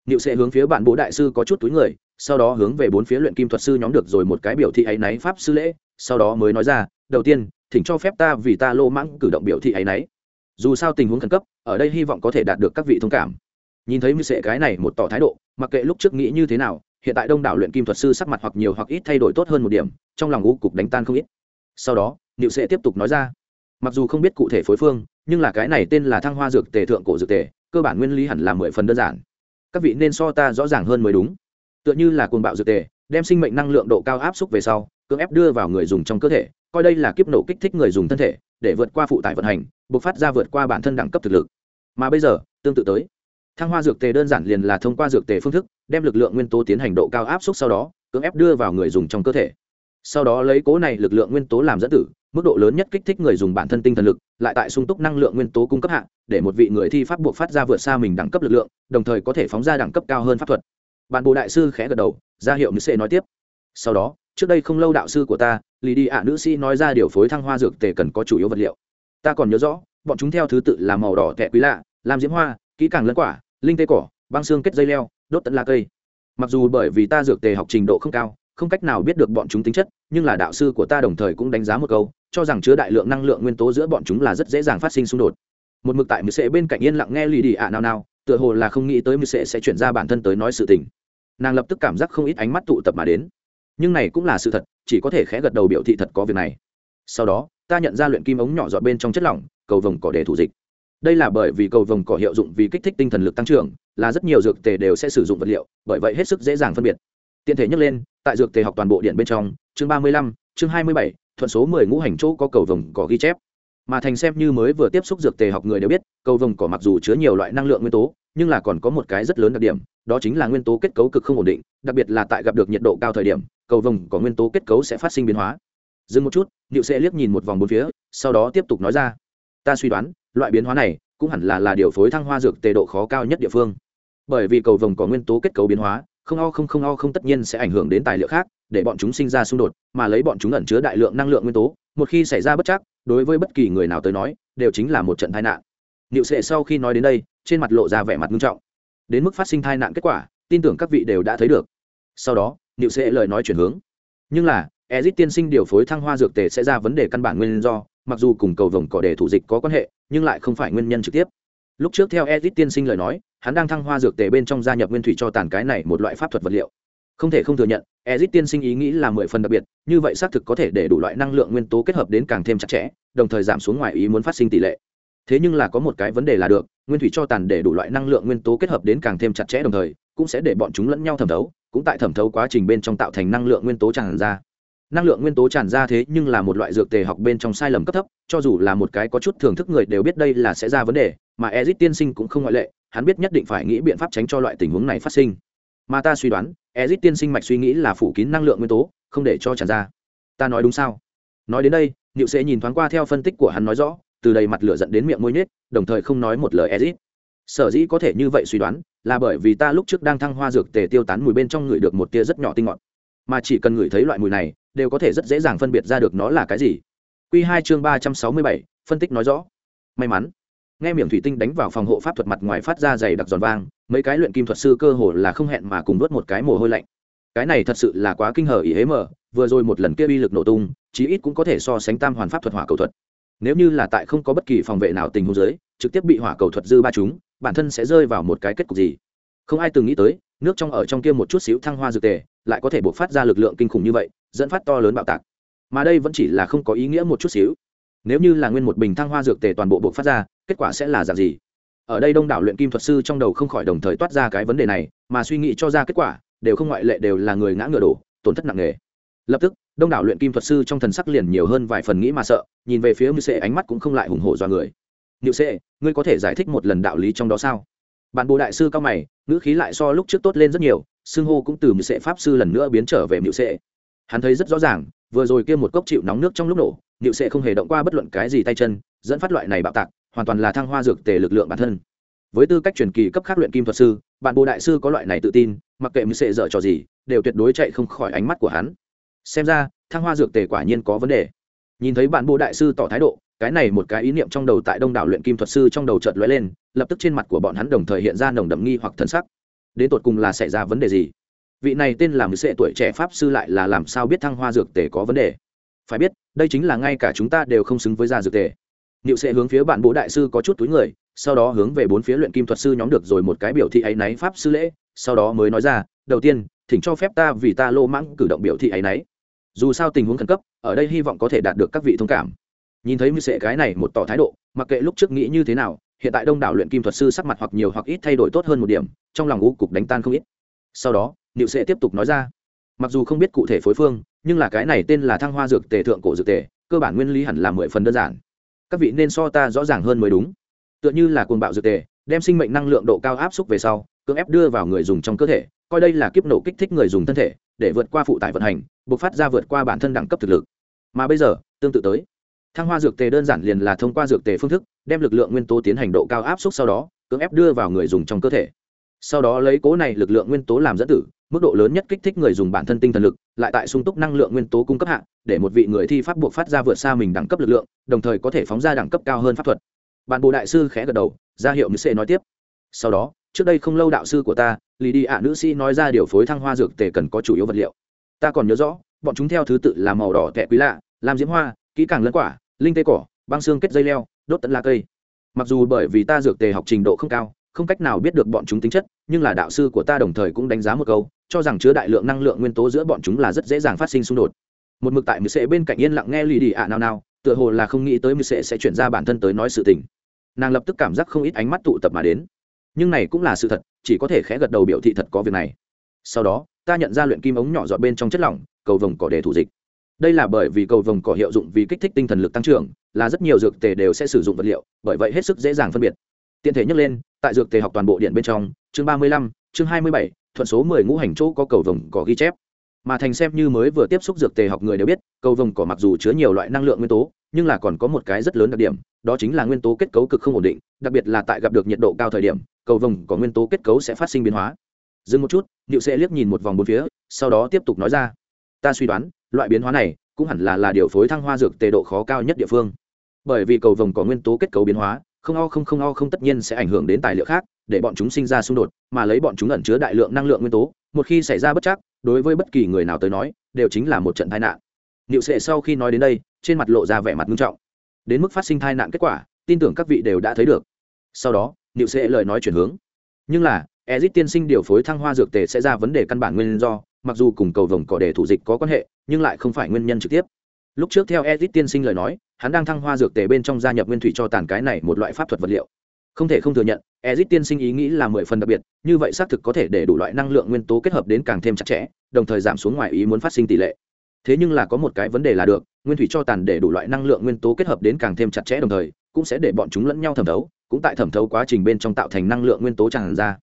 Niệu sẽ hướng phía bạn bố đại sư có chút túi người, sau đó hướng về bốn phía luyện kim thuật sư nhóm được rồi một cái biểu thị ấy náy pháp sư lễ, sau đó mới nói ra, đầu tiên, thỉnh cho phép ta vì ta lô mãng cử động biểu thị ấy náy. Dù sao tình huống khẩn cấp, ở đây hy vọng có thể đạt được các vị thông cảm. Nhìn thấy Niệu sẽ cái này một tỏ thái độ, mặc kệ lúc trước nghĩ như thế nào, hiện tại đông đảo luyện kim thuật sư sắc mặt hoặc nhiều hoặc ít thay đổi tốt hơn một điểm, trong lòng u cục đánh tan không ít. Sau đó, Niệu sẽ tiếp tục nói ra, mặc dù không biết cụ thể phối phương, nhưng là cái này tên là thăng hoa dược tề thượng cổ dược tề, cơ bản nguyên lý hẳn là mười phần đơn giản các vị nên so ta rõ ràng hơn mới đúng. Tựa như là cuồng bạo dược tề, đem sinh mệnh năng lượng độ cao áp xúc về sau, cưỡng ép đưa vào người dùng trong cơ thể, coi đây là kiếp nổ kích thích người dùng thân thể, để vượt qua phụ tải vận hành buộc phát ra vượt qua bản thân đẳng cấp thực lực. Mà bây giờ, tương tự tới. Thăng hoa dược tề đơn giản liền là thông qua dược tề phương thức, đem lực lượng nguyên tố tiến hành độ cao áp xúc sau đó, cưỡng ép đưa vào người dùng trong cơ thể sau đó lấy cố này lực lượng nguyên tố làm dẫn tử, mức độ lớn nhất kích thích người dùng bản thân tinh thần lực, lại tại sung túc năng lượng nguyên tố cung cấp hạng để một vị người thi pháp buộc phát ra vượt xa mình đẳng cấp lực lượng, đồng thời có thể phóng ra đẳng cấp cao hơn pháp thuật. Bạn bộ đại sư khẽ gật đầu, ra hiệu nữ sĩ nói tiếp. Sau đó, trước đây không lâu đạo sư của ta lì đi ạ nữ sĩ nói ra điều phối thăng hoa dược tề cần có chủ yếu vật liệu. Ta còn nhớ rõ, bọn chúng theo thứ tự là màu đỏ tệ quý lạ làm diễm hoa, kỹ càng lẫn quả, linh tê cỏ, băng xương kết dây leo, đốt tận la cây. Mặc dù bởi vì ta dược tề học trình độ không cao không cách nào biết được bọn chúng tính chất, nhưng là đạo sư của ta đồng thời cũng đánh giá một câu, cho rằng chứa đại lượng năng lượng nguyên tố giữa bọn chúng là rất dễ dàng phát sinh xung đột. Một mực tại mười sệ bên cạnh yên lặng nghe lì đi ạ nào nào tựa hồ là không nghĩ tới mười sệ sẽ chuyển ra bản thân tới nói sự tình. Nàng lập tức cảm giác không ít ánh mắt tụ tập mà đến. Nhưng này cũng là sự thật, chỉ có thể khẽ gật đầu biểu thị thật có việc này. Sau đó, ta nhận ra luyện kim ống nhỏ dọn bên trong chất lỏng, cầu vồng cỏ để thủ dịch. Đây là bởi vì cầu vồng cỏ hiệu dụng vì kích thích tinh thần lực tăng trưởng, là rất nhiều dược tề đều sẽ sử dụng vật liệu, bởi vậy hết sức dễ dàng phân biệt. Tiện thể nhắc lên tại dược tề học toàn bộ điện bên trong, chương ba mươi lăm, chương hai mươi bảy, thuận số mười ngũ hành chỗ có cầu vồng có ghi chép. Mà thành xem như mới vừa tiếp xúc dược tề học người đều biết, cầu vồng cỏ mặc dù chứa nhiều loại năng lượng nguyên tố, nhưng là còn có một cái rất lớn đặc điểm, đó chính là nguyên tố kết cấu cực không ổn định, đặc biệt là tại gặp được nhiệt độ cao thời điểm, cầu vồng có nguyên tố kết cấu sẽ phát sinh biến hóa. Dừng một chút, niệu sẽ liếc nhìn một vòng bốn phía, sau đó tiếp tục nói ra. Ta suy đoán, loại biến hóa này cũng hẳn là là điều phối thăng hoa dược tề độ khó cao nhất địa phương. Bởi vì cầu vồng có nguyên tố kết cấu biến hóa không o không không o không tất nhiên sẽ ảnh hưởng đến tài liệu khác, để bọn chúng sinh ra xung đột, mà lấy bọn chúng ẩn chứa đại lượng năng lượng nguyên tố, một khi xảy ra bất chắc, đối với bất kỳ người nào tới nói, đều chính là một trận tai nạn. Niệu sệ sau khi nói đến đây, trên mặt lộ ra vẻ mặt nghiêm trọng. Đến mức phát sinh tai nạn kết quả, tin tưởng các vị đều đã thấy được. Sau đó, niệu sệ lời nói chuyển hướng. Nhưng là, ezit tiên sinh điều phối thăng hoa dược tề sẽ ra vấn đề căn bản nguyên do, mặc dù cùng cầu vồng cỏ đề thủ dịch có quan hệ, nhưng lại không phải nguyên nhân trực tiếp. Lúc trước theo ezit tiên sinh lời nói hắn đang thăng hoa dược tề bên trong gia nhập nguyên thủy cho tàn cái này một loại pháp thuật vật liệu. Không thể không thừa nhận, ezit tiên sinh ý nghĩ là mười phần đặc biệt, như vậy xác thực có thể để đủ loại năng lượng nguyên tố kết hợp đến càng thêm chặt chẽ, đồng thời giảm xuống ngoài ý muốn phát sinh tỷ lệ. Thế nhưng là có một cái vấn đề là được, nguyên thủy cho tàn để đủ loại năng lượng nguyên tố kết hợp đến càng thêm chặt chẽ đồng thời, cũng sẽ để bọn chúng lẫn nhau thẩm thấu, cũng tại thẩm thấu quá trình bên trong tạo thành năng lượng nguyên tố tràn ra. Năng lượng nguyên tố tràn ra thế nhưng là một loại dược tề học bên trong sai lầm cấp thấp, cho dù là một cái có chút thưởng thức người đều biết đây là sẽ ra vấn đề mà Ezic tiên sinh cũng không ngoại lệ hắn biết nhất định phải nghĩ biện pháp tránh cho loại tình huống này phát sinh. Mà ta suy đoán Ezic tiên sinh mạch suy nghĩ là phủ kín năng lượng nguyên tố không để cho tràn ra. Ta nói đúng sao? Nói đến đây niệu sẽ nhìn thoáng qua theo phân tích của hắn nói rõ từ đầy mặt lửa giận đến miệng môi nhếch, đồng thời không nói một lời Ezic. sở dĩ có thể như vậy suy đoán là bởi vì ta lúc trước đang thăng hoa dược tề tiêu tán mùi bên trong người được một tia rất nhỏ tinh ngọt mà chỉ cần ngửi thấy loại mùi này đều có thể rất dễ dàng phân biệt ra được nó là cái gì. Q2 chương ba trăm sáu mươi bảy phân tích nói rõ. May mắn nghe miệng thủy tinh đánh vào phòng hộ pháp thuật mặt ngoài phát ra dày đặc giòn vang, mấy cái luyện kim thuật sư cơ hồ là không hẹn mà cùng đốt một cái mồ hôi lạnh. Cái này thật sự là quá kinh hờ ý hế mờ vừa rồi một lần kia uy lực nổ tung, chí ít cũng có thể so sánh tam hoàn pháp thuật hỏa cầu thuật. Nếu như là tại không có bất kỳ phòng vệ nào tình huống giới trực tiếp bị hỏa cầu thuật dư ba chúng, bản thân sẽ rơi vào một cái kết cục gì? Không ai từng nghĩ tới, nước trong ở trong kia một chút xíu thăng hoa dược tề, lại có thể buộc phát ra lực lượng kinh khủng như vậy, dẫn phát to lớn bạo tạc. Mà đây vẫn chỉ là không có ý nghĩa một chút xíu nếu như là nguyên một bình thăng hoa dược tề toàn bộ buộc phát ra kết quả sẽ là dạng gì ở đây đông đảo luyện kim thuật sư trong đầu không khỏi đồng thời toát ra cái vấn đề này mà suy nghĩ cho ra kết quả đều không ngoại lệ đều là người ngã ngựa đổ tổn thất nặng nề lập tức đông đảo luyện kim thuật sư trong thần sắc liền nhiều hơn vài phần nghĩ mà sợ nhìn về phía mưu sệ ánh mắt cũng không lại hùng hổ do người Niệu Sệ, ngươi có thể giải thích một lần đạo lý trong đó sao? Bản bộ đại sư cao mày, ngữ khí lại so lúc trước tốt lên rất nhiều, xưng hô cũng từ Niệu Sệ pháp sư lần nữa biến trở về Niệu Sệ. Hắn thấy rất rõ ràng, vừa rồi kia một cốc chịu nóng nước trong lúc nổ, nịu Sệ không hề động qua bất luận cái gì tay chân, dẫn phát loại này bạo tạc, hoàn toàn là thăng hoa dược tề lực lượng bản thân. Với tư cách truyền kỳ cấp khác luyện kim thuật sư, bạn Bồ đại sư có loại này tự tin, mặc kệ Niệu Sệ dở trò gì, đều tuyệt đối chạy không khỏi ánh mắt của hắn. Xem ra, thăng hoa dược tề quả nhiên có vấn đề. Nhìn thấy bạn Bồ đại sư tỏ thái độ, cái này một cái ý niệm trong đầu tại đông đảo luyện kim thuật sư trong đầu chợt lóe lên lập tức trên mặt của bọn hắn đồng thời hiện ra nồng đậm nghi hoặc thần sắc đến tột cùng là xảy ra vấn đề gì vị này tên là mười sệ tuổi trẻ pháp sư lại là làm sao biết thăng hoa dược tề có vấn đề? Phải biết, đây chính là ngay cả chúng ta đều không xứng với gia dược tề. Niệu sẽ hướng phía bạn bố đại sư có chút túi người, sau đó hướng về bốn phía luyện kim thuật sư nhóm được rồi một cái biểu thị ấy náy pháp sư lễ, sau đó mới nói ra, đầu tiên, thỉnh cho phép ta vì ta lô mãng cử động biểu thị ấy náy. Dù sao tình huống khẩn cấp, ở đây hy vọng có thể đạt được các vị thông cảm. Nhìn thấy mưu sệ cái này một tỏ thái độ, mặc kệ lúc trước nghĩ như thế nào, hiện tại đông đảo luyện kim thuật sư sắc mặt hoặc nhiều hoặc ít thay đổi tốt hơn một điểm, trong lòng u cục đánh tan không ít. Sau đó niệu sệ tiếp tục nói ra. Mặc dù không biết cụ thể phối phương, nhưng là cái này tên là thăng hoa dược tề thượng cổ dược tề, cơ bản nguyên lý hẳn là mười phần đơn giản. Các vị nên so ta rõ ràng hơn mới đúng. Tựa như là cuồng bạo dược tề, đem sinh mệnh năng lượng độ cao áp xúc về sau, cưỡng ép đưa vào người dùng trong cơ thể, coi đây là kiếp nổ kích thích người dùng thân thể, để vượt qua phụ tải vận hành buộc phát ra vượt qua bản thân đẳng cấp thực lực. Mà bây giờ, tương tự tới. Thăng hoa dược tề đơn giản liền là thông qua dược tề phương thức, đem lực lượng nguyên tố tiến hành độ cao áp suất sau đó, cưỡng ép đưa vào người dùng trong cơ thể. Sau đó lấy cố này lực lượng nguyên tố làm dẫn tử mức độ lớn nhất kích thích người dùng bản thân tinh thần lực, lại tại sung túc năng lượng nguyên tố cung cấp hạ, để một vị người thi pháp buộc phát ra vượt xa mình đẳng cấp lực lượng, đồng thời có thể phóng ra đẳng cấp cao hơn pháp thuật. Bạn bộ đại sư khẽ gật đầu, ra hiệu như sẽ nói tiếp. Sau đó, trước đây không lâu đạo sư của ta lì đi ạ nữ sĩ nói ra điều phối thăng hoa dược tề cần có chủ yếu vật liệu. Ta còn nhớ rõ, bọn chúng theo thứ tự là màu đỏ tệ quý lạ làm diễm hoa, kỹ càng lẫn quả, linh tê cỏ, băng xương kết dây leo, đốt tận lá cây. Mặc dù bởi vì ta dược tề học trình độ không cao, không cách nào biết được bọn chúng tính chất, nhưng là đạo sư của ta đồng thời cũng đánh giá một câu cho rằng chứa đại lượng năng lượng nguyên tố giữa bọn chúng là rất dễ dàng phát sinh xung đột. Một mực tại mười sệ bên cạnh yên lặng nghe lì đi ạ nào nào tựa hồ là không nghĩ tới mười sệ sẽ chuyển ra bản thân tới nói sự tình. Nàng lập tức cảm giác không ít ánh mắt tụ tập mà đến. Nhưng này cũng là sự thật, chỉ có thể khẽ gật đầu biểu thị thật có việc này. Sau đó, ta nhận ra luyện kim ống nhỏ dọn bên trong chất lỏng, cầu vồng cỏ để thủ dịch. Đây là bởi vì cầu vồng cỏ hiệu dụng vì kích thích tinh thần lực tăng trưởng, là rất nhiều dược tề đều sẽ sử dụng vật liệu, bởi vậy hết sức dễ dàng phân biệt. Tiện thể nhắc lên, tại dược tề học toàn bộ điện bên trong, chương ba mươi lăm, chương hai mươi bảy thuận số mười ngũ hành chỗ có cầu vồng cỏ ghi chép. Mà thành xem như mới vừa tiếp xúc dược tề học người đều biết, cầu vồng cỏ mặc dù chứa nhiều loại năng lượng nguyên tố, nhưng là còn có một cái rất lớn đặc điểm, đó chính là nguyên tố kết cấu cực không ổn định, đặc biệt là tại gặp được nhiệt độ cao thời điểm, cầu vồng có nguyên tố kết cấu sẽ phát sinh biến hóa. Dừng một chút điệu sẽ liếc nhìn một vòng bốn phía, sau đó tiếp tục nói ra. Ta suy đoán, loại biến hóa này cũng hẳn là là điều phối thăng hoa dược tề độ khó cao nhất địa phương. Bởi vì cầu vồng có nguyên tố kết cấu biến hóa, không o không không o không tất nhiên sẽ ảnh hưởng đến tài liệu khác để bọn chúng sinh ra xung đột, mà lấy bọn chúng ẩn chứa đại lượng năng lượng nguyên tố, một khi xảy ra bất chắc, đối với bất kỳ người nào tới nói, đều chính là một trận tai nạn. Niệu sệ sau khi nói đến đây, trên mặt lộ ra vẻ mặt nghiêm trọng. Đến mức phát sinh tai nạn kết quả, tin tưởng các vị đều đã thấy được. Sau đó, niệu sệ lời nói chuyển hướng. Nhưng là, ezit tiên sinh điều phối thăng hoa dược tề sẽ ra vấn đề căn bản nguyên do, mặc dù cùng cầu vồng cỏ đề thủ dịch có quan hệ, nhưng lại không phải nguyên nhân trực tiếp. Lúc trước theo ezit tiên sinh lời nói, hắn đang thăng hoa dược tề bên trong gia nhập nguyên thủy cho tàn cái này một loại pháp thuật vật liệu không thể không thừa nhận ezit tiên sinh ý nghĩ là mười phần đặc biệt, như vậy xác thực có thể để đủ loại năng lượng nguyên tố kết hợp đến càng thêm chặt chẽ, đồng thời giảm xuống ngoài ý muốn phát sinh tỷ lệ. Thế nhưng là có một cái vấn đề là được, nguyên thủy cho tàn để đủ loại năng lượng nguyên tố kết hợp đến càng thêm chặt chẽ đồng thời, cũng sẽ để bọn chúng lẫn nhau thẩm thấu, cũng tại thẩm thấu quá trình bên trong tạo thành năng lượng nguyên tố tràn ra.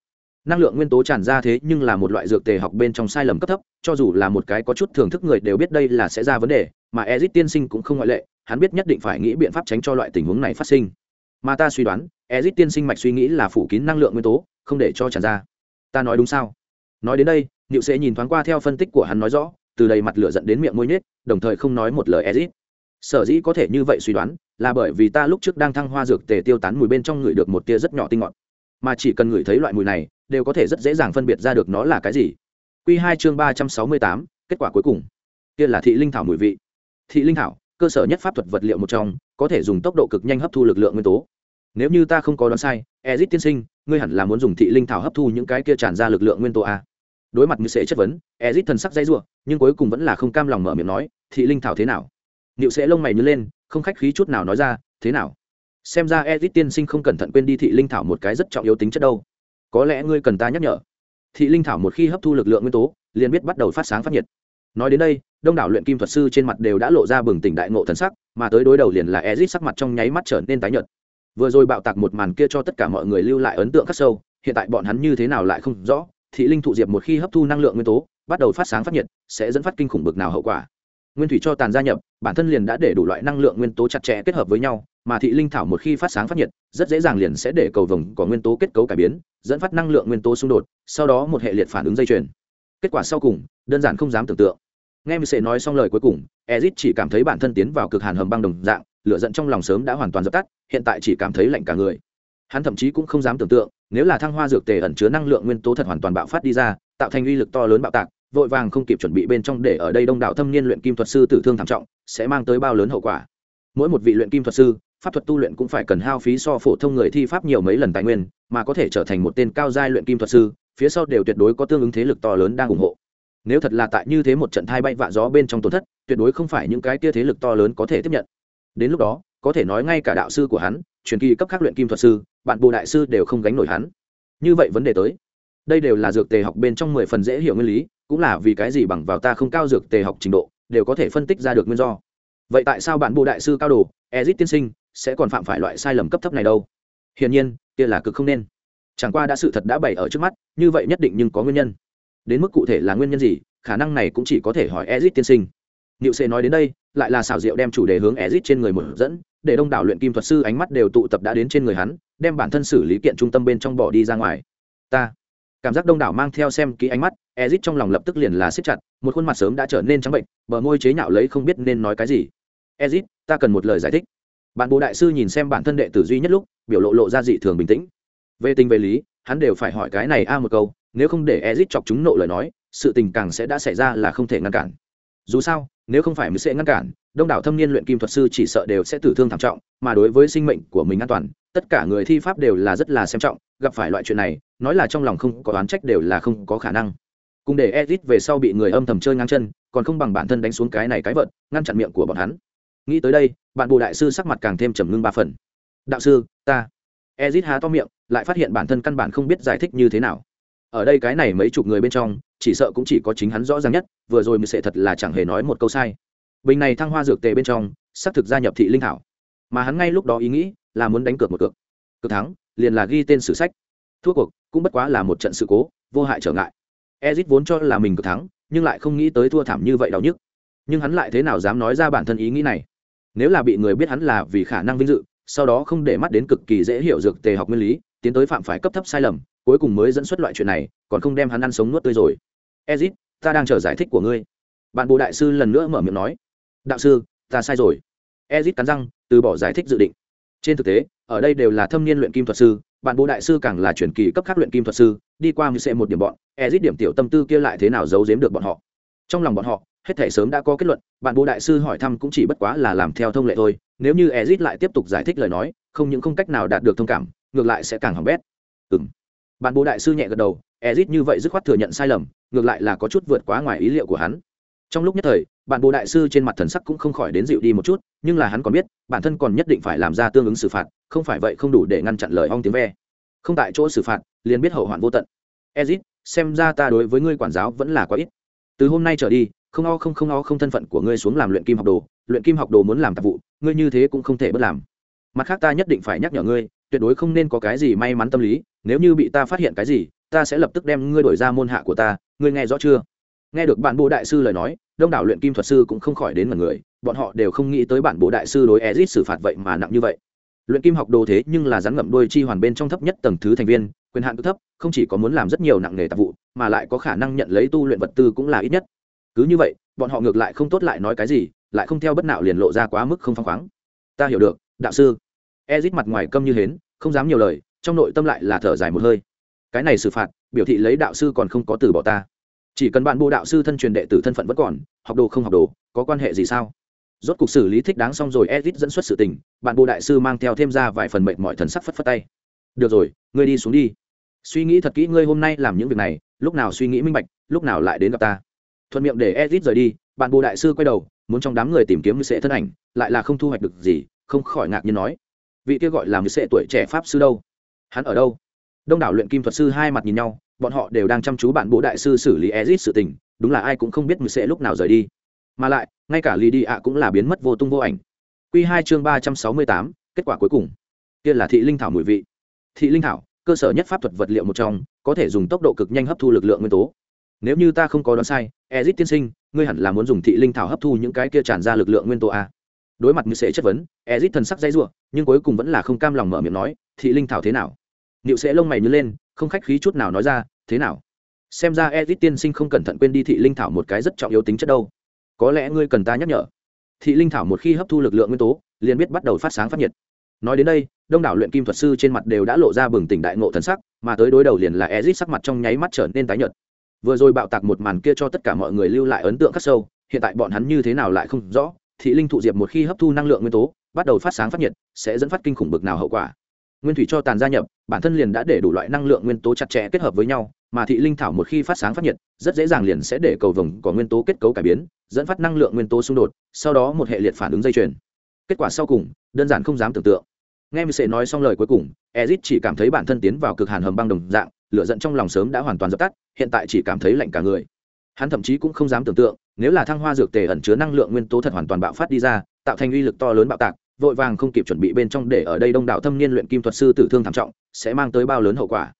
Năng lượng nguyên tố tràn ra thế nhưng là một loại dược tề học bên trong sai lầm cấp thấp, cho dù là một cái có chút thưởng thức người đều biết đây là sẽ ra vấn đề, mà ezit tiên sinh cũng không ngoại lệ, hắn biết nhất định phải nghĩ biện pháp tránh cho loại tình huống này phát sinh mà ta suy đoán ezit tiên sinh mạch suy nghĩ là phủ kín năng lượng nguyên tố, không để cho tràn ra. Ta nói đúng sao? Nói đến đây, niệu sẽ nhìn thoáng qua theo phân tích của hắn nói rõ, từ đầy mặt lửa dẫn đến miệng môi nhết đồng thời không nói một lời ezit sở dĩ có thể như vậy suy đoán, là bởi vì ta lúc trước đang thăng hoa dược tề tiêu tán mùi bên trong người được một tia rất nhỏ tinh ngọt mà chỉ cần ngửi thấy loại mùi này, đều có thể rất dễ dàng phân biệt ra được nó là cái gì. Q hai chương ba trăm sáu mươi tám, kết quả cuối cùng. Kia là thị linh thảo mùi vị. Thị linh thảo, cơ sở nhất pháp thuật vật liệu một trong có thể dùng tốc độ cực nhanh hấp thu lực lượng nguyên tố. Nếu như ta không có đoán sai, ezit tiên sinh, ngươi hẳn là muốn dùng thị linh thảo hấp thu những cái kia tràn ra lực lượng nguyên tố a. Đối mặt như sẽ chất vấn, ezit thần sắc dây r nhưng cuối cùng vẫn là không cam lòng mở miệng nói, thị linh thảo thế nào? Niệu sẽ lông mày nhớ lên, không khách khí chút nào nói ra, thế nào? Xem ra ezit tiên sinh không cẩn thận quên đi thị linh thảo một cái rất trọng yếu tính chất đâu. Có lẽ ngươi cần ta nhắc nhở. Thị linh thảo một khi hấp thu lực lượng nguyên tố, liền biết bắt đầu phát sáng phát nhiệt nói đến đây, đông đảo luyện kim thuật sư trên mặt đều đã lộ ra bừng tỉnh đại ngộ thần sắc, mà tới đối đầu liền là ezit sắc mặt trong nháy mắt trở nên tái nhợt. Vừa rồi bạo tạc một màn kia cho tất cả mọi người lưu lại ấn tượng khắc sâu, hiện tại bọn hắn như thế nào lại không rõ, thị linh thụ diệp một khi hấp thu năng lượng nguyên tố, bắt đầu phát sáng phát nhiệt, sẽ dẫn phát kinh khủng bực nào hậu quả. Nguyên thủy cho tàn gia nhập, bản thân liền đã để đủ loại năng lượng nguyên tố chặt chẽ kết hợp với nhau, mà thị linh thảo một khi phát sáng phát nhiệt, rất dễ dàng liền sẽ để cầu vồng có nguyên tố kết cấu cải biến, dẫn phát năng lượng nguyên tố xung đột, sau đó một hệ liệt phản ứng dây chuyền. Kết quả sau cùng đơn giản không dám tưởng tượng. Nghe mình sẽ nói xong lời cuối cùng, ezit chỉ cảm thấy bản thân tiến vào cực hàn hầm băng đồng dạng, lửa giận trong lòng sớm đã hoàn toàn dập tắt, hiện tại chỉ cảm thấy lạnh cả người. Hắn thậm chí cũng không dám tưởng tượng, nếu là thăng hoa dược tề ẩn chứa năng lượng nguyên tố thật hoàn toàn bạo phát đi ra, tạo thành uy lực to lớn bạo tạc, vội vàng không kịp chuẩn bị bên trong để ở đây đông đảo thâm niên luyện kim thuật sư tử thương thảm trọng, sẽ mang tới bao lớn hậu quả. Mỗi một vị luyện kim thuật sư, pháp thuật tu luyện cũng phải cần hao phí so phổ thông người thi pháp nhiều mấy lần tài nguyên, mà có thể trở thành một tên cao giai luyện kim thuật sư, phía sau đều tuyệt đối có tương ứng thế lực to lớn đang ủng hộ nếu thật là tại như thế một trận thai bay vạ gió bên trong tổn thất, tuyệt đối không phải những cái kia thế lực to lớn có thể tiếp nhận. Đến lúc đó, có thể nói ngay cả đạo sư của hắn, truyền kỳ cấp khác luyện kim thuật sư, bạn bồ đại sư đều không gánh nổi hắn. Như vậy vấn đề tới. Đây đều là dược tề học bên trong mười phần dễ hiểu nguyên lý, cũng là vì cái gì bằng vào ta không cao dược tề học trình độ, đều có thể phân tích ra được nguyên do. Vậy tại sao bạn bồ đại sư cao đồ, ezit tiên sinh, sẽ còn phạm phải loại sai lầm cấp thấp này đâu? Hiển nhiên, kia là cực không nên. Chẳng qua đã sự thật đã bày ở trước mắt, như vậy nhất định nhưng có nguyên nhân đến mức cụ thể là nguyên nhân gì khả năng này cũng chỉ có thể hỏi ezit tiên sinh Niệu Sệ nói đến đây, lại là xảo diệu đem chủ đề hướng ezit trên người một dẫn, để đông đảo luyện kim thuật sư ánh mắt đều tụ tập đã đến trên người hắn, đem bản thân xử lý kiện trung tâm bên trong bỏ đi ra ngoài. Ta, cảm giác đông đảo mang theo xem kỹ ánh mắt, ezit trong lòng lập tức liền là siết chặt, một khuôn mặt sớm đã trở nên trắng bệnh, bờ môi chế nhạo lấy không biết nên nói cái gì. ezit ta cần một lời giải thích. Bạn bộ đại sư nhìn xem bản thân đệ tử duy nhất lúc, biểu lộ lộ ra dị thường bình tĩnh. Về tình về lý, hắn đều phải hỏi cái này a một câu, nếu không để Ezic chọc chúng nộ lời nói, sự tình càng sẽ đã xảy ra là không thể ngăn cản. Dù sao, nếu không phải mới sẽ ngăn cản đông đảo thâm niên luyện kim thuật sư chỉ sợ đều sẽ tử thương thảm trọng mà đối với sinh mệnh của mình an toàn tất cả người thi pháp đều là rất là xem trọng gặp phải loại chuyện này nói là trong lòng không có oán trách đều là không có khả năng. Cùng để edit về sau bị người âm thầm chơi ngang chân còn không bằng bản thân đánh xuống cái này cái vợt ngăn chặn miệng của bọn hắn. Nghĩ tới đây bạn bồ đại sư sắc mặt càng thêm trầm ngưng ba phần. Đạo sư ta. Edit há to miệng lại phát hiện bản thân căn bản không biết giải thích như thế nào ở đây cái này mấy chục người bên trong, chỉ sợ cũng chỉ có chính hắn rõ ràng nhất, vừa rồi mình sẽ thật là chẳng hề nói một câu sai. Bình này thăng hoa dược tề bên trong, xác thực gia nhập thị linh thảo. Mà hắn ngay lúc đó ý nghĩ là muốn đánh cược một cược. Cược thắng, liền là ghi tên sử sách. Thua cuộc, cũng bất quá là một trận sự cố, vô hại trở ngại. Ezit vốn cho là mình cược thắng, nhưng lại không nghĩ tới thua thảm như vậy đau nhức. Nhưng hắn lại thế nào dám nói ra bản thân ý nghĩ này? Nếu là bị người biết hắn là vì khả năng vinh dự, sau đó không để mắt đến cực kỳ dễ hiểu dược tề học nguyên lý, tiến tới phạm phải cấp thấp sai lầm cuối cùng mới dẫn xuất loại chuyện này, còn không đem hắn ăn sống nuốt tươi rồi. Ezit, ta đang chờ giải thích của ngươi. Bạn bộ đại sư lần nữa mở miệng nói. Đạo sư, ta sai rồi. Ezit cắn răng, từ bỏ giải thích dự định. Trên thực tế, ở đây đều là thâm niên luyện kim thuật sư, bạn bộ đại sư càng là truyền kỳ cấp khác luyện kim thuật sư, đi qua như sẽ một điểm bọn, ezit điểm tiểu tâm tư kia lại thế nào giấu giếm được bọn họ. Trong lòng bọn họ, hết thể sớm đã có kết luận, bạn bố đại sư hỏi thăm cũng chỉ bất quá là làm theo thông lệ thôi, nếu như ezit lại tiếp tục giải thích lời nói, không những không cách nào đạt được thông cảm, ngược lại sẽ càng hỏng bét. Ừ m bạn bố đại sư nhẹ gật đầu ezit như vậy dứt khoát thừa nhận sai lầm, ngược lại là có chút vượt quá ngoài ý liệu của hắn. Trong lúc nhất thời bạn bố đại sư trên mặt thần sắc cũng không khỏi đến dịu đi một chút, nhưng là hắn còn biết, bản thân còn nhất định phải làm ra tương ứng xử phạt, không phải vậy không đủ để ngăn chặn lời ong tiếng ve. Không tại chỗ xử phạt, liền biết hậu hoạn vô tận. Ezit xem ra ta đối với ngươi quản giáo vẫn là quá ít. Từ hôm nay trở đi, không o không không o không thân phận của ngươi xuống làm luyện kim học đồ, luyện kim học đồ muốn làm tạp vụ, ngươi như thế cũng không thể bất làm. Mặt khác ta nhất định phải nhắc nhở ngươi tuyệt đối không nên có cái gì may mắn tâm lý, nếu như bị ta phát hiện cái gì, ta sẽ lập tức đem ngươi đổi ra môn hạ của ta, ngươi nghe rõ chưa? Nghe được bản bộ đại sư lời nói, đông đảo luyện kim thuật sư cũng không khỏi đến mọi người, bọn họ đều không nghĩ tới bản bộ đại sư đối ezit xử phạt vậy mà nặng như vậy. Luyện kim học đồ thế nhưng là rắn ngậm đôi chi hoàn bên trong thấp nhất tầng thứ thành viên, quyền hạn cực thấp, không chỉ có muốn làm rất nhiều nặng nghề tạp vụ, mà lại có khả năng nhận lấy tu luyện vật tư cũng là ít nhất. Cứ như vậy, bọn họ ngược lại không tốt lại nói cái gì, lại không theo bất nạo liền lộ ra quá mức không phăng khoáng. Ta hiểu được, đạo sư ezit mặt ngoài câm như hến, không dám nhiều lời, trong nội tâm lại là thở dài một hơi. Cái này xử phạt, biểu thị lấy đạo sư còn không có từ bỏ ta. Chỉ cần bạn bộ đạo sư thân truyền đệ tử thân phận vẫn còn, học đồ không học đồ, có quan hệ gì sao? Rốt cuộc xử lý thích đáng xong rồi, Ezit dẫn xuất sự tình, bạn bộ đại sư mang theo thêm ra vài phần mệnh mọi thần sắc phất phất tay. Được rồi, ngươi đi xuống đi. Suy nghĩ thật kỹ, ngươi hôm nay làm những việc này, lúc nào suy nghĩ minh bạch, lúc nào lại đến gặp ta. Thuận miệng để Ezit rời đi, bạn bộ đại sư quay đầu, muốn trong đám người tìm kiếm như sẽ thân ảnh, lại là không thu hoạch được gì, không khỏi ngạc nhiên nói vị kia gọi là người sệ tuổi trẻ pháp sư đâu? Hắn ở đâu? Đông đảo luyện kim thuật sư hai mặt nhìn nhau, bọn họ đều đang chăm chú bạn bộ đại sư xử lý ezit sự tình, đúng là ai cũng không biết người sệ lúc nào rời đi. Mà lại, ngay cả lì đi ạ cũng là biến mất vô tung vô ảnh. Q hai chương ba trăm sáu mươi tám, kết quả cuối cùng. Kia là thị linh thảo mùi vị. Thị linh thảo, cơ sở nhất pháp thuật vật liệu một trong, có thể dùng tốc độ cực nhanh hấp thu lực lượng nguyên tố. Nếu như ta không có đoán sai ezit tiên sinh, ngươi hẳn là muốn dùng thị linh thảo hấp thu những cái kia tràn ra lực lượng nguyên tố a đối mặt như sẽ chất vấn ezit thần sắc dây r nhưng cuối cùng vẫn là không cam lòng mở miệng nói thị linh thảo thế nào Niệu sẽ lông mày nhớ lên, không khách khí chút nào nói ra, thế nào? Xem ra ezit tiên sinh không cẩn thận quên đi thị linh thảo một cái rất trọng yếu tính chất đâu. Có lẽ ngươi cần ta nhắc nhở. Thị linh thảo một khi hấp thu lực lượng nguyên tố, liền biết bắt đầu phát sáng phát nhiệt. Nói đến đây, đông đảo luyện kim thuật sư trên mặt đều đã lộ ra bừng tỉnh đại ngộ thần sắc, mà tới đối đầu liền là Ezit sắc mặt trong nháy mắt trở nên tái nhợt. Vừa rồi bạo tạc một màn kia cho tất cả mọi người lưu lại ấn tượng khắc sâu, hiện tại bọn hắn như thế nào lại không rõ, thị linh thụ diệp một khi hấp thu năng lượng nguyên tố, bắt đầu phát sáng phát nhiệt, sẽ dẫn phát kinh khủng bực nào hậu quả. Nguyên thủy cho tàn gia nhập bản thân liền đã để đủ loại năng lượng nguyên tố chặt chẽ kết hợp với nhau mà thị linh thảo một khi phát sáng phát nhiệt rất dễ dàng liền sẽ để cầu vồng có nguyên tố kết cấu cải biến dẫn phát năng lượng nguyên tố xung đột sau đó một hệ liệt phản ứng dây chuyền. Kết quả sau cùng đơn giản không dám tưởng tượng. Nghe mình sẽ nói xong lời cuối cùng ezit chỉ cảm thấy bản thân tiến vào cực hàn hầm băng đồng dạng lửa giận trong lòng sớm đã hoàn toàn dập tắt hiện tại chỉ cảm thấy lạnh cả người. Hắn thậm chí cũng không dám tưởng tượng nếu là thăng hoa dược tề ẩn chứa năng lượng nguyên tố thật hoàn toàn bạo phát đi ra, tạo thành uy lực to lớn bạo tạc, vội vàng không kịp chuẩn bị bên trong để ở đây đông đảo thâm niên luyện kim thuật sư tử thương thảm trọng, sẽ mang tới bao lớn hậu quả.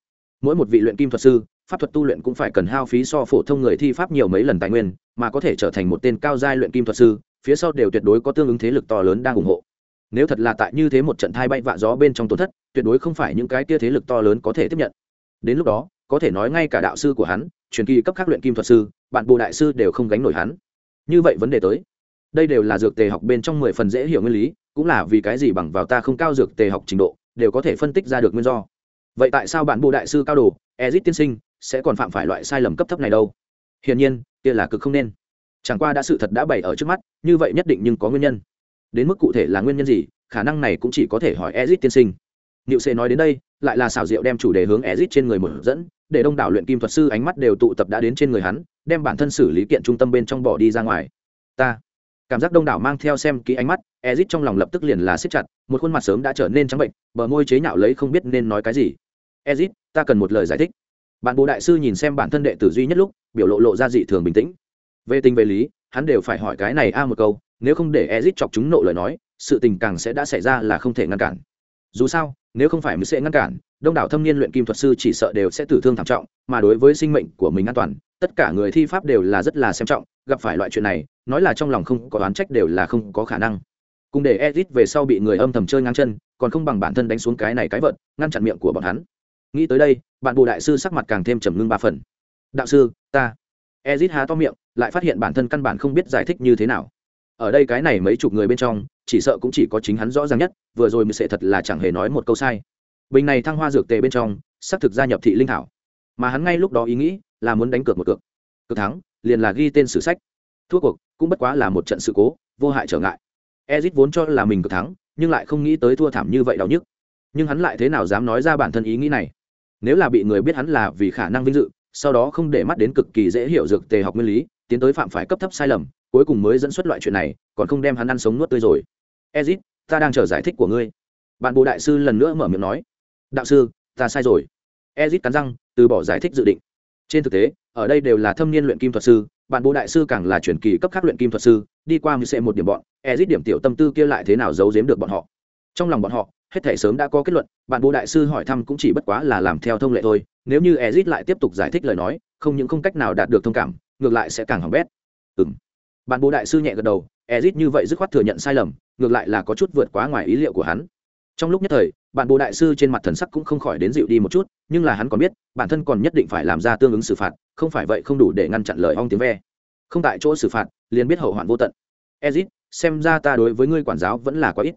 Mỗi một vị luyện kim thuật sư, pháp thuật tu luyện cũng phải cần hao phí so phổ thông người thi pháp nhiều mấy lần tài nguyên, mà có thể trở thành một tên cao giai luyện kim thuật sư, phía sau đều tuyệt đối có tương ứng thế lực to lớn đang ủng hộ. Nếu thật là tại như thế một trận thai bay vạ gió bên trong tổn thất, tuyệt đối không phải những cái kia thế lực to lớn có thể tiếp nhận. Đến lúc đó, có thể nói ngay cả đạo sư của hắn, truyền kỳ cấp khác luyện kim thuật sư bạn bồ đại sư đều không gánh nổi hắn. Như vậy vấn đề tới. Đây đều là dược tề học bên trong mười phần dễ hiểu nguyên lý, cũng là vì cái gì bằng vào ta không cao dược tề học trình độ, đều có thể phân tích ra được nguyên do. Vậy tại sao bạn bộ đại sư cao đồ, ezit tiên sinh, sẽ còn phạm phải loại sai lầm cấp thấp này đâu? Hiển nhiên, kia là cực không nên. Chẳng qua đã sự thật đã bày ở trước mắt, như vậy nhất định nhưng có nguyên nhân. Đến mức cụ thể là nguyên nhân gì, khả năng này cũng chỉ có thể hỏi ezit tiên sinh. Niệu Cê nói đến đây, lại là xảo diệu đem chủ đề hướng Ezic trên người một dẫn, để đông đảo luyện kim thuật sư ánh mắt đều tụ tập đã đến trên người hắn, đem bản thân xử lý kiện trung tâm bên trong bỏ đi ra ngoài. Ta, cảm giác đông đảo mang theo xem kỹ ánh mắt Ezic trong lòng lập tức liền là siết chặt một khuôn mặt sớm đã trở nên trắng bệnh bờ môi chế nhạo lấy không biết nên nói cái gì. Ezic, ta cần một lời giải thích. Bạn bố đại sư nhìn xem bản thân đệ tử duy nhất lúc biểu lộ lộ ra dị thường bình tĩnh. Về tình về lý hắn đều phải hỏi cái này a một câu nếu không để Ezic chọc chúng nộ lời nói sự tình càng sẽ đã xảy ra là không thể ngăn cản. Dù sao nếu không phải mình sẽ ngăn cản, đông đảo thâm niên luyện kim thuật sư chỉ sợ đều sẽ tử thương thảm trọng, mà đối với sinh mệnh của mình an toàn, tất cả người thi pháp đều là rất là xem trọng, gặp phải loại chuyện này, nói là trong lòng không có oán trách đều là không có khả năng. Cùng để edit về sau bị người âm thầm chơi ngang chân, còn không bằng bản thân đánh xuống cái này cái vợt, ngăn chặn miệng của bọn hắn. Nghĩ tới đây, bạn bồ đại sư sắc mặt càng thêm trầm ngưng ba phần. Đạo sư, ta. Edit há to miệng, lại phát hiện bản thân căn bản không biết giải thích như thế nào. Ở đây cái này mấy chục người bên trong chỉ sợ cũng chỉ có chính hắn rõ ràng nhất, vừa rồi mới sẽ thật là chẳng hề nói một câu sai. Bình này thăng hoa dược tề bên trong, xác thực gia nhập thị linh thảo. Mà hắn ngay lúc đó ý nghĩ là muốn đánh cược một cược. Cực thắng, liền là ghi tên sử sách. Thua cuộc, cũng bất quá là một trận sự cố, vô hại trở ngại. Ezit vốn cho là mình cực thắng, nhưng lại không nghĩ tới thua thảm như vậy đau nhức. Nhưng hắn lại thế nào dám nói ra bản thân ý nghĩ này? Nếu là bị người biết hắn là vì khả năng vinh dự, sau đó không để mắt đến cực kỳ dễ hiểu dược tề học nguyên lý, tiến tới phạm phải cấp thấp sai lầm, cuối cùng mới dẫn xuất loại chuyện này, còn không đem hắn ăn sống nuốt tươi rồi ezit, ta đang chờ giải thích của ngươi. Bạn bộ đại sư lần nữa mở miệng nói. Đạo sư, ta sai rồi. Ezit cắn răng, từ bỏ giải thích dự định. Trên thực tế, ở đây đều là thâm niên luyện kim thuật sư, bạn bộ đại sư càng là truyền kỳ cấp khác luyện kim thuật sư, đi qua như sẽ một điểm bọn, ezit điểm tiểu tâm tư kia lại thế nào giấu giếm được bọn họ. Trong lòng bọn họ, hết thể sớm đã có kết luận, bạn bộ đại sư hỏi thăm cũng chỉ bất quá là làm theo thông lệ thôi, nếu như ezit lại tiếp tục giải thích lời nói, không những không cách nào đạt được thông cảm, ngược lại sẽ càng hỏng bét. Ừ m bạn bộ đại sư nhẹ gật đầu, ezit như vậy dứt khoát thừa nhận sai lầm ngược lại là có chút vượt quá ngoài ý liệu của hắn. Trong lúc nhất thời, bạn bồ đại sư trên mặt thần sắc cũng không khỏi đến dịu đi một chút, nhưng là hắn còn biết, bản thân còn nhất định phải làm ra tương ứng xử phạt, không phải vậy không đủ để ngăn chặn lời ong tiếng ve. Không tại chỗ xử phạt, liền biết hậu hoạn vô tận. Ezit, xem ra ta đối với ngươi quản giáo vẫn là quá ít.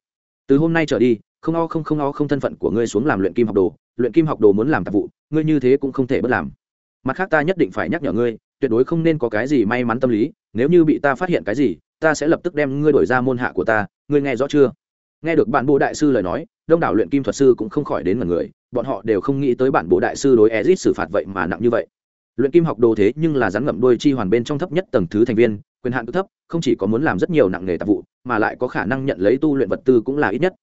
Từ hôm nay trở đi, không o không không o không thân phận của ngươi xuống làm luyện kim học đồ, luyện kim học đồ muốn làm tạp vụ, ngươi như thế cũng không thể bất làm. Mặt khác ta nhất định phải nhắc nhở ngươi, tuyệt đối không nên có cái gì may mắn tâm lý, nếu như bị ta phát hiện cái gì ta sẽ lập tức đem ngươi đổi ra môn hạ của ta, ngươi nghe rõ chưa? Nghe được bản bộ đại sư lời nói, đông đảo luyện kim thuật sư cũng không khỏi đến mật người, bọn họ đều không nghĩ tới bản bộ đại sư đối ezit xử phạt vậy mà nặng như vậy. Luyện kim học đồ thế nhưng là rắn ngậm đôi chi hoàn bên trong thấp nhất tầng thứ thành viên, quyền hạn cực thấp, không chỉ có muốn làm rất nhiều nặng nghề tạp vụ, mà lại có khả năng nhận lấy tu luyện vật tư cũng là ít nhất.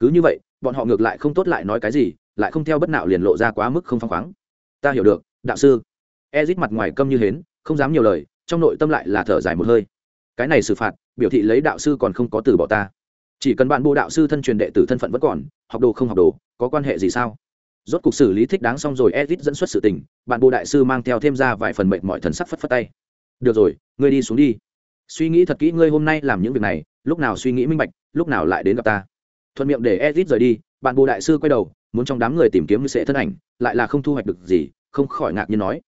Cứ như vậy, bọn họ ngược lại không tốt lại nói cái gì, lại không theo bất nào liền lộ ra quá mức không phăng khoáng. Ta hiểu được, đạo sư. Ezit mặt ngoài câm như hến, không dám nhiều lời, trong nội tâm lại là thở dài một hơi cái này xử phạt, biểu thị lấy đạo sư còn không có từ bỏ ta. Chỉ cần bạn bộ đạo sư thân truyền đệ tử thân phận vẫn còn, học đồ không học đồ, có quan hệ gì sao? Rốt cục xử lý thích đáng xong rồi edit dẫn xuất sự tình, bạn bộ đại sư mang theo thêm ra vài phần mệnh mọi thần sắc phất phất tay. Được rồi, ngươi đi xuống đi. Suy nghĩ thật kỹ, ngươi hôm nay làm những việc này, lúc nào suy nghĩ minh bạch, lúc nào lại đến gặp ta. Thuận miệng để edit rời đi, bạn bộ đại sư quay đầu, muốn trong đám người tìm kiếm như sẽ thân ảnh, lại là không thu hoạch được gì, không khỏi ngạc nhiên nói.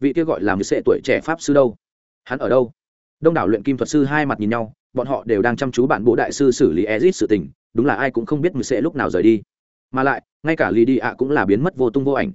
Vị kia gọi là như sẽ tuổi trẻ pháp sư đâu? Hắn ở đâu? Đông đảo luyện kim thuật sư hai mặt nhìn nhau, bọn họ đều đang chăm chú bạn bộ đại sư xử lý ezit sự tình, đúng là ai cũng không biết người sẽ lúc nào rời đi. Mà lại, ngay cả lì đi ạ cũng là biến mất vô tung vô ảnh.